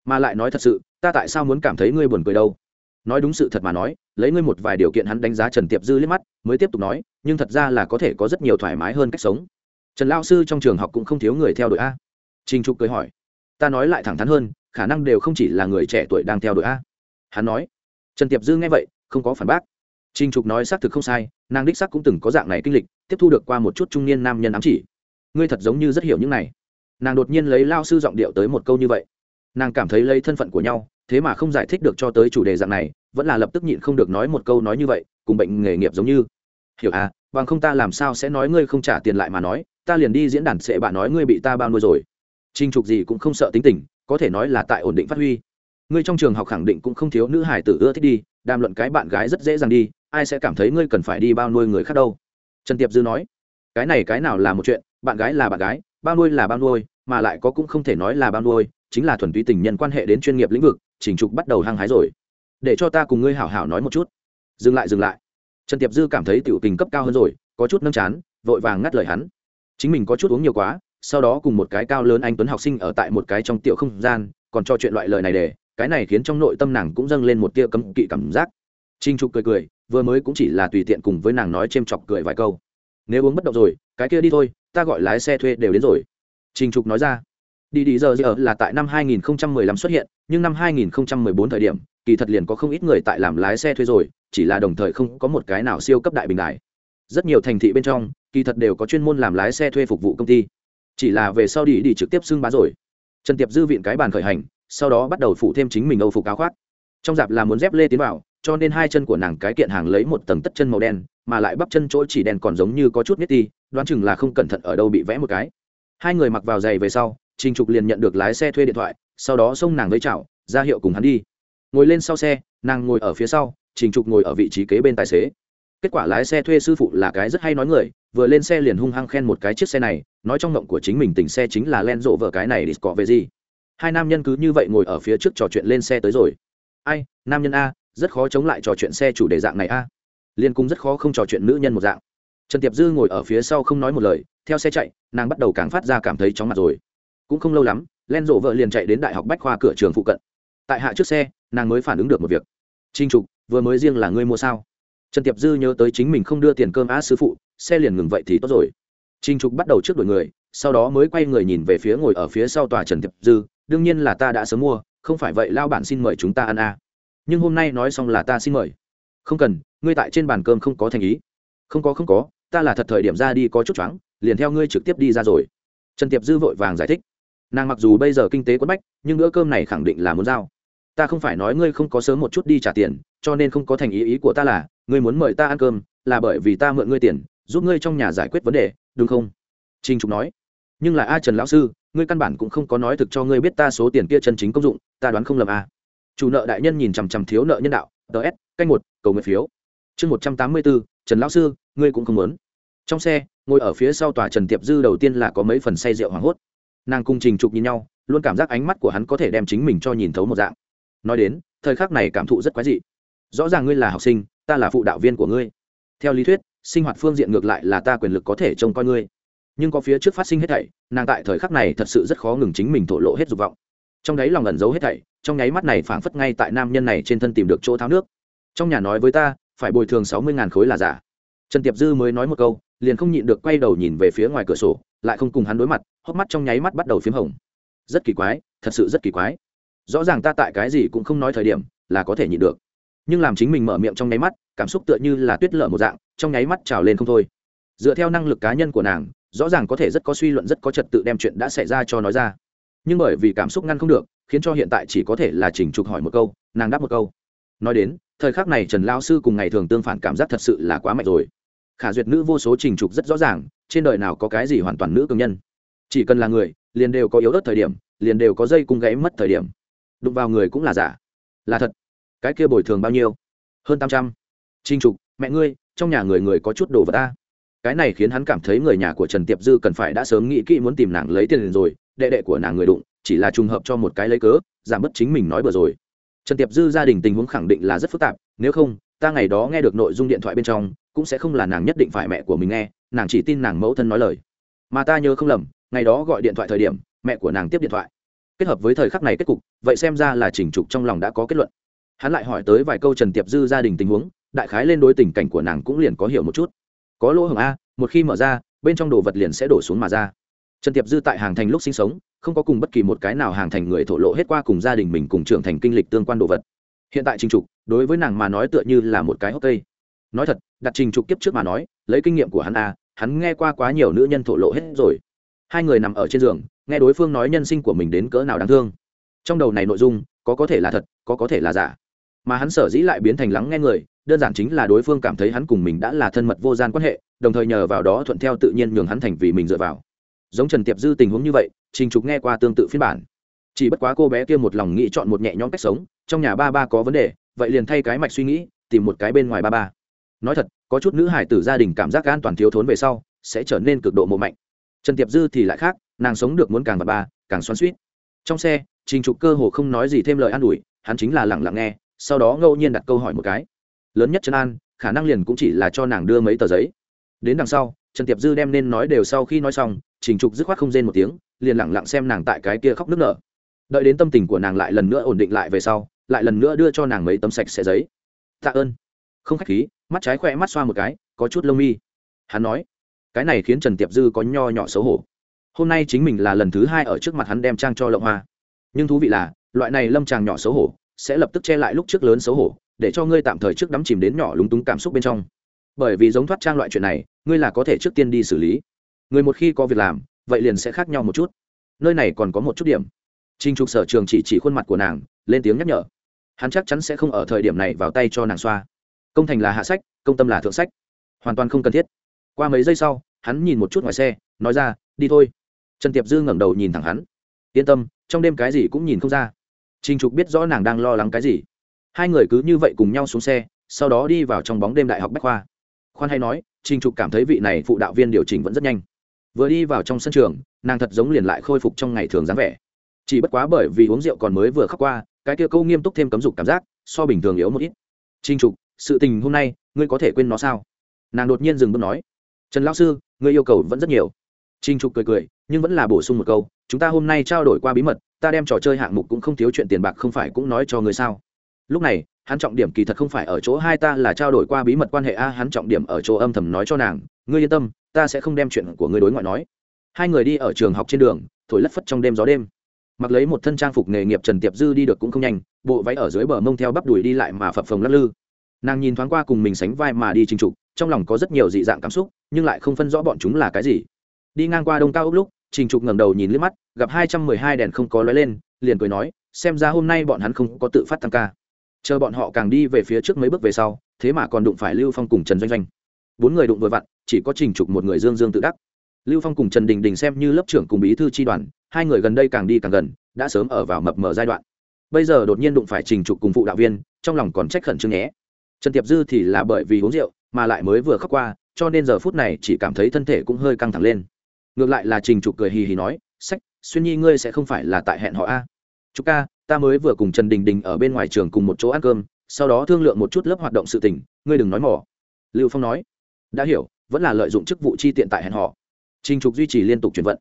Mà lại nói thật sự, ta tại sao muốn cảm thấy ngươi buồn cười đâu? Nói đúng sự thật mà nói, lấy ngươi một vài điều kiện hắn đánh giá trần tiệp dư liếc mắt, mới tiếp tục nói nhưng thật ra là có thể có rất nhiều thoải mái hơn cách sống. Trần lao sư trong trường học cũng không thiếu người theo đội a. Trình trục cười hỏi, ta nói lại thẳng thắn hơn, khả năng đều không chỉ là người trẻ tuổi đang theo đội a. Hắn nói, trần tiệp dư nghe vậy, không có phản bác. Trình trục nói xác thực không sai, nàng đích sắc cũng từng có dạng này kinh lịch, tiếp thu được qua một chút trung niên nam nhân ám chỉ. Ngươi thật giống như rất hiểu những này. Nàng đột nhiên lấy lao sư giọng điệu tới một câu như vậy. Nàng cảm thấy lấy thân phận của nhau, thế mà không giải thích được cho tới chủ đề dạng này, vẫn là lập tức nhịn không được nói một câu nói như vậy, cùng bệnh nghề nghiệp giống như hiểu à bằng không ta làm sao sẽ nói ngươi không trả tiền lại mà nói, ta liền đi diễn đàn sẽ bạn nói ngươi bị ta bao nuôi rồi. Trinh trục gì cũng không sợ tính tình, có thể nói là tại ổn định phát huy. Ngươi trong trường học khẳng định cũng không thiếu nữ hải tử ưa thích đi, đàm luận cái bạn gái rất dễ dàng đi, ai sẽ cảm thấy ngươi cần phải đi bao nuôi người khác đâu? Trần tiệp dư nói. Cái này cái nào là một chuyện, bạn gái là bạn gái, bao nuôi là bao nuôi, mà lại có cũng không thể nói là bao nuôi, chính là thuần túy tình nhân quan hệ đến chuyên nghiệp lĩnh vực, trình trục bắt đầu hăng hái rồi. Để cho ta cùng ngươi hảo hảo nói một chút. Dừng lại dừng lại trần tiệp dư cảm thấy tiểu tình cấp cao hơn rồi, có chút nâng chán, vội vàng ngắt lời hắn. Chính mình có chút uống nhiều quá, sau đó cùng một cái cao lớn anh tuấn học sinh ở tại một cái trong tiểu không gian, còn cho chuyện loại lời này để, cái này khiến trong nội tâm nàng cũng dâng lên một tia cấm kỵ cảm giác. Trinh trục cười cười, vừa mới cũng chỉ là tùy tiện cùng với nàng nói c h ê m chọc cười vài câu. Nếu uống bất động rồi, cái kia đi thôi, ta gọi lái xe thuê đều đến rồi. Trinh trục nói ra. Đi đi giờ giờ là tại năm 2015 xuất hiện, nhưng năm 2014 thời điểm, kỳ thật liền có không ít người tại làm lái xe thuê rồi chỉ là đồng thời không có một cái nào siêu cấp đại bình đại rất nhiều thành thị bên trong, kỳ thật đều có chuyên môn làm lái xe thuê phục vụ công ty. Chỉ là về sau đi đi trực tiếp xưng bá rồi. Trần tiệp dư viện cái bàn khởi hành, sau đó bắt đầu phụ thêm chính mình âu phục áo khoác. Trong dạp là muốn dép lê tiến vào, cho nên hai chân của nàng cái kiện hàng lấy một tầng tất chân màu đen, mà lại bắp chân chỗ chỉ đen còn giống như có chút nít ti, đoán chừng là không cẩn thận ở đâu bị vẽ một cái. Hai người mặc vào giày về sau, trình trục liền nhận được lái xe thuê điện thoại, sau đó xông nàng với chảo ra hiệu cùng hắn đi. Ngồi lên sau xe, nàng ngồi ở phía sau trình trục ngồi ở vị trí kế bên tài xế. Kết quả lái xe thuê sư phụ là cái rất hay nói người, vừa lên xe liền hung hăng khen một cái chiếc xe này, nói trong mộng của chính mình tình xe chính là len rộ vợ cái này đi cọ về gì. Hai nam nhân cứ như vậy ngồi ở phía trước trò chuyện lên xe tới rồi. Ai, nam nhân a, rất khó chống lại trò chuyện xe chủ đề dạng này a. Liên cung rất khó không trò chuyện nữ nhân một dạng. Trần tiệp dư ngồi ở phía sau không nói một lời, theo xe chạy, nàng bắt đầu càng phát ra cảm thấy chóng mặt rồi. Cũng không lâu lắm, len rộ vợ liền chạy đến đại học bách khoa cửa trường phụ cận. Tại hạ trước xe, nàng mới phản ứng được một việc. Trinh trục vừa mới riêng là ngươi mua sao? Trần tiệp dư nhớ tới chính mình không đưa tiền cơm á sư phụ, xe liền ngừng vậy thì tốt rồi. Trinh trục bắt đầu trước đuổi người, sau đó mới quay người nhìn về phía ngồi ở phía sau tòa trần tiệp dư, đương nhiên là ta đã sớm mua, không phải vậy lao bản xin mời chúng ta ăn à. nhưng hôm nay nói xong là ta xin mời. Không cần, ngươi tại trên bàn cơm không có thành ý. Không có không có, ta là thật thời điểm ra đi có chút choáng, liền theo ngươi trực tiếp đi ra rồi. Trần tiệp dư vội vàng giải thích. Nàng mặc dù bây giờ kinh tế quất bách, nhưng bữa cơm này khẳng định là muốn giao ta không phải nói ngươi không có sớm một chút đi trả tiền, cho nên không có thành ý ý của ta là, ngươi muốn mời ta ăn cơm, là bởi vì ta mượn ngươi tiền, giúp ngươi trong nhà giải quyết vấn đề, đúng không? Trinh trục nói. Nhưng là a trần lão sư, ngươi căn bản cũng không có nói thực cho ngươi biết ta số tiền kia chân chính công dụng, ta đoán không lầm a. Chủ nợ đại nhân nhìn chằm chằm thiếu nợ nhân đạo ts canh một, cầu nguyện phiếu. Chương một trăm tám mươi bốn, trần lão sư, ngươi cũng không muốn. Trong xe, ngồi ở phía sau tòa trần tiệp dư đầu tiên là có mấy phần say rượu hoảng hốt. Nàng cùng trình trục nhìn nhau, luôn cảm giác ánh mắt của hắn có thể đem chính mình cho nhìn thấu một dạng nói đến, thời khắc này cảm thụ rất quái dị. Rõ ràng ngươi là học sinh, ta là phụ đạo viên của ngươi. Theo lý thuyết, sinh hoạt phương diện ngược lại là ta quyền lực có thể trông coi ngươi. Nhưng có phía trước phát sinh hết thảy, nàng tại thời khắc này thật sự rất khó ngừng chính mình thổ lộ hết dục vọng. Trong đấy lòng ẩn giấu hết thảy, trong nháy mắt này phảng phất ngay tại nam nhân này trên thân tìm được chỗ tháo nước. Trong nhà nói với ta, phải bồi thường sáu mươi ngàn khối là giả. Trần tiệp dư mới nói một câu, liền không nhịn được quay đầu nhìn về phía ngoài cửa sổ, lại không cùng hắn đối mặt, hốc mắt trong nháy mắt bắt đầu p h í m hồng. Rất kỳ quái, thật sự rất kỳ quái rõ ràng ta tại cái gì cũng không nói thời điểm là có thể nhịn được. Nhưng làm chính mình mở miệng trong nháy mắt, cảm xúc tựa như là tuyết lở một dạng, trong nháy mắt trào lên không thôi. Dựa theo năng lực cá nhân của nàng, rõ ràng có thể rất có suy luận, rất có trật tự đem chuyện đã xảy ra cho nói ra. Nhưng bởi vì cảm xúc ngăn không được, khiến cho hiện tại chỉ có thể là chỉnh trục hỏi một câu, nàng đáp một câu. Nói đến, thời khắc này trần lao sư cùng ngày thường tương phản cảm giác thật sự là quá mạnh rồi. Khả duyệt nữ vô số trình trục rất rõ ràng, trên đời nào có cái gì hoàn toàn nữ cường nhân. Chỉ cần là người, liền đều có yếu ớt thời điểm, liền đều có dây cung gãy mất thời điểm đụng vào người cũng là giả. Là thật. Cái kia bồi thường bao nhiêu? Hơn tám trăm. Trinh trục, mẹ ngươi, trong nhà người người có chút đồ vật ta cái này khiến hắn cảm thấy người nhà của trần tiệp dư cần phải đã sớm nghĩ kỹ muốn tìm nàng lấy tiền rồi, đệ đệ của nàng người đụng, chỉ là trùng hợp cho một cái lấy cớ, giảm bớt chính mình nói vừa rồi. Trần tiệp dư gia đình tình huống khẳng định là rất phức tạp, nếu không, ta ngày đó nghe được nội dung điện thoại bên trong, cũng sẽ không là nàng nhất định phải mẹ của mình nghe, nàng chỉ tin nàng mẫu thân nói lời. Mà ta nhớ không lầm, ngày đó gọi điện thoại thời điểm, mẹ của nàng tiếp điện thoại kết hợp với thời khắc này kết cục, vậy xem ra là chỉnh trục trong lòng đã có kết luận. Hắn lại hỏi tới vài câu trần tiệp dư gia đình tình huống, đại khái lên đối tình cảnh của nàng cũng liền có hiểu một chút. Có lỗ hổng a, một khi mở ra, bên trong đồ vật liền sẽ đổ xuống mà ra. Trần tiệp dư tại hàng thành lúc sinh sống, không có cùng bất kỳ một cái nào hàng thành người thổ lộ hết qua cùng gia đình mình cùng trưởng thành kinh lịch tương quan đồ vật. Hiện tại trình trục, đối với nàng mà nói tựa như là một cái hốc cây. Nói thật, đặt trình trục kiếp trước mà nói, lấy kinh nghiệm của hắn a, hắn nghe qua quá nhiều nữ nhân thổ lộ hết rồi. Hai người nằm ở trên giường nghe đối phương nói nhân sinh của mình đến cỡ nào đáng thương. Trong đầu này nội dung, có có thể là thật, có có thể là giả. Mà hắn sở dĩ lại biến thành lắng nghe người, đơn giản chính là đối phương cảm thấy hắn cùng mình đã là thân mật vô gian quan hệ, đồng thời nhờ vào đó thuận theo tự nhiên nhường hắn thành vì mình dựa vào. Giống trần tiệp dư tình huống như vậy, trình trục nghe qua tương tự phiên bản. Chỉ bất quá cô bé kia một lòng nghĩ chọn một nhẹ nhõm cách sống, trong nhà ba ba có vấn đề, vậy liền thay cái mạch suy nghĩ, tìm một cái bên ngoài ba ba. Nói thật, có chút nữ hải tử gia đình cảm giác an toàn thiếu thốn về sau, sẽ trở nên cực độ mộ mạnh. Trần tiệp dư thì lại khác nàng sống được muốn càng và ba càng xoắn suýt trong xe, trình trục cơ hồ không nói gì thêm lời an ủi, hắn chính là lẳng lặng nghe, sau đó ngẫu nhiên đặt câu hỏi một cái. Lớn nhất trần an, khả năng liền cũng chỉ là cho nàng đưa mấy tờ giấy. Đến đằng sau, trần tiệp dư đem nên nói đều sau khi nói xong, trình trục dứt khoát không rên một tiếng, liền lẳng lặng xem nàng tại cái kia khóc nức nở. Đợi đến tâm tình của nàng lại lần nữa ổn định lại về sau, lại lần nữa đưa cho nàng mấy tấm sạch sẽ giấy. Tạ ơn. Không khách khí, mắt trái khỏe mắt xoa một cái, có chút lông mi. Hắn nói, cái này khiến trần tiệp dư có nho nhỏ xấu hổ hôm nay chính mình là lần thứ hai ở trước mặt hắn đem trang cho lộng hoa. Nhưng thú vị là, loại này lâm tràng nhỏ xấu hổ, sẽ lập tức che lại lúc trước lớn xấu hổ, để cho ngươi tạm thời trước đắm chìm đến nhỏ lúng túng cảm xúc bên trong. Bởi vì giống thoát trang loại chuyện này, ngươi là có thể trước tiên đi xử lý. Người một khi có việc làm, vậy liền sẽ khác nhau một chút. Nơi này còn có một chút điểm. Trinh trục sở trường chỉ chỉ khuôn mặt của nàng, lên tiếng nhắc nhở. Hắn chắc chắn sẽ không ở thời điểm này vào tay cho nàng xoa. Công thành là hạ sách, công tâm là thượng sách. Hoàn toàn không cần thiết. Qua mấy giây sau, hắn nhìn một chút ngoài xe, nói ra, đi thôi trần tiệp dư ngẩng đầu nhìn thẳng hắn. Yên tâm, trong đêm cái gì cũng nhìn không ra. Trinh trục biết rõ nàng đang lo lắng cái gì. Hai người cứ như vậy cùng nhau xuống xe, sau đó đi vào trong bóng đêm đại học bách khoa. Khoan hay nói trinh trục cảm thấy vị này phụ đạo viên điều chỉnh vẫn rất nhanh. Vừa đi vào trong sân trường, nàng thật giống liền lại khôi phục trong ngày thường dáng vẻ. Chỉ bất quá bởi vì uống rượu còn mới vừa khắc qua, cái kia câu nghiêm túc thêm cấm dục cảm giác, so bình thường yếu một ít. Trinh trục, sự tình hôm nay, ngươi có thể quên nó sao? Nàng đột nhiên dừng bước nói. Trần lão sư, ngươi yêu cầu vẫn rất nhiều. Trinh trục cười cười nhưng vẫn là bổ sung một câu, chúng ta hôm nay trao đổi qua bí mật, ta đem trò chơi hạng mục cũng không thiếu chuyện tiền bạc không phải cũng nói cho người sao? Lúc này, hắn trọng điểm kỳ thật không phải ở chỗ hai ta là trao đổi qua bí mật quan hệ a, hắn trọng điểm ở chỗ âm thầm nói cho nàng, ngươi yên tâm, ta sẽ không đem chuyện của ngươi đối ngoại nói. Hai người đi ở trường học trên đường, thổi lất phất trong đêm gió đêm. Mặc lấy một thân trang phục nghề nghiệp trần tiệp dư đi được cũng không nhanh, bộ váy ở dưới bờ mông theo bắp đùi đi lại mà phập phồng lắc lư. Nàng nhìn thoáng qua cùng mình sánh vai mà đi trình trục, trong lòng có rất nhiều dị dạng cảm xúc, nhưng lại không phân rõ bọn chúng là cái gì. Đi ngang qua đông cao ốc lúc trình trục ngẩng đầu nhìn liếc mắt, gặp hai trăm mười hai đèn không có lóe lên, liền cười nói, xem ra hôm nay bọn hắn không có tự phát tăng ca. Chờ bọn họ càng đi về phía trước mấy bước về sau, thế mà còn đụng phải lưu phong cùng trần doanh doanh. Bốn người đụng vừa vặn, chỉ có trình trục một người dương dương tự đắc. Lưu phong cùng trần đình đình xem như lớp trưởng cùng bí thư tri đoàn, hai người gần đây càng đi càng gần, đã sớm ở vào mập mờ giai đoạn. Bây giờ đột nhiên đụng phải trình trục cùng phụ đạo viên, trong lòng còn trách khẩn trương nhé. Trần tiệp dư thì là bởi vì uống rượu, mà lại mới vừa khóc qua, cho nên giờ phút này chỉ cảm thấy thân thể cũng hơi căng thẳng lên ngược lại là trình trục cười hì hì nói, sách, xuyên nhi ngươi sẽ không phải là tại hẹn họ a. Chúc ca, ta mới vừa cùng trần đình đình ở bên ngoài trường cùng một chỗ ăn cơm, sau đó thương lượng một chút lớp hoạt động sự tình, ngươi đừng nói mỏ lưu phong nói, đã hiểu, vẫn là lợi dụng chức vụ chi tiện tại hẹn họ. Trình trục duy trì liên tục chuyển vận.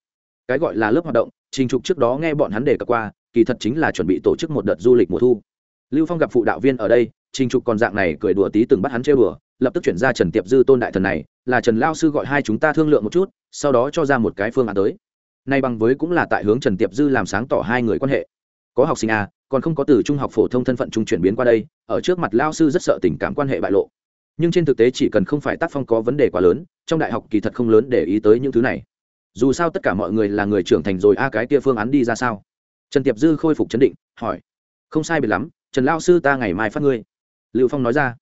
Cái gọi là lớp hoạt động, trình trục trước đó nghe bọn hắn đề cập qua, kỳ thật chính là chuẩn bị tổ chức một đợt du lịch mùa thu. Lưu phong gặp phụ đạo viên ở đây, trình trục còn dạng này cười đùa tí từng bắt hắn chơi đùa, lập tức chuyển ra trần tiệp dư tôn đại thần này, là trần lao sư gọi hai chúng ta thương lượng một chút sau đó cho ra một cái phương án tới. Nay bằng với cũng là tại hướng trần tiệp dư làm sáng tỏ hai người quan hệ. Có học sinh a, còn không có từ trung học phổ thông thân phận trung chuyển biến qua đây, ở trước mặt lao sư rất sợ tình cảm quan hệ bại lộ. Nhưng trên thực tế chỉ cần không phải tác phong có vấn đề quá lớn, trong đại học kỳ thật không lớn để ý tới những thứ này. Dù sao tất cả mọi người là người trưởng thành rồi, a, cái kia phương án đi ra sao? Trần tiệp dư khôi phục chấn định, hỏi. Không sai biệt lắm, trần lao sư ta ngày mai phát ngươi. Lưu phong nói ra.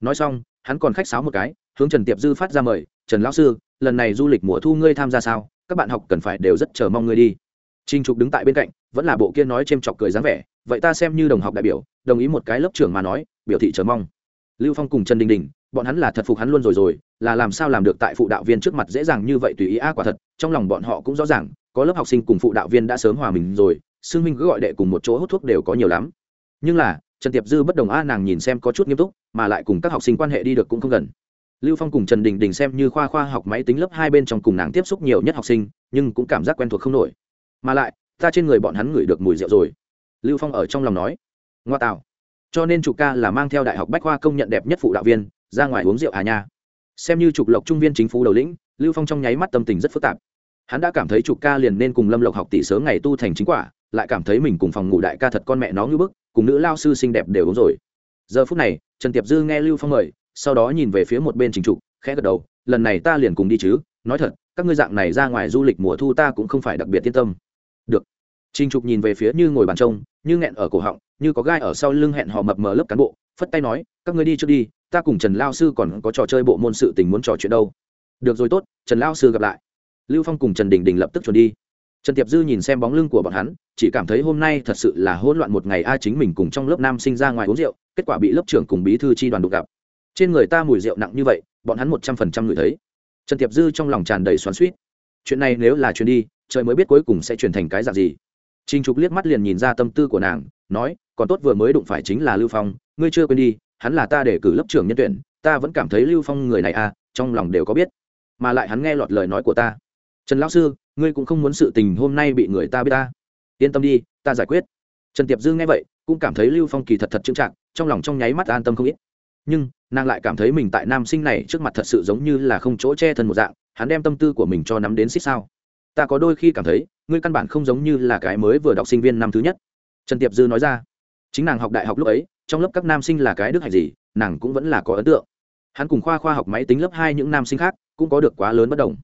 Nói xong, hắn còn khách sáo một cái, hướng trần tiệp dư phát ra mời. Trần lao sư lần này du lịch mùa thu ngươi tham gia sao? Các bạn học cần phải đều rất chờ mong ngươi đi. Trinh trục đứng tại bên cạnh, vẫn là bộ kia nói c h ê m chọc cười dáng vẻ. Vậy ta xem như đồng học đại biểu, đồng ý một cái lớp trưởng mà nói, biểu thị chờ mong. Lưu phong cùng trần đình đình, bọn hắn là thật phục hắn luôn rồi rồi, là làm sao làm được tại phụ đạo viên trước mặt dễ dàng như vậy tùy ý a, quả thật, trong lòng bọn họ cũng rõ ràng, có lớp học sinh cùng phụ đạo viên đã sớm hòa mình rồi, xương minh cứ gọi đệ cùng một chỗ hút thuốc đều có nhiều lắm. Nhưng là, trần tiệp dư bất đồng a, nàng nhìn xem có chút nghiêm túc, mà lại cùng các học sinh quan hệ đi được cũng không gần lưu phong cùng trần đình đình xem như khoa khoa học máy tính lớp hai bên trong cùng nàng tiếp xúc nhiều nhất học sinh, nhưng cũng cảm giác quen thuộc không nổi. Mà lại, ta trên người bọn hắn ngửi được mùi rượu rồi. Lưu phong ở trong lòng nói, ngoa tạo cho nên trục ca là mang theo đại học bách khoa công nhận đẹp nhất phụ đạo viên, ra ngoài uống rượu à nha. Xem như trục lộc trung viên chính phủ đầu lĩnh, lưu phong trong nháy mắt tâm tình rất phức tạp. Hắn đã cảm thấy trục ca liền nên cùng lâm lộc học tỷ sớm ngày tu thành chính quả, lại cảm thấy mình cùng phòng ngủ đại ca thật con mẹ nó như bức, cùng nữ lao sư xinh đẹp đều uống rồi. Giờ phút này, trần tiệp dư nghe lưu phong mời sau đó nhìn về phía một bên trình trục, khẽ gật đầu, lần này ta liền cùng đi chứ. Nói thật, các ngươi dạng này ra ngoài du lịch mùa thu ta cũng không phải đặc biệt yên tâm. Được. Trình trục nhìn về phía như ngồi bàn trông, như nghẹn ở cổ họng, như có gai ở sau lưng hẹn hò mập mờ lớp cán bộ, phất tay nói, các ngươi đi trước đi, ta cùng trần lao sư còn có trò chơi bộ môn sự tình muốn trò chuyện đâu. Được rồi, tốt, trần lao sư gặp lại. Lưu phong cùng trần đình đình lập tức chuẩn đi. Trần tiệp dư nhìn xem bóng lưng của bọn hắn, chỉ cảm thấy hôm nay thật sự là hỗn loạn một ngày, a, chính mình cùng trong lớp nam sinh ra ngoài uống rượu, kết quả bị lớp trưởng cùng bí thư tri đoàn đụng gặp trên người ta mùi rượu nặng như vậy, bọn hắn một trăm phần trăm ngửi thấy. Trần tiệp dư trong lòng tràn đầy xoắn suýt chuyện này nếu là chuyện đi, trời mới biết cuối cùng sẽ chuyển thành cái dạng gì. Trình trục liếc mắt liền nhìn ra tâm tư của nàng, nói, còn tốt vừa mới đụng phải chính là lưu phong, ngươi chưa quên đi, hắn là ta để cử lớp trưởng nhân tuyển, ta vẫn cảm thấy lưu phong người này à trong lòng đều có biết. Mà lại hắn nghe lọt lời nói của ta. Trần lão sư, ngươi cũng không muốn sự tình hôm nay bị người ta biết ta. Yên tâm đi, ta giải quyết. Trần tiệp dư nghe vậy, cũng cảm thấy lưu phong kỳ thật thật trưng trạng trong lòng trong nháy mắt an tâm không ít nhưng, nàng lại cảm thấy mình tại nam sinh này trước mặt thật sự giống như là không chỗ che thân một dạng, hắn đem tâm tư của mình cho nắm đến xích sao. Ta có đôi khi cảm thấy, ngươi căn bản không giống như là cái mới vừa đọc sinh viên năm thứ nhất. Trần tiệp dư nói ra. Chính nàng học đại học lúc ấy, trong lớp các nam sinh là cái đức hạnh gì, nàng cũng vẫn là có ấn tượng. Hắn cùng khoa khoa học máy tính lớp hai những nam sinh khác, cũng có được quá lớn bất đồng.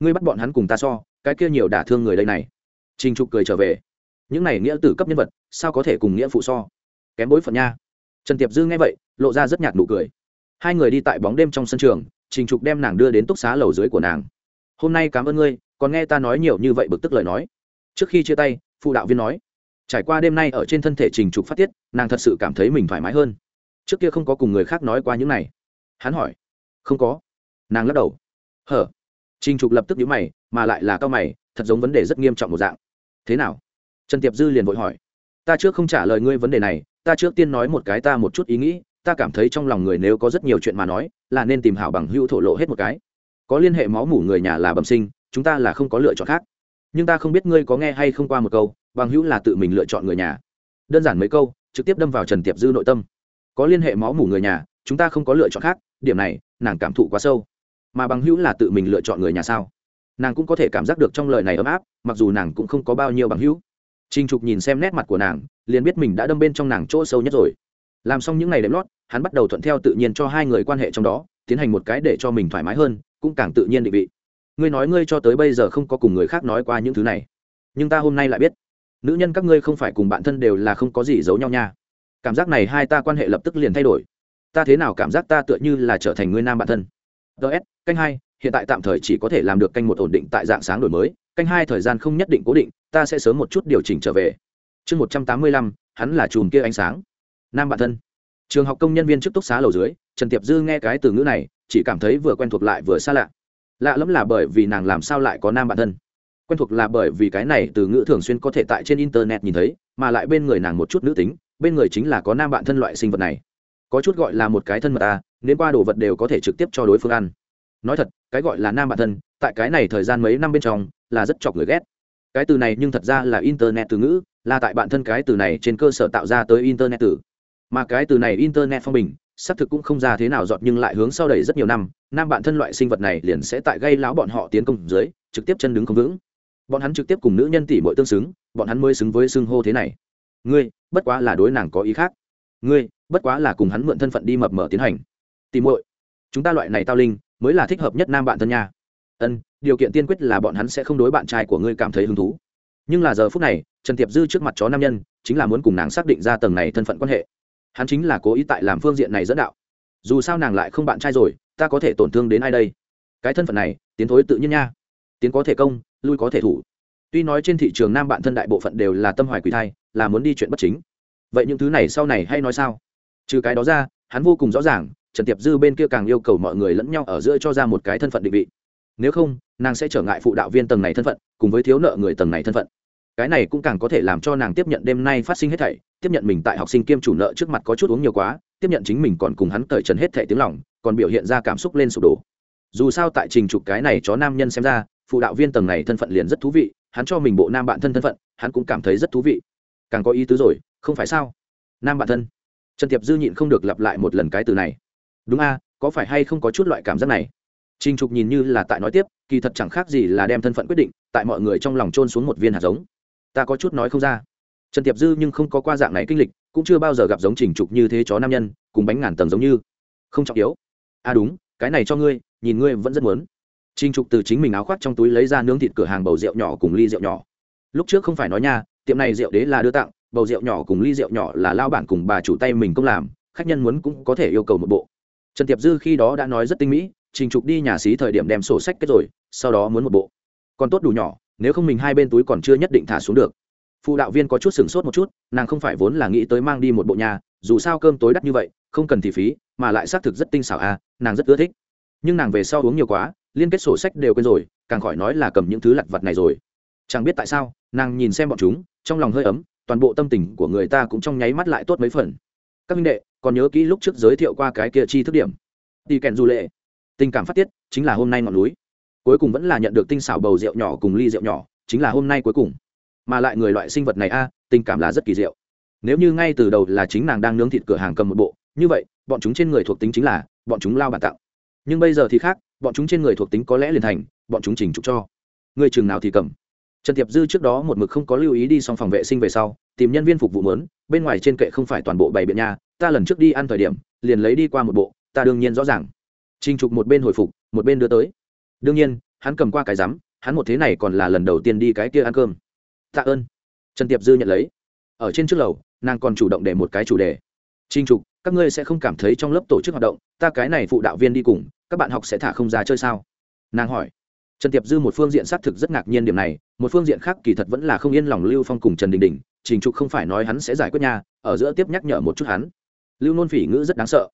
Ngươi bắt bọn hắn cùng ta so, cái kia nhiều đả thương người đây này. Trình trục cười trở về. Những này nghĩa tử cấp nhân vật, sao có thể cùng nghĩa phụ so? Kém bối phận nha. Trần tiệp dư nghe vậy lộ ra rất nhạt nụ cười. Hai người đi tại bóng đêm trong sân trường, trình trục đem nàng đưa đến túc xá lầu dưới của nàng. Hôm nay cảm ơn ngươi, còn nghe ta nói nhiều như vậy bực tức lời nói. Trước khi chia tay, phụ đạo viên nói, trải qua đêm nay ở trên thân thể trình trục phát tiết, nàng thật sự cảm thấy mình thoải mái hơn. Trước kia không có cùng người khác nói qua những này. Hắn hỏi, không có. Nàng lắc đầu, hở. Trình trục lập tức nhíu mày, mà lại là cao mày, thật giống vấn đề rất nghiêm trọng một dạng. Thế nào? Trần tiệp dư liền vội hỏi, ta trước không trả lời ngươi vấn đề này, ta trước tiên nói một cái ta một chút ý nghĩ ta cảm thấy trong lòng người nếu có rất nhiều chuyện mà nói, là nên tìm hảo bằng hữu thổ lộ hết một cái. Có liên hệ máu mủ người nhà là bẩm sinh, chúng ta là không có lựa chọn khác. Nhưng ta không biết ngươi có nghe hay không qua một câu, bằng hữu là tự mình lựa chọn người nhà. Đơn giản mấy câu, trực tiếp đâm vào trần tiệp dư nội tâm. Có liên hệ máu mủ người nhà, chúng ta không có lựa chọn khác, điểm này, nàng cảm thụ quá sâu. Mà bằng hữu là tự mình lựa chọn người nhà sao? Nàng cũng có thể cảm giác được trong lời này ấm áp, mặc dù nàng cũng không có bao nhiêu bằng hữu. Trinh trục nhìn xem nét mặt của nàng, liền biết mình đã đâm bên trong nàng chỗ sâu nhất rồi. Làm xong những ngày đệm lót hắn bắt đầu thuận theo tự nhiên cho hai người quan hệ trong đó, tiến hành một cái để cho mình thoải mái hơn, cũng càng tự nhiên định vị. Ngươi nói ngươi cho tới bây giờ không có cùng người khác nói qua những thứ này, nhưng ta hôm nay lại biết. Nữ nhân các ngươi không phải cùng bạn thân đều là không có gì giấu nhau nha. Cảm giác này hai ta quan hệ lập tức liền thay đổi. Ta thế nào cảm giác ta tựa như là trở thành người nam bạn thân? Ts canh hai, hiện tại tạm thời chỉ có thể làm được canh một ổn định tại dạng sáng đổi mới. Canh hai thời gian không nhất định cố định, ta sẽ sớm một chút điều chỉnh trở về. Chương một trăm tám mươi lăm, hắn là chùm kia ánh sáng. Nam bạn thân trường học công nhân viên trước túc xá lầu dưới, trần tiệp dư nghe cái từ ngữ này, chỉ cảm thấy vừa quen thuộc lại vừa xa lạ. Lạ lẫm là bởi vì nàng làm sao lại có nam bản thân. Quen thuộc là bởi vì cái này từ ngữ thường xuyên có thể tại trên internet nhìn thấy, mà lại bên người nàng một chút nữ tính, bên người chính là có nam bạn thân loại sinh vật này. Có chút gọi là một cái thân mật à nên qua đồ vật đều có thể trực tiếp cho đối phương ăn. Nói thật, cái gọi là nam bạn thân, tại cái này thời gian mấy năm bên trong, là rất chọc người ghét. Cái từ này nhưng thật ra là internet từ ngữ, là tại bạn thân cái từ này trên cơ sở tạo ra tới internet từ mà cái từ này internet phong bình, xác thực cũng không ra thế nào dọn nhưng lại hướng sau đẩy rất nhiều năm, nam bạn thân loại sinh vật này liền sẽ tại gây láo bọn họ tiến công dưới, trực tiếp chân đứng không vững. Bọn hắn trực tiếp cùng nữ nhân tỷ muội tương xứng, bọn hắn mới xứng với xưng hô thế này. Ngươi, bất quá là đối nàng có ý khác. Ngươi, bất quá là cùng hắn mượn thân phận đi mập mở tiến hành. Tỷ muội, chúng ta loại này tao linh, mới là thích hợp nhất nam bạn thân nha. Ân, điều kiện tiên quyết là bọn hắn sẽ không đối bạn trai của ngươi cảm thấy hứng thú. Nhưng là giờ phút này, trần tiệp dư trước mặt chó nam nhân, chính là muốn cùng nàng xác định ra tầng này thân phận quan hệ hắn chính là cố ý tại làm phương diện này dẫn đạo. Dù sao nàng lại không bạn trai rồi, ta có thể tổn thương đến ai đây? Cái thân phận này, tiến thối tự nhiên nha. Tiến có thể công, lui có thể thủ. Tuy nói trên thị trường nam bạn thân đại bộ phận đều là tâm hoài quỷ thai, là muốn đi chuyện bất chính. Vậy những thứ này sau này hay nói sao? Trừ cái đó ra, hắn vô cùng rõ ràng, trần tiệp dư bên kia càng yêu cầu mọi người lẫn nhau ở giữa cho ra một cái thân phận định vị. Nếu không, nàng sẽ trở ngại phụ đạo viên tầng này thân phận, cùng với thiếu nợ người tầng này thân phận cái này cũng càng có thể làm cho nàng tiếp nhận đêm nay phát sinh hết thảy tiếp nhận mình tại học sinh kiêm chủ nợ trước mặt có chút uống nhiều quá tiếp nhận chính mình còn cùng hắn cởi trần hết thảy tiếng lòng còn biểu hiện ra cảm xúc lên sụp đổ. Dù sao tại trình trục cái này chó nam nhân xem ra phụ đạo viên tầng này thân phận liền rất thú vị hắn cho mình bộ nam bạn thân thân phận hắn cũng cảm thấy rất thú vị. Càng có ý tứ rồi không phải sao? Nam bạn thân. Trần tiệp dư nhịn không được lặp lại một lần cái từ này. Đúng a có phải hay không có chút loại cảm giác này? Trình Trục nhìn như là tại nói tiếp, kỳ thật chẳng khác gì là đem thân phận quyết định, tại mọi người trong lòng trôn xuống một viên hạt giống. Ta có chút nói không ra. Trần Tiệp Dư nhưng không có qua dạng này kinh lịch, cũng chưa bao giờ gặp giống Trình Trục như thế chó nam nhân, cùng bánh ngàn tầng giống như. Không trọng yếu. À đúng, cái này cho ngươi, nhìn ngươi vẫn rất muốn. Trình Trục từ chính mình áo khoác trong túi lấy ra nướng thịt cửa hàng bầu rượu nhỏ cùng ly rượu nhỏ. Lúc trước không phải nói nha, tiệm này rượu đế là đưa tặng, bầu rượu nhỏ cùng ly rượu nhỏ là lao bản cùng bà chủ tay mình công làm, khách nhân muốn cũng có thể yêu cầu một bộ. Trần Tiệp Dư khi đó đã nói rất tinh mỹ, trình trục đi nhà xí thời điểm đem sổ sách kết rồi sau đó muốn một bộ còn tốt đủ nhỏ nếu không mình hai bên túi còn chưa nhất định thả xuống được. Phụ đạo viên có chút sửng sốt một chút, nàng không phải vốn là nghĩ tới mang đi một bộ nhà, dù sao cơm tối đắt như vậy, không cần thì phí, mà lại xác thực rất tinh xảo à nàng rất ưa thích. Nhưng nàng về sau uống nhiều quá, liên kết sổ sách đều quên rồi, càng khỏi nói là cầm những thứ lặt vặt này rồi. Chẳng biết tại sao, nàng nhìn xem bọn chúng, trong lòng hơi ấm, toàn bộ tâm tình của người ta cũng trong nháy mắt lại tốt mấy phần. Các minh đệ, còn nhớ kỹ lúc trước giới thiệu qua cái kia chi thức điểm. Đi kèn du lệ. Tình cảm phát tiết, chính là hôm nay ngọn núi cuối cùng vẫn là nhận được tinh xảo bầu rượu nhỏ cùng ly rượu nhỏ chính là hôm nay cuối cùng. Mà lại người loại sinh vật này a tình cảm là rất kỳ diệu. Nếu như ngay từ đầu là chính nàng đang nướng thịt cửa hàng cầm một bộ như vậy bọn chúng trên người thuộc tính chính là bọn chúng lao bản tặng. Nhưng bây giờ thì khác bọn chúng trên người thuộc tính có lẽ liền thành bọn chúng chỉnh trục cho. Người chừng nào thì cầm. Trần tiệp dư trước đó một mực không có lưu ý đi xong phòng vệ sinh về sau tìm nhân viên phục vụ mướn bên ngoài trên kệ không phải toàn bộ bảy biện nhà ta lần trước đi ăn thời điểm liền lấy đi qua một bộ ta đương nhiên rõ ràng. Trình Trục một bên hồi phục, một bên đưa tới. Đương nhiên, hắn cầm qua cái rắm, hắn một thế này còn là lần đầu tiên đi cái kia ăn cơm. Tạ ơn. Trần Tiệp Dư nhận lấy. Ở trên trước lầu, nàng còn chủ động để một cái chủ đề. Trình Trục, các ngươi sẽ không cảm thấy trong lớp tổ chức hoạt động, ta cái này phụ đạo viên đi cùng, các bạn học sẽ thả không ra chơi sao? Nàng hỏi. Trần Tiệp Dư một phương diện xác thực rất ngạc nhiên điểm này, một phương diện khác kỳ thật vẫn là không yên lòng Lưu Phong cùng Trần Đình Đình, Trình Trục không phải nói hắn sẽ giải quyết nha, ở giữa tiếp nhắc nhở một chút hắn. Lưu Nôn Phỉ ngữ rất đáng sợ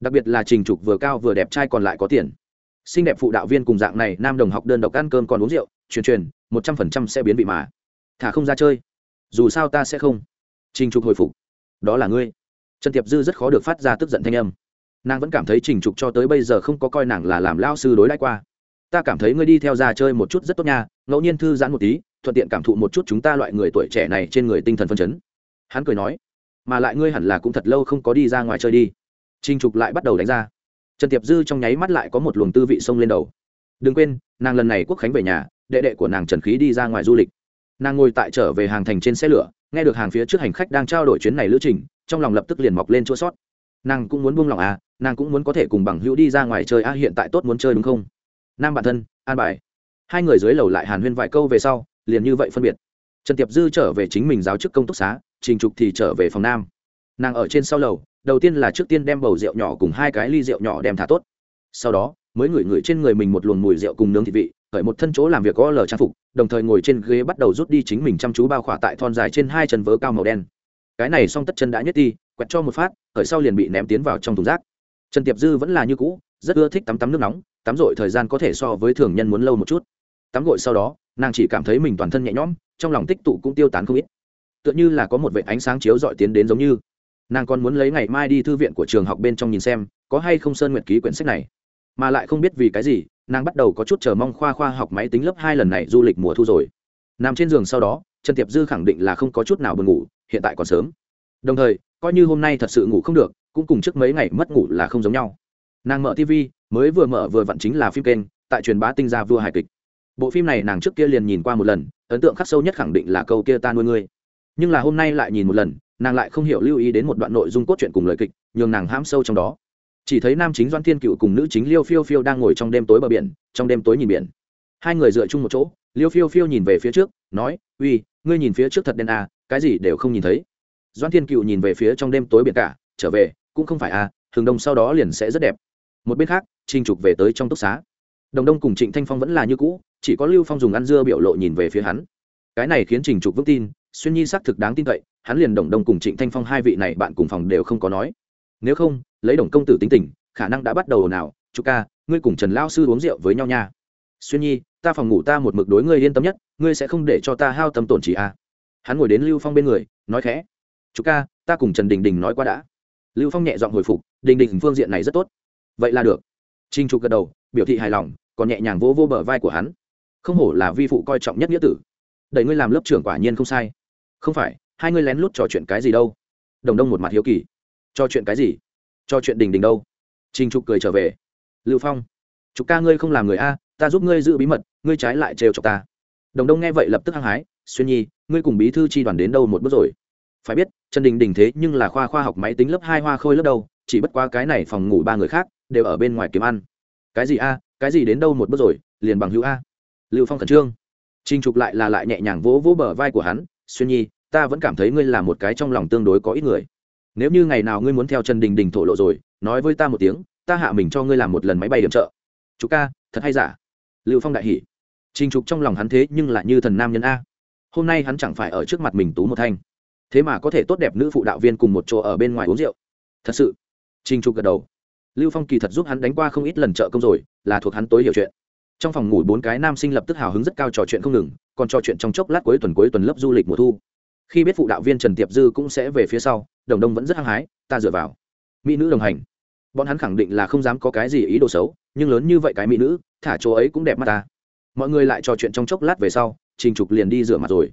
đặc biệt là trình trục vừa cao vừa đẹp trai còn lại có tiền xinh đẹp phụ đạo viên cùng dạng này, nam đồng học đơn độc ăn cơm còn uống rượu, truyền truyền, một trăm phần trăm sẽ biến vị mà. Thả không ra chơi. Dù sao ta sẽ không. Trình trục hồi phục. Đó là ngươi. Trần tiệp dư rất khó được phát ra tức giận thanh âm. Nàng vẫn cảm thấy trình trục cho tới bây giờ không có coi nàng là làm lao sư đối đãi qua. Ta cảm thấy ngươi đi theo ra chơi một chút rất tốt nha, ngẫu nhiên thư giãn một tí, thuận tiện cảm thụ một chút chúng ta loại người tuổi trẻ này trên người tinh thần phân chấn. Hắn cười nói, mà lại ngươi hẳn là cũng thật lâu không có đi ra ngoài chơi đi. Trình Trục lại bắt đầu đánh ra. Trần Tiệp Dư trong nháy mắt lại có một luồng tư vị sông lên đầu. Đừng quên, nàng lần này quốc khánh về nhà, đệ đệ của nàng Trần Khí đi ra ngoài du lịch. Nàng ngồi tại trở về hàng thành trên xe lửa, nghe được hàng phía trước hành khách đang trao đổi chuyến này lữ trình, trong lòng lập tức liền mọc lên chỗ sót. Nàng cũng muốn buông lòng à, nàng cũng muốn có thể cùng bằng hữu đi ra ngoài chơi à hiện tại tốt muốn chơi đúng không? Nam bản thân, an bài. Hai người dưới lầu lại hàn huyên vài câu về sau, liền như vậy phân biệt. Trần Tiệp Dư trở về chính mình giáo chức công túc xá, Trình Trục thì trở về phòng nam nàng ở trên sau lầu, đầu tiên là trước tiên đem bầu rượu nhỏ cùng hai cái ly rượu nhỏ đem thả tốt. Sau đó, mới ngửi ngửi trên người mình một luồng mùi rượu cùng nướng thịt vị, khởi một thân chỗ làm việc có lờ trang phục, đồng thời ngồi trên ghế bắt đầu rút đi chính mình chăm chú bao khỏa tại thon dài trên hai chân vớ cao màu đen. Cái này xong tất chân đã nhất đi, quẹt cho một phát, khởi sau liền bị ném tiến vào trong thùng rác. Trần tiệp dư vẫn là như cũ, rất ưa thích tắm tắm nước nóng, tắm rội thời gian có thể so với thường nhân muốn lâu một chút. Tắm gội sau đó, nàng chỉ cảm thấy mình toàn thân nhẹ nhõm, trong lòng tích tụ cũng tiêu tán không ít. Tựa như là có một vệ ánh sáng chiếu dọi tiến đến giống như nàng còn muốn lấy ngày mai đi thư viện của trường học bên trong nhìn xem, có hay không sơn nguyệt ký quyển sách này. Mà lại không biết vì cái gì, nàng bắt đầu có chút chờ mong khoa khoa học máy tính lớp hai lần này du lịch mùa thu rồi. Nằm trên giường sau đó, trần tiệp dư khẳng định là không có chút nào buồn ngủ, hiện tại còn sớm. Đồng thời, coi như hôm nay thật sự ngủ không được, cũng cùng trước mấy ngày mất ngủ là không giống nhau. Nàng mở tv mới vừa mở vừa vặn chính là phim kênh, tại truyền bá tinh gia vua hài kịch. Bộ phim này nàng trước kia liền nhìn qua một lần, ấn tượng khắc sâu nhất khẳng định là câu kia ta nuôi ngươi. Nhưng là hôm nay lại nhìn một lần nàng lại không hiểu lưu ý đến một đoạn nội dung cốt truyện cùng lời kịch, nhường nàng hãm sâu trong đó. Chỉ thấy nam chính doan thiên cựu cùng nữ chính liêu phiêu phiêu đang ngồi trong đêm tối bờ biển, trong đêm tối nhìn biển. Hai người dựa chung một chỗ, liêu phiêu phiêu nhìn về phía trước, nói, uy, ngươi nhìn phía trước thật đen à cái gì đều không nhìn thấy. Doan thiên cựu nhìn về phía trong đêm tối biển cả, trở về, cũng không phải à thường đông sau đó liền sẽ rất đẹp. Một bên khác trinh trục về tới trong túc xá. Đồng đông cùng trịnh thanh phong vẫn là như cũ, chỉ có lưu phong dùng ăn dưa biểu lộ nhìn về phía hắn. Cái này khiến trình trục vững tin xuyên nhi xác thực đáng tin cậy hắn liền đồng đông cùng trịnh thanh phong hai vị này bạn cùng phòng đều không có nói. Nếu không lấy đồng công tử tính tình khả năng đã bắt đầu nào chú ca ngươi cùng trần lao sư uống rượu với nhau nha. Xuyên nhi ta phòng ngủ ta một mực đối ngươi yên tâm nhất ngươi sẽ không để cho ta hao tâm tổn chỉ à. hắn ngồi đến lưu phong bên người nói khẽ. Chú ca ta cùng trần đình đình nói qua đã. Lưu phong nhẹ giọng hồi phục đình đình phương diện này rất tốt. Vậy là được. Trinh trục gật đầu biểu thị hài lòng còn nhẹ nhàng vỗ vô, vô bờ vai của hắn. Không hổ là vi phụ coi trọng nhất nghĩa tử. Đẩy ngươi làm lớp trưởng quả nhiên không sai không phải, hai ngươi lén lút trò chuyện cái gì đâu. Đồng đông một mặt hiếu kỳ. Trò chuyện cái gì? Trò chuyện đình đình đâu? Trình trục cười trở về. Lưu phong chục ca ngươi không làm người a, ta giúp ngươi giữ bí mật, ngươi trái lại trêu chọc ta. Đồng đông nghe vậy lập tức hăng hái. Xuyên nhi, ngươi cùng bí thư chi đoàn đến đâu một bước rồi? Phải biết, trần đình đình thế nhưng là khoa khoa học máy tính lớp hai hoa khôi lớp đâu, chỉ bất qua cái này phòng ngủ ba người khác đều ở bên ngoài kiếm ăn. Cái gì a, cái gì đến đâu một bước rồi, liền bằng hữu a. Lưu phong khẩn trương. Trinh trục lại là lại nhẹ nhàng vỗ vỗ bờ vai của hắn xuyên nhi, ta vẫn cảm thấy ngươi là một cái trong lòng tương đối có ít người. Nếu như ngày nào ngươi muốn theo trần đình đình thổ lộ rồi, nói với ta một tiếng, ta hạ mình cho ngươi làm một lần máy bay điểm trợ. Chú ca, thật hay giả? Lưu phong đại hỉ. Trình trục trong lòng hắn thế nhưng lại như thần nam nhân a. Hôm nay hắn chẳng phải ở trước mặt mình tú một thanh. Thế mà có thể tốt đẹp nữ phụ đạo viên cùng một chỗ ở bên ngoài uống rượu. Thật sự. Trình trục gật đầu. Lưu phong kỳ thật giúp hắn đánh qua không ít lần trợ công rồi, là thuộc hắn tối hiểu chuyện. Trong phòng ngủ bốn cái nam sinh lập tức hào hứng rất cao trò chuyện không ngừng còn trò chuyện trong chốc lát cuối tuần cuối tuần lớp du lịch mùa thu. Khi biết phụ đạo viên trần tiệp dư cũng sẽ về phía sau, đồng đông vẫn rất hăng hái, ta dựa vào. Mỹ nữ đồng hành. Bọn hắn khẳng định là không dám có cái gì ý đồ xấu, nhưng lớn như vậy cái mỹ nữ, thả chỗ ấy cũng đẹp mắt ta. Mọi người lại trò chuyện trong chốc lát về sau, trình trục liền đi rửa mặt rồi.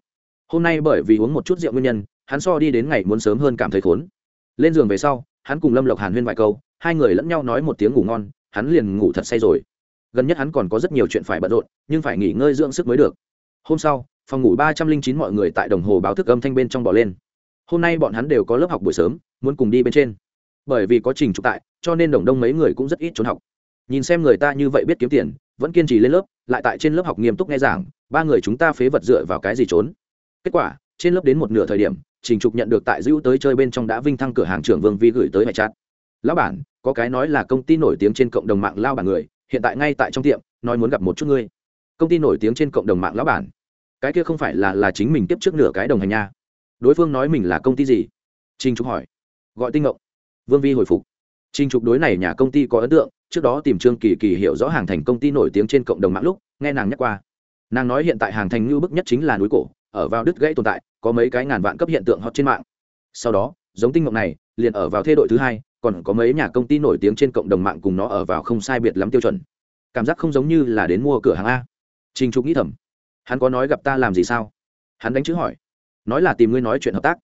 Hôm nay bởi vì uống một chút rượu nguyên nhân, hắn so đi đến ngày muốn sớm hơn cảm thấy khốn. Lên giường về sau, hắn cùng lâm lộc hàn huyên vài câu, hai người lẫn nhau nói một tiếng ngủ ngon, hắn liền ngủ thật say rồi. Gần nhất hắn còn có rất nhiều chuyện phải bận rộn, nhưng phải nghỉ ngơi dưỡng sức mới được hôm sau, phòng ngủ ba trăm linh chín mọi người tại đồng hồ báo thức âm thanh bên trong bỏ lên. Hôm nay bọn hắn đều có lớp học buổi sớm, muốn cùng đi bên trên. Bởi vì có trình trục tại, cho nên đồng đông mấy người cũng rất ít trốn học. Nhìn xem người ta như vậy biết kiếm tiền, vẫn kiên trì lên lớp, lại tại trên lớp học nghiêm túc nghe giảng, ba người chúng ta phế vật dựa vào cái gì trốn? Kết quả, trên lớp đến một nửa thời điểm, trình trục nhận được tại dữ tới chơi bên trong đã vinh thăng cửa hàng trưởng vương vi gửi tới mẹ chat. Lão bản, có cái nói là công ty nổi tiếng trên cộng đồng mạng lao bản người, hiện tại ngay tại trong tiệm, nói muốn gặp một chút ngươi công ty nổi tiếng trên cộng đồng mạng lão bản. Cái kia không phải là là chính mình tiếp trước nửa cái đồng hành nha. Đối phương nói mình là công ty gì? Trinh trục hỏi. Gọi tinh ngộng. Vương vi hồi phục. Trinh trục đối này nhà công ty có ấn tượng, trước đó tìm trương kỳ kỳ hiểu rõ hàng thành công ty nổi tiếng trên cộng đồng mạng lúc, nghe nàng nhắc qua. Nàng nói hiện tại hàng thành như bức nhất chính là núi cổ, ở vào đứt gãy tồn tại, có mấy cái ngàn vạn cấp hiện tượng hot trên mạng. Sau đó, giống tinh ngộng này, liền ở vào thê đội thứ hai, còn có mấy nhà công ty nổi tiếng trên cộng đồng mạng cùng nó ở vào không sai biệt lắm tiêu chuẩn. Cảm giác không giống như là đến mua cửa hàng a trình trục nghĩ thầm, hắn có nói gặp ta làm gì sao? Hắn đánh chữ hỏi, nói là tìm ngươi nói chuyện hợp tác.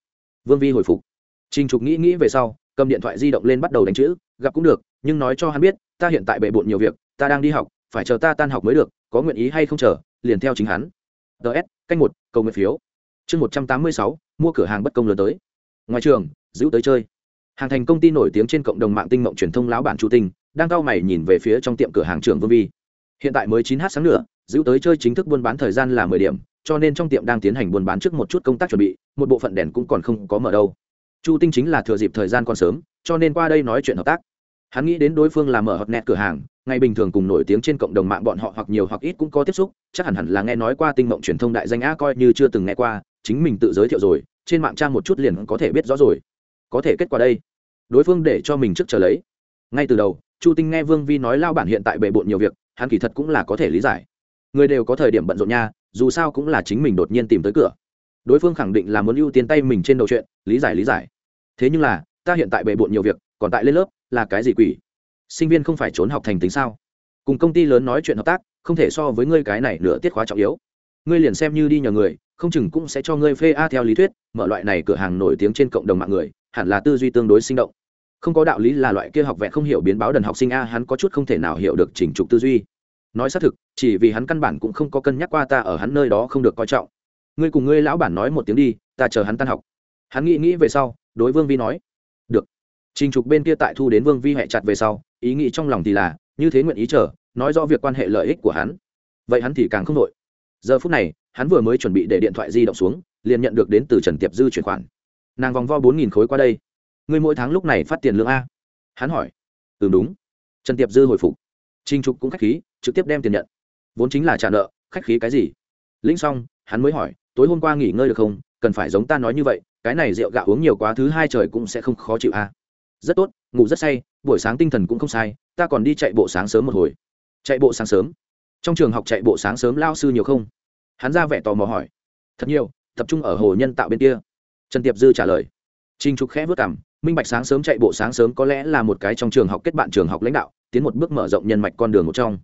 Vương vi hồi phục. Trình trục nghĩ nghĩ về sau, cầm điện thoại di động lên bắt đầu đánh chữ, gặp cũng được, nhưng nói cho hắn biết, ta hiện tại bệ bộn nhiều việc, ta đang đi học, phải chờ ta tan học mới được, có nguyện ý hay không chờ, liền theo chính hắn. Ts canh một, cầu nguyện phiếu. Chương một trăm tám mươi sáu, mua cửa hàng bất công lớn tới. Ngoài trường, giữ tới chơi. Hàng thành công ty nổi tiếng trên cộng đồng mạng tinh mộng truyền thông lão bản chu tinh, đang cao mày nhìn về phía trong tiệm cửa hàng trưởng vương vi hiện tại mới chín h sáng nữa, giữ tới chơi chính thức buôn bán thời gian là mười điểm, cho nên trong tiệm đang tiến hành buôn bán trước một chút công tác chuẩn bị, một bộ phận đèn cũng còn không có mở đâu. Chu tinh chính là thừa dịp thời gian còn sớm, cho nên qua đây nói chuyện hợp tác. Hắn nghĩ đến đối phương là mở hot net cửa hàng, ngày bình thường cùng nổi tiếng trên cộng đồng mạng bọn họ hoặc nhiều hoặc ít cũng có tiếp xúc, chắc hẳn hẳn là nghe nói qua tinh mộng truyền thông đại danh a coi như chưa từng nghe qua, chính mình tự giới thiệu rồi, trên mạng trang một chút liền có thể biết rõ rồi. Có thể kết quả đây. Đối phương để cho mình trước chờ lấy. Ngay từ đầu, chu tinh nghe vương vi nói lao bản hiện tại bề bộn nhiều việc hắn kỳ thật cũng là có thể lý giải. Người đều có thời điểm bận rộn nha, dù sao cũng là chính mình đột nhiên tìm tới cửa. Đối phương khẳng định là muốn ưu tiên tay mình trên đầu chuyện, lý giải lý giải. Thế nhưng là, ta hiện tại bề bộn nhiều việc, còn tại lên lớp, là cái gì quỷ? Sinh viên không phải trốn học thành tính sao? Cùng công ty lớn nói chuyện hợp tác, không thể so với ngươi cái này nửa tiết khóa trọng yếu. Ngươi liền xem như đi nhờ người, không chừng cũng sẽ cho ngươi phê a theo lý thuyết, mở loại này cửa hàng nổi tiếng trên cộng đồng mạng người, hẳn là tư duy tương đối sinh động không có đạo lý là loại kia học vẹn không hiểu biến báo đần học sinh a, hắn có chút không thể nào hiểu được chỉnh trục tư duy. Nói xác thực, chỉ vì hắn căn bản cũng không có cân nhắc qua ta ở hắn nơi đó không được coi trọng. Ngươi cùng ngươi lão bản nói một tiếng đi, ta chờ hắn tan học. Hắn nghĩ nghĩ về sau, đối vương vi nói. Được. Trình trục bên kia tại thu đến vương vi hẹ chặt về sau, ý nghĩ trong lòng thì là, như thế nguyện ý chờ, nói rõ việc quan hệ lợi ích của hắn. Vậy hắn thì càng không đội giờ phút này, hắn vừa mới chuẩn bị để điện thoại di động xuống, liền nhận được đến từ trần tiệp dư chuyển khoản. Nàng vòng vo bốn nghìn khối qua đây ngươi mỗi tháng lúc này phát tiền lương a? Hắn hỏi. Ừ đúng. Trần tiệp dư hồi phục. Trinh trục cũng khách khí, trực tiếp đem tiền nhận. Vốn chính là trả nợ, khách khí cái gì? Lĩnh xong, hắn mới hỏi, tối hôm qua nghỉ ngơi được không? Cần phải giống ta nói như vậy, cái này rượu gạo uống nhiều quá thứ hai trời cũng sẽ không khó chịu a. Rất tốt, ngủ rất say, buổi sáng tinh thần cũng không sai, ta còn đi chạy bộ sáng sớm một hồi. Chạy bộ sáng sớm? Trong trường học chạy bộ sáng sớm lao sư nhiều không? Hắn ra vẻ tò mò hỏi. Thật nhiều, tập trung ở hồ nhân tạo bên kia. Trần tiệp dư trả lời. Trinh trục khẽ vớt cảm minh bạch sáng sớm chạy bộ sáng sớm có lẽ là một cái trong trường học kết bạn trường học lãnh đạo, tiến một bước mở rộng nhân mạch con đường một trong.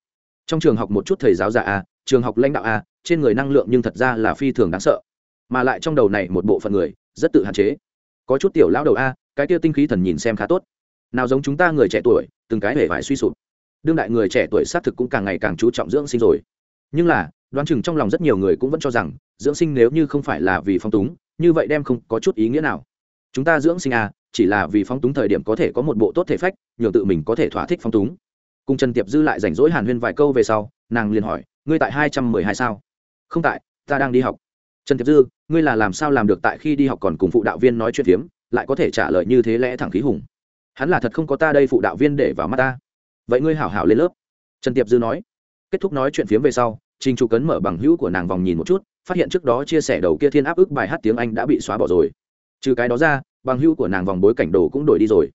Trong trường học một chút thầy giáo già a, trường học lãnh đạo a, trên người năng lượng nhưng thật ra là phi thường đáng sợ. Mà lại trong đầu này một bộ phận người, rất tự hạn chế. Có chút tiểu lão đầu a, cái tia tinh khí thần nhìn xem khá tốt. Nào giống chúng ta người trẻ tuổi, từng cái hề vải suy sụp. Đương đại người trẻ tuổi xác thực cũng càng ngày càng chú trọng dưỡng sinh rồi. Nhưng là, đoán chừng trong lòng rất nhiều người cũng vẫn cho rằng, dưỡng sinh nếu như không phải là vì phong túng, như vậy đem không có chút ý nghĩa nào chúng ta dưỡng sinh à chỉ là vì phong túng thời điểm có thể có một bộ tốt thể phách nhường tự mình có thể thỏa thích phong túng. Cùng trần tiệp dư lại rảnh rỗi hàn huyên vài câu về sau, nàng liền hỏi, ngươi tại hai trăm mười hai sao? Không tại, ta đang đi học. Trần tiệp dư, ngươi là làm sao làm được tại khi đi học còn cùng phụ đạo viên nói chuyện phiếm, lại có thể trả lời như thế lẽ thẳng khí hùng? Hắn là thật không có ta đây phụ đạo viên để vào mắt ta. Vậy ngươi hảo hảo lên lớp. Trần tiệp dư nói. Kết thúc nói chuyện phiếm về sau, trình chủ cấn mở bằng hữu của nàng vòng nhìn một chút, phát hiện trước đó chia sẻ đầu kia thiên áp ức bài hát tiếng anh đã bị xóa bỏ rồi trừ cái đó ra bằng hữu của nàng vòng bối cảnh đồ cũng đổi đi rồi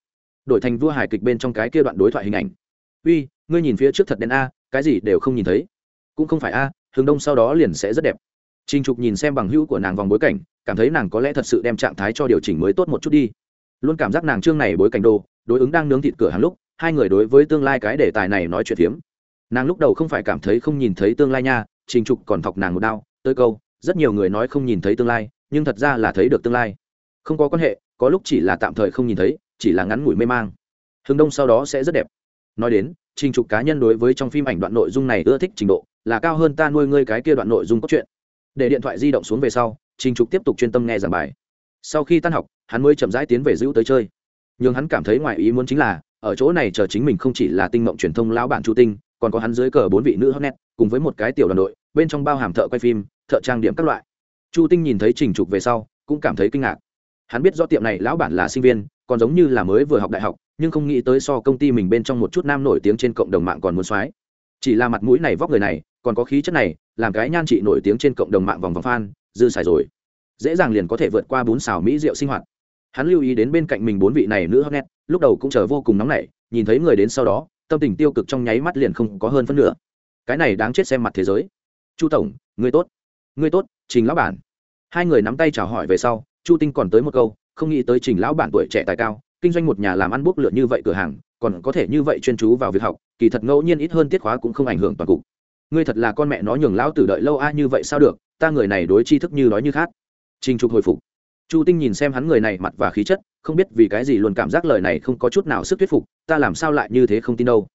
đổi thành vua hài kịch bên trong cái kia đoạn đối thoại hình ảnh uy ngươi nhìn phía trước thật đen a cái gì đều không nhìn thấy cũng không phải a hướng đông sau đó liền sẽ rất đẹp Trình Trục nhìn xem bằng hữu của nàng vòng bối cảnh, cảm thấy nàng có lẽ thật sự đem trạng thái cho điều chỉnh mới tốt một chút đi. Luôn cảm giác nàng trương này bối cảnh đồ, đối ứng đang nướng thịt cửa hàng lúc, hai người đối với tương lai cái đề tài này nói chuyện phiếm. Nàng lúc đầu không phải cảm thấy không nhìn thấy tương lai nha, Trình Trục còn thọc nàng một đau, tới câu, rất nhiều người nói không nhìn thấy tương lai, nhưng thật ra là thấy được tương lai. Không có quan hệ, có lúc chỉ là tạm thời không nhìn thấy, chỉ là ngắn ngủi mê mang. Hướng đông sau đó sẽ rất đẹp. Nói đến, Trình Trục cá nhân đối với trong phim ảnh đoạn nội dung này ưa thích trình độ, là cao hơn ta nuôi ngươi cái kia đoạn nội dung cốt truyện. Để điện thoại di động xuống về sau trình trục tiếp tục chuyên tâm nghe giảng bài. Sau khi tan học hắn mới chậm rãi tiến về giữ tới chơi. Nhưng hắn cảm thấy ngoài ý muốn chính là ở chỗ này chờ chính mình không chỉ là tinh mộng truyền thông lão bản chu tinh còn có hắn dưới cờ bốn vị nữ hot net cùng với một cái tiểu đoàn đội bên trong bao hàm thợ quay phim thợ trang điểm các loại. Chu tinh nhìn thấy trình trục về sau cũng cảm thấy kinh ngạc hắn biết do tiệm này lão bản là sinh viên, còn giống như là mới vừa học đại học, nhưng không nghĩ tới so công ty mình bên trong một chút nam nổi tiếng trên cộng đồng mạng còn muốn soái chỉ là mặt mũi này vóc người này, còn có khí chất này, làm cái nhan trị nổi tiếng trên cộng đồng mạng vòng vòng fan, dư xài rồi. Dễ dàng liền có thể vượt qua bốn xào mỹ rượu sinh hoạt. Hắn lưu ý đến bên cạnh mình bốn vị này nữ hot nét lúc đầu cũng chờ vô cùng nóng nảy, nhìn thấy người đến sau đó, tâm tình tiêu cực trong nháy mắt liền không có hơn phân nửa. Cái này đáng chết xem mặt thế giới. Chu tổng người tốt người tốt, trình lão bản. Hai người nắm tay chào hỏi về sau chu tinh còn tới một câu, không nghĩ tới trình lão bản tuổi trẻ tài cao, kinh doanh một nhà làm ăn bốc lượn như vậy cửa hàng, còn có thể như vậy chuyên chú vào việc học, kỳ thật ngẫu nhiên ít hơn tiết khóa cũng không ảnh hưởng toàn cục. Ngươi thật là con mẹ nó nhường lão tử đợi lâu a, như vậy sao được, ta người này đối tri thức như nói như khác trình trục hồi phục. Chu tinh nhìn xem hắn người này mặt và khí chất, không biết vì cái gì luôn cảm giác lời này không có chút nào sức thuyết phục, ta làm sao lại như thế không tin đâu.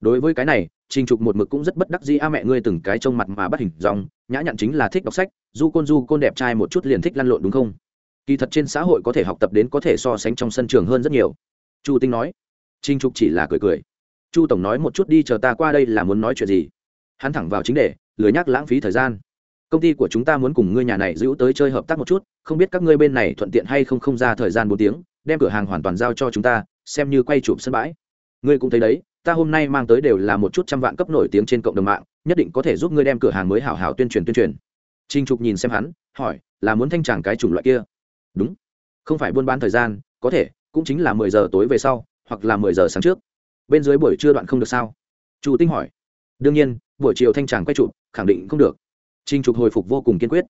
Đối với cái này, trình trục một mực cũng rất bất đắc dĩ, a mẹ ngươi từng cái trông mặt mà bắt hình dòng nhã nhặn chính là thích đọc sách, du côn du côn đẹp trai một chút liền thích lăn lộn đúng không? Kỳ thật trên xã hội có thể học tập đến có thể so sánh trong sân trường hơn rất nhiều. Chu tinh nói. Trình trục chỉ là cười cười. Chu tổng nói một chút đi, chờ ta qua đây là muốn nói chuyện gì? Hắn thẳng vào chính đề, lười nhắc lãng phí thời gian. Công ty của chúng ta muốn cùng ngươi nhà này giữ tới chơi hợp tác một chút, không biết các ngươi bên này thuận tiện hay không không ra thời gian bốn tiếng, đem cửa hàng hoàn toàn giao cho chúng ta, xem như quay chụp sân bãi. Ngươi cũng thấy đấy, ta hôm nay mang tới đều là một chút trăm vạn cấp nổi tiếng trên cộng đồng mạng, nhất định có thể giúp ngươi đem cửa hàng mới hảo hảo tuyên truyền tuyên truyền. Trinh trục nhìn xem hắn, hỏi, là muốn thanh tràng cái chủng loại kia? Đúng. Không phải buôn bán thời gian, có thể, cũng chính là mười giờ tối về sau, hoặc là mười giờ sáng trước. Bên dưới buổi trưa đoạn không được sao? Chu tinh hỏi. Đương nhiên, buổi chiều thanh tràng quay chụp, khẳng định không được. Trình trục hồi phục vô cùng kiên quyết.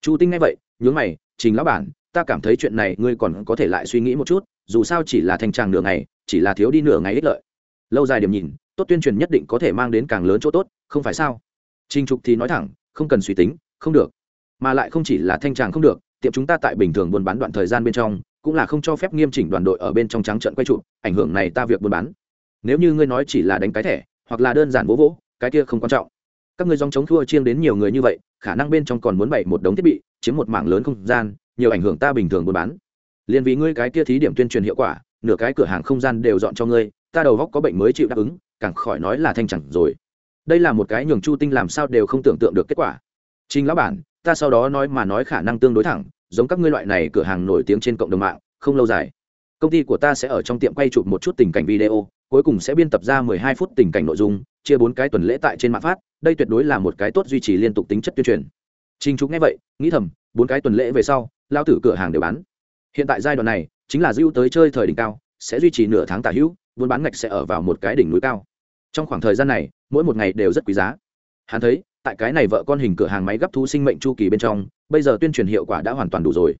Chu tinh nghe vậy, nhướng mày, trình lão bản, ta cảm thấy chuyện này ngươi còn có thể lại suy nghĩ một chút, dù sao chỉ là thanh tràng nửa ngày, chỉ là thiếu đi nửa ngày ích lợi. Lâu dài điểm nhìn, tốt tuyên truyền nhất định có thể mang đến càng lớn chỗ tốt, không phải sao? Trình trục thì nói thẳng, không cần suy tính, không được. Mà lại không chỉ là thanh tràng không được tiệm chúng ta tại bình thường buôn bán đoạn thời gian bên trong, cũng là không cho phép nghiêm chỉnh đoàn đội ở bên trong trắng trận quay trụ, ảnh hưởng này ta việc buôn bán. Nếu như ngươi nói chỉ là đánh cái thẻ, hoặc là đơn giản vỗ vỗ, cái kia không quan trọng. Các ngươi dòng chống thua chiêng đến nhiều người như vậy, khả năng bên trong còn muốn bày một đống thiết bị, chiếm một mảng lớn không gian, nhiều ảnh hưởng ta bình thường buôn bán. Liền vì ngươi cái kia thí điểm tuyên truyền hiệu quả, nửa cái cửa hàng không gian đều dọn cho ngươi, ta đầu góc có bệnh mới chịu đáp ứng, càng khỏi nói là thanh chẳng rồi. Đây là một cái nhường chu tinh làm sao đều không tưởng tượng được kết quả. Trình lão bản ta sau đó nói mà nói khả năng tương đối thẳng, giống các ngươi loại này cửa hàng nổi tiếng trên cộng đồng mạng, không lâu dài. Công ty của ta sẽ ở trong tiệm quay chụp một chút tình cảnh video, cuối cùng sẽ biên tập ra 12 phút tình cảnh nội dung, chia bốn cái tuần lễ tại trên mạng phát, đây tuyệt đối là một cái tốt duy trì liên tục tính chất tuyên truyền. Trình trục nghe vậy, nghĩ thầm, bốn cái tuần lễ về sau lao tử cửa hàng đều bán. Hiện tại giai đoạn này, chính là dưu tới chơi thời đỉnh cao, sẽ duy trì nửa tháng tả hữu, buôn bán ngạch sẽ ở vào một cái đỉnh núi cao. Trong khoảng thời gian này, mỗi một ngày đều rất quý giá. Hắn thấy tại cái này vợ con hình cửa hàng máy gấp thú sinh mệnh chu kỳ bên trong, bây giờ tuyên truyền hiệu quả đã hoàn toàn đủ rồi.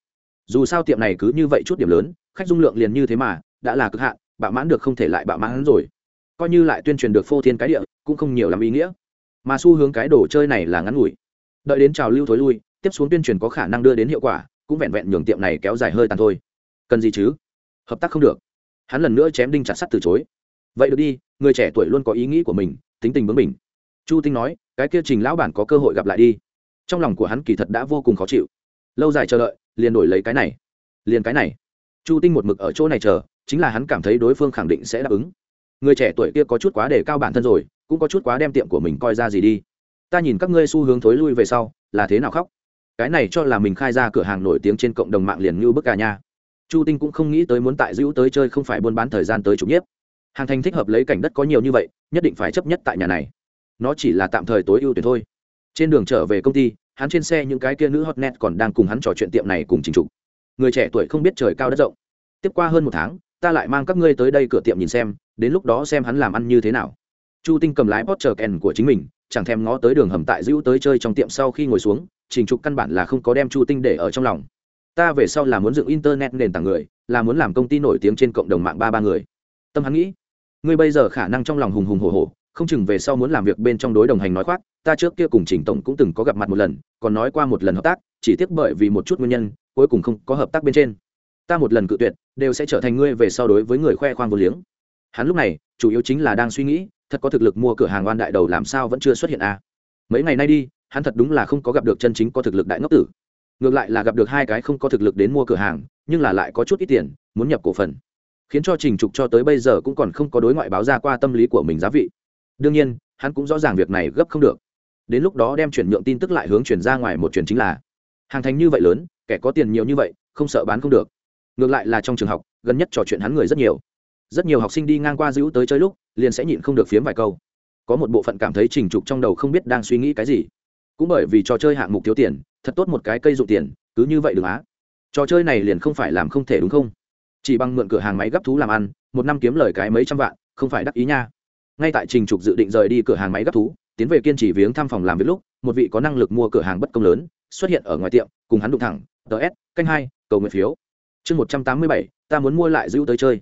Dù sao tiệm này cứ như vậy chút điểm lớn, khách dung lượng liền như thế mà, đã là cực hạn bạo mãn được không thể lại bạo mãn rồi. Coi như lại tuyên truyền được phô thiên cái địa, cũng không nhiều làm ý nghĩa. Mà xu hướng cái đồ chơi này là ngắn ngủi. Đợi đến trào lưu thối lui, tiếp xuống tuyên truyền có khả năng đưa đến hiệu quả, cũng vẹn vẹn nhường tiệm này kéo dài hơi tàn thôi. Cần gì chứ? Hợp tác không được. Hắn lần nữa chém đinh chặt sắt từ chối. Vậy được đi, người trẻ tuổi luôn có ý nghĩ của mình, tính tình bướng mình chu tinh nói, cái kia trình lão bản có cơ hội gặp lại đi. Trong lòng của hắn kỳ thật đã vô cùng khó chịu. Lâu dài chờ đợi, liền đổi lấy cái này, liền cái này. Chu tinh một mực ở chỗ này chờ, chính là hắn cảm thấy đối phương khẳng định sẽ đáp ứng. Người trẻ tuổi kia có chút quá để cao bản thân rồi, cũng có chút quá đem tiệm của mình coi ra gì đi. Ta nhìn các ngươi xu hướng thối lui về sau, là thế nào khóc? Cái này cho là mình khai ra cửa hàng nổi tiếng trên cộng đồng mạng liền như bức cả nha. Chu tinh cũng không nghĩ tới muốn tại dữ tới chơi không phải buôn bán thời gian tới chủ nhiếp. Hàng thành thích hợp lấy cảnh đất có nhiều như vậy, nhất định phải chấp nhất tại nhà này nó chỉ là tạm thời tối ưu tuyển thôi. Trên đường trở về công ty, hắn trên xe những cái kia nữ hot net còn đang cùng hắn trò chuyện tiệm này cùng trình trục. Người trẻ tuổi không biết trời cao đất rộng. Tiếp qua hơn một tháng, ta lại mang các ngươi tới đây cửa tiệm nhìn xem, đến lúc đó xem hắn làm ăn như thế nào. Chu tinh cầm lái potter kèn của chính mình, chẳng thèm ngó tới đường hầm tại dữ tới chơi trong tiệm sau khi ngồi xuống, trình trục căn bản là không có đem chu tinh để ở trong lòng. Ta về sau là muốn dựng internet nền tảng người, là muốn làm công ty nổi tiếng trên cộng đồng mạng ba ba người. Tâm hắn nghĩ, ngươi bây giờ khả năng trong lòng hùng hùng hồ hồ không chừng về sau muốn làm việc bên trong đối đồng hành nói khoác, ta trước kia cùng trình tổng cũng từng có gặp mặt một lần, còn nói qua một lần hợp tác, chỉ tiếc bởi vì một chút nguyên nhân, cuối cùng không có hợp tác bên trên. Ta một lần cự tuyệt, đều sẽ trở thành ngươi về sau đối với người khoe khoang vô liếng. Hắn lúc này, chủ yếu chính là đang suy nghĩ, thật có thực lực mua cửa hàng oan đại đầu làm sao vẫn chưa xuất hiện à. mấy ngày nay đi, hắn thật đúng là không có gặp được chân chính có thực lực đại ngốc tử. Ngược lại là gặp được hai cái không có thực lực đến mua cửa hàng, nhưng là lại có chút ít tiền, muốn nhập cổ phần. Khiến cho trình trục cho tới bây giờ cũng còn không có đối ngoại báo ra qua tâm lý của mình giá vị đương nhiên, hắn cũng rõ ràng việc này gấp không được. Đến lúc đó đem chuyển nhượng tin tức lại hướng chuyển ra ngoài một chuyển chính là, hàng thành như vậy lớn, kẻ có tiền nhiều như vậy, không sợ bán không được. Ngược lại là trong trường học, gần nhất trò chuyện hắn người rất nhiều. Rất nhiều học sinh đi ngang qua giữ tới chơi lúc, liền sẽ nhịn không được phiếm vài câu. Có một bộ phận cảm thấy trình trục trong đầu không biết đang suy nghĩ cái gì. Cũng bởi vì trò chơi hạng mục thiếu tiền, thật tốt một cái cây dụng tiền, cứ như vậy đừng á. Trò chơi này liền không phải làm không thể đúng không? Chỉ bằng mượn cửa hàng máy gấp thú làm ăn, một năm kiếm lời cái mấy trăm vạn, không phải đắc ý nha ngay tại trình trục dự định rời đi cửa hàng máy gấp thú, tiến về kiên trì viếng thăm phòng làm việc lúc, một vị có năng lực mua cửa hàng bất công lớn, xuất hiện ở ngoài tiệm, cùng hắn đụng thẳng ts canh hai, cầu nguyện phiếu. Chương một trăm tám mươi bảy, ta muốn mua lại giữ tới chơi.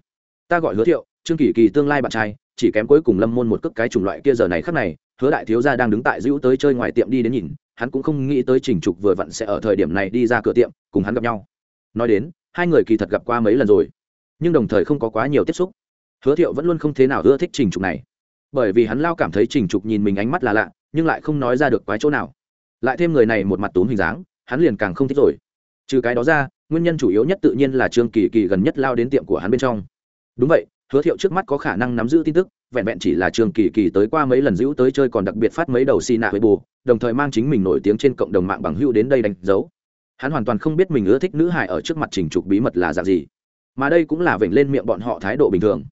Ta gọi hứa thiệu, trương kỳ kỳ tương lai bạn trai, chỉ kém cuối cùng lâm môn một cước cái chủng loại kia giờ này khắc này, hứa đại thiếu gia đang đứng tại giữ tới chơi ngoài tiệm đi đến nhìn, hắn cũng không nghĩ tới trình trục vừa vặn sẽ ở thời điểm này đi ra cửa tiệm, cùng hắn gặp nhau. Nói đến, hai người kỳ thật gặp qua mấy lần rồi, nhưng đồng thời không có quá nhiều tiếp xúc. Hứa thiệu vẫn luôn không thế nào ưa thích trình trục này bởi vì hắn lao cảm thấy trình trục nhìn mình ánh mắt là lạ, nhưng lại không nói ra được quái chỗ nào. Lại thêm người này một mặt túm hình dáng, hắn liền càng không thích rồi. Trừ cái đó ra, nguyên nhân chủ yếu nhất tự nhiên là trương kỳ kỳ gần nhất lao đến tiệm của hắn bên trong. Đúng vậy, hứa thiệu trước mắt có khả năng nắm giữ tin tức, vẹn vẹn chỉ là trương kỳ kỳ tới qua mấy lần giữ tới chơi còn đặc biệt phát mấy đầu xì nạ với bù đồng thời mang chính mình nổi tiếng trên cộng đồng mạng bằng hữu đến đây đánh dấu. Hắn hoàn toàn không biết mình ưa thích nữ hải ở trước mặt trình trục bí mật là dạng gì. Mà đây cũng là vểnh lên miệng bọn họ thái độ bình thường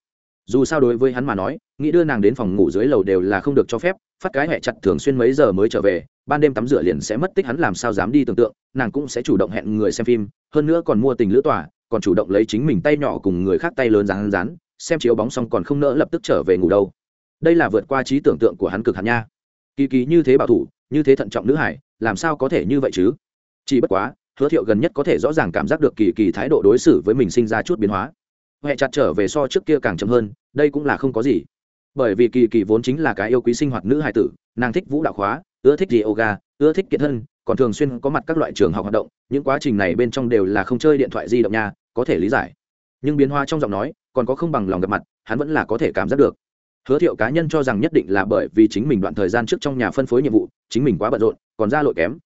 dù sao đối với hắn mà nói nghĩ đưa nàng đến phòng ngủ dưới lầu đều là không được cho phép phát cái hẹ chặt thường xuyên mấy giờ mới trở về ban đêm tắm rửa liền sẽ mất tích hắn làm sao dám đi tưởng tượng nàng cũng sẽ chủ động hẹn người xem phim hơn nữa còn mua tình lữ tỏa, còn chủ động lấy chính mình tay nhỏ cùng người khác tay lớn rán rán xem chiếu bóng xong còn không nỡ lập tức trở về ngủ đâu. Đây là vượt qua trí tưởng tượng của hắn cực hạn nha. Kỳ kỳ như thế bảo thủ như thế thận trọng nữ hải làm sao có thể như vậy chứ? Chỉ bất quá hứa thiệu gần nhất có thể rõ ràng cảm giác được kỳ kỳ thái độ đối xử với mình sinh ra chút biến hóa huệ chặt trở về so trước kia càng chậm hơn, đây cũng là không có gì. Bởi vì kỳ kỳ vốn chính là cái yêu quý sinh hoạt nữ hài tử, nàng thích vũ đạo khóa, ưa thích yoga, ưa thích kiệt thân, còn thường xuyên có mặt các loại trường học hoạt động, những quá trình này bên trong đều là không chơi điện thoại di động nha, có thể lý giải. Nhưng biến hóa trong giọng nói, còn có không bằng lòng gặp mặt, hắn vẫn là có thể cảm giác được. Hứa thiệu cá nhân cho rằng nhất định là bởi vì chính mình đoạn thời gian trước trong nhà phân phối nhiệm vụ, chính mình quá bận rộn, còn ra lội kém.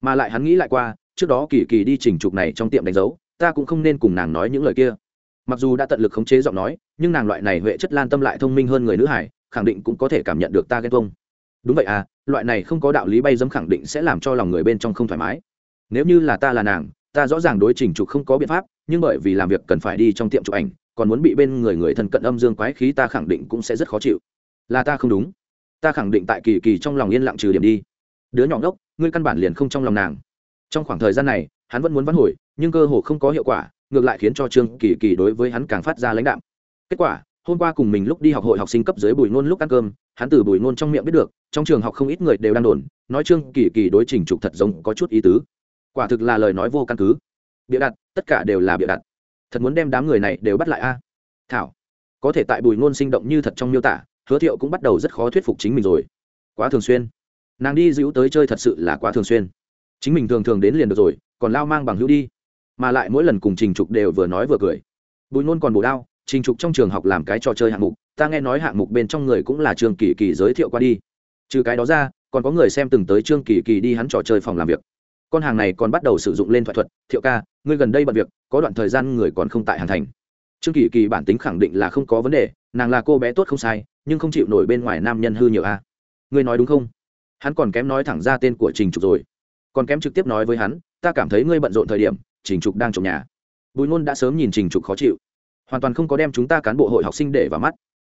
Mà lại hắn nghĩ lại qua, trước đó kỳ kỳ đi trình trục này trong tiệm đánh dấu, ta cũng không nên cùng nàng nói những lời kia mặc dù đã tận lực khống chế giọng nói, nhưng nàng loại này huệ chất lan tâm lại thông minh hơn người nữ hải, khẳng định cũng có thể cảm nhận được ta ghen tuông. Đúng vậy à loại này không có đạo lý bay dấm khẳng định sẽ làm cho lòng người bên trong không thoải mái. Nếu như là ta là nàng, ta rõ ràng đối trình trục không có biện pháp, nhưng bởi vì làm việc cần phải đi trong tiệm chụp ảnh, còn muốn bị bên người người thân cận âm dương quái khí ta khẳng định cũng sẽ rất khó chịu. Là ta không đúng. Ta khẳng định tại kỳ kỳ trong lòng yên lặng trừ điểm đi. Đứa nhỏ ngốc, ngươi căn bản liền không trong lòng nàng. Trong khoảng thời gian này, hắn vẫn muốn vắn hồi, nhưng cơ hồ không có hiệu quả ngược lại khiến cho trương kỳ kỳ đối với hắn càng phát ra lãnh đạm. Kết quả, hôm qua cùng mình lúc đi học hội học sinh cấp dưới bùi nôn lúc ăn cơm, hắn từ bùi nôn trong miệng biết được, trong trường học không ít người đều đang đồn, nói trương kỳ kỳ đối trình trục thật giống có chút ý tứ. Quả thực là lời nói vô căn cứ. Bịa đặt, tất cả đều là bịa đặt. Thật muốn đem đám người này đều bắt lại a. Thảo, có thể tại bùi nôn sinh động như thật trong miêu tả, hứa thiệu cũng bắt đầu rất khó thuyết phục chính mình rồi. Quá thường xuyên. Nàng đi dữ tới chơi thật sự là quá thường xuyên. Chính mình thường thường đến liền được rồi, còn lao mang bằng hữu đi mà lại mỗi lần cùng trình trục đều vừa nói vừa cười. Bùi nôn còn bù đao, trình trục trong trường học làm cái trò chơi hạng mục, ta nghe nói hạng mục bên trong người cũng là trương kỳ kỳ giới thiệu qua đi. Trừ cái đó ra, còn có người xem từng tới trương kỳ kỳ đi hắn trò chơi phòng làm việc. Con hàng này còn bắt đầu sử dụng lên thoại thuật, thiệu ca, ngươi gần đây bận việc, có đoạn thời gian người còn không tại hàn thành. Trương kỳ kỳ bản tính khẳng định là không có vấn đề, nàng là cô bé tốt không sai, nhưng không chịu nổi bên ngoài nam nhân hư nhiều a. Ngươi nói đúng không? Hắn còn kém nói thẳng ra tên của trình trục rồi. Còn kém trực tiếp nói với hắn, ta cảm thấy ngươi bận rộn thời điểm trình trục đang trồng nhà. Bùi ngôn đã sớm nhìn trình trục khó chịu. Hoàn toàn không có đem chúng ta cán bộ hội học sinh để vào mắt.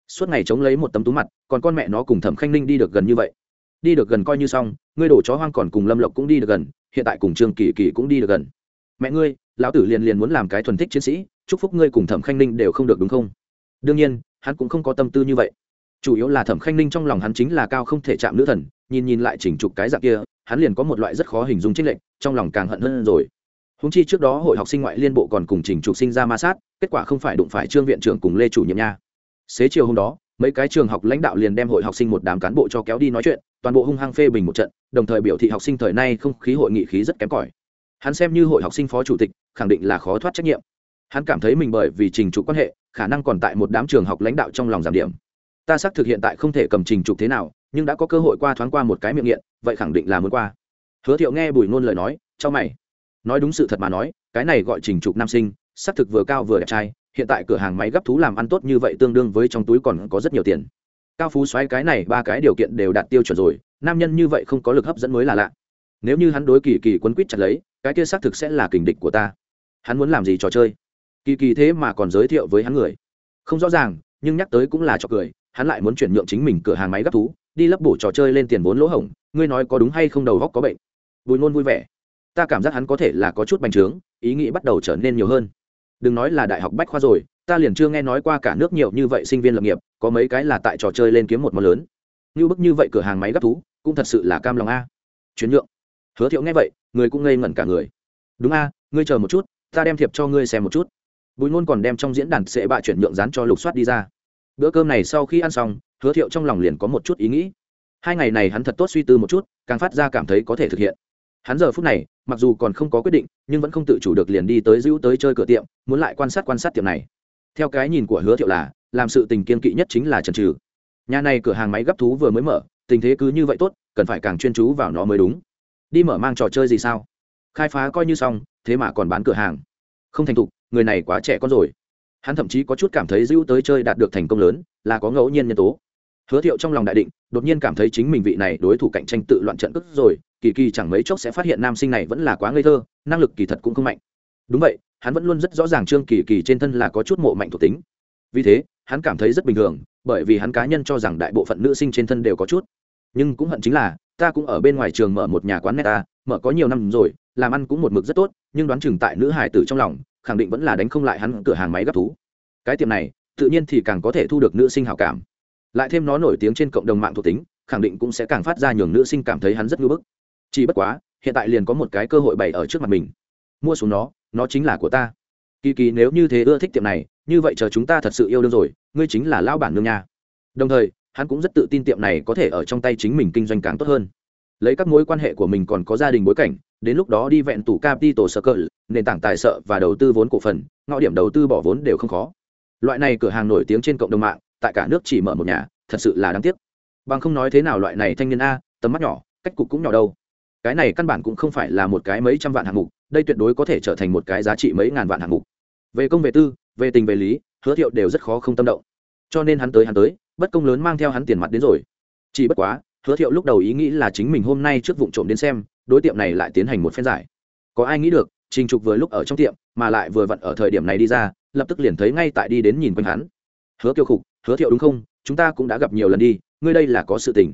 Suốt ngày chống lấy một tấm tú mặt, còn con mẹ nó cùng thẩm khanh ninh đi được gần như vậy. Đi được gần coi như xong, ngươi đổ chó hoang còn cùng lâm lộc cũng đi được gần, hiện tại cùng trương kỳ kỳ cũng đi được gần. Mẹ ngươi, lão tử liền liền muốn làm cái thuần thích chiến sĩ, chúc phúc ngươi cùng thẩm khanh ninh đều không được đúng không? Đương nhiên, hắn cũng không có tâm tư như vậy. Chủ yếu là thẩm khanh ninh trong lòng hắn chính là cao không thể chạm nữ thần, nhìn nhìn lại chỉnh trục cái dạng kia, hắn liền có một loại rất khó hình dung trích lệnh, trong lòng càng hận hơn rồi húng chi trước đó hội học sinh ngoại liên bộ còn cùng trình trục sinh ra ma sát, kết quả không phải đụng phải trương viện trưởng cùng lê chủ nhiệm nha. Xế chiều hôm đó, mấy cái trường học lãnh đạo liền đem hội học sinh một đám cán bộ cho kéo đi nói chuyện, toàn bộ hung hăng phê bình một trận, đồng thời biểu thị học sinh thời nay không khí hội nghị khí rất kém cỏi. Hắn xem như hội học sinh phó chủ tịch, khẳng định là khó thoát trách nhiệm. Hắn cảm thấy mình bởi vì trình trục quan hệ, khả năng còn tại một đám trường học lãnh đạo trong lòng giảm điểm. Ta xác thực hiện tại không thể cầm trình trục thế nào, nhưng đã có cơ hội qua thoáng qua một cái miệng nghiện, vậy khẳng định là muốn qua. Hứa thiệu nghe bùi ngôn lời nói, cho mày nói đúng sự thật mà nói, cái này gọi trình trục nam sinh, xác thực vừa cao vừa đẹp trai, hiện tại cửa hàng máy gấp thú làm ăn tốt như vậy tương đương với trong túi còn có rất nhiều tiền. Cao phú xoáy cái này ba cái điều kiện đều đạt tiêu chuẩn rồi, nam nhân như vậy không có lực hấp dẫn mới là lạ. Nếu như hắn đối kỳ kỳ quấn quýt chặt lấy, cái kia xác thực sẽ là kình địch của ta. Hắn muốn làm gì trò chơi? Kỳ kỳ thế mà còn giới thiệu với hắn người. Không rõ ràng, nhưng nhắc tới cũng là trò cười, hắn lại muốn chuyển nhượng chính mình cửa hàng máy gấp thú, đi lấp bổ trò chơi lên tiền vốn lỗ hổng, ngươi nói có đúng hay không đầu góc có bệnh. Bùi ngôn vui vẻ ta cảm giác hắn có thể là có chút bành trướng, ý nghĩ bắt đầu trở nên nhiều hơn. Đừng nói là đại học bách khoa rồi, ta liền chưa nghe nói qua cả nước nhiều như vậy sinh viên lập nghiệp, có mấy cái là tại trò chơi lên kiếm một món lớn. Như bức như vậy cửa hàng máy gấp thú, cũng thật sự là cam lòng a. Chuyển nhượng. Hứa thiệu nghe vậy, người cũng ngây ngẩn cả người. Đúng a, ngươi chờ một chút, ta đem thiệp cho ngươi xem một chút. Bùi ngôn còn đem trong diễn đàn sẽ bạ chuyển nhượng dán cho lục soát đi ra. Bữa cơm này sau khi ăn xong, hứa thiệu trong lòng liền có một chút ý nghĩ. Hai ngày này hắn thật tốt suy tư một chút, càng phát ra cảm thấy có thể thực hiện hắn giờ phút này, mặc dù còn không có quyết định, nhưng vẫn không tự chủ được liền đi tới giữ tới chơi cửa tiệm, muốn lại quan sát quan sát tiệm này. Theo cái nhìn của hứa thiệu là, làm sự tình kiên kỵ nhất chính là trần trừ. Nhà này cửa hàng máy gấp thú vừa mới mở, tình thế cứ như vậy tốt, cần phải càng chuyên chú vào nó mới đúng. Đi mở mang trò chơi gì sao? Khai phá coi như xong, thế mà còn bán cửa hàng. Không thành thục, người này quá trẻ con rồi. Hắn thậm chí có chút cảm thấy giữ tới chơi đạt được thành công lớn, là có ngẫu nhiên nhân tố. Hứa thiệu trong lòng đại định, đột nhiên cảm thấy chính mình vị này đối thủ cạnh tranh tự loạn trận cất rồi kỳ kỳ chẳng mấy chốc sẽ phát hiện nam sinh này vẫn là quá ngây thơ, năng lực kỳ thật cũng không mạnh. Đúng vậy, hắn vẫn luôn rất rõ ràng trương kỳ kỳ trên thân là có chút mộ mạnh thuộc tính. Vì thế, hắn cảm thấy rất bình thường, bởi vì hắn cá nhân cho rằng đại bộ phận nữ sinh trên thân đều có chút. Nhưng cũng hận chính là, ta cũng ở bên ngoài trường mở một nhà quán net ta, mở có nhiều năm rồi, làm ăn cũng một mực rất tốt, nhưng đoán chừng tại nữ hải tử trong lòng, khẳng định vẫn là đánh không lại hắn cửa hàng máy gấp thú. Cái tiệm này, tự nhiên thì càng có thể thu được nữ sinh hảo cảm. Lại thêm nó nổi tiếng trên cộng đồng mạng thuộc tính, khẳng định cũng sẽ càng phát ra nhường nữ sinh cảm thấy hắn rất ngưỡng bức chỉ bất quá, hiện tại liền có một cái cơ hội bày ở trước mặt mình. Mua xuống nó nó chính là của ta. Kỳ kỳ nếu như thế ưa thích tiệm này, như vậy chờ chúng ta thật sự yêu đương rồi, ngươi chính là lao bản nương nha. Đồng thời, hắn cũng rất tự tin tiệm này có thể ở trong tay chính mình kinh doanh càng tốt hơn. Lấy các mối quan hệ của mình còn có gia đình bối cảnh, đến lúc đó đi vẹn tủ capital circle, nền tảng tài trợ và đầu tư vốn cổ phần, ngõ điểm đầu tư bỏ vốn đều không khó. Loại này cửa hàng nổi tiếng trên cộng đồng mạng, tại cả nước chỉ mở một nhà, thật sự là đáng tiếc. Bằng không nói thế nào loại này thanh niên a, tầm mắt nhỏ, cách cục cũng nhỏ đâu cái này căn bản cũng không phải là một cái mấy trăm vạn hạng mục, đây tuyệt đối có thể trở thành một cái giá trị mấy ngàn vạn hạng mục. Về công về tư, về tình về lý, hứa thiệu đều rất khó không tâm động. Cho nên hắn tới hắn tới, bất công lớn mang theo hắn tiền mặt đến rồi. Chỉ bất quá, hứa thiệu lúc đầu ý nghĩ là chính mình hôm nay trước vụ trộm đến xem, đối tiệm này lại tiến hành một phen giải. Có ai nghĩ được, trình trục vừa lúc ở trong tiệm, mà lại vừa vặn ở thời điểm này đi ra, lập tức liền thấy ngay tại đi đến nhìn quanh hắn. Hứa kiêu khục, hứa thiệu đúng không? Chúng ta cũng đã gặp nhiều lần đi, ngươi đây là có sự tình.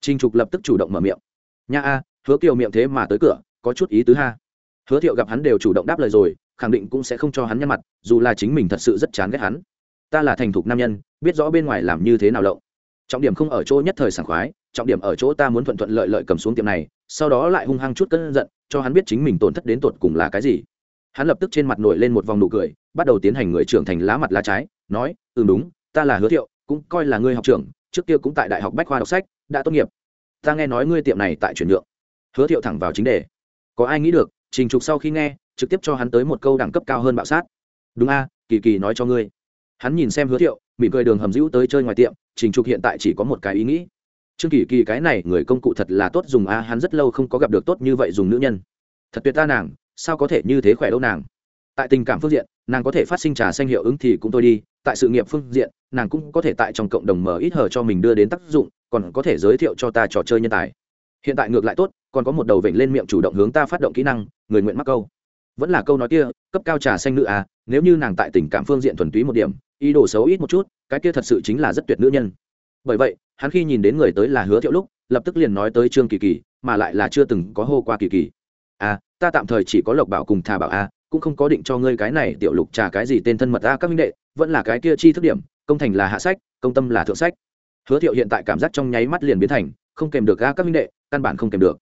Trình trục lập tức chủ động mở miệng. Nha a hứa kiều miệng thế mà tới cửa, có chút ý tứ ha. Hứa thiệu gặp hắn đều chủ động đáp lời rồi, khẳng định cũng sẽ không cho hắn nhăn mặt, dù là chính mình thật sự rất chán ghét hắn. Ta là thành thục nam nhân, biết rõ bên ngoài làm như thế nào lộng. Trọng điểm không ở chỗ nhất thời sảng khoái, trọng điểm ở chỗ ta muốn thuận thuận lợi lợi cầm xuống tiệm này, sau đó lại hung hăng chút cân giận, cho hắn biết chính mình tổn thất đến tột cùng là cái gì. Hắn lập tức trên mặt nổi lên một vòng nụ cười, bắt đầu tiến hành người trưởng thành lá mặt lá trái, nói ừ đúng, ta là hứa thiệu, cũng coi là ngươi học trưởng, trước kia cũng tại đại học bách khoa đọc sách, đã tốt nghiệp. Ta nghe nói ngươi tiệm này tại chuyển nhượng hứa thiệu thẳng vào chính đề. Có ai nghĩ được, trình trục sau khi nghe, trực tiếp cho hắn tới một câu đẳng cấp cao hơn bạo sát. Đúng a, kỳ kỳ nói cho ngươi. Hắn nhìn xem hứa thiệu, mỉm cười đường hầm dữ tới chơi ngoài tiệm, trình trục hiện tại chỉ có một cái ý nghĩ. Trương kỳ kỳ cái này người công cụ thật là tốt dùng a, hắn rất lâu không có gặp được tốt như vậy dùng nữ nhân. Thật tuyệt ta nàng, sao có thể như thế khỏe đâu nàng. Tại tình cảm phương diện, nàng có thể phát sinh trà xanh hiệu ứng thì cũng thôi đi, tại sự nghiệp phương diện, nàng cũng có thể tại trong cộng đồng mở ít hở cho mình đưa đến tác dụng, còn có thể giới thiệu cho ta trò chơi nhân tài. Hiện tại ngược lại tốt còn có một đầu vểnh lên miệng chủ động hướng ta phát động kỹ năng, người nguyện mắc câu. Vẫn là câu nói kia, cấp cao trà xanh nữ à nếu như nàng tại tình cảm phương diện thuần túy một điểm, ý đồ xấu ít một chút, cái kia thật sự chính là rất tuyệt nữ nhân. Bởi vậy, hắn khi nhìn đến người tới là hứa thiệu lúc, lập tức liền nói tới trương kỳ kỳ, mà lại là chưa từng có hô qua kỳ kỳ. À ta tạm thời chỉ có lộc bảo cùng thà bảo a cũng không có định cho ngươi cái này tiểu lục trà cái gì tên thân mật a các minh đệ, vẫn là cái kia chi thức điểm, công thành là hạ sách, công tâm là thượng sách. Hứa thiệu hiện tại cảm giác trong nháy mắt liền biến thành, không kèm được a các minh đệ, căn bản không kèm được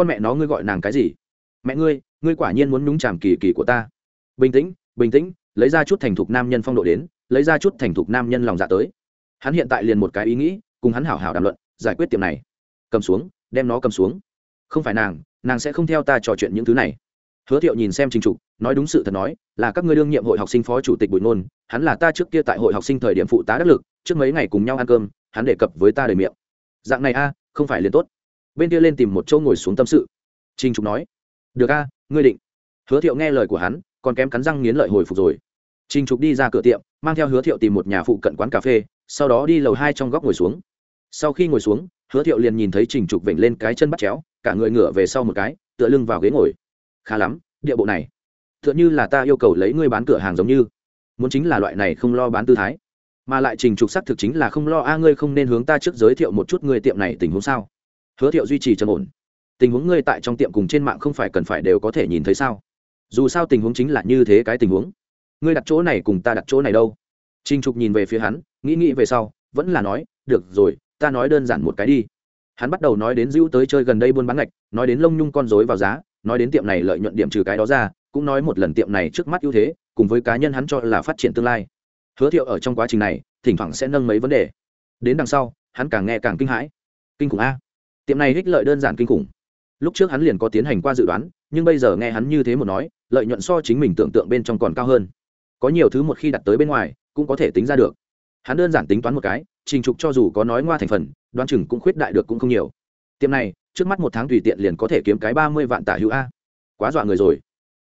con mẹ nó ngươi gọi nàng cái gì? Mẹ ngươi ngươi quả nhiên muốn nhúng chàm kỳ kỳ của ta. Bình tĩnh bình tĩnh, lấy ra chút thành thục nam nhân phong độ đến, lấy ra chút thành thục nam nhân lòng dạ tới. Hắn hiện tại liền một cái ý nghĩ, cùng hắn hảo hảo đàm luận, giải quyết tiệm này. Cầm xuống, đem nó cầm xuống. Không phải nàng nàng sẽ không theo ta trò chuyện những thứ này. Hứa thiệu nhìn xem trình trục, nói đúng sự thật nói, là các ngươi đương nhiệm hội học sinh phó chủ tịch bùi nôn hắn là ta trước kia tại hội học sinh thời điểm phụ tá đắc lực, trước mấy ngày cùng nhau ăn cơm, hắn đề cập với ta đời miệng. Dạng này a, không phải liền tốt bên kia lên tìm một chỗ ngồi xuống tâm sự. Trình trục nói, được a, ngươi định. Hứa thiệu nghe lời của hắn, còn kém cắn răng nghiến lợi hồi phục rồi. Trình trục đi ra cửa tiệm, mang theo hứa thiệu tìm một nhà phụ cận quán cà phê, sau đó đi lầu hai trong góc ngồi xuống. Sau khi ngồi xuống, hứa thiệu liền nhìn thấy trình trục vểnh lên cái chân bắt chéo, cả người ngửa về sau một cái, tựa lưng vào ghế ngồi. Khá lắm, địa bộ này t h ư ợ n là ta yêu cầu lấy ngươi bán cửa hàng giống như. Muốn chính là loại này không lo bán tư thái. Mà lại trình trục xác thực chính là không lo, a, ngươi không nên hướng ta trước giới thiệu một chút ngươi tiệm này tình huống sao? Hứa thiệu duy trì trầm ổn. Tình huống ngươi tại trong tiệm cùng trên mạng không phải cần phải đều có thể nhìn thấy sao? Dù sao tình huống chính là như thế cái tình huống. Ngươi đặt chỗ này cùng ta đặt chỗ này đâu? Trinh trục nhìn về phía hắn, nghĩ nghĩ về sau, vẫn là nói, được rồi, ta nói đơn giản một cái đi. Hắn bắt đầu nói đến dữ tới chơi gần đây buôn bán ngạch, nói đến lông nhung con dối vào giá, nói đến tiệm này lợi nhuận điểm trừ cái đó ra, cũng nói một lần tiệm này trước mắt ưu thế, cùng với cá nhân hắn cho là phát triển tương lai. Hứa thiệu ở trong quá trình này, thỉnh thoảng sẽ nâng mấy vấn đề. Đến đằng sau, hắn càng nghe càng kinh hãi. Kinh khủng a tiệm này ích lợi đơn giản kinh khủng. Lúc trước hắn liền có tiến hành qua dự đoán, nhưng bây giờ nghe hắn như thế một nói, lợi nhuận so chính mình tưởng tượng bên trong còn cao hơn. Có nhiều thứ một khi đặt tới bên ngoài, cũng có thể tính ra được. Hắn đơn giản tính toán một cái, trình trục cho dù có nói ngoa thành phần, đoán chừng cũng khuyết đại được cũng không nhiều. Tiệm này, trước mắt một tháng tùy tiện liền có thể kiếm cái ba mươi vạn tả hữu a. Quá dọa người rồi.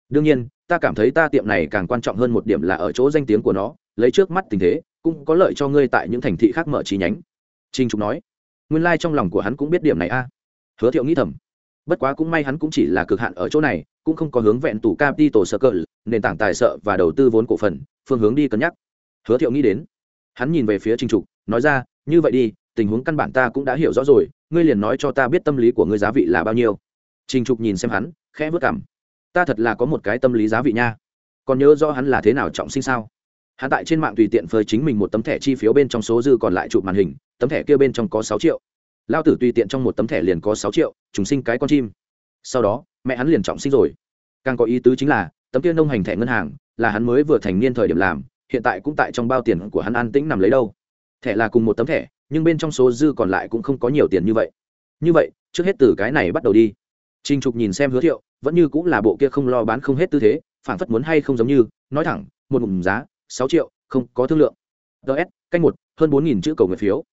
Đương nhiên, ta cảm thấy ta tiệm này càng quan trọng hơn một điểm là ở chỗ danh tiếng của nó, lấy trước mắt tình thế, cũng có lợi cho ngươi tại những thành thị khác mở chi nhánh. Trinh trục nói nguyên lai、like、trong lòng của hắn cũng biết điểm này a. Hứa thiệu nghĩ thầm. Bất quá cũng may hắn cũng chỉ là cực hạn ở chỗ này, cũng không có hướng vẹn tủ capital circle, nền tảng tài trợ và đầu tư vốn cổ phần, phương hướng đi cân nhắc. Hứa thiệu nghĩ đến. Hắn nhìn về phía trình trục, nói ra, như vậy đi, tình huống căn bản ta cũng đã hiểu rõ rồi, ngươi liền nói cho ta biết tâm lý của ngươi giá vị là bao nhiêu. Trình trục nhìn xem hắn, khẽ vất cảm. Ta thật là có một cái tâm lý giá vị nha. Còn nhớ rõ hắn là thế nào trọng sinh sao? Hắn tại trên mạng tùy tiện phơi chính mình một tấm thẻ chi phiếu bên trong số dư còn lại chụp màn hình, tấm thẻ kia bên trong có sáu triệu. Lao tử tùy tiện trong một tấm thẻ liền có sáu triệu, trùng sinh cái con chim. Sau đó, mẹ hắn liền trọng sinh rồi. Càng có ý tứ chính là, tấm kia nông hành thẻ ngân hàng là hắn mới vừa thành niên thời điểm làm, hiện tại cũng tại trong bao tiền của hắn an tĩnh nằm lấy đâu. Thẻ là cùng một tấm thẻ, nhưng bên trong số dư còn lại cũng không có nhiều tiền như vậy. Như vậy, trước hết từ cái này bắt đầu đi. Trinh trục nhìn xem hứa thiệu, vẫn như cũng là bộ kia không lo bán không hết tư thế phản phất muốn hay không giống như, nói thẳng, một ngụm giá sáu triệu, không, có thương lượng. Ts canh một, hơn bốn nghìn chữ cầu nguyện phiếu.